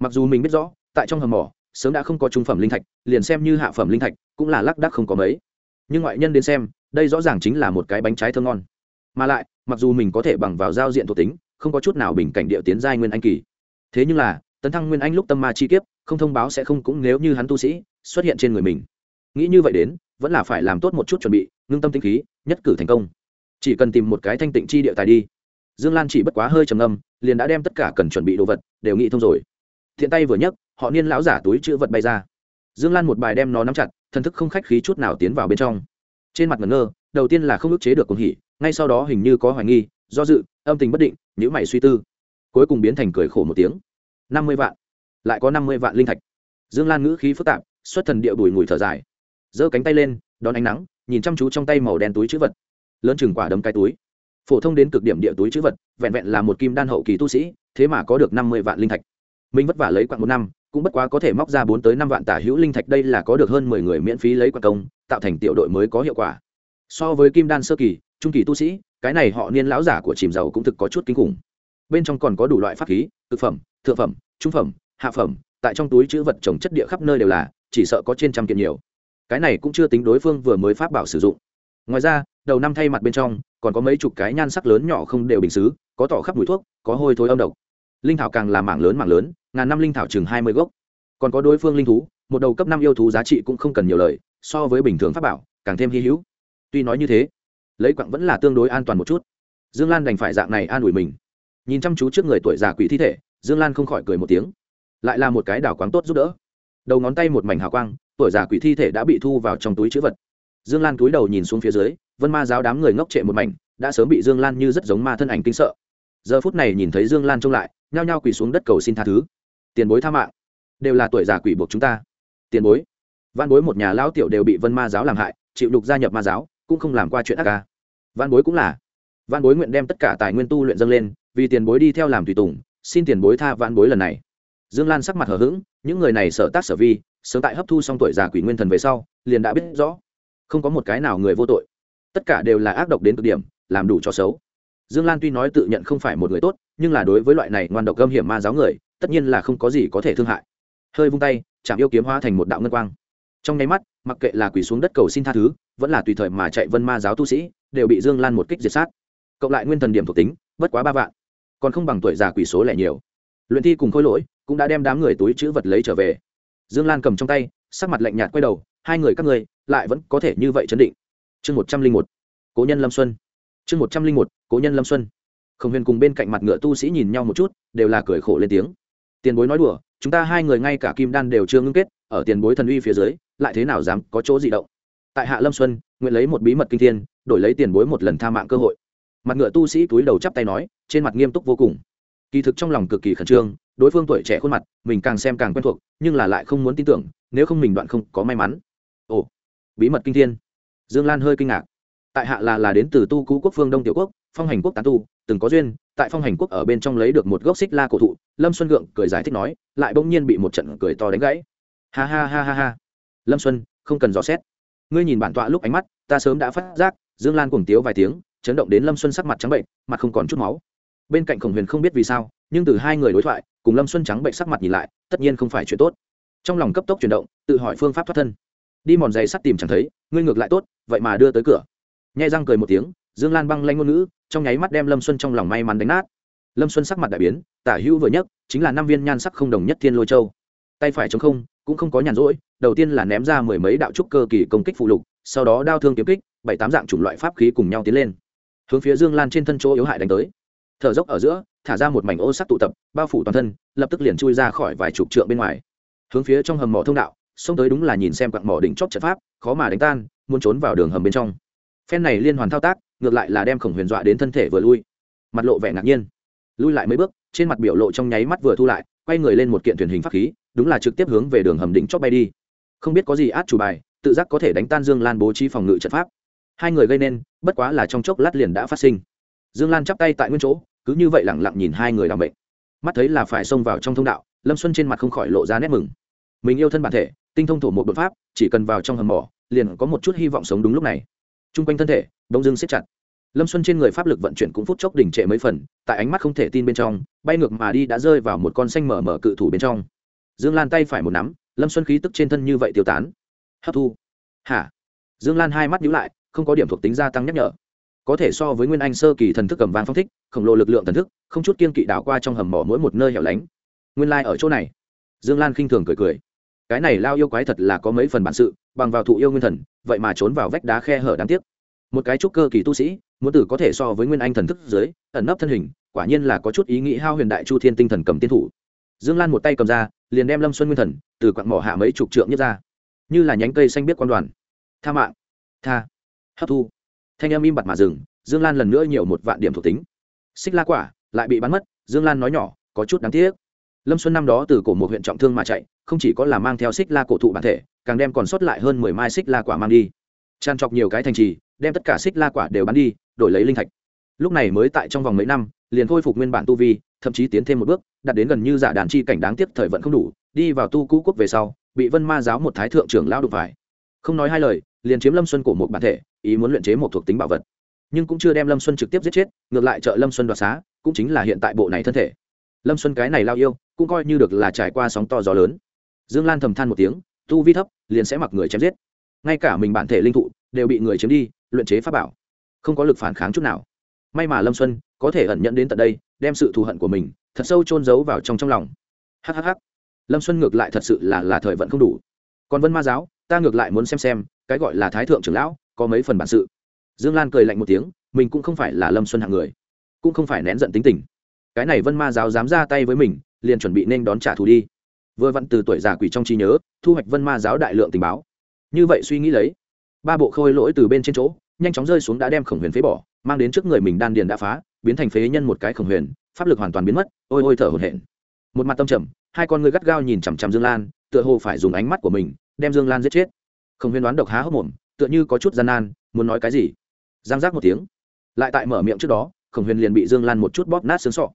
Mặc dù mình biết rõ, tại trong hầm mỏ, sớm đã không có trung phẩm linh thạch, liền xem như hạ phẩm linh thạch cũng là lác đắc không có mấy. Nhưng ngoại nhân đến xem, đây rõ ràng chính là một cái bánh trái thơm ngon. Mà lại mặc dù mình có thể bằng vào giao diện thuộc tính, không có chút nào bình cảnh địa tiến giai nguyên anh kỳ. Thế nhưng là, tấn thăng nguyên anh lúc tâm ma chi kiếp, không thông báo sẽ không cũng nếu như hắn tu sĩ xuất hiện trên người mình. Nghĩ như vậy đến, vẫn là phải làm tốt một chút chuẩn bị, ngưng tâm tinh khí, nhất cử thành công. Chỉ cần tìm một cái thanh tịnh chi địa tài đi. Dương lan chỉ bất quá hơi trầm âm liền đã đem tất cả cần chuẩn bị đồ vật đều nghĩ thông rồi. Thiện tay vừa nhấc, họ niên lão giả túi chữ vật bay ra. Dương lan một bài đem nó nắm chặt, thần thức không khách khí chút nào tiến vào bên trong. Trên mặt ngẩn ngơ, đầu tiên là không ức chế được cuồng hỉ ngay sau đó hình như có hoài nghi, do dự, âm tình bất định nhữ mày suy tư. Cuối cùng biến thành cười khổ một tiếng. Năm mươi vạn. Lại có năm mươi vạn linh thạch. Dương lan ngữ khí phức tạp, xuất thần địa bùi ngùi thở dài. Giơ cánh tay lên, đón ánh nắng, nhìn chăm chú trong tay màu đen túi chữ vật. Lớn chừng quả đấm cái túi. Phổ thông đến cực điểm địa túi chữ vật, vẹn vẹn là một kim đan hậu kỳ tu sĩ, thế mà có được năm mươi vạn linh thạch. Mình vất vả lấy quặng một năm, cũng bất quá có thể móc ra bốn tới năm vạn tả hữu linh thạch, đây là có được hơn mười người miễn phí lấy quặng công, tạo thành tiểu đội mới có hiệu quả. So với kim đan sơ kỳ trung kỳ tu sĩ, cái này họ niên lão giả của chìm dầu cũng thực có chút kinh khủng. Bên trong còn có đủ loại pháp khí, thực phẩm, thượng phẩm, trung phẩm, hạ phẩm, tại trong túi chữ vật trồng chất địa khắp nơi đều là, chỉ sợ có trên trăm kiện nhiều. Cái này cũng chưa tính đối phương vừa mới pháp bảo sử dụng. Ngoài ra, đầu năm thay mặt bên trong, còn có mấy chục cái nhan sắc lớn nhỏ không đều bình xứ, có tỏ khắp mùi thuốc, có hôi thối âm độc. Linh thảo càng là mảng lớn mảng lớn, ngàn năm linh thảo chừng hai mươi gốc. Còn có đối phương linh thú, một đầu cấp năm yêu thú giá trị cũng không cần nhiều lời, so với bình thường pháp bảo, càng thêm hy hữu. Tuy nói như thế lấy quặng vẫn là tương đối an toàn một chút. Dương lan đành phải dạng này an ủi mình. Nhìn chăm chú trước người tuổi già quỷ thi thể, dương lan không khỏi cười một tiếng. Lại là một cái đảo quáng tốt giúp đỡ. Đầu ngón tay một mảnh hào quang, tuổi già quỷ thi thể đã bị thu vào trong túi chữ vật. Dương lan túi đầu nhìn xuống phía dưới, vân ma giáo đám người ngốc trệ một mảnh, đã sớm bị dương lan như rất giống ma thân ảnh kinh sợ. Giờ phút này nhìn thấy dương lan trông lại, nhao nhao quỳ xuống đất cầu xin tha thứ. Tiền bối tha mạng, đều là tuổi già quỷ buộc chúng ta. Tiền bối. Văn bối một nhà lão tiểu đều bị vân ma giáo làm hại, chịu đục gia nhập ma giáo cũng không làm qua chuyện ác ca. Văn bối cũng là. Văn bối nguyện đem tất cả tài nguyên tu luyện dâng lên, vì tiền bối đi theo làm tùy tùng, xin tiền bối tha văn bối lần này. Dương lan sắc mặt hờ hững, những người này sở tác sở vi, sớm tại hấp thu xong tuổi già quỷ nguyên thần về sau, liền đã biết rõ, không có một cái nào người vô tội. Tất cả đều là ác độc đến cực điểm, làm đủ cho xấu. Dương lan tuy nói tự nhận không phải một người tốt, nhưng là đối với loại này ngoan độc gâm hiểm ma giáo người, tất nhiên là không có gì có thể thương hại. Hơi vung tay chạm yêu kiếm hóa thành một đạo ngân quang. Trong nháy mắt mặc kệ là quỳ xuống đất cầu xin tha thứ, vẫn là tùy thời mà chạy vân ma giáo tu sĩ, đều bị dương lan một kích diệt sát. Cộng lại nguyên thần điểm thuộc tính, bất quá ba vạn. Còn không bằng tuổi già quỷ số lẻ nhiều. Luyện thi cùng khôi lỗi cũng đã đem đám người túi chữ vật lấy trở về. Dương lan cầm trong tay, sắc mặt lạnh nhạt quay đầu, hai người các ngươi lại vẫn có thể như vậy chấn định. Chương một trăm linh một, cố nhân lâm xuân. Chương một trăm linh một, cố nhân lâm xuân. Không huyền cùng bên cạnh mặt ngựa tu sĩ nhìn nhau một chút, đều là cười khổ lên tiếng. Tiền bối nói đùa chúng ta hai người ngay cả kim đan đều chưa ngưng kết, ở tiền bối thần uy phía dưới, lại thế nào dám có chỗ gì động? Tại hạ lâm xuân, nguyện lấy một bí mật kinh thiên, đổi lấy tiền bối một lần tha mạng cơ hội. Mặt ngựa tu sĩ túi đầu chắp tay nói, trên mặt nghiêm túc vô cùng. Kỳ thực trong lòng cực kỳ khẩn trương, đối phương tuổi trẻ khuôn mặt, mình càng xem càng quen thuộc, nhưng là lại không muốn tin tưởng, nếu không mình đoạn không có may mắn. Ồ, bí mật kinh thiên. Dương lan hơi kinh ngạc tại hạ là là đến từ tu cú quốc phương đông tiểu quốc, phong hành quốc tán tu, từng có duyên, tại phong hành quốc ở bên trong lấy được một gốc xích la cổ thụ, lâm xuân gượng cười giải thích nói, lại bỗng nhiên bị một trận cười to đánh gãy. Ha ha ha ha ha. Lâm xuân, không cần dò xét. Ngươi nhìn bản tọa lúc ánh mắt, ta sớm đã phát giác, dương lan cuồng tiếu vài tiếng, chấn động đến lâm xuân sắc mặt trắng bệnh, mặt không còn chút máu. Bên cạnh khổng huyền không biết vì sao, nhưng từ hai người đối thoại, cùng lâm xuân trắng bệnh sắc mặt nhìn lại, tất nhiên không phải chuyện tốt. Trong lòng cấp tốc chuyển động, tự hỏi phương pháp thoát thân. Đi mòn giày sắt tìm chẳng thấy, ngươi ngược lại tốt, vậy mà đưa tới cửa nhai răng cười một tiếng, dương lan băng lanh ngôn ngữ, trong nháy mắt đem lâm xuân trong lòng may mắn đánh nát. Lâm xuân sắc mặt đại biến, tả hữu vừa nhất chính là năm viên nhan sắc không đồng nhất thiên lôi châu. Tay phải chống không, cũng không có nhàn rỗi, đầu tiên là ném ra mười mấy đạo trúc cơ kỳ công kích phụ lục, sau đó đao thương kiếm kích, bảy tám dạng chủng loại pháp khí cùng nhau tiến lên. Hướng phía dương lan trên thân chỗ yếu hại đánh tới. Thở dốc ở giữa, thả ra một mảnh ô sắc tụ tập, bao phủ toàn thân, lập tức liền chui ra khỏi vài chục trượng bên ngoài. Hướng phía trong hầm mỏ thông đạo, xông tới đúng là nhìn xem quặng mỏ đỉnh chóp trận pháp, khó mà đánh tan, muốn trốn vào đường hầm bên trong phen này liên hoàn thao tác, ngược lại là đem khổng huyền dọa đến thân thể vừa lui. Mặt lộ vẻ ngạc nhiên. Lui lại mấy bước, trên mặt biểu lộ trong nháy mắt vừa thu lại, quay người lên một kiện thuyền hình pháp khí, đúng là trực tiếp hướng về đường hầm đỉnh chóp bay đi. Không biết có gì át chủ bài, tự giác có thể đánh tan dương lan bố trí phòng ngự trận pháp. Hai người gây nên, bất quá là trong chốc lát liền đã phát sinh. Dương lan chắp tay tại nguyên chỗ, cứ như vậy lẳng lặng nhìn hai người làm bệnh mắt thấy là phải xông vào trong thông đạo, lâm xuân trên mặt không khỏi lộ ra nét mừng. Mình yêu thân bản thể, tinh thông thổ một đột pháp, chỉ cần vào trong hầm mỏ, liền có một chút hy vọng sống đúng lúc này t r u n g quanh thân thể đông dương siết chặt. Lâm xuân trên người pháp lực vận chuyển cũng phút chốc đỉnh trệ mấy phần, tại ánh mắt không thể tin bên trong, bay ngược mà đi đã rơi vào một con xanh mở mở cự thủ bên trong. Dương lan tay phải một nắm, lâm xuân khí tức trên thân như vậy tiêu tán. Hấp thu. Hả? Dương lan hai mắt nhíu lại, không có điểm thuộc tính gia tăng nhắc nhở. Có thể so với nguyên anh sơ kỳ thần thức cầm vàng phong thích, khổng lồ lực lượng thần thức, không chút kiên kỵ đảo qua trong hầm mỏ mỗi một nơi hẻo lánh. Nguyên lai、like、ở chỗ này. Dương lan khinh thường cười cười. Cái này lao yêu quái thật là có mấy phần bản sự bằng vào thụ yêu nguyên thần, vậy mà trốn vào vách đá khe hở đáng tiếc. Một cái trúc cơ kỳ tu sĩ, muốn tử có thể so với nguyên anh thần thức dưới ẩn nấp thân hình, quả nhiên là có chút ý nghĩ hao huyền đại chu thiên tinh thần cầm tiên thủ. Dương lan một tay cầm ra, liền đem lâm xuân nguyên thần, từ quặng mỏ hạ mấy chục trượng nhất ra. Như là nhánh cây xanh biết quan đoàn. Tha mạng. Tha. Hấp thu. Thanh âm im bặt mà dừng, dương lan lần nữa nhiều một vạn điểm thuộc tính. Xích la quả lại bị bắn mất, dương lan nói nhỏ, có chút đáng tiếc lâm xuân năm đó từ cổ một huyện trọng thương mà chạy, không chỉ có là mang theo xích la cổ thụ bản thể, càng đem còn sót lại hơn mười mai xích la quả mang đi. Tràn trọc nhiều cái thành trì, đem tất cả xích la quả đều bán đi, đổi lấy linh thạch. Lúc này mới tại trong vòng mấy năm, liền khôi phục nguyên bản tu vi, thậm chí tiến thêm một bước, đạt đến gần như giả đàn chi cảnh đáng tiếc thời vận không đủ, đi vào tu cũ quốc về sau, bị vân ma giáo một thái thượng trưởng lao đục phải. Không nói hai lời, liền chiếm lâm xuân cổ một bản thể, ý muốn luyện chế một thuộc tính bảo vật. Nhưng cũng chưa đem lâm xuân trực tiếp giết chết, ngược lại trợ lâm xuân đoạt xá, cũng chính là hiện tại bộ này thân thể lâm xuân cái này lao yêu, cũng coi như được là trải qua sóng to gió lớn. Dương lan thầm than một tiếng, tu vi thấp, liền sẽ mặc người chém giết. Ngay cả mình bản thể linh thụ, đều bị người chiếm đi, luyện chế pháp bảo. Không có lực phản kháng chút nào. May mà lâm xuân, có thể ẩn nhận đến tận đây, đem sự thù hận của mình, thật sâu chôn giấu vào trong trong lòng. Hhh lâm xuân ngược lại thật sự là là thời vận không đủ. Còn vân ma giáo, ta ngược lại muốn xem xem, cái gọi là thái thượng trưởng lão, có mấy phần bản sự. Dương lan cười lạnh một tiếng, mình cũng không phải là lâm xuân hạng người, cũng không phải nén giận tính tình cái này vân ma giáo dám ra tay với mình, liền chuẩn bị nên đón trả thù đi. Vừa vặn từ tuổi già quỷ trong trí nhớ, thu hoạch vân ma giáo đại lượng tình báo. Như vậy suy nghĩ lấy, ba bộ khôi lỗi từ bên trên chỗ, nhanh chóng rơi xuống đã đem khổng huyền phế bỏ, mang đến trước người mình đan điền đã phá, biến thành phế nhân một cái khổng huyền, pháp lực hoàn toàn biến mất, ôi ôi thở hổn hển. Một mặt tâm trầm, hai con người gắt gao nhìn chằm chằm dương lan, tựa hồ phải dùng ánh mắt của mình, đem dương lan giết chết. Khổng huyền đoán độc há hốc mồm, tựa như có chút gian nan, muốn nói cái gì? Giang giác một tiếng. Lại tại mở miệng trước đó, khổng huyền liền bị dương lan một chút bóp nát xương sọ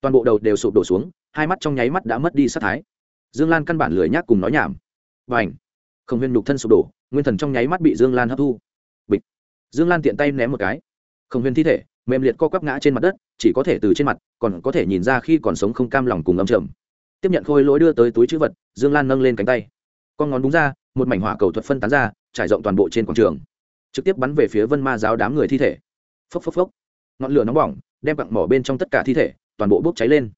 toàn bộ đầu đều sụp đổ xuống, hai mắt trong nháy mắt đã mất đi sát thái. Dương lan căn bản lười nhác cùng nói nhảm. Và ảnh khổng Huyên nhục thân sụp đổ, nguyên thần trong nháy mắt bị dương lan hấp thu. Bịch! Dương lan tiện tay ném một cái. Khổng Huyên thi thể, mềm liệt co quắp ngã trên mặt đất, chỉ có thể từ trên mặt, còn có thể nhìn ra khi còn sống không cam lòng cùng âm trầm. Tiếp nhận khôi lỗi đưa tới túi chữ vật, dương lan nâng lên cánh tay. Con ngón đúng ra, một mảnh hỏa cầu thuật phân tán ra, trải rộng toàn bộ trên quảng trường. Trực tiếp bắn về phía vân ma giáo đám người thi thể. Phốc phốc phốc. Ngọn lửa nóng bỏng, đem cặn mỏ bên trong tất cả thi thể toàn bộ bốc cháy lên.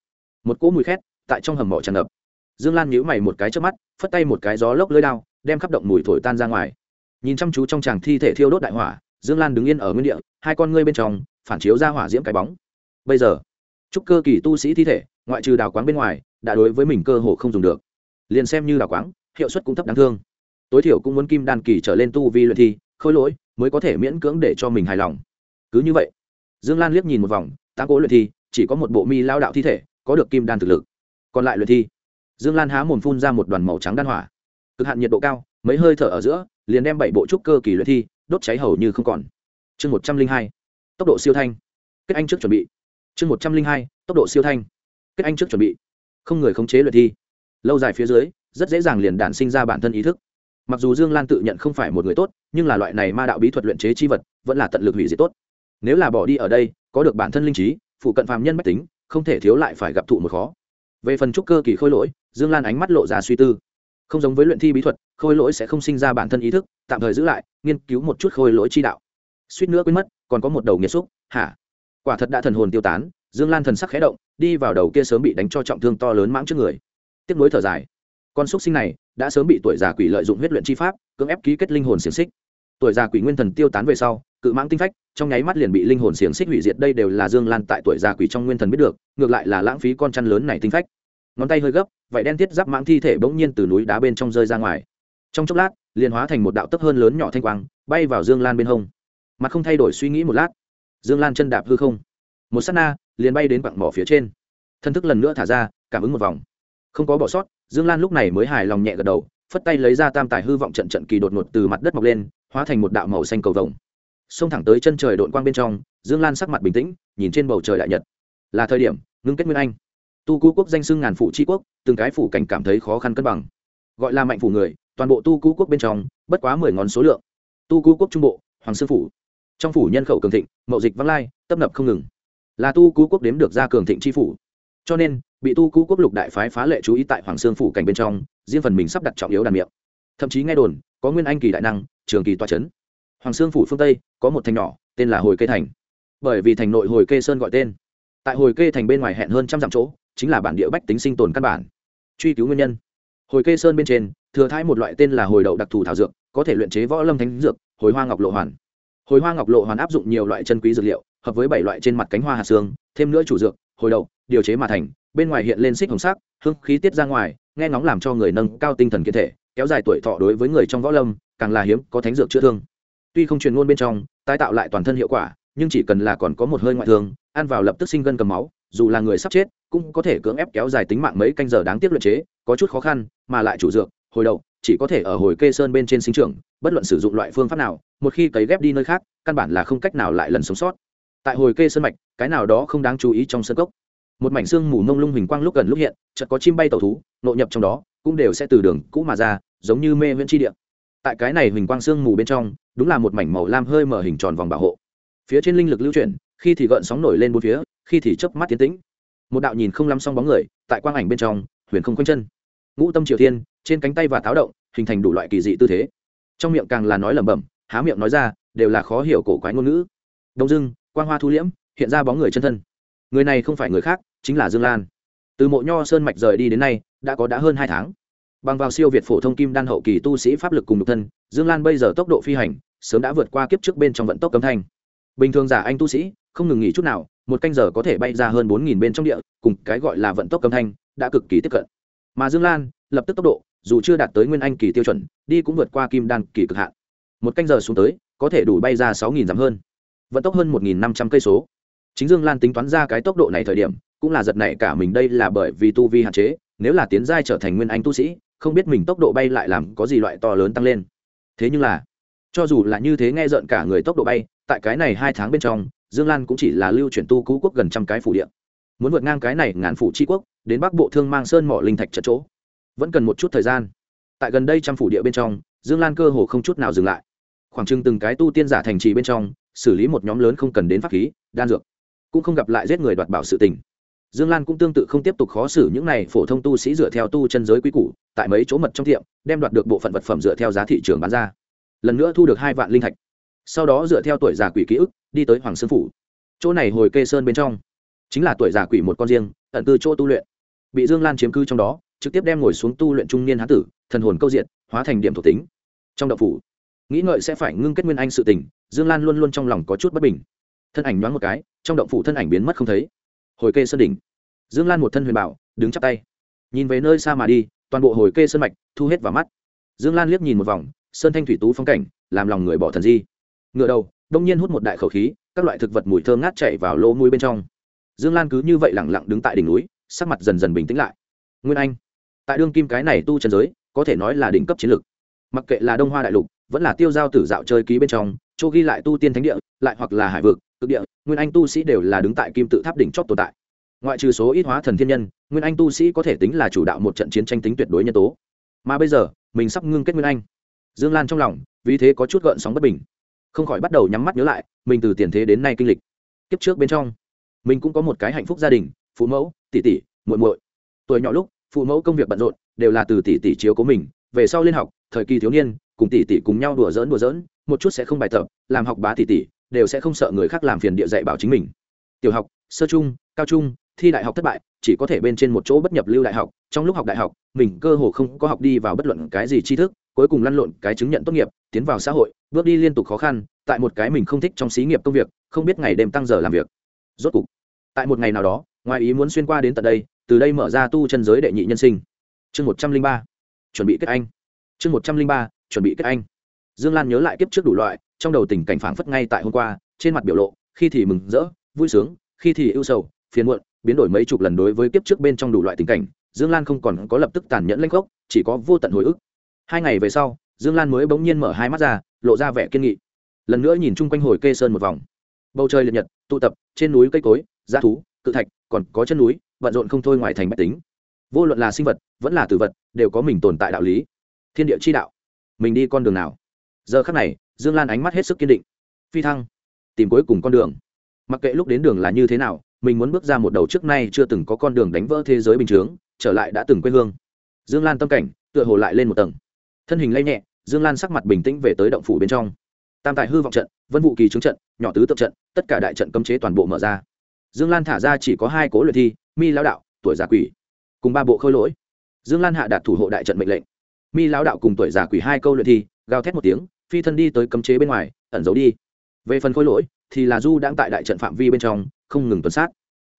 Một cỗ mùi khét tại trong hầm mỏ tràn ngập. Dương lan nhíu mày một cái trước mắt, phất tay một cái gió lốc lưới đao, đem khắp động mùi thổi tan ra ngoài. Nhìn chăm chú trong tràng thi thể thiêu đốt đại hỏa, dương lan đứng yên ở nguyên địa, hai con ngươi bên trong phản chiếu ra hỏa diễm cái bóng. Bây giờ, chúc cơ kỳ tu sĩ thi thể, ngoại trừ đào quáng bên ngoài, đã đối với mình cơ hồ không dùng được. Liền xem như đào quáng, hiệu suất cũng thấp đáng thương. Tối thiểu cũng muốn kim đan kỳ trở lên tu vi luyện thi, khôi lỗi, mới có thể miễn cưỡng để cho mình hài lòng. Cứ như vậy, dương lan liếc nhìn một vòng, tám cố luyện thi chỉ có một bộ mi lao đạo thi thể, có được kim đan thực lực. Còn lại luyện thi. Dương lan há mồm phun ra một đoàn màu trắng đan hỏa. Cực hạn nhiệt độ cao, mấy hơi thở ở giữa, liền đem bảy bộ trúc cơ kỳ luyện thi, đốt cháy hầu như không còn. Chương một trăm linh hai, tốc độ siêu thanh. Kết anh trước chuẩn bị. Chương một trăm linh hai, tốc độ siêu thanh. Kết anh trước chuẩn bị. Không người khống chế luyện thi. Lâu dài phía dưới, rất dễ dàng liền đản sinh ra bản thân ý thức. Mặc dù dương lan tự nhận không phải một người tốt, nhưng là loại này ma đạo bí thuật luyện chế chi vật, vẫn là tận lực hủy diệt tốt. Nếu là bỏ đi ở đây, có được bản thân linh trí phụ cận phàm nhân mách tính, không thể thiếu lại phải gặp thụ một khó. Về phần trúc cơ kỳ khôi lỗi, dương lan ánh mắt lộ ra suy tư. Không giống với luyện thi bí thuật, khôi lỗi sẽ không sinh ra bản thân ý thức, tạm thời giữ lại, nghiên cứu một chút khôi lỗi chi đạo. Suýt nữa quên mất, còn có một đầu nghiệt xúc, hả? Quả thật đã thần hồn tiêu tán, dương lan thần sắc khẽ động, đi vào đầu kia sớm bị đánh cho trọng thương to lớn mãng trước người. Tiếp nối thở dài. Con xúc sinh này, đã sớm bị tuổi già quỷ lợi dụng huyết luyện chi pháp, cưỡng ép ký kết linh hồn xiềng xích tuổi già quỷ nguyên thần tiêu tán về sau, cự mãng tinh phách, trong nháy mắt liền bị linh hồn xiềng xích hủy diệt, đây đều là dương lan tại tuổi già quỷ trong nguyên thần biết được, ngược lại là lãng phí con chăn lớn này tinh phách. Ngón tay hơi gấp vậy đen thiết giáp mãng thi thể bỗng nhiên từ núi đá bên trong rơi ra ngoài. Trong chốc lát, liền hóa thành một đạo tấp hơn lớn nhỏ thanh quang, bay vào dương lan bên hông. Mặt không thay đổi suy nghĩ một lát, dương lan chân đạp hư không. Một s á t na, liền bay đến quặng mỏ phía trên. Thân thức lần nữa thả ra, cảm ứng một vòng. Không có bỏ sót, dương lan lúc này mới hài lòng nhẹ gật đầu, phất tay lấy ra tam tài hư vọng trận trận kỳ đột ngột từ mặt đất mọc lên hóa thành một đạo màu xanh cầu vồng. Xông thẳng tới chân trời đội quang bên trong, dương lan sắc mặt bình tĩnh, nhìn trên bầu trời đại nhật. Là thời điểm, ngưng kết nguyên anh. Tu cú quốc danh xưng ngàn phủ tri quốc, từng cái phủ cảnh cảm thấy khó khăn cân bằng. Gọi là mạnh phủ người, toàn bộ tu cú quốc bên trong, bất quá mười ngón số lượng. Tu cú quốc trung bộ, hoàng sư phủ. Trong phủ nhân khẩu cường thịnh, mậu dịch vắng lai, tấp nập không ngừng. Là tu cú quốc đếm được ra cường thịnh tri phủ. Cho nên, bị tu cú quốc lục đại phái phá lệ chú ý tại hoàng sương phủ cảnh bên trong, riêng phần mình sắp đặt trọng yếu đàn miệng. Thậm chí nghe đồn, có nguyên anh kỳ đại năng trường kỳ toa c h ấ n hoàng sương phủ phương tây, có một thành nhỏ, tên là hồi kê thành. Bởi vì thành nội hồi kê sơn gọi tên, tại hồi kê thành bên ngoài hẹn hơn trăm dặm chỗ, chính là bản địa bách tính sinh tồn căn bản. Truy cứu nguyên nhân. Hồi kê sơn bên trên, thừa thái một loại tên là hồi đậu đặc thù thảo dược, có thể luyện chế võ lâm thánh dược, hồi hoa ngọc lộ hoàn. Hồi hoa ngọc lộ hoàn áp dụng nhiều loại chân quý dược liệu, hợp với bảy loại trên mặt cánh hoa hạt xương, thêm nữa chủ dược, hồi đậu, điều chế mà thành, bên ngoài hiện lên xích hồng sắc, hương khí tiết ra ngoài, nghe ngóng làm cho người nâng cao tinh thần kiên thể, kéo dài tuổi thọ đối với người trong võ lâm càng là hiếm, có thánh dược chữa thương. Tuy không truyền ngôn bên trong, tái tạo lại toàn thân hiệu quả, nhưng chỉ cần là còn có một hơi ngoại thương, ăn vào lập tức sinh gân cầm máu, dù là người sắp chết, cũng có thể cưỡng ép kéo dài tính mạng mấy canh giờ đáng tiếc luyện chế, có chút khó khăn, mà lại chủ dược, hồi đầu chỉ có thể ở hồi kê sơn bên trên sinh trưởng, bất luận sử dụng loại phương pháp nào, một khi cấy ghép đi nơi khác, căn bản là không cách nào lại lần sống sót. Tại hồi kê sơn mạch, cái nào đó không đáng chú ý trong sân cốc. Một mảnh xương mù mông lung hình quang lúc gần lúc hiện, chợt có chim bay tàu thú, nội nhập trong đó, cũng đều sẽ từ đường cũ mà ra, giống như mê viễn chi địa tại cái này hình quang xương mù bên trong, đúng là một mảnh màu lam hơi mở hình tròn vòng bảo hộ. Phía trên linh lực lưu chuyển, khi thì gợn sóng nổi lên bốn phía, khi thì chớp mắt tiến tĩnh. Một đạo nhìn không lắm xong bóng người, tại quang ảnh bên trong, huyền không quanh chân. Ngũ tâm triều thiên, trên cánh tay và táo động, hình thành đủ loại kỳ dị tư thế. Trong miệng càng là nói lẩm bẩm, há miệng nói ra, đều là khó hiểu cổ quái ngôn ngữ. Đông dưng quang hoa thu liễm, hiện ra bóng người chân thân. Người này không phải người khác, chính là dương lan. Từ mộ nho sơn mạch rời đi đến nay, đã có đã hơn hai tháng bằng vào siêu việt phổ thông kim đan hậu kỳ tu sĩ pháp lực cùng nhục thân, dương lan bây giờ tốc độ phi hành, sớm đã vượt qua kiếp trước bên trong vận tốc cấm thanh. Bình thường giả anh tu sĩ, không ngừng nghỉ chút nào, một canh giờ có thể bay ra hơn bốn nghìn bên trong địa, cùng cái gọi là vận tốc cấm thanh, đã cực kỳ tiếp cận. Mà dương lan, lập tức tốc độ, dù chưa đạt tới nguyên anh kỳ tiêu chuẩn, đi cũng vượt qua kim đan kỳ cực hạn. Một canh giờ xuống tới, có thể đủ bay ra sáu nghìn dặm hơn. Vận tốc hơn một nghìn năm trăm cây số. Chính dương lan tính toán ra cái tốc độ này thời điểm, cũng là giật này cả mình đây là bởi vì tu vi hạn chế, nếu là tiến giai trở thành nguyên anh tu sĩ không biết mình tốc độ bay lại làm có gì loại to lớn tăng lên. Thế nhưng là, cho dù là như thế nghe rợn cả người tốc độ bay, tại cái này hai tháng bên trong, dương lan cũng chỉ là lưu chuyển tu cú quốc gần trăm cái phủ điện muốn vượt ngang cái này ngàn phủ tri quốc, đến bắc bộ thương mang sơn mỏ linh thạch trận chỗ. Vẫn cần một chút thời gian. Tại gần đây trăm phủ địa bên trong, dương lan cơ hồ không chút nào dừng lại. Khoảng chừng từng cái tu tiên giả thành trì bên trong, xử lý một nhóm lớn không cần đến pháp khí, đan dược. Cũng không gặp lại giết người đoạt bảo sự tình dương lan cũng tương tự không tiếp tục khó xử những này phổ thông tu sĩ dựa theo tu chân giới quý củ, tại mấy chỗ mật trong tiệm, đem đoạt được bộ phận vật phẩm dựa theo giá thị trường bán ra. Lần nữa thu được hai vạn linh thạch. Sau đó dựa theo tuổi già quỷ ký ức, đi tới hoàng sơn phủ. Chỗ này hồi kê sơn bên trong. Chính là tuổi già quỷ một con riêng ẩn cư chỗ tu luyện. Bị dương lan chiếm cư trong đó, trực tiếp đem ngồi xuống tu luyện trung niên hán tử, thần hồn câu diện, hóa thành điểm thuộc tính. Trong động phủ, nghĩ ngợi sẽ phải ngưng kết nguyên anh sự tình, dương lan luôn luôn trong lòng có chút bất bình. Thân ảnh nhoáng một cái, trong động phủ thân ảnh biến mất không thấy hồi kê sơn đỉnh. Dương lan một thân huyền bảo, đứng chắp tay. Nhìn về nơi xa mà đi, toàn bộ hồi kê sơn mạch, thu hết vào mắt. Dương lan liếc nhìn một vòng, sơn thanh thủy tú phong cảnh, làm lòng người bỏ thần di. Ngựa đầu, đông nhiên hút một đại khẩu khí, các loại thực vật mùi thơm ngát chạy vào lỗ mũi bên trong. Dương lan cứ như vậy lẳng lặng đứng tại đỉnh núi, sắc mặt dần dần bình tĩnh lại. Nguyên anh, tại đương kim cái này tu trần giới, có thể nói là đỉnh cấp chiến lược. Mặc kệ là đông hoa đại lục, vẫn là tiêu giao tử dạo chơi ký bên trong, chỗ ghi lại tu tiên thánh địa, lại hoặc là hải vực cực địa, nguyên anh tu sĩ đều là đứng tại kim tự tháp đỉnh chót tồn tại. Ngoại trừ số ít hóa thần thiên nhân, nguyên anh tu sĩ có thể tính là chủ đạo một trận chiến tranh tính tuyệt đối nhân tố. Mà bây giờ, mình sắp ngưng kết nguyên anh. Dương lan trong lòng, vì thế có chút gợn sóng bất bình. Không khỏi bắt đầu nhắm mắt nhớ lại, mình từ tiền thế đến nay kinh lịch. Kiếp trước bên trong, mình cũng có một cái hạnh phúc gia đình, phụ mẫu, tỷ tỷ, muội muội. Tuổi nhỏ lúc, phụ mẫu công việc bận rộn, đều là từ tỷ tỷ chiếu cố mình, về sau liên học, thời kỳ thiếu niên, cùng tỷ tỷ cùng nhau đùa giỡn đùa giỡn, một chút sẽ không bài tập, làm học bá tỷ tỷ đều sẽ không sợ người khác làm phiền địa dạy bảo chính mình. Tiểu học, sơ trung, cao trung, thi đại học thất bại, chỉ có thể bên trên một chỗ bất nhập lưu đại học. Trong lúc học đại học, mình cơ hồ không có học đi vào bất luận cái gì tri thức, cuối cùng lăn lộn cái chứng nhận tốt nghiệp, tiến vào xã hội, bước đi liên tục khó khăn, tại một cái mình không thích trong xí nghiệp công việc, không biết ngày đêm tăng giờ làm việc. Rốt cục, tại một ngày nào đó, ngoài ý muốn xuyên qua đến tận đây, từ đây mở ra tu chân giới đệ nhị nhân sinh. Chương một trăm linh ba, chuẩn bị kết anh. Chương một trăm linh ba, chuẩn bị kết anh dương lan nhớ lại kiếp trước đủ loại, trong đầu tình cảnh phảng phất ngay tại hôm qua, trên mặt biểu lộ, khi thì mừng rỡ, vui sướng, khi thì ưu sầu, phiền muộn, biến đổi mấy chục lần đối với kiếp trước bên trong đủ loại tình cảnh, dương lan không còn có lập tức tàn nhẫn lanh gốc chỉ có vô tận hồi ức. Hai ngày về sau, dương lan mới bỗng nhiên mở hai mắt ra, lộ ra vẻ kiên nghị. Lần nữa nhìn chung quanh hồi kê sơn một vòng. Bầu trời liệt nhật, tụ tập, trên núi cây cối g thú, cự thạch, còn có chân núi, bận rộn không thôi ngoài thành bách tính. Vô luận là sinh vật, vẫn là tử vật, đều có mình tồn tại đạo lý. Thiên địa chi đạo. Mình đi con đường nào? Giờ khắc này, dương lan ánh mắt hết sức kiên định. Phi thăng, tìm cuối cùng con đường. Mặc kệ lúc đến đường là như thế nào, mình muốn bước ra một đầu trước nay chưa từng có con đường đánh vỡ thế giới bình chướng, trở lại đã từng quê hương. Dương lan tâm cảnh, tựa hồ lại lên một tầng. Thân hình lay nhẹ, dương lan sắc mặt bình tĩnh về tới động phủ bên trong. Tam tài hư vọng trận, vân vụ kỳ trướng trận, nhỏ tứ tập trận, tất cả đại trận cấm chế toàn bộ mở ra. Dương lan thả ra chỉ có hai cố luyện thi, mi lão đạo, tuổi giả quỷ, cùng ba bộ khôi lỗi. Dương lan hạ đạt thủ hộ đại trận mệnh lệnh. Mi lão đạo cùng tuổi giả quỷ hai câu luyện thi gào thét một tiếng, phi thân đi tới cấm chế bên ngoài, ẩn giấu đi. Về phần khôi lỗi, thì là du đang tại đại trận phạm vi bên trong, không ngừng tuần sát.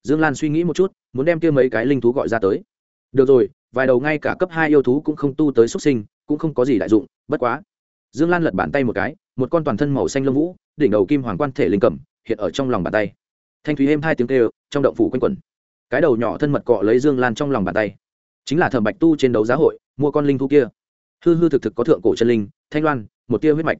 Dương lan suy nghĩ một chút, muốn đem kia mấy cái linh thú gọi ra tới. Được rồi, vài đầu ngay cả cấp hai yêu thú cũng không tu tới xuất sinh, cũng không có gì đại dụng, bất quá. Dương lan lật bàn tay một cái, một con toàn thân màu xanh lông vũ, đỉnh đầu kim hoàng quan thể linh cẩm, hiện ở trong lòng bàn tay. Thanh thúy êm hai tiếng kêu, trong động phủ quanh quẩn. Cái đầu nhỏ thân mật cọ lấy dương lan trong lòng bàn tay. Chính là thẩm bạch tu trên đấu giá hội, mua con linh thú kia. Hư hư thực thực có thượng cổ chân linh thanh loan, một tia huyết mạch.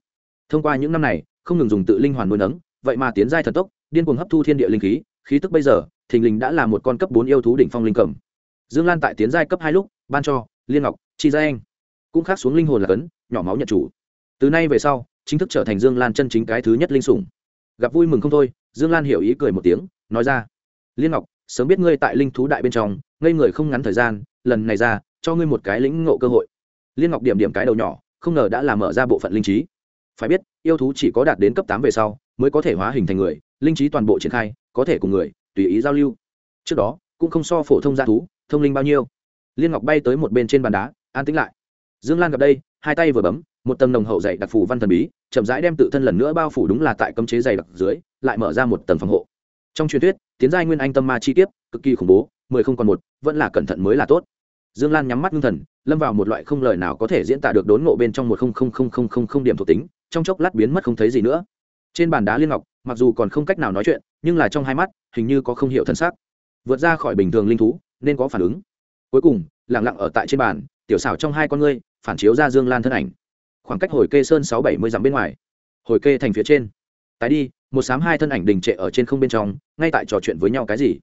Thông qua những năm này, không ngừng dùng tự linh hoàn nuôi nấng, vậy mà tiến giai thần tốc, điên cuồng hấp thu thiên địa linh khí khí tức bây giờ, thình lình đã là một con cấp bốn yêu thú đỉnh phong linh cẩm dương lan tại tiến giai cấp hai lúc, ban cho, liên ngọc, chi gia anh, cũng khác xuống linh hồn là cấn, nhỏ máu nhận chủ. Từ nay về sau, chính thức trở thành dương lan chân chính cái thứ nhất linh sủng. Gặp vui mừng không thôi, dương lan hiểu ý cười một tiếng, nói ra, liên ngọc, sớm biết ngươi tại linh thú đại bên trong, ngây người không ngắn thời gian, lần này ra, cho ngươi một cái lĩnh ngộ cơ hội. Liên ngọc điểm điểm cái đầu nhỏ không ngờ đã làm mở ra bộ phận linh trí. Phải biết, yêu thú chỉ có đạt đến cấp tám về sau, mới có thể hóa hình thành người, linh trí toàn bộ triển khai, có thể cùng người, tùy ý giao lưu. Trước đó, cũng không so phổ thông g thú, thông linh bao nhiêu. Liên ngọc bay tới một bên trên bàn đá, an tĩnh lại. Dương lan gặp đây, hai tay vừa bấm, một tầng nồng hậu dày đặc phủ văn thần bí, chậm rãi đem tự thân lần nữa bao phủ đúng là tại cấm chế dày đặc dưới, lại mở ra một tầng phòng hộ. Trong truyền thuyết, tiến giai nguyên anh tâm ma chi tiết cực kỳ khủng bố, mười không còn một, vẫn là cẩn thận mới là tốt dương lan nhắm mắt ngưng thần, lâm vào một loại không lời nào có thể diễn tả được đốn ngộ bên trong một không không không không không không điểm thuộc tính, trong chốc lát biến mất không thấy gì nữa. Trên bàn đá liên ngọc, mặc dù còn không cách nào nói chuyện, nhưng là trong hai mắt, hình như có không hiểu thân xác vượt ra khỏi bình thường linh thú, nên có phản ứng. Cuối cùng lẳng lặng ở tại trên bàn, tiểu xảo trong hai con ngươi, phản chiếu ra dương lan thân ảnh. Khoảng cách hồi kê sơn sáu bảy mươi dặm bên ngoài. Hồi kê thành phía trên. Tái đi, một sám hai thân ảnh đình trệ ở trên không bên trong, ngay tại trò chuyện với nhau cái gì?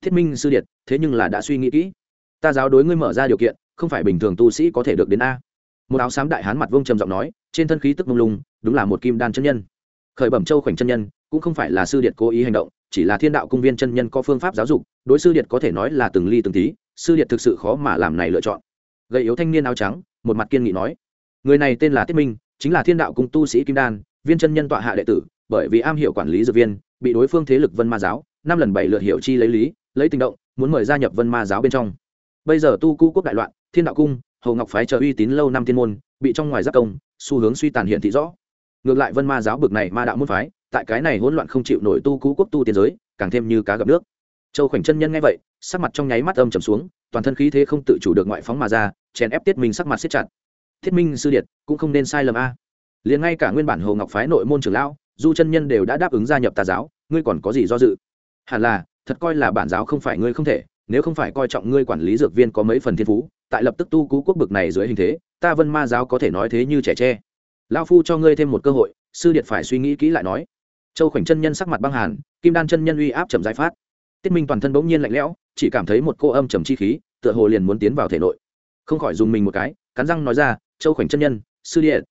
Thiết minh sư điệt, thế nhưng là đã suy nghĩ kỹ ta giáo đối ngươi mở ra điều kiện, không phải bình thường tu sĩ có thể được đến a. Một áo xám đại hán mặt vông trầm giọng nói, trên thân khí tức mông lung, đúng là một kim đan chân nhân. Khởi bẩm châu khoảnh chân nhân, cũng không phải là sư điệt cố ý hành động, chỉ là thiên đạo cung viên chân nhân có phương pháp giáo dục, đối sư điệt có thể nói là từng ly từng tí, sư điệt thực sự khó mà làm này lựa chọn. Gầy yếu thanh niên áo trắng, một mặt kiên nghị nói, người này tên là tiết minh, chính là thiên đạo cung tu sĩ kim đan, viên chân nhân tọa hạ đệ tử, bởi vì am hiểu quản lý dược viên, bị đối phương thế lực vân ma giáo, năm lần bảy lượt hiệu chi lấy lý, lấy tình động, muốn mời gia nhập vân ma giáo bên trong bây giờ tu cũ quốc đại loạn, thiên đạo cung hầu ngọc phái chờ uy tín lâu năm thiên môn, bị trong ngoài giác công, xu hướng suy tàn hiện thị rõ. Ngược lại vân ma giáo bực này ma đạo môn phái, tại cái này hỗn loạn không chịu nổi tu cú quốc tu tiên giới, càng thêm như cá gặp nước. Châu khoảnh chân nhân nghe vậy, sắc mặt trong nháy mắt âm trầm xuống, toàn thân khí thế không tự chủ được ngoại phóng mà ra, chèn ép tiết minh sắc mặt siết chặt. Thiết minh sư điệt, cũng không nên sai lầm a. Liền ngay cả nguyên bản hồ ngọc phái nội môn trưởng lão, du chân nhân đều đã đáp ứng gia nhập tà giáo, ngươi còn có gì do dự? Hẳn là, thật coi là bản giáo không phải ngươi không thể nếu không phải coi trọng ngươi quản lý dược viên có mấy phần thiên phú, tại lập tức tu cú quốc bực này dưới hình thế, ta vân ma giáo có thể nói thế như trẻ tre. Lao phu cho ngươi thêm một cơ hội, sư điện phải suy nghĩ kỹ lại nói. Châu khoảnh chân nhân sắc mặt băng hàn, kim đan chân nhân uy áp chậm giải phát. Tiết minh toàn thân bỗng nhiên lạnh lẽo, chỉ cảm thấy một cô âm trầm chi khí, tựa hồ liền muốn tiến vào thể nội. Không khỏi dùng mình một cái, cắn răng nói ra, châu khoảnh chân nhân, sư điện.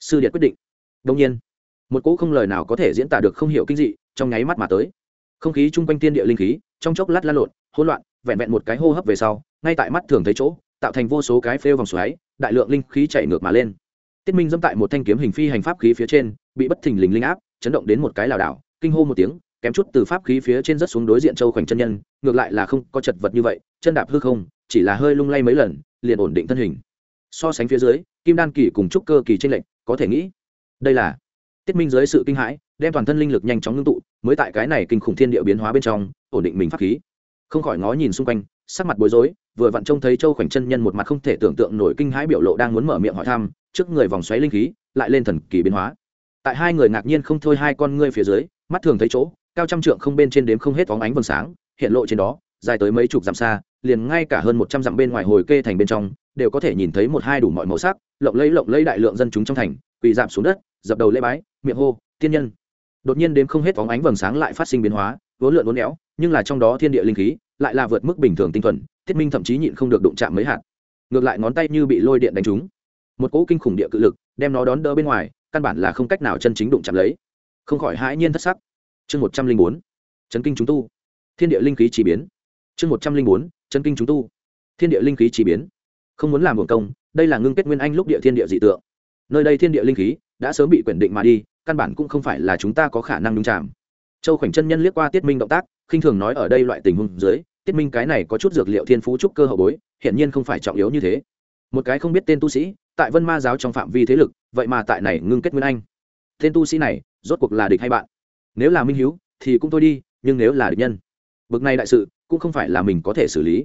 Sư điện quyết định. Đông nhiên, một cỗ không lời nào có thể diễn tả được không hiểu kinh dị, trong nháy mắt mà tới. Không khí chung quanh tiên địa linh khí, trong chốc lát lan lộn, hỗn loạn vẹn vẹn một cái hô hấp về sau, ngay tại mắt thường thấy chỗ, tạo thành vô số cái phêu vòng xoáy, đại lượng linh khí chạy ngược mà lên. Tiết minh dẫm tại một thanh kiếm hình phi hành pháp khí phía trên, bị bất thình lình linh áp, chấn động đến một cái lảo đảo, kinh hô một tiếng, kém chút từ pháp khí phía trên rất xuống đối diện châu khoảnh chân nhân, ngược lại là không có chật vật như vậy, chân đạp hư không, chỉ là hơi lung lay mấy lần, liền ổn định thân hình. So sánh phía dưới, kim đan kỳ cùng trúc cơ kỳ trên lệnh có thể nghĩ, đây là tiết minh dưới sự kinh hãi, đem toàn thân linh lực nhanh chóng ngưng tụ, mới tại cái này kinh khủng thiên địa biến hóa bên trong, ổn định mình pháp khí không khỏi ngó nhìn xung quanh, sắc mặt bối rối, vừa vặn trông thấy châu khoảnh chân nhân một mặt không thể tưởng tượng nổi kinh hãi biểu lộ đang muốn mở miệng hỏi thăm, trước người vòng xoáy linh khí, lại lên thần kỳ biến hóa. Tại hai người ngạc nhiên không thôi hai con ngươi phía dưới, mắt thường thấy chỗ, cao trăm trượng không bên trên đếm không hết phóng ánh vầng sáng, hiện lộ trên đó, dài tới mấy chục dặm xa, liền ngay cả hơn một trăm dặm bên ngoài hồi kê thành bên trong, đều có thể nhìn thấy một hai đủ mọi màu sắc, lộng lấy lộng lấy đại lượng dân chúng trong thành, quỳ giảm xuống đất, dập đầu lễ bái, miệng hô, tiên nhân. Đột nhiên đếm không hết phóng ánh vầng sáng lại phát sinh biến hóa, vốn lượn vốn éo nhưng là trong đó thiên địa linh khí lại là vượt mức bình thường tinh thuần, thiết minh thậm chí nhịn không được đụng chạm mấy hạt. Ngược lại ngón tay như bị lôi điện đánh trúng. Một cỗ kinh khủng địa cự lực đem nó đón đỡ bên ngoài, căn bản là không cách nào chân chính đụng chạm lấy. Không khỏi hãi nhiên thất sắc. Chương một trăm linh bốn, chấn kinh chúng tu. Thiên địa linh khí chỉ biến. Chương một trăm linh bốn, chấn kinh chúng tu. Thiên địa linh khí chỉ biến. Không muốn làm hưởng công, đây là ngưng kết nguyên anh lúc địa thiên địa dị tượng. Nơi đây thiên địa linh khí đã sớm bị quyển định mà đi, căn bản cũng không phải là chúng ta có khả năng đúng chạm châu khoảnh chân nhân liếc qua tiết minh động tác, khinh thường nói ở đây loại tình huống dưới, tiết minh cái này có chút dược liệu thiên phú trúc cơ hậu bối, hiển nhiên không phải trọng yếu như thế. Một cái không biết tên tu sĩ, tại vân ma giáo trong phạm vi thế lực, vậy mà tại này ngưng kết nguyên anh. Tên tu sĩ này, rốt cuộc là địch hay bạn? Nếu là minh hiếu, thì cũng thôi đi, nhưng nếu là địch nhân, bực này đại sự, cũng không phải là mình có thể xử lý.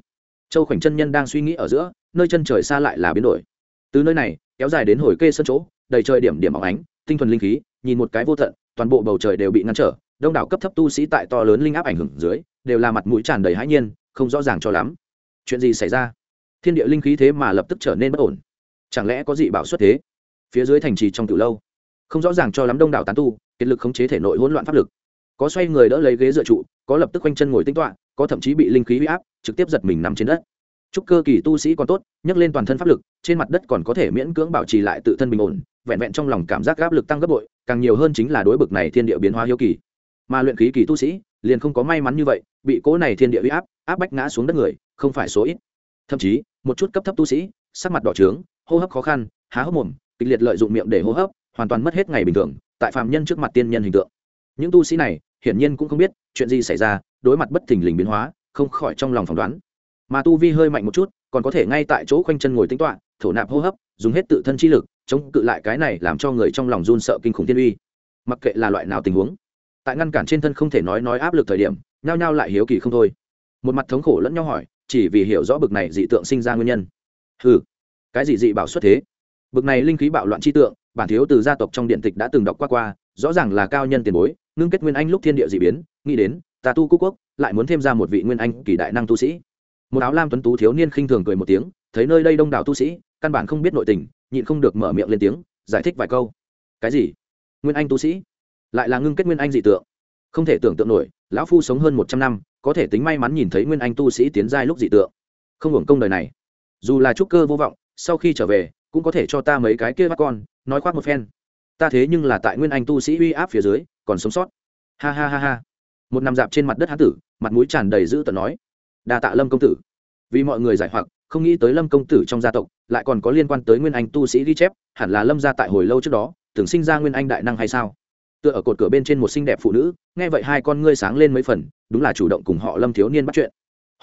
Châu khoảnh chân nhân đang suy nghĩ ở giữa, nơi chân trời xa lại là biến đổi. Từ nơi này, kéo dài đến hồi kê sân chỗ, đầy trời điểm điểm óng ánh, tinh thuần linh khí, nhìn một cái vô tận, toàn bộ bầu trời đều bị ngăn trở đông đảo cấp thấp tu sĩ tại to lớn linh áp ảnh hưởng dưới, đều là mặt mũi tràn đầy hãi nhiên, không rõ ràng cho lắm. Chuyện gì xảy ra? Thiên địa linh khí thế mà lập tức trở nên bất ổn. Chẳng lẽ có dị bảo xuất thế? Phía dưới thành trì trong từ lâu, không rõ ràng cho lắm đông đảo tán tu, kiệt lực khống chế thể nội hỗn loạn pháp lực. Có xoay người đỡ lấy ghế dựa trụ, có lập tức quanh chân ngồi tinh toạ có thậm chí bị linh khí huy áp, trực tiếp giật mình nằm trên đất. Chúc cơ kỳ tu sĩ còn tốt, nhấc lên toàn thân pháp lực, trên mặt đất còn có thể miễn cưỡng bảo trì lại tự thân bình ổn, vẹn vẹn trong lòng cảm giác áp lực tăng gấp bội, càng nhiều hơn chính là đối bực này thiên địa biến hóa hiếu kỳ mà luyện khí kỳ tu sĩ liền không có may mắn như vậy, bị cố này thiên địa uy áp áp bách ngã xuống đất người, không phải số ít. Thậm chí, một chút cấp thấp tu sĩ, sắc mặt đỏ trướng, hô hấp khó khăn, há hốc mồm, kịch liệt lợi dụng miệng để hô hấp, hoàn toàn mất hết ngày bình thường, tại phạm nhân trước mặt tiên nhân hình tượng. Những tu sĩ này, hiển nhiên cũng không biết chuyện gì xảy ra, đối mặt bất thình lình biến hóa, không khỏi trong lòng phỏng đoán. Mà tu vi hơi mạnh một chút, còn có thể ngay tại chỗ khoanh chân ngồi tính toạ thổ nạp hô hấp, dùng hết tự thân chi lực, chống cự lại cái này làm cho người trong lòng run sợ kinh khủng thiên uy. Mặc kệ là loại nào tình huống tại ngăn cản trên thân không thể nói nói áp lực thời điểm, nhao nhao lại hiếu kỳ không thôi. Một mặt thống khổ lẫn nhau hỏi, chỉ vì hiểu rõ bực này dị tượng sinh ra nguyên nhân. Ừ cái gì dị bảo xuất thế? Bực này linh khí bạo loạn chi tượng, bản thiếu từ gia tộc trong điện tịch đã từng đọc qua qua, rõ ràng là cao nhân tiền bối, ngưng kết nguyên anh lúc thiên địa dị biến, nghĩ đến tà tu cúc quốc, lại muốn thêm ra một vị nguyên anh kỳ đại năng tu sĩ. Một áo lam tuấn tú thiếu niên khinh thường cười một tiếng, thấy nơi đây đông đảo tu sĩ, căn bản không biết nội tình, nhịn không được mở miệng lên tiếng, giải thích vài câu. Cái gì? Nguyên anh tu sĩ? Lại là ngưng kết nguyên anh dị tượng. Không thể tưởng tượng nổi, lão phu sống hơn một trăm năm, có thể tính may mắn nhìn thấy nguyên anh tu sĩ tiến giai lúc dị tượng. Không hưởng công đời này. Dù là trúc cơ vô vọng, sau khi trở về, cũng có thể cho ta mấy cái kia bắt con, nói khoác một phen. Ta thế nhưng là tại nguyên anh tu sĩ uy áp phía dưới, còn sống sót. Ha ha ha ha. Một nằm dạp trên mặt đất hán tử, mặt mũi tràn đầy dữ tợn nói. Đa tạ lâm công tử. Vì mọi người giải hoặc, không nghĩ tới lâm công tử trong gia tộc, lại còn có liên quan tới nguyên anh tu sĩ ghi chép, hẳn là lâm gia tại hồi lâu trước đó tưởng sinh ra nguyên anh đại năng hay sao? Tựa ở cột cửa bên trên một xinh đẹp phụ nữ, nghe vậy hai con ngươi sáng lên mấy phần, đúng là chủ động cùng họ lâm thiếu niên bắt chuyện.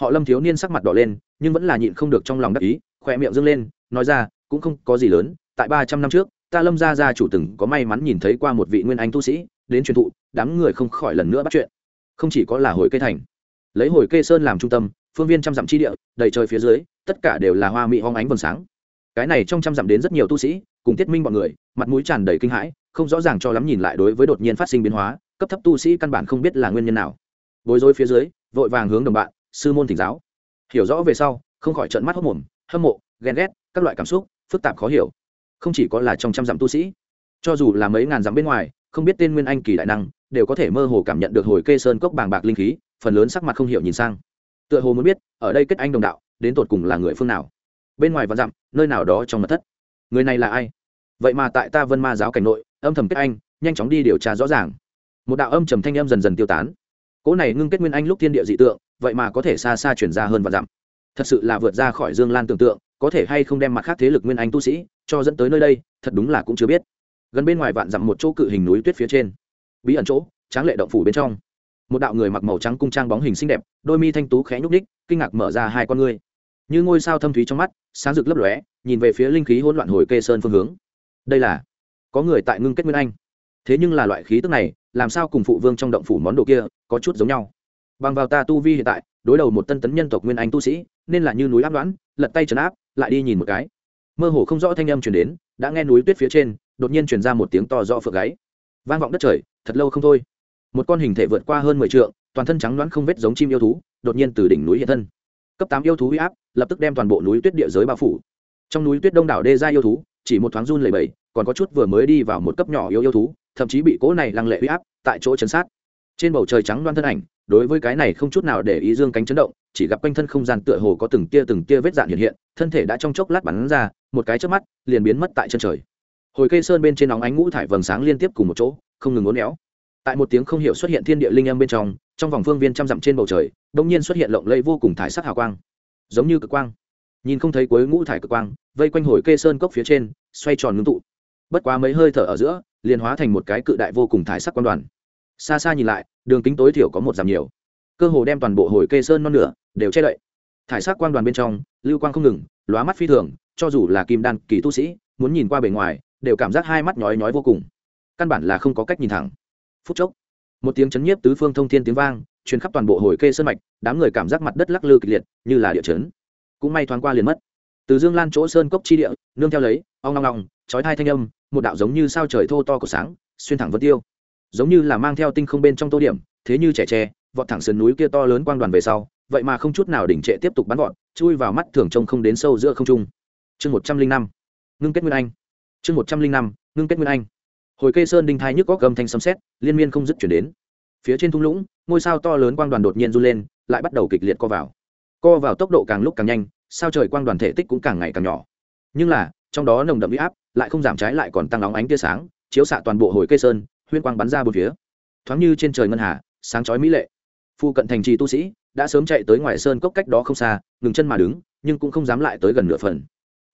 Họ lâm thiếu niên sắc mặt đỏ lên, nhưng vẫn là nhịn không được trong lòng đắc ý, khỏe miệng dâng lên, nói ra, cũng không có gì lớn, tại ba trăm năm trước, ta lâm gia gia chủ từng có may mắn nhìn thấy qua một vị nguyên anh tu sĩ, đến truyền thụ, đám người không khỏi lần nữa bắt chuyện. Không chỉ có là hồi cây thành. Lấy hồi cây sơn làm trung tâm, phương viên trăm dặm chi địa, đầy trời phía dưới, tất cả đều là hoa mỹ hoang ánh vầng sáng. Cái này trong trăm dặm đến rất nhiều tu sĩ cùng tiết minh bọn người, mặt mũi tràn đầy kinh hãi, không rõ ràng cho lắm nhìn lại đối với đột nhiên phát sinh biến hóa, cấp thấp tu sĩ căn bản không biết là nguyên nhân nào. Bối rối phía dưới, vội vàng hướng đồng bạn, sư môn thỉnh giáo. Hiểu rõ về sau, không khỏi trận mắt hốc mồm, hâm mộ, ghen ghét, các loại cảm xúc, phức tạp khó hiểu. Không chỉ có là trong trăm dặm tu sĩ, cho dù là mấy ngàn dặm bên ngoài, không biết tên nguyên anh kỳ đại năng, đều có thể mơ hồ cảm nhận được hồi kê sơn cốc bàng bạc linh khí, phần lớn sắc mặt không hiểu nhìn sang. Tựa hồ muốn biết, ở đây kết anh đồng đạo, đến tột cùng là người phương nào? Bên ngoài vạn dặm, nơi nào đó trong mật thất người này là ai? Vậy mà tại ta vân ma giáo cảnh nội, âm thầm kết anh, nhanh chóng đi điều tra rõ ràng. Một đạo âm trầm thanh âm dần dần tiêu tán. Cỗ này ngưng kết nguyên anh lúc thiên địa dị tượng, vậy mà có thể xa xa chuyển ra hơn và dặm. Thật sự là vượt ra khỏi dương lan tưởng tượng, có thể hay không đem mặt khác thế lực nguyên anh tu sĩ cho dẫn tới nơi đây, thật đúng là cũng chưa biết. Gần bên ngoài vạn dặm một chỗ cự hình núi tuyết phía trên. Bí ẩn chỗ, tráng lệ động phủ bên trong. Một đạo người mặc màu trắng cung trang bóng hình xinh đẹp, đôi mi thanh tú khẽ nhúc ních kinh ngạc mở ra hai con ngươi như ngôi sao thâm thúy trong mắt, sáng rực lấp lóe, nhìn về phía linh khí hỗn loạn hồi kê sơn phương hướng. Đây là, có người tại ngưng kết nguyên anh. Thế nhưng là loại khí tức này, làm sao cùng phụ vương trong động phủ món đồ kia, có chút giống nhau. Bằng vào ta tu vi hiện tại, đối đầu một tân tấn nhân tộc nguyên anh tu sĩ, nên là như núi áp đoán, lật tay trấn áp, lại đi nhìn một cái. Mơ hồ không rõ thanh âm chuyển đến, đã nghe núi tuyết phía trên, đột nhiên chuyển ra một tiếng to rõ phượng gáy. Vang vọng đất trời, thật lâu không thôi. Một con hình thể vượt qua hơn mười t toàn thân trắng đoán không vết giống chim yêu thú, đột nhiên từ đỉnh núi hiện thân. Cấp tám yêu thú huy áp lập tức đem toàn bộ núi tuyết địa giới bao phủ. Trong núi tuyết đông đảo đê gia yêu thú, chỉ một thoáng run lầy bầy còn có chút vừa mới đi vào một cấp nhỏ yêu yêu thú, thậm chí bị cỗ này lăng lệ huy áp tại chỗ chấn sát. Trên bầu trời trắng đoan thân ảnh, đối với cái này không chút nào để ý dương cánh chấn động, chỉ gặp quanh thân không gian tựa hồ có từng tia từng tia vết dạn hiện hiện, thân thể đã trong chốc lát bắn ra, một cái trước mắt, liền biến mất tại chân trời. Hồi cây sơn bên trên nóng ánh ngũ thải vầng sáng liên tiếp cùng một chỗ, không ngừng uốn éo. Tại một tiếng không hiểu xuất hiện thiên địa linh âm bên trong trong vòng phương viên trăm dặm trên bầu trời, đột nhiên xuất hiện lộng lẫy vô cùng thải sắc hào quang giống như cực quang. Nhìn không thấy cuối ngũ thải cực quang, vây quanh hồi kê sơn cốc phía trên, xoay tròn ngưng tụ. Bất quá mấy hơi thở ở giữa, liền hóa thành một cái cự đại vô cùng thải sắc quan đoàn. Xa xa nhìn lại, đường kính tối thiểu có một giảm nhiều. Cơ hồ đem toàn bộ hồi kê sơn non nửa đều che đậy. Thải sắc quang đoàn bên trong, lưu quang không ngừng, lóa mắt phi thường, cho dù là kim đan kỳ tu sĩ, muốn nhìn qua bề ngoài, đều cảm giác hai mắt nhói nhói vô cùng. Căn bản là không có cách nhìn thẳng. Phút chốc, một tiếng chấn nhiếp tứ phương thông thiên tiếng vang truyền khắp toàn bộ hồi kê sơn mạch, đám người cảm giác mặt đất lắc lư kịch liệt, như là địa chấn. Cũng may thoáng qua liền mất. Từ dương lan chỗ sơn cốc chi địa, nương theo lấy, ong long long chói thai thanh âm, một đạo giống như sao trời thô to của sáng, xuyên thẳng vân tiêu. Giống như là mang theo tinh không bên trong tô điểm, thế như trẻ tre, vọt thẳng sườn núi kia to lớn quang đoàn về sau, vậy mà không chút nào đỉnh trệ tiếp tục bắn vọt chui vào mắt thường trông không đến sâu giữa không trung. Chương một trăm linh năm, ngưng kết nguyên anh. Chương một trăm linh năm, ngưng kết nguyên anh. Hồi kê sơn đinh thai nhức có cầm thanh sấm xét liên miên không dứt chuyển đến phía trên thung lũng, ngôi sao to lớn quang đoàn đột nhiên run lên, lại bắt đầu kịch liệt co vào. Co vào tốc độ càng lúc càng nhanh, sao trời quang đoàn thể tích cũng càng ngày càng nhỏ. Nhưng là, trong đó nồng đậm huy áp lại không giảm trái lại còn tăng nóng ánh tia sáng, chiếu xạ toàn bộ hồi cây sơn, huyên quang bắn ra bốn phía. Thoáng như trên trời ngân hà, sáng chói mỹ lệ. Phu cận thành trì tu sĩ đã sớm chạy tới ngoài sơn cốc cách đó không xa, ngừng chân mà đứng, nhưng cũng không dám lại tới gần nửa phần.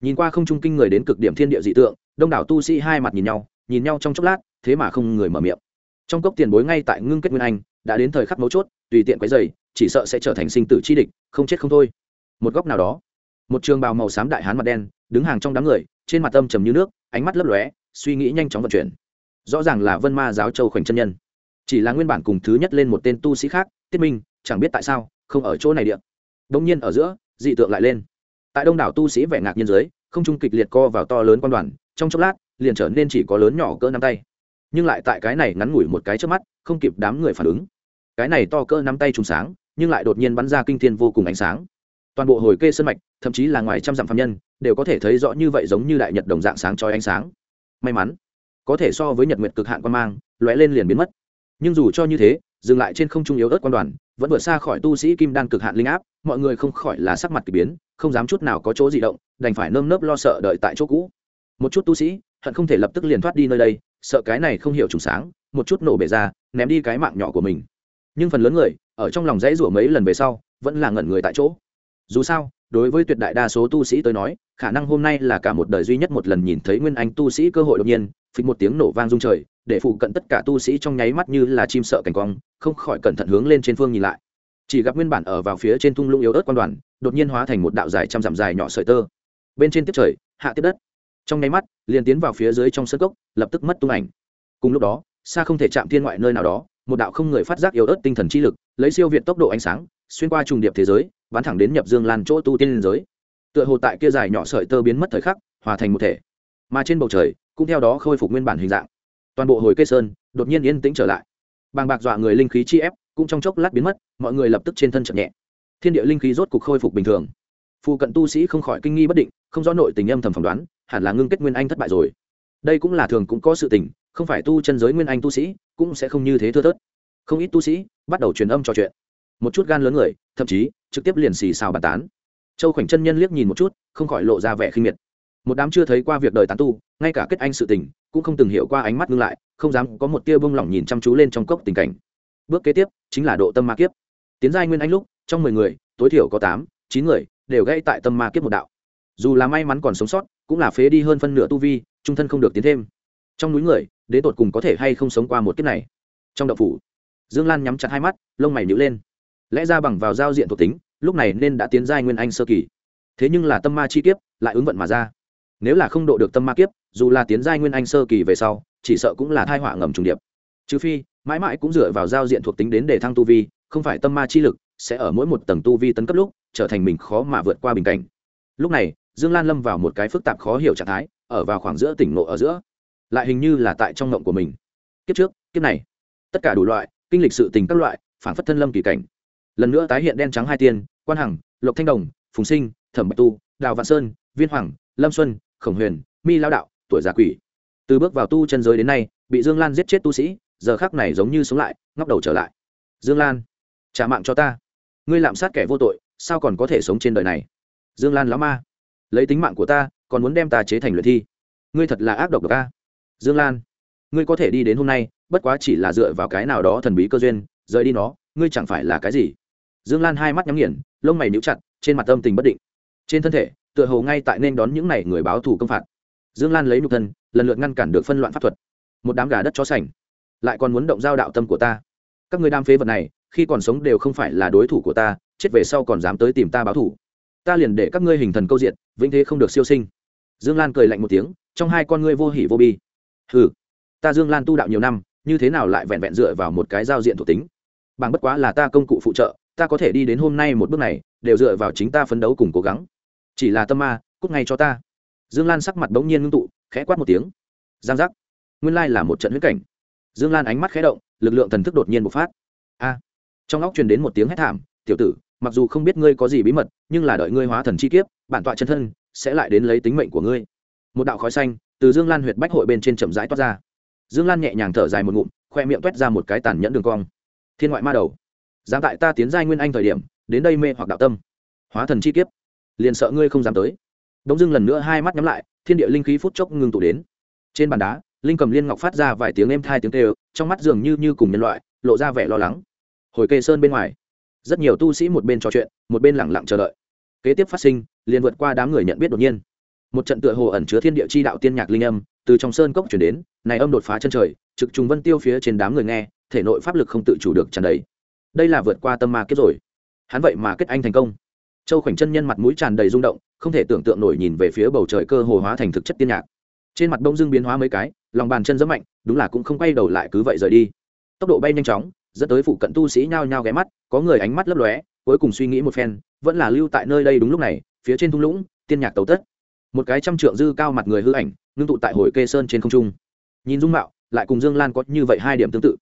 Nhìn qua không trung kinh người đến cực điểm thiên địa dị tượng, đông đảo tu sĩ hai mặt nhìn nhau nhìn nhau trong chốc lát, thế mà không người mở miệng trong cốc tiền bối ngay tại ngưng kết nguyên anh, đã đến thời khắc mấu chốt, tùy tiện quấy dày chỉ sợ sẽ trở thành sinh tử chi địch, không chết không thôi. Một góc nào đó, một trường bào màu xám đại hán mặt đen, đứng hàng trong đám người, trên mặt âm trầm như nước, ánh mắt lấp lóe, suy nghĩ nhanh chóng vận chuyển. Rõ ràng là vân ma giáo châu khoảnh chân nhân. Chỉ là nguyên bản cùng thứ nhất lên một tên tu sĩ khác, tiết minh, chẳng biết tại sao, không ở chỗ này điện đông nhiên ở giữa, dị tượng lại lên. Tại đông đảo tu sĩ vẻ ngạc nhiên dưới, không trung kịch liệt co vào to lớn quan đoàn, trong chốc lát, liền trở nên chỉ có lớn nhỏ cỡ nắm tay nhưng lại tại cái này ngắn ngủi một cái trước mắt, không kịp đám người phản ứng. Cái này to cỡ nắm tay trùng sáng, nhưng lại đột nhiên bắn ra kinh thiên vô cùng ánh sáng. Toàn bộ hồi kê sân mạch, thậm chí là ngoài trăm dặm phạm nhân, đều có thể thấy rõ như vậy giống như đại nhật đồng dạng sáng trói ánh sáng. May mắn, có thể so với nhật nguyệt cực hạn quan mang, lóe lên liền biến mất. Nhưng dù cho như thế, dừng lại trên không trung yếu ớt quan đoàn, vẫn vượt xa khỏi tu sĩ kim đan cực hạn linh áp, mọi người không khỏi là sắc mặt k ỳ biến, không dám chút nào có chỗ di động, đành phải nơm nớp lo sợ đợi tại chỗ cũ. Một chút tu sĩ hận không thể lập tức liền thoát đi nơi đây, sợ cái này không hiểu trùng sáng, một chút nổ bể ra, ném đi cái mạng nhỏ của mình. Nhưng phần lớn người, ở trong lòng dãy rủa mấy lần về sau, vẫn là ngẩn người tại chỗ. Dù sao, đối với tuyệt đại đa số tu sĩ tới nói, khả năng hôm nay là cả một đời duy nhất một lần nhìn thấy nguyên anh tu sĩ cơ hội đột nhiên, phịch một tiếng nổ vang rung trời, để phụ cận tất cả tu sĩ trong nháy mắt như là chim sợ cảnh quang, không khỏi cẩn thận hướng lên trên phương nhìn lại. Chỉ gặp nguyên bản ở vào phía trên thung lũng yếu ớt quan đoàn, đột nhiên hóa thành một đạo dài trăm dặm dài nhỏ sợi tơ. Bên trên tiếp trời, hạ tiếp đất trong nháy mắt, liền tiến vào phía dưới trong sân cốc, lập tức mất tung ảnh. Cùng lúc đó, xa không thể chạm thiên ngoại nơi nào đó, một đạo không người phát giác yếu ớt tinh thần chi lực, lấy siêu việt tốc độ ánh sáng, xuyên qua trùng điệp thế giới, bắn thẳng đến nhập dương lan chỗ tu tiên liên giới. Tựa hồ tại kia dài nhỏ sợi tơ biến mất thời khắc, hòa thành một thể. Mà trên bầu trời, cũng theo đó khôi phục nguyên bản hình dạng. Toàn bộ hồi cây sơn, đột nhiên yên tĩnh trở lại. Bàng bạc dọa người linh khí chi ép, cũng trong chốc lát biến mất, mọi người lập tức trên thân chậm nhẹ. Thiên địa linh khí rốt cục khôi phục bình thường. Phụ cận tu sĩ không khỏi kinh nghi bất định, không rõ nội tình âm thầm phỏng đoán hẳn là ngưng kết nguyên anh thất bại rồi. Đây cũng là thường cũng có sự tình, không phải tu chân giới nguyên anh tu sĩ cũng sẽ không như thế thưa thớt. Không ít tu sĩ bắt đầu truyền âm trò chuyện. Một chút gan lớn người, thậm chí trực tiếp liền xì xào bàn tán. Châu khoảnh chân nhân liếc nhìn một chút, không khỏi lộ ra vẻ khinh miệt. Một đám chưa thấy qua việc đời tán tu, ngay cả kết anh sự tình, cũng không từng hiểu qua ánh mắt ngưng lại, không dám có một tia bông lỏng nhìn chăm chú lên trong cốc tình cảnh. Bước kế tiếp chính là độ tâm ma kiếp. Tiến giai nguyên anh lúc, trong mười người, tối thiểu có tám, chín người đều gây tại tâm ma kiếp một đạo. Dù là may mắn còn sống sót cũng là phế đi hơn phân nửa tu vi, trung thân không được tiến thêm. Trong núi người đến tột cùng có thể hay không sống qua một kiếp này? Trong đậu phủ, dương lan nhắm chặt hai mắt, lông mày nhữ lên. Lẽ ra bằng vào giao diện thuộc tính, lúc này nên đã tiến giai nguyên anh sơ kỳ. Thế nhưng là tâm ma chi kiếp, lại ứng vận mà ra. Nếu là không độ được tâm ma kiếp, dù là tiến giai nguyên anh sơ kỳ về sau, chỉ sợ cũng là thai họa ngầm trùng điệp. Trừ phi, mãi mãi cũng dựa vào giao diện thuộc tính đến để thăng tu vi, không phải tâm ma chi lực sẽ ở mỗi một tầng tu vi tấn cấp lúc, trở thành mình khó mà vượt qua bình cảnh. Lúc này dương lan lâm vào một cái phức tạp khó hiểu trạng thái, ở vào khoảng giữa tỉnh ngộ ở giữa. Lại hình như là tại trong ngộng của mình. Kiếp trước, kiếp này. Tất cả đủ loại, kinh lịch sự tình các loại, phản phất thân lâm kỳ cảnh. Lần nữa tái hiện đen trắng hai tiên, quan hằng, lộc thanh đồng, phùng sinh, thẩm bạch tu, đào vạn sơn, viên hoàng, lâm xuân, khổng huyền, mi lao đạo, tuổi già quỷ. Từ bước vào tu chân giới đến nay, bị dương lan giết chết tu sĩ, giờ khác này giống như sống lại, ngóc đầu trở lại. Dương lan, trả mạng cho ta. Ngươi lạm sát kẻ vô tội, sao còn có thể sống trên đời này? Dương lan lão ma lấy tính mạng của ta, còn muốn đem ta chế thành luyện thi. Ngươi thật là ác độc ca dương lan, ngươi có thể đi đến hôm nay, bất quá chỉ là dựa vào cái nào đó thần bí cơ duyên, rời đi nó, ngươi chẳng phải là cái gì? Dương lan hai mắt nhắm nghiền, lông mày níu chặt, trên mặt tâm tình bất định. Trên thân thể, tựa hồ ngay tại nên đón những n à y người báo thù công phạt. Dương lan lấy nhục thân, lần lượt ngăn cản được phân loạn pháp thuật. Một đám gà đất chó sành, lại còn muốn động giao đạo tâm của ta. Các người đam phế vật này, khi còn sống đều không phải là đối thủ của ta, chết về sau còn dám tới tìm ta báo thủ ta liền để các ngươi hình thần câu diện vĩnh thế không được siêu sinh. Dương lan cười lạnh một tiếng, trong hai con ngươi vô hỉ vô bi. Ừ ta dương lan tu đạo nhiều năm, như thế nào lại vẹn vẹn dựa vào một cái giao diện thuộc tính? Bằng bất quá là ta công cụ phụ trợ, ta có thể đi đến hôm nay một bước này, đều dựa vào chính ta phấn đấu cùng cố gắng. Chỉ là tâm ma, cút ngay cho ta. Dương lan sắc mặt bỗng nhiên ngưng tụ, khẽ quát một tiếng. Giang giác. Nguyên lai là một trận huyết cảnh. Dương lan ánh mắt khẽ động, lực lượng thần thức đột nhiên bộc phát. A. Trong óc truyền đến một tiếng hét thảm, tiểu tử mặc dù không biết ngươi có gì bí mật, nhưng là đợi ngươi hóa thần chi kiếp, bản tọa chân thân sẽ lại đến lấy tính mệnh của ngươi. Một đạo khói xanh từ dương lan huyệt bách hội bên trên chậm rãi toát ra. Dương lan nhẹ nhàng thở dài một ngụm, khoe miệng toét ra một cái tàn nhẫn đường cong. Thiên ngoại ma đầu, dám tại ta tiến giai nguyên anh thời điểm, đến đây mê hoặc đạo tâm. Hóa thần chi kiếp, liền sợ ngươi không dám tới. Đông dưng lần nữa hai mắt nhắm lại, thiên địa linh khí phút chốc ngưng tụ đến. Trên bàn đá, linh cầm liên ngọc phát ra vài tiếng êm thai tiếng kêu, trong mắt dường như như cùng nhân loại, lộ ra vẻ lo lắng. Hồi kê sơn bên ngoài rất nhiều tu sĩ một bên trò chuyện, một bên lẳng lặng chờ đợi. Kế tiếp phát sinh, liền vượt qua đám người nhận biết đột nhiên. Một trận tựa hồ ẩn chứa thiên địa chi đạo tiên nhạc linh âm, từ trong sơn cốc chuyển đến, này âm đột phá chân trời, trực trùng vân tiêu phía trên đám người nghe, thể nội pháp lực không tự chủ được tràn đầy. Đây là vượt qua tâm ma kết rồi. Hắn vậy mà kết anh thành công. Châu khoảnh chân nhân mặt mũi tràn đầy rung động, không thể tưởng tượng nổi nhìn về phía bầu trời cơ hồ hóa thành thực chất tiên nhạc. Trên mặt bông dương biến hóa mấy cái, lòng bàn chân rất mạnh, đúng là cũng không quay đầu lại cứ vậy rời đi. Tốc độ bay nhanh chóng dẫn tới phụ cận tu sĩ nhao nhao ghé mắt, có người ánh mắt lấp lóe, cuối cùng suy nghĩ một phen, vẫn là lưu tại nơi đây đúng lúc này, phía trên thung lũng, tiên nhạc tấu tất. Một cái trăm trượng dư cao mặt người hư ảnh, ngưng tụ tại hồi kê sơn trên không trung. Nhìn dung mạo, lại cùng dương lan có như vậy hai điểm tương tự.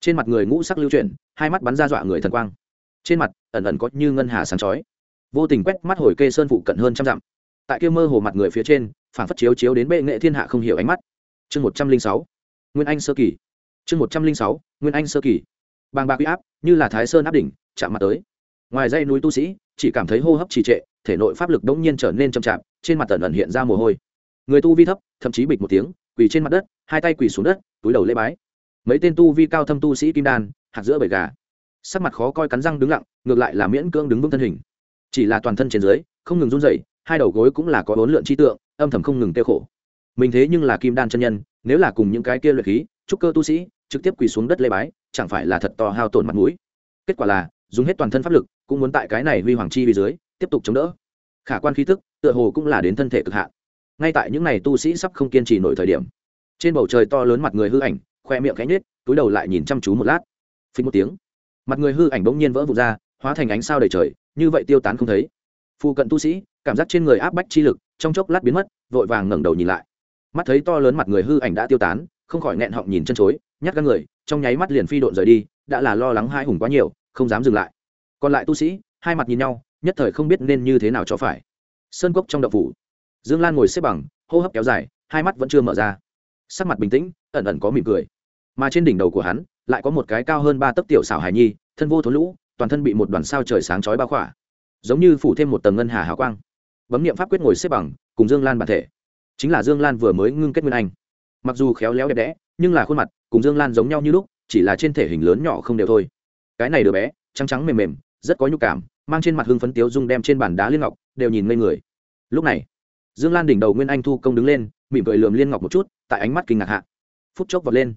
Trên mặt người ngũ sắc lưu chuyển, hai mắt bắn ra dọa người thần quang. Trên mặt, ẩn ẩn có như ngân hà sáng chói. Vô tình quét mắt hồi kê sơn phụ cận hơn trăm dặm. Tại kia mơ hồ mặt người phía trên phản phất chiếu chiếu đến bệ nghệ thiên hạ không hiểu ánh mắt. Chương một trăm linh sáu. Nguyên anh sơ kỳ. Chương một trăm linh sáu. Nguyên anh sơ kỳ bàng bạc uy áp, như là thái sơn áp đỉnh, chạm mặt tới. Ngoài dây núi tu sĩ, chỉ cảm thấy hô hấp trì trệ, thể nội pháp lực đống nhiên trở nên chậm chạp, trên mặt tần ẩn hiện ra mồ hôi. Người tu vi thấp, thậm chí bịch một tiếng, quỳ trên mặt đất, hai tay quỳ xuống đất, túi đầu lễ bái. Mấy tên tu vi cao thâm tu sĩ kim đan, hạt giữa bầy gà. Sắc mặt khó coi cắn răng đứng lặng, ngược lại là miễn cưỡng đứng vững thân hình. Chỉ là toàn thân trên dưới, không ngừng run rẩy, hai đầu gối cũng là có bốn lượn chi tượng, âm thầm không ngừng tiêu khổ. Mình thế nhưng là kim đan chân nhân, nếu là cùng những cái kia luyện khí, trúc cơ tu sĩ, trực tiếp quỳ xuống đất lê bái chẳng phải là thật to hao tổn mặt mũi. Kết quả là, dùng hết toàn thân pháp lực, cũng muốn tại cái này huy hoàng chi vì dưới, tiếp tục chống đỡ. Khả quan khí tức tựa hồ cũng là đến thân thể cực hạn. Ngay tại những ngày tu sĩ sắp không kiên trì nổi thời điểm, trên bầu trời to lớn mặt người hư ảnh, khoe miệng cánh nết túi đầu lại nhìn chăm chú một lát. Phí một tiếng, mặt người hư ảnh bỗng nhiên vỡ vụt ra, hóa thành ánh sao đầy trời, như vậy tiêu tán không thấy. Phụ cận tu sĩ, cảm giác trên người áp bách chi lực, trong chốc lát biến mất, vội vàng ngẩng đầu nhìn lại. Mắt thấy to lớn mặt người hư ảnh đã tiêu tán, không khỏi nghẹn họng nhìn chân chối nhát gan người, trong nháy mắt liền phi độn rời đi, đã là lo lắng hai hùng quá nhiều, không dám dừng lại. Còn lại tu sĩ, hai mặt nhìn nhau, nhất thời không biết nên như thế nào cho phải. Sơn cốc trong đậu phủ, dương lan ngồi xếp bằng, hô hấp kéo dài, hai mắt vẫn chưa mở ra. Sắc mặt bình tĩnh, ẩn ẩn có mỉm cười. Mà trên đỉnh đầu của hắn, lại có một cái cao hơn ba tấc tiểu xảo hài nhi, thân vô thốn lũ, toàn thân bị một đoàn sao trời sáng chói bao khỏa. Giống như phủ thêm một tầng ngân hà hào quang. Bấm niệm pháp quyết ngồi xếp bằng, cùng dương lan bản thể. Chính là dương lan vừa mới ngưng kết nguyên anh. Mặc dù khéo léo đẹp đẽ, nhưng là khuôn mặt cùng dương lan giống nhau như lúc, chỉ là trên thể hình lớn nhỏ không đều thôi. Cái này đứa bé, trắng trắng mềm mềm, rất có nhục cảm, mang trên mặt hưng phấn tiếu dung đem trên bàn đá liên ngọc, đều nhìn ngây người. Lúc này, dương lan đỉnh đầu nguyên anh thu công đứng lên, mỉm cười lườm liên ngọc một chút, tại ánh mắt kinh ngạc hạ. Phút chốc vọt lên.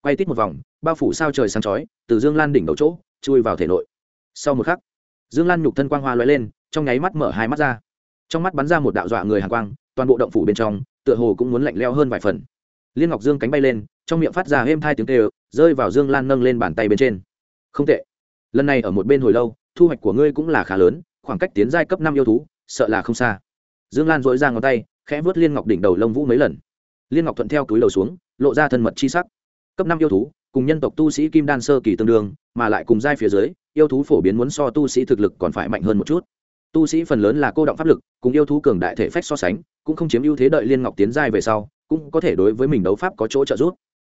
Quay tít một vòng, bao phủ sao trời sáng chói, từ dương lan đỉnh đầu chỗ, chui vào thể nội. Sau một khắc, dương lan nhục thân quang hoa l lên, trong nháy mắt mở hai mắt ra. Trong mắt bắn ra một đạo dọa người hàng quang, toàn bộ động phủ bên trong, tựa hồ cũng muốn lạnh leo hơn vài phần liên ngọc dương cánh bay lên, trong miệng phát ra êm thai tiếng tê rơi vào dương lan nâng lên bàn tay bên trên. Không tệ. Lần này ở một bên hồi lâu, thu hoạch của ngươi cũng là khá lớn, khoảng cách tiến giai cấp năm yêu thú, sợ là không xa. Dương lan dội ra ngón tay, khẽ vớt liên ngọc đỉnh đầu lông vũ mấy lần. Liên ngọc thuận theo túi đầu xuống, lộ ra thân mật chi sắc. Cấp năm yêu thú, cùng nhân tộc tu sĩ kim đan sơ kỳ tương đương, mà lại cùng giai phía dưới, yêu thú phổ biến muốn so tu sĩ thực lực còn phải mạnh hơn một chút. Tu sĩ phần lớn là cô động pháp lực, cùng yêu thú cường đại thể phách so sánh, cũng không chiếm ưu thế đợi liên ngọc tiến giai về sau cũng có thể đối với mình đấu pháp có chỗ trợ giúp.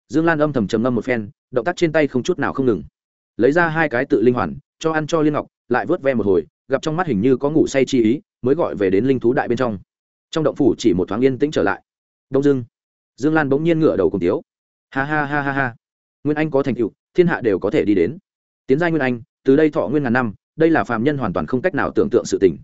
Dương lan âm thầm trầm ngâm một phen, động tác trên tay không chút nào không ngừng. Lấy ra hai cái tự linh hoàn, cho ăn cho liên ngọc, lại vớt ve một hồi, gặp trong mắt hình như có ngủ say chi ý, mới gọi về đến linh thú đại bên trong. Trong động phủ chỉ một thoáng yên tĩnh trở lại. Đông dương. Dương lan bỗng nhiên ngửa đầu cùng tiếu. Ha ha ha ha ha. Nguyên anh có thành tựu, thiên hạ đều có thể đi đến. Tiến giai nguyên anh, từ đây thọ nguyên ngàn năm, đây là phàm nhân hoàn toàn không cách nào tưởng tượng sự tình.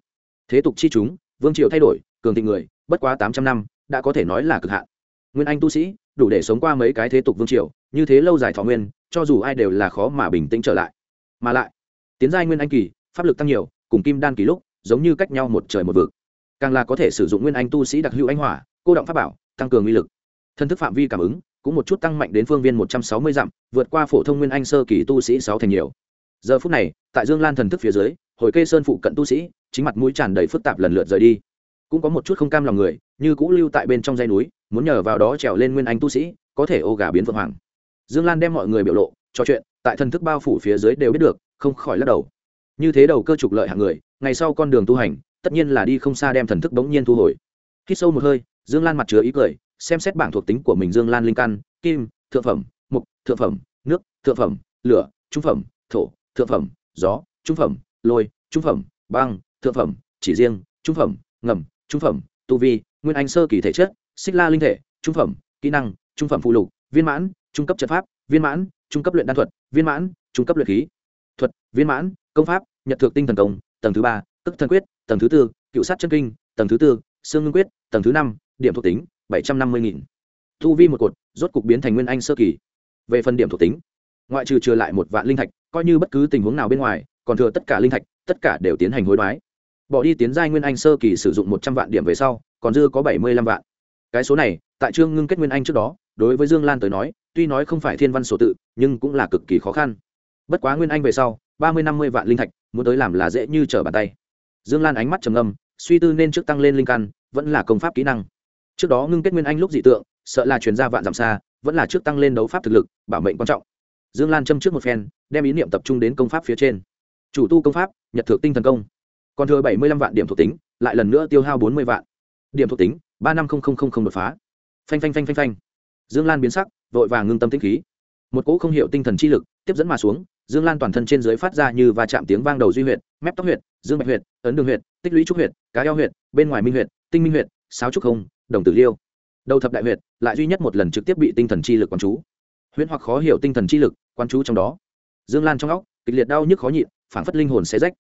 Thế tục chi chúng, vương triều thay đổi, cường thịnh người, bất quá tám trăm năm, đã có thể nói là cực hạn nguyên anh tu sĩ, đủ để sống qua mấy cái thế tục vương triều, như thế lâu dài thọ nguyên, cho dù ai đều là khó mà bình tĩnh trở lại. Mà lại, tiến giai nguyên anh kỳ, pháp lực tăng nhiều, cùng kim đan kỳ lúc, giống như cách nhau một trời một vực. Càng là có thể sử dụng nguyên anh tu sĩ đặc hữu anh hỏa, cô động pháp bảo, tăng cường uy lực. Thân thức phạm vi cảm ứng, cũng một chút tăng mạnh đến phương viên một trăm sáu mươi dặm, vượt qua phổ thông nguyên anh sơ kỳ tu sĩ sáu thành nhiều. Giờ phút này, tại dương lan thần thức phía dưới, hồi kê sơn phụ cận tu sĩ, chính mặt mũi tràn đầy phức tạp lần lượt rời đi. Cũng có một chút không cam lòng người, như cũ lưu tại bên trong dây núi muốn nhờ vào đó trèo lên nguyên anh tu sĩ, có thể ô gà biến vượng hoàng. Dương lan đem mọi người biểu lộ, trò chuyện, tại thần thức bao phủ phía dưới đều biết được, không khỏi lắc đầu. Như thế đầu cơ trục lợi hạng người, ngày sau con đường tu hành, tất nhiên là đi không xa đem thần thức bỗng nhiên thu hồi. Hít sâu một hơi, dương lan mặt chứa ý cười, xem xét bảng thuộc tính của mình dương lan linh căn, kim, thượng phẩm, mục, thượng phẩm, nước, thượng phẩm, lửa, trung phẩm, thổ, thượng phẩm, gió, trung phẩm, lôi, trung phẩm, băng, thượng phẩm, chỉ riêng, trung phẩm, ngầm, trung phẩm, tu vi, nguyên anh sơ kỳ thể chất xích la linh thể, trung phẩm, kỹ năng, trung phẩm phụ lục, viên mãn, trung cấp trận pháp, viên mãn, trung cấp luyện đan thuật, viên mãn, trung cấp luyện khí. Thuật, viên mãn, công pháp, nhật thượng tinh thần công, tầng thứ ba, tức thần quyết, tầng thứ tư, cựu sát chân kinh, tầng thứ tư, xương ngưng quyết, tầng thứ năm, điểm thuộc tính, bảy trăm năm mươi nghìn. Thu vi một cột, rốt cục biến thành nguyên anh sơ kỳ. Về phần điểm thuộc tính, ngoại trừ trừ lại một vạn linh thạch, coi như bất cứ tình huống nào bên ngoài, còn thừa tất cả linh thạch, tất cả đều tiến hành hối đoái. Bỏ đi tiến giai nguyên anh sơ kỳ sử dụng một trăm vạn điểm về sau, còn dư có bảy mươi lăm vạn cái số này, tại trương ngưng kết nguyên anh trước đó, đối với dương lan tới nói, tuy nói không phải thiên văn sổ tự, nhưng cũng là cực kỳ khó khăn. Bất quá nguyên anh về sau, ba mươi năm mươi vạn linh thạch, muốn tới làm là dễ như trở bàn tay. Dương lan ánh mắt trầm âm suy tư nên trước tăng lên linh căn, vẫn là công pháp kỹ năng. Trước đó ngưng kết nguyên anh lúc dị tượng, sợ là chuyển ra vạn dặm xa, vẫn là trước tăng lên đấu pháp thực lực, bảo mệnh quan trọng. Dương lan châm trước một phen, đem ý niệm tập trung đến công pháp phía trên. Chủ tu công pháp, nhật thượng tinh thần công. Còn thừa bảy mươi lăm vạn điểm thuộc tính, lại lần nữa tiêu hao bốn mươi vạn. Điểm thuộc tính ba năm không không không không đột phá. Phanh phanh phanh phanh phanh. Dương lan biến sắc, vội vàng ngưng tâm tĩnh khí. Một cỗ không hiểu tinh thần chi lực tiếp dẫn mà xuống, dương lan toàn thân trên dưới phát ra như va chạm tiếng vang đầu duy huyện mép tóc huyện dương bạch huyện ấn đường huyện tích lũy trúc huyện cá eo huyện bên ngoài minh huyện tinh minh huyện sáo trúc không, đồng tử liêu. Đầu thập đại huyện lại duy nhất một lần trực tiếp bị tinh thần chi lực quán chú. Huyễn hoặc khó hiểu tinh thần chi lực quán chú trong đó. Dương lan trong óc, kịch liệt đau nhức khó nhịn, phảng phất linh hồn xé rách.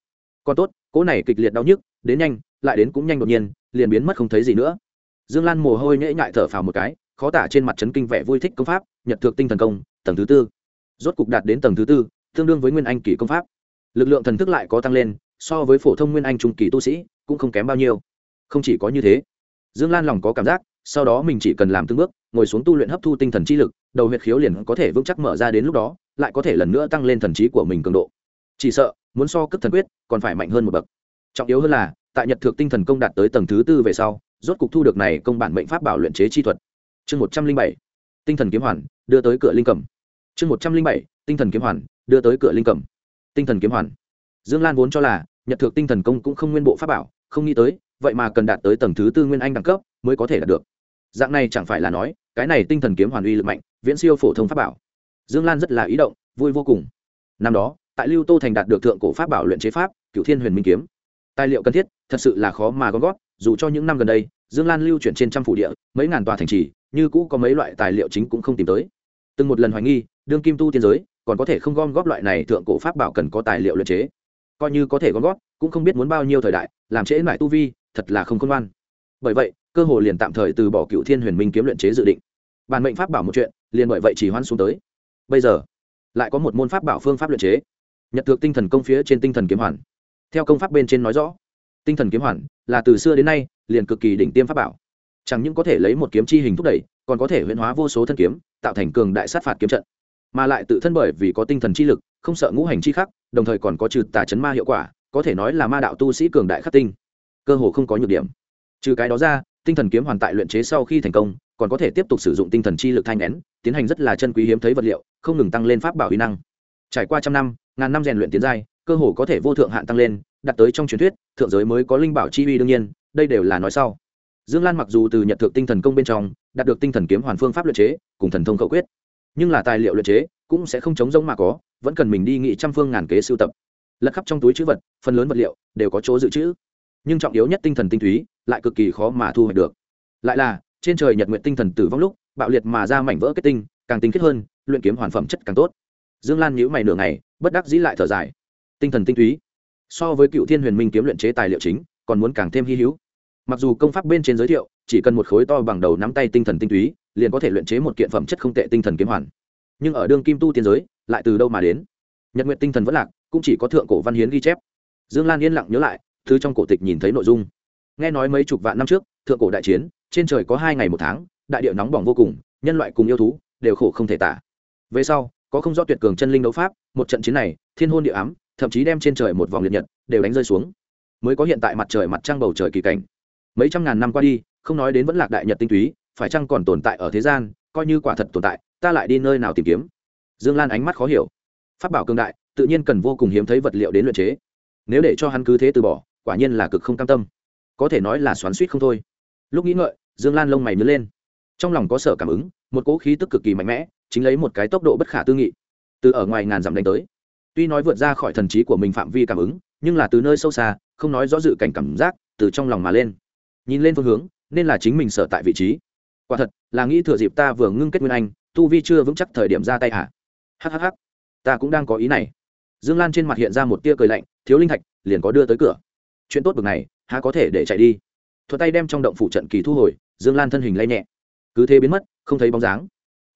Còn tốt, cỗ này kịch liệt đau nhức, đến nhanh, lại đến cũng nhanh đột nhiên, liền biến mất không thấy gì nữa dương lan mồ hôi nhễ nhại thở phào một cái, khó tả trên mặt trấn kinh vẻ vui thích công pháp, nhật thượng tinh thần công, tầng thứ tư. Rốt cục đạt đến tầng thứ tư, tương đương với nguyên anh kỳ công pháp. Lực lượng thần thức lại có tăng lên, so với phổ thông nguyên anh trung kỳ tu sĩ, cũng không kém bao nhiêu. Không chỉ có như thế, dương lan lòng có cảm giác, sau đó mình chỉ cần làm từng bước, ngồi xuống tu luyện hấp thu tinh thần chi lực, đầu huyệt khiếu liền có thể vững chắc mở ra đến lúc đó, lại có thể lần nữa tăng lên thần trí của mình cường độ. Chỉ sợ, muốn so cấp thần quyết, còn phải mạnh hơn một bậc. Trọng yếu hơn là, tại nhật thượng tinh thần công đạt tới tầng thứ tư về sau rốt cục thu được này công bản mệnh pháp bảo luyện chế chi thuật. Chương một trăm linh bảy, tinh thần kiếm hoàn, đưa tới cửa linh cẩm chương một trăm linh bảy, tinh thần kiếm hoàn, đưa tới cửa linh cẩm tinh thần kiếm hoàn. Dương lan vốn cho là, nhật thực tinh thần công cũng không nguyên bộ pháp bảo, không nghĩ tới, vậy mà cần đạt tới tầng thứ tư nguyên anh đẳng cấp mới có thể đạt được. Dạng này chẳng phải là nói, cái này tinh thần kiếm hoàn uy lực mạnh, viễn siêu phổ thông pháp bảo. Dương lan rất là ý động, vui vô cùng. Năm đó, tại lưu tô thành đạt được thượng cổ pháp bảo luyện chế pháp cựu thiên huyền minh kiếm. Tài liệu cần thiết, thật sự là khó mà gom gót dù cho những năm gần đây, dương lan lưu chuyển trên trăm phủ địa, mấy ngàn tòa thành trì, như cũ có mấy loại tài liệu chính cũng không tìm tới. Từng một lần hoài nghi, đương kim tu tiên giới, còn có thể không gom góp loại này thượng cổ pháp bảo cần có tài liệu luyện chế. Coi như có thể gom góp, cũng không biết muốn bao nhiêu thời đại, làm trễ mãi tu vi, thật là không khôn ngoan. Bởi vậy, cơ hồ liền tạm thời từ bỏ cựu thiên huyền minh kiếm luyện chế dự định. Bản mệnh pháp bảo một chuyện, liền bởi vậy chỉ hoan xuống tới. Bây giờ, lại có một môn pháp bảo phương pháp luyện chế. Nhật thực tinh thần công phía trên tinh thần kiếm hoàn. Theo công pháp bên trên nói rõ tinh thần kiếm hoàn, là từ xưa đến nay, liền cực kỳ đỉnh tiêm pháp bảo. Chẳng những có thể lấy một kiếm chi hình thúc đẩy, còn có thể huyễn hóa vô số thân kiếm, tạo thành cường đại sát phạt kiếm trận. Mà lại tự thân bởi vì có tinh thần chi lực, không sợ ngũ hành chi khắc, đồng thời còn có trừ tà chấn ma hiệu quả, có thể nói là ma đạo tu sĩ cường đại khắc tinh. Cơ hồ không có nhược điểm. Trừ cái đó ra, tinh thần kiếm hoàn tại luyện chế sau khi thành công, còn có thể tiếp tục sử dụng tinh thần chi lực thanh nén, tiến hành rất là chân quý hiếm thấy vật liệu, không ngừng tăng lên pháp bảo uy năng. Trải qua trăm năm, ngàn năm rèn luyện tiến giai, cơ hồ có thể vô thượng hạn tăng lên đặt tới trong truyền thuyết, thượng giới mới có linh bảo chi uy đương nhiên, đây đều là nói sau. Dương lan mặc dù từ nhận thượng tinh thần công bên trong, đạt được tinh thần kiếm hoàn phương pháp luyện chế, cùng thần thông khẩu quyết, nhưng là tài liệu luyện chế cũng sẽ không chống giống mà có, vẫn cần mình đi nghị trăm phương ngàn kế sưu tập. Lật khắp trong túi chữ vật, phần lớn vật liệu đều có chỗ dự trữ, nhưng trọng yếu nhất tinh thần tinh túy lại cực kỳ khó mà thu hoạch được. Lại là, trên trời nhật nguyện tinh thần tử vong lúc, bạo liệt mà ra mảnh vỡ kết tinh, càng tinh khiết hơn, luyện kiếm hoàn phẩm chất càng tốt. Dương lan nhíu mày nửa ngày, bất đắc dĩ lại thở dài. Tinh thần tinh túy so với cựu thiên huyền minh kiếm luyện chế tài liệu chính, còn muốn càng thêm hy hữu. Mặc dù công pháp bên trên giới thiệu, chỉ cần một khối to bằng đầu nắm tay tinh thần tinh túy, liền có thể luyện chế một kiện phẩm chất không tệ tinh thần kiếm hoàn. Nhưng ở đương kim tu tiên giới, lại từ đâu mà đến? Nhật nguyện tinh thần vẫn lạc, cũng chỉ có thượng cổ văn hiến ghi chép. Dương lan yên lặng nhớ lại, thứ trong cổ tịch nhìn thấy nội dung. Nghe nói mấy chục vạn năm trước, thượng cổ đại chiến, trên trời có hai ngày một tháng, đại địa nóng bỏng vô cùng, nhân loại cùng yêu thú đều khổ không thể tả. Về sau, có không rõ tuyệt cường chân linh đấu pháp, một trận chiến này, thiên hôn địa ám thậm chí đem trên trời một vòng liệt nhật đều đánh rơi xuống. Mới có hiện tại mặt trời mặt trăng bầu trời kỳ cảnh. Mấy trăm ngàn năm qua đi, không nói đến vẫn lạc đại nhật tinh túy, phải chăng còn tồn tại ở thế gian, coi như quả thật tồn tại, ta lại đi nơi nào tìm kiếm? Dương lan ánh mắt khó hiểu. Phát bảo cường đại, tự nhiên cần vô cùng hiếm thấy vật liệu đến luyện chế. Nếu để cho hắn cứ thế từ bỏ, quả nhiên là cực không cam tâm. Có thể nói là xoắn suýt không thôi. Lúc nghĩ ngợi, dương lan lông mày nhớ lên. Trong lòng có sở cảm ứng, một cỗ khí tức cực kỳ mạnh mẽ, chính lấy một cái tốc độ bất khả tư nghị. Từ ở ngoài ngàn dặm đánh tới tuy nói vượt ra khỏi thần trí của mình phạm vi cảm ứng, nhưng là từ nơi sâu xa, không nói rõ dự cảnh cảm giác từ trong lòng mà lên. Nhìn lên phương hướng, nên là chính mình sở tại vị trí. Quả thật, là nghĩ thừa dịp ta vừa ngưng kết nguyên anh, tu vi chưa vững chắc thời điểm ra tay hả? Hhh ta cũng đang có ý này. Dương lan trên mặt hiện ra một tia cười lạnh, thiếu linh thạch, liền có đưa tới cửa. Chuyện tốt bực này, há có thể để chạy đi? Thuật tay đem trong động phủ trận kỳ thu hồi, dương lan thân hình lay nhẹ. Cứ thế biến mất, không thấy bóng dáng.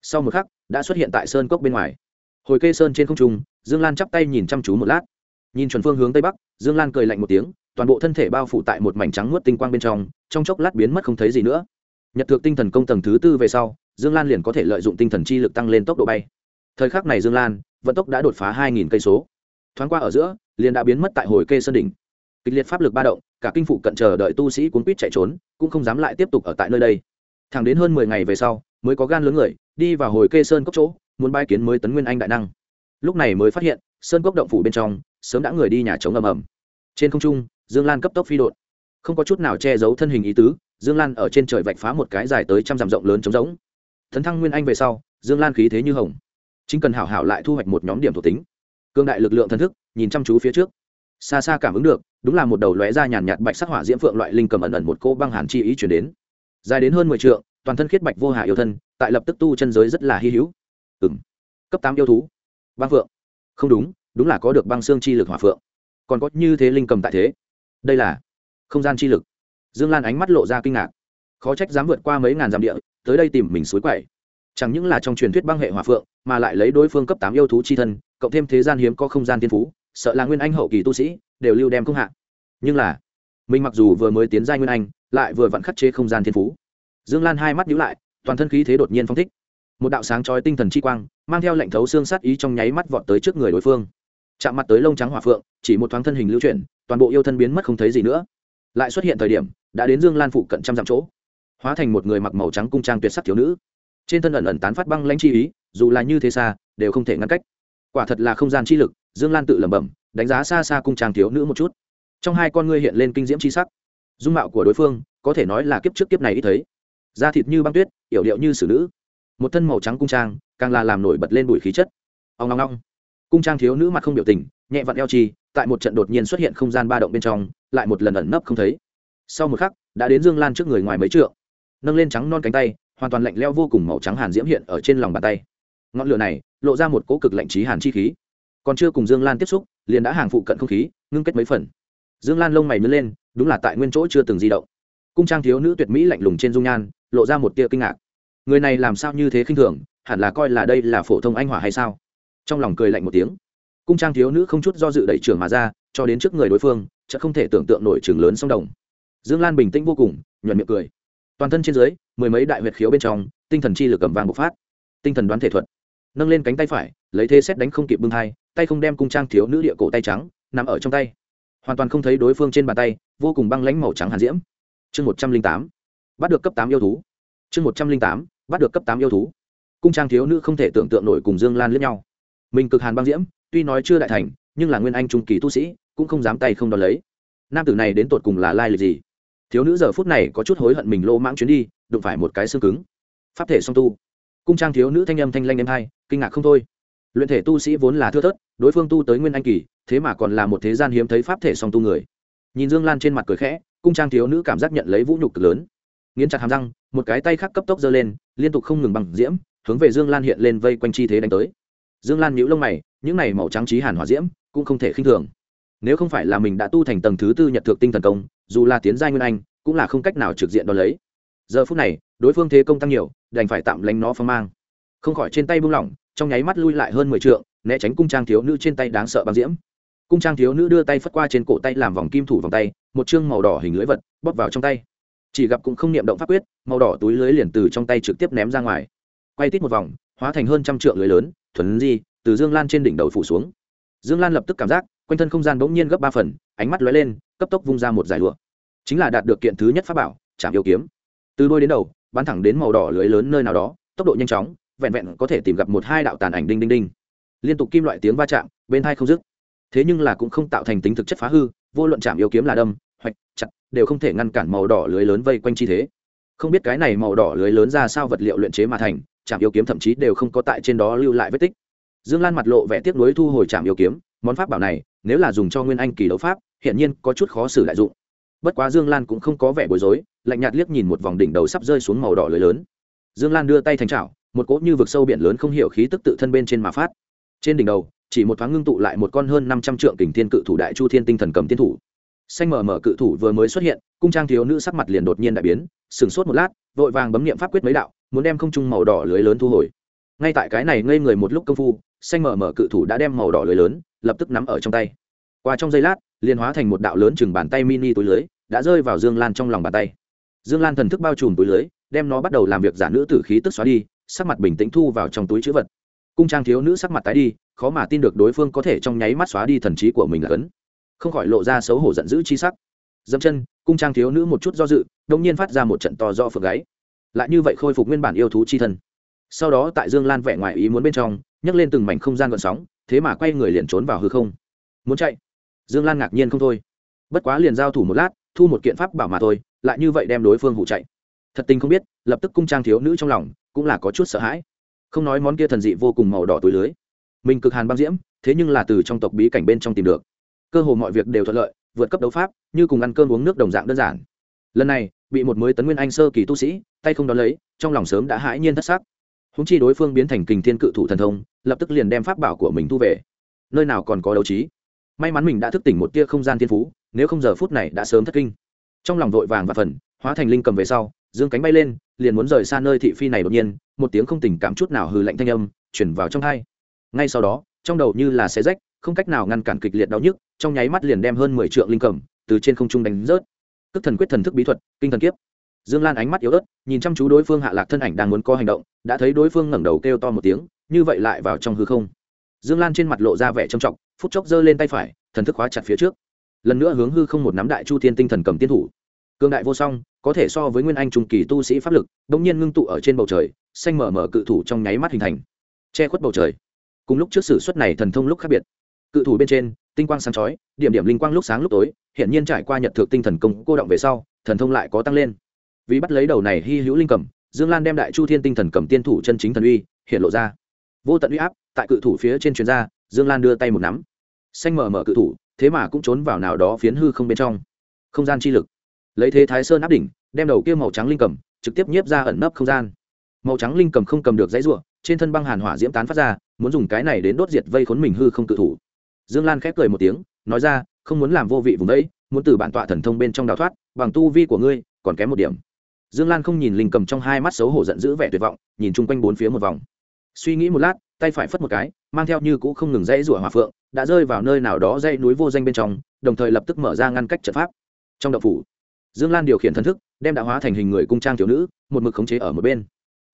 Sau một khắc, đã xuất hiện tại sơn cốc bên ngoài. Hồi kê sơn trên không trung dương lan chắp tay nhìn chăm chú một lát. Nhìn chuẩn phương hướng tây bắc, dương lan cười lạnh một tiếng, toàn bộ thân thể bao phủ tại một mảnh trắng nuốt tinh quang bên trong trong chốc lát biến mất không thấy gì nữa. Nhật thực tinh thần công tầng thứ tư về sau, dương lan liền có thể lợi dụng tinh thần chi lực tăng lên tốc độ bay. Thời khắc này dương lan, vận tốc đã đột phá hai nghìn cây số. Thoáng qua ở giữa, liền đã biến mất tại hồi kê sơn đỉnh. Kịch liệt pháp lực ba động, cả kinh phụ cận chờ đợi tu sĩ cuốn quýt chạy trốn, cũng không dám lại tiếp tục ở tại nơi đây. Thẳng đến hơn mười ngày về sau, mới có gan lớn người, đi vào hồi kê sơn cốc chỗ, muốn bay kiến mới tấn nguyên anh đại năng lúc này mới phát hiện, sơn cốc động phủ bên trong, sớm đã người đi nhà trống ầm ầm. Trên không trung, dương lan cấp tốc phi đột. Không có chút nào che giấu thân hình ý tứ, dương lan ở trên trời vạch phá một cái dài tới trăm dặm rộng lớn trống rỗng. Thấn thăng nguyên anh về sau, dương lan khí thế như hồng. Chính cần hảo hảo lại thu hoạch một nhóm điểm thuộc tính. Cương đại lực lượng thần thức, nhìn chăm chú phía trước. Xa xa cảm ứng được, đúng là một đầu lóe ra nhàn nhạt bạch sắc hỏa diễm phượng loại linh cầm ẩn ẩn một cô băng hàn chi ý chuyển đến. Dài đến hơn mười t toàn thân khiết bạch vô hạ yêu thân, tại lập tức tu chân giới rất là hy hữu. Ừ m cấp tám yêu thú băng phượng. Không đúng đúng là có được băng xương chi lực hỏa phượng. Còn có như thế linh cầm tại thế. Đây là không gian chi lực. Dương lan ánh mắt lộ ra kinh ngạc. Khó trách dám vượt qua mấy ngàn dặm địa, tới đây tìm mình suối quậy. Chẳng những là trong truyền thuyết băng hệ hỏa phượng, mà lại lấy đối phương cấp tám yêu thú chi thân, cộng thêm thế gian hiếm có không gian tiên phú, sợ là nguyên anh hậu kỳ tu sĩ, đều lưu đem không hạ. Nhưng là, mình mặc dù vừa mới tiến giai nguyên anh, lại vừa vặn khắc chế không gian thiên phú. Dương lan hai mắt nhữ lại, toàn thân khí thế đột nhiên phong thích một đạo sáng chói tinh thần chi quang, mang theo lệnh thấu xương sát ý trong nháy mắt vọt tới trước người đối phương. Chạm mặt tới lông trắng hỏa phượng, chỉ một thoáng thân hình lưu chuyển, toàn bộ yêu thân biến mất không thấy gì nữa. Lại xuất hiện thời điểm, đã đến dương lan phụ cận trăm dặm chỗ. Hóa thành một người mặc màu trắng cung trang tuyệt sắc thiếu nữ. Trên thân ẩn ẩn tán phát băng lãnh chi ý, dù là như thế xa, đều không thể ngăn cách. Quả thật là không gian chi lực, dương lan tự lẩm bẩm, đánh giá xa xa cung trang thiếu nữ một chút. Trong hai con ngươi hiện lên kinh diễm chi sắc. Dung mạo của đối phương, có thể nói là kiếp trước kiếp này ít thấy. Da thịt như băng tuyết, yểu điệu như xử nữ một thân màu trắng cung trang, càng là làm nổi bật lên bụi khí chất. Ông ngong ngong cung trang thiếu nữ mặt không biểu tình, nhẹ vặn eo chi tại một trận đột nhiên xuất hiện không gian ba động bên trong, lại một lần ẩn nấp không thấy. Sau một khắc, đã đến dương lan trước người ngoài mấy trượng. Nâng lên trắng non cánh tay, hoàn toàn lạnh leo vô cùng màu trắng hàn diễm hiện ở trên lòng bàn tay. Ngọn lửa này, lộ ra một cỗ cực lạnh trí hàn chi khí. Còn chưa cùng dương lan tiếp xúc, liền đã hàng phụ cận không khí, ngưng kết mấy phần. Dương lan lông mày nứt lên, đúng là tại nguyên chỗ chưa từng di động. Cung trang thiếu nữ tuyệt mỹ lạnh lùng trên dung nhan, lộ ra một tia kinh ngạc người này làm sao như thế khinh thường, hẳn là coi là đây là phổ thông anh hỏa hay sao? Trong lòng cười lạnh một tiếng. Cung trang thiếu nữ không chút do dự đẩy trưởng mà ra, cho đến trước người đối phương chợ không thể tưởng tượng nổi trường lớn sông đồng. Dương lan bình tĩnh vô cùng, nhuận miệng cười. Toàn thân trên dưới, mười mấy đại huyệt khiếu bên trong, tinh thần chi lực cầm vàng bộc phát. Tinh thần đoán thể thuật. Nâng lên cánh tay phải, lấy thế xét đánh không kịp bưng hai tay không đem cung trang thiếu nữ địa cổ tay trắng nằm ở trong tay. Hoàn toàn không thấy đối phương trên bàn tay, vô cùng băng lãnh màu trắng hàn diễm. Chương một trăm linh tám. Bắt được cấp tám yêu thú. Chương một trăm linh tám bắt được cấp tám yêu thú. Cung trang thiếu nữ không thể tưởng tượng nổi cùng dương lan lướt nhau. Mình cực hàn băng diễm, tuy nói chưa đại thành, nhưng là nguyên anh trung kỳ tu sĩ, cũng không dám tay không đón lấy. Nam tử này đến tột cùng là lai lịch gì? Thiếu nữ giờ phút này có chút hối hận mình lô mãng chuyến đi, đụng phải một cái xương cứng. Pháp thể song tu. Cung trang thiếu nữ thanh âm thanh lanh em hai, kinh ngạc không thôi. Luyện thể tu sĩ vốn là thưa thớt, đối phương tu tới nguyên anh kỳ, thế mà còn là một thế gian hiếm thấy pháp thể song tu người. Nhìn dương lan trên mặt cười khẽ, cung trang thiếu nữ cảm giác nhận lấy vũ nhục cực lớn nghiến chặt hàm răng, một cái tay khác cấp tốc giơ lên, liên tục không ngừng bằng diễm, hướng về dương lan hiện lên vây quanh chi thế đánh tới. Dương lan nhíu lông mày, những này màu trắng trí hàn hỏa diễm cũng không thể khinh thường. Nếu không phải là mình đã tu thành tầng thứ tư nhật thượng tinh thần công, dù là tiến giai nguyên anh, cũng là không cách nào trực diện đo lấy. Giờ phút này, đối phương thế công tăng nhiều, đành phải tạm lánh nó phong mang. Không khỏi trên tay buông lỏng, trong nháy mắt lui lại hơn mười trượng, né tránh cung trang thiếu nữ trên tay đáng sợ băng diễm. Cung trang thiếu nữ đưa tay phất qua trên cổ tay làm vòng kim thủ vòng tay, một chương màu đỏ hình lưỡi vật bóp vào trong tay chỉ gặp cũng không niệm động pháp quyết, màu đỏ túi lưới liền từ trong tay trực tiếp ném ra ngoài. Quay tít một vòng, hóa thành hơn trăm trượng lưới lớn, thuần di, từ dương lan trên đỉnh đầu phủ xuống. Dương lan lập tức cảm giác, quanh thân không gian bỗng nhiên gấp ba phần, ánh mắt lóe lên, cấp tốc vung ra một giải lụa. Chính là đạt được kiện thứ nhất pháp bảo chạm yêu kiếm. Từ đôi đến đầu, bắn thẳng đến màu đỏ lưới lớn nơi nào đó, tốc độ nhanh chóng, vẹn vẹn có thể tìm gặp một hai đạo tàn ảnh đinh đinh đinh. Liên tục kim loại tiếng va chạm, bên thai không dứt. Thế nhưng là cũng không tạo thành tính thực chất phá hư, vô luận chạm yêu kiếm là đâm, hoạch, chặt đều không thể ngăn cản màu đỏ lưới lớn vây quanh chi thế. Không biết cái này màu đỏ lưới lớn ra sao vật liệu luyện chế mà thành trạm yêu kiếm thậm chí đều không có tại trên đó lưu lại vết tích. Dương lan mặt lộ vẻ tiếc nuối thu hồi trạm yêu kiếm, món pháp bảo này, nếu là dùng cho nguyên anh kỳ đấu pháp hiện nhiên có chút khó xử đại dụng. Bất quá dương lan cũng không có vẻ bối rối, lạnh nhạt liếc nhìn một vòng đỉnh đầu sắp rơi xuống màu đỏ lưới lớn. Dương lan đưa tay thành trào một cỗ như vực sâu biển lớn không hiểu khí tức tự thân bên trên mà phát. Trên đỉnh đầu, chỉ một thoáng ngưng tụ lại một con hơn năm trăm trượng kình thiên cự thủ đại chu thiên tinh thần cầm tiên thủ xanh mở mở cự thủ vừa mới xuất hiện, cung trang thiếu nữ sắc mặt liền đột nhiên đại biến, sửng sốt một lát, vội vàng bấm nghiệm pháp quyết mấy đạo, muốn đem không trung màu đỏ lưới lớn thu hồi. Ngay tại cái này ngây người một lúc công phu, xanh mở mở cự thủ đã đem màu đỏ lưới lớn lập tức nắm ở trong tay. Qua trong giây lát, liền hóa thành một đạo lớn chừng bàn tay mini túi lưới, đã rơi vào dương lan trong lòng bàn tay. Dương lan thần thức bao trùm túi lưới, đem nó bắt đầu làm việc giả nữ tử khí tức xóa đi, sắc mặt bình tĩnh thu vào trong túi chữ vật. Cung trang thiếu nữ sắc mặt tái đi, khó mà tin được đối phương có thể trong nháy mắt xóa đi thần trí của mình là cấn không khỏi lộ ra xấu hổ giận dữ chi sắc. Dẫm chân, cung trang thiếu nữ một chút do dự đông nhiên phát ra một trận to do phượng gáy. Lại như vậy khôi phục nguyên bản yêu thú chi thân. Sau đó tại dương lan vẻ ngoài ý muốn bên trong, nhấc lên từng mảnh không gian gợn sóng, thế mà quay người liền trốn vào hư không. Muốn chạy? Dương lan ngạc nhiên không thôi. Bất quá liền giao thủ một lát, thu một kiện pháp bảo mà thôi, lại như vậy đem đối phương hụ chạy. Thật tình không biết, lập tức cung trang thiếu nữ trong lòng cũng là có chút sợ hãi. Không nói món kia thần dị vô cùng màu đỏ túi lưới. Mình cực hàn băng diễm, thế nhưng là từ trong tộc bí cảnh bên trong tìm được cơ hồ mọi việc đều thuận lợi, vượt cấp đấu pháp, như cùng ăn cơm uống nước đồng dạng đơn giản. Lần này, bị một mới tấn nguyên anh sơ kỳ tu sĩ, tay không đón lấy, trong lòng sớm đã hãi nhiên thất sắc. Húng chi đối phương biến thành kình thiên cự thủ thần thông, lập tức liền đem pháp bảo của mình thu về. Nơi nào còn có đấu trí? May mắn mình đã thức tỉnh một tia không gian thiên phú, nếu không giờ phút này đã sớm thất kinh. Trong lòng vội vàng và phần hóa thành linh cầm về sau, dương cánh bay lên, liền muốn rời xa nơi thị phi này đột nhiên, một tiếng không tình cảm chút nào hừ lạnh thanh âm chuyển vào trong hai ngay sau đó, trong đầu như là xé rách không cách nào ngăn cản kịch liệt đau nhức, trong nháy mắt liền đem hơn mười trượng linh cầm từ trên không trung đánh rớt. Cước thần quyết thần thức bí thuật, kinh thần kiếp. Dương lan ánh mắt yếu ớt, nhìn chăm chú đối phương hạ lạc thân ảnh đang muốn có hành động, đã thấy đối phương ngẩng đầu kêu to một tiếng, như vậy lại vào trong hư không. Dương lan trên mặt lộ ra vẻ trầm trọng, phút chốc giơ lên tay phải, thần thức khóa chặt phía trước. Lần nữa hướng hư không một nắm đại chu thiên tinh thần cầm tiên thủ. Cương đại vô song, có thể so với nguyên anh trung kỳ tu sĩ pháp lực bỗng nhiên ngưng tụ ở trên bầu trời, xanh mở mở cự thủ trong nháy mắt hình thành, che khuất bầu trời. Cùng lúc trước sử xuất này thần thông lúc khác biệt cự thủ bên trên, tinh quang sáng chói, điểm điểm linh quang lúc sáng lúc tối hiện nhiên trải qua nhật thực tinh thần công cô động về sau, thần thông lại có tăng lên. Vì bắt lấy đầu này hy hữu linh cầm, dương lan đem đại chu thiên tinh thần cầm tiên thủ chân chính thần uy, hiện lộ ra. Vô tận uy áp, tại cự thủ phía trên chuyên gia dương lan đưa tay một nắm. Xanh mở mở cự thủ, thế mà cũng trốn vào nào đó phiến hư không bên trong. Không gian chi lực. Lấy thế thái sơn áp đỉnh, đem đầu kia màu trắng linh cầm, trực tiếp nhiếp ra ẩn nấp không gian. Màu trắng linh cầm không cầm được dãy ruộng trên thân băng hàn hỏa diễm tán phát ra, muốn dùng cái này đến đốt diệt vây khốn mình hư không cự thủ dương lan khép cười một tiếng, nói ra, không muốn làm vô vị vùng đấy, muốn từ bản tọa thần thông bên trong đào thoát, bằng tu vi của ngươi, còn kém một điểm. Dương lan không nhìn linh cầm trong hai mắt xấu hổ giận dữ vẻ tuyệt vọng, nhìn chung quanh bốn phía một vòng. Suy nghĩ một lát, tay phải phất một cái, mang theo như cũ không ngừng dãy rủa hỏa phượng, đã rơi vào nơi nào đó dãy núi vô danh bên trong, đồng thời lập tức mở ra ngăn cách trận pháp. Trong đậu phủ, dương lan điều khiển thần thức, đem đã hóa thành hình người cung trang thiếu nữ, một mực khống chế ở một bên.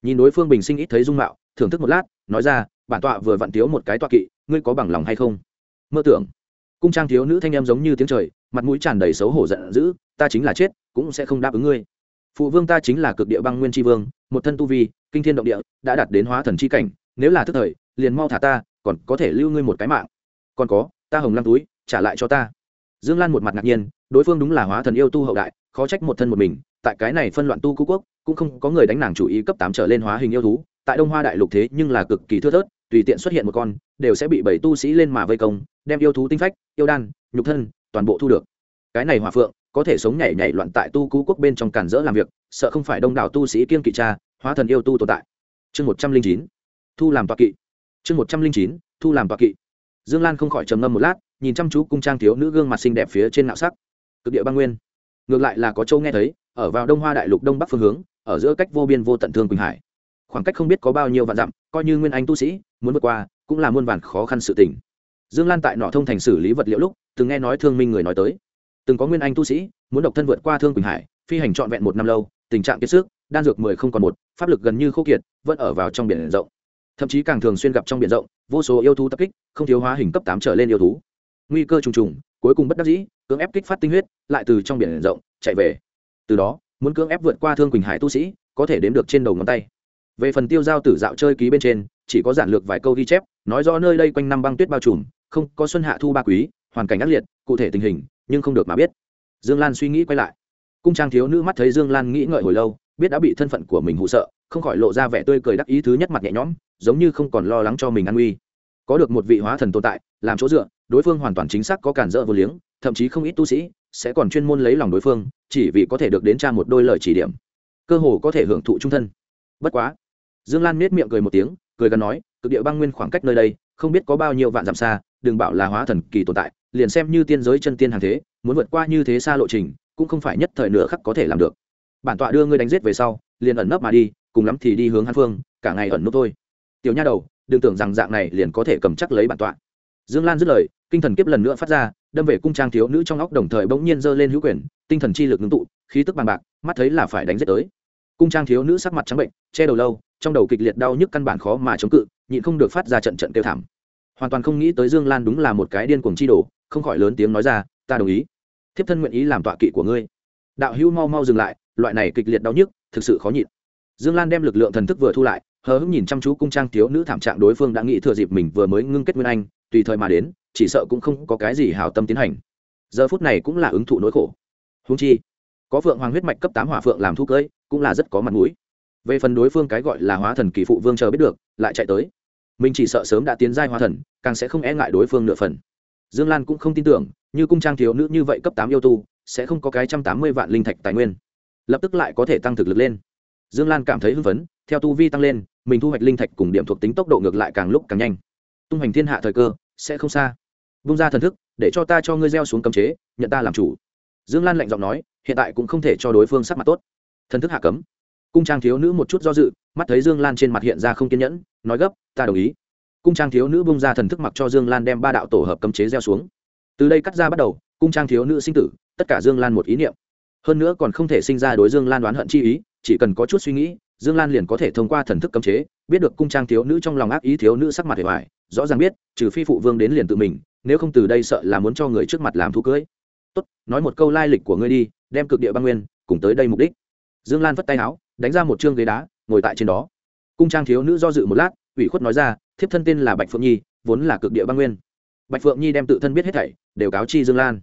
Nhìn đối phương bình sinh ít thấy dung mạo, thưởng thức một lát, nói ra, bản tọa vừa vặn thiếu một cái tọa kỵ, ngươi có bằng lòng hay không? Mơ tưởng. Cung trang thiếu nữ thanh em giống như tiếng trời, mặt mũi tràn đầy xấu hổ giận dữ, ta chính là chết, cũng sẽ không đáp ứng ngươi. Phụ vương ta chính là cực địa băng nguyên tri vương, một thân tu vi, kinh thiên động địa, đã đạt đến hóa thần c h i cảnh, nếu là thức thời, liền mau thả ta, còn có thể lưu ngươi một cái mạng. Còn có, ta hồng lăng túi, trả lại cho ta. Dương lan một mặt ngạc nhiên, đối phương đúng là hóa thần yêu tu hậu đại, khó trách một thân một mình, tại cái này phân loạn tu cú quốc, cũng không có người đánh nàng chủ ý cấp tám trở lên hóa hình yêu thú, tại đông hoa đại lục thế nhưng là cực kỳ thưa thớt, tùy tiện xuất hiện một con, đều sẽ bị bảy tu sĩ lên mà vây công đem yêu thú tinh phách, yêu đan, nhục thân, toàn bộ thu được. Cái này hòa phượng có thể sống nhảy nhảy loạn tại tu cú quốc bên trong cản rỡ làm việc, sợ không phải đông đảo tu sĩ kiên kỵ cha, hóa thần yêu tu tồn tại. Chương một trăm linh chín, thu làm toa kỵ. Chương một trăm linh chín, thu làm toa kỵ. Dương lan không khỏi trầm ngâm một lát, nhìn chăm chú cung trang thiếu nữ gương mặt xinh đẹp phía trên nạo sắc. Cực địa băng nguyên. Ngược lại là có châu nghe thấy, ở vào đông hoa đại lục đông bắc phương hướng, ở giữa cách vô biên vô tận thương quỳnh hải. Khoảng cách không biết có bao nhiêu vạn dặm, coi như nguyên anh tu sĩ, muốn vượt qua, cũng là muôn vàn khó khăn sự tình dương lan tại nọ thông thành xử lý vật liệu lúc, từng nghe nói thương minh người nói tới. Từng có nguyên anh tu sĩ, muốn độc thân vượt qua thương quỳnh hải, phi hành trọn vẹn một năm lâu, tình trạng kiệt sức, đan dược mười không còn một, pháp lực gần như khô kiệt, vẫn ở vào trong biển rộng. Thậm chí càng thường xuyên gặp trong biển rộng, vô số yêu thú tập kích, không thiếu hóa hình cấp tám trở lên yêu thú. Nguy cơ trùng trùng, cuối cùng bất đắc dĩ, cưỡng ép kích phát tinh huyết, lại từ trong biển rộng, chạy về. Từ đó, muốn cưỡng ép vượt qua thương quỳnh hải tu sĩ, có thể đếm được trên đầu ngón tay. Về phần tiêu giao tử dạo chơi ký bên trên, chỉ có giản lược vài câu ghi chép, nói rõ nơi đây quanh năm băng tuyết bao trùm không có xuân hạ thu ba quý, hoàn cảnh ác liệt, cụ thể tình hình, nhưng không được mà biết. Dương lan suy nghĩ quay lại. Cung trang thiếu nữ mắt thấy dương lan nghĩ ngợi hồi lâu, biết đã bị thân phận của mình hụ sợ, không khỏi lộ ra vẻ tươi cười đắc ý thứ nhất mặt nhẹ nhõm, giống như không còn lo lắng cho mình an nguy. Có được một vị hóa thần tồn tại, làm chỗ dựa, đối phương hoàn toàn chính xác có cản dỡ vô liếng, thậm chí không ít tu sĩ sẽ còn chuyên môn lấy lòng đối phương, chỉ vì có thể được đến tra một đôi lời chỉ điểm. Cơ hồ có thể hưởng thụ trung thân. Bất quá, dương lan nết miệng cười một tiếng, cười gần nói, cực địa băng nguyên khoảng cách nơi đây không biết có bao nhiêu vạn dặm xa, đừng bảo là hóa thần kỳ tồn tại, liền xem như tiên giới chân tiên hàng thế, muốn vượt qua như thế xa lộ trình, cũng không phải nhất thời nửa khắc có thể làm được. Bản tọa đưa ngươi đánh giết về sau, liền ẩn nấp mà đi, cùng lắm thì đi hướng hán phương, cả ngày ẩn nấp thôi. Tiểu nha đầu, đừng tưởng rằng dạng này liền có thể cầm chắc lấy bản tọa. Dương lan dứt lời, kinh thần kiếp lần nữa phát ra, đâm về cung trang thiếu nữ trong óc đồng thời bỗng nhiên giơ lên hữu quyền, tinh thần chi lực ngưng tụ, khí tức bằng bạc, mắt thấy là phải đánh giết tới cung trang thiếu nữ sắc mặt trắng bệnh, che đầu lâu, trong đầu kịch liệt đau nhức căn bản khó mà chống cự, nhịn không được phát ra trận trận kêu thảm. Hoàn toàn không nghĩ tới dương lan đúng là một cái điên cuồng chi đồ, không khỏi lớn tiếng nói ra, ta đồng ý. Thiếp thân nguyện ý làm tọa kỵ của ngươi. Đạo hữu mau mau dừng lại, loại này kịch liệt đau nhức, thực sự khó nhịn. Dương lan đem lực lượng thần thức vừa thu lại, hờ hững nhìn chăm chú cung trang thiếu nữ thảm trạng đối phương đã nghĩ thừa dịp mình vừa mới ngưng kết nguyên anh, tùy thời mà đến, chỉ sợ cũng không có cái gì hào tâm tiến hành. Giờ phút này cũng là ứng thụ nỗi khổ. Húng chi có phượng hoàng huyết mạch cấp tám hỏa phượng làm thu cưỡi cũng là rất có mặt mũi. Về phần đối phương cái gọi là hóa thần kỳ phụ vương chờ biết được, lại chạy tới. Mình chỉ sợ sớm đã tiến giai hóa thần, càng sẽ không e ngại đối phương nửa phần. Dương lan cũng không tin tưởng, như cung trang thiếu nữ như vậy cấp tám yêu tu, sẽ không có cái trăm tám mươi vạn linh thạch tài nguyên. Lập tức lại có thể tăng thực lực lên. Dương lan cảm thấy hưng phấn, theo tu vi tăng lên, mình thu hoạch linh thạch cùng điểm thuộc tính tốc độ ngược lại càng lúc càng nhanh. Tung hoành thiên hạ thời cơ, sẽ không xa. Vung ra thần thức, để cho ta cho ngươi gieo xuống cấm chế, nhận ta làm chủ dương lan lạnh giọng nói, hiện tại cũng không thể cho đối phương sắc mặt tốt. Thần thức hạ cấm. Cung trang thiếu nữ một chút do dự, mắt thấy dương lan trên mặt hiện ra không kiên nhẫn, nói gấp, ta đồng ý. Cung trang thiếu nữ bung ra thần thức mặc cho dương lan đem ba đạo tổ hợp cấm chế gieo xuống. Từ đây cắt ra bắt đầu, cung trang thiếu nữ sinh tử, tất cả dương lan một ý niệm. Hơn nữa còn không thể sinh ra đối dương lan đoán hận chi ý, chỉ cần có chút suy nghĩ, dương lan liền có thể thông qua thần thức cấm chế, biết được cung trang thiếu nữ trong lòng ác ý thiếu nữ sắc mặt hề hoài, rõ ràng biết, trừ phi phụ vương đến liền tự mình, nếu không từ đây sợ là muốn cho người trước mặt làm thú cưới tốt, nói một câu lai lịch của ngươi đi, đem cực địa băng nguyên cùng tới đây mục đích. Dương lan vất tay áo, đánh ra một chương ghế đá, ngồi tại trên đó. Cung trang thiếu nữ do dự một lát, ủy khuất nói ra, thiếp thân tên là bạch phượng nhi, vốn là cực địa băng nguyên. Bạch phượng nhi đem tự thân biết hết thảy, đều cáo chi dương lan.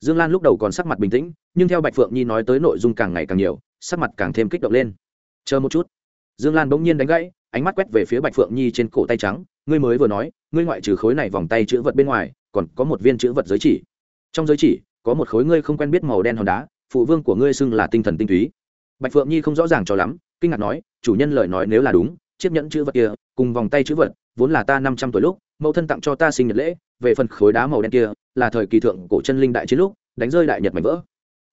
Dương lan lúc đầu còn sắc mặt bình tĩnh, nhưng theo bạch phượng nhi nói tới nội dung càng ngày càng nhiều, sắc mặt càng thêm kích động lên. Chờ một chút. Dương lan bỗng nhiên đánh gãy, ánh mắt quét về phía bạch phượng nhi trên cổ tay trắng, ngươi mới vừa nói, ngươi ngoại trừ khối này vòng tay chữ vật bên ngoài, còn có một viên chữ vật giới chỉ. Trong giới chỉ có một khối ngươi không quen biết màu đen hòn đá, phụ vương của ngươi xưng là tinh thần tinh túy. Bạch phượng nhi không rõ ràng cho lắm, kinh ngạc nói, chủ nhân lời nói nếu là đúng, chiếc nhẫn chữ vật kia, cùng vòng tay chữ vật, vốn là ta năm trăm tuổi lúc, mẫu thân tặng cho ta sinh nhật lễ, về phần khối đá màu đen kia, là thời kỳ thượng cổ chân linh đại chiến lúc, đánh rơi đại nhật mảnh vỡ.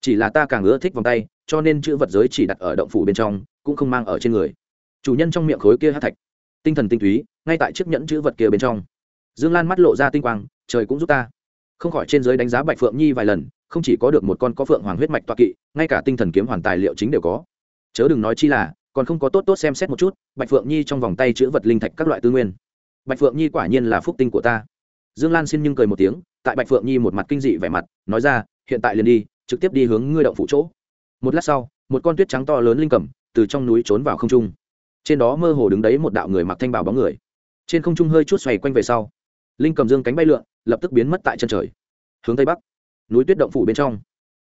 Chỉ là ta càng ưa thích vòng tay, cho nên chữ vật giới chỉ đặt ở động phủ bên trong, cũng không mang ở trên người. Chủ nhân trong miệng khối kia hát thạch. Tinh thần tinh túy, ngay tại chiếc nhẫn chữ vật kia bên trong. Dương lan mắt lộ ra tinh quang, trời cũng giúp ta không khỏi trên giới đánh giá bạch phượng nhi vài lần, không chỉ có được một con có phượng hoàng huyết mạch toa kỵ, ngay cả tinh thần kiếm hoàn tài liệu chính đều có. Chớ đừng nói chi là, còn không có tốt tốt xem xét một chút, bạch phượng nhi trong vòng tay chữ vật linh thạch các loại tư nguyên. Bạch phượng nhi quả nhiên là phúc tinh của ta. Dương lan xin nhưng cười một tiếng, tại bạch phượng nhi một mặt kinh dị vẻ mặt, nói ra, hiện tại liền đi, trực tiếp đi hướng ngươi động phủ chỗ. Một lát sau, một con tuyết trắng to lớn linh cầm từ trong núi trốn vào không trung. Trên đó mơ hồ đứng đấy một đạo người mặc thanh bào bóng người. Trên không trung hơi chút xoay quanh về sau linh cầm dương cánh bay lượn, lập tức biến mất tại chân trời. Hướng tây bắc, núi tuyết động phủ bên trong.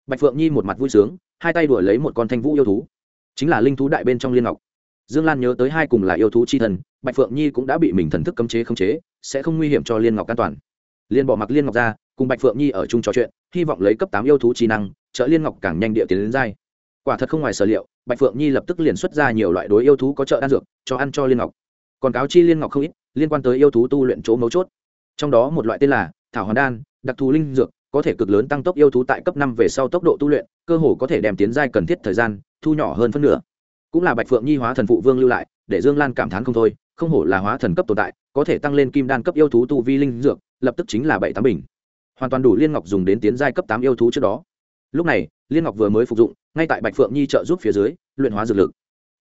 Bạch phượng nhi một mặt vui sướng, hai tay đuổi lấy một con thanh vũ yêu thú. Chính là linh thú đại bên trong liên ngọc. Dương lan nhớ tới hai cùng là yêu thú chi thần, bạch phượng nhi cũng đã bị mình thần thức cấm chế khống chế, sẽ không nguy hiểm cho liên ngọc an toàn. Liên bỏ mặc liên ngọc ra, cùng bạch phượng nhi ở chung trò chuyện, hy vọng lấy cấp tám yêu thú trí năng, trợ liên ngọc càng nhanh địa tiến đến dai quả thật không ngoài sở liệu, bạch phượng nhi lập tức liền xuất ra nhiều loại đối yêu thú có trợ đan dược, cho ăn cho liên ngọc. Còn cáo chi liên ngọc không ít, liên quan tới yêu thú tu luyện chỗ mấu chốt trong đó một loại tên là thảo hoàn đan, đặc thù linh dược, có thể cực lớn tăng tốc yêu thú tại cấp năm về sau tốc độ tu luyện, cơ hồ có thể đem tiến giai cần thiết thời gian thu nhỏ hơn phân nửa. Cũng là bạch phượng nhi hóa thần phụ vương lưu lại, để dương lan cảm thán không thôi, không hổ là hóa thần cấp tồn tại, có thể tăng lên kim đan cấp yêu thú tu vi linh dược, lập tức chính là bảy tám bình. Hoàn toàn đủ liên ngọc dùng đến tiến giai cấp tám yêu thú trước đó. Lúc này, liên ngọc vừa mới phục dụng, ngay tại bạch phượng nhi trợ giúp phía dưới, luyện hóa dược lực.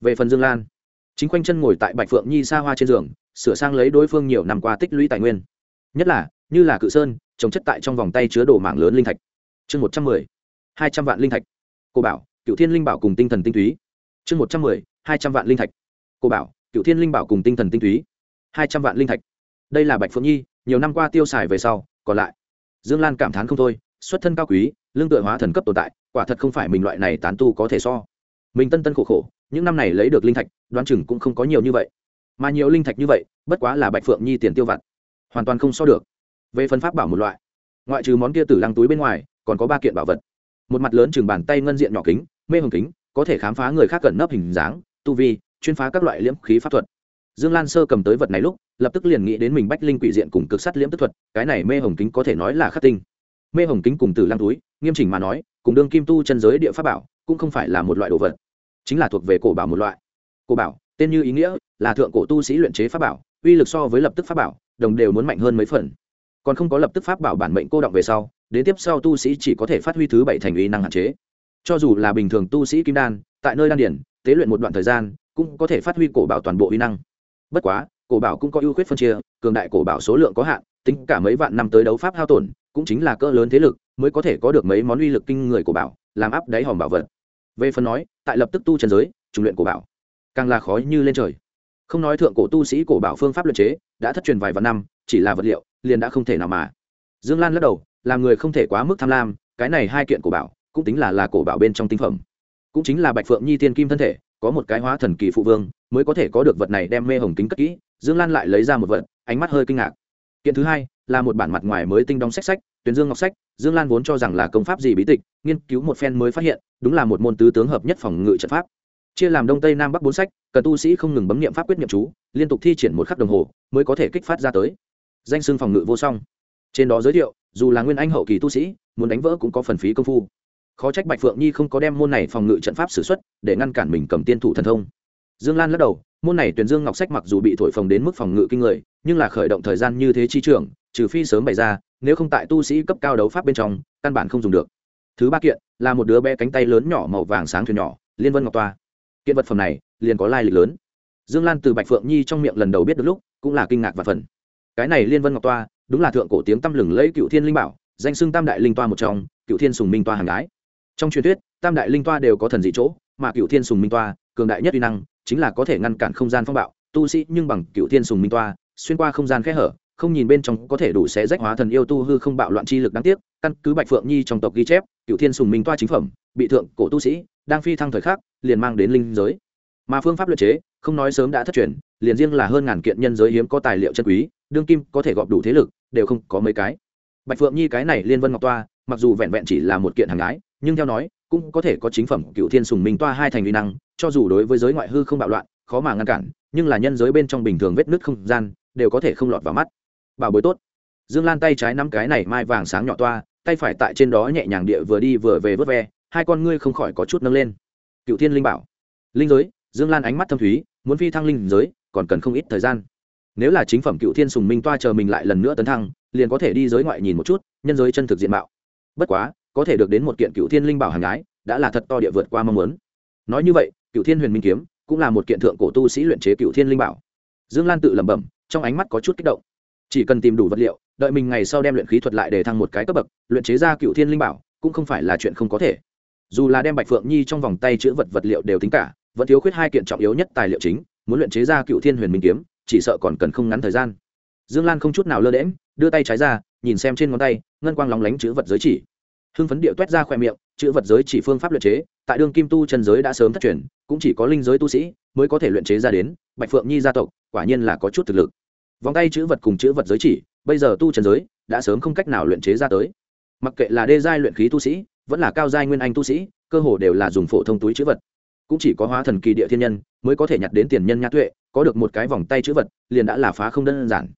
Về phần dương lan, chính quanh chân ngồi tại bạch phượng nhi xa hoa trên giường, sửa sang lấy đối phương nhiều năm qua tích lũy tài nguyên nhất là, như là cự sơn, trồng chất tại trong vòng tay chứa đồ mạng lớn linh thạch. Chương một trăm mười, hai trăm vạn linh thạch. Cô bảo cựu thiên linh bảo cùng tinh thần tinh túy. Chương một trăm mười, hai trăm vạn linh thạch. Cô bảo cựu thiên linh bảo cùng tinh thần tinh túy. hai trăm vạn linh thạch. Đây là bạch phượng nhi, nhiều năm qua tiêu xài về sau, còn lại, dương lan cảm thán không thôi, xuất thân cao quý, lương tựa hóa thần cấp tồn tại, quả thật không phải mình loại này tán tu có thể so. Mình tân tân khổ khổ, những năm này lấy được linh thạch, đoán chừng cũng không có nhiều như vậy. Mà nhiều linh thạch như vậy, bất quá là bạch phượng nhi tiền tiêu vặt hoàn toàn không so được. Về phần pháp bảo một loại, ngoại trừ món kia tử lăng túi bên ngoài, còn có ba kiện bảo vật. Một mặt lớn chừng bàn tay ngân diện nhỏ kính, mê hồng kính, có thể khám phá người khác cẩn nấp hình dáng, tu vi, chuyên phá các loại liễm khí pháp thuật. Dương lan sơ cầm tới vật này lúc, lập tức liền nghĩ đến mình bách linh quỷ diện cùng cực sắt liễm tức thuật, cái này mê hồng kính có thể nói là khắc tinh. Mê hồng kính cùng tử lăng túi, nghiêm chỉnh mà nói, cùng đương kim tu chân giới địa pháp bảo, cũng không phải là một loại đồ vật, chính là thuộc về cổ bảo một loại. Cổ bảo, tên như ý nghĩa, là thượng cổ tu sĩ luyện chế pháp bảo, uy lực so với lập tức pháp bảo đồng đều muốn mạnh hơn mấy phần. Còn không có lập tức pháp bảo bản mệnh cô động về sau, đến tiếp sau tu sĩ chỉ có thể phát huy thứ bảy thành uy năng hạn chế. Cho dù là bình thường tu sĩ kim đan, tại nơi đan điển, tế luyện một đoạn thời gian, cũng có thể phát huy cổ bảo toàn bộ uy năng. Bất quá, cổ bảo cũng có ưu khuyết phân chia, cường đại cổ bảo số lượng có hạn, tính cả mấy vạn năm tới đấu pháp hao tổn, cũng chính là cỡ lớn thế lực, mới có thể có được mấy món uy lực kinh người của bảo, làm áp đáy hòm bảo vật. Về phần nói, tại lập tức tu trần giới, trùng luyện cổ bảo, càng là khó như lên trời không nói thượng cổ tu sĩ cổ bảo phương pháp luyện chế, đã thất truyền vài vạn năm, chỉ là vật liệu, liền đã không thể nào mà. Dương lan lắc đầu làm người không thể quá mức tham lam, cái này hai kiện cổ bảo, cũng tính là là cổ bảo bên trong tinh phẩm. Cũng chính là bạch phượng nhi tiên kim thân thể, có một cái hóa thần kỳ phụ vương, mới có thể có được vật này đem mê hồng kính cất kỹ. Dương lan lại lấy ra một vật, ánh mắt hơi kinh ngạc. Kiện thứ hai, là một bản mặt ngoài mới tinh đóng sách sách tuyến dương ngọc sách. Dương lan vốn cho rằng là công pháp gì bí tịch, nghiên cứu một phen mới phát hiện, đúng là một môn tứ tướng hợp nhất phòng ngự trận pháp chia làm đông tây nam bắc bốn sách, cần tu sĩ không ngừng bấm nghiệm pháp quyết nghiệm chú, liên tục thi triển một khắc đồng hồ mới có thể kích phát ra tới. Danh xưng phòng ngự vô song. Trên đó giới thiệu, dù là nguyên anh hậu kỳ tu sĩ, muốn đánh vỡ cũng có phần phí công phu. Khó trách bạch phượng nhi không có đem môn này phòng ngự trận pháp s ử x u ấ t để ngăn cản mình cầm tiên thủ thần thông. Dương lan lắc đầu, môn này tuyển dương ngọc sách mặc dù bị thổi phồng đến mức phòng ngự kinh người, nhưng là khởi động thời gian như thế chi trường, trừ phi sớm bày ra, nếu không tại tu sĩ cấp cao đấu pháp bên trong, căn bản không dùng được. Thứ ba kiện, là một đứa bé cánh tay lớn nhỏ màu vàng sáng thuyền nhỏ, liên vân ngọc toa kiện vật phẩm này liền có lai lịch lớn. Dương lan từ bạch phượng nhi trong miệng lần đầu biết được lúc, cũng là kinh ngạc và phần cái này liên vân ngọc toa, đúng là thượng cổ tiếng tăm lừng lẫy cựu thiên linh bảo, danh xưng tam đại linh toa một trong, cựu thiên sùng minh toa hàng gái. Trong truyền thuyết, tam đại linh toa đều có thần dị chỗ, mà cựu thiên sùng minh toa, cường đại nhất uy năng, chính là có thể ngăn cản không gian phong bạo, tu sĩ nhưng bằng cựu thiên sùng minh toa, xuyên qua không gian khẽ hở, không nhìn bên trong có thể đủ sẽ rách hóa thần yêu tu hư không bạo loạn chi lực đáng tiếc, căn cứ bạch phượng nhi trong tộc ghi chép, cựu thiên sùng minh toa chính phẩm, bị thượng cổ tu sĩ đang phi thăng thời khắc liền mang đến linh giới. Mà phương pháp luyện chế, không nói sớm đã thất truyền, liền riêng là hơn ngàn kiện nhân giới hiếm có tài liệu chân quý, đương kim có thể gọp đủ thế lực, đều không có mấy cái. Bạch phượng nhi cái này liên vân ngọc toa, mặc dù vẹn vẹn chỉ là một kiện hàng ái nhưng theo nói, cũng có thể có chính phẩm cựu thiên sùng minh toa hai thành uy năng, cho dù đối với giới ngoại hư không bạo loạn, khó mà ngăn cản, nhưng là nhân giới bên trong bình thường vết nứt không gian, đều có thể không lọt vào mắt. Bảo bối tốt. Dương lan tay trái nắm cái này mai vàng sáng nhỏ toa, tay phải tại trên đó nhẹ nhàng địa vừa đi vừa về vớt ve, hai con ngươi không khỏi có chút nâng lên cựu thiên linh bảo. Linh giới, dương lan ánh mắt thâm thúy, muốn phi thăng linh giới, còn cần không ít thời gian. Nếu là chính phẩm cựu thiên sùng minh toa chờ mình lại lần nữa tấn thăng, liền có thể đi giới ngoại nhìn một chút, nhân giới chân thực diện mạo. Bất quá, có thể được đến một kiện cựu thiên linh bảo hàng gái, đã là thật to địa vượt qua mong muốn. Nói như vậy, cựu thiên huyền minh kiếm cũng là một kiện thượng cổ tu sĩ luyện chế cựu thiên linh bảo. Dương lan tự lẩm bẩm, trong ánh mắt có chút kích động. Chỉ cần tìm đủ vật liệu, đợi mình ngày sau đem luyện khí thuật lại để thăng một cái cấp bậc, luyện chế ra cựu thiên linh bảo cũng không phải là chuyện không có thể dù là đem bạch phượng nhi trong vòng tay chữ vật vật liệu đều tính cả, vẫn thiếu khuyết hai kiện trọng yếu nhất tài liệu chính, muốn luyện chế ra cựu thiên huyền minh kiếm, chỉ sợ còn cần không ngắn thời gian. Dương lan không chút nào lơ đễm đưa tay trái ra, nhìn xem trên ngón tay, ngân quang lóng lánh chữ vật giới chỉ. Hưng phấn điệu toét ra khoe miệng, chữ vật giới chỉ phương pháp luyện chế, tại đương kim tu chân giới đã sớm thất truyền, cũng chỉ có linh giới tu sĩ mới có thể luyện chế ra đến, bạch phượng nhi gia tộc, quả nhiên là có chút thực lực. Vòng tay chữ vật cùng chữ vật giới chỉ, bây giờ tu chân giới, đã sớm không cách nào luyện chế ra tới. Mặc kệ là đê giai luyện khí tu sĩ vẫn là cao giai nguyên anh tu sĩ, cơ hồ đều là dùng phổ thông túi chữ vật. Cũng chỉ có hóa thần kỳ địa thiên nhân mới có thể nhặt đến tiền nhân nhã tuệ, có được một cái vòng tay chữ vật, liền đã là phá không đơn giản.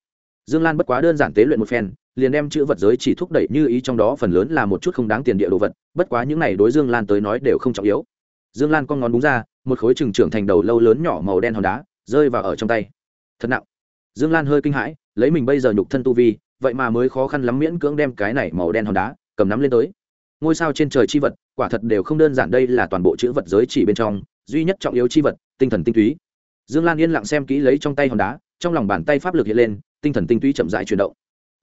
Dương lan bất quá đơn giản tế luyện một phen, liền đem chữ vật giới chỉ thúc đẩy như ý trong đó phần lớn là một chút không đáng tiền địa đồ vật, bất quá những này đối dương lan tới nói đều không trọng yếu. Dương lan con ngón búng ra, một khối trừng trưởng thành đầu lâu lớn nhỏ màu đen hòn đá, rơi vào ở trong tay. Thật nặng. Dương lan hơi kinh hãi, lấy mình bây giờ nhục thân tu vi, vậy mà mới khó khăn lắm miễn cưỡng đem cái này màu đen hòn đá cầm nắm lên tới ngôi sao trên trời chi vật, quả thật đều không đơn giản, đây là toàn bộ chữ vật giới chỉ bên trong, duy nhất trọng yếu chi vật, tinh thần tinh túy. Dương lan yên lặng xem kỹ lấy trong tay hòn đá, trong lòng bàn tay pháp lực hiện lên, tinh thần tinh túy chậm dại chuyển động.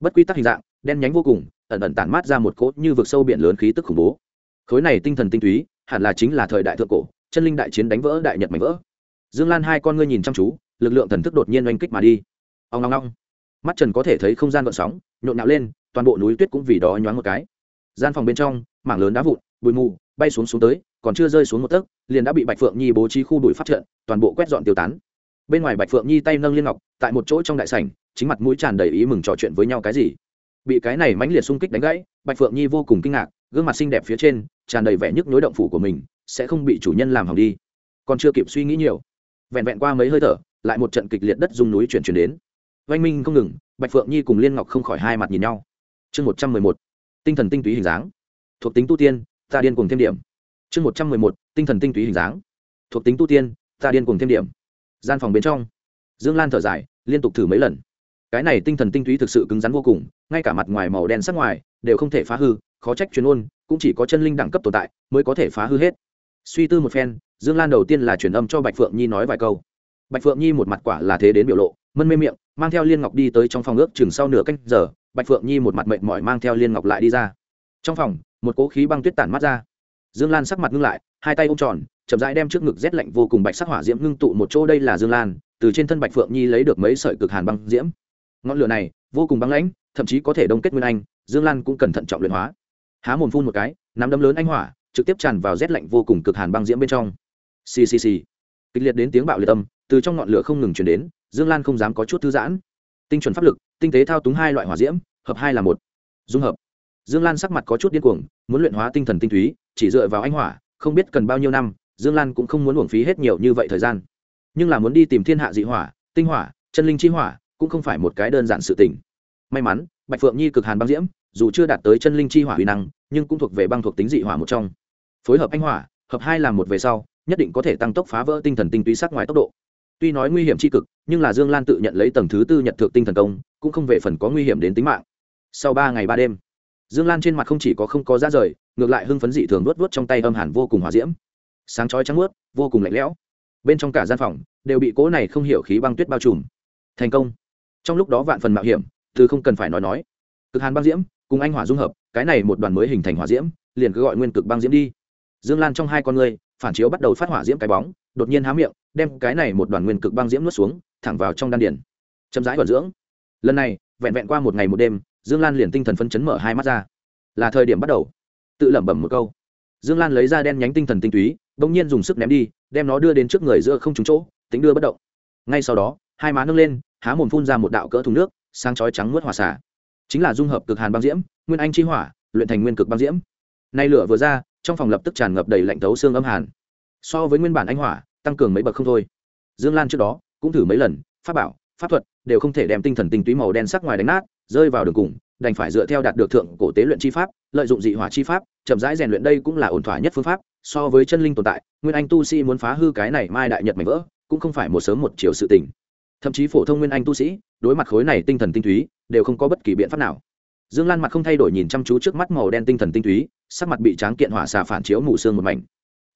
Bất quy tắc hình dạng, đen nhánh vô cùng, ẩn ẩn tản mát ra một cốt như vực sâu biển lớn khí tức khủng bố. Khối này tinh thần tinh túy, hẳn là chính là thời đại thượng cổ, chân linh đại chiến đánh vỡ đại nhật mảnh vỡ. Dương lan hai con ngươi nhìn chăm chú, lực lượng thần thức đột nhiên oanh kích mà đi. Ông long long mắt trần có thể thấy không gian gợn sóng, nhộn nhạo lên, toàn bộ núi tuyết cũng vì đó nhoáng một cái gian phòng bên trong, mảng lớn đá vụn, bụi mù, bay xuống xuống tới, còn chưa rơi xuống một tấc, liền đã bị bạch phượng nhi bố trí khu đuổi phát trận, toàn bộ quét dọn tiêu tán. Bên ngoài bạch phượng nhi tay nâng liên ngọc, tại một chỗ trong đại sảnh, chính mặt mũi tràn đầy ý mừng trò chuyện với nhau cái gì. Bị cái này mãnh liệt xung kích đánh gãy, bạch phượng nhi vô cùng kinh ngạc, gương mặt xinh đẹp phía trên, tràn đầy vẻ nhức nhối động phủ của mình, sẽ không bị chủ nhân làm hỏng đi. Còn chưa kịp suy nghĩ nhiều, vẹn vẹn qua mấy hơi thở, lại một trận kịch liệt đất dùng núi chuyển chuyển đến. Oanh minh không ngừng, bạch phượng nhi cùng liên ngọc không khỏi hai mặt nhìn nhau. Chương một trăm mười một tinh thần tinh túy hình dáng. Thuộc tính tu tiên, ta điên cùng thêm điểm. Chương một trăm mười một, tinh thần tinh túy hình dáng. Thuộc tính tu tiên, ta điên cùng thêm điểm. Gian phòng bên trong. Dương lan thở dài, liên tục thử mấy lần. Cái này tinh thần tinh túy thực sự cứng rắn vô cùng, ngay cả mặt ngoài màu đen sắc ngoài đều không thể phá hư, khó trách chuyên ôn cũng chỉ có chân linh đẳng cấp tồn tại mới có thể phá hư hết. Suy tư một phen, dương lan đầu tiên là truyền âm cho bạch phượng nhi nói vài câu. Bạch phượng nhi một mặt quả là thế đến biểu lộ, mân mê miệng, mang theo liên ngọc đi tới trong phòng ước chừng sau nửa canh giờ bạch phượng nhi một mặt mệt mỏi mang theo liên ngọc lại đi ra. Trong phòng, một cố khí băng tuyết tản mắt ra. Dương lan sắc mặt ngưng lại, hai tay ôm tròn, chậm rãi đem trước ngực rét lạnh vô cùng bạch sắc hỏa diễm ngưng tụ một chỗ đây là dương lan, từ trên thân bạch phượng nhi lấy được mấy sợi cực hàn băng diễm. Ngọn lửa này, vô cùng băng lãnh, thậm chí có thể đông kết nguyên anh, dương lan cũng cần thận trọng luyện hóa. Há mồm phun một cái, nắm đấm lớn anh hỏa, trực tiếp tràn vào rét lạnh vô cùng cực hàn băng diễm bên trong. Ccc kịch liệt đến tiếng bạo liệt tâm từ trong ngọn lửa không ngừng chuyển đến, dương lan không dám có chút thư giãn tinh chuẩn pháp lực, tinh tế thao túng hai loại hỏa diễm, hợp hai là một. Dung hợp. Dương lan sắc mặt có chút điên cuồng, muốn luyện hóa tinh thần tinh túy, chỉ dựa vào anh hỏa, không biết cần bao nhiêu năm, dương lan cũng không muốn uổng phí hết nhiều như vậy thời gian. Nhưng là muốn đi tìm thiên hạ dị hỏa, tinh hỏa, chân linh chi hỏa, cũng không phải một cái đơn giản sự tình. May mắn, bạch phượng nhi cực hàn băng diễm, dù chưa đạt tới chân linh chi hỏa huy năng, nhưng cũng thuộc về băng thuộc tính dị hỏa một trong. Phối hợp anh hỏa, hợp hai làm một về sau, nhất định có thể tăng tốc phá vỡ tinh thần tinh túy sắc ngoài tốc độ tuy nói nguy hiểm c h i cực, nhưng là dương lan tự nhận lấy tầng thứ tư nhật thượng tinh thần công, cũng không về phần có nguy hiểm đến tính mạng. Sau ba ngày ba đêm, dương lan trên mặt không chỉ có không có ra rời, ngược lại hưng phấn dị thường luốt vớt trong tay âm hẳn vô cùng hòa diễm. Sáng chói trắng ướt vô cùng lạnh lẽo. Bên trong cả gian phòng đều bị cỗ này không hiểu khí băng tuyết bao trùm. Thành công. Trong lúc đó vạn phần mạo hiểm từ không cần phải nói nói. Cực hàn băng diễm cùng anh hỏa dung hợp, cái này một đoàn mới hình thành hỏa diễm, liền cứ gọi nguyên cực băng diễm đi. Dương lan trong hai con người phản chiếu bắt đầu phát hỏa diễm cái bóng, đột nhiên há miệng, đem cái này một đoàn nguyên cực băng diễm nuốt xuống, thẳng vào trong đan điển chậm rãi vận dưỡng. Lần này, vẹn vẹn qua một ngày một đêm, dương lan liền tinh thần phân chấn mở hai mắt ra. Là thời điểm bắt đầu. Tự lẩm bẩm một câu. Dương lan lấy ra đen nhánh tinh thần tinh túy, bỗng nhiên dùng sức ném đi, đem nó đưa đến trước người giữa không trúng chỗ, tính đưa bất động. Ngay sau đó, hai má nâng lên, há mồm phun ra một đạo cỡ thùng nước, sáng chói trắng mướt hỏa xả chính là dung hợp cực hàn băng diễm, nguyên anh chi hỏa, luyện thành nguyên cực băng diễm. Nay lửa vừa ra trong phòng lập tức tràn ngập đầy lạnh thấu xương âm hàn. So với nguyên bản anh hỏa, tăng cường mấy bậc không thôi. Dương lan trước đó cũng thử mấy lần, pháp bảo, pháp thuật, đều không thể đem tinh thần tinh túy màu đen sắc ngoài đánh nát, rơi vào đường cùng, đành phải dựa theo đạt được thượng cổ tế luyện chi pháp, lợi dụng dị hỏa chi pháp, chậm rãi rèn luyện đây cũng là ổn thỏa nhất phương pháp, so với chân linh tồn tại, nguyên anh tu sĩ muốn phá hư cái này mai đại nhật mảnh vỡ, cũng không phải một sớm một chiều sự tình. Thậm chí phổ thông nguyên anh tu sĩ, đối mặt khối này tinh thần tinh túy, đều không có bất kỳ biện pháp nào dương lan mặt không thay đổi nhìn chăm chú trước mắt màu đen tinh thần tinh túy, sắc mặt bị tráng kiện hỏa xà phản chiếu mù xương một mảnh.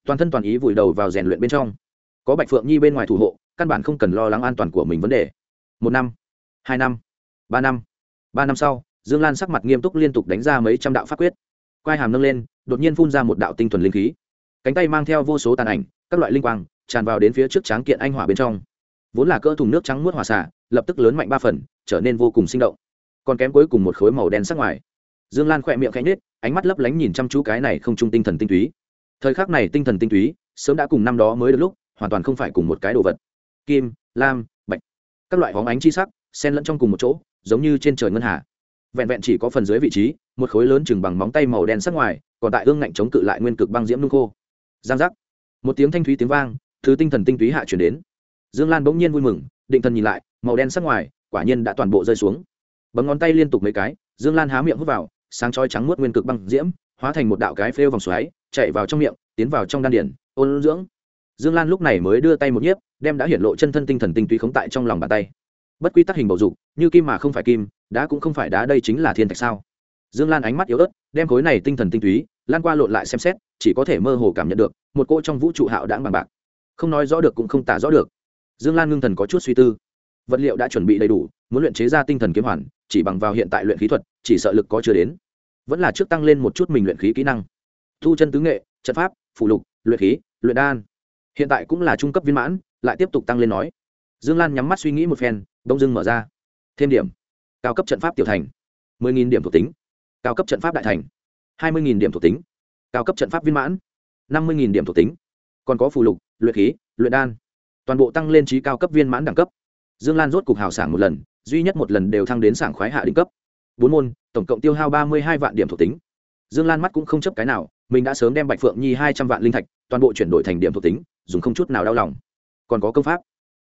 Toàn thân toàn ý vùi đầu vào rèn luyện bên trong. Có bạch phượng nhi bên ngoài thủ hộ, căn bản không cần lo lắng an toàn của mình vấn đề. Một năm, hai năm, ba năm ba năm sau, dương lan sắc mặt nghiêm túc liên tục đánh ra mấy trăm đạo pháp quyết. Quai hàm nâng lên, đột nhiên phun ra một đạo tinh thuần linh khí. Cánh tay mang theo vô số tàn ảnh, các loại linh quang, tràn vào đến phía trước tráng kiện anh hỏa bên trong. Vốn là cỡ thùng nước trắng muốt hỏa xả lập tức lớn mạnh ba phần, trở nên vô cùng sinh động còn kém cuối cùng một khối màu đen sắc ngoài. Dương lan khỏe miệng khẽ nhết ánh mắt lấp lánh nhìn chăm chú cái này không trung tinh thần tinh túy. Thời khắc này tinh thần tinh túy, sớm đã cùng năm đó mới được lúc, hoàn toàn không phải cùng một cái đồ vật. Kim, lam, bạch. Các loại hóng ánh chi sắc, xen lẫn trong cùng một chỗ, giống như trên trời ngân hà. Vẹn vẹn chỉ có phần dưới vị trí, một khối lớn chừng bằng móng tay màu đen sắc ngoài, còn tại ương ngạnh chống cự lại nguyên cực băng diễm nung khô. Giang giác. Một tiếng thanh thúy tiếng vang, thứ tinh thần tinh túy hạ chuyển đến. Dương lan bỗng nhiên vui mừng, định thần nhìn lại, màu đen sắc ngoài, quả nhiên đã toàn bộ rơi xuống bấm ngón tay liên tục mấy cái, dương lan há miệng hút vào, sáng chói trắng muốt nguyên cực băng diễm, hóa thành một đạo cái phêu vòng xoáy, chạy vào trong miệng, tiến vào trong đan điển ôn dưỡng. Dương lan lúc này mới đưa tay một nhiếp, đem đã hiển lộ chân thân tinh thần tinh túy khống tại trong lòng bàn tay. Bất quy tắc hình bầu dục, như kim mà không phải kim, đá cũng không phải đá, đây chính là thiên thạch sao? Dương lan ánh mắt yếu ớt, đem khối này tinh thần tinh túy, lan qua lộn lại xem xét, chỉ có thể mơ hồ cảm nhận được, một cô trong vũ trụ hạo đãng bằng bạc. Không nói rõ được cũng không tả rõ được. Dương lan ngưng thần có chút suy tư. Vật liệu đã chuẩn bị đầy đủ, muốn luyện chế ra tinh thần kiếm hoàn chỉ bằng vào hiện tại luyện khí thuật, chỉ sợ lực có chưa đến. Vẫn là trước tăng lên một chút mình luyện khí kỹ năng. Thu chân tứ nghệ, trận pháp phụ lục, luyện khí, luyện đan. Hiện tại cũng là trung cấp viên mãn, lại tiếp tục tăng lên nói. Dương lan nhắm mắt suy nghĩ một phen, đông dưng mở ra. Thêm điểm. Cao cấp trận pháp tiểu thành. mười nghìn điểm thuộc tính. Cao cấp trận pháp đại thành. hai mươi nghìn điểm thuộc tính. Cao cấp trận pháp viên mãn. năm mươi nghìn điểm thuộc tính. Còn có phù lục, luyện khí, luyện đan. Toàn bộ tăng lên trí cao cấp viên mãn đẳng cấp. Dương lan rốt cục hào sảng một lần duy nhất một lần đều thăng đến sảng khoái hạ đỉnh cấp. Bốn môn, tổng cộng tiêu hao ba mươi hai vạn điểm thuộc tính. Dương lan mắt cũng không chấp cái nào, mình đã sớm đem bạch phượng nhi hai trăm vạn linh thạch toàn bộ chuyển đổi thành điểm thuộc tính, dùng không chút nào đau lòng. Còn có công pháp.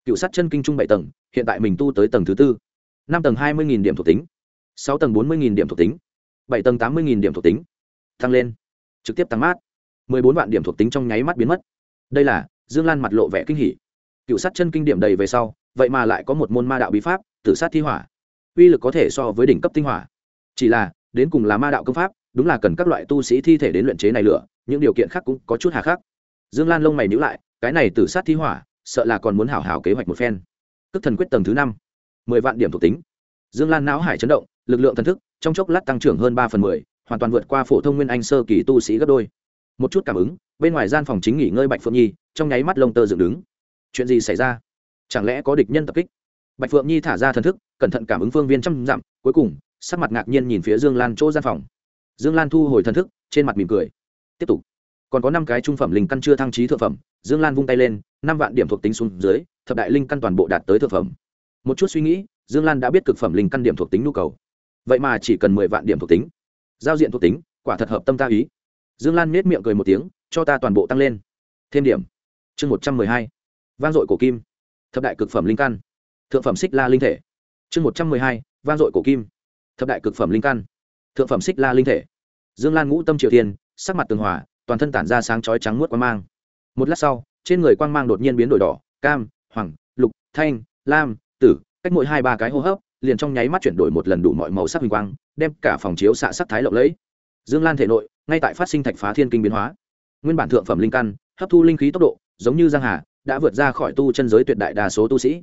Cựu sát chân kinh trung bảy tầng, hiện tại mình tu tới tầng thứ tư. Năm tầng hai mươi điểm thuộc tính. Sáu tầng bốn mươi điểm thuộc tính. Bảy tầng tám mươi điểm thuộc tính. Tăng lên. Trực tiếp tăng mát. Mười bốn vạn điểm thuộc tính trong nháy mắt biến mất. Đây là dương lan mặt lộ vẻ kinh hỉ. Cựu sát chân kinh điểm đầy về sau vậy mà lại có một môn ma đạo bí pháp, tử sát thi hỏa. Uy lực có thể so với đỉnh cấp tinh hỏa. Chỉ là, đến cùng là ma đạo công pháp, đúng là cần các loại tu sĩ thi thể đến luyện chế này lửa, những điều kiện khác cũng có chút hà khắc. Dương lan lông mày nhữ lại, cái này tử sát thi hỏa, sợ là còn muốn hảo hảo kế hoạch một phen. Tức thần quyết tầng thứ năm, mười vạn điểm thuộc tính. Dương lan não hải chấn động, lực lượng thần thức, trong chốc lát tăng trưởng hơn ba phần mười, hoàn toàn vượt qua phổ thông nguyên anh sơ kỳ tu sĩ gấp đôi. Một chút cảm ứng, bên ngoài gian phòng chính nghỉ ngơi bạch phượng nhi, trong nháy mắt lông tơ dựng đứng. Chuyện gì xảy ra? Chẳng lẽ có địch nhân tập kích? Bạch phượng nhi thả ra thần thức, cẩn thận cảm ứng phương viên trăm dặm, cuối cùng, sắc mặt ngạc nhiên nhìn phía dương lan chỗ gian phòng. Dương lan thu hồi thần thức, trên mặt mỉm cười. Tiếp tục. Còn có năm cái trung phẩm linh căn chưa thăng trí thượng phẩm, dương lan vung tay lên, năm vạn điểm thuộc tính xuống dưới, thập đại linh căn toàn bộ đạt tới thượng phẩm. Một chút suy nghĩ, dương lan đã biết cực phẩm linh căn điểm thuộc tính nhu cầu. Vậy mà chỉ cần mười vạn điểm thuộc tính. Giao diện thuộc tính, quả thật hợp tâm ta ý. Dương lan nết miệng cười một tiếng, cho ta toàn bộ tăng lên. Thêm điểm. Chương một trăm mười hai. Vang dội cổ kim thập đại cực phẩm linh căn. Thượng phẩm xích la linh thể. Chương một trăm mười hai, vang dội cổ kim. Thập đại cực phẩm linh căn. Thượng phẩm xích la linh thể. Dương lan ngũ tâm triều tiên sắc mặt tường hòa, toàn thân tản ra sáng chói trắng muốt quang mang. Một lát sau, trên người quang mang đột nhiên biến đổi đỏ, cam, hoàng, lục, thanh, lam, tử, cách mỗi hai ba cái hô hấp, liền trong nháy mắt chuyển đổi một lần đủ mọi màu sắc huỳnh quang, đem cả phòng chiếu xạ sắc thái lộng lẫy. Dương lan thể nội, ngay tại phát sinh thạch phá thiên kinh biến hóa. Nguyên bản thượng phẩm linh căn, hấp thu linh khí tốc độ, giống như giang hà đã vượt ra khỏi tu chân giới tuyệt đại đa số tu sĩ.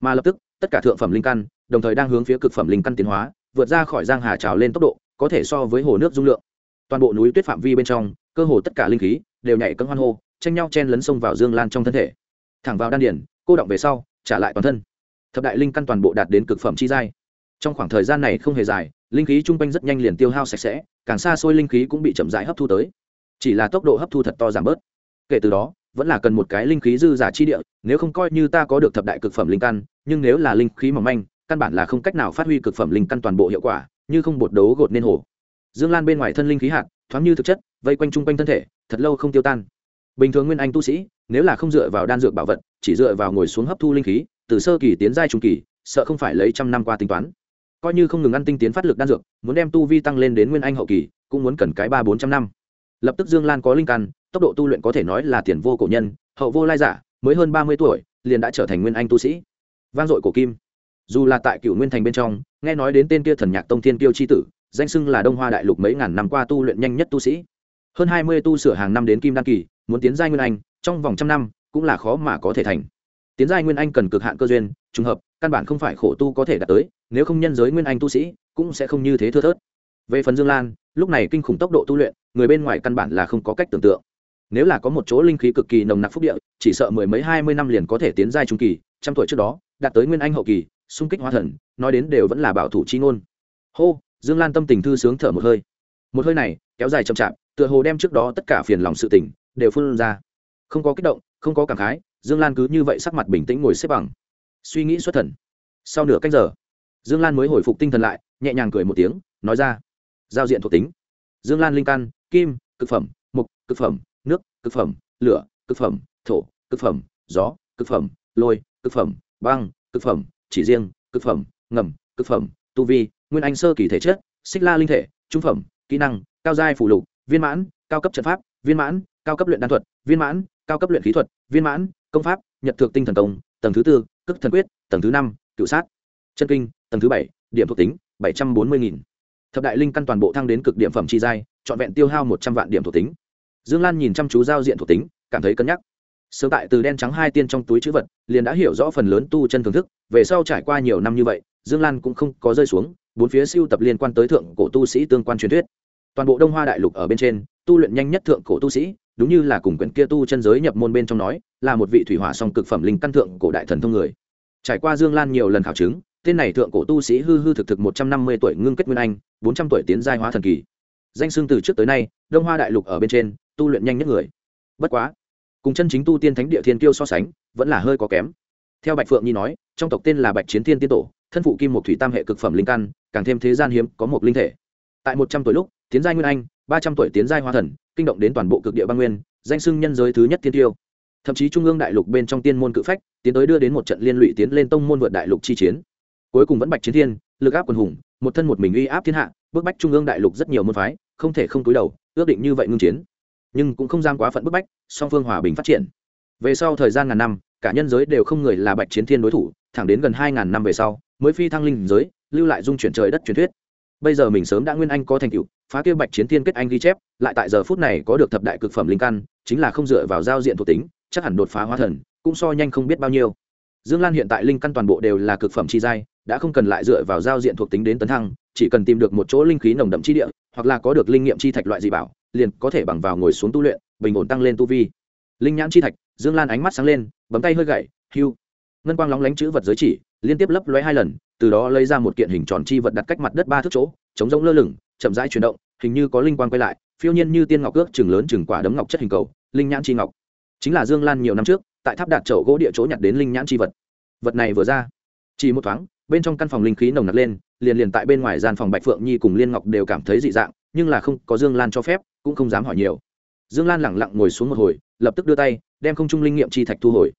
Mà lập tức, tất cả thượng phẩm linh căn, đồng thời đang hướng phía cực phẩm linh căn tiến hóa, vượt ra khỏi giang hà trào lên tốc độ, có thể so với hồ nước dung lượng. Toàn bộ núi tuyết phạm vi bên trong, cơ hồ tất cả linh khí đều nhảy cân hoan hô, tranh nhau chen lấn sông vào dương lan trong thân thể. Thẳng vào đan điển cô động về sau, trả lại toàn thân. Thập đại linh căn toàn bộ đạt đến cực phẩm chi giai. Trong khoảng thời gian này không hề dài, linh khí chung quanh rất nhanh liền tiêu hao sạch sẽ, càng xa xôi linh khí cũng bị chậm rãi hấp thu tới. Chỉ là tốc độ hấp thu thật to giảm bớt. Kể từ đó vẫn là cần một cái linh khí dư giả chi địa, nếu không coi như ta có được thập đại cực phẩm linh căn, nhưng nếu là linh khí mỏng manh, căn bản là không cách nào phát huy cực phẩm linh căn toàn bộ hiệu quả, như không bột đấu gột nên hồ. Dương lan bên ngoài thân linh khí hạt, thoáng như thực chất, vây quanh chung quanh thân thể, thật lâu không tiêu tan. Bình thường nguyên anh tu sĩ, nếu là không dựa vào đan dược bảo vật, chỉ dựa vào ngồi xuống hấp thu linh khí, từ sơ kỳ tiến giai trung kỳ, sợ không phải lấy trăm năm qua tính toán. Coi như không ngừng ăn tinh tiến phát lực đan dược, muốn đem tu vi tăng lên đến nguyên anh hậu kỳ, cũng muốn cần cái ba bốn trăm năm. Lập tức dương lan có linh căn tốc độ tu luyện có thể nói là tiền vô cổ nhân, hậu vô lai giả, mới hơn ba mươi tuổi, liền đã trở thành nguyên anh tu sĩ. Vang dội cổ kim. Dù là tại cựu nguyên thành bên trong, nghe nói đến tên kia thần nhạc tông thiên tiêu c h i tử, danh xưng là đông hoa đại lục mấy ngàn năm qua tu luyện nhanh nhất tu sĩ. Hơn hai mươi tu sửa hàng năm đến kim đan kỳ, muốn tiến giai nguyên anh, trong vòng trăm năm, cũng là khó mà có thể thành. Tiến giai nguyên anh cần cực hạn cơ duyên, trùng hợp, căn bản không phải khổ tu có thể đạt tới, nếu không nhân giới nguyên anh tu sĩ, cũng sẽ không như thế thưa thớt. Về phần dương lan, lúc này kinh khủng tốc độ tu luyện, người bên ngoài căn bản là không có cách tưởng tượng nếu là có một chỗ linh khí cực kỳ nồng nặc phúc địa, chỉ sợ mười mấy hai mươi năm liền có thể tiến giai trung kỳ, trăm tuổi trước đó, đạt tới nguyên anh hậu kỳ, xung kích hóa thần, nói đến đều vẫn là bảo thủ chi ngôn. Hô, dương lan tâm tình thư sướng thở một hơi. Một hơi này, kéo dài chậm chạp, tựa hồ đem trước đó tất cả phiền lòng sự tỉnh đều phun ra. Không có kích động, không có cảm khái, dương lan cứ như vậy sắc mặt bình tĩnh ngồi xếp bằng. Suy nghĩ xuất thần. Sau nửa cách giờ, dương lan mới hồi phục tinh thần lại, nhẹ nhàng cười một tiếng, nói ra. Giao diện thuộc tính. Dương lan linh căn, kim, cực phẩm, mục, cực phẩm nước, cực phẩm, lửa, cực phẩm, thổ, cực phẩm, gió, cực phẩm, lôi, cực phẩm, băng, cực phẩm, chỉ riêng, cực phẩm, ngầm, cực phẩm, tu vi, nguyên anh sơ kỳ thể chất, xích la linh thể, trung phẩm, kỹ năng, cao giai phủ lục, viên mãn, cao cấp trận pháp, viên mãn, cao cấp luyện đan thuật, viên mãn, cao cấp luyện khí thuật, viên mãn, công pháp, nhật thượng tinh thần công, tầng thứ tư cức thần quyết, tầng thứ năm, cựu sát, chân kinh, tầng thứ bảy, điểm thuộc tính, bảy trăm bốn mươi nghìn. Thập đại linh căn toàn bộ thăng đến cực điểm phẩm chi giai, trọn vẹn tiêu hao một trăm vạn điểm thuộc tính dương lan nhìn chăm chú giao diện thuộc tính, cảm thấy cân nhắc. Sớm tại từ đen trắng hai tiên trong túi chữ vật, liền đã hiểu rõ phần lớn tu chân thưởng thức, về sau trải qua nhiều năm như vậy, dương lan cũng không có rơi xuống, bốn phía siêu tập liên quan tới thượng cổ tu sĩ tương quan truyền thuyết. Toàn bộ đông hoa đại lục ở bên trên, tu luyện nhanh nhất thượng cổ tu sĩ, đúng như là cùng quyển kia tu chân giới nhập môn bên trong nói, là một vị thủy hỏa song cực phẩm linh căn thượng cổ đại thần thông người. Trải qua dương lan nhiều lần khảo chứng, tên này thượng cổ tu sĩ hư hư thực thực một trăm năm mươi tuổi ngưng kết nguyên anh, bốn trăm tuổi tiến giai hóa thần kỳ. Danh xưng từ trước tới nay, đông hoa đại lục ở bên trên tu luyện nhanh nhất người. Bất quá, cùng chân chính tu tiên thánh địa thiên tiêu so sánh, vẫn là hơi có kém. Theo bạch phượng nhi nói, trong tộc tên là bạch chiến thiên tiên tổ, thân phụ kim một thủy tam hệ cực phẩm linh căn, càng thêm thế gian hiếm có một linh thể. Tại một trăm tuổi lúc, tiến giai nguyên anh, ba trăm tuổi tiến giai hoa thần, kinh động đến toàn bộ cực địa băng nguyên, danh sưng nhân giới thứ nhất thiên tiêu thậm chí trung ương đại lục bên trong tiên môn cự phách, tiến tới đưa đến một trận liên lụy tiến lên tông môn vượt đại lục chi chiến. Cuối cùng vẫn bạch chiến thiên, lực áp quần hùng, một thân một mình uy áp thiên hạ, bức bách trung ương đại lục rất nhiều môn phái, không thể không túi đầu, ước định như vậy ngưng chiến nhưng cũng không giam quá phận bức bách, song phương hòa bình phát triển. Về sau thời gian ngàn năm, cả nhân giới đều không người là bạch chiến thiên đối thủ, thẳng đến gần hai ngàn năm về sau, mới phi thăng linh giới, lưu lại dung chuyển trời đất truyền thuyết. Bây giờ mình sớm đã nguyên anh có thành tựu, phá kia bạch chiến thiên kết anh ghi chép, lại tại giờ phút này có được thập đại cực phẩm linh căn, chính là không dựa vào giao diện thuộc tính, chắc hẳn đột phá hóa thần, cũng so nhanh không biết bao nhiêu. Dương lan hiện tại linh căn toàn bộ đều là cực phẩm chi giai, đã không cần lại dựa vào giao diện thuộc tính đến tấn thăng, chỉ cần tìm được một chỗ linh khí nồng đậm chi địa, hoặc là có được linh nghiệm chi thạch loại dị bảo liền có thể bằng vào ngồi xuống tu luyện, bình ổn tăng lên tu vi. Linh nhãn chi thạch, dương lan ánh mắt sáng lên, bấm tay hơi gậy, hưu. Ngân quang lóng lánh chữ vật giới chỉ, liên tiếp lấp lóe hai lần, từ đó lấy ra một kiện hình tròn chi vật đặt cách mặt đất ba thước chỗ, chống rỗng lơ lửng, chậm rãi chuyển động, hình như có linh quang quay lại, phiêu nhiên như tiên ngọc ước chừng lớn chừng quả đấm ngọc chất hình cầu, linh nhãn chi ngọc. Chính là dương lan nhiều năm trước, tại tháp đạt chậu gỗ địa chỗ nhặt đến linh nhãn chi vật. Vật này vừa ra, chỉ một thoáng, bên trong căn phòng linh khí nồng nặc lên, liền liền tại bên ngoài gian phòng bạch phượng nhi cùng liên ngọc đều cảm thấy dị dạng nhưng là không có dương lan cho phép, cũng không dám hỏi nhiều. Dương lan lẳng lặng ngồi xuống một hồi, lập tức đưa tay, đem không trung linh nghiệm chi thạch thu hồi.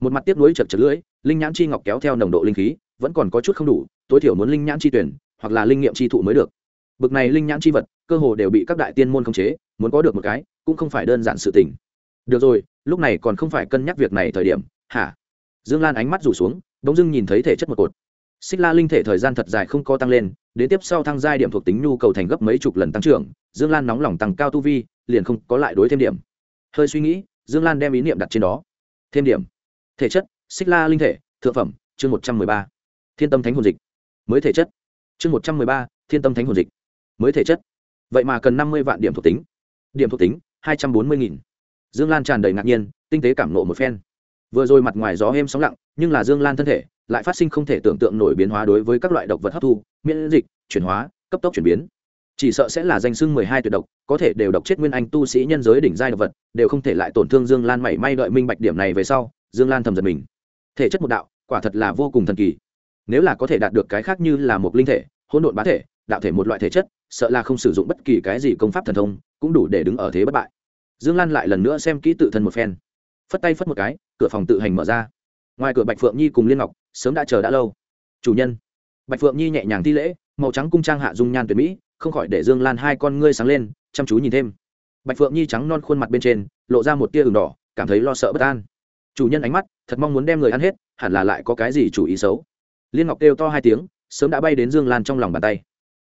Một mặt tiếp nối chật chật lưỡi, linh nhãn chi ngọc kéo theo nồng độ linh khí, vẫn còn có chút không đủ, tối thiểu muốn linh nhãn chi tuyển, hoặc là linh nghiệm chi thụ mới được. Bực này linh nhãn chi vật, cơ hồ đều bị các đại tiên môn khống chế, muốn có được một cái, cũng không phải đơn giản sự tình. Được rồi, lúc này còn không phải cân nhắc việc này thời điểm, hả? Dương lan ánh mắt rủ xuống, bỗng dưng nhìn thấy thể chất một cột. Xích la linh thể thời gian thật dài không có tăng lên đến tiếp sau thăng giai điểm thuộc tính nhu cầu thành gấp mấy chục lần tăng trưởng, dương lan nóng lòng tăng cao tu vi, liền không có lại đối thêm điểm. Hơi suy nghĩ, dương lan đem ý niệm đặt trên đó. Thêm điểm. Thể chất, xích la linh thể, thượng phẩm, chương một trăm mười ba. Thiên tâm thánh hồn dịch. Mới thể chất. Chương một trăm mười ba, thiên tâm thánh hồn dịch. Mới thể chất. Vậy mà cần năm mươi vạn điểm thuộc tính. Điểm thuộc tính, hai trăm bốn mươi nghìn. Dương lan tràn đầy ngạc nhiên, tinh tế cảm nộ một phen. Vừa rồi mặt ngoài gió êm sóng lặng, nhưng là dương lan thân thể lại phát sinh không thể tưởng tượng nổi biến hóa đối với các loại độc vật hấp thu, miễn dịch, chuyển hóa, cấp tốc chuyển biến. Chỉ sợ sẽ là danh sưng mười hai tuyệt độc, có thể đều độc chết nguyên anh tu sĩ nhân giới đỉnh giai độc vật, đều không thể lại tổn thương dương lan mảy may đợi minh bạch điểm này về sau, dương lan thầm giật mình. Thể chất một đạo, quả thật là vô cùng thần kỳ. Nếu là có thể đạt được cái khác như là một linh thể, hỗn độn bá thể, đạo thể một loại thể chất, sợ là không sử dụng bất kỳ cái gì công pháp thần thông, cũng đủ để đứng ở thế bất bại. Dương lan lại lần nữa xem kỹ tự thân một phen. Phất tay phất một cái, cửa phòng tự hành mở ra ngoài cửa bạch phượng nhi cùng liên ngọc sớm đã chờ đã lâu chủ nhân bạch phượng nhi nhẹ nhàng thi lễ màu trắng cung trang hạ dung nhan tuyệt mỹ không khỏi để dương lan hai con ngươi sáng lên chăm chú nhìn thêm bạch phượng nhi trắng non khuôn mặt bên trên lộ ra một tia ửng đỏ cảm thấy lo sợ bất an chủ nhân ánh mắt thật mong muốn đem người ăn hết hẳn là lại có cái gì chủ ý xấu liên ngọc kêu to hai tiếng sớm đã bay đến dương lan trong lòng bàn tay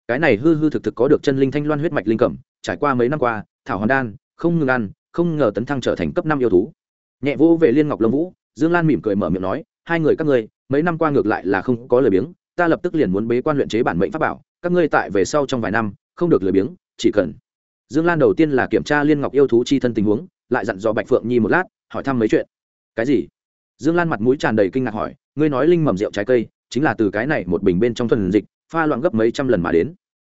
cái này hư hư thực thực có được chân linh thanh loan huyết mạch linh cẩm trải qua mấy năm qua thảo hoàn đan không ngừng ăn không ngờ tấn thăng trở thành cấp năm yêu thú nhẹ vũ về liên ngọc lâm vũ dương lan mỉm cười mở miệng nói, hai người các ngươi, mấy năm qua ngược lại là không có lời biếng, ta lập tức liền muốn bế quan luyện chế bản mệnh pháp bảo, các ngươi tại về sau trong vài năm, không được lười biếng, chỉ cần. Dương lan đầu tiên là kiểm tra liên ngọc yêu thú chi thân tình huống, lại dặn dò bạch phượng nhi một lát, hỏi thăm mấy chuyện. Cái gì? Dương lan mặt mũi tràn đầy kinh ngạc hỏi, ngươi nói linh mầm rượu trái cây, chính là từ cái này một bình bên trong thuần dịch, pha loạn gấp mấy trăm lần mà đến.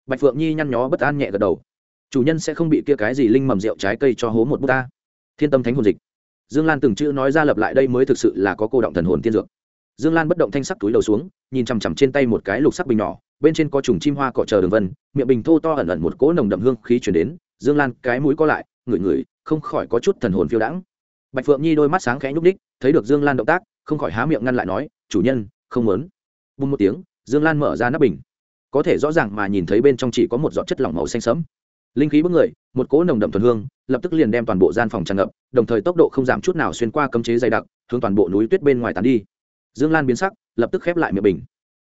Bạch phượng nhi nhăn nhó bất an nhẹ gật đầu. Chủ nhân sẽ không bị kia cái gì linh mầm rượu trái cây cho hố một bút ta. Thiên tâm thánh hồn dịch dương lan từng chữ nói ra lập lại đây mới thực sự là có cô động thần hồn tiên dược. Dương lan bất động thanh sắc túi đầu xuống, nhìn chằm chằm trên tay một cái lục sắc bình nhỏ, bên trên có trùng chim hoa cọ chờ đường vân, miệng bình thô to ẩn ẩn một cỗ nồng đậm hương khí chuyển đến. Dương lan cái mũi co lại, ngửi ngửi, không khỏi có chút thần hồn phiêu đãng. Bạch phượng nhi đôi mắt sáng khẽ nhúc đích thấy được dương lan động tác, không khỏi há miệng ngăn lại nói, chủ nhân, không muốn. Bùng một tiếng, dương lan mở ra nắp bình. Có thể rõ ràng mà nhìn thấy bên trong chỉ có một giọt chất lỏng màu xanh sẫm linh khí bức người, một cỗ nồng đậm thuần hương, lập tức liền đem toàn bộ gian phòng tràn ngập, đồng thời tốc độ không giảm chút nào xuyên qua cấm chế dày đặc, hướng toàn bộ núi tuyết bên ngoài tàn đi. Dương lan biến sắc, lập tức khép lại miệng bình.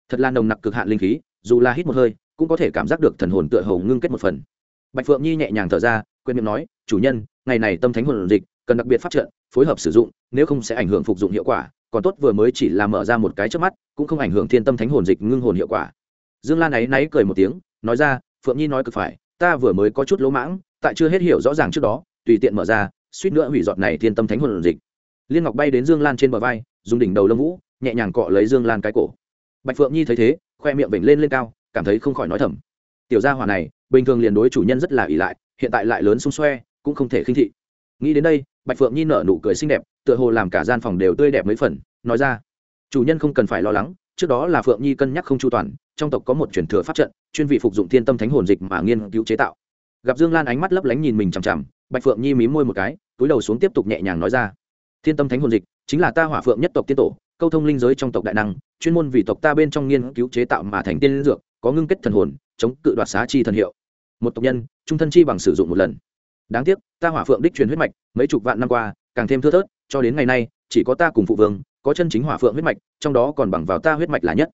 Thật là nồng nặc cực hạn linh khí, dù là hít một hơi, cũng có thể cảm giác được thần hồn tựa hầu ngưng kết một phần. Bạch phượng nhi nhẹ nhàng thở ra quên miệng nói, chủ nhân, ngày này tâm thánh hồn dịch, cần đặc biệt phát trận, phối hợp sử dụng, nếu không sẽ ảnh hưởng phục dụng hiệu quả, còn tốt vừa mới chỉ là mở ra một cái trước mắt, cũng không ảnh hưởng thiên tâm thánh hồn dịch ngưng hồn hiệu quả. Dương lan ấy náy cười một tiếng, nói ra, phượng nhi nói cực phải ta vừa mới có chút lỗ mãng, tại chưa hết hiểu rõ ràng trước đó, tùy tiện mở ra, suýt nữa hủy giọt này thiên tâm thánh hồn dịch. Liên ngọc bay đến dương lan trên bờ vai, dùng đỉnh đầu lâm vũ, nhẹ nhàng cọ lấy dương lan cái cổ. Bạch phượng nhi thấy thế, khoe miệng vểnh lên lên cao, cảm thấy không khỏi nói thầm. Tiểu gia hỏa này, bình thường liền đối chủ nhân rất là ỷ lại, hiện tại lại lớn xung xoe, cũng không thể khinh thị. Nghĩ đến đây, bạch phượng nhi nở nụ cười xinh đẹp, tựa hồ làm cả gian phòng đều tươi đẹp mấy phần, nói ra, chủ nhân không cần phải lo lắng trước đó là phượng nhi cân nhắc không chu toàn, trong tộc có một truyền thừa pháp trận, chuyên vị phục dụng thiên tâm thánh hồn dịch mà nghiên cứu chế tạo. Gặp dương lan ánh mắt lấp lánh nhìn mình chằm chằm, bạch phượng nhi mí môi một cái, túi đầu xuống tiếp tục nhẹ nhàng nói ra. Thiên tâm thánh hồn dịch chính là ta hỏa phượng nhất tộc tiên tổ, câu thông linh giới trong tộc đại năng, chuyên môn vì tộc ta bên trong nghiên cứu chế tạo mà thành tiên dược, có ngưng kết thần hồn, chống cự đoạt xá chi thần hiệu. Một tộc nhân, trung thân chi bằng sử dụng một lần. Đáng tiếc, ta hỏa phượng đích truyền huyết mạch, mấy chục vạn năm qua, càng thêm thưa thớt, cho đến ngày nay, chỉ có ta cùng phụ vương có chân chính hỏa phượng huyết mạch, trong đó còn bằng vào ta huyết mạch là nhất.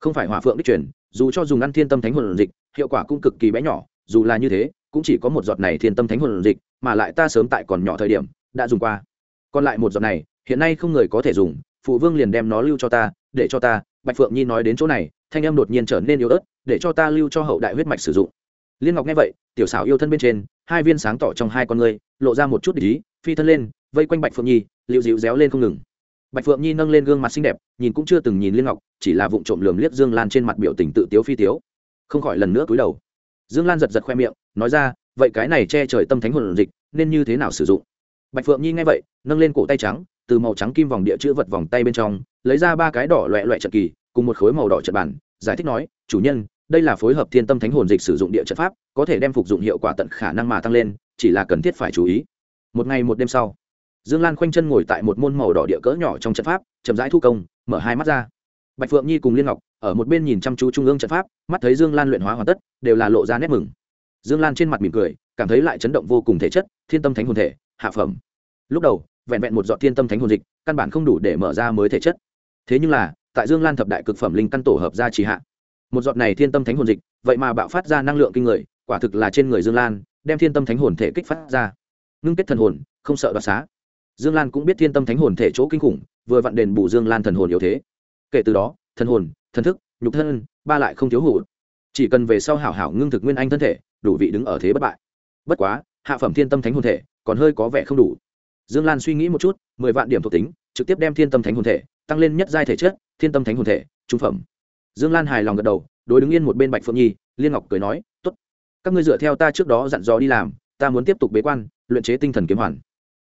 Không phải hỏa phượng đích truyền, dù cho dùng ăn thiên tâm thánh hồn dịch, hiệu quả cũng cực kỳ bé nhỏ, dù là như thế, cũng chỉ có một giọt này thiên tâm thánh hồn dịch, mà lại ta sớm tại còn nhỏ thời điểm, đã dùng qua. Còn lại một giọt này, hiện nay không người có thể dùng, phụ vương liền đem nó lưu cho ta, để cho ta, bạch phượng nhi nói đến chỗ này, thanh em đột nhiên trở nên yếu ớt, để cho ta lưu cho hậu đại huyết mạch sử dụng. Liên ngọc nghe vậy, tiểu xảo yêu thân bên trên, hai viên sáng tỏ trong hai con người lộ ra một chút ý, phi thân lên, vây quanh bạch phượng nhi liệu dịu réo lên không ngừng bạch phượng nhi nâng lên gương mặt xinh đẹp, nhìn cũng chưa từng nhìn liên ngọc, chỉ là vụng trộm lườm liếc dương lan trên mặt biểu tình tự tiếu phi tiếu. Không khỏi lần nữa cúi đầu. Dương lan giật giật khoe miệng, nói ra, vậy cái này che trời tâm thánh hồn dịch, nên như thế nào sử dụng? Bạch phượng nhi nghe vậy, nâng lên cổ tay trắng, từ màu trắng kim vòng địa chữ vật vòng tay bên trong, lấy ra ba cái đỏ loẹ loẹ trận kỳ, cùng một khối màu đỏ trận bản giải thích nói, chủ nhân, đây là phối hợp thiên tâm thánh hồn dịch sử dụng địa trận pháp, có thể đem phục dụng hiệu quả tận khả năng mà tăng lên, chỉ là cần thiết phải chú ý. Một ngày một đêm sau dương lan khoanh chân ngồi tại một môn màu đỏ địa cỡ nhỏ trong trận pháp, chậm rãi thu công, mở hai mắt ra. Bạch phượng nhi cùng liên ngọc, ở một bên nhìn chăm chú trung ương trận pháp, mắt thấy dương lan luyện hóa hoàn tất, đều là lộ ra nét mừng. Dương lan trên mặt mỉm cười, cảm thấy lại chấn động vô cùng thể chất, thiên tâm thánh hồn thể, hạ phẩm. Lúc đầu, vẹn vẹn một dọn thiên tâm thánh hồn dịch, căn bản không đủ để mở ra mới thể chất. Thế nhưng là, tại dương lan thập đại cực phẩm linh căn tổ hợp ra trì hạ, một giọt này thiên tâm thánh hồn dịch, vậy mà bạo phát ra năng lượng kinh người, quả thực là trên người dương lan, đem thiên tâm thánh hồn thể kích phát ra. Ngưng kết thần hồn, không sợ đoạt xá dương lan cũng biết thiên tâm thánh hồn thể chỗ kinh khủng, vừa vặn đền bù dương lan thần hồn yếu thế. Kể từ đó, thần hồn, thần thức, nhục thân, ba lại không thiếu hụt. Chỉ cần về sau hảo hảo ngưng thực nguyên anh thân thể, đủ vị đứng ở thế bất bại. Bất quá, hạ phẩm thiên tâm thánh hồn thể còn hơi có vẻ không đủ. Dương lan suy nghĩ một chút, mười vạn điểm thuộc tính, trực tiếp đem thiên tâm thánh hồn thể, tăng lên nhất giai thể chất, thiên tâm thánh hồn thể, trung phẩm. Dương lan hài lòng gật đầu, đối đứng yên một bên bạch phượng nhi, liên ngọc cười nói t ố t các ngươi dựa theo ta trước đó dặn dò đi làm, ta muốn tiếp tục bế quan, luyện chế tinh thần kiếm hoàn.